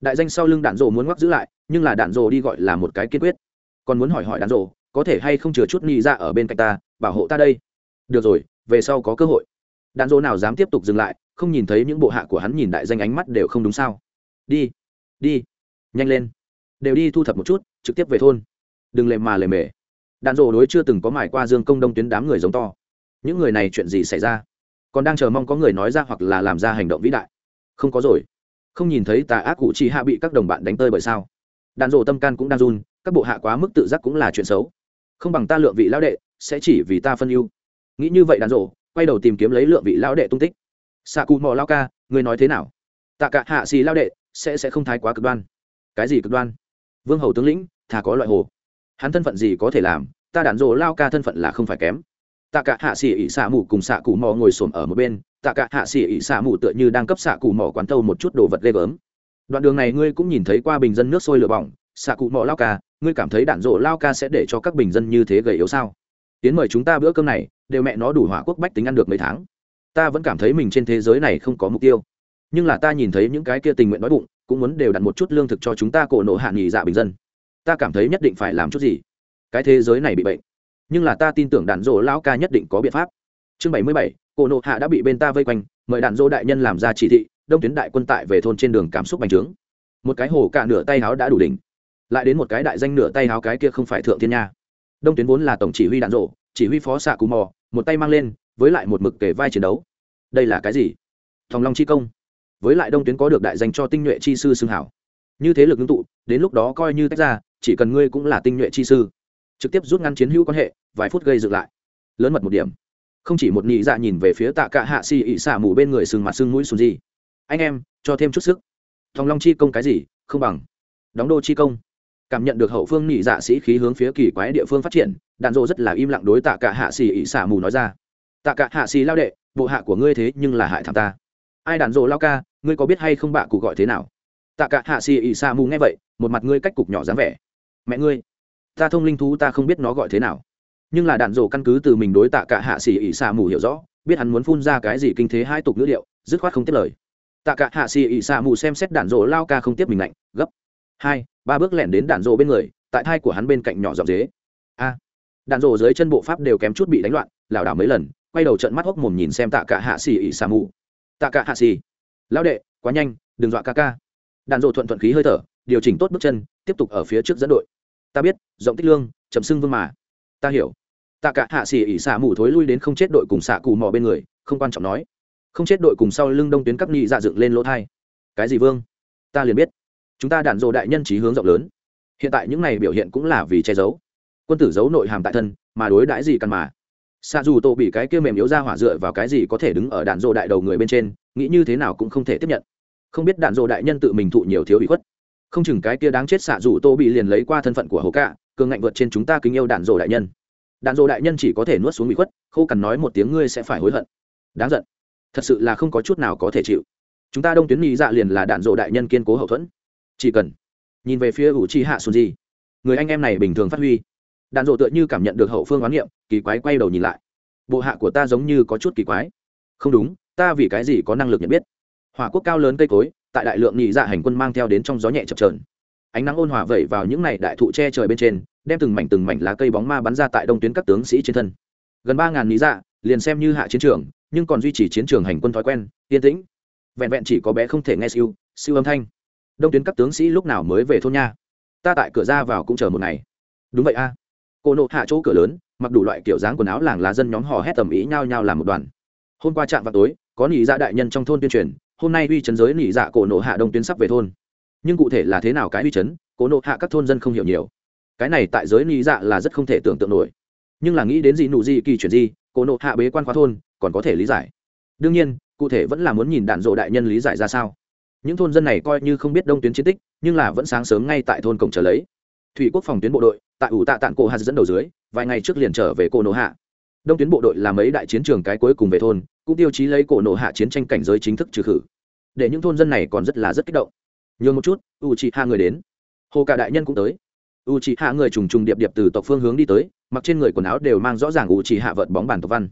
Đại danh sau lưng đản rồ muốn ngoắc giữ lại, nhưng là đản rồ đi gọi là một cái kiên quyết. Còn muốn hỏi hỏi đản rồ, có thể hay không chừa chút nghi ra dạ ở bên cạnh ta, bảo hộ ta đây? Được rồi, về sau có cơ hội. Đạn dỗ nào dám tiếp tục dừng lại, không nhìn thấy những bộ hạ của hắn nhìn đại danh ánh mắt đều không đúng sao. Đi đi, nhanh lên đều đi thu thập một chút, trực tiếp về thôn. Đừng lề mà lề mề. Đạn Rổ đối chưa từng có mải qua dương công đông tuyến đám người giống to. Những người này chuyện gì xảy ra? Còn đang chờ mong có người nói ra hoặc là làm ra hành động vĩ đại. Không có rồi. Không nhìn thấy tà ác cụ chỉ hạ bị các đồng bạn đánh tơi bởi sao? Đạn Rổ tâm can cũng đang run, các bộ hạ quá mức tự giác cũng là chuyện xấu. Không bằng ta lượng vị lão đệ, sẽ chỉ vì ta phân ưu. Nghĩ như vậy đàn rộ quay đầu tìm kiếm lấy lượng vị lão đệ tung tích. Xạ cụ mò lao ca ngươi nói thế nào? Tạ cả hạ xì lao đệ, sẽ sẽ không thái quá cực đoan. Cái gì cực đoan? Vương hầu tướng lĩnh, thà có loại hồ. Hắn thân phận gì có thể làm, ta đàn rộ lao ca thân phận là không phải kém. Tạ cả hạ xỉ ỉ xạ mù cùng xạ cụ mò ngồi xổm ở một bên, tạ cả hạ xỉ ỉ xạ mù tựa như đang cấp xạ cụ mò quán tâu một chút đồ vật ghê gớm. Đoạn đường này ngươi cũng nhìn thấy qua bình dân nước sôi lửa bỏng, xạ cụ mò lao ca, ngươi cảm thấy đạn rộ lao ca sẽ để cho các bình dân như thế gầy yếu sao? Tiến mời chúng ta bữa cơm này, đều mẹ nó đủ hỏa quốc bách tính ăn được mấy tháng. Ta vẫn cảm thấy mình trên thế giới này không có mục tiêu nhưng là ta nhìn thấy những cái kia tình nguyện đói bụng, cũng muốn đều đặt một chút lương thực cho chúng ta cổ nộ hạ nghỉ dạ bình dân. Ta cảm thấy nhất định phải làm chút gì. Cái thế giới này bị bệnh. Nhưng là ta tin tưởng đạn dỗ lão ca nhất định có biện pháp. Chương bảy mươi bảy, cổ nộ hạ đã bị bên ta vây quanh, mời đạn dỗ đại nhân làm ra chỉ thị, đông tuyến đại quân tại về thôn trên đường cảm xúc bành trướng. Một cái hồ cả nửa tay áo đã đủ đỉnh. Lại đến một cái đại danh nửa tay áo cái kia không phải thượng thiên nha. Đông tuyến vốn là tổng chỉ huy đạn rộ chỉ huy phó xạ cù mò, một tay mang lên, với lại một mực kể vai chiến đấu. Đây là cái gì? Thòng long chi công với lại đông tuyến có được đại danh cho tinh nhuệ chi sư xưng hảo. Như thế lực ngưng tụ, đến lúc đó coi như tách ra, chỉ cần ngươi cũng là tinh nhuệ chi sư. Trực tiếp rút ngăn chiến hữu quan hệ, vài phút gây dựng lại. Lớn mật một điểm. Không chỉ một nhị dạ nhìn về phía tạ cả hạ xì ị xả mù bên người sừng mặt sưng mũi sùn gì. Anh em, cho thêm chút sức. Thòng long chi công cái gì, không bằng. Đóng đô chi công. Cảm nhận được hậu phương nhị dạ sĩ khí hướng phía kỳ quái địa phương phát triển đàn dộ rất là im lặng đối tạ cả hạ xì ỉ xả mù nói ra. Tạ cả hạ xì lao đệ, bộ hạ của ngươi thế nhưng là hại thằng ta. Ai đàn dộ lao ca ngươi có biết hay không bạ cụ gọi thế nào? Tạ cả hạ xì ỉ Sa mù nghe vậy, một mặt ngươi cách cục nhỏ dáng vẻ. Mẹ ngươi, ta thông linh thú ta không biết nó gọi thế nào. Nhưng là đạn rổ căn cứ từ mình đối tạ cả hạ xì ỉ Sa mù hiểu rõ, biết hắn muốn phun ra cái gì kinh thế hai tục ngữ điệu, dứt khoát không tiếp lời. Tạ cả hạ xì ỉ Sa mù xem xét đạn rổ lao ca không tiếp mình lạnh, gấp. Hai, ba bước lẻn đến đạn rổ bên người, tại thai của hắn bên cạnh nhỏ giọng dế. A. Đạn rổ dưới chân bộ pháp đều kém chút bị đánh loạn, lảo đảo mấy lần, quay đầu trận mắt hốc mồm nhìn xem tạ cả hạ xì ỉ Sa mù. Tạ cả hạ xì lão đệ, quá nhanh, đừng dọa ca ca. Đạn rộ thuận thuận khí hơi thở, điều chỉnh tốt bước chân, tiếp tục ở phía trước dẫn đội. Ta biết, rộng tích lương chấm xưng vương mà. Ta hiểu. Tạ cả hạ xỉ ỉ xả mù thối lui đến không chết đội cùng xạ cù mò bên người, không quan trọng nói. Không chết đội cùng sau lưng đông tuyến cắp nhị dạ dựng lên lỗ thai. Cái gì vương? Ta liền biết. Chúng ta đạn dộ đại nhân trí hướng rộng lớn. Hiện tại những này biểu hiện cũng là vì che giấu. Quân tử giấu nội hàm tại thân, mà đối đãi gì căn mà. Xa dù tổ bị cái kia mềm yếu ra hỏa dựa vào cái gì có thể đứng ở đạn dộ đại đầu người bên trên nghĩ như thế nào cũng không thể tiếp nhận. Không biết đạn dộ đại nhân tự mình thụ nhiều thiếu bị khuất. Không chừng cái kia đáng chết xạ dù tô bị liền lấy qua thân phận của hồ cạ, cường ngạnh vượt trên chúng ta kính yêu đạn dộ đại nhân. Đạn dộ đại nhân chỉ có thể nuốt xuống bị khuất, khô cần nói một tiếng ngươi sẽ phải hối hận. Đáng giận. Thật sự là không có chút nào có thể chịu. Chúng ta đông tuyến nghĩ dạ liền là đạn dộ đại nhân kiên cố hậu thuẫn. Chỉ cần nhìn về phía ủ chi hạ xuân di, người anh em này bình thường phát huy. Đạn dộ tựa như cảm nhận được hậu phương oán niệm kỳ quái quay đầu nhìn lại. Bộ hạ của ta giống như có chút kỳ quái không đúng, ta vì cái gì có năng lực nhận biết? Hỏa quốc cao lớn cây cối, tại đại lượng nhị dạ hành quân mang theo đến trong gió nhẹ chập trờn ánh nắng ôn hòa vẩy vào những này đại thụ che trời bên trên, đem từng mảnh từng mảnh lá cây bóng ma bắn ra tại đông tuyến các tướng sĩ trên thân. Gần ba ngàn lý dạ liền xem như hạ chiến trường, nhưng còn duy trì chiến trường hành quân thói quen, yên tĩnh. Vẹn vẹn chỉ có bé không thể nghe siêu siêu âm thanh. Đông tuyến các tướng sĩ lúc nào mới về thôn nha? Ta tại cửa ra vào cũng chờ một ngày. Đúng vậy a. Cô nộ hạ chỗ cửa lớn, mặc đủ loại kiểu dáng quần áo làng lá dân nhóm hò hét tầm ý nhau nhau làm một đoàn hôm qua trạm vào tối, có nỉ dạ đại nhân trong thôn tuyên truyền, hôm nay uy chấn giới nỉ dạ cổ nộ hạ đông tuyến sắp về thôn. Nhưng cụ thể là thế nào cái uy chấn, cổ nộ hạ các thôn dân không hiểu nhiều. Cái này tại giới nỉ dạ là rất không thể tưởng tượng nổi. Nhưng là nghĩ đến gì nụ gì kỳ chuyển gì, cổ nộ hạ bế quan khóa thôn, còn có thể lý giải. Đương nhiên, cụ thể vẫn là muốn nhìn đạn dộ đại nhân lý giải ra sao. Những thôn dân này coi như không biết đông tuyến chiến tích, nhưng là vẫn sáng sớm ngay tại thôn cổng trở lấy. Thủy quốc phòng tuyến bộ đội, tại ủ tạ tạng cổ hạt dẫn đầu dưới, vài ngày trước liền trở về cổ nộ hạ đông tuyến bộ đội làm mấy đại chiến trường cái cuối cùng về thôn, cũng tiêu chí lấy cổ nộ hạ chiến tranh cảnh giới chính thức trừ khử. Để những thôn dân này còn rất là rất kích động. Nhường một chút u chị hạ người đến. Hồ cả đại nhân cũng tới. U chị hạ người trùng trùng điệp điệp từ tộc phương hướng đi tới, mặc trên người quần áo đều mang rõ ràng u chị hạ vợt bóng bàn tộc văn.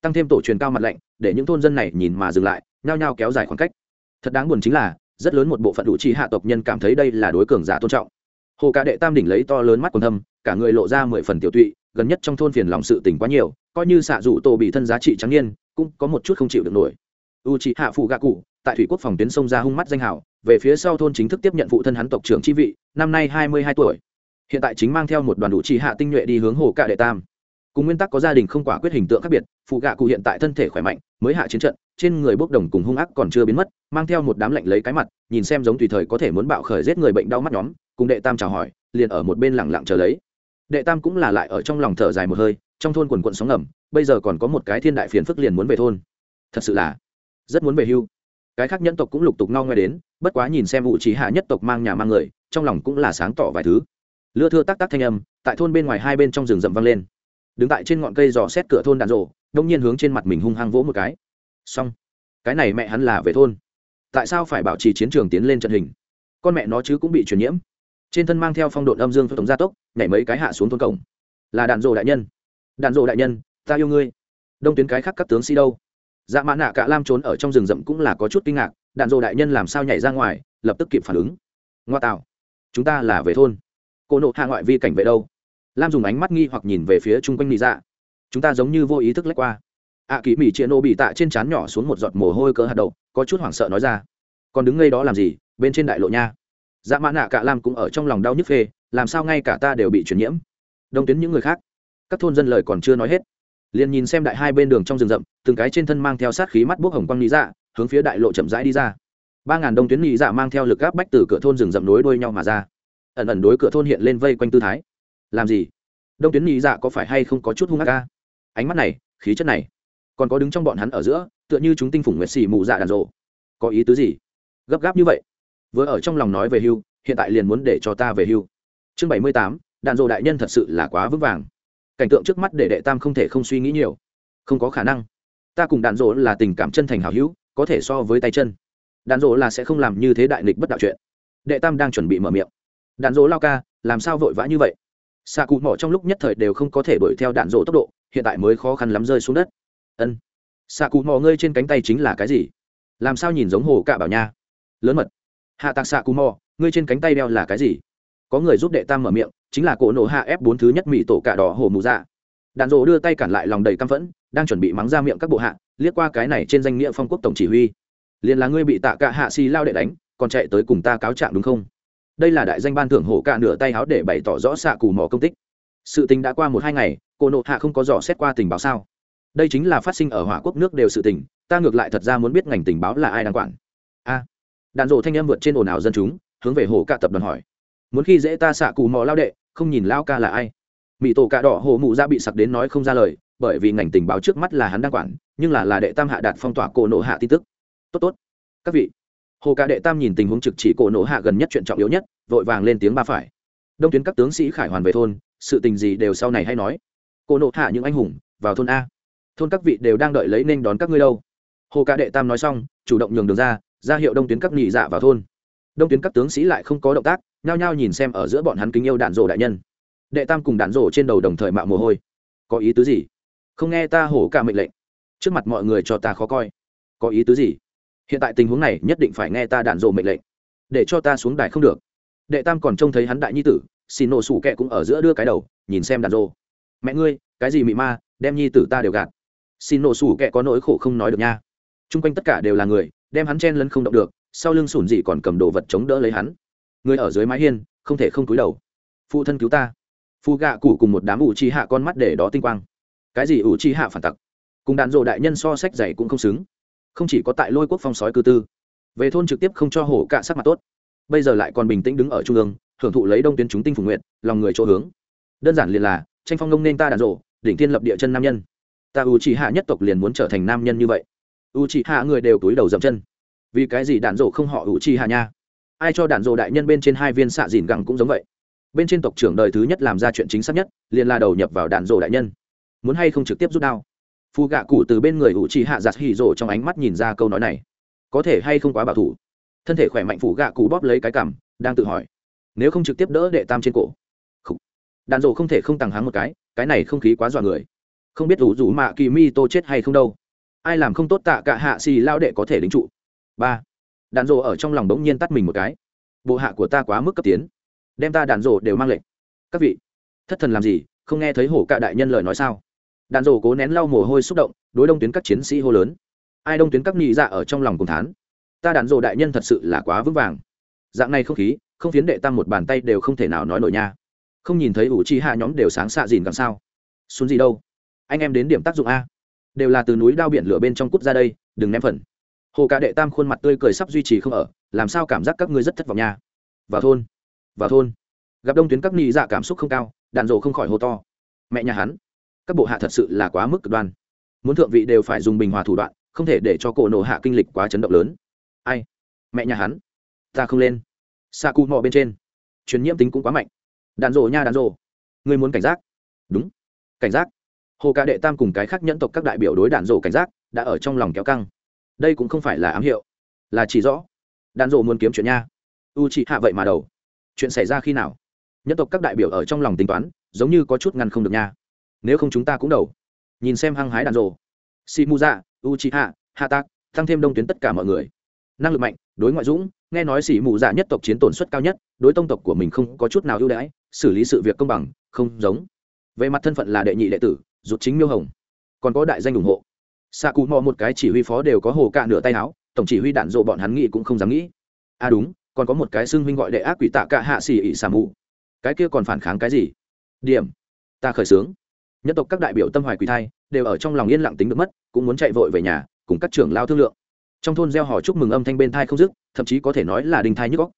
Tăng thêm tổ truyền cao mặt lạnh, để những thôn dân này nhìn mà dừng lại, nhao nhao kéo dài khoảng cách. Thật đáng buồn chính là, rất lớn một bộ phận u chị hạ tộc nhân cảm thấy đây là đối cường giả tôn trọng. Hồ cả đệ tam đỉnh lấy to lớn mắt còn thâm, cả người lộ ra mười phần tiểu tụy gần nhất trong thôn phiền lòng sự tình quá nhiều, coi như xạ dụ tổ bị thân giá trị trắng niên, cũng có một chút không chịu được nổi. U chị hạ phụ gạ cụ tại thủy quốc phòng tuyến sông ra hung mắt danh hảo về phía sau thôn chính thức tiếp nhận phụ thân hắn tộc trưởng chi vị, năm nay hai mươi hai tuổi. Hiện tại chính mang theo một đoàn đủ trì hạ tinh nhuệ đi hướng hồ cạ đệ tam. Cùng nguyên tắc có gia đình không quả quyết hình tượng khác biệt phụ gạ cụ hiện tại thân thể khỏe mạnh, mới hạ chiến trận, trên người bốc đồng cùng hung ác còn chưa biến mất, mang theo một đám lạnh lấy cái mặt, nhìn xem giống tùy thời có thể muốn bạo khởi giết người bệnh đau mắt nhóm, cùng đệ tam chào hỏi, liền ở một bên lẳng lặng chờ lấy đệ tam cũng là lại ở trong lòng thở dài một hơi, trong thôn quần quận sóng ngầm, bây giờ còn có một cái thiên đại phiền phức liền muốn về thôn. Thật sự là rất muốn về hưu. Cái khác nhân tộc cũng lục tục ngao ngoe đến, bất quá nhìn xem vụ trí hạ nhất tộc mang nhà mang người, trong lòng cũng là sáng tỏ vài thứ. Lưa thưa tắc tắc thanh âm, tại thôn bên ngoài hai bên trong rừng rậm vang lên. Đứng tại trên ngọn cây dò xét cửa thôn đàn rộ, đông nhiên hướng trên mặt mình hung hăng vỗ một cái. Xong. Cái này mẹ hắn là về thôn. Tại sao phải bảo trì chiến trường tiến lên trận hình? Con mẹ nó chứ cũng bị truyền nhiễm trên thân mang theo phong độn âm dương tổng gia tốc nhảy mấy cái hạ xuống thôn cổng. Là đạn rộ đại nhân. Đạn rộ đại nhân ta yêu ngươi. Đông tuyến cái khác các tướng sĩ đâu? Dạ mã nạ cả lam trốn ở trong rừng rậm cũng là có chút kinh ngạc đạn rộ đại nhân làm sao nhảy ra ngoài lập tức kịp phản ứng. Ngoa tạo. Chúng ta là về thôn. Cô nộ hạ ngoại vi cảnh vệ đâu? Lam dùng ánh mắt nghi hoặc nhìn về phía chung quanh nị dạ. Chúng ta giống như vô ý thức lách qua. Ạ à, kỳ mỹ chia nô bị tạ trên trán nhỏ xuống một giọt mồ hôi cỡ hạt đậu có chút hoảng sợ nói ra. Còn đứng ngay đó làm gì? Bên trên đại lộ nha dạ mã nạ cả lam cũng ở trong lòng đau nhức phê, làm sao ngay cả ta đều bị truyền nhiễm. Đông tuyến những người khác, các thôn dân lời còn chưa nói hết. Liền nhìn xem đại hai bên đường trong rừng rậm, từng cái trên thân mang theo sát khí mắt bốc hồng quang lý dạ hướng phía đại lộ chậm rãi đi ra. Ba ngàn đông tuyến lý dạ mang theo lực gáp bách từ cửa thôn rừng rậm nối đuôi nhau mà ra. Ẩn ẩn đối cửa thôn hiện lên vây quanh tư thái. Làm gì? Đông tuyến lý dạ có phải hay không có chút hung ác ca? Ánh mắt này, khí chất này, còn có đứng trong bọn hắn ở giữa, tựa như chúng tinh phủng nguyệt xì mù dạ đàn rộ. Có ý tứ gì? Gấp gáp như vậy vừa ở trong lòng nói về hưu, hiện tại liền muốn để cho ta về hưu. Chương bảy mươi tám, đạn dộ đại nhân thật sự là quá vững vàng. Cảnh tượng trước mắt để đệ tam không thể không suy nghĩ nhiều. Không có khả năng. Ta cùng đạn dộ là tình cảm chân thành hào hữu, có thể so với tay chân. Đạn dộ là sẽ không làm như thế đại nghịch bất đạo chuyện. Đệ tam đang chuẩn bị mở miệng. Đạn dỗ lao ca, làm sao vội vã như vậy? Xạ cụ mỏ trong lúc nhất thời đều không có thể đuổi theo đạn dỗ tốc độ, hiện tại mới khó khăn lắm rơi xuống đất. Ân. Xạ cụ mỏ ngơi trên cánh tay chính là cái gì? Làm sao nhìn giống hồ cạ bảo nha? Lớn mật hạ tạc xạ cù mò, ngươi trên cánh tay đeo là cái gì? Có người giúp đệ tam mở miệng, chính là cổ nổ hạ ép bốn thứ nhất mỹ tổ cả đỏ hổ mù dạ. Đạn dỗ đưa tay cản lại lòng đầy căm phẫn, đang chuẩn bị mắng ra miệng các bộ hạ, liếc qua cái này trên danh nghĩa phong quốc tổng chỉ huy. Liền là ngươi bị tạ Cả hạ xì lao đệ đánh, còn chạy tới cùng ta cáo trạng đúng không? Đây là đại danh ban thưởng hổ Cả nửa tay háo để bày tỏ rõ xạ cù mò công tích. Sự tình đã qua một hai ngày, cổ nộ hạ không có dò xét qua tình báo sao? Đây chính là phát sinh ở hỏa quốc nước đều sự tình, ta ngược lại thật ra muốn biết ngành tình báo là ai đang quản đạn rộ thanh em vượt trên ồn ào dân chúng, hướng về hồ ca tập đoàn hỏi. Muốn khi dễ ta xạ cù mò lao đệ, không nhìn lao ca là ai? Mỹ tổ cạ đỏ hồ mụ ra bị sặc đến nói không ra lời, bởi vì ngành tình báo trước mắt là hắn đang quản, nhưng là là đệ tam hạ đạt phong tỏa cổ nộ hạ tin tức. Tốt tốt. Các vị. Hồ ca đệ tam nhìn tình huống trực chỉ cổ nộ hạ gần nhất chuyện trọng yếu nhất, vội vàng lên tiếng ba phải. Đông tuyến các tướng sĩ khải hoàn về thôn, sự tình gì đều sau này hay nói. Cổ nộ hạ những anh hùng, vào thôn a. Thôn các vị đều đang đợi lấy nên đón các ngươi đâu. Hồ ca đệ tam nói xong, chủ động nhường đường ra ra hiệu đông tuyến các nhị dạ vào thôn. Đông tuyến các tướng sĩ lại không có động tác, nhao nhao nhìn xem ở giữa bọn hắn kính yêu đạn rổ đại nhân. Đệ tam cùng đạn rổ trên đầu đồng thời mạo mồ hôi. Có ý tứ gì? Không nghe ta hổ cả mệnh lệnh. Trước mặt mọi người cho ta khó coi. Có ý tứ gì? Hiện tại tình huống này nhất định phải nghe ta đạn rổ mệnh lệnh. Để cho ta xuống đài không được. Đệ tam còn trông thấy hắn đại nhi tử, xin nổ sủ kẹ cũng ở giữa đưa cái đầu, nhìn xem đàn rô mẹ ngươi, cái gì mị ma, đem nhi tử ta đều gạt. Xin nổ sủ kẹ có nỗi khổ không nói được nha. T r u n g quanh tất cả đều là người đem hắn chen lấn không động được, sau lưng sủn dị còn cầm đồ vật chống đỡ lấy hắn. Người ở dưới mái hiên, không thể không cúi đầu. Phụ thân cứu ta. Phụ gạ cụ cùng một đám ủ chi hạ con mắt để đó tinh quang. Cái gì ủ chi hạ phản tặc? Cùng đàn rộ đại nhân so sách dày cũng không xứng. Không chỉ có tại lôi quốc phong sói cư tư. Về thôn trực tiếp không cho hổ cạ sắc mặt tốt. Bây giờ lại còn bình tĩnh đứng ở trung ương, hưởng thụ lấy đông tuyến chúng tinh phủ nguyện lòng người chỗ hướng. Đơn giản liền là, tranh phong nông nên ta đàn rộ đỉnh thiên lập địa chân nam nhân. Ta ủ chi hạ nhất tộc liền muốn trở thành nam nhân như vậy u chỉ hạ người đều túi đầu dậm chân. Vì cái gì đàn rộ không họ u chỉ hạ nha? Ai cho đàn rộ đại nhân bên trên hai viên xạ dìn gẳng cũng giống vậy? Bên trên tộc trưởng đời thứ nhất làm ra chuyện chính xác nhất, liền là đầu nhập vào đàn rộ đại nhân. Muốn hay không trực tiếp rút đao? Phù gạ cụ từ bên người u chỉ hạ giặt hỉ rộ trong ánh mắt nhìn ra câu nói này. Có thể hay không quá bảo thủ? Thân thể khỏe mạnh phủ gạ cụ bóp lấy cái cằm, đang tự hỏi. Nếu không trực tiếp đỡ đệ tam trên cổ. Đàn rộ không thể không tàng háng một cái cái này không khí quá dọa người. Không biết ủ rủ mạ kỳ mi tô chết hay không đâu ai làm không tốt tạ cả hạ xì lao đệ có thể lính trụ. Ba đàn rộ ở trong lòng bỗng nhiên tắt mình một cái. Bộ hạ của ta quá mức cấp tiến. Đem ta đàn rộ đều mang lệnh. Các vị, thất thần làm gì? Không nghe thấy hổ cạ đại nhân lời nói sao? Đàn rộ cố nén lau mồ hôi xúc động, đối đông tuyến các chiến sĩ hô lớn. Ai đông tuyến các nghị dạ ở trong lòng cùng thán. Ta đàn rộ đại nhân thật sự là quá vững vàng. Dạng này không khí, không phiến đệ tăng một bàn tay đều không thể nào nói nổi nha. Không nhìn thấy ủ chi hạ nhóm đều sáng xạ dìn càng sao. Xuống gì đâu? Anh em đến điểm tác dụng a đều là từ núi đao biển lửa bên trong cút ra đây, đừng ném phần. Hồ cả đệ tam khuôn mặt tươi cười sắp duy trì không ở, làm sao cảm giác các ngươi rất thất vọng nha? Vào thôn vào thôn. Gặp đông tuyến các nghị dạ cảm xúc không cao, đạn rộ không khỏi hô to. Mẹ nhà hắn, các bộ hạ thật sự là quá mức cực đoan. Muốn thượng vị đều phải dùng bình hòa thủ đoạn, không thể để cho cổ nổ hạ kinh lịch quá chấn động lớn. Ai? Mẹ nhà hắn, ta không lên. Xa cụ mò bên trên. Truyền nhiễm tính cũng quá mạnh. Đàn rộ nha đàn rộ. Người muốn cảnh giác? Đúng. Cảnh giác hồ ca đệ tam cùng cái khác nhẫn tộc các đại biểu đối đạn rổ cảnh giác, đã ở trong lòng kéo căng. Đây cũng không phải là ám hiệu, là chỉ rõ. Đạn rổ muốn kiếm chuyện nha. U chị hạ vậy mà đầu. Chuyện xảy ra khi nào? Nhẫn tộc các đại biểu ở trong lòng tính toán, giống như có chút ngăn không được nha. Nếu không chúng ta cũng đầu. Nhìn xem hăng hái đạn rổ. Si mu ra u chị hạ hạ tác tăng thêm đông tuyến tất cả mọi người. Năng lực mạnh, đối ngoại dũng, nghe nói sỉ mù dạ nhất tộc chiến tổn suất cao nhất, đối tông tộc của mình không có chút nào ưu đãi, xử lý sự việc công bằng, không giống. Về mặt thân phận là đệ nhị đệ tử rút chính miêu hồng. Còn có đại danh ủng hộ. Xạ cụ mò một cái chỉ huy phó đều có hồ cạ nửa tay áo, tổng chỉ huy đạn dộ bọn hắn nghĩ cũng không dám nghĩ. À đúng, còn có một cái xưng huynh gọi đệ ác quỷ tạ cạ hạ xỉ ỉ xà mù. Cái kia còn phản kháng cái gì? Điểm. Ta khởi xướng. Nhất tộc các đại biểu tâm hoài quỷ thai, đều ở trong lòng yên lặng tính được mất, cũng muốn chạy vội về nhà, cùng các trưởng lao thương lượng. Trong thôn gieo hò chúc mừng âm thanh bên thai không dứt, thậm chí có thể nói là đinh thai nhức góc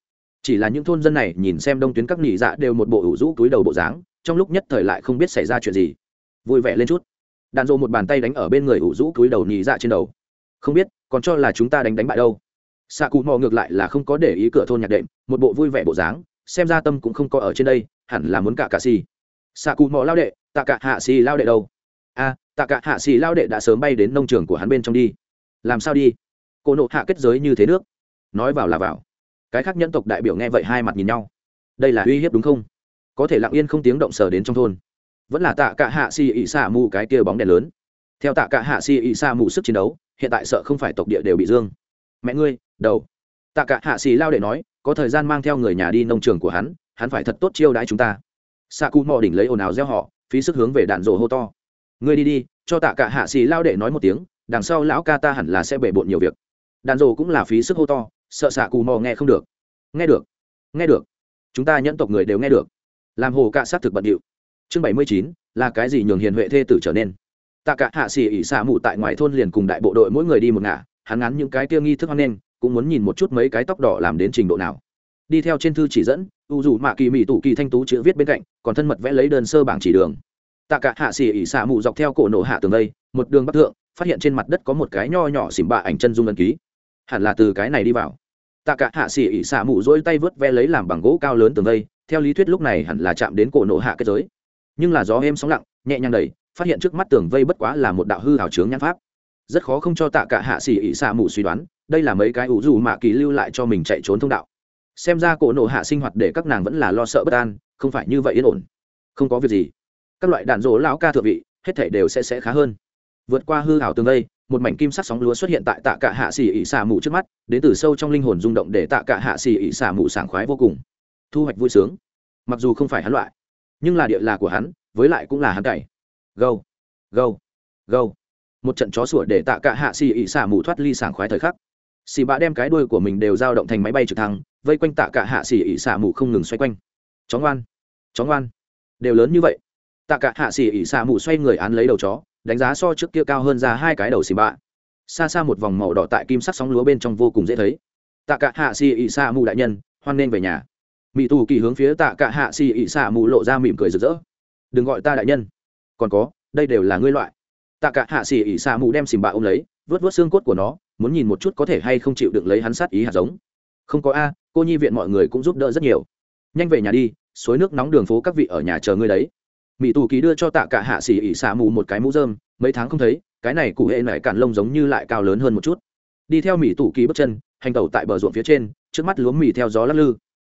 chỉ là những thôn dân này nhìn xem đông tuyến các nỉ dạ đều một bộ ủ rũ túi đầu bộ dáng, trong lúc nhất thời lại không biết xảy ra chuyện gì vui vẻ lên chút. Đàn rộ một bàn tay đánh ở bên người ủ rũ túi đầu nhì dạ trên đầu. Không biết, còn cho là chúng ta đánh đánh bại đâu. Xạ cụ mò ngược lại là không có để ý cửa thôn nhạc đệm, một bộ vui vẻ bộ dáng, xem ra tâm cũng không có ở trên đây, hẳn là muốn cả cà xì. Xạ cụ mò lao đệ, tạ cả hạ xì lao đệ đâu? A, tạ cả hạ xì lao đệ đã sớm bay đến nông trường của hắn bên trong đi. Làm sao đi? Cô nộ hạ kết giới như thế nước. Nói vào là vào. Cái khác nhân tộc đại biểu nghe vậy hai mặt nhìn nhau. Đây là uy hiếp đúng không? Có thể lặng yên không tiếng động sờ đến trong thôn vẫn là tạ cả hạ xì ỉ xạ mù cái kia bóng đèn lớn. Theo tạ cả hạ xì ỉ xạ mù sức chiến đấu, hiện tại sợ không phải tộc địa đều bị dương. Mẹ ngươi, đầu. Tạ cả hạ xì lao để nói, có thời gian mang theo người nhà đi nông trường của hắn hắn phải thật tốt chiêu đãi chúng ta. Xạ cụ mò đỉnh lấy ồn ào gieo họ, phí sức hướng về đạn rổ hô to. Ngươi đi đi, cho tạ cả hạ xì lao để nói một tiếng, đằng sau lão ca ta hẳn là sẽ bể bộn nhiều việc. Đàn rồ cũng là phí sức hô to, sợ xạ cù mò nghe không được. Nghe được. Nghe được. Chúng ta nhẫn tộc người đều nghe được. Làm hồ cạ s á t thực bận điệu chương bảy mươi chín, là cái gì nhường hiền huệ thê tử trở nên? Tạ cả hạ xỉ ỉ xạ mù tại ngoài thôn liền cùng đại bộ đội mỗi người đi một ngả, hắn ngắn những cái tiêu nghi thức hoan nghênh, cũng muốn nhìn một chút mấy cái tóc đỏ làm đến trình độ nào. Đi theo trên thư chỉ dẫn, u dù mạ kỳ mỹ tủ kỳ thanh tú chữ viết bên cạnh, còn thân mật vẽ lấy đơn sơ bảng chỉ đường. Tạ cả hạ xỉ ỉ xạ mù dọc theo cổ nổ hạ tường đây, một đường bắc thượng, phát hiện trên mặt đất có một cái nho nhỏ xỉm bạ ảnh chân dung ân ký. Hẳn là từ cái này đi vào. Tạ cả hạ xỉ ỉ xả mụ dỗi tay vớt ve lấy làm bằng gỗ cao lớn tường đây, theo lý thuyết lúc này hẳn là chạm đến cổ nổ hạ kết giới nhưng là gió êm sóng lặng, nhẹ nhàng đầy phát hiện trước mắt tường vây bất quá là một đạo hư hào trướng nhãn pháp. Rất khó không cho tạ cả hạ xỉ ỉ xả mù suy đoán, đây là mấy cái ủ dù mạ kỳ lưu lại cho mình chạy trốn thông đạo. Xem ra cổ nổ hạ sinh hoạt để các nàng vẫn là lo sợ bất an, không phải như vậy yên ổn. Không có việc gì. Các loại đạn dỗ lão ca thượng vị, hết thể đều sẽ sẽ khá hơn. Vượt qua hư hào tường vây, một mảnh kim sắc sóng lúa xuất hiện tại tạ cả hạ xỉ ỉ xả mù trước mắt, đến từ sâu trong linh hồn rung động để tạ cả hạ xỉ ỉ xả mù sảng khoái vô cùng. Thu hoạch vui sướng. Mặc dù không phải hắn loại nhưng là địa là của hắn, với lại cũng là hắn cày. Gâu gâu gâu một trận chó sủa để tạ cả hạ xì ỉ xả mù thoát ly sảng khoái thời khắc. Xì bạ đem cái đuôi của mình đều dao động thành máy bay trực thăng, vây quanh tạ cả hạ xì ỉ xả mù không ngừng xoay quanh. Chó ngoan chó ngoan. Đều lớn như vậy. Tạ cả hạ xì ỉ xả mù xoay người án lấy đầu chó, đánh giá so trước kia cao hơn ra hai cái đầu xì bạ. Xa xa một vòng màu đỏ tại kim sắc sóng lúa bên trong vô cùng dễ thấy. Tạ cả hạ xì ỉ xả mù đại nhân, hoan nên về nhà mỹ tù kỳ hướng phía tạ cả hạ xì ị xạ mù lộ ra mỉm cười rực rỡ. Đừng gọi ta đại nhân. Còn có, đây đều là ngươi loại. Tạ cả hạ xỉ ị xạ mù đem xìm bạ ôm lấy vớt vớt xương cốt của nó, muốn nhìn một chút có thể hay không chịu đựng lấy hắn sát ý hạt giống. Không có a, cô nhi viện mọi người cũng giúp đỡ rất nhiều. Nhanh về nhà đi, suối nước nóng đường phố các vị ở nhà chờ ngươi đấy. Mỹ tù kỳ đưa cho tạ cả hạ xỉ ỉ xạ mù một cái mũ dơm mấy tháng không thấy, cái này cụ hệ nải cản lông giống như lại cao lớn hơn một chút. Đi theo mỹ tù kỳ bước chân, hành tẩu tại bờ ruộng phía trên, trước mắt lúa mì theo gió lắc lư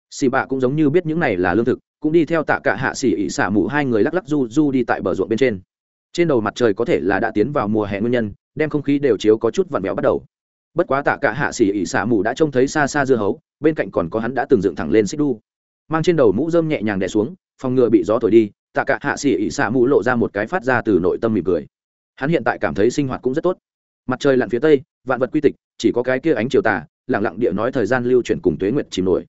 xì bạ cũng giống như biết những này là lương thực, cũng đi theo tạ cả hạ xỉ ỉ xả mù hai người lắc lắc du du đi tại bờ ruộng bên trên. Trên đầu mặt trời có thể là đã tiến vào mùa hè nguyên nhân, đem không khí đều chiếu có chút vặn vẹo bắt đầu. Bất quá tạ cả hạ xỉ ỉ xả mù đã trông thấy xa xa dưa hấu, bên cạnh còn có hắn đã từng dựng thẳng lên xích đu. Mang trên đầu mũ rơm nhẹ nhàng đè xuống, phòng ngừa bị gió thổi đi, tạ cả hạ xỉ ỉ xả mù lộ ra một cái phát ra từ nội tâm mỉm cười. Hắn hiện tại cảm thấy sinh hoạt cũng rất tốt. Mặt trời lặn phía tây, vạn vật quy tịch, chỉ có cái kia ánh chiều tà lẳng lặng địa nói thời gian lưu chuyển cùng tuế nguyệt chìm nổi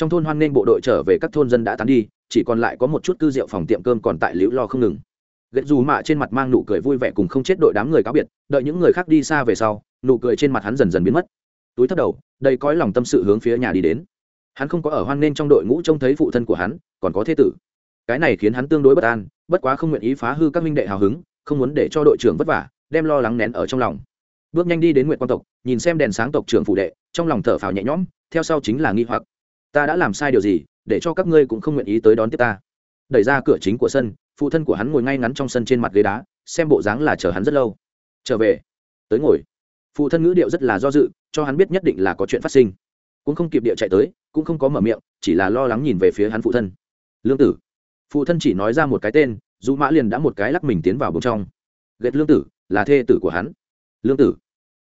trong thôn hoan nghênh bộ đội trở về các thôn dân đã tán đi, chỉ còn lại có một chút cư rượu phòng tiệm cơm còn tại liễu lo không ngừng. Ghét dù mạ trên mặt mang nụ cười vui vẻ cùng không chết đội đám người cáo biệt, đợi những người khác đi xa về sau, nụ cười trên mặt hắn dần dần biến mất. Túi thấp đầu, đầy cõi lòng tâm sự hướng phía nhà đi đến. Hắn không có ở hoan nghênh trong đội ngũ trông thấy phụ thân của hắn, còn có thế tử. Cái này khiến hắn tương đối bất an, bất quá không nguyện ý phá hư các minh đệ hào hứng, không muốn để cho đội trưởng vất vả, đem lo lắng nén ở trong lòng. Bước nhanh đi đến nguyện quan tộc, nhìn xem đèn sáng tộc trưởng phụ đệ, trong lòng thở phào nhẹ nhõm, theo sau chính là nghi hoặc ta đã làm sai điều gì, để cho các ngươi cũng không nguyện ý tới đón tiếp ta. Đẩy ra cửa chính của sân, phụ thân của hắn ngồi ngay ngắn trong sân trên mặt ghế đá, xem bộ dáng là chờ hắn rất lâu. Trở về. Tới ngồi. Phụ thân ngữ điệu rất là do dự, cho hắn biết nhất định là có chuyện phát sinh. Cũng không kịp điệu chạy tới, cũng không có mở miệng, chỉ là lo lắng nhìn về phía hắn phụ thân. Lương tử. Phụ thân chỉ nói ra một cái tên dù mã liền đã một cái lắc mình tiến vào bên trong. Ghét lương tử, là thê tử của hắn. Lương tử.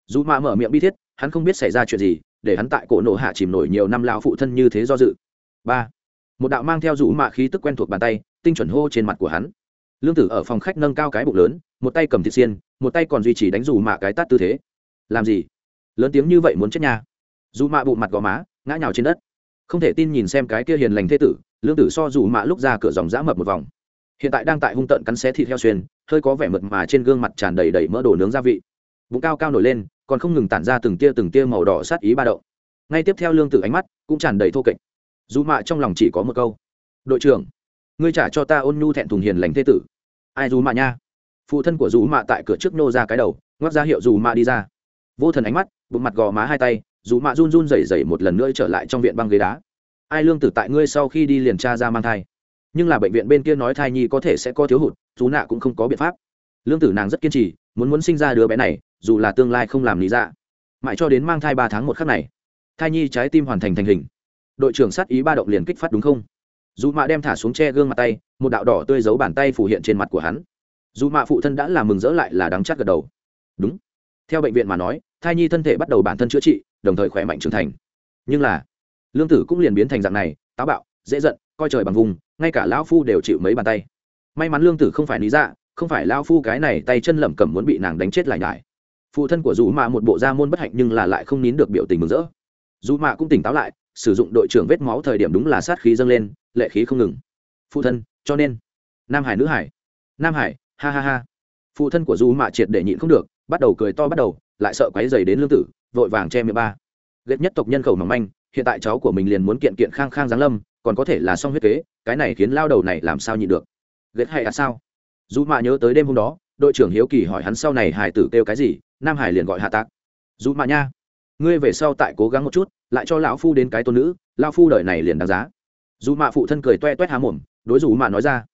Dù mã mở miệng bi thiết, hắn không biết xảy ra chuyện gì để hắn tại cổ nộ hạ chìm nổi nhiều năm lao phụ thân như thế do dự. Ba, một đạo mang theo rủ mạ khí tức quen thuộc bàn tay, tinh chuẩn hô trên mặt của hắn. Lương tử ở phòng khách nâng cao cái bụng lớn, một tay cầm thịt xiên, một tay còn duy trì đánh rủ mạ cái tát tư thế. Làm gì? Lớn tiếng như vậy muốn chết nha. Dù mạ bụng mặt gò má, ngã nhào trên đất. Không thể tin nhìn xem cái kia hiền lành thế tử, lương tử so dù mạ lúc ra cửa dòng dã mập một vòng. Hiện tại đang tại hung tận cắn xé thịt heo xuyên, hơi có vẻ mượt mà trên gương mặt tràn đầy đầy mỡ đồ nướng gia vị bụng cao cao nổi lên, còn không ngừng tản ra từng tia từng tia màu đỏ sát ý ba đậu ngay tiếp theo lương tử ánh mắt cũng tràn đầy thô kệch. Dù mạ trong lòng chỉ có một câu. Đội trưởng, ngươi trả cho ta ôn nhu thẹn thùng hiền lành thế tử. Ai dù mạ nha? Phụ thân của dù mạ tại cửa trước nô ra cái đầu, ngoắc ra hiệu dù mạ đi ra. Vô thần ánh mắt, bụng mặt gò má hai tay, dù mạ run run rẩy rẩy một lần nữa trở lại trong viện băng ghế đá. Ai lương tử tại ngươi sau khi đi liền tra ra mang thai. Nhưng là bệnh viện bên kia nói thai nhi có thể sẽ có thiếu hụt, dù nạ cũng không có biện pháp. Lương tử nàng rất kiên trì, muốn muốn sinh ra đứa bé này dù là tương lai không làm lý dạ mãi cho đến mang thai ba tháng một khắc này, thai nhi trái tim hoàn thành thành hình. Đội trưởng sát ý ba động liền kích phát đúng không? Dù mạ đem thả xuống che gương mặt tay, một đạo đỏ tươi giấu bàn tay phủ hiện trên mặt của hắn. Dù mạ phụ thân đã làm mừng rỡ lại là đắng chắc gật đầu. Đúng. Theo bệnh viện mà nói, thai nhi thân thể bắt đầu bản thân chữa trị, đồng thời khỏe mạnh trưởng thành. Nhưng là, lương tử cũng liền biến thành dạng này, táo bạo, dễ giận, coi trời bằng vùng, ngay cả lão phu đều chịu mấy bàn tay. May mắn lương tử không phải lý dạ không phải lão phu cái này tay chân lẩm cẩm muốn bị nàng đánh chết lại nhải phụ thân của dù mạ một bộ da môn bất hạnh nhưng là lại không nín được biểu tình mừng rỡ. Dù mạ cũng tỉnh táo lại, sử dụng đội trưởng vết máu thời điểm đúng là sát khí dâng lên, lệ khí không ngừng. Phụ thân, cho nên. Nam hải, nữ hải. Nam hải, ha ha ha. Phụ thân của dù mạ triệt để nhịn không được, bắt đầu cười to bắt đầu, lại sợ quáy dày đến lương tử, vội vàng che miệng ba. Ghét nhất tộc nhân khẩu mỏng manh, hiện tại cháu của mình liền muốn kiện kiện khang khang giáng lâm, còn có thể là xong huyết kế, cái này khiến lao đầu này làm sao nhịn được. Ghét hay à sao? Dù mạ nhớ tới đêm hôm đó, đội trưởng hiếu kỳ hỏi hắn sau này hải tử kêu cái gì nam hải liền gọi hạ tạc. Dù mà nha, ngươi về sau tại cố gắng một chút, lại cho lão phu đến cái tôn nữ lao phu đời này liền đáng giá. Dù mạ phụ thân cười toe toét há mồm, đối dù mạ nói ra.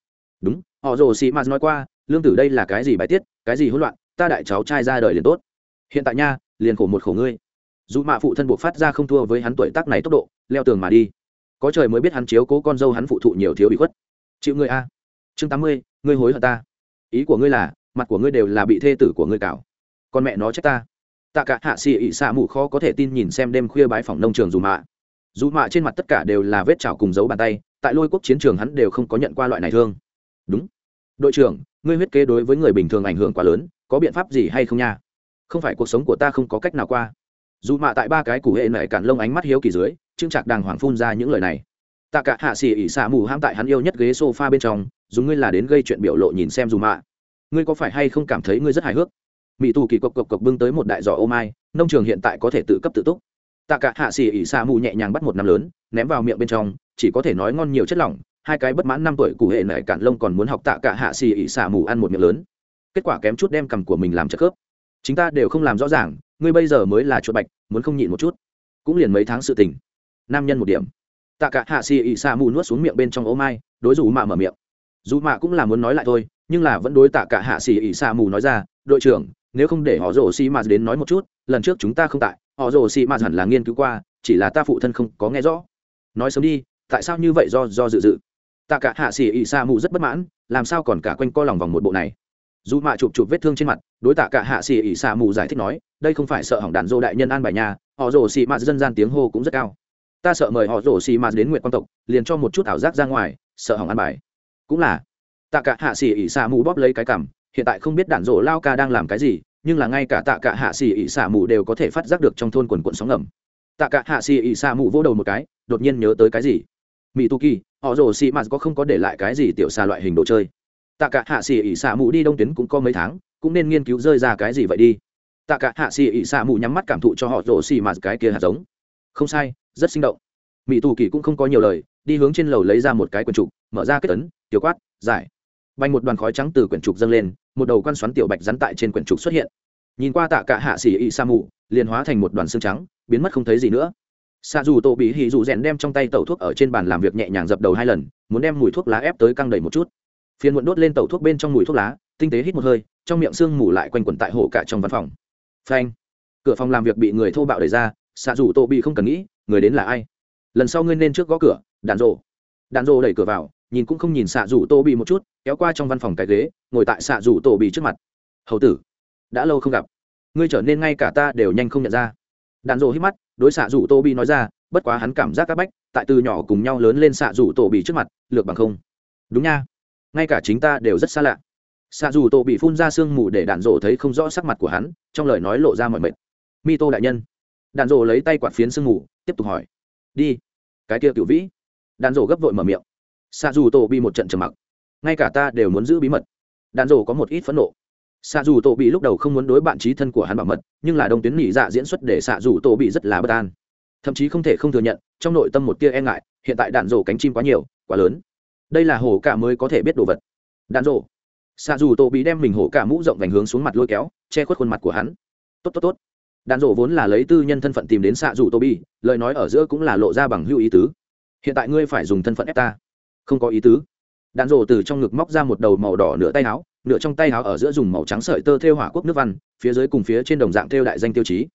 Đúng, họ rồ sĩ mà nói qua, lương tử đây là cái gì bài tiết, cái gì hỗn loạn, ta đại cháu trai ra đời liền tốt. Hiện tại nha, liền khổ một khổ ngươi. Dù mạ phụ thân buộc phát ra không thua với hắn tuổi tác này tốc độ, leo tường mà đi. Có trời mới biết hắn chiếu cố con dâu hắn phụ thụ nhiều thiếu bị khuất. Chịu ngươi a. Chương tám mươi, ngươi hối hận ta. Ý của ngươi là, mặt của ngươi đều là bị thê tử của ngươi cào con mẹ nó trách ta. Tạ cả hạ xì ị xạ mù khó có thể tin nhìn xem đêm khuya bái phòng nông trường dù mạ. Dù mạ trên mặt tất cả đều là vết chảo cùng dấu bàn tay, tại lôi quốc chiến trường hắn đều không có nhận qua loại này thương. Đúng. Đội trưởng, ngươi huyết kế đối với người bình thường ảnh hưởng quá lớn, có biện pháp gì hay không nha? Không phải cuộc sống của ta không có cách nào qua. Dù mạ tại ba cái củ hệ nảy cản lông ánh mắt hiếu kỳ dưới trưng trạc đàng hoàng phun ra những lời này. Tạ cả hạ xì ỉ xả mù ham tại hắn yêu nhất ghế sofa bên trong dùng ngươi là đến gây chuyện biểu lộ nhìn xem dù mạ. Ngươi có phải hay không cảm thấy ngươi rất hài hước? Mỹ tù kỳ cộc cộc cộc bưng tới một đại giỏ ô mai, nông trường hiện tại có thể tự cấp tự túc. Tạ cả hạ xỉ ỉ xả mù nhẹ nhàng bắt một năm lớn, ném vào miệng bên trong, chỉ có thể nói ngon nhiều chất lỏng, hai cái bất mãn năm tuổi cụ hệ nảy cạn lông còn muốn học tạ cả hạ xì ỉ xả mù ăn một miệng lớn. Kết quả kém chút đem cằm của mình làm chất khớp. Chúng ta đều không làm rõ ràng, ngươi bây giờ mới là chuột bạch, muốn không nhịn một chút. Cũng liền mấy tháng sự tình. Nam nhân một điểm. Tạ cả hạ xì ỉ xạ mù nuốt xuống miệng bên trong ô mai, đối dù mạ mở miệng. Dù mạ cũng là muốn nói lại thôi, nhưng là vẫn đối tạ cả hạ xì ỉ xạ mù nói ra, đội trưởng nếu không để họ rồ xì mạt đến nói một chút, lần trước chúng ta không tại, họ rồ xì mạt hẳn là nghiên cứu qua, chỉ là ta phụ thân không có nghe rõ. Nói sớm đi, tại sao như vậy do do dự dự? Tạ cả hạ xỉ ỉ Sa mù rất bất mãn, làm sao còn cả quanh co lòng vòng một bộ này? Dù mạ chụp chụp vết thương trên mặt, đối tạ cả hạ xỉ ỉ Sa mù giải thích nói, đây không phải sợ hỏng đàn dô đại nhân an bài nhà, họ rồ xì mạt dân gian tiếng hô cũng rất cao. Ta sợ mời họ rồ xì mạt đến nguyện quan tộc, liền cho một chút ảo giác ra ngoài, sợ hỏng an bài. Cũng là, tạ cả hạ xỉ ỉ Sa mù bóp lấy cái cằm hiện tại không biết đạn rổ lao ca đang làm cái gì, nhưng là ngay cả tạ cả hạ xì ỉ xả mù đều có thể phát giác được trong thôn quần quận sóng ngầm. Tạ cả hạ xì ỉ xả mù vỗ đầu một cái, đột nhiên nhớ tới cái gì? Mỹ tu kỳ họ rồ xì mạt có không có để lại cái gì tiểu xa loại hình đồ chơi? Tạ cả hạ xì ỉ xả mù đi đông tuyến cũng có mấy tháng, cũng nên nghiên cứu rơi ra cái gì vậy đi. Tạ cả hạ xì ỉ xả mù nhắm mắt cảm thụ cho họ rồ xì mạt cái kia hạt giống. Không sai, rất sinh động. Mỹ Tu kỳ cũng không có nhiều lời, đi hướng trên lầu lấy ra một cái quần trục, mở ra kết tấn tiểu quát, giải. Bay một đoàn khói trắng từ quyển trục dâng lên một đầu quan xoắn tiểu bạch rắn tại trên quyển trục xuất hiện. Nhìn qua tạ cả hạ xỉ y sa mù liền hóa thành một đoàn xương trắng, biến mất không thấy gì nữa. Xạ dù tổ bị hì dù rèn đem trong tay tẩu thuốc ở trên bàn làm việc nhẹ nhàng dập đầu hai lần, muốn đem mùi thuốc lá ép tới căng đầy một chút. Phiền muộn đốt lên tẩu thuốc bên trong mùi thuốc lá, tinh tế hít một hơi, trong miệng xương mù lại quanh quẩn tại hộ cả trong văn phòng. Phanh. Cửa phòng làm việc bị người thô bạo đẩy ra xạ dù tổ bị không cần nghĩ, người đến là ai? Lần sau ngươi nên trước gõ cửa đàn rộ đàn rộ đẩy cửa vào nhìn cũng không nhìn xạ rủ tô bị một chút, kéo qua trong văn phòng cái ghế, ngồi tại xạ rủ tô bị trước mặt. Hầu tử, đã lâu không gặp. Ngươi trở nên ngay cả ta đều nhanh không nhận ra. Đàn rộ hít mắt, đối xạ rủ tô bị nói ra, bất quá hắn cảm giác các bách, tại từ nhỏ cùng nhau lớn lên xạ rủ tô bị trước mặt, lược bằng không. Đúng nha. Ngay cả chính ta đều rất xa lạ. Xạ dù tổ bị phun ra sương mù để đàn rộ thấy không rõ sắc mặt của hắn, trong lời nói lộ ra mọi mệt. Mi tô đại nhân. Đàn rộ lấy tay quạt phiến sương mù, tiếp tục hỏi. Đi. Cái kia cựu vĩ. Đàn rổ gấp vội mở miệng xa dù tổ bị một trận trầm mặc. Ngay cả ta đều muốn giữ bí mật. Đàn rổ có một ít phẫn nộ. Xạ dù tổ bị lúc đầu không muốn đối bạn trí thân của hắn bảo mật, nhưng là đồng tuyến nhị dạ diễn xuất để xạ dù tổ bị rất là bất an. Thậm chí không thể không thừa nhận, trong nội tâm một tia e ngại, hiện tại đạn rổ cánh chim quá nhiều, quá lớn. Đây là hổ cả mới có thể biết đồ vật. Đạn rổ. Xạ dù tổ bị đem mình hổ cả mũ rộng vành hướng xuống mặt lôi kéo, che khuất khuôn mặt của hắn. Tốt tốt tốt. Đạn rổ vốn là lấy tư nhân thân phận tìm đến xạ dù tô bi, lời nói ở giữa cũng là lộ ra bằng hữu ý tứ. Hiện tại ngươi phải dùng thân phận ép ta không có ý tứ. Đạn rộ từ trong ngực móc ra một đầu màu đỏ nửa tay áo, nửa trong tay áo ở giữa dùng màu trắng sợi tơ thêu hỏa quốc nước văn, phía dưới cùng phía trên đồng dạng thêu đại danh tiêu chí.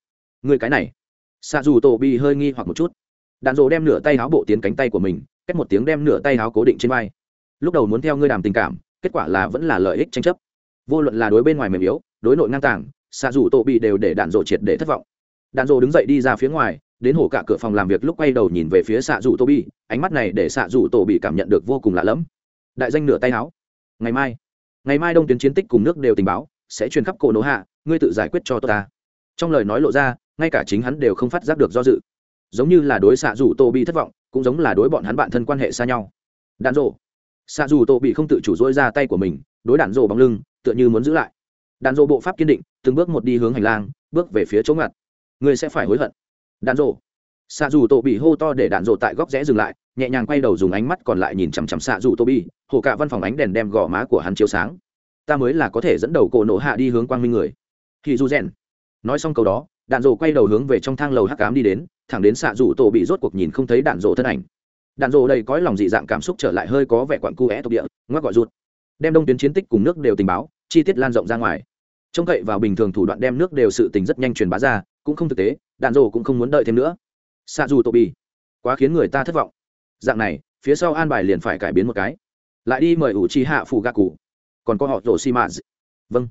Ngươi cái này. Xạ dù tô bị hơi nghi hoặc một chút. Đạn rộ đem nửa tay áo bộ tiến cánh tay của mình, cách một tiếng đem nửa tay áo cố định trên vai. Lúc đầu muốn theo ngươi đàm tình cảm, kết quả là vẫn là lợi ích tranh chấp. Vô luận là đối bên ngoài mềm yếu, đối nội ngang tàng xạ dù tổ bị đều để đạn rộ triệt để thất vọng. Đạn rộ đứng dậy đi ra phía ngoài đến hổ cả cửa phòng làm việc lúc quay đầu nhìn về phía xạ dù tô bi, ánh mắt này để xạ dù tô bị cảm nhận được vô cùng lạ lẫm. Đại danh nửa tay áo. Ngày mai ngày mai đông tuyến chiến tích cùng nước đều tình báo, sẽ truyền khắp cổ nổ hạ, ngươi tự giải quyết cho tôi ta. Trong lời nói lộ ra, ngay cả chính hắn đều không phát giác được do dự. Giống như là đối xạ dù tô bị thất vọng, cũng giống là đối bọn hắn bạn thân quan hệ xa nhau. Đạn rộ xạ dù tô bị không tự chủ dỗi ra tay của mình, đối đạn rộ bằng lưng, tựa như muốn giữ lại. Đạn rộ bộ pháp kiên định, từng bước một đi hướng hành lang, bước về phía chỗ ngặt. Ngươi sẽ phải hối hận đạn rộ. Xạ dù tổ bị hô to để đạn rộ tại góc rẽ dừng lại, nhẹ nhàng quay đầu dùng ánh mắt còn lại nhìn chằm chằm xạ dù tô bi hồ cả văn phòng ánh đèn đem gò má của hắn chiếu sáng. Ta mới là có thể dẫn đầu cổ nổ hạ đi hướng quang minh người. Thì du rèn. Nói xong câu đó, đạn rộ quay đầu hướng về trong thang lầu hắc cám đi đến, thẳng đến xạ dù tổ bị rốt cuộc nhìn không thấy đạn rộ thân ảnh. Đạn rộ đầy cõi lòng dị dạng cảm xúc trở lại hơi có vẻ quặn cu é tộc địa ngoắc gọi ruột. đem đông tuyến chiến tích cùng nước đều tình báo, chi tiết lan rộng ra ngoài trông cậy vào bình thường thủ đoạn đem nước đều sự tình rất nhanh truyền bá ra, cũng không thực tế, đạn rồ cũng không muốn đợi thêm nữa. Xạ dù tổ bì quá khiến người ta thất vọng. Dạng này, phía sau an bài liền phải cải biến một cái. Lại đi mời ủ chi hạ phủ gạ cụ còn có họ rổ xi mã vâng.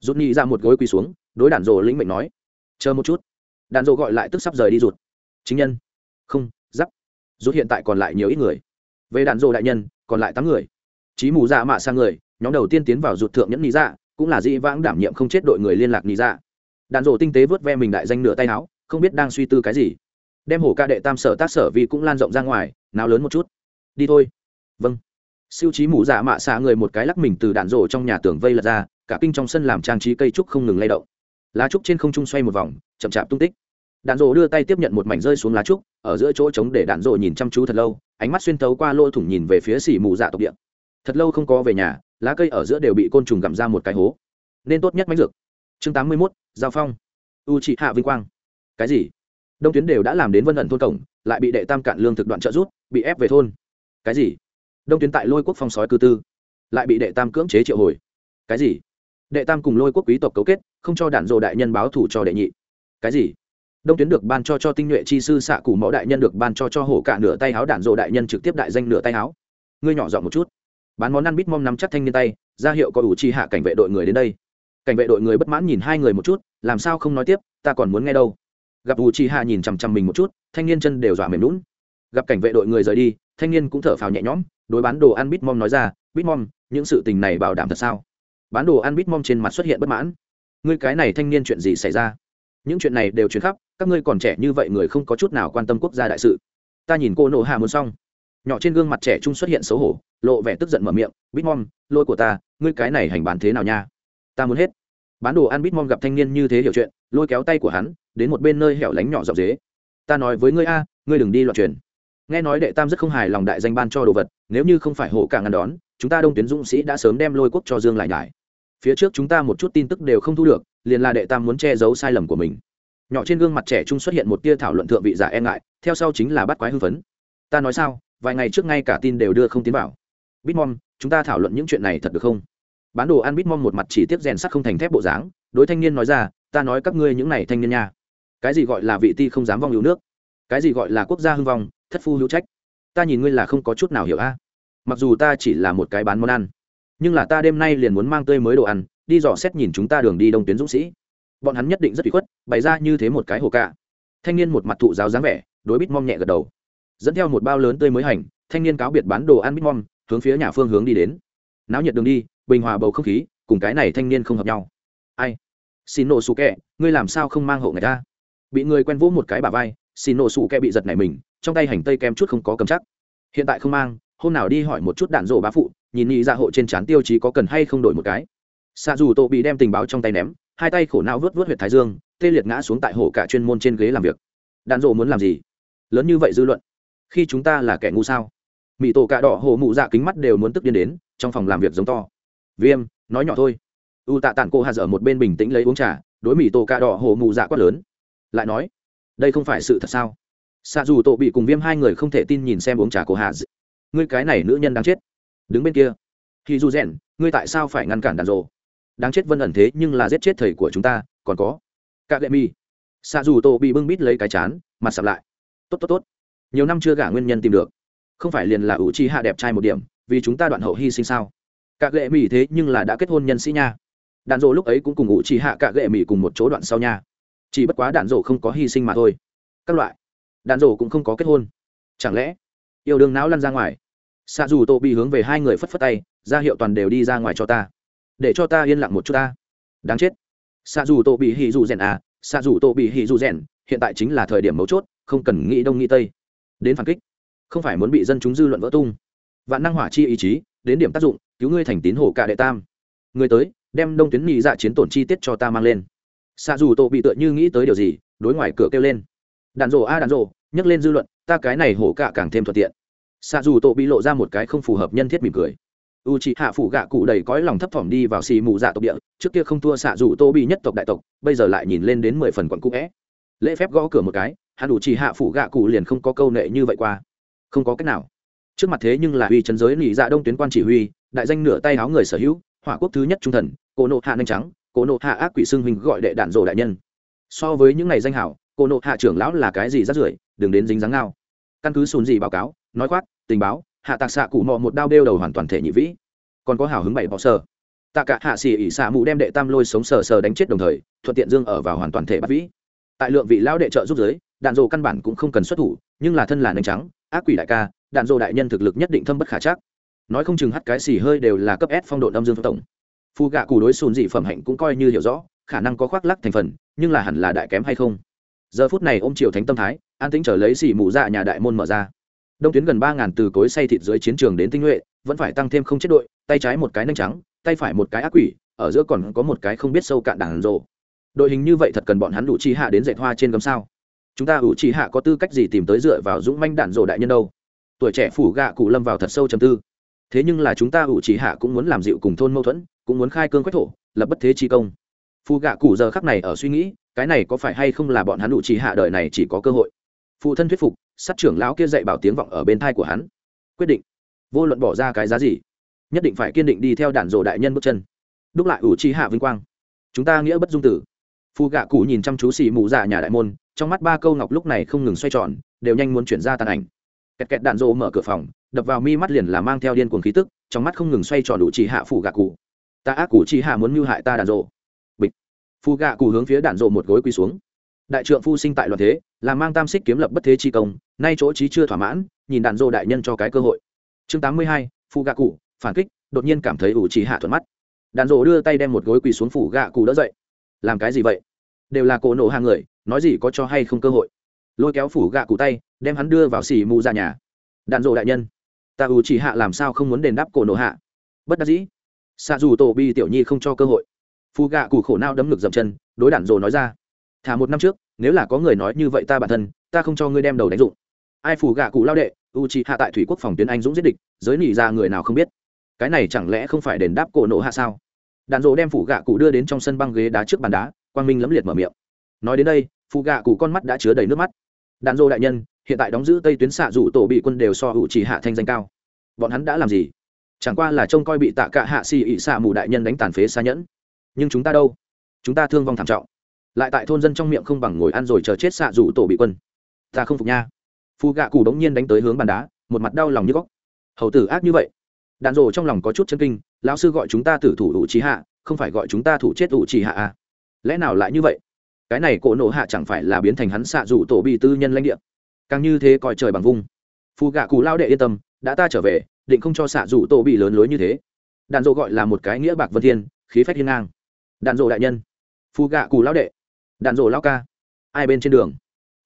Rút ni ra một gối quỳ xuống, đối đạn rồ lĩnh mệnh nói. Chờ một chút. Đạn rồ gọi lại tức sắp rời đi rụt. Chính nhân. Không, giáp. Rút hiện tại còn lại nhiều ít người. Về đạn dộ đại nhân, còn lại tám người. Chí mù dạ mạ sang người, nhóm đầu tiên tiến vào rụt thượng nhẫn lý dạ cũng là dĩ vãng đảm nhiệm không chết đội người liên lạc lý dạ. Đạn rổ tinh tế vớt ve mình đại danh nửa tay áo, không biết đang suy tư cái gì. Đem hổ ca đệ tam sở tác sở vì cũng lan rộng ra ngoài nào lớn một chút. Đi thôi. Vâng. Siêu trí mù dạ mạ xạ người một cái lắc mình từ đạn rổ trong nhà tường vây lật ra, cả kinh trong sân làm trang trí cây trúc không ngừng lay động. Lá trúc trên không trung xoay một vòng, chậm chạp tung tích. Đạn rổ đưa tay tiếp nhận một mảnh rơi xuống lá trúc, ở giữa chỗ trống để đạn rổ nhìn chăm chú thật lâu, ánh mắt xuyên thấu qua lỗ thủng nhìn về phía xỉ mù dạ tộc địa. Thật lâu không có về nhà lá cây ở giữa đều bị côn trùng gặm ra một cái hố. Nên tốt nhất mánh dược. Chương tám mươi mốt, giao phong. U trị hạ vinh quang. Cái gì? Đông tuyến đều đã làm đến vân ẩn thôn cổng, lại bị đệ tam cạn lương thực đoạn trợ rút, bị ép về thôn. Cái gì? Đông tuyến tại lôi quốc phong sói cư tư, lại bị đệ tam cưỡng chế triệu hồi. Cái gì? Đệ tam cùng lôi quốc quý tộc cấu kết, không cho đản dộ đại nhân báo thủ cho đệ nhị. Cái gì? Đông tuyến được ban cho cho tinh nhuệ chi sư xạ củ mẫu đại nhân được ban cho cho hổ cả nửa tay áo đản dộ đại nhân trực tiếp đại danh nửa tay áo ngươi nhỏ dọn một chút bán món ăn bít mom nắm chắc thanh niên tay, ra hiệu có ủ chi hạ cảnh vệ đội người đến đây. Cảnh vệ đội người bất mãn nhìn hai người một chút, làm sao không nói tiếp, ta còn muốn nghe đâu. Gặp ủ chi hạ nhìn chằm chằm mình một chút, thanh niên chân đều dọa mềm lún gặp cảnh vệ đội người rời đi, thanh niên cũng thở phào nhẹ nhõm, đối bán đồ ăn bít mom nói ra, bít mom, những sự tình này bảo đảm thật sao? Bán đồ ăn bít mom trên mặt xuất hiện bất mãn. Ngươi cái này thanh niên chuyện gì xảy ra? Những chuyện này đều chuyển khắp, các ngươi còn trẻ như vậy người không có chút nào quan tâm quốc gia đại sự. Ta nhìn cô nộ hạ muốn xong nhỏ trên gương mặt trẻ trung xuất hiện xấu hổ, lộ vẻ tức giận mở miệng, bít mom, lôi của ta, ngươi cái này hành bán thế nào nha? Ta muốn hết. Bán đồ ăn bít mom gặp thanh niên như thế hiểu chuyện, lôi kéo tay của hắn, đến một bên nơi hẻo lánh nhỏ dọc dế. Ta nói với ngươi a, ngươi đừng đi loạn truyền. Nghe nói đệ tam rất không hài lòng đại danh ban cho đồ vật, nếu như không phải hổ cả ngăn đón, chúng ta đông tuyến dũng sĩ đã sớm đem lôi quốc cho dương lại nhải. Phía trước chúng ta một chút tin tức đều không thu được, liền là đệ tam muốn che giấu sai lầm của mình. Nhỏ trên gương mặt trẻ trung xuất hiện một tia thảo luận thượng vị giả e ngại, theo sau chính là bắt quái hưng phấn. Ta nói sao? Vài ngày trước ngay cả tin đều đưa không tiến vào. Bitmom, chúng ta thảo luận những chuyện này thật được không? Bán đồ ăn bitmom một mặt chỉ tiếp rèn sắt không thành thép bộ dáng, đối thanh niên nói ra, ta nói các ngươi những này thanh niên nha. Cái gì gọi là vị ti không dám vong hữu nước? Cái gì gọi là quốc gia hưng vong, thất phu hữu trách? Ta nhìn ngươi là không có chút nào hiểu a. Mặc dù ta chỉ là một cái bán món ăn, nhưng là ta đêm nay liền muốn mang tươi mới đồ ăn, đi dò xét nhìn chúng ta đường đi đông tuyến dũng sĩ. Bọn hắn nhất định rất bị khuất, bày ra như thế một cái hồ cạ. Thanh niên một mặt thụ giáo dáng vẻ, đối bít mong nhẹ gật đầu dẫn theo một bao lớn tươi mới hành, thanh niên cáo biệt bán đồ ăn bít mong hướng phía nhà phương hướng đi đến. Náo nhiệt đường đi, bình hòa bầu không khí, cùng cái này thanh niên không hợp nhau. Ai? Xin nổ sủ kẹ, ngươi làm sao không mang hộ người ta? Bị người quen vỗ một cái bà vai, xin nổ sủ kẹ bị giật này mình, trong tay hành tây kem chút không có cầm chắc. Hiện tại không mang, hôm nào đi hỏi một chút đạn rổ bá phụ, nhìn nghĩ ra dạ hộ trên trán tiêu chí có cần hay không đổi một cái. Xa dù tô bị đem tình báo trong tay ném, hai tay khổ não vớt vớt huyệt thái dương, tê liệt ngã xuống tại hồ cả chuyên môn trên ghế làm việc. Đạn rổ muốn làm gì? Lớn như vậy dư luận khi chúng ta là kẻ ngu sao? Mỹ tổ cạ đỏ hồ mụ dạ kính mắt đều muốn tức điên đến, trong phòng làm việc giống to. Viêm, nói nhỏ thôi. U tạ tản cô hà dở một bên bình tĩnh lấy uống trà, đối mỹ tổ cạ đỏ hồ mụ dạ quát lớn. Lại nói, đây không phải sự thật sao? Xa dù tổ bị cùng viêm hai người không thể tin nhìn xem uống trà của hà ngươi cái này nữ nhân đang chết. Đứng bên kia. Khi du rèn, ngươi tại sao phải ngăn cản đàn rồ? Đáng chết vân ẩn thế nhưng là giết chết thầy của chúng ta, còn có. Cạ lệ mi xa dù tổ bị bưng bít lấy cái chán, mặt sập lại. Tốt tốt tốt nhiều năm chưa gả nguyên nhân tìm được. Không phải liền là ủ chi hạ đẹp trai một điểm, vì chúng ta đoạn hậu hy sinh sao? Các lệ mỹ thế nhưng là đã kết hôn nhân sĩ nha. Đạn dỗ lúc ấy cũng cùng ủ chi hạ các lệ mỹ cùng một chỗ đoạn sau nha. Chỉ bất quá đạn dỗ không có hy sinh mà thôi. Các loại. Đạn dỗ cũng không có kết hôn. Chẳng lẽ, yêu đương não lăn ra ngoài? Xạ dù tô bị hướng về hai người phất phất tay, ra hiệu toàn đều đi ra ngoài cho ta. Để cho ta yên lặng một chút ta. Đáng chết. Xạ dù tô bị hì dù rèn à xạ dù tô bị hì dù rèn, hiện tại chính là thời điểm mấu chốt, không cần nghĩ đông nghĩ tây đến phản kích. Không phải muốn bị dân chúng dư luận vỡ tung. Vạn năng hỏa chi ý chí, đến điểm tác dụng, cứu ngươi thành tín hồ cả đệ tam. Người tới, đem đông tuyến nhị dạ chiến tổn chi tiết cho ta mang lên. Xạ dù tổ bị tựa như nghĩ tới điều gì, đối ngoài cửa kêu lên. Đàn rổ a à đàn rổ nhắc lên dư luận, ta cái này hổ cả càng thêm thuận tiện. Xạ dù tổ bị lộ ra một cái không phù hợp nhân thiết mỉm cười. U c h ị hạ phủ gạ cụ đầy cõi lòng thấp thỏm đi vào xì mù dạ tộc địa, trước kia không thua xạ dù tô bị nhất tộc đại tộc, bây giờ lại nhìn lên đến mười phần quận cũ vẽ lễ phép gõ cửa một cái hắn đủ chỉ hạ phủ gạ cụ liền không có câu nệ như vậy qua. Không có cách nào. Trước mặt thế nhưng là uy trấn giới lì dạ đông tuyến quan chỉ huy, đại danh nửa tay áo người sở hữu, hỏa quốc thứ nhất trung thần, cổ nộ hạ nhanh trắng, cổ nộ hạ ác quỷ xưng hình gọi đệ đạn rổ đại nhân. So với những ngày danh hảo, cổ nộ hạ trưởng lão là cái gì rắt rưởi, đừng đến dính dáng ngao. Căn cứ sùn gì báo cáo, nói khoác, tình báo, hạ tạc xạ cụ mò một đao đeo đầu hoàn toàn thể nhị vĩ. Còn có hào hứng bảy bọ sờ. Tạ cả hạ xỉ ỉ xạ mụ đem đệ tam lôi sống sờ sờ đánh chết đồng thời, thuận tiện dương ở vào hoàn toàn thể bắt vĩ. Tại lượng vị lão đệ trợ giúp giới đạn dồ căn bản cũng không cần xuất thủ, nhưng là thân là nành trắng, ác quỷ đại ca, đạn dộ đại nhân thực lực nhất định thâm bất khả chắc. Nói không chừng hắt cái xì hơi đều là cấp s phong độ âm dương tổng. Phù gạ cù đối xùn dị phẩm hạnh cũng coi như hiểu rõ, khả năng có khoác lắc thành phần, nhưng là hẳn là đại kém hay không? Giờ phút này ôm triều thánh tâm thái, an tĩnh trở lấy xì mù dạ nhà đại môn mở ra. Đông tuyến gần ba ngàn từ cối say thịt dưới chiến trường đến tinh nhuệ, vẫn phải tăng thêm không chết đội, tay trái một cái nanh trắng, tay phải một cái ác quỷ, ở giữa còn có một cái không biết sâu cạn đàn rộ đội hình như vậy thật cần bọn hắn đủ chi hạ đến dạy hoa trên gấm sao? Chúng ta ủ chỉ hạ có tư cách gì tìm tới dựa vào dũng manh đạn rộ đại nhân đâu? Tuổi trẻ phủ gạ cụ lâm vào thật sâu trầm tư. Thế nhưng là chúng ta ủ chỉ hạ cũng muốn làm dịu cùng thôn mâu thuẫn, cũng muốn khai cương quách thổ, lập bất thế chi công. Phù gạ cụ giờ khắc này ở suy nghĩ, cái này có phải hay không là bọn hắn ủ chỉ hạ đời này chỉ có cơ hội? Phụ thân thuyết phục, sát trưởng lão kia dạy bảo tiếng vọng ở bên thai của hắn. Quyết định. Vô luận bỏ ra cái giá gì, nhất định phải kiên định đi theo đạn rộ đại nhân bước chân. Đúc lại ủ chỉ hạ vinh quang. Chúng ta nghĩa bất dung tử. Phù gạ cụ nhìn chăm chú xì mù dạ nhà đại môn trong mắt ba câu ngọc lúc này không ngừng xoay tròn, đều nhanh muốn chuyển ra tàn ảnh. Kẹt kẹt đạn rộ mở cửa phòng, đập vào mi mắt liền là mang theo điên cuồng khí tức, trong mắt không ngừng xoay tròn đủ chỉ hạ phủ gạ cụ. Ta ác cụ chỉ hạ muốn mưu hại ta đạn rộ bịch. Phù gạ cụ hướng phía đạn rộ một gối quỳ xuống. Đại trượng phu sinh tại loạn thế, là mang tam xích kiếm lập bất thế chi công, nay chỗ trí chưa thỏa mãn, nhìn đạn rộ đại nhân cho cái cơ hội. Chương tám mươi hai, phù gạ cụ, phản kích, đột nhiên cảm thấy ủ chỉ hạ thuận mắt. Đạn rộ đưa tay đem một gối quỳ xuống phủ gạ cụ đỡ dậy. Làm cái gì vậy? Đều là cổ nổ hàng người, nói gì có cho hay không cơ hội. Lôi kéo phủ gạ cụ tay, đem hắn đưa vào xì mù ra nhà. Đạn dộ đại nhân, ta ủ chỉ hạ làm sao không muốn đền đáp cổ nổ hạ. Bất đắc dĩ. Xa dù tổ bi tiểu nhi không cho cơ hội. Phù gạ cụ khổ nao đấm ngực dậm chân, đối đạn dộ nói ra. Thả một năm trước, nếu là có người nói như vậy ta bản thân, ta không cho ngươi đem đầu đánh dụng. Ai phù gạ cụ lao đệ u chỉ hạ tại thủy quốc phòng tuyến anh dũng giết địch, giới nỉ ra người nào không biết. Cái này chẳng lẽ không phải đền đáp cổ nộ hạ sao? Đạn dộ đem phủ gạ cụ đưa đến trong sân băng ghế đá trước bàn đá quang minh lẫm liệt mở miệng. Nói đến đây phụ gạ cụ con mắt đã chứa đầy nước mắt. Đạn Dô đại nhân, hiện tại đóng giữ tây tuyến xạ dụ tổ bị quân đều so hữu chỉ hạ thanh danh cao. Bọn hắn đã làm gì? Chẳng qua là trông coi bị tạ cả hạ xì ị xạ mù đại nhân đánh tàn phế xa nhẫn. Nhưng chúng ta đâu? Chúng ta thương vong thảm trọng. Lại tại thôn dân trong miệng không bằng ngồi ăn rồi chờ chết xạ dụ tổ bị quân. Ta không phục nha. Phù gạ cụ đống nhiên đánh tới hướng bàn đá, một mặt đau lòng như góc. Hầu tử ác như vậy. Đạn rồ trong lòng có chút chân kinh, lão sư gọi chúng ta tử thủ ủ trí hạ, không phải gọi chúng ta thủ chết ủ Chỉ hạ à? Lẽ nào lại như vậy? Cái này cổ nộ hạ chẳng phải là biến thành hắn xạ dụ tổ bị tư nhân lãnh địa? Càng như thế coi trời bằng vung. Phù gạ cù lao đệ yên tâm, đã ta trở về, định không cho xạ dụ tổ bị lớn lối như thế. Đàn rộ gọi là một cái nghĩa bạc vân thiên, khí phách hiên ngang. Đàn rộ đại nhân. Phù gạ cù lao đệ. Đạn rộ lao ca. Ai bên trên đường?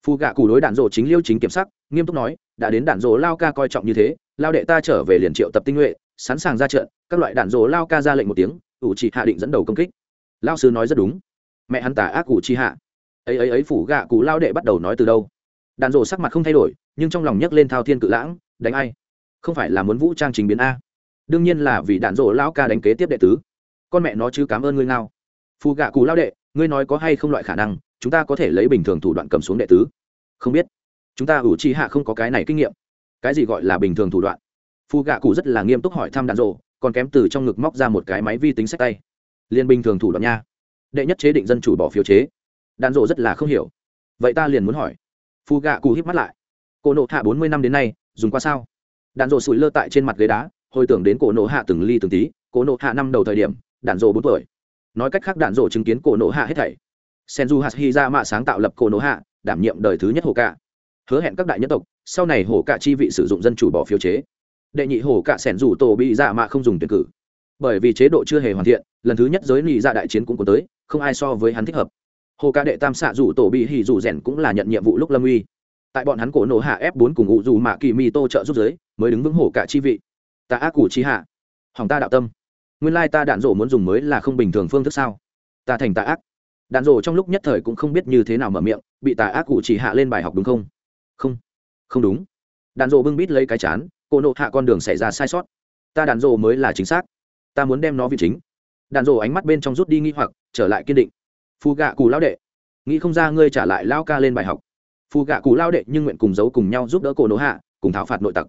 Phù gạ cù đối đạn rộ chính liêu chính kiểm sắc, nghiêm túc nói, đã đến đạn rộ lao ca coi trọng như thế, lao đệ ta trở về liền triệu tập tinh nhuệ, sẵn sàng ra trận, các loại đạn rộ lao ca ra lệnh một tiếng, ủ chỉ hạ định dẫn đầu công kích. Lao sư nói rất đúng mẹ hắn tả ác cụ chi hạ. Ấy ấy ấy, phủ gạ cụ lao đệ bắt đầu nói từ đâu? Đàn rổ sắc mặt không thay đổi, nhưng trong lòng nhấc lên thao thiên cự lãng, đánh ai? Không phải là muốn vũ trang trình biến a. Đương nhiên là vì đạn rổ lão ca đánh kế tiếp đệ tứ. Con mẹ nó chứ cảm ơn ngươi ngao. Phù gạ cụ lao đệ, ngươi nói có hay không loại khả năng, chúng ta có thể lấy bình thường thủ đoạn cầm xuống đệ tứ? Không biết. Chúng ta ủ chi hạ không có cái này kinh nghiệm. Cái gì gọi là bình thường thủ đoạn? Phù gạ cụ rất là nghiêm túc hỏi thăm đạn rổ còn kém từ trong ngực móc ra một cái máy vi tính sách tay. Liên bình thường thủ đoạn nha đệ nhất chế định dân chủ bỏ phiếu chế. Đạn dộ rất là không hiểu. Vậy ta liền muốn hỏi. Phù gạ cù híp mắt lại. Cổ nộ hạ bốn mươi năm đến nay, dùng qua sao? Đạn dộ sủi lơ tại trên mặt ghế đá, hồi tưởng đến cổ nộ hạ từng ly từng tí, cổ nộ hạ năm đầu thời điểm, đạn dộ bốn tuổi. Nói cách khác đạn dộ chứng kiến cổ nộ hạ hết thảy. Senju hy ra mạ sáng tạo lập cổ nộ hạ, đảm nhiệm đời thứ nhất hồ cạ. Hứa hẹn các đại nhân tộc, sau này hồ cạ chi vị sử dụng dân chủ bỏ phiếu chế. Đệ nhị hồ cạ sẻn rủ tổ bị dạ mạ không dùng tuyển cử. Bởi vì chế độ chưa hề hoàn thiện lần thứ nhất giới nị dạ đại chiến cũng có tới, không ai so với hắn thích hợp. Hồ ca đệ tam xạ rủ tổ bị hỉ rủ rèn cũng là nhận nhiệm vụ lúc lâm uy. Tại bọn hắn cổ nổ hạ ép bốn cùng ngụ dù mạ kỳ mi tô trợ giúp giới, mới đứng vững hồ cả chi vị. Ta ác củ chi hạ. Hỏng ta đạo tâm. Nguyên lai ta đạn rổ muốn dùng mới là không bình thường phương thức sao? Ta thành ta ác. Đạn rổ trong lúc nhất thời cũng không biết như thế nào mở miệng, bị tà ác cụ chỉ hạ lên bài học đúng không? Không. Không đúng. Đạn rổ bưng bít lấy cái chán cô nộ hạ con đường xảy ra sai sót. Ta đạn rổ mới là chính xác. Ta muốn đem nó vị chính đàn rổ ánh mắt bên trong rút đi nghi hoặc, trở lại kiên định. Phù gạ cù lao đệ, nghĩ không ra ngươi trả lại lao ca lên bài học. Phù gạ cù lao đệ nhưng nguyện cùng giấu cùng nhau giúp đỡ cổ nỗ hạ, cùng tháo phạt nội tặc.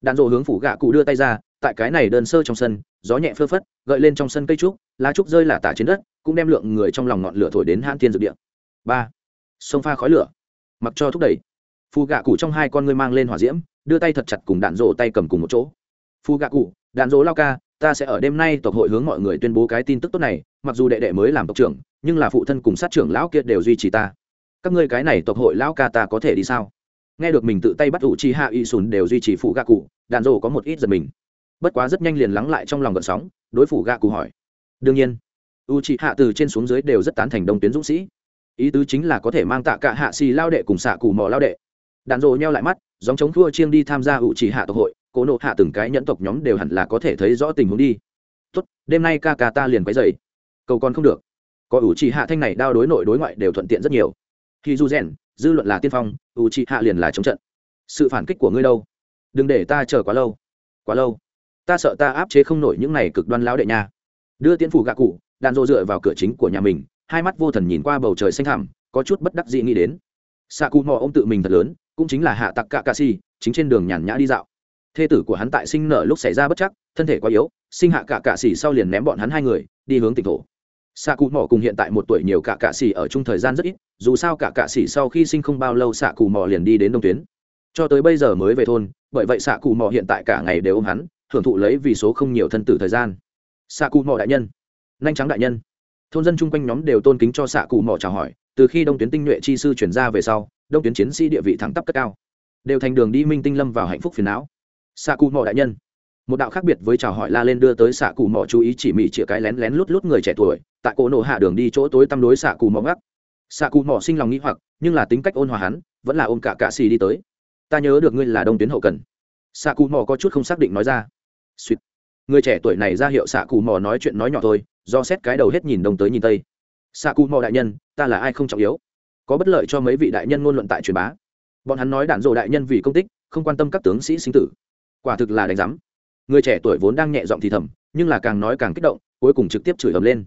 Đàn rổ hướng phủ gạ cụ đưa tay ra, tại cái này đơn sơ trong sân, gió nhẹ phơ phất, gợi lên trong sân cây trúc, lá trúc rơi là tả trên đất, cũng đem lượng người trong lòng ngọn lửa thổi đến hãn thiên dược địa. Ba, sông pha khói lửa, mặc cho thúc đẩy. Phù gạ cụ trong hai con ngươi mang lên hỏa diễm, đưa tay thật chặt cùng đạn rổ tay cầm cùng một chỗ. Phù gạ cụ đạn rổ lao ca ta sẽ ở đêm nay tộc hội hướng mọi người tuyên bố cái tin tức tốt này, mặc dù đệ đệ mới làm tộc trưởng, nhưng là phụ thân cùng sát trưởng lão kia đều duy trì ta. Các ngươi cái này tộc hội lão ca ta có thể đi sao? Nghe được mình tự tay bắt ủ chi hạ y sùn đều duy trì phụ gạ cụ, đàn rô có một ít giật mình. Bất quá rất nhanh liền lắng lại trong lòng gợn sóng, đối phủ gạ cụ hỏi. Đương nhiên, u chi hạ từ trên xuống dưới đều rất tán thành đông tuyến dũng sĩ. Ý tứ chính là có thể mang tạ cả hạ xì lao đệ cùng xạ cụ mò lao đệ. Đàn rộ nheo lại mắt dòng chống thua chiêng đi tham gia u chỉ hạ tộc hội cố nộ hạ từng cái nhẫn tộc nhóm đều hẳn là có thể thấy rõ tình huống đi. Tốt, đêm nay ca ca ta liền quấy dày cầu còn không được. Có ủ trì hạ thanh này đao đối nội đối ngoại đều thuận tiện rất nhiều. Khi du rèn, dư luận là tiên phong, ủ trì hạ liền là chống trận. Sự phản kích của ngươi đâu? Đừng để ta chờ quá lâu. Quá lâu. Ta sợ ta áp chế không nổi những này cực đoan lão đệ nha. Đưa tiến phủ gạ cụ, đàn rô dựa vào cửa chính của nhà mình, hai mắt vô thần nhìn qua bầu trời xanh thẳm, có chút bất đắc dĩ nghĩ đến. Xạ cụ mò ông tự mình thật lớn, cũng chính là hạ tặc cạ cạ si chính trên đường nhàn nhã đi dạo thê tử của hắn tại sinh nở lúc xảy ra bất chắc, thân thể quá yếu, sinh hạ cả cạ xỉ sau liền ném bọn hắn hai người, đi hướng tỉnh thổ. Xạ cụ mò cùng hiện tại một tuổi nhiều cạ cạ xỉ ở chung thời gian rất ít, dù sao cạ cạ xỉ sau khi sinh không bao lâu xạ cụ mò liền đi đến đông tuyến. Cho tới bây giờ mới về thôn, bởi vậy xạ cụ mò hiện tại cả ngày đều ôm hắn, hưởng thụ lấy vì số không nhiều thân tử thời gian. Xạ cụ mò đại nhân. Nhanh trắng đại nhân. Thôn dân chung quanh nhóm đều tôn kính cho xạ cụ mò chào hỏi, từ khi đông tuyến tinh nhuệ chi sư chuyển ra về sau, đông tuyến chiến sĩ địa vị thẳng tắp cất cao. Đều thành đường đi minh tinh lâm vào hạnh phúc phiền não xạ cụ mò đại nhân. Một đạo khác biệt với chào hỏi la lên đưa tới xạ cụ mò chú ý chỉ mỉ chĩa cái lén lén lút lút người trẻ tuổi, tại cổ nổ hạ đường đi chỗ tối tăm đối xạ cụ mò gắt xạ cụ mò sinh lòng nghĩ hoặc, nhưng là tính cách ôn hòa hắn, vẫn là ôm cả cạ xì đi tới. Ta nhớ được ngươi là đông tuyến hậu cần. Xạ cụ mò có chút không xác định nói ra. Suýt. Người trẻ tuổi này ra hiệu xạ cụ mò nói chuyện nói nhỏ thôi, do xét cái đầu hết nhìn đông tới nhìn tây. Xạ cụ mò đại nhân, ta là ai không trọng yếu. Có bất lợi cho mấy vị đại nhân ngôn luận tại truyền bá. Bọn hắn nói đạn dộ đại nhân vì công tích, không quan tâm các tướng sĩ sinh tử quả thực là đánh giám. Người trẻ tuổi vốn đang nhẹ giọng thì thầm, nhưng là càng nói càng kích động, cuối cùng trực tiếp chửi ầm lên.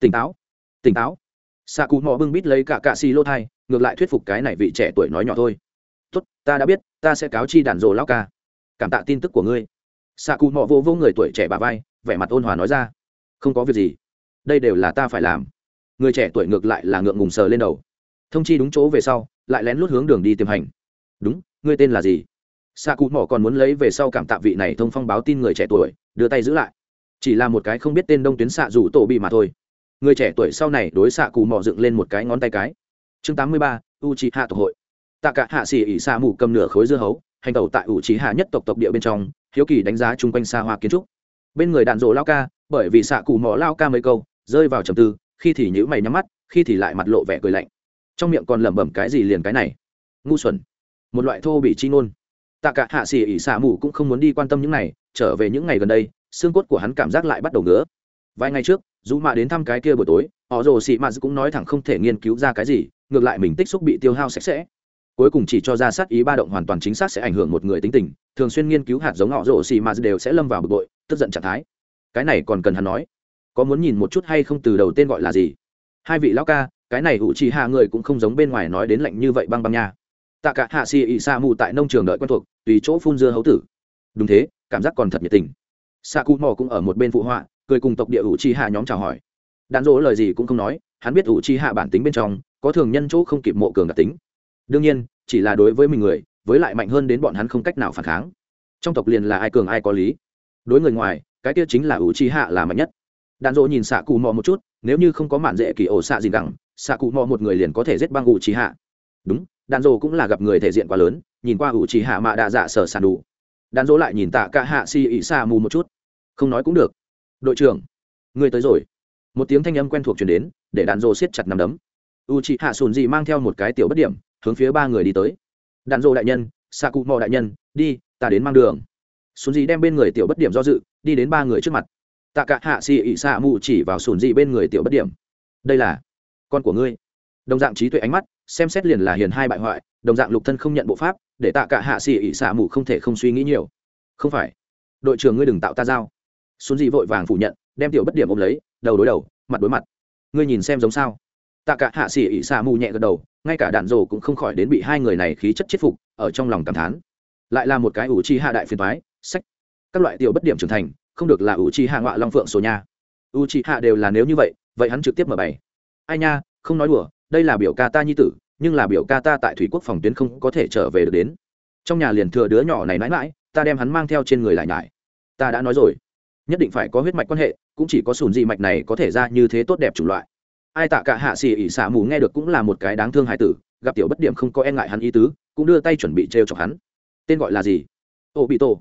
Tỉnh táo tỉnh táo. Xạ cụ mò bưng bít lấy cả cạ xì lô thai, ngược lại thuyết phục cái này vị trẻ tuổi nói nhỏ thôi. Tốt, ta đã biết, ta sẽ cáo chi đàn rồ lao ca. Cảm tạ tin tức của ngươi. Xạ cụ mò vô vô người tuổi trẻ bà vai, vẻ mặt ôn hòa nói ra. Không có việc gì. Đây đều là ta phải làm. Người trẻ tuổi ngược lại là ngượng ngùng sờ lên đầu. Thông chi đúng chỗ về sau, lại lén lút hướng đường đi tiềm hành. Đúng, ngươi tên là gì? Xạ cụ mỏ còn muốn lấy về sau cảm tạ vị này thông phong báo tin người trẻ tuổi, đưa tay giữ lại. Chỉ là một cái không biết tên đông tuyến xạ rủ tổ bị mà thôi. Người trẻ tuổi sau này đối xạ cụ mỏ dựng lên một cái ngón tay cái. Chương tám mươi ba u trí hạ tộc hội. Tạ cả hạ xỉ ỉ xạ mù cầm nửa khối dưa hấu, hành tẩu tại u trí hạ nhất tộc tộc địa bên trong, hiếu kỳ đánh giá chung quanh xa hoa kiến trúc. Bên người đạn rộ lao ca, bởi vì xạ cụ mỏ lao ca mấy câu, rơi vào trầm tư, khi thì nhữ mày nhắm mắt, khi thì lại mặt lộ vẻ cười lạnh. Trong miệng còn lẩm bẩm cái gì liền cái này? Ngu xuẩn. Một loại thô bị chi ngôn tạ cả hạ xỉ ỉ xả mù cũng không muốn đi quan tâm những này, trở về những ngày gần đây, xương cốt của hắn cảm giác lại bắt đầu ngứa. Vài ngày trước dù mạ đến thăm cái kia buổi tối, họ rồ xị mạ cũng nói thẳng không thể nghiên cứu ra cái gì, ngược lại mình tích xúc bị tiêu hao sạch sẽ. Cuối cùng chỉ cho ra sát ý ba động hoàn toàn chính xác sẽ ảnh hưởng một người tính tình, thường xuyên nghiên cứu hạt giống họ rồ xị mạ đều sẽ lâm vào bực bội, tức giận trạng thái. Cái này còn cần hắn nói. Có muốn nhìn một chút hay không từ đầu tên gọi là gì? Hai vị lão ca, cái này ủ trì hạ người cũng không giống bên ngoài nói đến lạnh như vậy băng băng nha tạ cả hạ xì ị sa mù tại nông trường đợi quen thuộc, tùy chỗ phun dưa hấu tử. Đúng thế, cảm giác còn thật nhiệt tình. Sa cụ mò cũng ở một bên phụ họa, cười cùng tộc địa ủ chi hạ nhóm chào hỏi. Đàn dỗ lời gì cũng không nói, hắn biết ủ chi hạ bản tính bên trong, có thường nhân chỗ không kịp mộ cường đặc tính. Đương nhiên, chỉ là đối với mình người, với lại mạnh hơn đến bọn hắn không cách nào phản kháng. Trong tộc liền là ai cường ai có lý. Đối người ngoài, cái kia chính là ủ chi hạ là mạnh nhất. Đàn dỗ nhìn xạ cụ mò một chút, nếu như không có mạn dễ kỳ ổ xạ gì gẳng xạ cụ mò một người liền có thể giết băng ủ chi hạ. Đúng đàn dỗ cũng là gặp người thể diện quá lớn, nhìn qua ủ trì hạ mạ đạ dạ sở sàn đủ. Đàn dỗ lại nhìn tạ cả hạ xì ỉ xa mù một chút. Không nói cũng được. Đội trưởng người tới rồi. Một tiếng thanh âm quen thuộc chuyển đến, để đàn dỗ siết chặt nằm đấm. U chị hạ sùn gì mang theo một cái tiểu bất điểm, hướng phía ba người đi tới. Đàn dỗ đại nhân xa cụ mò đại nhân, đi, ta đến mang đường. Sùn gì đem bên người tiểu bất điểm do dự, đi đến ba người trước mặt. Tạ cả hạ xì ỉ xa mù chỉ vào sùn gì bên người tiểu bất điểm. Đây là con của ngươi. Đồng dạng trí tuệ ánh mắt xem xét liền là hiền hai bại hoại, đồng dạng lục thân không nhận bộ pháp, để tạ cả hạ xì ỉ xạ mù không thể không suy nghĩ nhiều. Không phải. Đội trưởng ngươi đừng tạo ta giao. Xuống dị vội vàng phủ nhận, đem tiểu bất điểm ôm lấy, đầu đối đầu, mặt đối mặt. Ngươi nhìn xem giống sao? Tạ cả hạ xỉ ỉ xạ mù nhẹ gật đầu, ngay cả đạn rồ cũng không khỏi đến bị hai người này khí chất chết phục, ở trong lòng cảm thán. Lại là một cái ủ chi hạ đại phiền thoái sách. Các loại tiểu bất điểm trưởng thành, không được là ủ chi hạ ngọa long phượng sổ nha. Ủ chi hạ đều là nếu như vậy vậy hắn trực tiếp mở bày. Ai nha, không nói đùa đây là biểu ca ta nhi tử, nhưng là biểu ca ta tại thủy quốc phòng tuyến không có thể trở về được đến. Trong nhà liền thừa đứa nhỏ này mãi mãi, ta đem hắn mang theo trên người lại nhải. Ta đã nói rồi, nhất định phải có huyết mạch quan hệ, cũng chỉ có sùn dị mạch này có thể ra như thế tốt đẹp chủng loại. Ai tạ cả hạ xì ỉ xả mù nghe được cũng là một cái đáng thương hải tử, gặp tiểu bất điểm không có e ngại hắn ý tứ, cũng đưa tay chuẩn bị t r e o chọc hắn. Tên gọi là gì? Ô bị tổ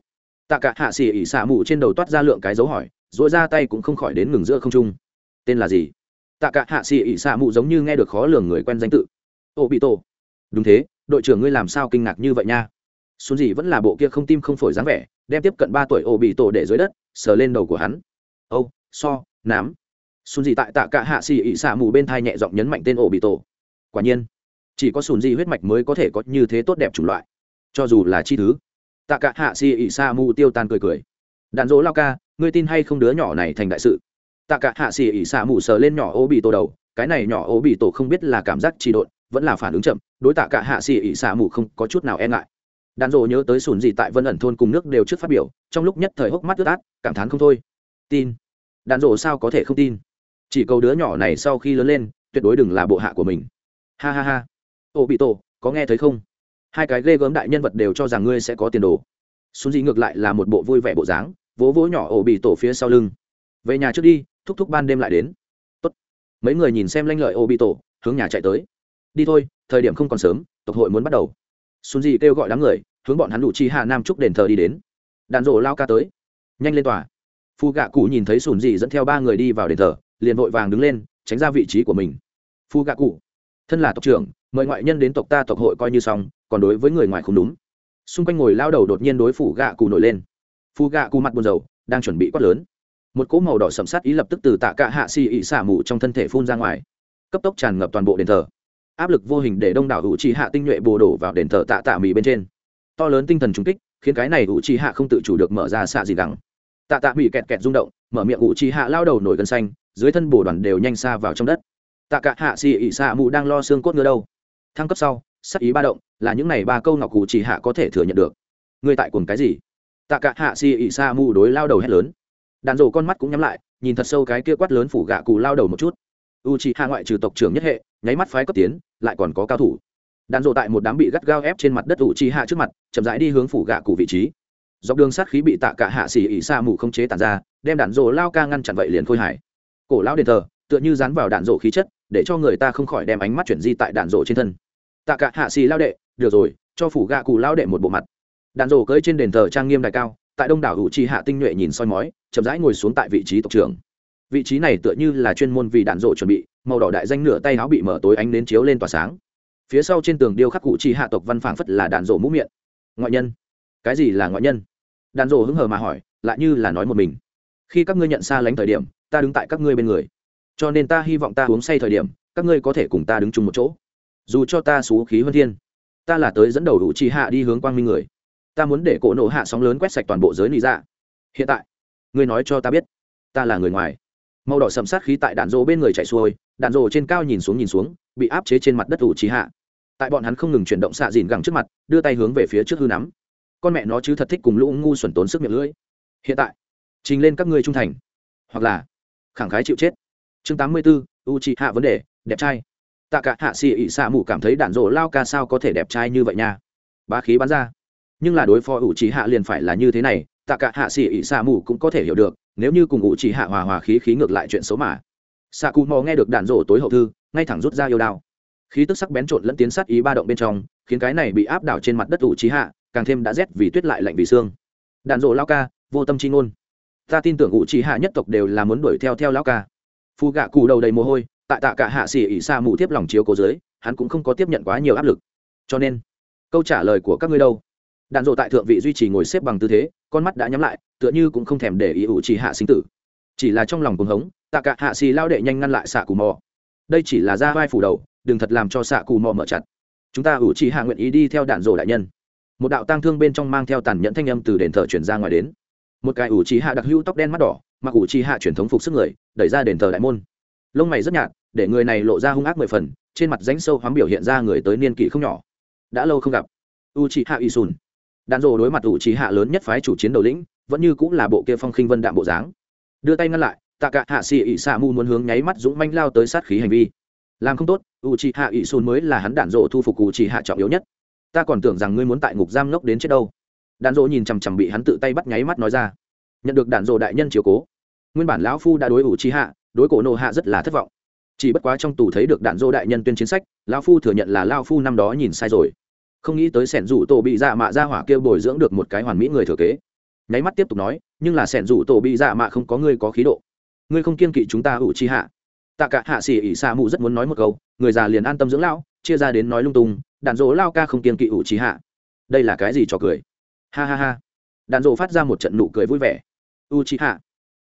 tạ cả hạ xì ỉ xả mù trên đầu toát ra lượng cái dấu hỏi dội ra tay cũng không khỏi đến ngừng giữa không trung. Tên là gì? Tạ cả hạ xì ỉ xạ Mụ giống như nghe được khó lường người quen danh tự. Ô bị tổ. Đúng thế, đội trưởng ngươi làm sao kinh ngạc như vậy nha? Xuân gì vẫn là bộ kia không tim không phổi dáng vẻ, đem tiếp cận ba tuổi ô bị tổ để dưới đất, sờ lên đầu của hắn. Âu, so, nám. Xuân Dị tại tạ cả hạ xì ỉ xạ mù bên thai nhẹ giọng nhấn mạnh tên ổ bị tổ. Quả nhiên, chỉ có sùn Dị huyết mạch mới có thể có như thế tốt đẹp chủng loại. Cho dù là chi thứ. Tạ cả hạ xì ỉ xạ mù tiêu tan cười cười. Đạn dỗ lao ca, ngươi tin hay không đứa nhỏ này thành đại sự? Tạ cả hạ xì ỉ xạ mù sờ lên nhỏ ô bị tổ đầu, cái này nhỏ ô bị tổ không biết là cảm giác trì độn, vẫn là phản ứng chậm, đối tạ cả hạ xì ỉ xạ mù không có chút nào e ngại. Đàn rộ nhớ tới sùn gì tại vân ẩn thôn cùng nước đều trước phát biểu, trong lúc nhất thời hốc mắt ướt át, cảm thán không thôi. Tin. Đàn rộ sao có thể không tin? Chỉ cầu đứa nhỏ này sau khi lớn lên, tuyệt đối đừng là bộ hạ của mình. Ha ha ha. Ô bị tổ, có nghe thấy không? Hai cái ghê gớm đại nhân vật đều cho rằng ngươi sẽ có tiền đồ. Sùn gì ngược lại là một bộ vui vẻ bộ dáng, vỗ vỗ nhỏ ổ bị tổ phía sau lưng. Về nhà trước đi thúc thúc ban đêm lại đến. Tốt. mấy người nhìn xem lanh lợi ô bị tổ hướng nhà chạy tới. Đi thôi, thời điểm không còn sớm, tộc hội muốn bắt đầu. Xuân dị kêu gọi đám người, hướng bọn hắn đủ chi hạ nam trúc đền thờ đi đến. Đàn rổ lao ca tới. Nhanh lên tòa. Phu gạ cụ nhìn thấy sùn dị dẫn theo ba người đi vào đền thờ, liền vội vàng đứng lên, tránh ra vị trí của mình. Phu gạ cụ. Thân là tộc trưởng, mời ngoại nhân đến tộc ta tộc hội coi như xong, còn đối với người ngoài không đúng. Xung quanh ngồi lao đầu đột nhiên đối phủ gạ cụ nổi lên. Phu gạ cụ mặt buồn rầu, đang chuẩn bị quát lớn một cỗ màu đỏ sầm sát ý lập tức từ tạ cả hạ xì ỉ xả mù trong thân thể phun ra ngoài, cấp tốc tràn ngập toàn bộ đền thờ. Áp lực vô hình để đông đảo hữu trí hạ tinh nhuệ bồ đổ vào đền thờ tạ tạ mì bên trên. To lớn tinh thần trung kích, khiến cái này hữu trí hạ không tự chủ được mở ra xạ gì đắng tạ tạ mì kẹt kẹt rung động, mở miệng hữu trí hạ lao đầu nổi gân xanh, dưới thân bồ đoàn đều nhanh xa vào trong đất. Tạ cả hạ xì ỉ xả mù đang lo xương cốt ngứa đâu. Thăng cấp sau sắc ý ba động, là những này ba câu ngọc hữu trí hạ có thể thừa nhận được. Người tại cùng cái gì? Tạ cả hạ xì ỉ xả mù đối lao đầu hét lớn đàn rổ con mắt cũng nhắm lại, nhìn thật sâu cái kia quát lớn phủ gạ cụ lao đầu một chút. U chỉ hạ ngoại trừ tộc trưởng nhất hệ, nháy mắt phái cấp tiến, lại còn có cao thủ. Đàn rổ tại một đám bị gắt gao ép trên mặt đất u chỉ hạ trước mặt, chậm rãi đi hướng phủ gạ cụ vị trí. Dọc đường sát khí bị tạ cả hạ xì ỉ xa mù không chế tàn ra, đem đạn rổ lao ca ngăn chặn vậy liền khôi hải cổ lao đền thờ, tựa như dán vào đạn rổ khí chất, để cho người ta không khỏi đem ánh mắt chuyển di tại đạn rổ trên thân. Tạ cả hạ xì lao đệ, được rồi, cho phủ gạ cụ lao đệ một bộ mặt. Đạn rổ cưỡi trên đền thờ trang nghiêm đại cao tại đông đảo hữu trì hạ tinh nhuệ nhìn soi mói, chậm rãi ngồi xuống tại vị trí tộc trưởng. Vị trí này tựa như là chuyên môn vì đạn rộ chuẩn bị, màu đỏ đại danh nửa tay áo bị mở tối ánh đến chiếu lên tỏa sáng. Phía sau trên tường điêu khắc cụ trì hạ tộc văn phảng phất là đạn rộ mũ miệng. Ngoại nhân? Cái gì là ngoại nhân? Đạn rộ hứng hờ mà hỏi, lại như là nói một mình. Khi các ngươi nhận xa lánh thời điểm, ta đứng tại các ngươi bên người. Cho nên ta hy vọng ta uống say thời điểm, các ngươi có thể cùng ta đứng chung một chỗ. Dù cho ta xú khí hơn thiên, ta là tới dẫn đầu đủ chi hạ đi hướng quang minh người ta muốn để cổ nổ hạ sóng lớn quét sạch toàn bộ giới lý dạ. Hiện tại ngươi nói cho ta biết ta là người ngoài. Màu đỏ sầm sát khí tại đạn rộ bên người chạy xuôi đạn rộ trên cao nhìn xuống nhìn xuống bị áp chế trên mặt đất ủ chi hạ. Tại bọn hắn không ngừng chuyển động xạ dìn gẳng trước mặt đưa tay hướng về phía trước hư nắm. Con mẹ nó chứ thật thích cùng lũ ngu xuẩn tốn sức miệng lưỡi. Hiện tại trình lên các ngươi trung thành hoặc là khẳng khái chịu chết. Chương tám mươi 84, u chị hạ vấn đề đẹp trai. Tạ cả hạ xì ị xạ mù cảm thấy đạn rộ lao ca sao có thể đẹp trai như vậy nha. Bá khí bắn ra nhưng là đối phó u trí hạ liền phải là như thế này, tạ cả hạ xỉ ỉ xạ mù cũng có thể hiểu được, nếu như cùng u trí hạ hòa hòa khí khí ngược lại chuyện xấu mà. Xạ cụ mò nghe được đạn rổ tối hậu thư, ngay thẳng rút ra yêu đao. Khí tức sắc bén trộn lẫn tiến sát ý ba động bên trong, khiến cái này bị áp đảo trên mặt đất u trí hạ càng thêm đã rét vì tuyết lại lạnh vì xương. Đạn rổ lao ca, vô tâm chi ngôn. Ta tin tưởng u trí hạ nhất tộc đều là muốn đuổi theo theo lao ca. Phù gạ cụ đầu đầy mồ hôi, tại tạ cả hạ xỉ ỉ xa mù tiếp lòng chiếu cố dưới, hắn cũng không có tiếp nhận quá nhiều áp lực. Cho nên, câu trả lời của các ngươi đâu? Đạn dộ tại thượng vị duy trì ngồi xếp bằng tư thế, con mắt đã nhắm lại, tựa như cũng không thèm để ý ủ trì hạ sinh tử. Chỉ là trong lòng cuồng hống, tạ cả hạ xì lao đệ nhanh ngăn lại xạ cù mò. Đây chỉ là ra vai phủ đầu, đừng thật làm cho xạ cù mò mở chặt. Chúng ta ủ trì hạ nguyện ý đi theo đạn dộ đại nhân. Một đạo tang thương bên trong mang theo tàn nhẫn thanh âm từ đền thờ chuyển ra ngoài đến. Một cái ủ trì hạ đặc hữu tóc đen mắt đỏ, mặc ủ trì hạ truyền thống phục sức người, đẩy ra đền thờ đại môn. Lông mày rất nhạt, để người này lộ ra hung ác mười phần, trên mặt ránh sâu hoắm biểu hiện ra người tới niên kỷ không nhỏ. Đã lâu không gặp. U trì hạ y sùn đạn rồ đối mặt u trí hạ lớn nhất phái chủ chiến đầu lĩnh, vẫn như cũng là bộ kia phong khinh vân đạm bộ dáng. Đưa tay ngăn lại, tạ cả hạ xì ỉ xạ mu muốn hướng nháy mắt dũng manh lao tới sát khí hành vi. Làm không tốt u chị hạ ỉ xùn mới là hắn đạn rộ thu phục u chị hạ trọng yếu nhất. Ta còn tưởng rằng ngươi muốn tại ngục giam ngốc đến chết đâu. Đạn rộ nhìn chằm chằm bị hắn tự tay bắt nháy mắt nói ra. Nhận được đạn rộ đại nhân chiều cố, nguyên bản lão phu đã đối u chị hạ, đối cổ nộ hạ rất là thất vọng. Chỉ bất quá trong tù thấy được đạn dô đại nhân tuyên chiến sách, lão phu thừa nhận là lao phu năm đó nhìn sai rồi không nghĩ tới sẻn rủ tổ bị dạ mạ ra hỏa kêu bồi dưỡng được một cái hoàn mỹ người thừa kế. Nháy mắt tiếp tục nói, nhưng là sẻn rủ tổ bị dạ mạ không có ngươi có khí độ. Ngươi không kiên kỵ chúng ta ủ chi hạ. Tạ cả hạ xỉ ỉ xa mù rất muốn nói một câu, người già liền an tâm dưỡng lão, chia ra đến nói lung tung, đạn dỗ lao ca không kiên kỵ ủ chi hạ. Đây là cái gì cho cười? Ha ha ha. Đạn dỗ phát ra một trận nụ cười vui vẻ. U chi hạ,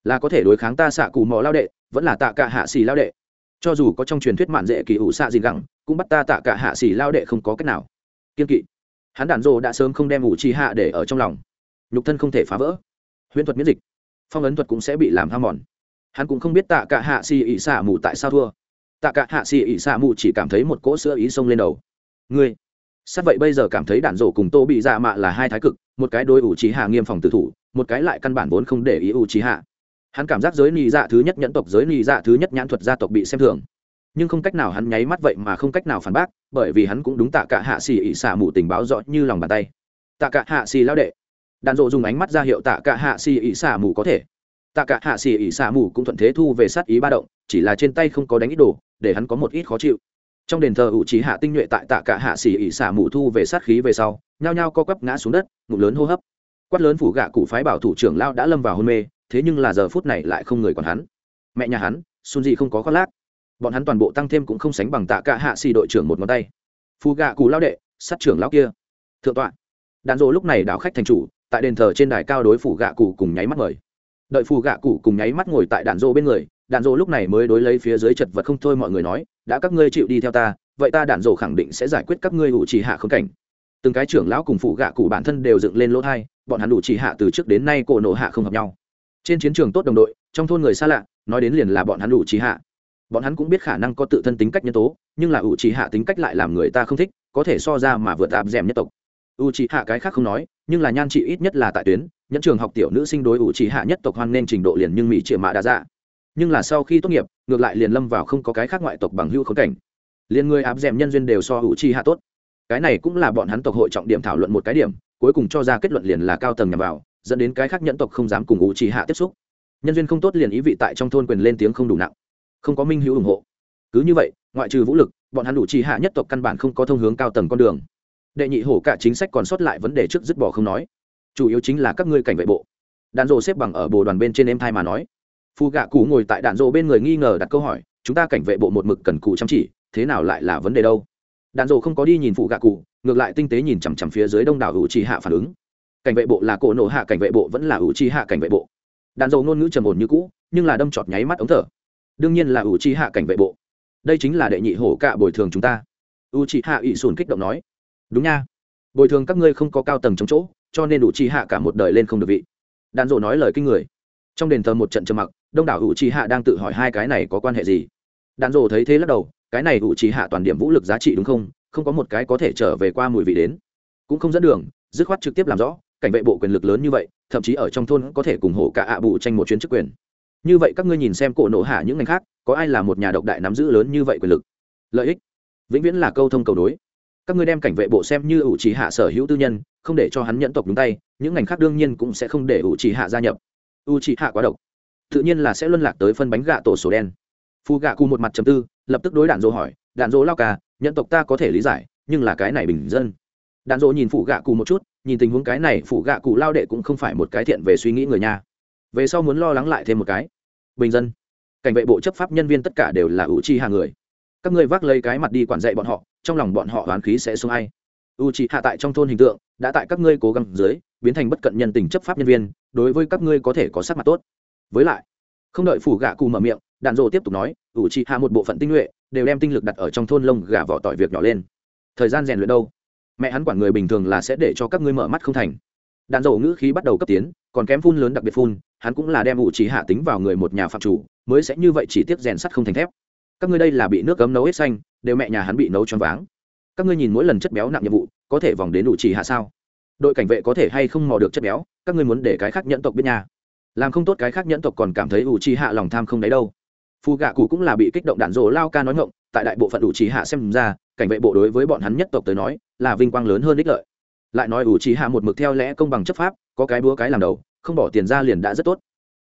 là có thể đối kháng ta xạ cù mò lao đệ, vẫn là tạ cả hạ xỉ lao đệ. Cho dù có trong truyền thuyết mạn dễ kỳ ủ xạ gì gẳng, cũng bắt ta tạ cả hạ xỉ lao đệ không có cách nào kiên kỵ. Hắn đạn dỗ đã sớm không đem ủ trì hạ để ở trong lòng. Nhục thân không thể phá vỡ. Huyễn thuật miễn dịch. Phong ấn thuật cũng sẽ bị làm ham mòn. Hắn cũng không biết tạ cả hạ xì ỉ xả mù tại sao thua. Tạ cả hạ xì ỉ xả mù chỉ cảm thấy một cỗ sữa ý xông lên đầu. Ngươi. Sát vậy bây giờ cảm thấy đạn rổ cùng tô bị dạ mạ là hai thái cực, một cái đôi ủ trí hạ nghiêm phòng tự thủ, một cái lại căn bản vốn không để ý ủ trí hạ. Hắn cảm giác giới nị dạ thứ nhất nhẫn tộc, giới nị dạ thứ nhất nhãn thuật gia tộc bị xem thường nhưng không cách nào hắn nháy mắt vậy mà không cách nào phản bác, bởi vì hắn cũng đúng tạ cả hạ xì ỉ xả mù tình báo rõ như lòng bàn tay. Tạ cả hạ xì lao đệ. Đàn rộ dùng ánh mắt ra hiệu tạ cả hạ xì ỉ xả mù có thể. Tạ cả hạ xì ỉ xả mù cũng thuận thế thu về sát ý ba động, chỉ là trên tay không có đánh ít đồ, để hắn có một ít khó chịu. Trong đền thờ ủ trí hạ tinh nhuệ tại tạ cả hạ xì ỉ xả mù thu về sát khí về sau, nhao nhao co quắp ngã xuống đất, ngụm lớn hô hấp. Quát lớn phủ gạ cụ phái bảo thủ trưởng lao đã lâm vào hôn mê, thế nhưng là giờ phút này lại không người còn hắn. Mẹ nhà hắn xuân gì không có khoác lác bọn hắn toàn bộ tăng thêm cũng không sánh bằng tạ cả hạ xì đội trưởng một ngón tay. Phù gạ cụ lao đệ, sát trưởng lao kia. Thượng tọa. Đàn rộ lúc này đảo khách thành chủ, tại đền thờ trên đài cao đối phủ gạ cụ cùng nháy mắt mời. Đợi phù gạ cụ cùng nháy mắt ngồi tại đạn dô bên người, đạn dô lúc này mới đối lấy phía dưới chật vật không thôi mọi người nói, đã các ngươi chịu đi theo ta, vậy ta đạn dô khẳng định sẽ giải quyết các ngươi ủ trì hạ không cảnh. Từng cái trưởng lão cùng phụ gạ cụ bản thân đều dựng lên lỗ thai, bọn hắn đủ trì hạ từ trước đến nay cổ nộ hạ không hợp nhau. Trên chiến trường tốt đồng đội, trong thôn người xa lạ, nói đến liền là bọn hắn đủ trì hạ bọn hắn cũng biết khả năng có tự thân tính cách nhân tố, nhưng là u trí hạ tính cách lại làm người ta không thích, có thể so ra mà vượt tạp d nhất tộc. U trí hạ cái khác không nói, nhưng là nhan trị ít nhất là tại tuyến, nhẫn trường học tiểu nữ sinh đối u trí hạ nhất tộc hoan nên trình độ liền nhưng mỹ triệu mạ đã ra nhưng là sau khi tốt nghiệp, ngược lại liền lâm vào không có cái khác ngoại tộc bằng hưu khống cảnh. Liền người áp d nhân duyên đều so u trí hạ tốt. Cái này cũng là bọn hắn tộc hội trọng điểm thảo luận một cái điểm, cuối cùng cho ra kết luận liền là cao tầng nhằm vào, dẫn đến cái khác nhẫn tộc không dám cùng u trí hạ tiếp xúc. Nhân duyên không tốt liền ý vị tại trong thôn quyền lên tiếng không đủ nặng không có minh hữu ủng hộ. Cứ như vậy, ngoại trừ vũ lực, bọn hắn đủ trì hạ nhất tộc căn bản không có thông hướng cao tầng con đường. Đệ nhị hổ cả chính sách còn sót lại vấn đề trước dứt bỏ không nói. Chủ yếu chính là các ngươi cảnh vệ bộ. Đạn rộ xếp bằng ở bồ đoàn bên trên em thai mà nói. Phù gạ cụ ngồi tại đạn rộ bên người nghi ngờ đặt câu hỏi, chúng ta cảnh vệ bộ một mực cần cụ chăm chỉ, thế nào lại là vấn đề đâu? Đạn rộ không có đi nhìn phụ gạ cụ, ngược lại tinh tế nhìn chằm chằm phía dưới đông đảo hữu trì hạ phản ứng. Cảnh vệ bộ là cổ nổ hạ cảnh vệ bộ vẫn là hữu trì hạ cảnh vệ bộ. Đạn Dầu ngôn ngữ trầm ổn như cũ, nhưng là đâm chọt nháy mắt ống thở đương nhiên là U trì hạ cảnh vệ bộ. Đây chính là đệ nhị hổ cạ bồi thường chúng ta. U trì hạ ỵ sùn kích động nói. Đúng nha. Bồi thường các ngươi không có cao tầng chống chỗ, cho nên U chi hạ cả một đời lên không được vị. Đàn rộ nói lời kinh người. Trong đền thờ một trận trầm mặc, đông đảo U chi hạ đang tự hỏi hai cái này có quan hệ gì. Đàn rộ thấy thế lắc đầu, cái này U chi hạ toàn điểm vũ lực giá trị đúng không? Không có một cái có thể trở về qua mùi vị đến. Cũng không dẫn đường, dứt khoát trực tiếp làm rõ, cảnh vệ bộ quyền lực lớn như vậy, thậm chí ở trong thôn có thể cùng hổ cả ạ bù tranh một chuyến chức quyền như vậy các ngươi nhìn xem cổ nộ hạ những ngành khác, có ai là một nhà độc đại nắm giữ lớn như vậy quyền lực? Lợi ích? Vĩnh viễn là câu thông cầu đối. Các ngươi đem cảnh vệ bộ xem như ủ trì hạ sở hữu tư nhân, không để cho hắn nhẫn tộc đúng tay, những ngành khác đương nhiên cũng sẽ không để ủ trì hạ gia nhập. U trì hạ quá độc. Tự nhiên là sẽ luân lạc tới phân bánh gạ tổ sổ đen. Phù gạ cụ một mặt chầm tư, lập tức đối đạn dỗ hỏi, đạn dỗ lao ca, nhẫn tộc ta có thể lý giải, nhưng là cái này bình dân. Đạn dỗ nhìn phụ gạ cụ một chút, nhìn tình huống cái này phụ gạ cụ lao đệ cũng không phải một cái thiện về suy nghĩ người nhà về sau muốn lo lắng lại thêm một cái bình dân. Cảnh vệ bộ chấp pháp nhân viên tất cả đều là u chi hạ người. Các ngươi vác lấy cái mặt đi quản dạy bọn họ, trong lòng bọn họ đoán khí sẽ xuống ai? U chi hạ tại trong thôn hình tượng, đã tại các ngươi cố gắng dưới, biến thành bất cận nhân tình chấp pháp nhân viên, đối với các ngươi có thể có sắc mặt tốt. Với lại, không đợi phủ gạ cù mở miệng, đạn dộ tiếp tục nói u chi hạ một bộ phận tinh nhuệ, đều đem tinh lực đặt ở trong thôn lông gà vỏ tỏi việc nhỏ lên. Thời gian rèn luyện đâu? Mẹ hắn quản người bình thường là sẽ để cho các ngươi mở mắt không thành đạn dầu ngữ khí bắt đầu cấp tiến, còn kém phun lớn đặc biệt phun, hắn cũng là đem ủ trí hạ tính vào người một nhà phạm chủ, mới sẽ như vậy chỉ tiếp rèn sắt không thành thép. Các ngươi đây là bị nước cấm nấu hết xanh, đều mẹ nhà hắn bị nấu choáng váng. Các ngươi nhìn mỗi lần chất béo nặng nhiệm vụ, có thể vòng đến đủ trì hạ sao? Đội cảnh vệ có thể hay không mò được chất béo, các ngươi muốn để cái khác nhẫn tộc biết nhà làm không tốt cái khác nhẫn tộc còn cảm thấy ủ trì hạ lòng tham không đấy đâu. Phù gạ cụ cũng là bị kích động đạn rồ lao ca nói ngộng tại đại bộ phận ủ trì hạ xem ra, cảnh vệ bộ đối với bọn hắn nhất tộc tới nói, là vinh quang lớn hơn ích lợi lại nói ủ trì hạ một mực theo lẽ công bằng chấp pháp, có cái búa cái làm đầu, không bỏ tiền ra liền đã rất tốt.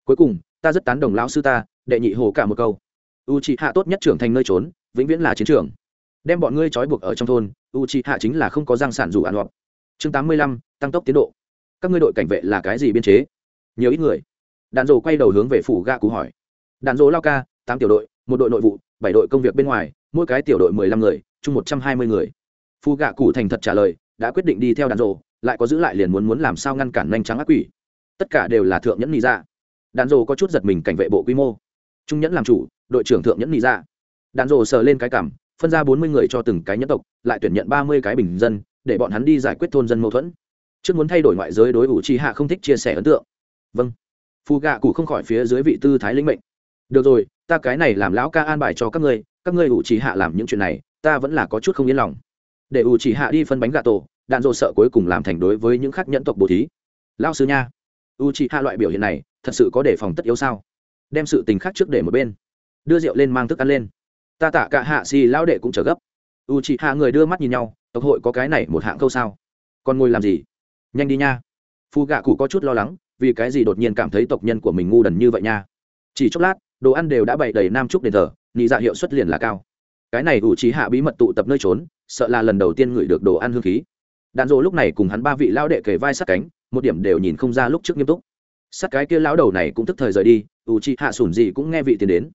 Cuối cùng, ta rất tán đồng lão sư ta, đệ nhị hồ cả một câu. U c hạ tốt nhất trưởng thành nơi trốn, vĩnh viễn là chiến trường. Đem bọn ngươi trói buộc ở trong thôn u c hạ chính là không có giang sản dù ăn hoặc. Chương tám mươi lăm, tăng tốc tiến độ. Các ngươi đội cảnh vệ là cái gì biên chế? Nhiều ít người. Đàn rồ quay đầu hướng về phủ ga cú hỏi. Đàn rồ lao ca, tám tiểu đội, một đội nội vụ, bảy đội công việc bên ngoài, mỗi cái tiểu đội mười lăm người, chung một trăm hai mươi người. Phu gạ cụ thành thật trả lời đã quyết định đi theo đàn dồ lại có giữ lại liền muốn muốn làm sao ngăn cản nhanh trắng ác quỷ. Tất cả đều là thượng nhẫn nghĩ ra dạ. đàn dồ có chút giật mình cảnh vệ bộ quy mô. Trung nhẫn làm chủ, đội trưởng thượng nhẫn nghĩ ra dạ. đàn dồ sờ lên cái cảm, phân ra bốn mươi người cho từng cái nhẫn tộc, lại tuyển nhận ba mươi cái bình dân, để bọn hắn đi giải quyết thôn dân mâu thuẫn. Trước muốn thay đổi ngoại giới đối ủ chi hạ không thích chia sẻ ấn tượng. Vâng. Phù gạ cụ không khỏi phía dưới vị tư thái lĩnh mệnh. Được rồi, ta cái này làm lão ca an bài cho các ngươi các ngươi ủ chỉ hạ làm những chuyện này, ta vẫn là có chút không yên lòng. Để ủ chỉ hạ đi phân bánh gà tổ đạn dộ sợ cuối cùng làm thành đối với những khác nhẫn tộc bồ thí. Lao sư nha u chỉ hạ loại biểu hiện này thật sự có đề phòng tất yếu sao? Đem sự tình khác trước để một bên. Đưa rượu lên mang thức ăn lên. Ta tạ cả hạ xì lao đệ cũng trở gấp. U chỉ hạ người đưa mắt nhìn nhau, tộc hội có cái này một hạng câu sao? Còn ngồi làm gì? Nhanh đi nha. Phu gạ cụ có chút lo lắng, vì cái gì đột nhiên cảm thấy tộc nhân của mình ngu đần như vậy nha? Chỉ chốc lát, đồ ăn đều đã bày đầy nam trúc đền thờ, nị dạ hiệu suất liền là cao. Cái này ủ trí hạ bí mật tụ tập nơi trốn, sợ là lần đầu tiên ngửi được đồ ăn hương khí đạn dỗ lúc này cùng hắn ba vị lão đệ kề vai sát cánh, một điểm đều nhìn không ra lúc trước nghiêm túc. Sát cái kia lão đầu này cũng tức thời rời đi ủ trí hạ sủn gì cũng nghe vị tiền đến.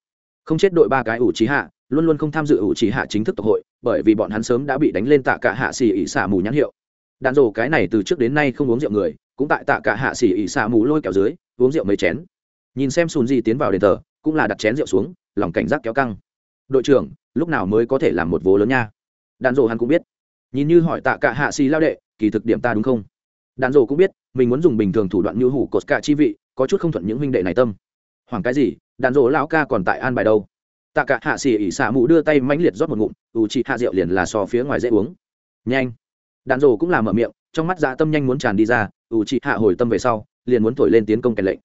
Không chết đội ba cái ủ trí hạ luôn luôn không tham dự ủ trí hạ chính thức tộc hội, bởi vì bọn hắn sớm đã bị đánh lên tạ cả hạ xì ỉ xả mù nhãn hiệu. Đạn dỗ cái này từ trước đến nay không uống rượu người, cũng tại tạ cả hạ xì ỉ xả mù lôi kéo dưới, uống rượu mấy chén. Nhìn xem sùn gì tiến vào đền thờ, cũng là đặt chén rượu xuống, lòng cảnh giác kéo căng. Đội trưởng, lúc nào mới có thể làm một vố lớn nha? Đạn dỗ hắn cũng biết nhìn như hỏi tạ cả hạ xì lao đệ, kỳ thực điểm ta đúng không? Đàn rồ cũng biết, mình muốn dùng bình thường thủ đoạn như hủ cột cả chi vị, có chút không thuận những huynh đệ này tâm. Hoàng cái gì đàn rồ lão ca còn tại an bài đâu? Tạ cả hạ xì ỉ xả mụ đưa tay mãnh liệt rót một ngụm, ủ chị hạ rượu liền là so phía ngoài dễ uống. Nhanh. Đàn rồ cũng làm mở miệng, trong mắt dạ tâm nhanh muốn tràn đi ra, ủ chị hạ hồi tâm về sau, liền muốn thổi lên tiến công kèn lệnh.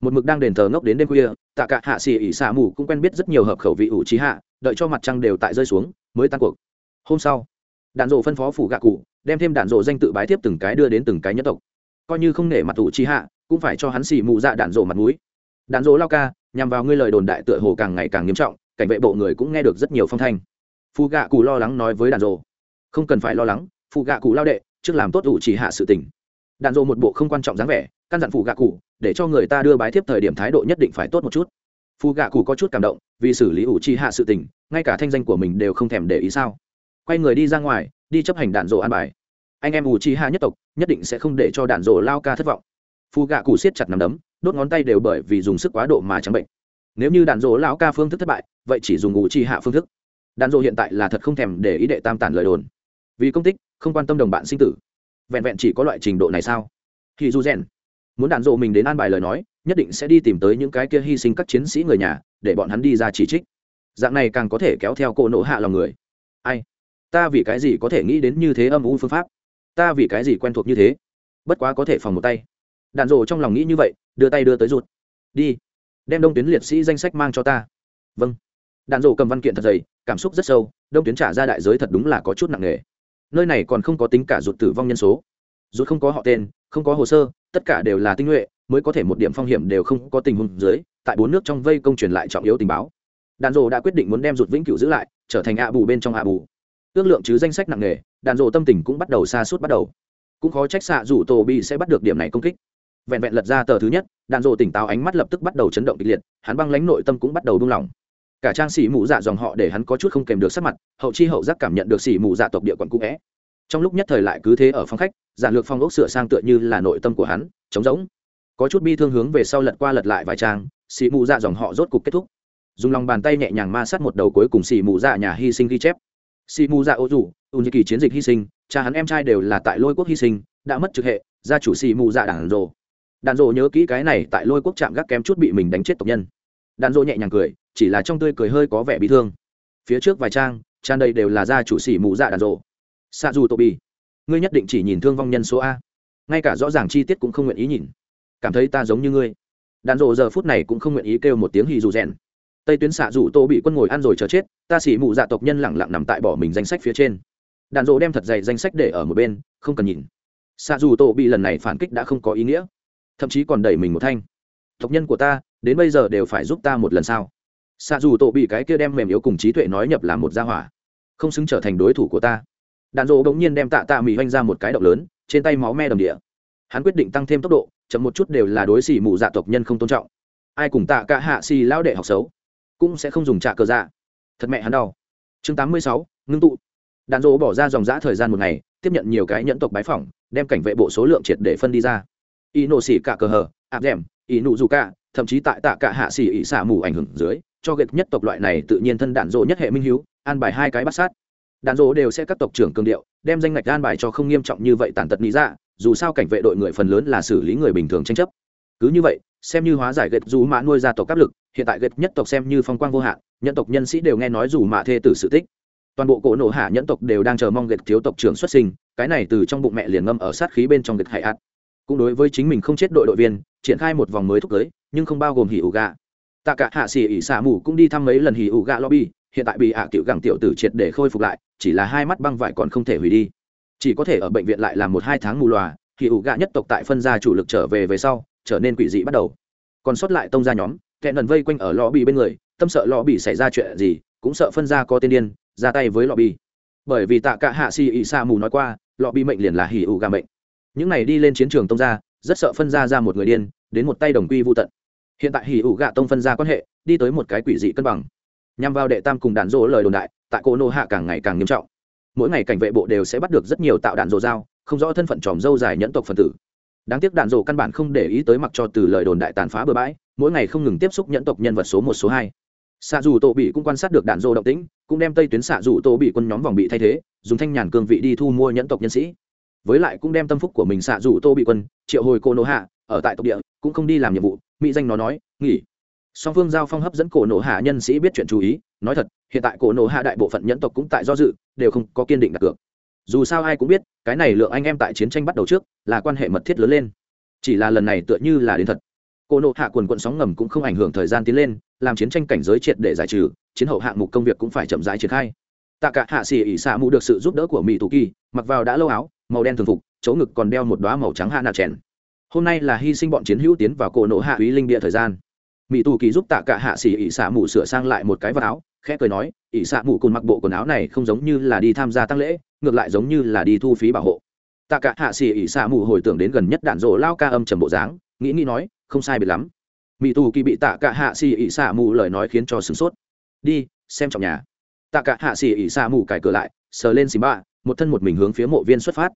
Một mực đang đền thờ ngốc đến đêm khuya, tạ cả hạ xì ỉ xả mù cũng quen biết rất nhiều hợp khẩu vị ủ trí hạ, đợi cho mặt trăng đều tại rơi xuống, mới tan cuộc. Hôm sau đạn rộ phân phó phủ gạ cụ, đem thêm đạn rộ danh tự bái tiếp từng cái đưa đến từng cái nhất tộc. Coi như không nể mặt ủ chi hạ, cũng phải cho hắn xì mù dạ đạn rộ mặt mũi. Đạn rộ lao ca, nhằm vào ngươi lời đồn đại tựa hồ càng ngày càng nghiêm trọng, cảnh vệ bộ người cũng nghe được rất nhiều phong thanh. Phụ gạ cụ lo lắng nói với đạn rộ không cần phải lo lắng phụ gạ cụ lao đệ, trước làm tốt ủ chỉ hạ sự tình. Đạn rộ một bộ không quan trọng dáng vẻ, căn dặn phụ gạ cụ, để cho người ta đưa bái thiếp thời điểm thái độ nhất định phải tốt một chút. Phụ gạ cụ có chút cảm động, vì xử lý ủ chi hạ sự tình, ngay cả thanh danh của mình đều không thèm để ý sao? Quay người đi ra ngoài, đi chấp hành đạn rổ an bài. Anh em ủ chi hạ nhất tộc nhất định sẽ không để cho đạn rổ lao ca thất vọng. Phù gạ cụ siết chặt nằm đấm, đốt ngón tay đều bởi vì dùng sức quá độ mà chẳng bệnh. Nếu như đạn rổ lao ca phương thức thất bại, vậy chỉ dùng ủ chi hạ phương thức. Đạn rổ hiện tại là thật không thèm để ý đệ tam tản lời đồn. Vì công tích, không quan tâm đồng bạn sinh tử. Vẹn vẹn chỉ có loại trình độ này sao? Thì du rèn muốn đạn rộ mình đến an bài lời nói, nhất định sẽ đi tìm tới những cái kia hy sinh các chiến sĩ người nhà, để bọn hắn đi ra chỉ trích. Dạng này càng có thể kéo theo cỗ nộ hạ lòng người. Ai? Ta vì cái gì có thể nghĩ đến như thế âm u phương pháp? Ta vì cái gì quen thuộc như thế? Bất quá có thể phòng một tay. Đạn rộ trong lòng nghĩ như vậy, đưa tay đưa tới rụt. Đi, đem đông tuyến liệt sĩ danh sách mang cho ta. Vâng. Đạn rộ cầm văn kiện thật dày, cảm xúc rất sâu, đông tuyến trả ra đại giới thật đúng là có chút nặng nề. Nơi này còn không có tính cả rụt tử vong nhân số. Rụt không có họ tên, không có hồ sơ, tất cả đều là tinh nhuệ, mới có thể một điểm phong hiểm đều không có tình huống dưới, tại bốn nước trong vây công truyền lại trọng yếu tình báo. Đàn rộ đã quyết định muốn đem rụt vĩnh cửu giữ lại, trở thành ạ bù bên trong ạ bù ước lượng chứ danh sách nặng nề đàn rộ tâm tình cũng bắt đầu xa suốt bắt đầu. Cũng khó trách xạ rủ tổ bị sẽ bắt được điểm này công kích. Vẹn vẹn lật ra tờ thứ nhất, đàn rộ tỉnh táo ánh mắt lập tức bắt đầu chấn động kịch liệt, hắn băng lãnh nội tâm cũng bắt đầu buông lỏng. Cả trang sĩ mù dạ dòng họ để hắn có chút không kèm được sắc mặt, hậu chi hậu giác cảm nhận được sĩ mù dạ tộc địa quận cũ vẽ trong lúc nhất thời lại cứ thế ở phòng khách giản lược phong ốc sửa sang tựa như là nội tâm của hắn, trống rỗng. Có chút bi thương hướng về sau lật qua lật lại vài trang xì mù dạ dòng họ rốt cục kết thúc. Dùng lòng bàn tay nhẹ nhàng ma sát một đầu cuối cùng xì mù dạ nhà hy sinh ghi chép xì mù dạ ô dù u kỳ chiến dịch hy sinh, cha hắn em trai đều là tại lôi quốc hy sinh, đã mất trực hệ, gia chủ xì mù dạ đàn rồ đàn rồ nhớ kỹ cái này tại lôi quốc chạm gác kém chút bị mình đánh chết tộc nhân. Đàn rồ nhẹ nhàng cười, chỉ là trong tươi cười hơi có vẻ bị thương. Phía trước vài trang, tràn đầy đều là gia chủ xì mù dạ đàn rồ Sạ dù tô bi ngươi nhất định chỉ nhìn thương vong nhân số a. Ngay cả rõ ràng chi tiết cũng không nguyện ý nhìn. Cảm thấy ta giống như ngươi. Đàn rộ giờ phút này cũng không nguyện ý kêu một tiếng hì dù rèn tây tuyến xạ rủ tô bị quân ngồi ăn rồi chờ chết ta xỉ mụ dạ tộc nhân lẳng lặng nằm tại bỏ mình danh sách phía trên đàn rỗ đem thật dày danh sách để ở một bên không cần nhìn xạ rủ tô bị lần này phản kích đã không có ý nghĩa thậm chí còn đẩy mình một thanh tộc nhân của ta đến bây giờ đều phải giúp ta một lần sao xạ dù tổ bị cái kia đem mềm yếu cùng trí tuệ nói nhập làm một gia hỏa không xứng trở thành đối thủ của ta đạn dỗ bỗng nhiên đem tạ tạ mỹ oanh ra một cái động lớn trên tay máu me đầm địa hắn quyết định tăng thêm tốc độ chậm một chút đều là đối xỉ mù dạ tộc nhân không tôn trọng ai cùng tạ cả hạ xì lão đệ học xấu cũng sẽ không dùng trả cờ dạ. Thật mẹ hắn đau. Chương tám mươi sáu, ngưng tụ. Đạn rỗ bỏ ra dòng giã thời gian một ngày, tiếp nhận nhiều cái nhẫn tộc bái phỏng, đem cảnh vệ bộ số lượng triệt để phân đi ra. Y nổ xỉ cả cờ hờ áp d y nụ dù cả, thậm chí tại tạ cả hạ xỉ ỉ xả mù ảnh hưởng dưới, cho ghét nhất tộc loại này tự nhiên thân đạn rỗ nhất hệ minh hiếu, an bài hai cái bắt sát. Đạn rỗ đều sẽ các tộc trưởng cường điệu, đem danh ngạch an bài cho không nghiêm trọng như vậy tàn tật lý ra dạ, dù sao cảnh vệ đội người phần lớn là xử lý người bình thường tranh chấp. Cứ như vậy xem như hóa giải gệt dù mã nuôi ra tộc áp lực, hiện tại gệt nhất tộc xem như phong quang vô hạn, nhân tộc nhân sĩ đều nghe nói dù mạ thê tử sự tích. Toàn bộ cổ nổ hạ nhẫn tộc đều đang chờ mong gệt thiếu tộc trưởng xuất sinh, cái này từ trong bụng mẹ liền ngâm ở sát khí bên trong gệt hải ạt cũng đối với chính mình không chết đội đội viên, triển khai một vòng mới thúc tới nhưng không bao gồm hỉ ủ gạ tạ cả hạ xỉ ỉ xả mù cũng đi thăm mấy lần hỉ ủ gạ lobby, hiện tại bị hạ à cựu gẳng tiểu tử triệt để khôi phục lại, chỉ là hai mắt băng vải còn không thể hủy đi. Chỉ có thể ở bệnh viện lại làm một hai tháng mù loà, hỉ ủ gạ nhất tộc tại phân gia chủ lực trở về về sau trở nên quỷ dị bắt đầu. Còn sót lại tông ra nhóm kẹn lần vây quanh ở lò bị bên người, tâm sợ lò bị xảy ra chuyện gì, cũng sợ phân ra có tên điên, ra tay với lò bì. bởi vì tạ cả hạ Si ỉ sa mù nói qua, lò bì mệnh liền là hỉ ủ gà mệnh. Những này đi lên chiến trường tông ra rất sợ phân ra ra một người điên, đến một tay đồng quy vô tận. Hiện tại hỉ ủ gà tông phân ra quan hệ, đi tới một cái quỷ dị cân bằng. Nhằm vào đệ tam cùng đạn dỗ lời đồn đại tại cô nô hạ càng ngày càng nghiêm trọng. Mỗi ngày cảnh vệ bộ đều sẽ bắt được rất nhiều tạo đạn dỗ dao, không rõ thân phận tròm dâu dài nhẫn tộc phần tử đáng tiếc đạn dỗ căn bản không để ý tới mặc cho từ lời đồn đại tàn phá bừa bãi, mỗi ngày không ngừng tiếp xúc nhẫn tộc nhân vật số một, số hai. Xạ dù tổ bị cũng quan sát được đạn dỗ động tĩnh, cũng đem tây tuyến xạ dù tổ bị quân nhóm vòng bị thay thế, dùng thanh nhàn cương vị đi thu mua nhẫn tộc nhân sĩ. Với lại cũng đem tâm phúc của mình xạ dù tô bị quân, triệu hồi cô nô hạ, ở tại tộc địa, cũng không đi làm nhiệm vụ, mỹ danh nó nói, nghỉ. Song phương giao phong hấp dẫn cổ nổ hạ nhân sĩ biết chuyện chú ý, nói thật, hiện tại cổ nổ hạ đại bộ phận nhẫn tộc cũng tại do dự, đều không có kiên định đặt cược. Dù sao ai cũng biết cái này lượng anh em tại chiến tranh bắt đầu trước là quan hệ mật thiết lớn lên. Chỉ là lần này tựa như là đến thật. Cô nộ hạ quần quận sóng ngầm cũng không ảnh hưởng thời gian tiến lên, làm chiến tranh cảnh giới triệt để giải trừ, chiến hậu hạng mục công việc cũng phải chậm rãi triển khai. Tạ cả hạ xỉ ỉ xạ mù được sự giúp đỡ của mỹ tù kỳ, mặc vào đã lâu áo, màu đen thường phục, chỗ ngực còn đeo một đoá màu trắng hạ nạ chèn. Hôm nay là hy sinh bọn chiến hữu tiến vào cổ nộ hạ úy linh địa thời gian mỹ tù kỳ giúp tạ cả hạ xỉ ỉ xạ mù sửa sang lại một cái vật áo, khẽ cười nói ỉ xạ mù cùng mặc bộ quần áo này không giống như là đi tham gia tăng lễ, ngược lại giống như là đi thu phí bảo hộ. Tạ cả hạ xỉ ỉ xạ mù hồi tưởng đến gần nhất đạn rộ lao ca âm trầm bộ dáng, nghĩ nghĩ nói, không sai biệt lắm. Mỹ tù kỳ bị tạ cả hạ xỉ ỉ xạ mù lời nói khiến cho sửng sốt. Đi, xem trọng nhà. Tạ cả hạ xỉ ỉ xạ mù cài cửa lại, sờ lên xì bạ, một thân một mình hướng phía mộ viên xuất phát.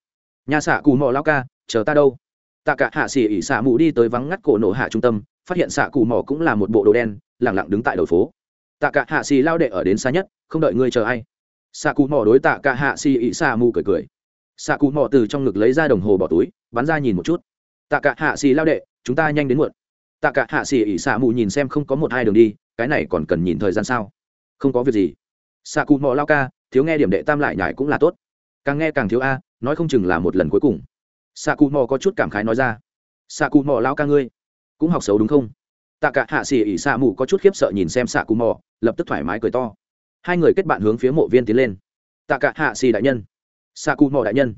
Nhà xạ cù mò lao ca, chờ ta đâu? Tạ cả hạ xỉ ỉ xạ mù đi tới vắng ngắt cổ nổ hạ trung tâm, phát hiện xạ cù Mỏ cũng là một bộ đồ đen, lẳng lặng đứng tại đầu phố. Tạ cả hạ xỉ lao đệ ở đến xa nhất, không đợi ngươi chờ ai. Xạ cù Mỏ đối tạ cả hạ xỉ ỉ xạ mù cười cười. Xạ cù Mỏ từ trong ngực lấy ra đồng hồ bỏ túi, bắn ra nhìn một chút. Tạ cả hạ xỉ lao đệ, chúng ta nhanh đến muộn. Tạ cả hạ xỉ ỉ xạ mù nhìn xem không có một hai đường đi, cái này còn cần nhìn thời gian sao? Không có việc gì. Xạ cù Mỏ lao ca, thiếu nghe điểm đệ tam lại nhải cũng là tốt. Càng nghe càng thiếu a, nói không chừng là một lần cuối cùng xạ cụ mò có chút cảm khái nói ra. Xạ cụ mò lao ca ngươi, cũng học xấu đúng không? Tạ cả hạ xỉ ỉ xạ mù có chút khiếp sợ nhìn xem xạ cụ mò, lập tức thoải mái cười to. Hai người kết bạn hướng phía mộ viên tiến lên. Tạ cả hạ xỉ đại nhân. Xạ cụ mò đại nhân.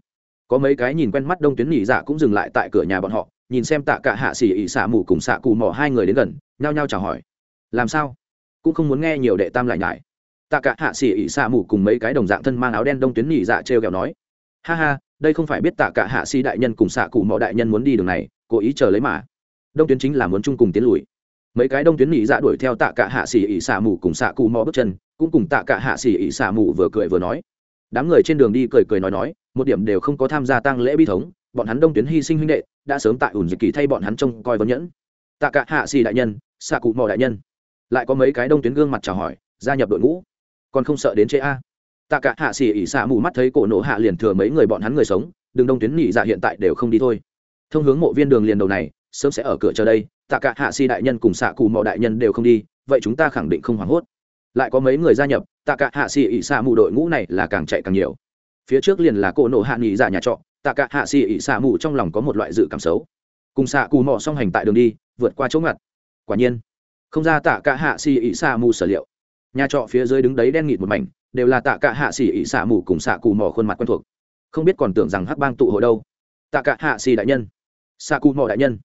Có mấy cái nhìn quen mắt đông tuyến nhị dạ cũng dừng lại tại cửa nhà bọn họ, nhìn xem tạ cả hạ xỉ ỉ xạ mù cùng xạ cụ mò hai người đến gần, nhao nhao chào hỏi. Làm sao? Cũng không muốn nghe nhiều đệ tam lại nhải. Tạ cả hạ xỉ ỉ xạ mù cùng mấy cái đồng dạng thân mang áo đen đông tuyến nhị dạ trêu kẹo nói. Ha ha đây không phải biết tạ cả hạ sĩ đại nhân cùng xạ cụ mọ đại nhân muốn đi đường này, cố ý chờ lấy mà. Đông tuyến chính là muốn chung cùng tiến lùi. Mấy cái đông tuyến nhị dạ đuổi theo tạ cả hạ sĩ ỉ xạ mù cùng xạ cụ mọ bước chân, cũng cùng tạ cả hạ sĩ ỉ xạ mù vừa cười vừa nói. Đám người trên đường đi cười cười nói nói, một điểm đều không có tham gia tăng lễ bi thống, bọn hắn đông tuyến hy sinh huynh đệ, đã sớm tại ủn dịch kỳ thay bọn hắn trông coi vấn nhẫn. Tạ cả hạ sĩ đại nhân, xạ cụ mọ đại nhân. Lại có mấy cái đông tuyến gương mặt chào hỏi, gia nhập đội ngũ. Còn không sợ đến chế a? Tạ cả hạ xỉ ỉ xạ mù mắt thấy cổ nổ hạ liền thừa mấy người bọn hắn người sống, đường đông tuyến nhị dạ hiện tại đều không đi thôi. Thông hướng mộ viên đường liền đầu này, sớm sẽ ở cửa chờ đây, tạ cả hạ xỉ đại nhân cùng xạ cù mò đại nhân đều không đi, vậy chúng ta khẳng định không hoảng hốt. Lại có mấy người gia nhập, tạ cả hạ xỉ ỉ xạ mù đội ngũ này là càng chạy càng nhiều. Phía trước liền là cổ nổ hạ nhị dạ nhà trọ, tạ cả hạ xỉ ỉ xạ mù trong lòng có một loại dự cảm xấu. Cùng xạ cù mò song hành tại đường đi, vượt qua chỗ ngặt. Quả nhiên, không ra tạ cả hạ xỉ ỉ xạ mù sở liệu. Nhà trọ phía dưới đứng đấy đen nghịt một mảnh đều là tạ cả hạ xỉ ỉ xạ mù cùng xạ cù mò khuôn mặt quen thuộc. Không biết còn tưởng rằng hắc bang tụ hội đâu. Tạ cả hạ xỉ đại nhân. Xạ cù mò đại nhân.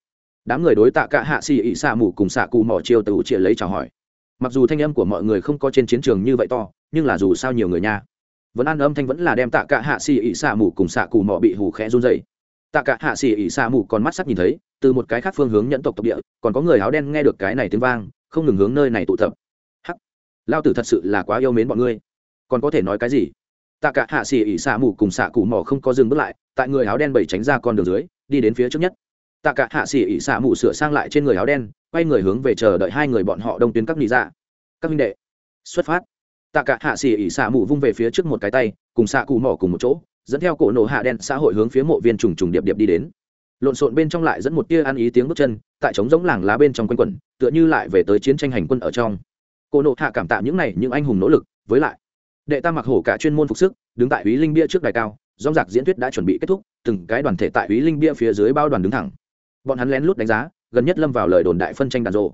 Đám người đối tạ cả hạ xỉ ỉ xạ mù cùng xạ cù mò chiêu từ chia lấy chào hỏi. Mặc dù thanh âm của mọi người không có trên chiến trường như vậy to, nhưng là dù sao nhiều người nha. Vẫn ăn âm thanh vẫn là đem tạ cả hạ xỉ ỉ xạ mù cùng xạ cù mò bị hù khẽ run dậy tạ cả hạ xỉ ỉ xạ mù còn mắt sắc nhìn thấy, từ một cái khác phương hướng nhẫn tộc tộc địa, còn có người áo đen nghe được cái này tiếng vang, không ngừng hướng nơi này tụ tập. Hắc, lao tử thật sự là quá yêu mến bọn ngươi còn có thể nói cái gì? Tạ cả hạ xì ỉ xạ mù cùng xạ cụ mỏ không có dừng bước lại, tại người áo đen bảy tránh ra con đường dưới, đi đến phía trước nhất. Tạ cả hạ xỉ ỉ xạ mù sửa sang lại trên người áo đen, quay người hướng về chờ đợi hai người bọn họ đông tuyến các nị dạ. Các minh đệ, xuất phát. Tạ cả hạ xỉ ỉ xạ mù vung về phía trước một cái tay, cùng xạ cụ mỏ cùng một chỗ, dẫn theo cổ nổ hạ đen xã hội hướng phía mộ viên trùng trùng điệp điệp đi đến. Lộn xộn bên trong lại dẫn một tia ăn ý tiếng bước chân, tại trống giống làng lá bên trong quanh quẩn, tựa như lại về tới chiến tranh hành quân ở trong. Cổ nổ hạ cảm tạ những này, những anh hùng nỗ lực, với lại đệ tam mặc hổ cả chuyên môn phục sức, đứng tại ý linh bia trước đài cao dòng giặc diễn thuyết đã chuẩn bị kết thúc, từng cái đoàn thể tại ý linh bia phía dưới bao đoàn đứng thẳng. Bọn hắn lén lút đánh giá, gần nhất lâm vào lời đồn đại phân tranh đàn rộ.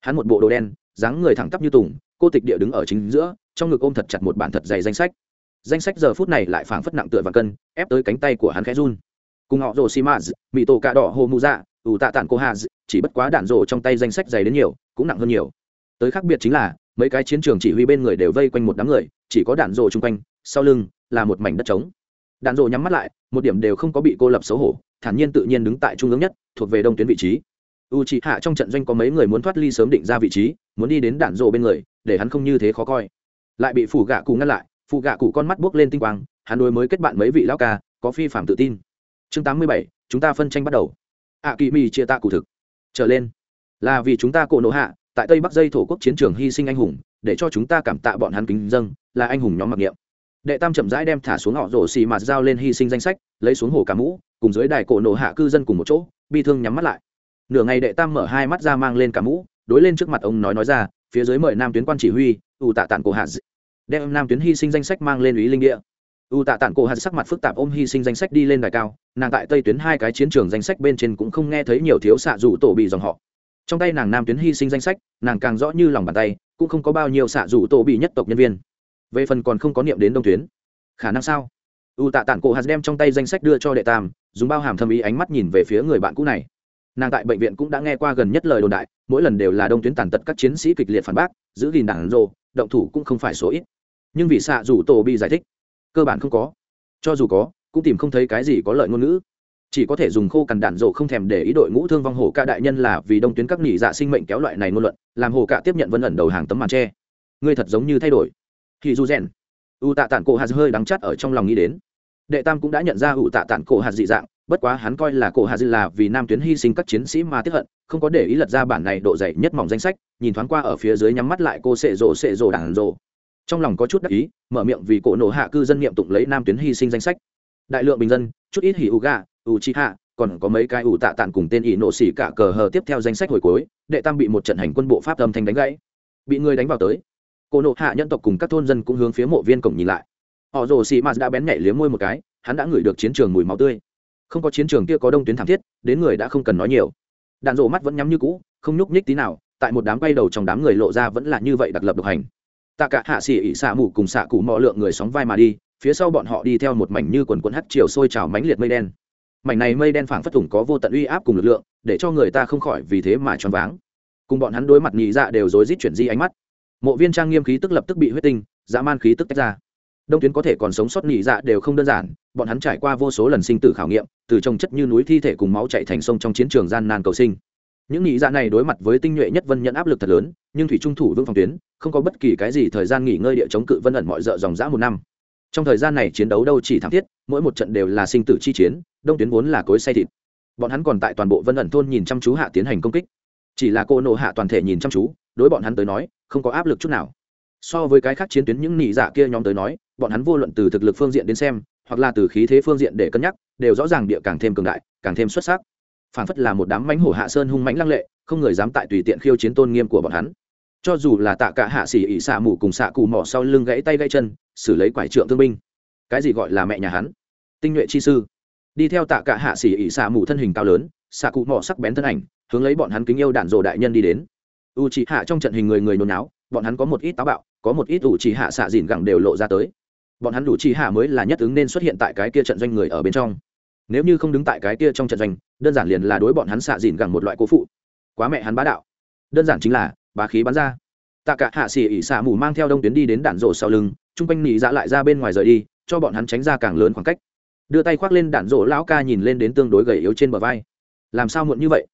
Hắn một bộ đồ đen, dáng người thẳng tắp như tùng, cô tịch địa đứng ở chính giữa, trong ngực ôm thật chặt một bản thật dày danh sách. Danh sách giờ phút này lại phảng phất nặng tựa và cân, ép tới cánh tay của hắn khẽ run. Cùng họ rồ xi maz mỹ tổ cà đỏ hồ mù dạ ủ tạ tản cô hà chỉ bất quá đạn rộ trong tay danh sách dày đến nhiều, cũng nặng hơn nhiều. Tới khác biệt chính là mấy cái chiến trường chỉ huy bên người đều vây quanh một đám người, chỉ có đạn rộ chung quanh, sau lưng là một mảnh đất trống. Đạn rộ nhắm mắt lại, một điểm đều không có bị cô lập xấu hổ, thản nhiên tự nhiên đứng tại trung ương nhất, thuộc về đông tuyến vị trí. U c hạ trong trận doanh có mấy người muốn thoát ly sớm định ra vị trí, muốn đi đến đạn rộ bên người, để hắn không như thế khó coi. Lại bị phủ gạ cụ ngăn lại phụ gạ cụ con mắt buốc lên tinh quang, hắn đối mới kết bạn mấy vị lão ca, có phi phạm tự tin. Chương tám mươi bảy, chúng ta phân tranh bắt đầu. Ạ kỳ mi chia tạ cụ thực. Trở lên. Là vì chúng ta cổ nộ hạ tại tây bắc dây thổ quốc chiến trường hy sinh anh hùng, để cho chúng ta cảm tạ bọn hắn kính dâng, là anh hùng nhóm mặc niệm. Đệ tam chậm rãi đem thả xuống họ rổ xì mạt dao lên hy sinh danh sách, lấy xuống hồ cả mũ, cùng dưới đài cổ nổ hạ cư dân cùng một chỗ, bi thương nhắm mắt lại. Nửa ngày đệ tam mở hai mắt ra mang lên cả mũ, đối lên trước mặt ông nói nói ra, phía dưới mời nam tuyến quan chỉ huy ủ tạ tản cổ hạ đem nam tuyến hy sinh danh sách mang lên ý linh địa. U tạ tản cổ hạt sắc mặt phức tạp ôm hy sinh danh sách đi lên đài cao, nàng tại tây tuyến hai cái chiến trường danh sách bên trên cũng không nghe thấy nhiều thiếu xạ dù tổ bị dòng họ trong tay nàng nam tuyến hy sinh danh sách, nàng càng rõ như lòng bàn tay, cũng không có bao nhiêu xạ dù tổ bị nhất tộc nhân viên. Về phần còn không có niệm đến đông tuyến. Khả năng sao? U tạ tản cổ hạt đem trong tay danh sách đưa cho đệ tam, dùng bao hàm thâm ý ánh mắt nhìn về phía người bạn cũ này. Nàng tại bệnh viện cũng đã nghe qua gần nhất lời đồn đại, mỗi lần đều là đông tuyến tàn tật các chiến sĩ kịch liệt phản bác, giữ gìn đảng rồ, động thủ cũng không phải số ít. Nhưng vì xạ dù tổ bị giải thích, cơ bản không có. Cho dù có, cũng tìm không thấy cái gì có lợi ngôn ngữ chỉ có thể dùng khô cằn đạn rộ không thèm để ý đội ngũ thương vong hổ ca đại nhân là vì đông tuyến các nghỉ dạ sinh mệnh kéo loại này ngôn luận, làm hổ ca tiếp nhận vân ẩn đầu hàng tấm màn tre. Ngươi thật giống như thay đổi. Thì dù rèn. U tạ tản cổ hạt hơi đắng chắt ở trong lòng nghĩ đến. Đệ tam cũng đã nhận ra u tạ tản cổ hạt dị dạng, bất quá hắn coi là cổ hạt dị là vì nam tuyến hy sinh các chiến sĩ mà tiếp hận, không có để ý lật ra bản này độ dày nhất mỏng danh sách, nhìn thoáng qua ở phía dưới nhắm mắt lại cô sệ rộ sệ rộ đảng rộ trong lòng có chút đắc ý, mở miệng vì cổ nổ hạ cư dân nghiệm tụng lấy nam tuyến hy sinh danh sách. Đại lượng bình dân, chút ít hỉ u gà u chi hạ còn có mấy cái ủ tạ tàn cùng tên ỷ nổ xỉ cả cờ hờ tiếp theo danh sách hồi cuối, đệ tam bị một trận hành quân bộ pháp âm thanh đánh gãy. Bị người đánh vào tới. Cô nộ hạ nhân tộc cùng các thôn dân cũng hướng phía mộ viên cổng nhìn lại. Họ rồ xì mạt đã bén nhảy liếm môi một cái, hắn đã ngửi được chiến trường mùi máu tươi. Không có chiến trường kia có đông tuyến thảm thiết, đến người đã không cần nói nhiều. Đạn rộ mắt vẫn nhắm như cũ, không nhúc nhích tí nào, tại một đám quay đầu trong đám người lộ ra vẫn là như vậy đặc lập độc hành. Tạ cả hạ xỉ ỉ xạ mù cùng xạ cụ mọ lượng người sóng vai mà đi, phía sau bọn họ đi theo một mảnh như quần quần hắt chiều sôi trào mánh liệt mây đen mảnh này mây đen phảng phất thủng có vô tận uy áp cùng lực lượng, để cho người ta không khỏi vì thế mà choáng váng. Cùng bọn hắn đối mặt nhị dạ đều rối rít chuyển di ánh mắt. Mộ viên trang nghiêm khí tức lập tức bị huyết tinh, dã man khí tức tách ra. Đông tuyến có thể còn sống sót nhị dạ đều không đơn giản, bọn hắn trải qua vô số lần sinh tử khảo nghiệm, từ trồng chất như núi thi thể cùng máu chạy thành sông trong chiến trường gian nan cầu sinh. Những nhị dạ này đối mặt với tinh nhuệ nhất vân nhận áp lực thật lớn, nhưng thủy trung thủ vương phòng tuyến, không có bất kỳ cái gì thời gian nghỉ ngơi địa chống cự vân ẩn mọi dợ dòng dã một năm trong thời gian này chiến đấu đâu chỉ thảm thiết, mỗi một trận đều là sinh tử chi chiến, đông tuyến vốn là cối say thịt. Bọn hắn còn tại toàn bộ vân ẩn thôn nhìn chăm chú hạ tiến hành công kích. Chỉ là cô nộ hạ toàn thể nhìn chăm chú, đối bọn hắn tới nói, không có áp lực chút nào. So với cái khác chiến tuyến những nị dạ kia nhóm tới nói, bọn hắn vô luận từ thực lực phương diện đến xem, hoặc là từ khí thế phương diện để cân nhắc, đều rõ ràng địa càng thêm cường đại, càng thêm xuất sắc. Phản phất là một đám mánh hổ hạ sơn hung mãnh lăng lệ, không người dám tại tùy tiện khiêu chiến tôn nghiêm của bọn hắn cho dù là tạ cả hạ xỉ ỉ xạ mù cùng xạ cù mỏ sau lưng gãy tay gãy chân, xử lấy quải trượng thương binh. Cái gì gọi là mẹ nhà hắn? Tinh nhuệ chi sư. Đi theo tạ cả hạ xỉ ỉ xạ mù thân hình cao lớn, xạ cụ mỏ sắc bén thân ảnh, hướng lấy bọn hắn kính yêu đạn rồ đại nhân đi đến. U chỉ hạ trong trận hình người người nôn náo bọn hắn có một ít táo bạo, có một ít u chỉ hạ xạ dìn gẳng đều lộ ra tới. Bọn hắn đủ chỉ hạ mới là nhất ứng nên xuất hiện tại cái kia trận doanh người ở bên trong. Nếu như không đứng tại cái kia trong trận doanh, đơn giản liền là đối bọn hắn xạ dìn gẳng một loại cố phụ. Quá mẹ hắn bá đạo. Đơn giản chính là bá khí bắn ra. Tạ cả hạ xỉ ỉ xạ mù mang theo đông tuyến đi đến đạn rổ sau lưng, chung quanh nỉ dạ lại ra bên ngoài rời đi, cho bọn hắn tránh ra càng lớn khoảng cách. Đưa tay khoác lên đạn rổ lão ca nhìn lên đến tương đối gầy yếu trên bờ vai. Làm sao muộn như vậy?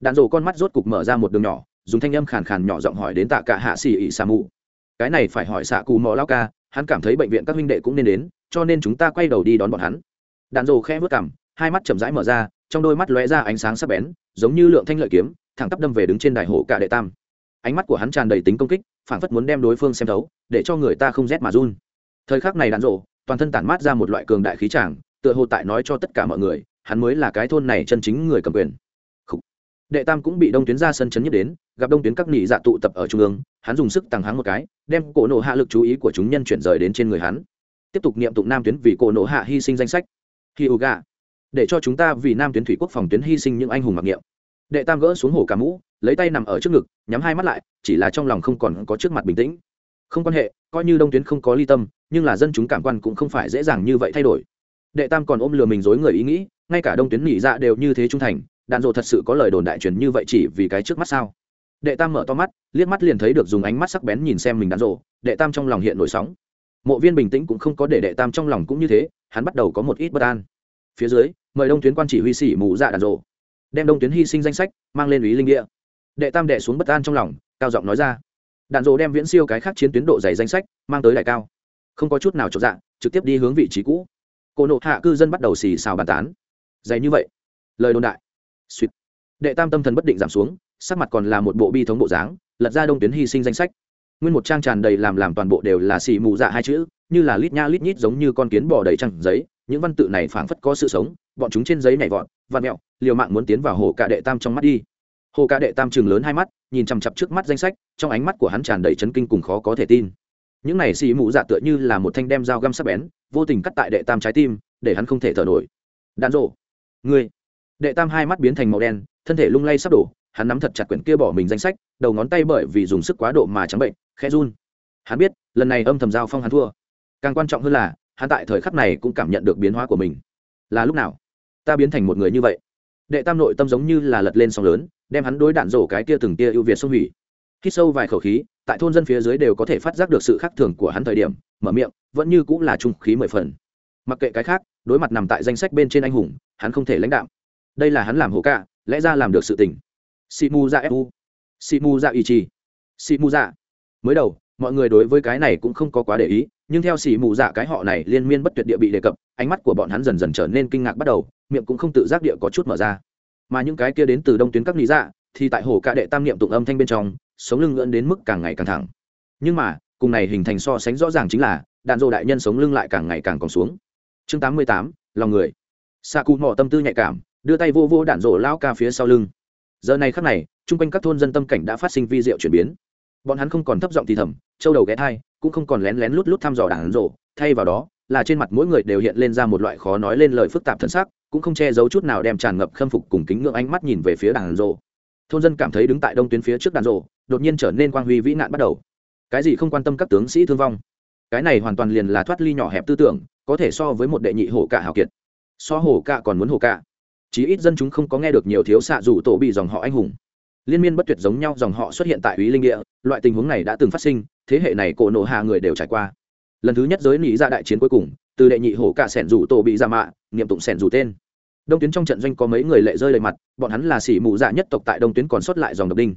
Đạn rổ con mắt rốt cục mở ra một đường nhỏ, dùng thanh âm khàn khàn nhỏ giọng hỏi đến tạ cả hạ xỉ ỉ xạ mù. Cái này phải hỏi xạ cù mò lão ca, hắn cảm thấy bệnh viện các huynh đệ cũng nên đến, cho nên chúng ta quay đầu đi đón bọn hắn. Đạn rổ khẽ vớt cảm hai mắt chậm rãi mở ra, trong đôi mắt lóe ra ánh sáng sắc bén, giống như lượng thanh lợi kiếm, thẳng tắp đâm về đứng trên đài hổ cả đệ tam ánh mắt của hắn tràn đầy tính công kích phản phất muốn đem đối phương xem thấu, để cho người ta không rét mà run. Thời khắc này đạn rộ toàn thân tản mát ra một loại cường đại khí tràng, tựa hồ tại nói cho tất cả mọi người, hắn mới là cái thôn này chân chính người cầm quyền. Đệ tam cũng bị đông tuyến ra sân chấn nhất đến, gặp đông tuyến các nỉ dạ tụ tập ở trung ương, hắn dùng sức tăng háng một cái, đem cổ nộ hạ lực chú ý của chúng nhân chuyển rời đến trên người hắn. Tiếp tục niệm tụng nam tuyến vì cổ nộ hạ hy sinh danh sách. Hi u gà. Để cho chúng ta vì nam tuyến thủy quốc phòng tuyến hy sinh những anh hùng mặc niệm đệ tam gỡ xuống hổ cả mũ, lấy tay nằm ở trước ngực, nhắm hai mắt lại, chỉ là trong lòng không còn có trước mặt bình tĩnh. Không quan hệ, coi như đông tuyến không có ly tâm, nhưng là dân chúng cảm quan cũng không phải dễ dàng như vậy thay đổi. Đệ tam còn ôm lừa mình dối người ý nghĩ, ngay cả đông tuyến nghỉ dạ đều như thế trung thành đạn dộ thật sự có lời đồn đại truyền như vậy chỉ vì cái trước mắt sao? Đệ tam mở to mắt, liếc mắt liền thấy được dùng ánh mắt sắc bén nhìn xem mình đạn dộ đệ tam trong lòng hiện nổi sóng. Mộ viên bình tĩnh cũng không có để đệ tam trong lòng cũng như thế, hắn bắt đầu có một ít bất an. Phía dưới, mời đông tuyến quan chỉ huy sĩ mù dạ đạn dộ đem đông tuyến hy sinh danh sách mang lên ý linh địa. Đệ tam đệ xuống bất an trong lòng, cao giọng nói ra. Đạn dỗ đem viễn siêu cái khác chiến tuyến độ dày danh sách mang tới đại cao. Không có chút nào trọn dạng, trực tiếp đi hướng vị trí cũ. Cổ nộ hạ cư dân bắt đầu xì xào bàn tán. Dày như vậy, lời đồn đại. Suýt. Đệ tam tâm thần bất định giảm xuống, sắc mặt còn là một bộ bi thống bộ dáng, lật ra đông tuyến hy sinh danh sách. Nguyên một trang tràn đầy làm làm toàn bộ đều là xì mù dạ hai chữ, như là lít nha lít nhít giống như con kiến bò đầy trăng giấy, những văn tự này phảng phất có sự sống bọn chúng trên giấy nhảy vọt văn mẹo, liều mạng muốn tiến vào hồ cả đệ tam trong mắt đi. Hồ cả đệ tam chừng lớn hai mắt, nhìn chằm chặp trước mắt danh sách, trong ánh mắt của hắn tràn đầy chấn kinh cùng khó có thể tin. Những này xì mụ dạ tựa như là một thanh đem dao găm sắc bén, vô tình cắt tại đệ tam trái tim, để hắn không thể thở nổi. Đạn rộ. Ngươi. Đệ tam hai mắt biến thành màu đen, thân thể lung lay sắp đổ, hắn nắm thật chặt quyển kia bỏ mình danh sách, đầu ngón tay bởi vì dùng sức quá độ mà trắng bệnh, khẽ run. Hắn biết, lần này âm thầm giao phong hắn thua. Càng quan trọng hơn là, hắn tại thời khắc này cũng cảm nhận được biến hóa của mình. Là lúc nào? Ta biến thành một người như vậy. Đệ tam nội tâm giống như là lật lên sóng lớn đem hắn đối đạn rổ cái kia từng tia ưu việt xông hủy hít sâu vài khẩu khí tại thôn dân phía dưới đều có thể phát giác được sự khác thường của hắn thời điểm mở miệng vẫn như cũng là trung khí mười phần. Mặc kệ cái khác đối mặt nằm tại danh sách bên trên anh hùng hắn không thể lãnh đạo đây là hắn làm hồ cả, lẽ ra làm được sự tình. Si mu ra fu si mu ra ý chi si mu ra mới đầu mọi người đối với cái này cũng không có quá để ý nhưng theo xì mù dạ cái họ này liên miên bất tuyệt địa bị đề cập, ánh mắt của bọn hắn dần dần trở nên kinh ngạc bắt đầu, miệng cũng không tự giác địa có chút mở ra. Mà những cái kia đến từ đông tuyến các lý dạ thì tại hồ ca đệ tam niệm tụng âm thanh bên trong, sống lưng ngưỡn đến mức càng ngày càng thẳng. Nhưng mà, cùng này hình thành so sánh rõ ràng chính là, đạn dộ đại nhân sống lưng lại càng ngày càng còn xuống. Chương tám mươi tám, lòng người. Xạ cụ mỏ tâm tư nhạy cảm, đưa tay vô vô đạn dộ lao ca phía sau lưng. Giờ này khắc này, chung quanh các thôn dân tâm cảnh đã phát sinh vi diệu chuyển biến. Bọn hắn không còn thấp giọng thì thầm, châu đầu ghé thai cũng không còn lén lén lút lút thăm dò đảng rộ. Thay vào đó, là trên mặt mỗi người đều hiện lên ra một loại khó nói lên lời phức tạp thân xác cũng không che giấu chút nào đem tràn ngập khâm phục cùng kính ngưỡng ánh mắt nhìn về phía đảng rộ. Thôn dân cảm thấy đứng tại đông tuyến phía trước đàn rộ, đột nhiên trở nên quang huy vĩ nạn bắt đầu. Cái gì không quan tâm các tướng sĩ thương vong? Cái này hoàn toàn liền là thoát ly nhỏ hẹp tư tưởng, có thể so với một đệ nhị hổ cả hào kiệt. So hổ cả còn muốn hổ cả chí ít dân chúng không có nghe được nhiều thiếu xạ dù tổ bị dòng họ anh hùng liên miên bất tuyệt giống nhau dòng họ xuất hiện tại ý linh địa, loại tình huống này đã từng phát sinh, thế hệ này cổ nộ hạ người đều trải qua. Lần thứ nhất giới nghĩ ra dạ đại chiến cuối cùng, từ đệ nhị hổ cả sẻn rủ tổ bị ra mạ nghiệm tụng sẻn rủ tên. Đông tuyến trong trận doanh có mấy người lệ rơi đầy mặt, bọn hắn là sỉ mù dạ nhất tộc tại đông tuyến còn sót lại dòng độc đinh.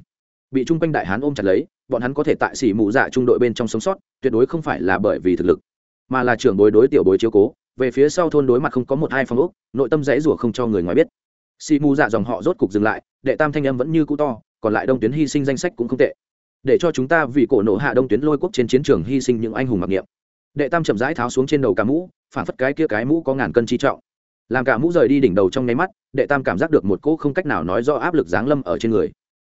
Bị trung quanh đại hán ôm chặt lấy, bọn hắn có thể tại sỉ mù dạ trung đội bên trong sống sót, tuyệt đối không phải là bởi vì thực lực, mà là trưởng bối đối tiểu bối chiếu cố. Về phía sau thôn đối mặt không có một hai phong ốc, nội tâm rẽ rủa không cho người ngoài biết xỉ mù dạ dòng họ rốt cục dừng lại, đệ tam thanh âm vẫn như cũ to, còn lại đông tuyến hy sinh danh sách cũng không tệ. Để cho chúng ta vì cổ nổ hạ đông tuyến lôi quốc trên chiến trường hy sinh những anh hùng mặc niệm. Đệ tam chậm rãi tháo xuống trên đầu cả mũ, phản phất cái kia cái mũ có ngàn cân chi trọng. Làm cả mũ rời đi đỉnh đầu trong nháy mắt, đệ tam cảm giác được một cỗ không cách nào nói do áp lực giáng lâm ở trên người.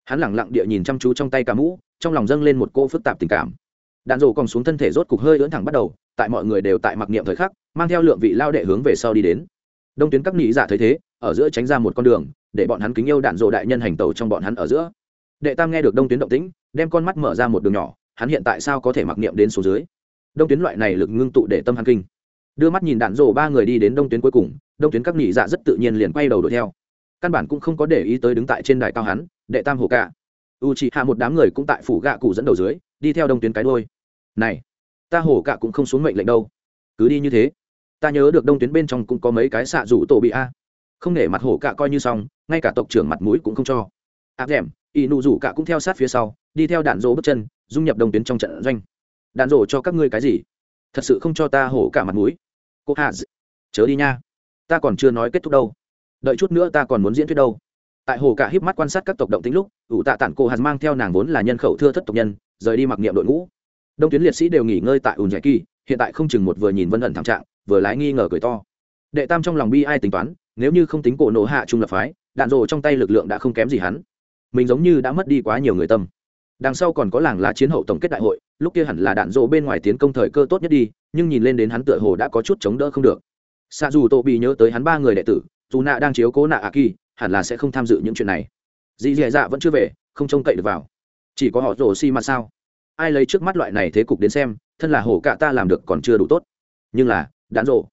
Hắn lẳng lặng địa nhìn chăm chú trong tay cả mũ, trong lòng dâng lên một cỗ phức tạp tình cảm. Đạn rổ còn xuống thân thể rốt cục hơi ưỡn thẳng bắt đầu, tại mọi người đều tại mặc niệm thời khắc, mang theo lượng vị lao đệ hướng về sau đi đến đông tuyến các nghĩ giả dạ thấy thế, ở giữa tránh ra một con đường, để bọn hắn kính yêu đạn dộ đại nhân hành tàu trong bọn hắn ở giữa. Đệ tam nghe được đông tuyến động tĩnh, đem con mắt mở ra một đường nhỏ, hắn hiện tại sao có thể mặc niệm đến số dưới? Đông tuyến loại này lực ngưng tụ để tâm hắn kinh. Đưa mắt nhìn đạn dộ ba người đi đến đông tuyến cuối cùng, đông tuyến các nhị dạ rất tự nhiên liền quay đầu đuổi theo. Căn bản cũng không có để ý tới đứng tại trên đài cao hắn, đệ tam hồ cả. u chỉ hạ một đám người cũng tại phủ gạ cụ dẫn đầu dưới, đi theo đông tuyến cái đôi này, ta hổ cả cũng không xuống mệnh lệnh đâu. Cứ đi như thế ta nhớ được đông tuyến bên trong cũng có mấy cái xạ rủ tổ bị a. Không để mặt hổ cả coi như xong, ngay cả tộc trưởng mặt mũi cũng không cho. À, Áp d ỷ nụ rủ cả cũng theo sát phía sau, đi theo đạn rỗ bước chân, dung nhập đông tuyến trong trận doanh. Đạn rỗ cho các ngươi cái gì? Thật sự không cho ta hổ cả mặt mũi. Cô hạ chớ đi nha. Ta còn chưa nói kết thúc đâu. Đợi chút nữa ta còn muốn diễn thuyết đâu. Tại hồ cả híp mắt quan sát các tộc động tính lúc, ủ tạ tản cô hạt mang theo nàng vốn là nhân khẩu thưa thất tộc nhân, rời đi mặc niệm đội ngũ. Đông tuyến liệt sĩ đều nghỉ ngơi tại ùn giải kỳ, hiện tại không chừng một vừa nhìn vân ẩn thảm trạng vừa lái nghi ngờ cười to. Đệ tam trong lòng bi ai tính toán, nếu như không tính cổ nổ hạ trung lập phái, đạn rộ trong tay lực lượng đã không kém gì hắn. Mình giống như đã mất đi quá nhiều người tâm. Đằng sau còn có làng lá chiến hậu tổng kết đại hội, lúc kia hẳn là đạn rộ bên ngoài tiến công thời cơ tốt nhất đi, nhưng nhìn lên đến hắn tựa hồ đã có chút chống đỡ không được. Xa dù tô bị nhớ tới hắn ba người đệ tử, dù nạ đang chiếu cố nạ a kỳ, hẳn là sẽ không tham dự những chuyện này. Dì dì dạ vẫn chưa về, không trông cậy được vào. Chỉ có họ rổ xi mà sao? Ai lấy trước mắt loại này thế cục đến xem, thân là hổ cạ ta làm được còn chưa đủ tốt. Nhưng là đạn rộ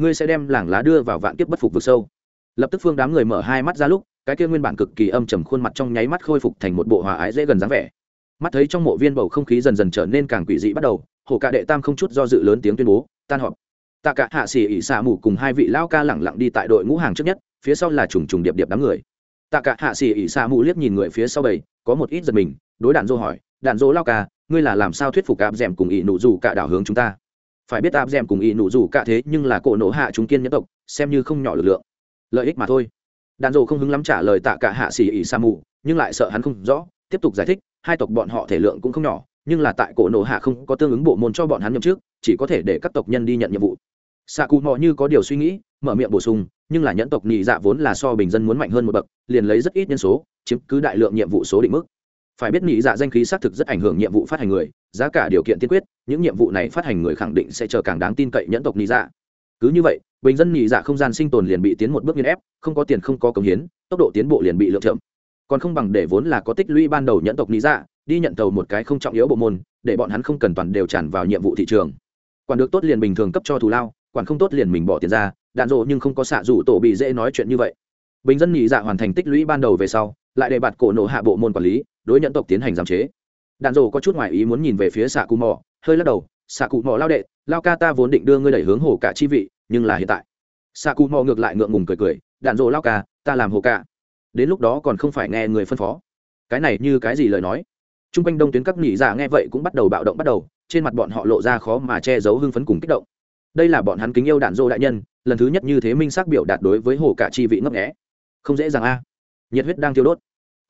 ngươi sẽ đem làng lá đưa vào vạn kiếp bất phục vực sâu. Lập tức phương đám người mở hai mắt ra lúc, cái kia nguyên bản cực kỳ âm trầm khuôn mặt trong nháy mắt khôi phục thành một bộ hòa ái dễ gần dáng vẻ. Mắt thấy trong mộ viên bầu không khí dần dần trở nên càng quỷ dị bắt đầu, hồ cạ đệ tam không chút do dự lớn tiếng tuyên bố, tan họp. Tạ cả hạ xỉ ỉ xạ mù cùng hai vị lao ca lẳng lặng đi tại đội ngũ hàng trước nhất, phía sau là trùng trùng điệp điệp đám người. Tạ cả hạ xỉ ỉ xạ mù liếc nhìn người phía sau bầy, có một ít giật mình, đối đạn dô hỏi, đạn dô lao ca, ngươi là làm sao thuyết phục áp d cùng ỉ nụ dù cả đảo hướng chúng ta? Phải biết áp d cùng y nụ dù cả thế nhưng là cổ nổ hạ chúng kiên nhân tộc, xem như không nhỏ lực lượng. Lợi ích mà thôi. Đàn rộ không hứng lắm trả lời tạ cả hạ xỉ ỉ sa mù nhưng lại sợ hắn không rõ, tiếp tục giải thích, hai tộc bọn họ thể lượng cũng không nhỏ, nhưng là tại cổ nổ hạ không có tương ứng bộ môn cho bọn hắn nhậm trước chỉ có thể để các tộc nhân đi nhận nhiệm vụ. Xạ cụ mò như có điều suy nghĩ, mở miệng bổ sung, nhưng là nhẫn tộc nhị dạ vốn là so bình dân muốn mạnh hơn một bậc, liền lấy rất ít nhân số, chiếm cứ đại lượng nhiệm vụ số định mức phải biết nhị dạ danh khí xác thực rất ảnh hưởng nhiệm vụ phát hành người, giá cả điều kiện tiên quyết, những nhiệm vụ này phát hành người khẳng định sẽ chờ càng đáng tin cậy nhẫn tộc nhị dạ. Cứ như vậy, bình dân nhị dạ không gian sinh tồn liền bị tiến một bước nghiên ép, không có tiền không có công hiến, tốc độ tiến bộ liền bị lượng chậm. Còn không bằng để vốn là có tích lũy ban đầu nhẫn tộc nhị dạ đi nhận tàu một cái không trọng yếu bộ môn, để bọn hắn không cần toàn đều tràn vào nhiệm vụ thị trường. Quản được tốt liền bình thường cấp cho thù lao, quản không tốt liền mình bỏ tiền ra, đạn rộ nhưng không có xạ rủ tổ bị dễ nói chuyện như vậy. Bình dân nhị dạ hoàn thành tích lũy ban đầu về sau, lại để bạt cổ nổ hạ bộ môn quản lý đối nhận tộc tiến hành giám chế. Đàn rồ có chút ngoài ý muốn nhìn về phía xạ cụ mò hơi lắc đầu xạ cụ mò lao đệ, lao ca ta vốn định đưa ngươi đẩy hướng hồ cả chi vị, nhưng là hiện tại. Xạ cụ mò ngược lại ngượng ngùng cười cười đàn rồ lao ca, ta làm hồ cả. Đến lúc đó còn không phải nghe người phân phó. Cái này như cái gì lời nói? T r u n g quanh đông tuyến các nhị giả nghe vậy cũng bắt đầu bạo động bắt đầu, trên mặt bọn họ lộ ra khó mà che giấu hưng phấn cùng kích động. Đây là bọn hắn kính yêu đạn dô đại nhân, lần thứ nhất như thế minh xác biểu đạt đối với hồ cả chi vị ngấp nghẽ không dễ dàng a. Nhiệt huyết đang thiêu đốt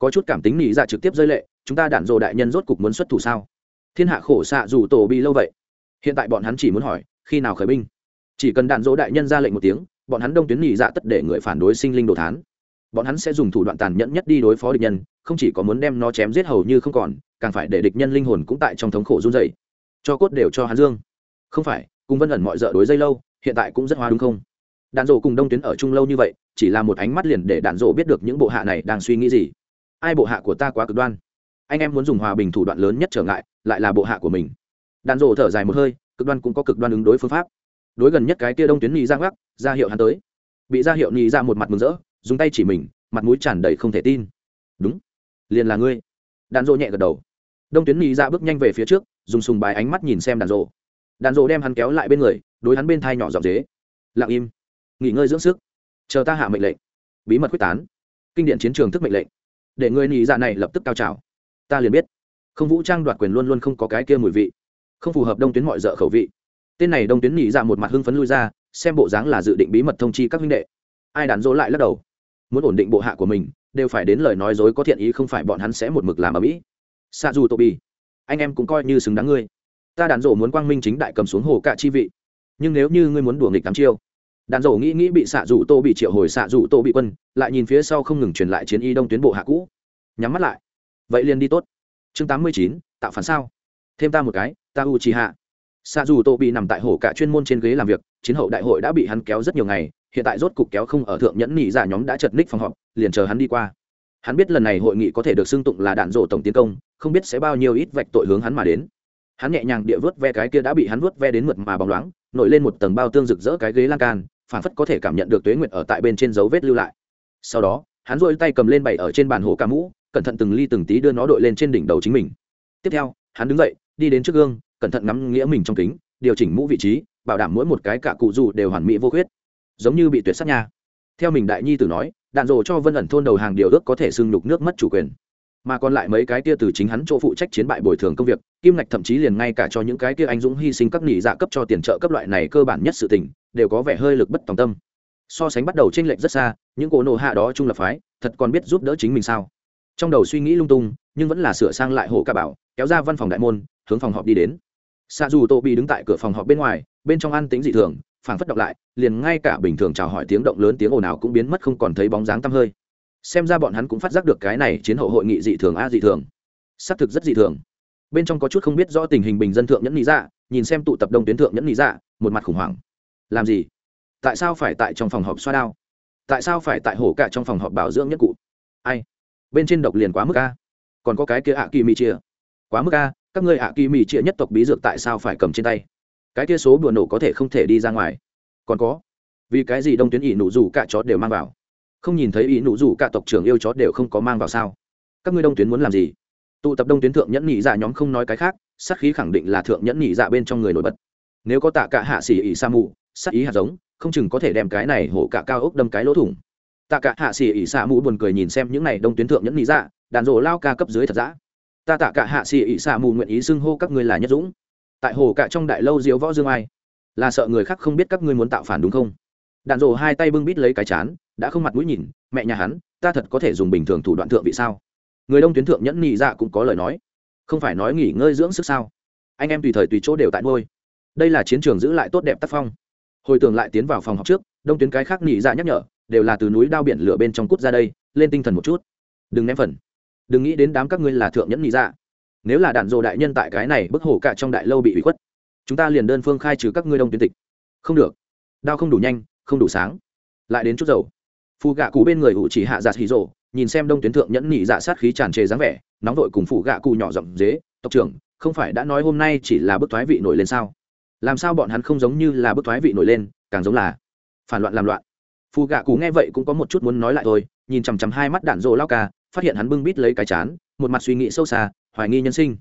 có chút cảm tính nỉ dạ trực tiếp rơi lệ, chúng ta đản dồ đại nhân rốt cục muốn xuất thủ sao? Thiên hạ khổ xạ dù tổ bị lâu vậy. Hiện tại bọn hắn chỉ muốn hỏi, khi nào khởi binh? Chỉ cần đạn dỗ đại nhân ra lệnh một tiếng, bọn hắn đông tuyến nỉ dạ tất để người phản đối sinh linh đồ thán. Bọn hắn sẽ dùng thủ đoạn tàn nhẫn nhất đi đối phó địch nhân, không chỉ có muốn đem nó chém giết hầu như không còn, càng phải để địch nhân linh hồn cũng tại trong thống khổ run dày cho cốt đều cho hắn dương. Không phải, cùng vân ẩn mọi d đối dây lâu, hiện tại cũng rất hoa đúng không? Đạn dộ cùng đông tuyến ở chung lâu như vậy, chỉ là một ánh mắt liền để đạn dộ biết được những bộ hạ này đang suy nghĩ gì ai bộ hạ của ta quá cực đoan? Anh em muốn dùng hòa bình thủ đoạn lớn nhất trở ngại, lại là bộ hạ của mình. Đàn dộ thở dài một hơi, cực đoan cũng có cực đoan ứng đối phương pháp. Đối gần nhất cái kia đông tuyến nhì ra gác ra hiệu hắn tới. Bị ra hiệu nhì ra một mặt mừng rỡ, dùng tay chỉ mình, mặt mũi tràn đầy không thể tin. Đúng, liền là ngươi. Đàn rộ nhẹ gật đầu. Đông tuyến nhì ra bước nhanh về phía trước, dùng sùng bài ánh mắt nhìn xem đàn rộ đàn rộ đem hắn kéo lại bên người, đối hắn bên thai nhỏ giọng dế. Lặng im, nghỉ ngơi dưỡng sức, chờ ta hạ mệnh lệnh. Bí mật quyết tán. Kinh điện chiến trường thức mệnh lệnh để người nhị dạ này lập tức cao trào. Ta liền biết. Không vũ trang đoạt quyền luôn luôn không có cái kia mùi vị. Không phù hợp đông tuyến mọi d ợ khẩu vị. Tên này đông tuyến nhị dạ một mặt hưng phấn lui ra, xem bộ dáng là dự định bí mật thông chi các huynh đệ. Ai đàn dỗ lại lắc đầu. Muốn ổn định bộ hạ của mình, đều phải đến lời nói dối có thiện ý không phải bọn hắn sẽ một mực làm ở mỹ. Xa dù tô bi anh em cũng coi như xứng đáng ngươi. Ta đàn dỗ muốn quang minh chính đại cầm xuống hồ cạ chi vị. Nhưng nếu như ngươi muốn đùa nghịch tám chiêu đàn rổ nghĩ nghĩ bị xạ rủ tô bị triệu hồi, xạ rủ tô bị quân, lại nhìn phía sau không ngừng truyền lại chiến y đông tuyến bộ hạ cũ. Nhắm mắt lại. Vậy liền đi tốt. Chương tám mươi chín, tạo phản sao? Thêm ta một cái, ta u trì hạ. Xạ dù tô bị nằm tại hổ cả chuyên môn trên ghế làm việc, chiến hậu đại hội đã bị hắn kéo rất nhiều ngày, hiện tại rốt cục kéo không ở thượng nhẫn nhị giả nhóm đã chật ních phòng họp, liền chờ hắn đi qua. Hắn biết lần này hội nghị có thể được xưng tụng là đạn rổ tổng tiến công, không biết sẽ bao nhiêu ít vạch tội hướng hắn mà đến. Hắn nhẹ nhàng địa vớt ve cái kia đã bị hắn vớt ve đến mượt mà bóng loáng, nổi lên một tầng bao tương rực rỡ cái ghế lan can phản phất có thể cảm nhận được tuế nguyệt ở tại bên trên dấu vết lưu lại. Sau đó, hắn rôi tay cầm lên bày ở trên bàn hồ ca mũ, cẩn thận từng ly từng tí đưa nó đội lên trên đỉnh đầu chính mình. Tiếp theo, hắn đứng dậy, đi đến trước gương, cẩn thận ngắm nghĩa mình trong kính, điều chỉnh mũ vị trí, bảo đảm mỗi một cái cả cụ dù đều hoàn mỹ vô khuyết. Giống như bị tuyệt sát nha. Theo mình đại nhi tử nói, đạn rồ cho vân ẩn thôn đầu hàng điều ước có thể xưng nhục nước mất chủ quyền mà còn lại mấy cái kia từ chính hắn chỗ phụ trách chiến bại bồi thường công việc, kim ngạch thậm chí liền ngay cả cho những cái kia anh dũng hy sinh các nghỉ dạ cấp cho tiền trợ cấp loại này cơ bản nhất sự tình, đều có vẻ hơi lực bất tòng tâm. So sánh bắt đầu t r ê n lệch rất xa, những cổ nộ hạ đó trung lập phái, thật còn biết giúp đỡ chính mình sao? Trong đầu suy nghĩ lung tung, nhưng vẫn là sửa sang lại hộ ca bảo, kéo ra văn phòng đại môn, hướng phòng họp đi đến. Xa dù tô bị đứng tại cửa phòng họp bên ngoài, bên trong an tính dị thường, phảng phất đọc lại, liền ngay cả bình thường chào hỏi tiếng động lớn tiếng ồn ào cũng biến mất không còn thấy bóng dáng tăm hơi xem ra bọn hắn cũng phát giác được cái này chiến hậu hội nghị dị thường a dị thường. Xác thực rất dị thường. Bên trong có chút không biết rõ tình hình bình dân thượng nhẫn lý dạ nhìn xem tụ tập đông tuyến thượng nhẫn lý dạ một mặt khủng hoảng. Làm gì? Tại sao phải tại trong phòng họp xoa đao? Tại sao phải tại hổ cả trong phòng họp bảo dưỡng nhất cụ? Ai? Bên trên độc liền quá mức a. Còn có cái kia ạ kỳ mì chia quá mức a, các ngươi ạ kỳ mì chia nhất tộc bí dược tại sao phải cầm trên tay? Cái kia số bùa nổ có thể không thể đi ra ngoài. Còn có, vì cái gì đông tuyến ỉ nụ dù cả chó đều mang vào? Không nhìn thấy ý nụ dù cả tộc trưởng yêu chó đều không có mang vào sao? Các ngươi đông tuyến muốn làm gì? Tụ tập đông tuyến thượng nhẫn nhị dạ nhóm không nói cái khác, sát khí khẳng định là thượng nhẫn nhị dạ bên trong người nổi bật. Nếu có tạ cả hạ xỉ ỉ sa mù, sát ý hạt giống, không chừng có thể đem cái này hổ cả cao ốc đâm cái lỗ thủng. Tạ cả hạ xỉ ỉ sa mù buồn cười nhìn xem những này đông tuyến thượng nhẫn nhị dạ đàn rổ lao ca cấp dưới thật dã. Ta tạ cả hạ xỉ ỉ sa mù nguyện ý xưng hô các ngươi là nhất dũng. Tại hồ cả trong đại lâu diếu võ dương ai? Là sợ người khác không biết các ngươi muốn tạo phản đúng không? Đạn rổ hai tay bưng bít lấy cái chán đã không mặt mũi nhìn, mẹ nhà hắn, ta thật có thể dùng bình thường thủ đoạn thượng vị sao? Người đông tuyến thượng nhẫn nhị dạ cũng có lời nói. Không phải nói nghỉ ngơi dưỡng sức sao? Anh em tùy thời tùy chỗ đều tại ngôi đây là chiến trường giữ lại tốt đẹp tác phong. Hồi tưởng lại tiến vào phòng học trước, đông tuyến cái khác nhị dạ nhắc nhở, đều là từ núi đao biển lửa bên trong cút ra đây, lên tinh thần một chút. Đừng ném phần. Đừng nghĩ đến đám các ngươi là thượng nhẫn nhị dạ. Nếu là đạn dồ đại nhân tại cái này bức hổ cả trong đại lâu bị hủy khuất, chúng ta liền đơn phương khai trừ các ngươi đông tuyến tịch. Không được. Đao không đủ nhanh, không đủ sáng. Lại đến chút dầu. Phụ gạ cụ bên người ủ chỉ hạ giạt hí rộ, nhìn xem đông tuyến thượng nhẫn nhị dạ sát khí tràn trề dáng vẻ, nóng vội cùng phụ gạ cụ nhỏ giọng dế, tộc trưởng, không phải đã nói hôm nay chỉ là bức thoái vị nổi lên sao? Làm sao bọn hắn không giống như là bức thoái vị nổi lên, càng giống là phản loạn làm loạn? Phù gạ cụ nghe vậy cũng có một chút muốn nói lại thôi, nhìn chằm chằm hai mắt đạn rộ lao ca, phát hiện hắn bưng bít lấy cái chán, một mặt suy nghĩ sâu xa, hoài nghi nhân sinh.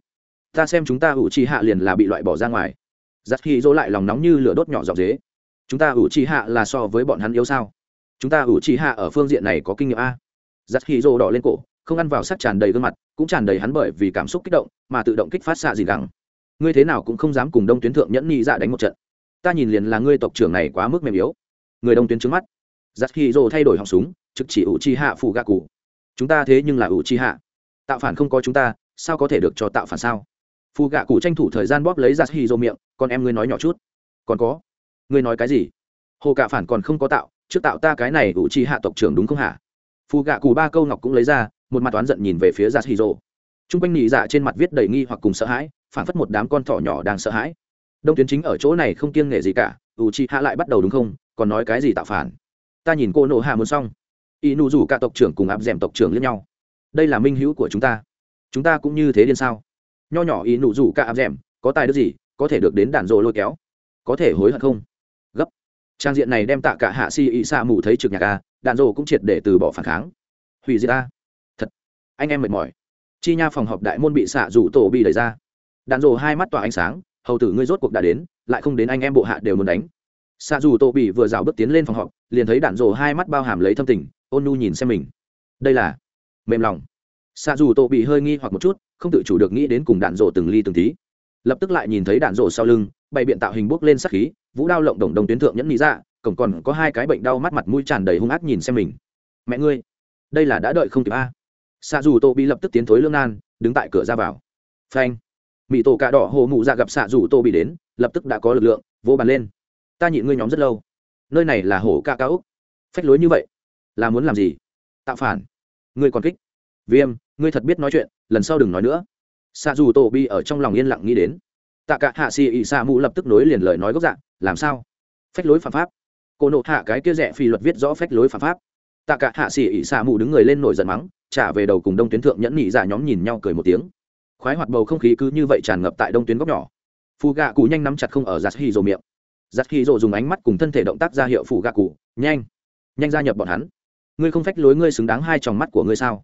Ta xem chúng ta ủ trì hạ liền là bị loại bỏ ra ngoài. Giặc khi dỗ lại lòng nóng như lửa đốt nhỏ dọc dế. Chúng ta ủ trì hạ là so với bọn hắn yếu sao? Chúng ta ủ trì hạ ở phương diện này có kinh nghiệm a. Giặt khi rô đỏ lên cổ, không ăn vào sắc tràn đầy gương mặt, cũng tràn đầy hắn bởi vì cảm xúc kích động, mà tự động kích phát xạ gì gắng ngươi thế nào cũng không dám cùng đông tuyến thượng nhẫn nhị dạ đánh một trận. Ta nhìn liền là ngươi tộc trưởng này quá mức mềm yếu. Người đông tuyến trước mắt. Giặt khi rô thay đổi họng súng, trực chỉ ủ trì hạ phủ gạ cụ. Chúng ta thế nhưng là ủ trì hạ. Tạo phản không có chúng ta, sao có thể được cho tạo phản sao? Phù gạ cụ tranh thủ thời gian bóp lấy giặt khi rô miệng, con em ngươi nói nhỏ chút. Còn có. Ngươi nói cái gì? Hồ cạ phản còn không có tạo trước tạo ta cái này ủ chi hạ tộc trưởng đúng không hả? Phù gạ cù ba câu ngọc cũng lấy ra một mặt oán giận nhìn về phía ra hì rồ, t r u n g quanh nị dạ trên mặt viết đầy nghi hoặc cùng sợ hãi phản phất một đám con thỏ nhỏ đang sợ hãi. Đông tuyến chính ở chỗ này không kiêng nghệ gì cả ủ chi hạ lại bắt đầu đúng không? Còn nói cái gì tạo phản? Ta nhìn cô nộ hạ muốn xong. Y nụ rủ cả tộc trưởng cùng áp d m tộc trưởng lẫn nhau. Đây là minh hữu của chúng ta. Chúng ta cũng như thế điên sao? Nho nhỏ ý nụ rủ cả áp d có tài đức gì có thể được đến đàn rộ lôi kéo? Có thể hối hận không? Trang diện này đem tạ cả hạ si ý xạ mù thấy trực nhạc a, đạn rồ cũng triệt để từ bỏ phản kháng. Hủy diệt a. Thật. Anh em mệt mỏi. Chi nha phòng họp đại môn bị xạ rủ tổ bị đẩy ra. Đạn rồ hai mắt tỏa ánh sáng, hầu tử ngươi rốt cuộc đã đến, lại không đến anh em bộ hạ đều muốn đánh. Xạ rủ tổ bị vừa rào bước tiến lên phòng họp, liền thấy đạn rồ hai mắt bao hàm lấy thâm tình, ôn nu nhìn xem mình. Đây là mềm lòng. Xạ dù tổ bị hơi nghi hoặc một chút, không tự chủ được nghĩ đến cùng đạn rồ từng ly từng tí. Lập tức lại nhìn thấy đạn rồ sau lưng bày biện tạo hình bốc lên sắc khí, vũ đao lộng đồng đồng tuyến thượng nhẫn lý ra dạ, cổng còn có hai cái bệnh đau mắt mặt mũi tràn đầy hung ác nhìn xem mình. Mẹ ngươi, đây là đã đợi không kịp a. Xạ dù tô bị lập tức tiến thối lương nan, đứng tại cửa ra vào. Phanh. Mỹ tổ cà đỏ hồ mụ ra dạ gặp xạ dù tô bị đến, lập tức đã có lực lượng, vỗ bàn lên. Ta nhịn ngươi nhóm rất lâu. Nơi này là hồ ca ca úc. Phách lối như vậy, là muốn làm gì? Tạo phản. Ngươi còn kích. Viêm, ngươi thật biết nói chuyện, lần sau đừng nói nữa. Xa dù tổ bi ở trong lòng yên lặng nghĩ đến tạ cả hạ xì ỉ xa mù lập tức nối liền lời nói gốc dạng làm sao? Phách lối phạm pháp. Cô nộ hạ cái kia rẻ phi luật viết rõ phách lối phạm pháp. Tạ cả hạ xì ỉ xa mù đứng người lên nổi giận mắng, trả về đầu cùng đông tuyến thượng nhẫn nhị ra nhóm nhìn nhau cười một tiếng. Khoái hoạt bầu không khí cứ như vậy tràn ngập tại đông tuyến góc nhỏ. Phù gạ cụ nhanh nắm chặt không ở giặt hy rồ miệng. Giặt hy rồ dùng ánh mắt cùng thân thể động tác ra hiệu phù gạ cụ nhanh nhanh gia nhập bọn hắn. Ngươi không phách lối ngươi xứng đáng hai tròng mắt của ngươi sao?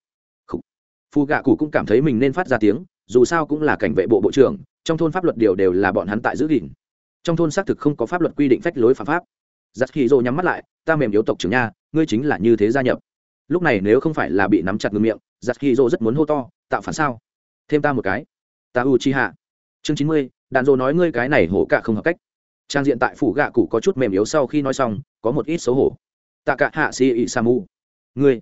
Phù gạ cụ cũng cảm thấy mình nên phát ra tiếng, dù sao cũng là cảnh vệ bộ bộ trưởng trong thôn pháp luật điều đều là bọn hắn tại giữ gìn. Trong thôn xác thực không có pháp luật quy định phách lối phạm pháp. Giặc khi dô nhắm mắt lại, ta mềm yếu tộc trưởng nha, ngươi chính là như thế gia nhập. Lúc này nếu không phải là bị nắm chặt ngưng miệng giặc khi dô rất muốn hô to, tạo phản sao? Thêm ta một cái. Ta u chi hạ. Chương chín mươi, đạn dô nói ngươi cái này hổ cả không hợp cách. Trang diện tại phủ gạ cụ có chút mềm yếu sau khi nói xong, có một ít xấu hổ. Tạ cả hạ si ị sa mu. Ngươi.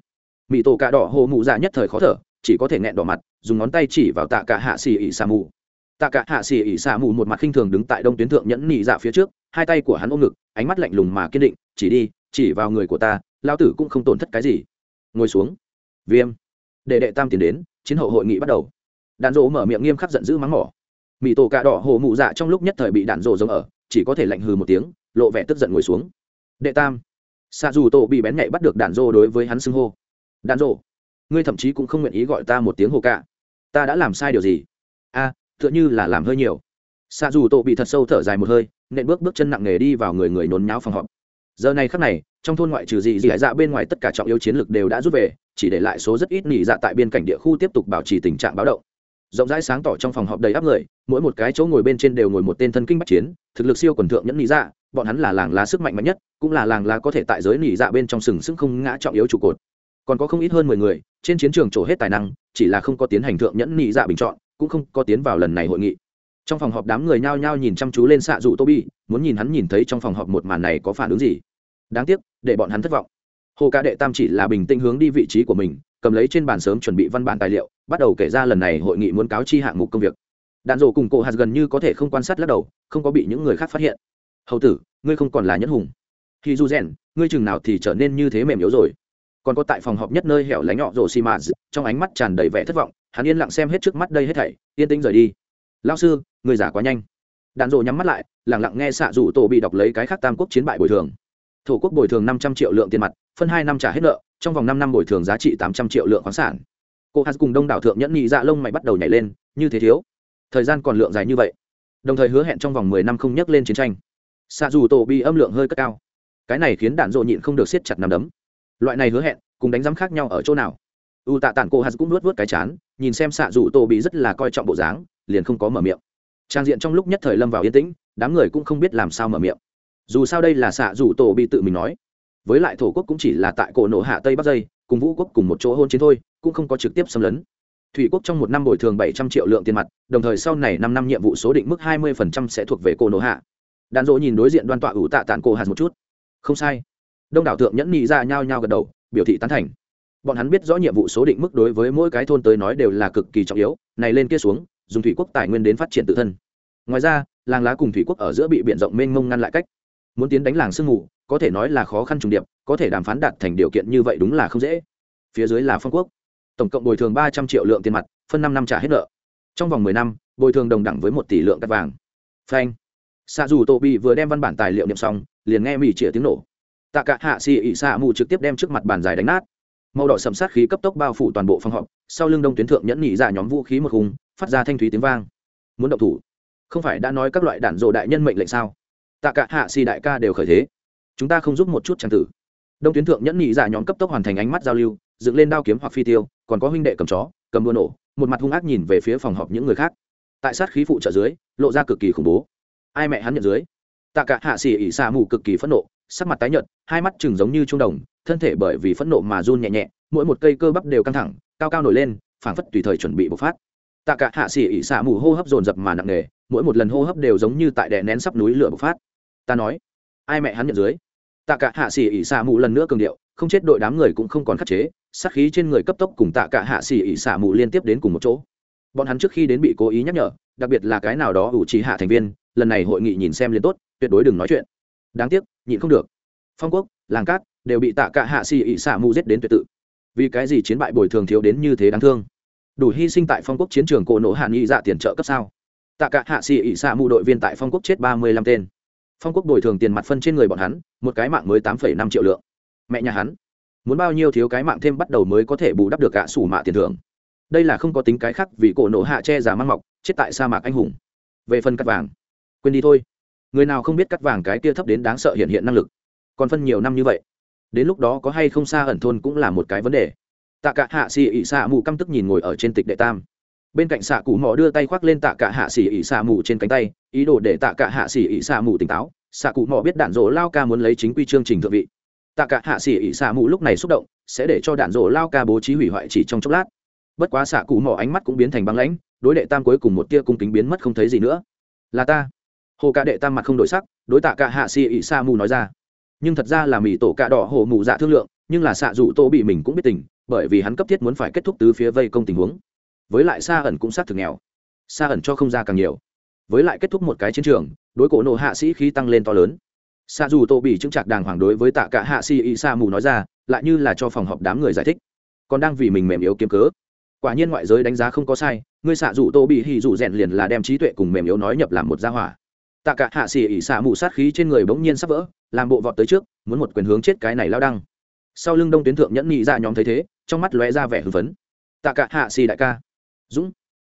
Mỹ tổ cả đỏ hồ mụ già nhất thời khó thở, chỉ có thể nghẹn đỏ mặt, dùng ngón tay chỉ vào tạ cả hạ xì ỉ sa mù tạ cả hạ xì ỉ xả mù một mặt khinh thường đứng tại đông tuyến thượng nhẫn nị dạ phía trước hai tay của hắn ôm ngực ánh mắt lạnh lùng mà kiên định chỉ đi chỉ vào người của ta lao tử cũng không tổn thất cái gì. Ngồi xuống. Viêm. Để đệ tam tiến đến chiến hậu hội nghị bắt đầu. Đạn dỗ mở miệng nghiêm khắc giận dữ mắng mỏ. Mỹ tổ cạ đỏ hồ mụ dạ trong lúc nhất thời bị đạn dỗ giống ở chỉ có thể lạnh hừ một tiếng lộ vẻ tức giận ngồi xuống. Đệ tam. Xa dù tổ bị bén nhạy bắt được đạn dỗ đối với hắn xưng hô. Đạn dỗ ngươi thậm chí cũng không nguyện ý gọi ta một tiếng hồ cạ. Ta đã làm sai điều gì? A à, tựa như là làm hơi nhiều. Xạ dù tổ bị thật sâu thở dài một hơi, nện bước bước chân nặng nề đi vào người người nôn nháo phòng họp. Giờ này khắc này, trong thôn ngoại trừ gì dị dạ bên ngoài tất cả trọng yếu chiến lược đều đã rút về, chỉ để lại số rất ít nỉ dạ tại biên cảnh địa khu tiếp tục bảo trì tình trạng báo động. Rộng rãi sáng tỏ trong phòng họp đầy áp người, mỗi một cái chỗ ngồi bên trên đều ngồi một tên thân kinh bắc chiến, thực lực siêu quần thượng nhẫn nỉ dạ bọn hắn là làng lá sức mạnh mạnh nhất, cũng là làng lá có thể tại giới nỉ dạ bên trong sừng sững không ngã trọng yếu trụ cột. Còn có không ít hơn mười người, trên chiến trường trổ hết tài năng, chỉ là không có tiến hành thượng nhẫn nỉ dạ bình chọn cũng không có tiến vào lần này hội nghị. Trong phòng họp đám người nhao nhao nhìn chăm chú lên xạ dụ tô bi muốn nhìn hắn nhìn thấy trong phòng họp một màn này có phản ứng gì. Đáng tiếc, để bọn hắn thất vọng. Hồ ca đệ tam chỉ là bình tĩnh hướng đi vị trí của mình, cầm lấy trên bàn sớm chuẩn bị văn bản tài liệu, bắt đầu kể ra lần này hội nghị muốn cáo chi hạng mục công việc. Đạn dộ cùng cổ hạt gần như có thể không quan sát lắc đầu, không có bị những người khác phát hiện. Hầu tử, ngươi không còn là nhất hùng. Khi du rèn, ngươi chừng nào thì trở nên như thế mềm yếu rồi. Còn có tại phòng họp nhất nơi hẻo lánh nhỏ rổ xi mã trong ánh mắt tràn đầy vẻ thất vọng hắn yên lặng xem hết trước mắt đây hết thảy, yên tĩnh rời đi. Lao sư, người giả quá nhanh. Đạn dộ nhắm mắt lại lẳng lặng nghe xạ rủ tổ bị đọc lấy cái khác tam quốc chiến bại bồi thường. Thổ quốc bồi thường năm trăm triệu lượng tiền mặt, phân hai năm trả hết nợ, trong vòng năm năm bồi thường giá trị tám trăm triệu lượng khoáng sản. Cô hát cùng đông đảo thượng nhẫn nhị dạ lông mày bắt đầu nhảy lên, như thế thiếu. Thời gian còn lượng dài như vậy. Đồng thời hứa hẹn trong vòng mười năm không nhắc lên chiến tranh. Xạ dù tổ bị âm lượng hơi cất cao. Cái này khiến đạn dộ nhịn không được siết chặt nằm đấm. Loại này hứa hẹn, cùng đánh giám khác nhau ở chỗ nào? U tạ tản cô Hạt cũng nuốt vớt cái chán, nhìn xem xạ dù tô bị rất là coi trọng bộ dáng, liền không có mở miệng. Trang diện trong lúc nhất thời lâm vào yên tĩnh, đám người cũng không biết làm sao mở miệng. Dù sao đây là xạ dù tổ bị tự mình nói. Với lại thổ quốc cũng chỉ là tại cổ nổ hạ tây bắc dây, cùng vũ quốc cùng một chỗ hôn chiến thôi, cũng không có trực tiếp xâm lấn. Thủy quốc trong một năm bồi thường bảy trăm triệu lượng tiền mặt, đồng thời sau này năm năm nhiệm vụ số định mức hai mươi phần trăm sẽ thuộc về cổ nổ hạ. Đàn dỗ nhìn đối diện đoan tọa ủ tạ tản cổ hạt một chút. Không sai. Đông đảo thượng nhẫn nhị ra nhao nhao gật đầu, biểu thị tán thành bọn hắn biết rõ nhiệm vụ số định mức đối với mỗi cái thôn tới nói đều là cực kỳ trọng yếu, này lên kia xuống, dùng thủy quốc tài nguyên đến phát triển tự thân. Ngoài ra, làng lá cùng thủy quốc ở giữa bị b i ể n rộng mênh mông ngăn lại cách. Muốn tiến đánh làng sương ngủ có thể nói là khó khăn trùng điệp, có thể đàm phán đạt thành điều kiện như vậy đúng là không dễ. Phía dưới là phong quốc. Tổng cộng bồi thường ba trăm triệu lượng tiền mặt, phân năm năm trả hết nợ. Trong vòng mười năm, bồi thường đồng đẳng với một tỷ lượng cắt vàng. Phanh. Xạ dù tô bị vừa đem văn bản tài liệu niệm xong, liền nghe mỹ chĩa tiếng nổ. Tạ cả hạ xì ỉ xạ mù trực tiếp đem trước mặt bàn dài đánh nát màu đỏ sầm sát khí cấp tốc bao phủ toàn bộ phòng họp, sau lưng đông tuyến thượng nhẫn nhị ra nhóm vũ khí một hùng phát ra thanh thúy tiếng vang. Muốn động thủ? Không phải đã nói các loại đạn dộ đại nhân mệnh lệnh sao? Tạ cả hạ xì đại ca đều khởi thế. Chúng ta không giúp một chút trang tử. Đông tuyến thượng nhẫn nhị ra nhóm cấp tốc hoàn thành ánh mắt giao lưu, dựng lên đao kiếm hoặc phi tiêu, còn có huynh đệ cầm chó, cầm đua nổ, một mặt hung ác nhìn về phía phòng họp những người khác. Tại sát khí phụ trợ dưới, lộ ra cực kỳ khủng bố. Ai mẹ hắn nhận dưới? Tạ cả hạ xỉ ỉ xạ mù cực kỳ phẫn nộ sắc mặt tái nhợt, hai mắt chừng giống như trung đồng, thân thể bởi vì phẫn nộ mà run nhẹ nhẹ, mỗi một cây cơ bắp đều căng thẳng, cao cao nổi lên, phảng phất tùy thời chuẩn bị bộc phát. Tạ cả hạ xỉ ỉ xạ mù hô hấp dồn dập mà nặng nề, mỗi một lần hô hấp đều giống như tại đè nén sắp núi lửa bộc phát. Ta nói, ai mẹ hắn nhận dưới? Tạ cả hạ xỉ ỉ xạ mù lần nữa cường điệu, không chết đội đám người cũng không còn khắc chế, sát khí trên người cấp tốc cùng tạ cả hạ xỉ ỉ xạ mù liên tiếp đến cùng một chỗ. Bọn hắn trước khi đến bị cố ý nhắc nhở, đặc biệt là cái nào đó ủ trí hạ thành viên, lần này hội nghị nhìn xem liền tốt, tuyệt đối đừng nói chuyện đáng tiếc, nhịn không được. Phong quốc, làng cát, đều bị tạ cả hạ xì ỉ xạ mù giết đến tuyệt tự. Vì cái gì chiến bại bồi thường thiếu đến như thế đáng thương? Đủ hy sinh tại phong quốc chiến trường cổ nổ hạ nghị dạ tiền trợ cấp sao? Tạ cả hạ xì ỉ xạ mù đội viên tại phong quốc chết ba mươi lăm tên. Phong quốc bồi thường tiền mặt phân trên người bọn hắn, một cái mạng mới tám phẩy năm triệu lượng. Mẹ nhà hắn, muốn bao nhiêu thiếu cái mạng thêm bắt đầu mới có thể bù đắp được cả sủ mạ tiền thưởng. Đây là không có tính cái khác vì cổ nổ hạ che giả mang mọc, chết tại sa mạc anh hùng. Về phần cắt vàng, quên đi thôi người nào không biết cắt vàng cái kia thấp đến đáng sợ hiện hiện năng lực còn phân nhiều năm như vậy đến lúc đó có hay không xa ẩn thôn cũng là một cái vấn đề tạ cả hạ xì ỉ xạ mù căm tức nhìn ngồi ở trên tịch đệ tam bên cạnh xạ cụ mò đưa tay khoác lên tạ cả hạ xì ỉ xạ mù trên cánh tay ý đồ để tạ cả hạ xì ỉ xạ mù tỉnh táo xạ cụ mò biết đạn Dỗ lao ca muốn lấy chính quy chương trình thượng vị tạ cả hạ xì ỉ xạ mù lúc này xúc động sẽ để cho đạn Dỗ lao ca bố trí hủy hoại chỉ trong chốc lát bất quá xạ cụ mò ánh mắt cũng biến thành băng lãnh đối đệ tam cuối cùng một tia cung kính biến mất không thấy gì nữa là ta hồ cạ đệ tam mặt không đổi sắc, đối tạ cả hạ xì ỉ sa mù nói ra. Nhưng thật ra là mỹ tổ cạ đỏ hồ mù dạ thương lượng, nhưng là xạ dù tô bị mình cũng biết tình, bởi vì hắn cấp thiết muốn phải kết thúc tứ phía vây công tình huống. Với lại xa ẩn cũng sát thực nghèo. Xa ẩn cho không ra càng nhiều. Với lại kết thúc một cái chiến trường, đối cổ nộ hạ sĩ khí tăng lên to lớn. Xa dù tô bị chứng trạc đàng hoàng đối với tạ cả hạ sĩ y sa mù nói ra, lại như là cho phòng họp đám người giải thích. Còn đang vì mình mềm yếu kiếm cớ. Quả nhiên ngoại giới đánh giá không có sai ngươi xạ dù tô bị hì dù rèn liền là đem trí tuệ cùng mềm yếu nói nhập làm một gia hỏa tạ cả hạ sĩ ỉ xả mù sát khí trên người bỗng nhiên sắp vỡ, làm bộ vọt tới trước, muốn một quyền hướng chết cái này lao đăng. Sau lưng đông tuyến thượng nhẫn nhị ra nhóm thấy thế, trong mắt lóe ra vẻ hưng phấn. Tạ cả hạ xỉ đại ca. Dũng.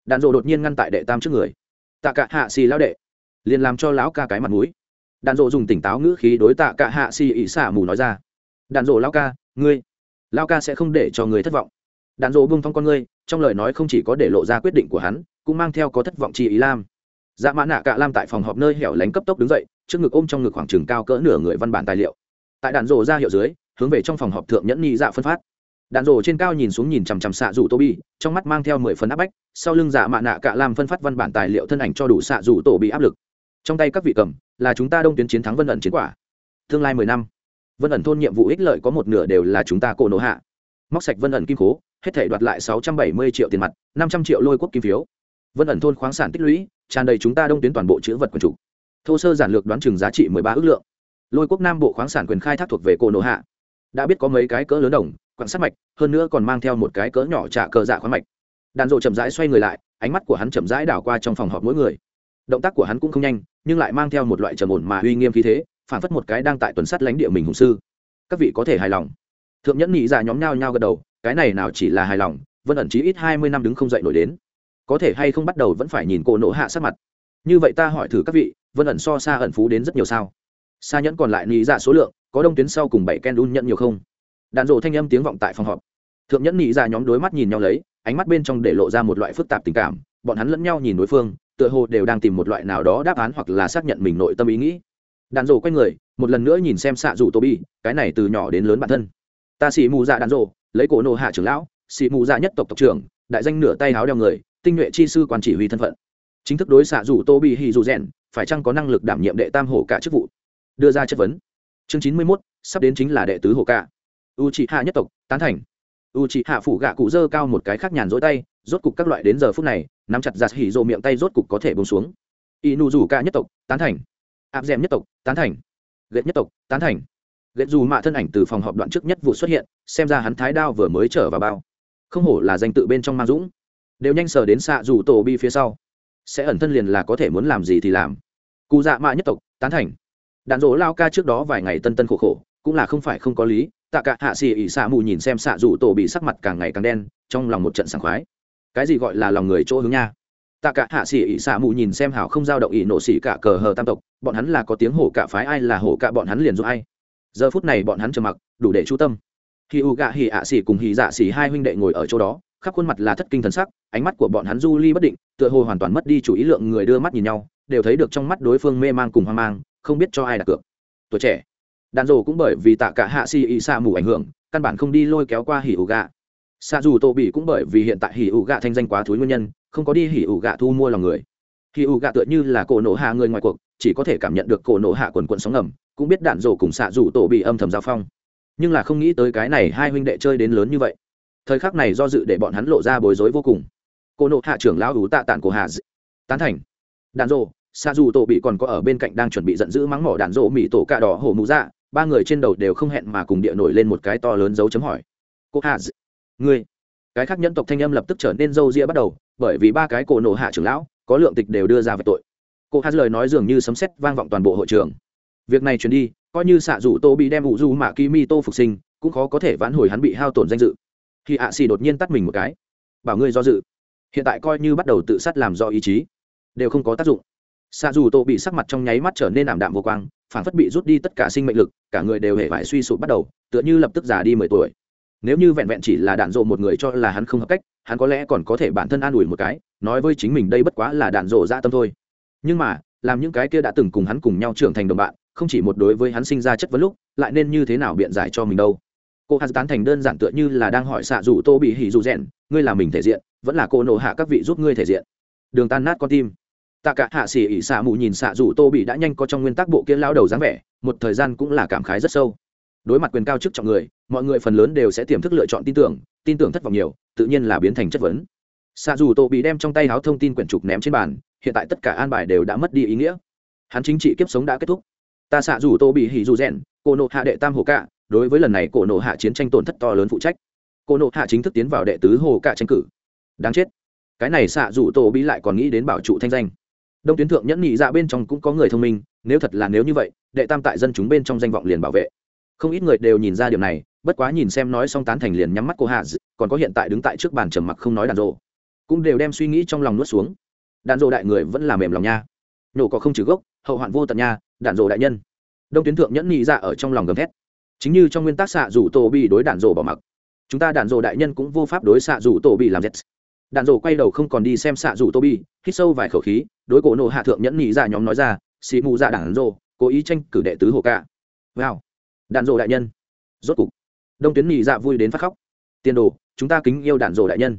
Đàn rộ đột nhiên ngăn tại đệ tam trước người. Tạ cả hạ xỉ lao đệ. Liền làm cho lão ca cái mặt mũi. Đàn rộ dùng tỉnh táo ngữ khí đối tạ cả hạ xỉ ỉ xả mù nói ra. Đàn rộ lao ca, ngươi. Lao ca sẽ không để cho người thất vọng. Đàn rộ bung thong con ngươi, trong lời nói không chỉ có để lộ ra quyết định của hắn, cũng mang theo có thất vọng chi ý lam dạ mã nạ cả lam tại phòng họp nơi hẻo lánh cấp tốc đứng dậy, trước ngực ôm trong ngực khoảng trừng cao cỡ nửa người văn bản tài liệu. Tại đạn rổ ra hiệu dưới, hướng về trong phòng họp thượng nhẫn nhị dạ phân phát. Đạn rổ trên cao nhìn xuống nhìn chằm chằm xạ rủ tô bi trong mắt mang theo mười phần áp bách, sau lưng dạ mạ nạ cả lam phân phát văn bản tài liệu thân ảnh cho đủ xạ rủ tổ bị áp lực. Trong tay các vị cầm, là chúng ta đông tuyến chiến thắng vân ẩn chiến quả. Tương lai mười năm, vân ẩn thôn nhiệm vụ ích lợi có một nửa đều là chúng ta cổ nổ hạ. Móc sạch vân ẩn kim cố hết thể đoạt lại sáu trăm bảy mươi triệu tiền mặt, năm trăm triệu lôi quốc kim phiếu vân ẩn thôn khoáng sản tích lũy, tràn đầy chúng ta đông tuyến toàn bộ chữ vật quần chủ. Thô sơ giản lược đoán chừng giá trị mười ba ước lượng. Lôi quốc nam bộ khoáng sản quyền khai thác thuộc về cổ nổ hạ. Đã biết có mấy cái cỡ lớn đồng, quặng sắt mạch, hơn nữa còn mang theo một cái cỡ nhỏ trả cờ dạ khoáng mạch. Đàn rộ chậm rãi xoay người lại, ánh mắt của hắn chậm rãi đảo qua trong phòng họp mỗi người. Động tác của hắn cũng không nhanh, nhưng lại mang theo một loại trầm ổn mà uy nghiêm khí thế, phản phất một cái đang tại tuần sắt lãnh địa mình hùng sư. Các vị có thể hài lòng. Thượng nhẫn nhị ra nhóm nhao nhao gật đầu, cái này nào chỉ là hài lòng, vân ẩn chí ít hai mươi năm đứng không dậy nổi đến có thể hay không bắt đầu vẫn phải nhìn cô nộ hạ sát mặt. Như vậy ta hỏi thử các vị, vân ẩn so xa ẩn phú đến rất nhiều sao? Xa nhẫn còn lại nghĩ ra dạ số lượng, có đông tuyến sau cùng bảy ken đun nhận nhiều không? Đạn rộ thanh âm tiếng vọng tại phòng họp. Thượng nhẫn nghĩ ra dạ nhóm đối mắt nhìn nhau lấy, ánh mắt bên trong để lộ ra một loại phức tạp tình cảm, bọn hắn lẫn nhau nhìn đối phương, tựa hồ đều đang tìm một loại nào đó đáp án hoặc là xác nhận mình nội tâm ý nghĩ. Đàn rộ quay người, một lần nữa nhìn xem xạ rủ tô bi, cái này từ nhỏ đến lớn bản thân. Ta xì mù dạ đàn rộ, lấy cổ nộ hạ trưởng lão xì mù dạ nhất tộc tộc trưởng, đại danh nửa tay háo đeo người tinh nhuệ chi sư quan chỉ huy thân phận. Chính thức đối xạ rủ tô bị hì dù rèn, phải chăng có năng lực đảm nhiệm đệ tam hổ cả chức vụ? Đưa ra chất vấn. Chương chín mươi mốt, sắp đến chính là đệ tứ hổ cả. U trị hạ nhất tộc, tán thành. U trị hạ phủ gạ cụ dơ cao một cái khác nhàn rỗi tay, rốt cục các loại đến giờ phút này, nắm chặt giặt hỉ rộ miệng tay rốt cục có thể bông xuống. Y nụ rủ ca nhất tộc, tán thành. Áp d nhất tộc, tán thành. Ghét nhất tộc, tán thành. Ghét dù mạ thân ảnh từ phòng họp đoạn trước nhất vụ xuất hiện, xem ra hắn thái đao vừa mới trở vào bao. Không hổ là danh tự bên trong mang dũng đều nhanh sờ đến xạ dù tổ bi phía sau. Sẽ ẩn thân liền là có thể muốn làm gì thì làm. Cụ dạ mạ nhất tộc, tán thành. Đạn dỗ lao ca trước đó vài ngày tân tân khổ khổ, cũng là không phải không có lý, tạ cả hạ xì ỉ xạ mù nhìn xem xạ dù tổ bị sắc mặt càng ngày càng đen, trong lòng một trận sảng khoái. Cái gì gọi là lòng người chỗ hướng nha? Tạ cả hạ xì ỉ xạ mù nhìn xem hảo không giao động ỉ nổ xỉ cả cờ hờ tam tộc, bọn hắn là có tiếng hổ cả phái ai là hổ cả bọn hắn liền giúp ai. Giờ phút này bọn hắn trầm mặc, đủ để chú tâm. Khi u gạ hỉ ạ xỉ cùng hỉ dạ xỉ hai huynh đệ ngồi ở chỗ đó khắp khuôn mặt là thất kinh thần sắc, ánh mắt của bọn hắn du ly bất định, tựa hồ hoàn toàn mất đi chủ ý lượng người đưa mắt nhìn nhau, đều thấy được trong mắt đối phương mê mang cùng hoang mang, không biết cho ai đặt cược. Tuổi trẻ. Đàn rổ cũng bởi vì tạ cả hạ si y sa mù ảnh hưởng, căn bản không đi lôi kéo qua hỉ ủ gạ. Xa dù tô bị cũng bởi vì hiện tại hỉ ủ gạ thanh danh quá thúi nguyên nhân, không có đi hỉ ủ gạ thu mua lòng người. Hỉ ủ gạ tựa như là cổ nổ hạ người ngoài cuộc, chỉ có thể cảm nhận được cổ nổ hạ quần quận sóng ngầm, cũng biết đạn rổ cùng xạ dù tổ bị âm thầm giao phong. Nhưng là không nghĩ tới cái này hai huynh đệ chơi đến lớn như vậy thời khắc này do dự để bọn hắn lộ ra bối rối vô cùng. Cô nộ hạ trưởng lão ủ tạ tản của hà tán thành. Đạn rộ xa dù tổ bị còn có ở bên cạnh đang chuẩn bị giận dữ mắng mỏ đạn rộ mỹ tổ cạ đỏ hổ mũ dạ ba người trên đầu đều không hẹn mà cùng địa nổi lên một cái to lớn dấu chấm hỏi. Cô hà ngươi, cái khác nhân tộc thanh âm lập tức trở nên râu ria bắt đầu, bởi vì ba cái cổ nộ hạ trưởng lão, có lượng tịch đều đưa ra về tội. Cô hà lời nói dường như sấm sét vang vọng toàn bộ hội trường. Việc này truyền đi, coi như xạ dù tô bị đem ủ du mạ kimi tô phục sinh, cũng khó có thể vãn hồi hắn bị hao tổn danh dự khi ạ xì đột nhiên tắt mình một cái. Bảo ngươi do dự. Hiện tại coi như bắt đầu tự sát làm do ý chí, đều không có tác dụng. Xa dù tô bị sắc mặt trong nháy mắt trở nên ảm đạm vô quang, phản phất bị rút đi tất cả sinh mệnh lực, cả người đều hề phải suy sụp bắt đầu, tựa như lập tức già đi mười tuổi. Nếu như vẹn vẹn chỉ là đạn dộ một người cho là hắn không hợp cách, hắn có lẽ còn có thể bản thân an ủi một cái, nói với chính mình đây bất quá là đạn dộ dạ tâm thôi. Nhưng mà, làm những cái kia đã từng cùng hắn cùng nhau trưởng thành đồng bạn, không chỉ một đối với hắn sinh ra chất vấn lúc, lại nên như thế nào biện giải cho mình đâu? Cô hát tán thành đơn giản tựa như là đang hỏi xạ dù tô bị hỉ dù rèn, ngươi là mình thể diện, vẫn là cô nổ hạ các vị giúp ngươi thể diện? Đường tan nát con tim. Tạ cả hạ xỉ ỉ xạ mù nhìn xạ dù tô bị đã nhanh có trong nguyên tắc bộ kia lao đầu dáng vẻ, một thời gian cũng là cảm khái rất sâu. Đối mặt quyền cao chức trọng người, mọi người phần lớn đều sẽ tiềm thức lựa chọn tin tưởng tin tưởng thất vọng nhiều, tự nhiên là biến thành chất vấn. Xạ dù tô bị đem trong tay háo thông tin quyển trục ném trên bàn, hiện tại tất cả an bài đều đã mất đi ý nghĩa. Hắn chính trị kiếp sống đã kết thúc. Ta xạ dù tô bị hỉ dù rèn, cô nộ hạ đệ tam hồ cạ đối với lần này cổ nộ hạ chiến tranh tổn thất to lớn phụ trách. Cổ nộ hạ chính thức tiến vào đệ tứ hồ cả tranh cử. Đáng chết. Cái này xạ dù tô bị lại còn nghĩ đến bảo trụ thanh danh. Đông tuyến thượng nhẫn nhị dạ bên trong cũng có người thông minh, nếu thật là nếu như vậy, đệ tam tại dân chúng bên trong danh vọng liền bảo vệ. Không ít người đều nhìn ra điều này, bất quá nhìn xem nói xong tán thành liền nhắm mắt cô hạ còn có hiện tại đứng tại trước bàn trầm mặc không nói đàn rộ. Cũng đều đem suy nghĩ trong lòng nuốt xuống. Đàn rộ đại người vẫn là mềm lòng nha. Nổ có không trừ gốc, hậu hoạn vô tận nha, đàn rộ đại nhân. Đông tuyến thượng nhẫn nhị dạ ở trong lòng gầm thét chính như trong nguyên tắc xạ rủ tổ bị đối đạn rổ bỏ mặc. Chúng ta đạn rổ đại nhân cũng vô pháp đối xạ rủ tổ bị làm z đạn rổ quay đầu không còn đi xem xạ rủ tô bi hít sâu vài khẩu khí, đối cổ nộ hạ thượng nhẫn nhị ra nhóm nói ra xì mù ra đạn rổ cố ý tranh cử đệ tứ hồ ca. Wow. Đạn rổ đại nhân. Rốt cục, đông tuyến nhị dạ vui đến phát khóc. Tiền đồ, chúng ta kính yêu đạn rổ đại nhân.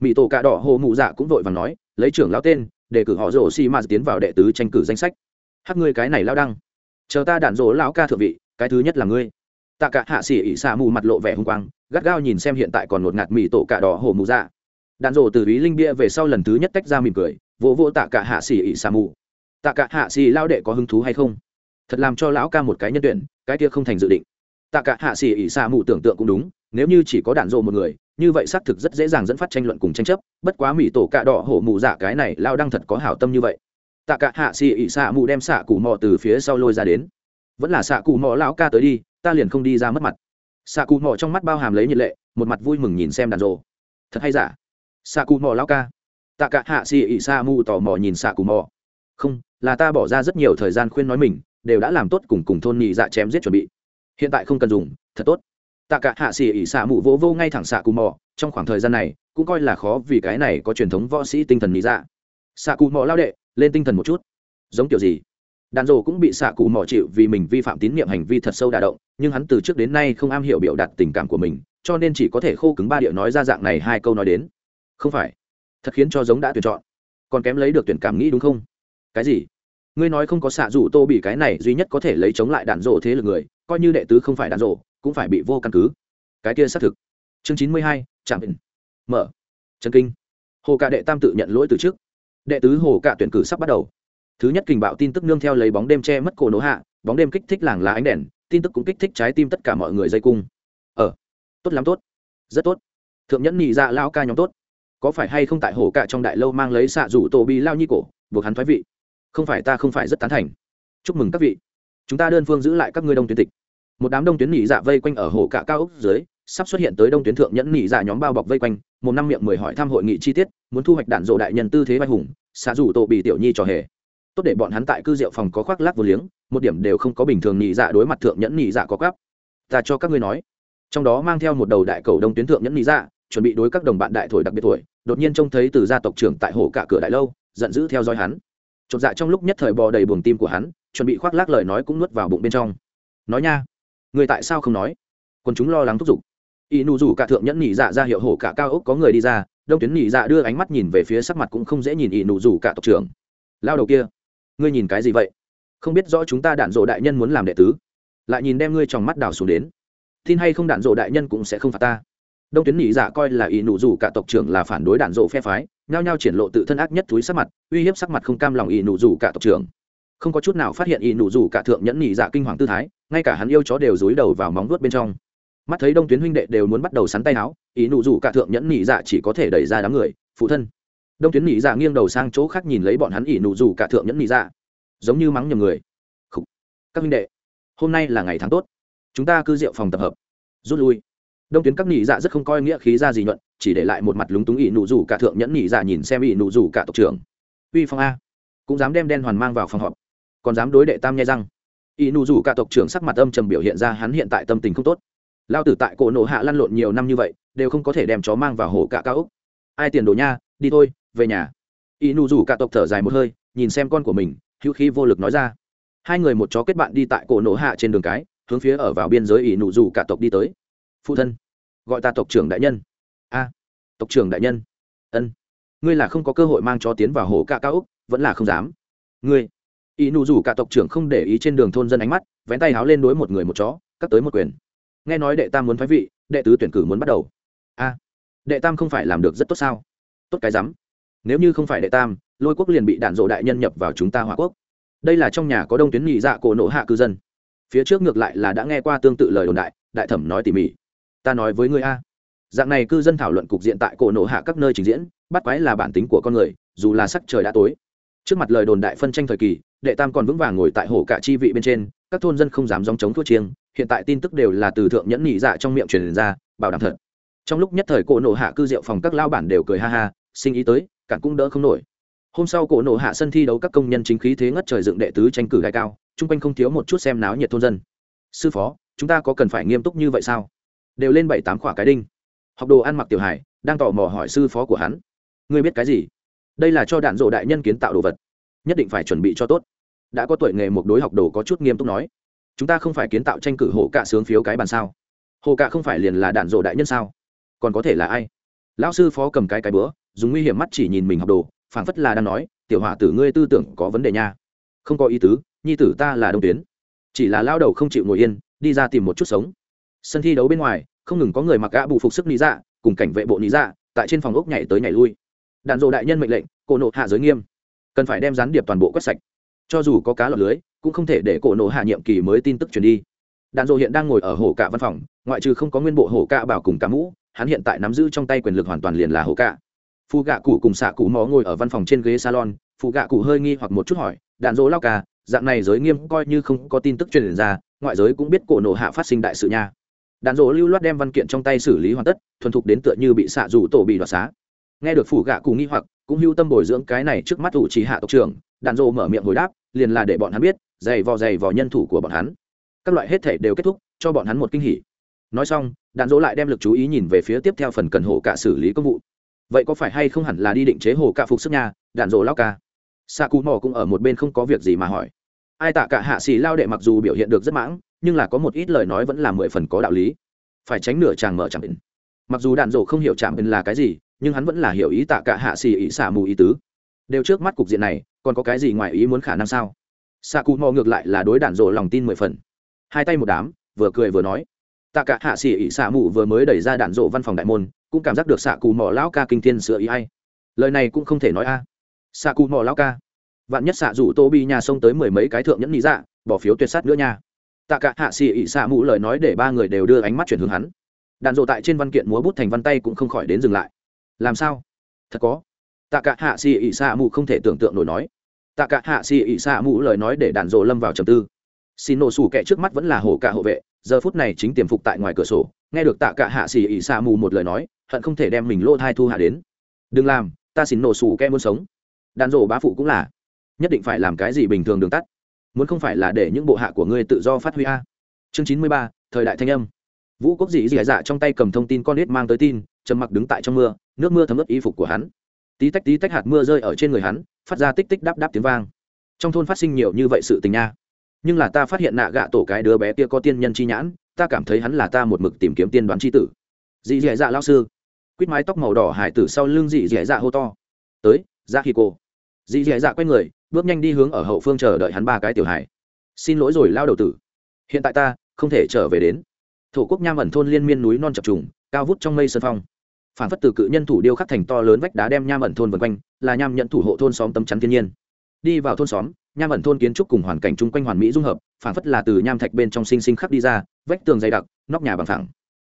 Mỹ tổ cạ đỏ hồ mụ dạ cũng vội vàng nói, lấy trưởng lão tên, để cử họ rổ xì mà tiến vào đệ tứ tranh cử danh sách. Hát ngươi cái này lao đăng. Chờ ta đạn rổ lão ca thượng vị, cái thứ nhất là ngươi tạ cả hạ xỉ ỉ xạ mù mặt lộ vẻ hung quang, gắt gao nhìn xem hiện tại còn ngột ngạt mì tổ cạ đỏ hổ mù dạ. Đạn rổ từ ý linh bia về sau lần thứ nhất tách ra mỉm cười, vỗ vỗ tạ cả hạ xỉ ỉ xạ mù. Tạ cả hạ xỉ lao đệ có hứng thú hay không? Thật làm cho lão ca một cái nhân tuyển, cái kia không thành dự định. Tạ cả hạ xỉ ỉ xạ mù tưởng tượng cũng đúng, nếu như chỉ có đạn rộ một người, như vậy xác thực rất dễ dàng dẫn phát tranh luận cùng tranh chấp, bất quá mỹ tổ cạ đỏ hổ mù giả cái này lao đang thật có hảo tâm như vậy. Tạ cả hạ xì ỉ xạ mù đem xạ cụ mò từ phía sau lôi ra đến. Vẫn là xạ cụ mò lão ca tới đi ta liền không đi ra mất mặt. Xạ cụ mò trong mắt bao hàm lấy nhiệt lệ, một mặt vui mừng nhìn xem đàn rộ thật hay giả? Xạ cụ mò lão ca. Tạ cả hạ xì ỉ xạ mù tò mò nhìn xạ cụ mò không, là ta bỏ ra rất nhiều thời gian khuyên nói mình, đều đã làm tốt cùng cùng thôn nhị dạ chém giết chuẩn bị. Hiện tại không cần dùng, thật tốt. Tạ cả hạ xì ỉ xạ mù vỗ vô ngay thẳng xạ cù mò trong khoảng thời gian này, cũng coi là khó vì cái này có truyền thống võ sĩ tinh thần nhị dạ. Xạ cù mò lao đệ, lên tinh thần một chút. Giống kiểu gì? Đàn rồ cũng bị xạ cụ mò chịu vì mình vi phạm tín nhiệm hành vi thật sâu đà động nhưng hắn từ trước đến nay không am hiểu biểu đạt tình cảm của mình, cho nên chỉ có thể khô cứng ba điệu nói ra dạng này hai câu nói đến. Không phải. Thật khiến cho giống đã tuyển chọn. Còn kém lấy được tuyển cảm nghĩ đúng không? Cái gì? Ngươi nói không có xạ rủ tô bị cái này duy nhất có thể lấy chống lại đạn rộ thế lực người, coi như đệ tứ không phải đạn rộ cũng phải bị vô căn cứ. Cái kia xác thực. Chương chín mươi hai trạm hình. Mở. Trần kinh. Hồ cạ đệ tam tự nhận lỗi từ trước. Đệ tứ hồ cạ tuyển cử sắp bắt đầu. Thứ nhất kình bạo tin tức nương theo lấy bóng đêm che mất cổ nổ hạ, bóng đêm kích thích làng lá ánh đèn tin tức cũng kích thích trái tim tất cả mọi người dây cung. Ờ tốt lắm tốt, rất tốt. Thượng nhẫn nhị dạ lao ca nhóm tốt. Có phải hay không tại hồ cạ trong đại lâu mang lấy xạ rủ tổ bi lao nhi cổ, buộc hắn thoái vị? Không phải ta không phải rất tán thành. Chúc mừng các vị. Chúng ta đơn phương giữ lại các ngươi đông tuyến tịch. Một đám đông tuyến nhị dạ vây quanh ở hồ cạ cao ốc dưới, sắp xuất hiện tới đông tuyến thượng nhẫn nhị dạ nhóm bao bọc vây quanh, một năm miệng mười hỏi thăm hội nghị chi tiết, muốn thu hoạch đạn dộ đại nhân tư thế vai hùng, xạ rủ tổ bị tiểu nhi trò hề tốt để bọn hắn tại cư rượu phòng có khoác lác vô liếng, một điểm đều không có bình thường nhị dạ đối mặt thượng nhẫn nhị dạ có cắp ta cho các ngươi nói. Trong đó mang theo một đầu đại cầu đông tuyến thượng nhẫn nhị dạ chuẩn bị đối các đồng bạn đại thổi đặc biệt tuổi đột nhiên trông thấy từ gia tộc trưởng tại hồ cả cửa đại lâu, giận dữ theo dõi hắn. Chột dạ trong lúc nhất thời bò đầy buồng tim của hắn, chuẩn bị khoác lác lời nói cũng nuốt vào bụng bên trong. Nói nha, người tại sao không nói? Còn chúng lo lắng thúc giục. Y nụ rủ cả thượng nhẫn nhị dạ ra hiệu hổ cả cao ốc có người đi ra, đông tuyến nhị dạ đưa ánh mắt nhìn về phía sắc mặt cũng không dễ nhìn y nụ rủ cả tộc trưởng. Lao đầu kia ngươi nhìn cái gì vậy? Không biết rõ chúng ta đạn dộ đại nhân muốn làm đệ tứ. Lại nhìn đem ngươi trong mắt đào xuống đến. Tin hay không đạn dộ đại nhân cũng sẽ không phạt ta. Đông tuyến nhị dạ coi là y nụ rủ cả tộc trưởng là phản đối đạn dộ phe phái, nhao nhao triển lộ tự thân ác nhất túi sắc mặt, uy hiếp sắc mặt không cam lòng y nụ rủ cả tộc trưởng. Không có chút nào phát hiện y nụ rủ cả thượng nhẫn nhị dạ kinh hoàng tư thái, ngay cả hắn yêu chó đều dối đầu vào móng vuốt bên trong. Mắt thấy đông tuyến huynh đệ đều muốn bắt đầu sắn tay áo, ý nụ rủ cả thượng nhẫn nhị dạ chỉ có thể đẩy ra đám người, phụ thân đông tuyến nhị dạ nghiêng đầu sang chỗ khác nhìn lấy bọn hắn ỉ nụ rủ cả thượng nhẫn nhị dạ. Giống như mắng nhầm người. Khủ. các minh đệ, hôm nay là ngày tháng tốt. Chúng ta cứ rượu phòng tập hợp. Rút lui. Đông tuyến các nhị dạ rất không coi nghĩa khí ra gì nhuận, chỉ để lại một mặt lúng túng ỉ nụ rủ cả thượng nhẫn nhị dạ nhìn xem ỉ nụ rủ cả tộc trưởng. Uy phong a. Cũng dám đem đen hoàn mang vào phòng họp. Còn dám đối đệ tam nhai răng. Y nụ rủ cả tộc trưởng sắc mặt âm trầm biểu hiện ra hắn hiện tại tâm tình không tốt. Lao tử tại cổ nổ hạ lăn lộn nhiều năm như vậy, đều không có thể đem chó mang vào hồ cả cao úc ai tiền đồ nha, đi thôi về nhà. Y nụ rủ cả tộc thở dài một hơi, nhìn xem con của mình, hữu khí vô lực nói ra. Hai người một chó kết bạn đi tại cổ nổ hạ trên đường cái, hướng phía ở vào biên giới ỷ nụ rủ cả tộc đi tới. Phụ thân, gọi ta tộc trưởng đại nhân. A, tộc trưởng đại nhân. Ân. Ngươi là không có cơ hội mang chó tiến vào hồ ca cao úc vẫn là không dám. Ngươi. Ỷ nụ rủ cả tộc trưởng không để ý trên đường thôn dân ánh mắt, vén tay háo lên đối một người một chó, cắt tới một quyền. Nghe nói đệ tam muốn phái vị, đệ tứ tuyển cử muốn bắt đầu. A, đệ tam không phải làm được rất tốt sao? Tốt cái rắm nếu như không phải đệ tam, lôi quốc liền bị đạn dộ đại nhân nhập vào chúng ta hòa quốc. Đây là trong nhà có đông tuyến nhị dạ cổ nộ hạ cư dân. Phía trước ngược lại là đã nghe qua tương tự lời đồn đại đại thẩm nói tỉ mỉ. Ta nói với ngươi a. Dạng này cư dân thảo luận cục diện tại cổ nộ hạ các nơi trình diễn, bắt quái là bản tính của con người, dù là sắc trời đã tối. Trước mặt lời đồn đại phân tranh thời kỳ, đệ tam còn vững vàng ngồi tại hồ cả chi vị bên trên, các thôn dân không dám dòng chống thuốc chiêng, hiện tại tin tức đều là từ thượng nhẫn nhị dạ trong miệng truyền ra, bảo đảm thật. Trong lúc nhất thời cổ nộ hạ cư rượu phòng các lao bản đều cười ha ha, sinh ý tới cản cũng đỡ không nổi. Hôm sau cổ nổ hạ sân thi đấu các công nhân chính khí thế ngất trời dựng đệ tứ tranh cử gai cao, chung quanh không thiếu một chút xem náo nhiệt thôn dân. Sư phó, chúng ta có cần phải nghiêm túc như vậy sao? Đều lên bảy tám khỏa cái đinh. Học đồ ăn mặc tiểu hải đang tò mò hỏi sư phó của hắn. Ngươi biết cái gì? Đây là cho đạn dộ đại nhân kiến tạo đồ vật. Nhất định phải chuẩn bị cho tốt. Đã có tuổi nghề một đối học đồ có chút nghiêm túc nói. Chúng ta không phải kiến tạo tranh cử hộ cạ sướng phiếu cái bàn sao? Hộ cạ không phải liền là đạn dộ đại nhân sao? Còn có thể là ai? Lão sư phó cầm cái cái bữa dùng nguy hiểm mắt chỉ nhìn mình học đồ, phảng phất là đang nói, tiểu hỏa tử, ngươi tư tưởng có vấn đề nha. Không có ý tứ, nhi tử ta là đông tuyến. Chỉ là lao đầu không chịu ngồi yên, đi ra tìm một chút sống. Sân thi đấu bên ngoài, không ngừng có người mặc gã bù phục sức lý dạ cùng cảnh vệ bộ lý dạ tại trên phòng ốc nhảy tới nhảy lui. Đạn dộ đại nhân mệnh lệnh, cổ nộ hạ giới nghiêm. Cần phải đem gián điệp toàn bộ quét sạch. Cho dù có cá lọt lưới, cũng không thể để cổ nộ hạ nhiệm kỳ mới tin tức truyền đi. Đạn dộ hiện đang ngồi ở hồ cạ văn phòng, ngoại trừ không có nguyên bộ hồ cạ bảo cùng cá mũ, hắn hiện tại nắm giữ trong tay quyền lực hoàn toàn liền là hồ cạ. Phụ gạ cụ cùng xạ cụ mò ngồi ở văn phòng trên ghế salon Phụ gạ cụ hơi nghi hoặc một chút hỏi, đạn dỗ lao ca dạng này giới nghiêm coi như không có tin tức truyền ra, ngoại giới cũng biết cổ nộ hạ phát sinh đại sự nha. Đạn dỗ lưu loát đem văn kiện trong tay xử lý hoàn tất, thuần thục đến tựa như bị xạ rủ tổ bị đoạt xá. Nghe được phủ gạ cụ nghi hoặc, cũng hưu tâm bồi dưỡng cái này trước mắt ủ chỉ hạ tộc trưởng, đạn dỗ mở miệng hồi đáp, liền là để bọn hắn biết dày vò dày vò nhân thủ của bọn hắn. Các loại hết thể đều kết thúc, cho bọn hắn một kinh hỉ. Nói xong, đạn dỗ lại đem lực chú ý nhìn về phía tiếp theo phần cần hộ cả xử lý công vụ vậy có phải hay không hẳn là đi định chế hồ cả phục sức nha đạn rộ lao ca? Xạ cù mò cũng ở một bên không có việc gì mà hỏi. Ai tạ cả hạ xì lao đệ mặc dù biểu hiện được rất mãng, nhưng là có một ít lời nói vẫn là mười phần có đạo lý. Phải tránh nửa chàng mở chẳng định mặc dù đạn rộ không hiểu chạm là cái gì, nhưng hắn vẫn là hiểu ý tạ cả hạ xì ý xả mù ý tứ. Đều trước mắt cục diện này, còn có cái gì ngoài ý muốn khả năng sao? Xạ cụ mò ngược lại là đối đạn rộ lòng tin mười phần. Hai tay một đám, vừa cười vừa nói. Tạ cả hạ xì ý xả mù vừa mới đẩy ra đạn rộ văn phòng đại môn cũng cảm giác được xạ cù mỏ lão ca kinh thiên sửa ý hay. Lời này cũng không thể nói a. À. xạ cù mỏ lão ca. Vạn nhất xạ rủ tô bi nhà xông tới mười mấy cái thượng nhẫn lý dạ bỏ phiếu tuyệt sát nữa nha. Tạ cả hạ xì ỉ xạ mũ lời nói để ba người đều đưa ánh mắt chuyển hướng hắn. Đạn rộ tại trên văn kiện múa bút thành văn tay cũng không khỏi đến dừng lại. Làm sao? Thật có. Tạ cả hạ xì ỉ xạ mũ không thể tưởng tượng nổi nói. Tạ cả hạ xì ỉ xạ mũ lời nói để đạn rộ lâm vào trầm tư. Xin nổ sủ kẻ trước mắt vẫn là hổ cả hộ vệ giờ phút này chính tiềm phục tại ngoài cửa sổ, nghe được tạ cả hạ xì ỉ xa mù một lời nói, hận không thể đem mình lô thai thu hạ đến. Đừng làm, ta xin nổ sủ kem muốn sống. Đàn rổ bá phụ cũng là. Nhất định phải làm cái gì bình thường đường tắt. Muốn không phải là để những bộ hạ của ngươi tự do phát huy a. Chương chín mươi ba, thời đại thanh âm. Vũ quốc dĩ dì dạ trong tay cầm thông tin con nết mang tới tin, trầm mặc đứng tại trong mưa, nước mưa thấm ướt y phục của hắn. Tí tách tí tách hạt mưa rơi ở trên người hắn, phát ra tích tích đáp đáp tiếng vang. Trong thôn phát sinh nhiều như vậy sự tình nha nhưng là ta phát hiện nạ gạ tổ cái đứa bé kia có tiên nhân chi nhãn, ta cảm thấy hắn là ta một mực tìm kiếm tiên đoán chi tử. Dì dì dạ lao sư. Quýt mái tóc màu đỏ hải tử sau lưng dì dì dạ hô to. Tới dạ ra khi cô. Dì dì dạ quay người, bước nhanh đi hướng ở hậu phương chờ đợi hắn ba cái tiểu hải xin lỗi rồi lao đầu tử. Hiện tại ta không thể trở về đến. Thổ quốc nham ẩn thôn liên miên núi non chập trùng, cao vút trong mây sơn phong. Phản phất từ cự nhân thủ điêu khắc thành to lớn vách đá đem nham ẩn thôn vân quanh, là nham nhận thủ hộ thôn xóm tấm chắn thiên nhiên đi vào thôn xóm, nham ẩn thôn kiến trúc cùng hoàn cảnh chung quanh hoàn mỹ dung hợp phản phất là từ nham thạch bên trong sinh sinh khắc đi ra, vách tường dày đặc, nóc nhà bằng thẳng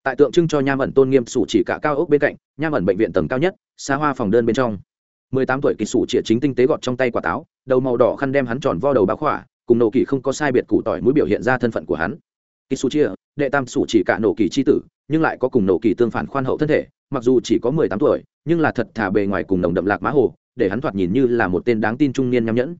tại tượng trưng cho nham ẩn tôn nghiêm sủ chỉ cả cao ốc bên cạnh, nham ẩn bệnh viện tầng cao nhất, xa hoa phòng đơn bên trong. Mười tám tuổi kỳ sủ chĩa chính tinh tế gọt trong tay quả táo, đầu màu đỏ khăn đem hắn tròn vo đầu báo khỏa, cùng nổ kỳ không có sai biệt củ tỏi mũi biểu hiện ra thân phận của hắn. Kỳ sủ chia đệ tam sủ chỉ cả nổ kỳ c h i tử, nhưng lại có cùng nổ kỳ tương phản khoan hậu thân thể, mặc dù chỉ có mười tám tuổi, nhưng là thật thà bề ngoài cùng nồng đậm lạc má hồ để hắn thoạt nhìn như là một tên đáng tin trung niên nham nhẫn.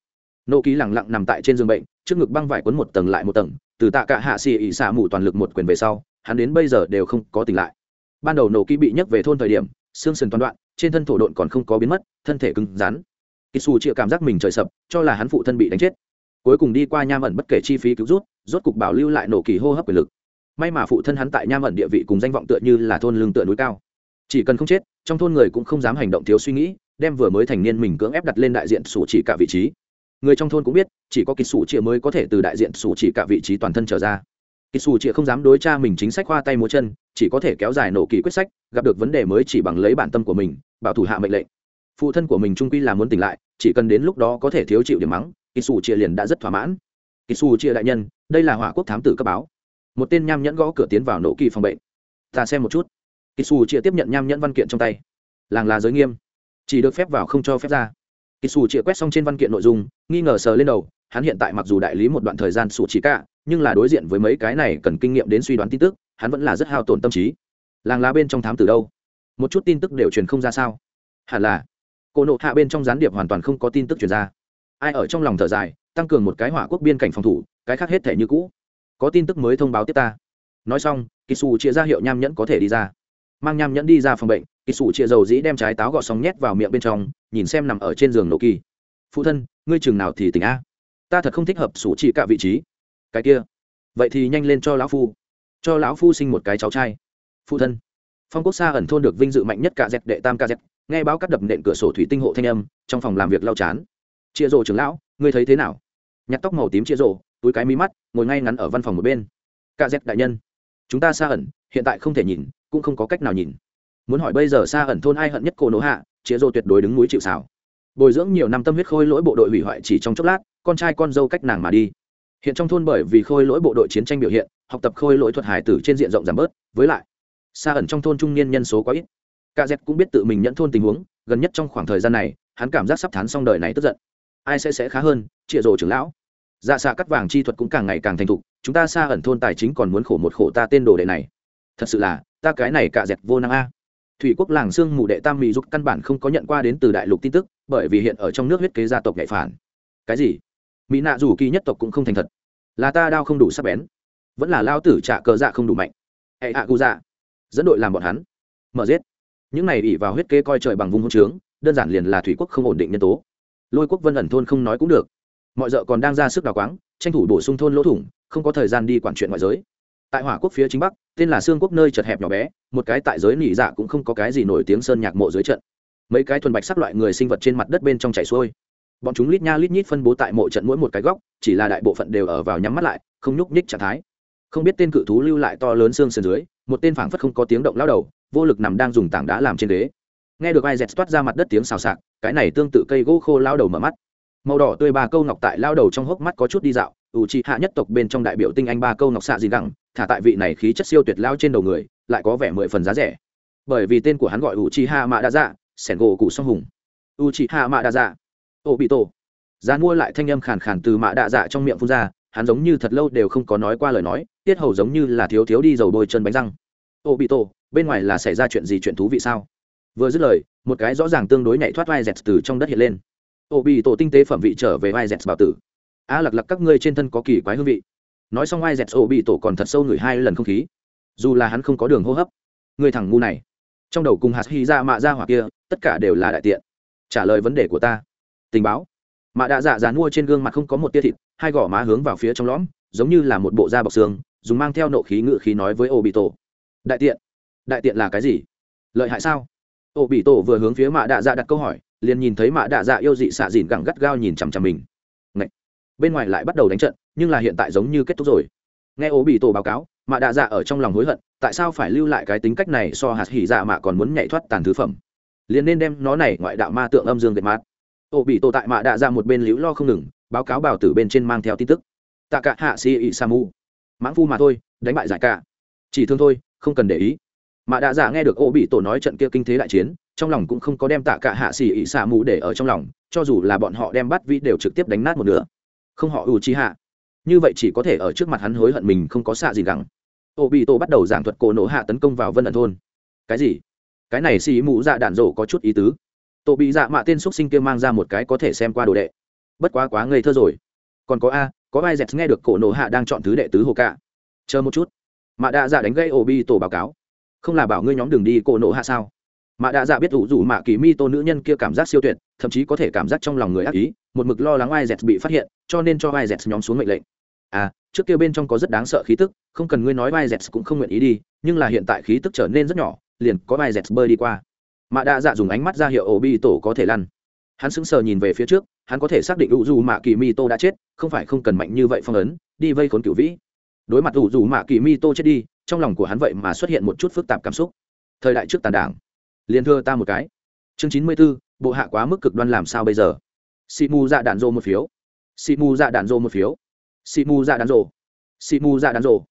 Nổ ký lẳng lặng nằm tại trên giường bệnh, trước ngực băng vải quấn một tầng lại một tầng, từ tạ cả hạ xì ỉ xả mù toàn lực một quyền về sau, hắn đến bây giờ đều không có tỉnh lại. Ban đầu nổ ký bị nhấc về thôn thời điểm, xương sườn toàn đoạn, trên thân thổ độn còn không có biến mất, thân thể cứng rắn. Kỳ xù chịu cảm giác mình trời sập, cho là hắn phụ thân bị đánh chết. Cuối cùng đi qua nham ẩn bất kể chi phí cứu rút, rốt cục bảo lưu lại nổ kỳ hô hấp quyền lực. May mà phụ thân hắn tại nham ẩn địa vị cùng danh vọng tựa như là thôn lương tựa núi cao. Chỉ cần không chết, trong thôn người cũng không dám hành động thiếu suy nghĩ đem vừa mới thành niên mình cưỡng ép đặt lên đại diện sủ chỉ cả vị trí. Người trong thôn cũng biết, chỉ có kỳ sủ chĩa mới có thể từ đại diện sủ chỉ cả vị trí toàn thân trở ra. Kỳ sủ chĩa không dám đối cha mình chính sách khoa tay múa chân, chỉ có thể kéo dài nổ kỳ quyết sách, gặp được vấn đề mới chỉ bằng lấy bản tâm của mình, bảo thủ hạ mệnh lệnh. Phụ thân của mình trung quy là muốn tỉnh lại, chỉ cần đến lúc đó có thể thiếu chịu điểm mắng kỳ sủ chia liền đã rất thỏa mãn. Kỳ sủ chia đại nhân, đây là hỏa quốc thám tử cấp báo. Một tên nham nhẫn gõ cửa tiến vào nổ kỳ phòng bệnh. Ta xem một chút. Kỳ sủ chia tiếp nhận nham nhẫn văn kiện trong tay. Làng là giới nghiêm chỉ được phép vào không cho phép ra. Kỳ xù chĩa quét xong trên văn kiện nội dung, nghi ngờ sờ lên đầu, hắn hiện tại mặc dù đại lý một đoạn thời gian sủ chỉ cả, nhưng là đối diện với mấy cái này cần kinh nghiệm đến suy đoán tin tức, hắn vẫn là rất hao tổn tâm trí. Làng lá bên trong thám tử đâu? Một chút tin tức đều truyền không ra sao? Hẳn là. Cô nộ hạ bên trong gián điệp hoàn toàn không có tin tức truyền ra. Ai ở trong lòng thở dài, tăng cường một cái hỏa quốc biên cảnh phòng thủ, cái khác hết thể như cũ. Có tin tức mới thông báo tiếp ta. Nói xong kỳ xù chia ra hiệu nham nhẫn có thể đi ra. Mang nham nhẫn đi ra phòng bệnh kỳ sủ chia dầu dĩ đem trái táo gọt xong nhét vào miệng bên trong, nhìn xem nằm ở trên giường nổ kỳ. Phụ thân, ngươi chừng nào thì tỉnh a? Ta thật không thích hợp sủ chỉ cả vị trí. Cái kia. Vậy thì nhanh lên cho lão phu. Cho lão phu sinh một cái cháu trai. Phụ thân. Phong quốc xa ẩn thôn được vinh dự mạnh nhất cả dẹp đệ tam ca dẹp nghe báo cắt đập nện cửa sổ thủy tinh hộ thanh âm, trong phòng làm việc lau chán. Chia rồ trưởng lão, ngươi thấy thế nào? Nhặt tóc màu tím chia rồ túi cái mí mắt, ngồi ngay ngắn ở văn phòng một bên. Ca dẹp đại nhân, chúng ta xa ẩn hiện tại không thể nhìn, cũng không có cách nào nhìn muốn hỏi bây giờ xa ẩn thôn ai hận nhất cô nỗ hạ chĩa rô tuyệt đối đứng núi chịu xảo bồi dưỡng nhiều năm tâm huyết khôi lỗi bộ đội hủy hoại chỉ trong chốc lát, con trai con dâu cách nàng mà đi. Hiện trong thôn bởi vì khôi lỗi bộ đội chiến tranh biểu hiện, học tập khôi lỗi thuật hải tử trên diện rộng giảm bớt, với lại, xa ẩn trong thôn trung niên nhân số quá ít. Cả dẹt cũng biết tự mình nhận thôn tình huống, gần nhất trong khoảng thời gian này, hắn cảm giác sắp thán xong đời này tức giận. Ai sẽ sẽ khá hơn chịa rồ trưởng lão. Dạ xạ cắt vàng chi thuật cũng càng ngày càng thành thục, chúng ta xa ẩn thôn tài chính còn muốn khổ một khổ ta tên đồ đệ này. Thật sự là, ta cái này cả dẹt vô năng a thủy quốc làng sương mù đệ tam mỹ dục căn bản không có nhận qua đến từ đại lục tin tức, bởi vì hiện ở trong nước huyết kế gia tộc nhạy phản. Cái gì? Mỹ nạ dù kỳ nhất tộc cũng không thành thật. Là ta đao không đủ sắc bén. Vẫn là lao tử trả cờ dạ không đủ mạnh. Hệ hạ cụ dạ. Dẫn đội làm bọn hắn. Mở giết. Những này ỉ vào huyết kế coi trời bằng vùng hôn trướng, đơn giản liền là thủy quốc không ổn định nhân tố. Lôi quốc vân ẩn thôn không nói cũng được. Mọi d ợ còn đang ra sức đào quáng, tranh thủ bổ sung thôn lỗ thủng, không có thời gian đi quản chuyện ngoại giới tại hỏa quốc phía chính bắc, tên là sương quốc nơi chật hẹp nhỏ bé, một cái tại giới nỉ dạ cũng không có cái gì nổi tiếng sơn nhạc mộ dưới trận. Mấy cái thuần bạch sắc loại người sinh vật trên mặt đất bên trong chảy xuôi. Bọn chúng lít nha lít nhít phân bố tại mộ trận mỗi một cái góc, chỉ là đại bộ phận đều ở vào nhắm mắt lại, không nhúc nhích trạng thái. Không biết tên cự thú lưu lại to lớn xương sườn dưới, một tên phảng phất không có tiếng động lao đầu, vô lực nằm đang dùng tảng đá làm trên ghế. Nghe được ai dẹt toát ra mặt đất tiếng xào xạc, cái này tương tự cây gỗ khô lao đầu mở mắt. Màu đỏ tươi ba câu ngọc tại lao đầu trong hốc mắt có chút đi dạo ủ trì hạ nhất tộc bên trong đại biểu tinh anh ba câu ngọc xạ gì gẳng thả tại vị này khí chất siêu tuyệt lao trên đầu người lại có vẻ mười phần giá rẻ. Bởi vì tên của hắn gọi u chi ha mạ đa dạ sẻn gỗ cụ song hùng. U chi ha mạ đa dạ ô bị tổ giá mua lại thanh âm khàn khàn từ mạ đa dạ trong miệng phun ra hắn giống như thật lâu đều không có nói qua lời nói tiết hầu giống như là thiếu thiếu đi dầu bôi chân bánh răng. Ô bị tổ bên ngoài là xảy ra chuyện gì chuyện thú vị sao? Vừa dứt lời một cái rõ ràng tương đối nhảy thoát vai dẹt từ trong đất hiện lên. Ô bị tổ tinh tế phẩm vị trở về vai dẹt bảo tử. A à, lặc lặc các ngươi trên thân có kỳ quái hương vị nói xong ai dẹt ô bị tổ còn thật sâu ngửi hai lần không khí. Dù là hắn không có đường hô hấp, người thằng ngu này, trong đầu cùng hạt hy ra mạ ra hoặc kia, tất cả đều là đại tiện. Trả lời vấn đề của ta. Tình báo. Mạ đạ dạ, dạ dán mua trên gương mặt không có một tia thịt, hai gò má hướng vào phía trong lõm, giống như là một bộ da bọc xương, dùng mang theo nộ khí ngự khí nói với ô bị tổ đại tiện. Đại tiện là cái gì? Lợi hại sao? Ô bị tổ vừa hướng phía mạ đạ dạ đặt câu hỏi, liền nhìn thấy mạ đạ dạ yêu dị xạ dìn gẳng gắt gao nhìn chằm chằm mình bên ngoài lại bắt đầu đánh trận, nhưng là hiện tại giống như kết thúc rồi. Nghe ô bị tổ báo cáo, mạ đạ dạ ở trong lòng hối hận, tại sao phải lưu lại cái tính cách này so hạt hỉ dạ mạ còn muốn nhảy thoát tàn thứ phẩm? Liền nên đem nó này ngoại đạo ma tượng âm dương gệt mát ô bị tổ tại mạ đạ dạ một bên liễu lo không ngừng, báo cáo bảo tử bên trên mang theo tin tức. Tạ cả hạ si ị sa mu. Mãng phu mà thôi, đánh bại giải cả chỉ thương thôi, không cần để ý. Mạ đạ dạ nghe được ô bị tổ nói trận kia kinh thế đại chiến, trong lòng cũng không có đem tạ cả hạ xì ỉ sa mù để ở trong lòng, cho dù là bọn họ đem bắt vĩ đều trực tiếp đánh nát một nửa không họ ủ chi hạ. Như vậy chỉ có thể ở trước mặt hắn hối hận mình không có xạ gì gắng. Ô bị tổ bắt đầu giảng thuật cổ nổ hạ tấn công vào vân ẩn thôn. Cái gì? Cái này xì mụ dạ đạn rổ có chút ý tứ. Tổ bị dạ mạ tên x sinh kia mang ra một cái có thể xem qua đồ đệ. Bất quá quá ngây thơ rồi. Còn có a, có ai dẹt nghe được cổ nổ hạ đang chọn thứ đệ tứ hồ cả chờ một chút. Mạ đạ dạ đánh gây Ô bi tổ báo cáo. Không là bảo ngươi nhóm đường đi cổ nổ hạ sao? Mạ đạ dạ biết ủ rủ mạ kỳ mi tô nữ nhân kia cảm giác siêu tuyệt, thậm chí có thể cảm giác trong lòng người ác ý, một mực lo lắng ai z bị phát hiện, cho nên cho ai z nhóm xuống mệnh lệnh. À trước kia bên trong có rất đáng sợ khí tức, không cần ngươi nói ai z cũng không nguyện ý đi, nhưng là hiện tại khí tức trở nên rất nhỏ, liền có ai z bơi đi qua. Mạ đạ dạ dùng ánh mắt ra hiệu ổ bi tổ có thể lăn. Hắn sững sờ nhìn về phía trước, hắn có thể xác định ủ dù mạ kỳ mi tô đã chết, không phải không cần mạnh như vậy phong ấn, đi vây khốn cửu vĩ. Đối mặt ủ dù mạ kỳ mi tô chết đi, trong lòng của hắn vậy mà xuất hiện một chút phức tạp cảm xúc. Thời đại trước tàn đảng liền thưa ta một cái. Chương chín mươi b ố bộ hạ quá mức cực đoan làm sao bây giờ? Xị mù dạ đạn rô một phiếu. Xị mù dạ đạn rô một phiếu. Xị mù dạ đạn rô xị mù dạ đạn rô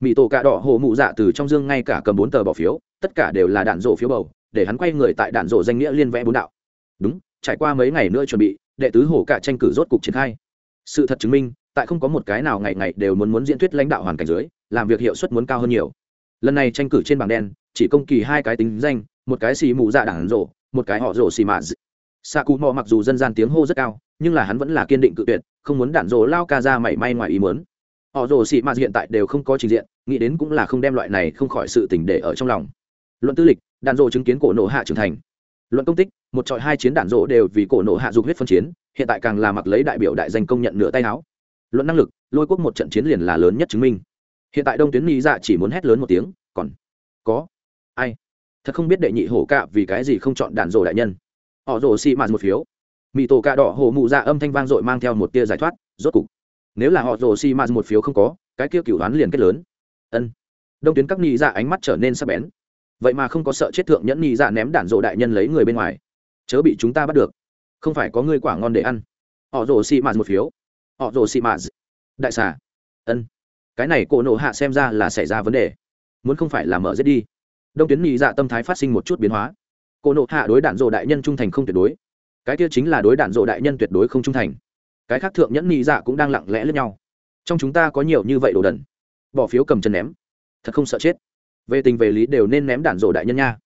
mỹ tổ cạ đỏ hồ mụ dạ từ trong dương ngay cả cầm bốn tờ bỏ phiếu, tất cả đều là đạn rộ phiếu bầu, để hắn quay người tại đạn rộ danh nghĩa liên vẽ bốn đạo. Đúng, trải qua mấy ngày nữa chuẩn bị, đệ tứ hổ cả tranh cử rốt cục triển khai. Sự thật chứng minh, tại không có một cái nào ngày ngày đều muốn muốn diễn thuyết lãnh đạo hoàn cảnh dưới, làm việc hiệu suất muốn cao hơn nhiều. Lần này tranh cử trên bảng đen, chỉ công kỳ hai cái tính danh một cái xì mù dạ đảng rổ một cái họ rổ xì mạ xạ cụ mò mặc dù dân gian tiếng hô rất cao, nhưng là hắn vẫn là kiên định cự tuyệt, không muốn đạn rổ lao ca ra mảy may ngoài ý muốn. Họ rổ xì mạ hiện tại đều không có trình diện, nghĩ đến cũng là không đem loại này không khỏi sự tình để ở trong lòng. Luận tư lịch, đạn rổ chứng kiến cổ nổ hạ trưởng thành. Luận công tích, một trọi hai chiến đạn rổ đều vì cổ nổ hạ dục huyết phân chiến, hiện tại càng là mặc lấy đại biểu đại danh công nhận nửa tay áo. Luận năng lực, lôi quốc một trận chiến liền là lớn nhất chứng minh. Hiện tại đông tuyến mỹ dạ chỉ muốn hét lớn một tiếng, còn có ai? Thật không biết đệ nhị hổ cạ vì cái gì không chọn đạn rổ đại nhân. Họ rổ xị mạt một phiếu. Mỹ tổ cạ đỏ hổ mụ dạ âm thanh vang dội mang theo một tia giải thoát, rốt cục. Nếu là họ rổ xị mạt một phiếu không có, cái kia cửu đoán liền kết lớn. Ân. Đông tuyến các nhị dạ ánh mắt trở nên sắc bén. Vậy mà không có sợ chết thượng nhẫn nhị dạ ném đạn rổ đại nhân lấy người bên ngoài. Chớ bị chúng ta bắt được. Không phải có ngươi quả ngon để ăn. Họ rổ xị mạt một phiếu. Họ rổ xị mạt đại xà. Ân. Cái này cổ nộ hạ xem ra là xảy ra vấn đề. Muốn không phải là mở giết đi đông tuyến nhị dạ tâm thái phát sinh một chút biến hóa. Cổ nộ hạ đối đạn dộ đại nhân trung thành không tuyệt đối. Cái kia chính là đối đạn dộ đại nhân tuyệt đối không trung thành. Cái khác thượng nhẫn nhị dạ cũng đang lặng lẽ lẫn nhau. Trong chúng ta có nhiều như vậy đồ đần. Bỏ phiếu cầm chân ném. Thật không sợ chết. Về tình về lý đều nên ném đạn dộ đại nhân nha.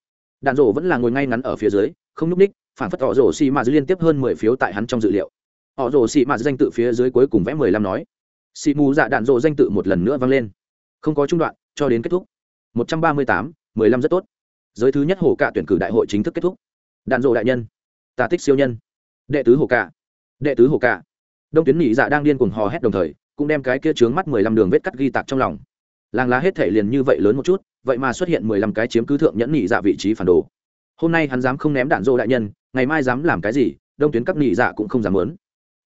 Đạn dộ vẫn là ngồi ngay ngắn ở phía dưới, không n ú c ních, phản phất họ rổ xì mà liên tiếp hơn mười phiếu tại hắn trong dự liệu. Họ rồ xị mạt danh tự phía dưới cuối cùng vẽ mười lăm nói. Xì mù dạ đạn dộ danh tự một lần nữa vang lên. Không có trung đoạn, cho đến kết thúc. Một trăm ba mươi tám mười lăm rất tốt. Giới thứ nhất hồ cạ tuyển cử đại hội chính thức kết thúc. Đạn dộ đại nhân. Tà tích siêu nhân. Đệ tứ hồ cạ đệ tứ hồ cạ đông tuyến nhị dạ đang điên cuồng hò hét đồng thời, cũng đem cái kia trướng mắt mười lăm đường vết cắt ghi tạc trong lòng. Làng lá hết thể liền như vậy lớn một chút, vậy mà xuất hiện mười lăm cái chiếm cứ thượng nhẫn nhị dạ vị trí phản đồ. Hôm nay hắn dám không ném đạn dô đại nhân, ngày mai dám làm cái gì, đông tuyến các nhị dạ cũng không dám lớn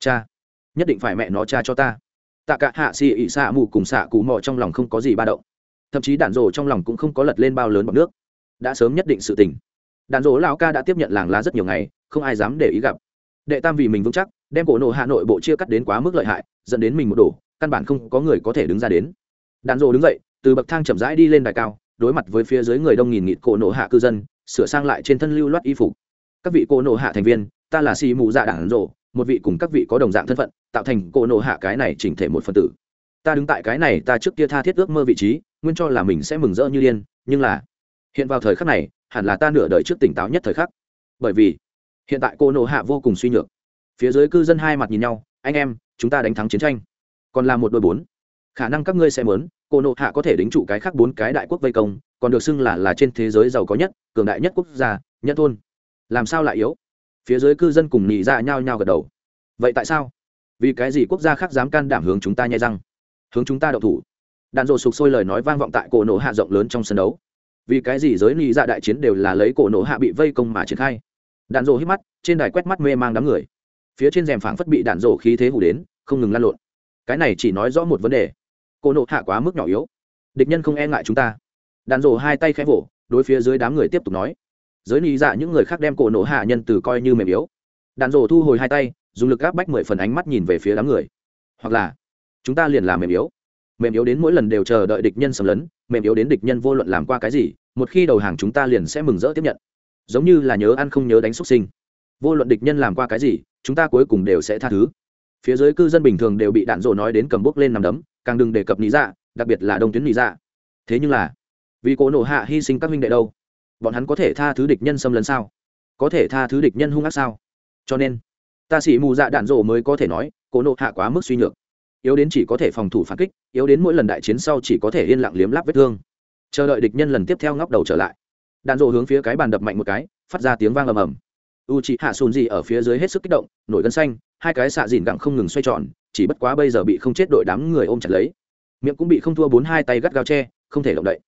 cha, nhất định phải mẹ nó cha cho ta. Tạ cả hạ xì ỉ xạ mù cùng xạ cù mò trong lòng không có gì ba động thậm chí đạn rồ trong lòng cũng không có lật lên bao lớn bọc nước. Đã sớm nhất định sự tình. Đạn rồ lão ca đã tiếp nhận làng lá rất nhiều ngày, không ai dám để ý gặp. Đệ tam vì mình vững chắc, đem cổ nộ hà nội bộ chia cắt đến quá mức lợi hại, dẫn đến mình một đổ, căn bản không có người có thể đứng ra đến. Đạn rồ đứng dậy, từ bậc thang chậm rãi đi lên đài cao, đối mặt với phía dưới người đông nghìn nghịt cổ nộ hạ cư dân, sửa sang lại trên thân lưu loát y phục. Các vị cổ nộ hạ thành viên, ta là xì mù dạ đạn rồ, một vị cùng các vị có đồng dạng thân phận, tạo thành cổ nộ hạ cái này chỉnh thể một phần tử ta đứng tại cái này, ta trước kia tha thiết ước mơ vị trí, nguyên cho là mình sẽ mừng rỡ như điên, nhưng là, hiện vào thời khắc này, hẳn là ta nửa đời trước tỉnh táo nhất thời khắc. Bởi vì, hiện tại cô nộ hạ vô cùng suy nhược. Phía dưới cư dân hai mặt nhìn nhau, anh em, chúng ta đánh thắng chiến tranh. Còn là một đôi bốn. Khả năng các ngươi sẽ mớn cô nộ hạ có thể đính trụ cái khác bốn cái đại quốc vây công, còn được xưng là là trên thế giới giàu có nhất, cường đại nhất quốc gia, nhất thôn. Làm sao lại yếu? Phía dưới cư dân cùng nhị ra dạ nhao nhao gật đầu. Vậy tại sao? Vì cái gì quốc gia khác dám can đảm hướng chúng ta nhai răng? Hướng chúng ta đậu thủ. Đạn dộ sục sôi lời nói vang vọng tại cổ nổ hạ rộng lớn trong sân đấu. Vì cái gì giới ly dạ đại chiến đều là lấy cổ nổ hạ bị vây công mà triển khai? Đạn dộ hít mắt, trên đài quét mắt mê mang đám người. Phía trên rèm phảng phất bị đạn dộ khí thế hủ đến, không ngừng lan lộn. Cái này chỉ nói rõ một vấn đề. Cổ nổ hạ quá mức nhỏ yếu. Địch nhân không e ngại chúng ta. Đạn dộ hai tay khẽ vỗ, đối phía dưới đám người tiếp tục nói. Giới ly dạ những người khác đem cổ nổ hạ nhân từ coi như mềm yếu. Đạn rổ thu hồi hai tay, dùng lực gác bách mười phần ánh mắt nhìn về phía đám người. Hoặc là chúng ta liền làm mềm yếu. Mềm yếu đến mỗi lần đều chờ đợi địch nhân xâm lấn, mềm yếu đến địch nhân vô luận làm qua cái gì, một khi đầu hàng chúng ta liền sẽ mừng rỡ tiếp nhận. Giống như là nhớ ăn không nhớ đánh xuất sinh. Vô luận địch nhân làm qua cái gì, chúng ta cuối cùng đều sẽ tha thứ. Phía dưới cư dân bình thường đều bị đạn rổ nói đến cầm bốc lên nằm đấm, càng đừng đề cập lý dạ đặc biệt là đông tuyến lý dạ. Thế nhưng là, vì cố nổ hạ hy sinh các minh đệ đâu? Bọn hắn có thể tha thứ địch nhân xâm lấn sao? Có thể tha thứ địch nhân hung ác sao? Cho nên, ta sĩ mù dạ đạn rộ mới có thể nói cố nộ hạ quá mức suy nhược yếu đến chỉ có thể phòng thủ phản kích, yếu đến mỗi lần đại chiến sau chỉ có thể yên lặng liếm láp vết thương. Chờ đợi địch nhân lần tiếp theo ngóc đầu trở lại. Đạn rộ hướng phía cái bàn đập mạnh một cái, phát ra tiếng vang ầm ầm. U c hạ sùn gì ở phía dưới hết sức kích động, nổi gân xanh, hai cái xạ dìn gặng không ngừng xoay tròn, chỉ bất quá bây giờ bị không chết đội đám người ôm chặt lấy. Miệng cũng bị không thua bốn hai tay gắt gao che, không thể động đậy.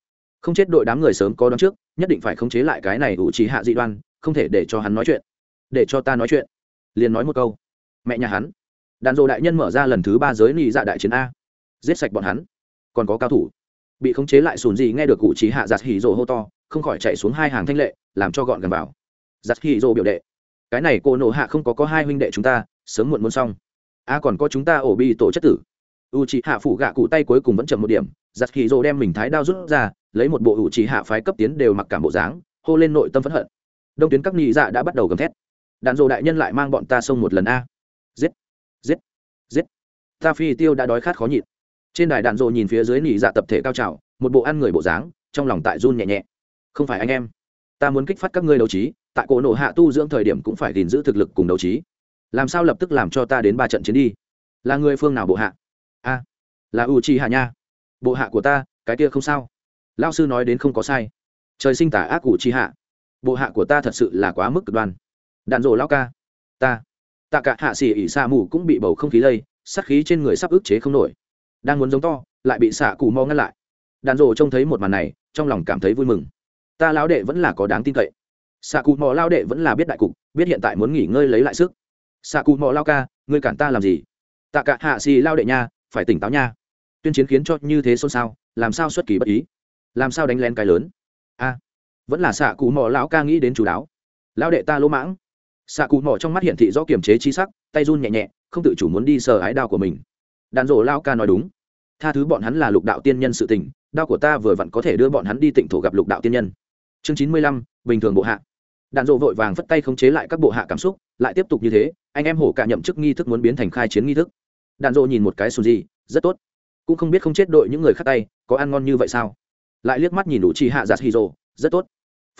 Không chết đội đám người sớm có đón trước, nhất định phải khống chế lại cái này u c hạ dị đoan, không thể để cho hắn nói chuyện. Để cho ta nói chuyện. Liền nói một câu. Mẹ nhà hắn đàn dộ đại nhân mở ra lần thứ ba giới nị dạ đại chiến a. Giết sạch bọn hắn. Còn có cao thủ. Bị khống chế lại sùn gì nghe được cụ trí hạ giặt hỉ rồ hô to, không khỏi chạy xuống hai hàng thanh lệ, làm cho gọn gần vào. Giặt hỉ rồ biểu đệ. Cái này cô nổ hạ không có có hai huynh đệ chúng ta, sớm muộn muốn xong. A còn có chúng ta ổ bi tổ chất tử. U trí hạ phủ gạ cụ tay cuối cùng vẫn chậm một điểm, giặt hỉ rồ đem mình thái đao rút ra, lấy một bộ u trí hạ phái cấp tiến đều mặc cảm bộ dáng, hô lên nội tâm phẫn hận. Đông tuyến các nghị dạ đã bắt đầu gầm thét. Đạn dộ đại nhân lại mang bọn ta xông một lần a giết. Ta phi tiêu đã đói khát khó nhịn. Trên đài đạn dộ nhìn phía dưới nỉ dạ tập thể cao trào, một bộ ăn người bộ dáng, trong lòng tại run nhẹ nhẹ. Không phải anh em. Ta muốn kích phát các ngươi đấu trí, tại cổ nộ hạ tu dưỡng thời điểm cũng phải gìn giữ thực lực cùng đấu trí. Làm sao lập tức làm cho ta đến ba trận chiến đi? Là người phương nào bộ hạ? A. Là u chi hạ nha. Bộ hạ của ta, cái kia không sao. Lao sư nói đến không có sai. Trời sinh tả ác u chi hạ bộ hạ của ta thật sự là quá mức cực đoan. Đạn dộ lao ca. Ta tạ cả hạ xỉ ỉ xa mù cũng bị bầu không khí lây, sát khí trên người sắp ức chế không nổi. Đang muốn giống to, lại bị xạ cù mò ngăn lại. Đàn rộ trông thấy một màn này, trong lòng cảm thấy vui mừng. Ta lão đệ vẫn là có đáng tin cậy. Xạ cù mò lao đệ vẫn là biết đại cục, biết hiện tại muốn nghỉ ngơi lấy lại sức. Xạ cù mò lao ca, ngươi cản ta làm gì? Tạ cả hạ xì lao đệ nha, phải tỉnh táo nha. Tuyên chiến khiến cho như thế xôn xao, làm sao xuất kỳ bất ý? Làm sao đánh len cái lớn? A, vẫn là xạ cù mò lão ca nghĩ đến chú đáo. Lao đệ ta lỗ mãng xạ cụ mỏ trong mắt hiện thị do kiềm chế chi sắc, tay run nhẹ nhẹ, không tự chủ muốn đi sờ ái đao của mình. Đàn rổ lao ca nói đúng. Tha thứ bọn hắn là lục đạo tiên nhân sự tình, đao của ta vừa vặn có thể đưa bọn hắn đi tịnh thổ gặp lục đạo tiên nhân. Chương chín mươi lăm, bình thường bộ hạ. Đàn rộ vội vàng phất tay khống chế lại các bộ hạ cảm xúc, lại tiếp tục như thế, anh em hổ cả nhậm chức nghi thức muốn biến thành khai chiến nghi thức. Đàn rộ nhìn một cái sùn gì rất tốt. Cũng không biết không chết đội những người khác tay, có ăn ngon như vậy sao? Lại liếc mắt nhìn đủ chi hạ giả hì rồ rất tốt.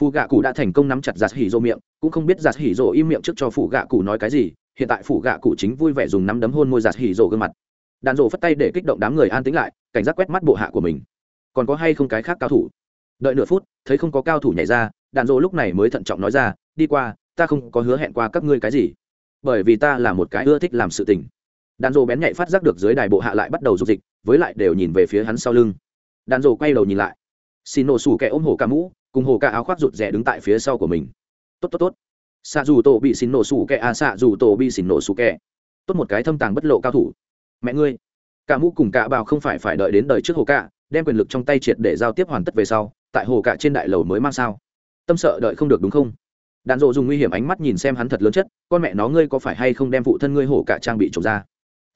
Phụ gạ cụ đã thành công nắm chặt giặt hỉ rồ miệng, cũng không biết giặt hỉ rồ im miệng trước cho phụ gạ cụ nói cái gì, hiện tại phụ gạ cụ chính vui vẻ dùng nắm đấm hôn môi giặt hỉ rồ gương mặt. Đàn rộ phất tay để kích động đám người an tĩnh lại, cảnh giác quét mắt bộ hạ của mình. Còn có hay không cái khác cao thủ? Đợi nửa phút, thấy không có cao thủ nhảy ra đàn rộ lúc này mới thận trọng nói ra, đi qua, ta không có hứa hẹn qua các ngươi cái gì, bởi vì ta là một cái ưa thích làm sự tình. Đàn rộ bén nhạy phát giác được dưới đài bộ hạ lại bắt đầu dục dịch, với lại đều nhìn về phía hắn sau lưng. Đàn rộ quay đầu nhìn lại. Xin nổ sủ kẻ ôm hổ ca mũ cùng hồ ca áo khoác rụt rè đứng tại phía sau của mình. Tốt tốt tốt. Xạ dù tổ bị xin nổ sủ kẻ à xạ dù tổ bị xin nổ sủ kẻ tốt một cái thâm tàng bất lộ cao thủ. Mẹ ngươi. Cả mũ cùng cả bào không phải phải đợi đến đời trước hồ cạ đem quyền lực trong tay triệt để giao tiếp hoàn tất về sau, tại hồ cạ trên đại lầu mới mang sao. Tâm sợ đợi không được đúng không? Đàn rộ dùng nguy hiểm ánh mắt nhìn xem hắn thật lớn chất, con mẹ nó ngươi có phải hay không đem phụ thân ngươi hổ cả trang bị trộm ra?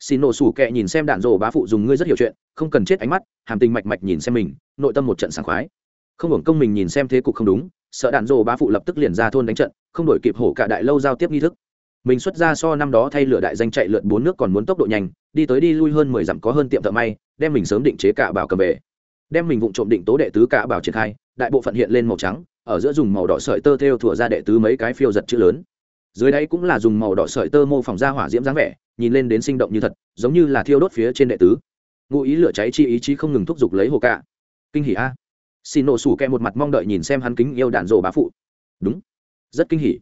Xin nổ sủ kẹ nhìn xem đạn rộ bá phụ dùng ngươi rất hiểu chuyện, không cần chết ánh mắt, hàm tình mạch mạch nhìn xem mình, nội tâm một trận sảng khoái không hưởng công mình nhìn xem thế cục không đúng, sợ đạn rồ bá phụ lập tức liền ra thôn đánh trận, không đổi kịp hổ cả đại lâu giao tiếp nghi thức. Mình xuất ra so năm đó thay lửa đại danh chạy lượn bốn nước còn muốn tốc độ nhanh, đi tới đi lui hơn mười dặm có hơn tiệm thợ may, đem mình sớm định chế cả bảo cầm về. Đem mình vụng trộm định tố đệ tứ cả bảo triển khai, đại bộ phận hiện lên màu trắng, ở giữa dùng màu đỏ sợi tơ theo thủa ra đệ tứ mấy cái phiêu giật chữ lớn. Dưới đây cũng là dùng màu đỏ sợi tơ mô phỏng ra hỏa diễm dáng vẻ, nhìn lên đến sinh động như thật, giống như là thiêu đốt phía trên đệ tứ. Ngụ ý lửa cháy chi ý chí không ngừng thúc giục lấy hồ cả. Kinh hỉ a xin nổ sủ kẹ một mặt mong đợi nhìn xem hắn kính yêu đạn dồ bá phụ. Đúng. Rất kinh hỉ.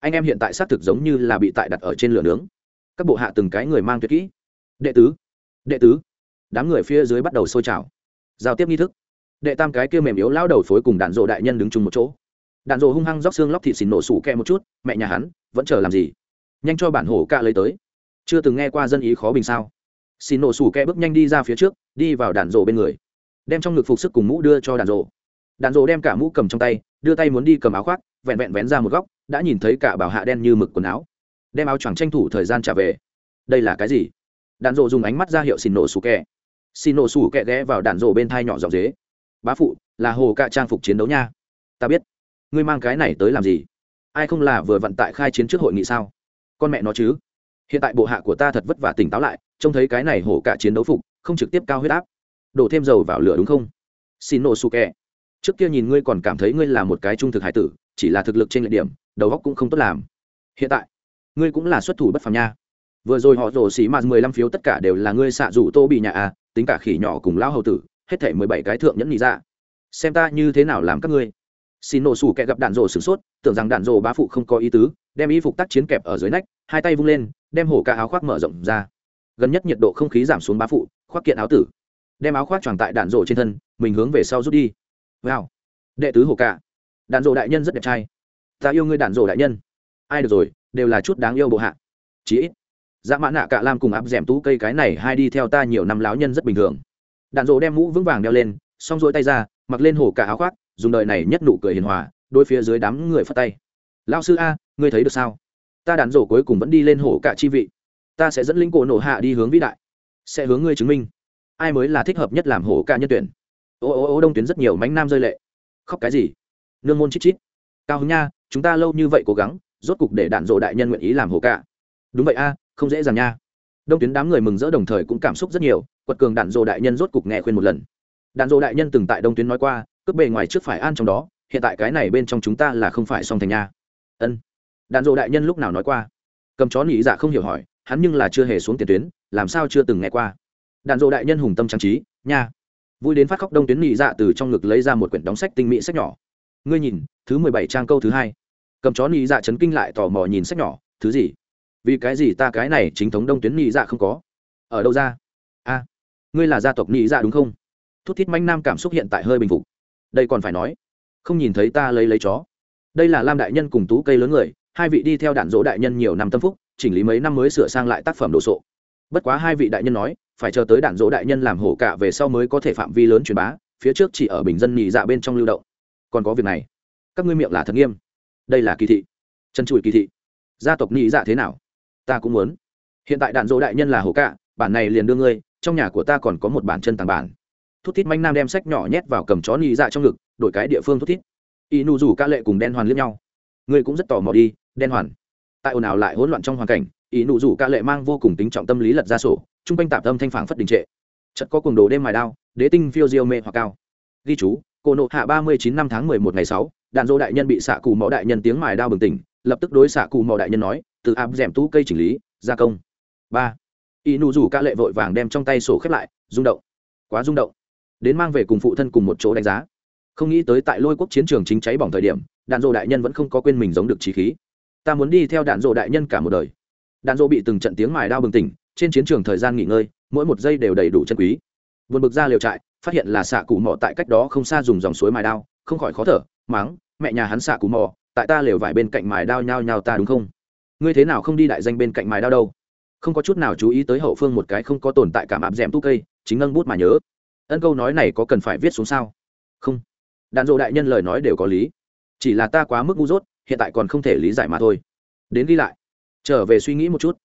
Anh em hiện tại xác thực giống như là bị tại đặt ở trên lửa nướng. Các bộ hạ từng cái người mang tuyệt kỹ. Đệ tứ. Đệ tứ. Đám người phía dưới bắt đầu sôi trào. Giao tiếp nghi thức. Đệ tam cái kia mềm yếu lao đầu phối cùng đạn dồ đại nhân đứng chung một chỗ. Đạn dồ hung hăng róc xương lóc thịt xìn nổ sủ kẹ một chút, mẹ nhà hắn, vẫn chờ làm gì? Nhanh cho bản hổ ca lấy tới. Chưa từng nghe qua dân ý khó bình sao? Xin nổ sủ kẹ bước nhanh đi ra phía trước, đi vào đạn dồ bên người đem trong ngực phục sức cùng mũ đưa cho đàn rộ. Đàn rộ đem cả mũ cầm trong tay, đưa tay muốn đi cầm áo khoác, vẹn vẹn vén ra một góc, đã nhìn thấy cả bảo hạ đen như mực quần áo. Đem áo choàng tranh thủ thời gian trả về. Đây là cái gì? Đàn rộ dùng ánh mắt ra hiệu xin nổ sủ kẹ. Xin nổ sủ kẹ ghé vào đàn rộ bên thai nhỏ dọc dế. Bá phụ, là hồ cạ trang phục chiến đấu nha. Ta biết. Ngươi mang cái này tới làm gì? Ai không là vừa vận tại khai chiến trước hội nghị sao? Con mẹ nó chứ. Hiện tại bộ hạ của ta thật vất vả tỉnh táo lại, trông thấy cái này hổ cả chiến đấu phục, không trực tiếp cao huyết áp đổ thêm dầu vào lửa đúng không? Xin nổ su kẹ. Trước kia nhìn ngươi còn cảm thấy ngươi là một cái trung thực hải tử, chỉ là thực lực trên lệ điểm, đầu óc cũng không tốt làm. Hiện tại, ngươi cũng là xuất thủ bất phàm nha. Vừa rồi họ rổ xì mà mười lăm phiếu tất cả đều là ngươi xạ rủ tô bị nhà à tính cả khỉ nhỏ cùng lão hầu tử, hết thể mười bảy cái thượng nhẫn nhị ra xem ta như thế nào làm các ngươi. Xin nổ sủ kẹ gặp đạn rổ sửng sốt, tưởng rằng đạn rổ bá phụ không có ý tứ, đem y phục tác chiến kẹp ở dưới nách, hai tay vung lên, đem hổ ca áo khoác mở rộng ra. Gần nhất nhiệt độ không khí giảm xuống bá phụ, khoác kiện áo tử đem áo khoác tròn tại đạn rổ trên thân, mình hướng về sau rút đi. Wow. Đệ tứ hổ cả. Đạn rổ đại nhân rất đẹp trai. Ta yêu ngươi đạn rổ đại nhân. Ai được rồi, đều là chút đáng yêu bộ hạ. Chí ít. Dạ mã nạ cả lam cùng áp d tú cây cái này hai đi theo ta nhiều năm láo nhân rất bình thường. Đạn rổ đem mũ vững vàng đeo lên xong rỗi tay ra, mặc lên hổ cả áo khoác, dùng đời này nhất nụ cười hiền hòa đôi phía dưới đám người phất tay. Lao sư a, ngươi thấy được sao? Ta đạn rổ cuối cùng vẫn đi lên hổ cả chi vị. Ta sẽ dẫn linh cổ nổ hạ đi hướng vĩ đại. Sẽ hướng ngươi chứng minh ai mới là thích hợp nhất làm hổ ca nhân tuyển? Ô ô ô, đông tuyến rất nhiều mánh nam rơi lệ. Khóc cái gì? Nương môn chít chít. Cao hứng nha, chúng ta lâu như vậy cố gắng, rốt cục để đạn rổ đại nhân nguyện ý làm hổ ca. đúng vậy a, không dễ dàng nha. Đông tuyến đám người mừng rỡ đồng thời cũng cảm xúc rất nhiều, quật cường đạn rổ đại nhân rốt cục nghe khuyên một lần. Đạn rổ đại nhân từng tại đông tuyến nói qua, cướp bề ngoài trước phải an trong đó, hiện tại cái này bên trong chúng ta là không phải song thành nha. Ân. Đạn rổ đại nhân lúc nào nói qua? Cầm chó nghĩ dạ không hiểu hỏi, hắn nhưng là chưa hề xuống tiền tuyến, làm sao chưa từng nghe qua? Đạn dộ đại nhân hùng tâm trang trí, nha. Vui đến phát khóc đông tuyến nhị dạ từ trong ngực lấy ra một quyển đóng sách tinh mỹ sách nhỏ. Ngươi nhìn, thứ mười bảy trang câu thứ hai. Cầm chó nhị dạ chấn kinh lại tò mò nhìn sách nhỏ, thứ gì? Vì cái gì ta cái này chính thống đông tuyến nhị dạ không có? Ở đâu ra? A, ngươi là gia tộc nhị dạ đúng không? Thút thít manh nam cảm xúc hiện tại hơi bình phục. Đây còn phải nói. Không nhìn thấy ta lấy lấy chó. Đây là lam đại nhân cùng tú cây lớn người, hai vị đi theo đạn dỗ đại nhân nhiều năm tâm phúc, chỉnh lý mấy năm mới sửa sang lại tác phẩm đồ sộ bất quá hai vị đại nhân nói, phải chờ tới đạn dỗ đại nhân làm hổ cả về sau mới có thể phạm vi lớn truyền bá, phía trước chỉ ở bình dân nhị dạ bên trong lưu động. Còn có việc này. Các ngươi miệng là thật nghiêm. Đây là kỳ thị. Chân chùi kỳ thị. Gia tộc nhị dạ thế nào? Ta cũng muốn. Hiện tại đạn dỗ đại nhân là hổ cả, bản này liền đưa ngươi, trong nhà của ta còn có một bản chân tàng bản. Thút thít manh nam đem sách nhỏ nhét vào cầm chó nhị dạ trong ngực, đổi cái địa phương thút thít. Y nu rủ ca lệ cùng đen hoàn liếc nhau. Ngươi cũng rất tò mò đi, đen hoàn. Tại ồn ào lại hỗn loạn trong hoàn cảnh Ý nụ rủ ca lệ mang vô cùng tính trọng tâm lý lật ra sổ chung quanh tạp tâm thanh phản phất đình trệ. Chật có cuồng đồ đêm mài đao, đế tinh phiêu diêu mê hoặc cao. Ghi chú cô nộ hạ ba mươi chín năm tháng mười một ngày sáu, đạn dỗ đại nhân bị xạ cù mõ đại nhân tiếng mài đao bừng tỉnh, lập tức đối xạ cù mõ đại nhân nói, từ áp d ẻ m tú cây chỉnh lý, gia công. Ba. Y nụ rủ ca lệ vội vàng đem trong tay sổ khép lại, rung động. Quá rung động. Đến mang về cùng phụ thân cùng một chỗ đánh giá. Không nghĩ tới tại lôi quốc chiến trường chính cháy bỏng thời điểm, đạn dỗ đại nhân vẫn không có quên mình giống được trí khí. Ta muốn đi theo đạn dỗ đại nhân cả một đời đạn dỗ bị từng trận tiếng mài đao bừng tỉnh, trên chiến trường thời gian nghỉ ngơi, mỗi một giây đều đầy đủ chân quý. Vượt bực ra liều trại, phát hiện là xạ cụ mò tại cách đó không xa dùng dòng suối mài đao, không khỏi khó thở máng mẹ nhà hắn xạ cụ mò, tại ta lều vải bên cạnh mài đao nhao nhao ta đúng không? Ngươi thế nào không đi đại danh bên cạnh mài đao đâu? Không có chút nào chú ý tới hậu phương một cái không có tồn tại cảm áp d ẻ m tu cây, chính ngân bút mà nhớ. Ân câu nói này có cần phải viết xuống sao? Không. Đàn dộ đại nhân lời nói đều có lý. Chỉ là ta quá mức ngu dốt, hiện tại còn không thể lý giải mà thôi. Đến đi lại trở về suy nghĩ một chút.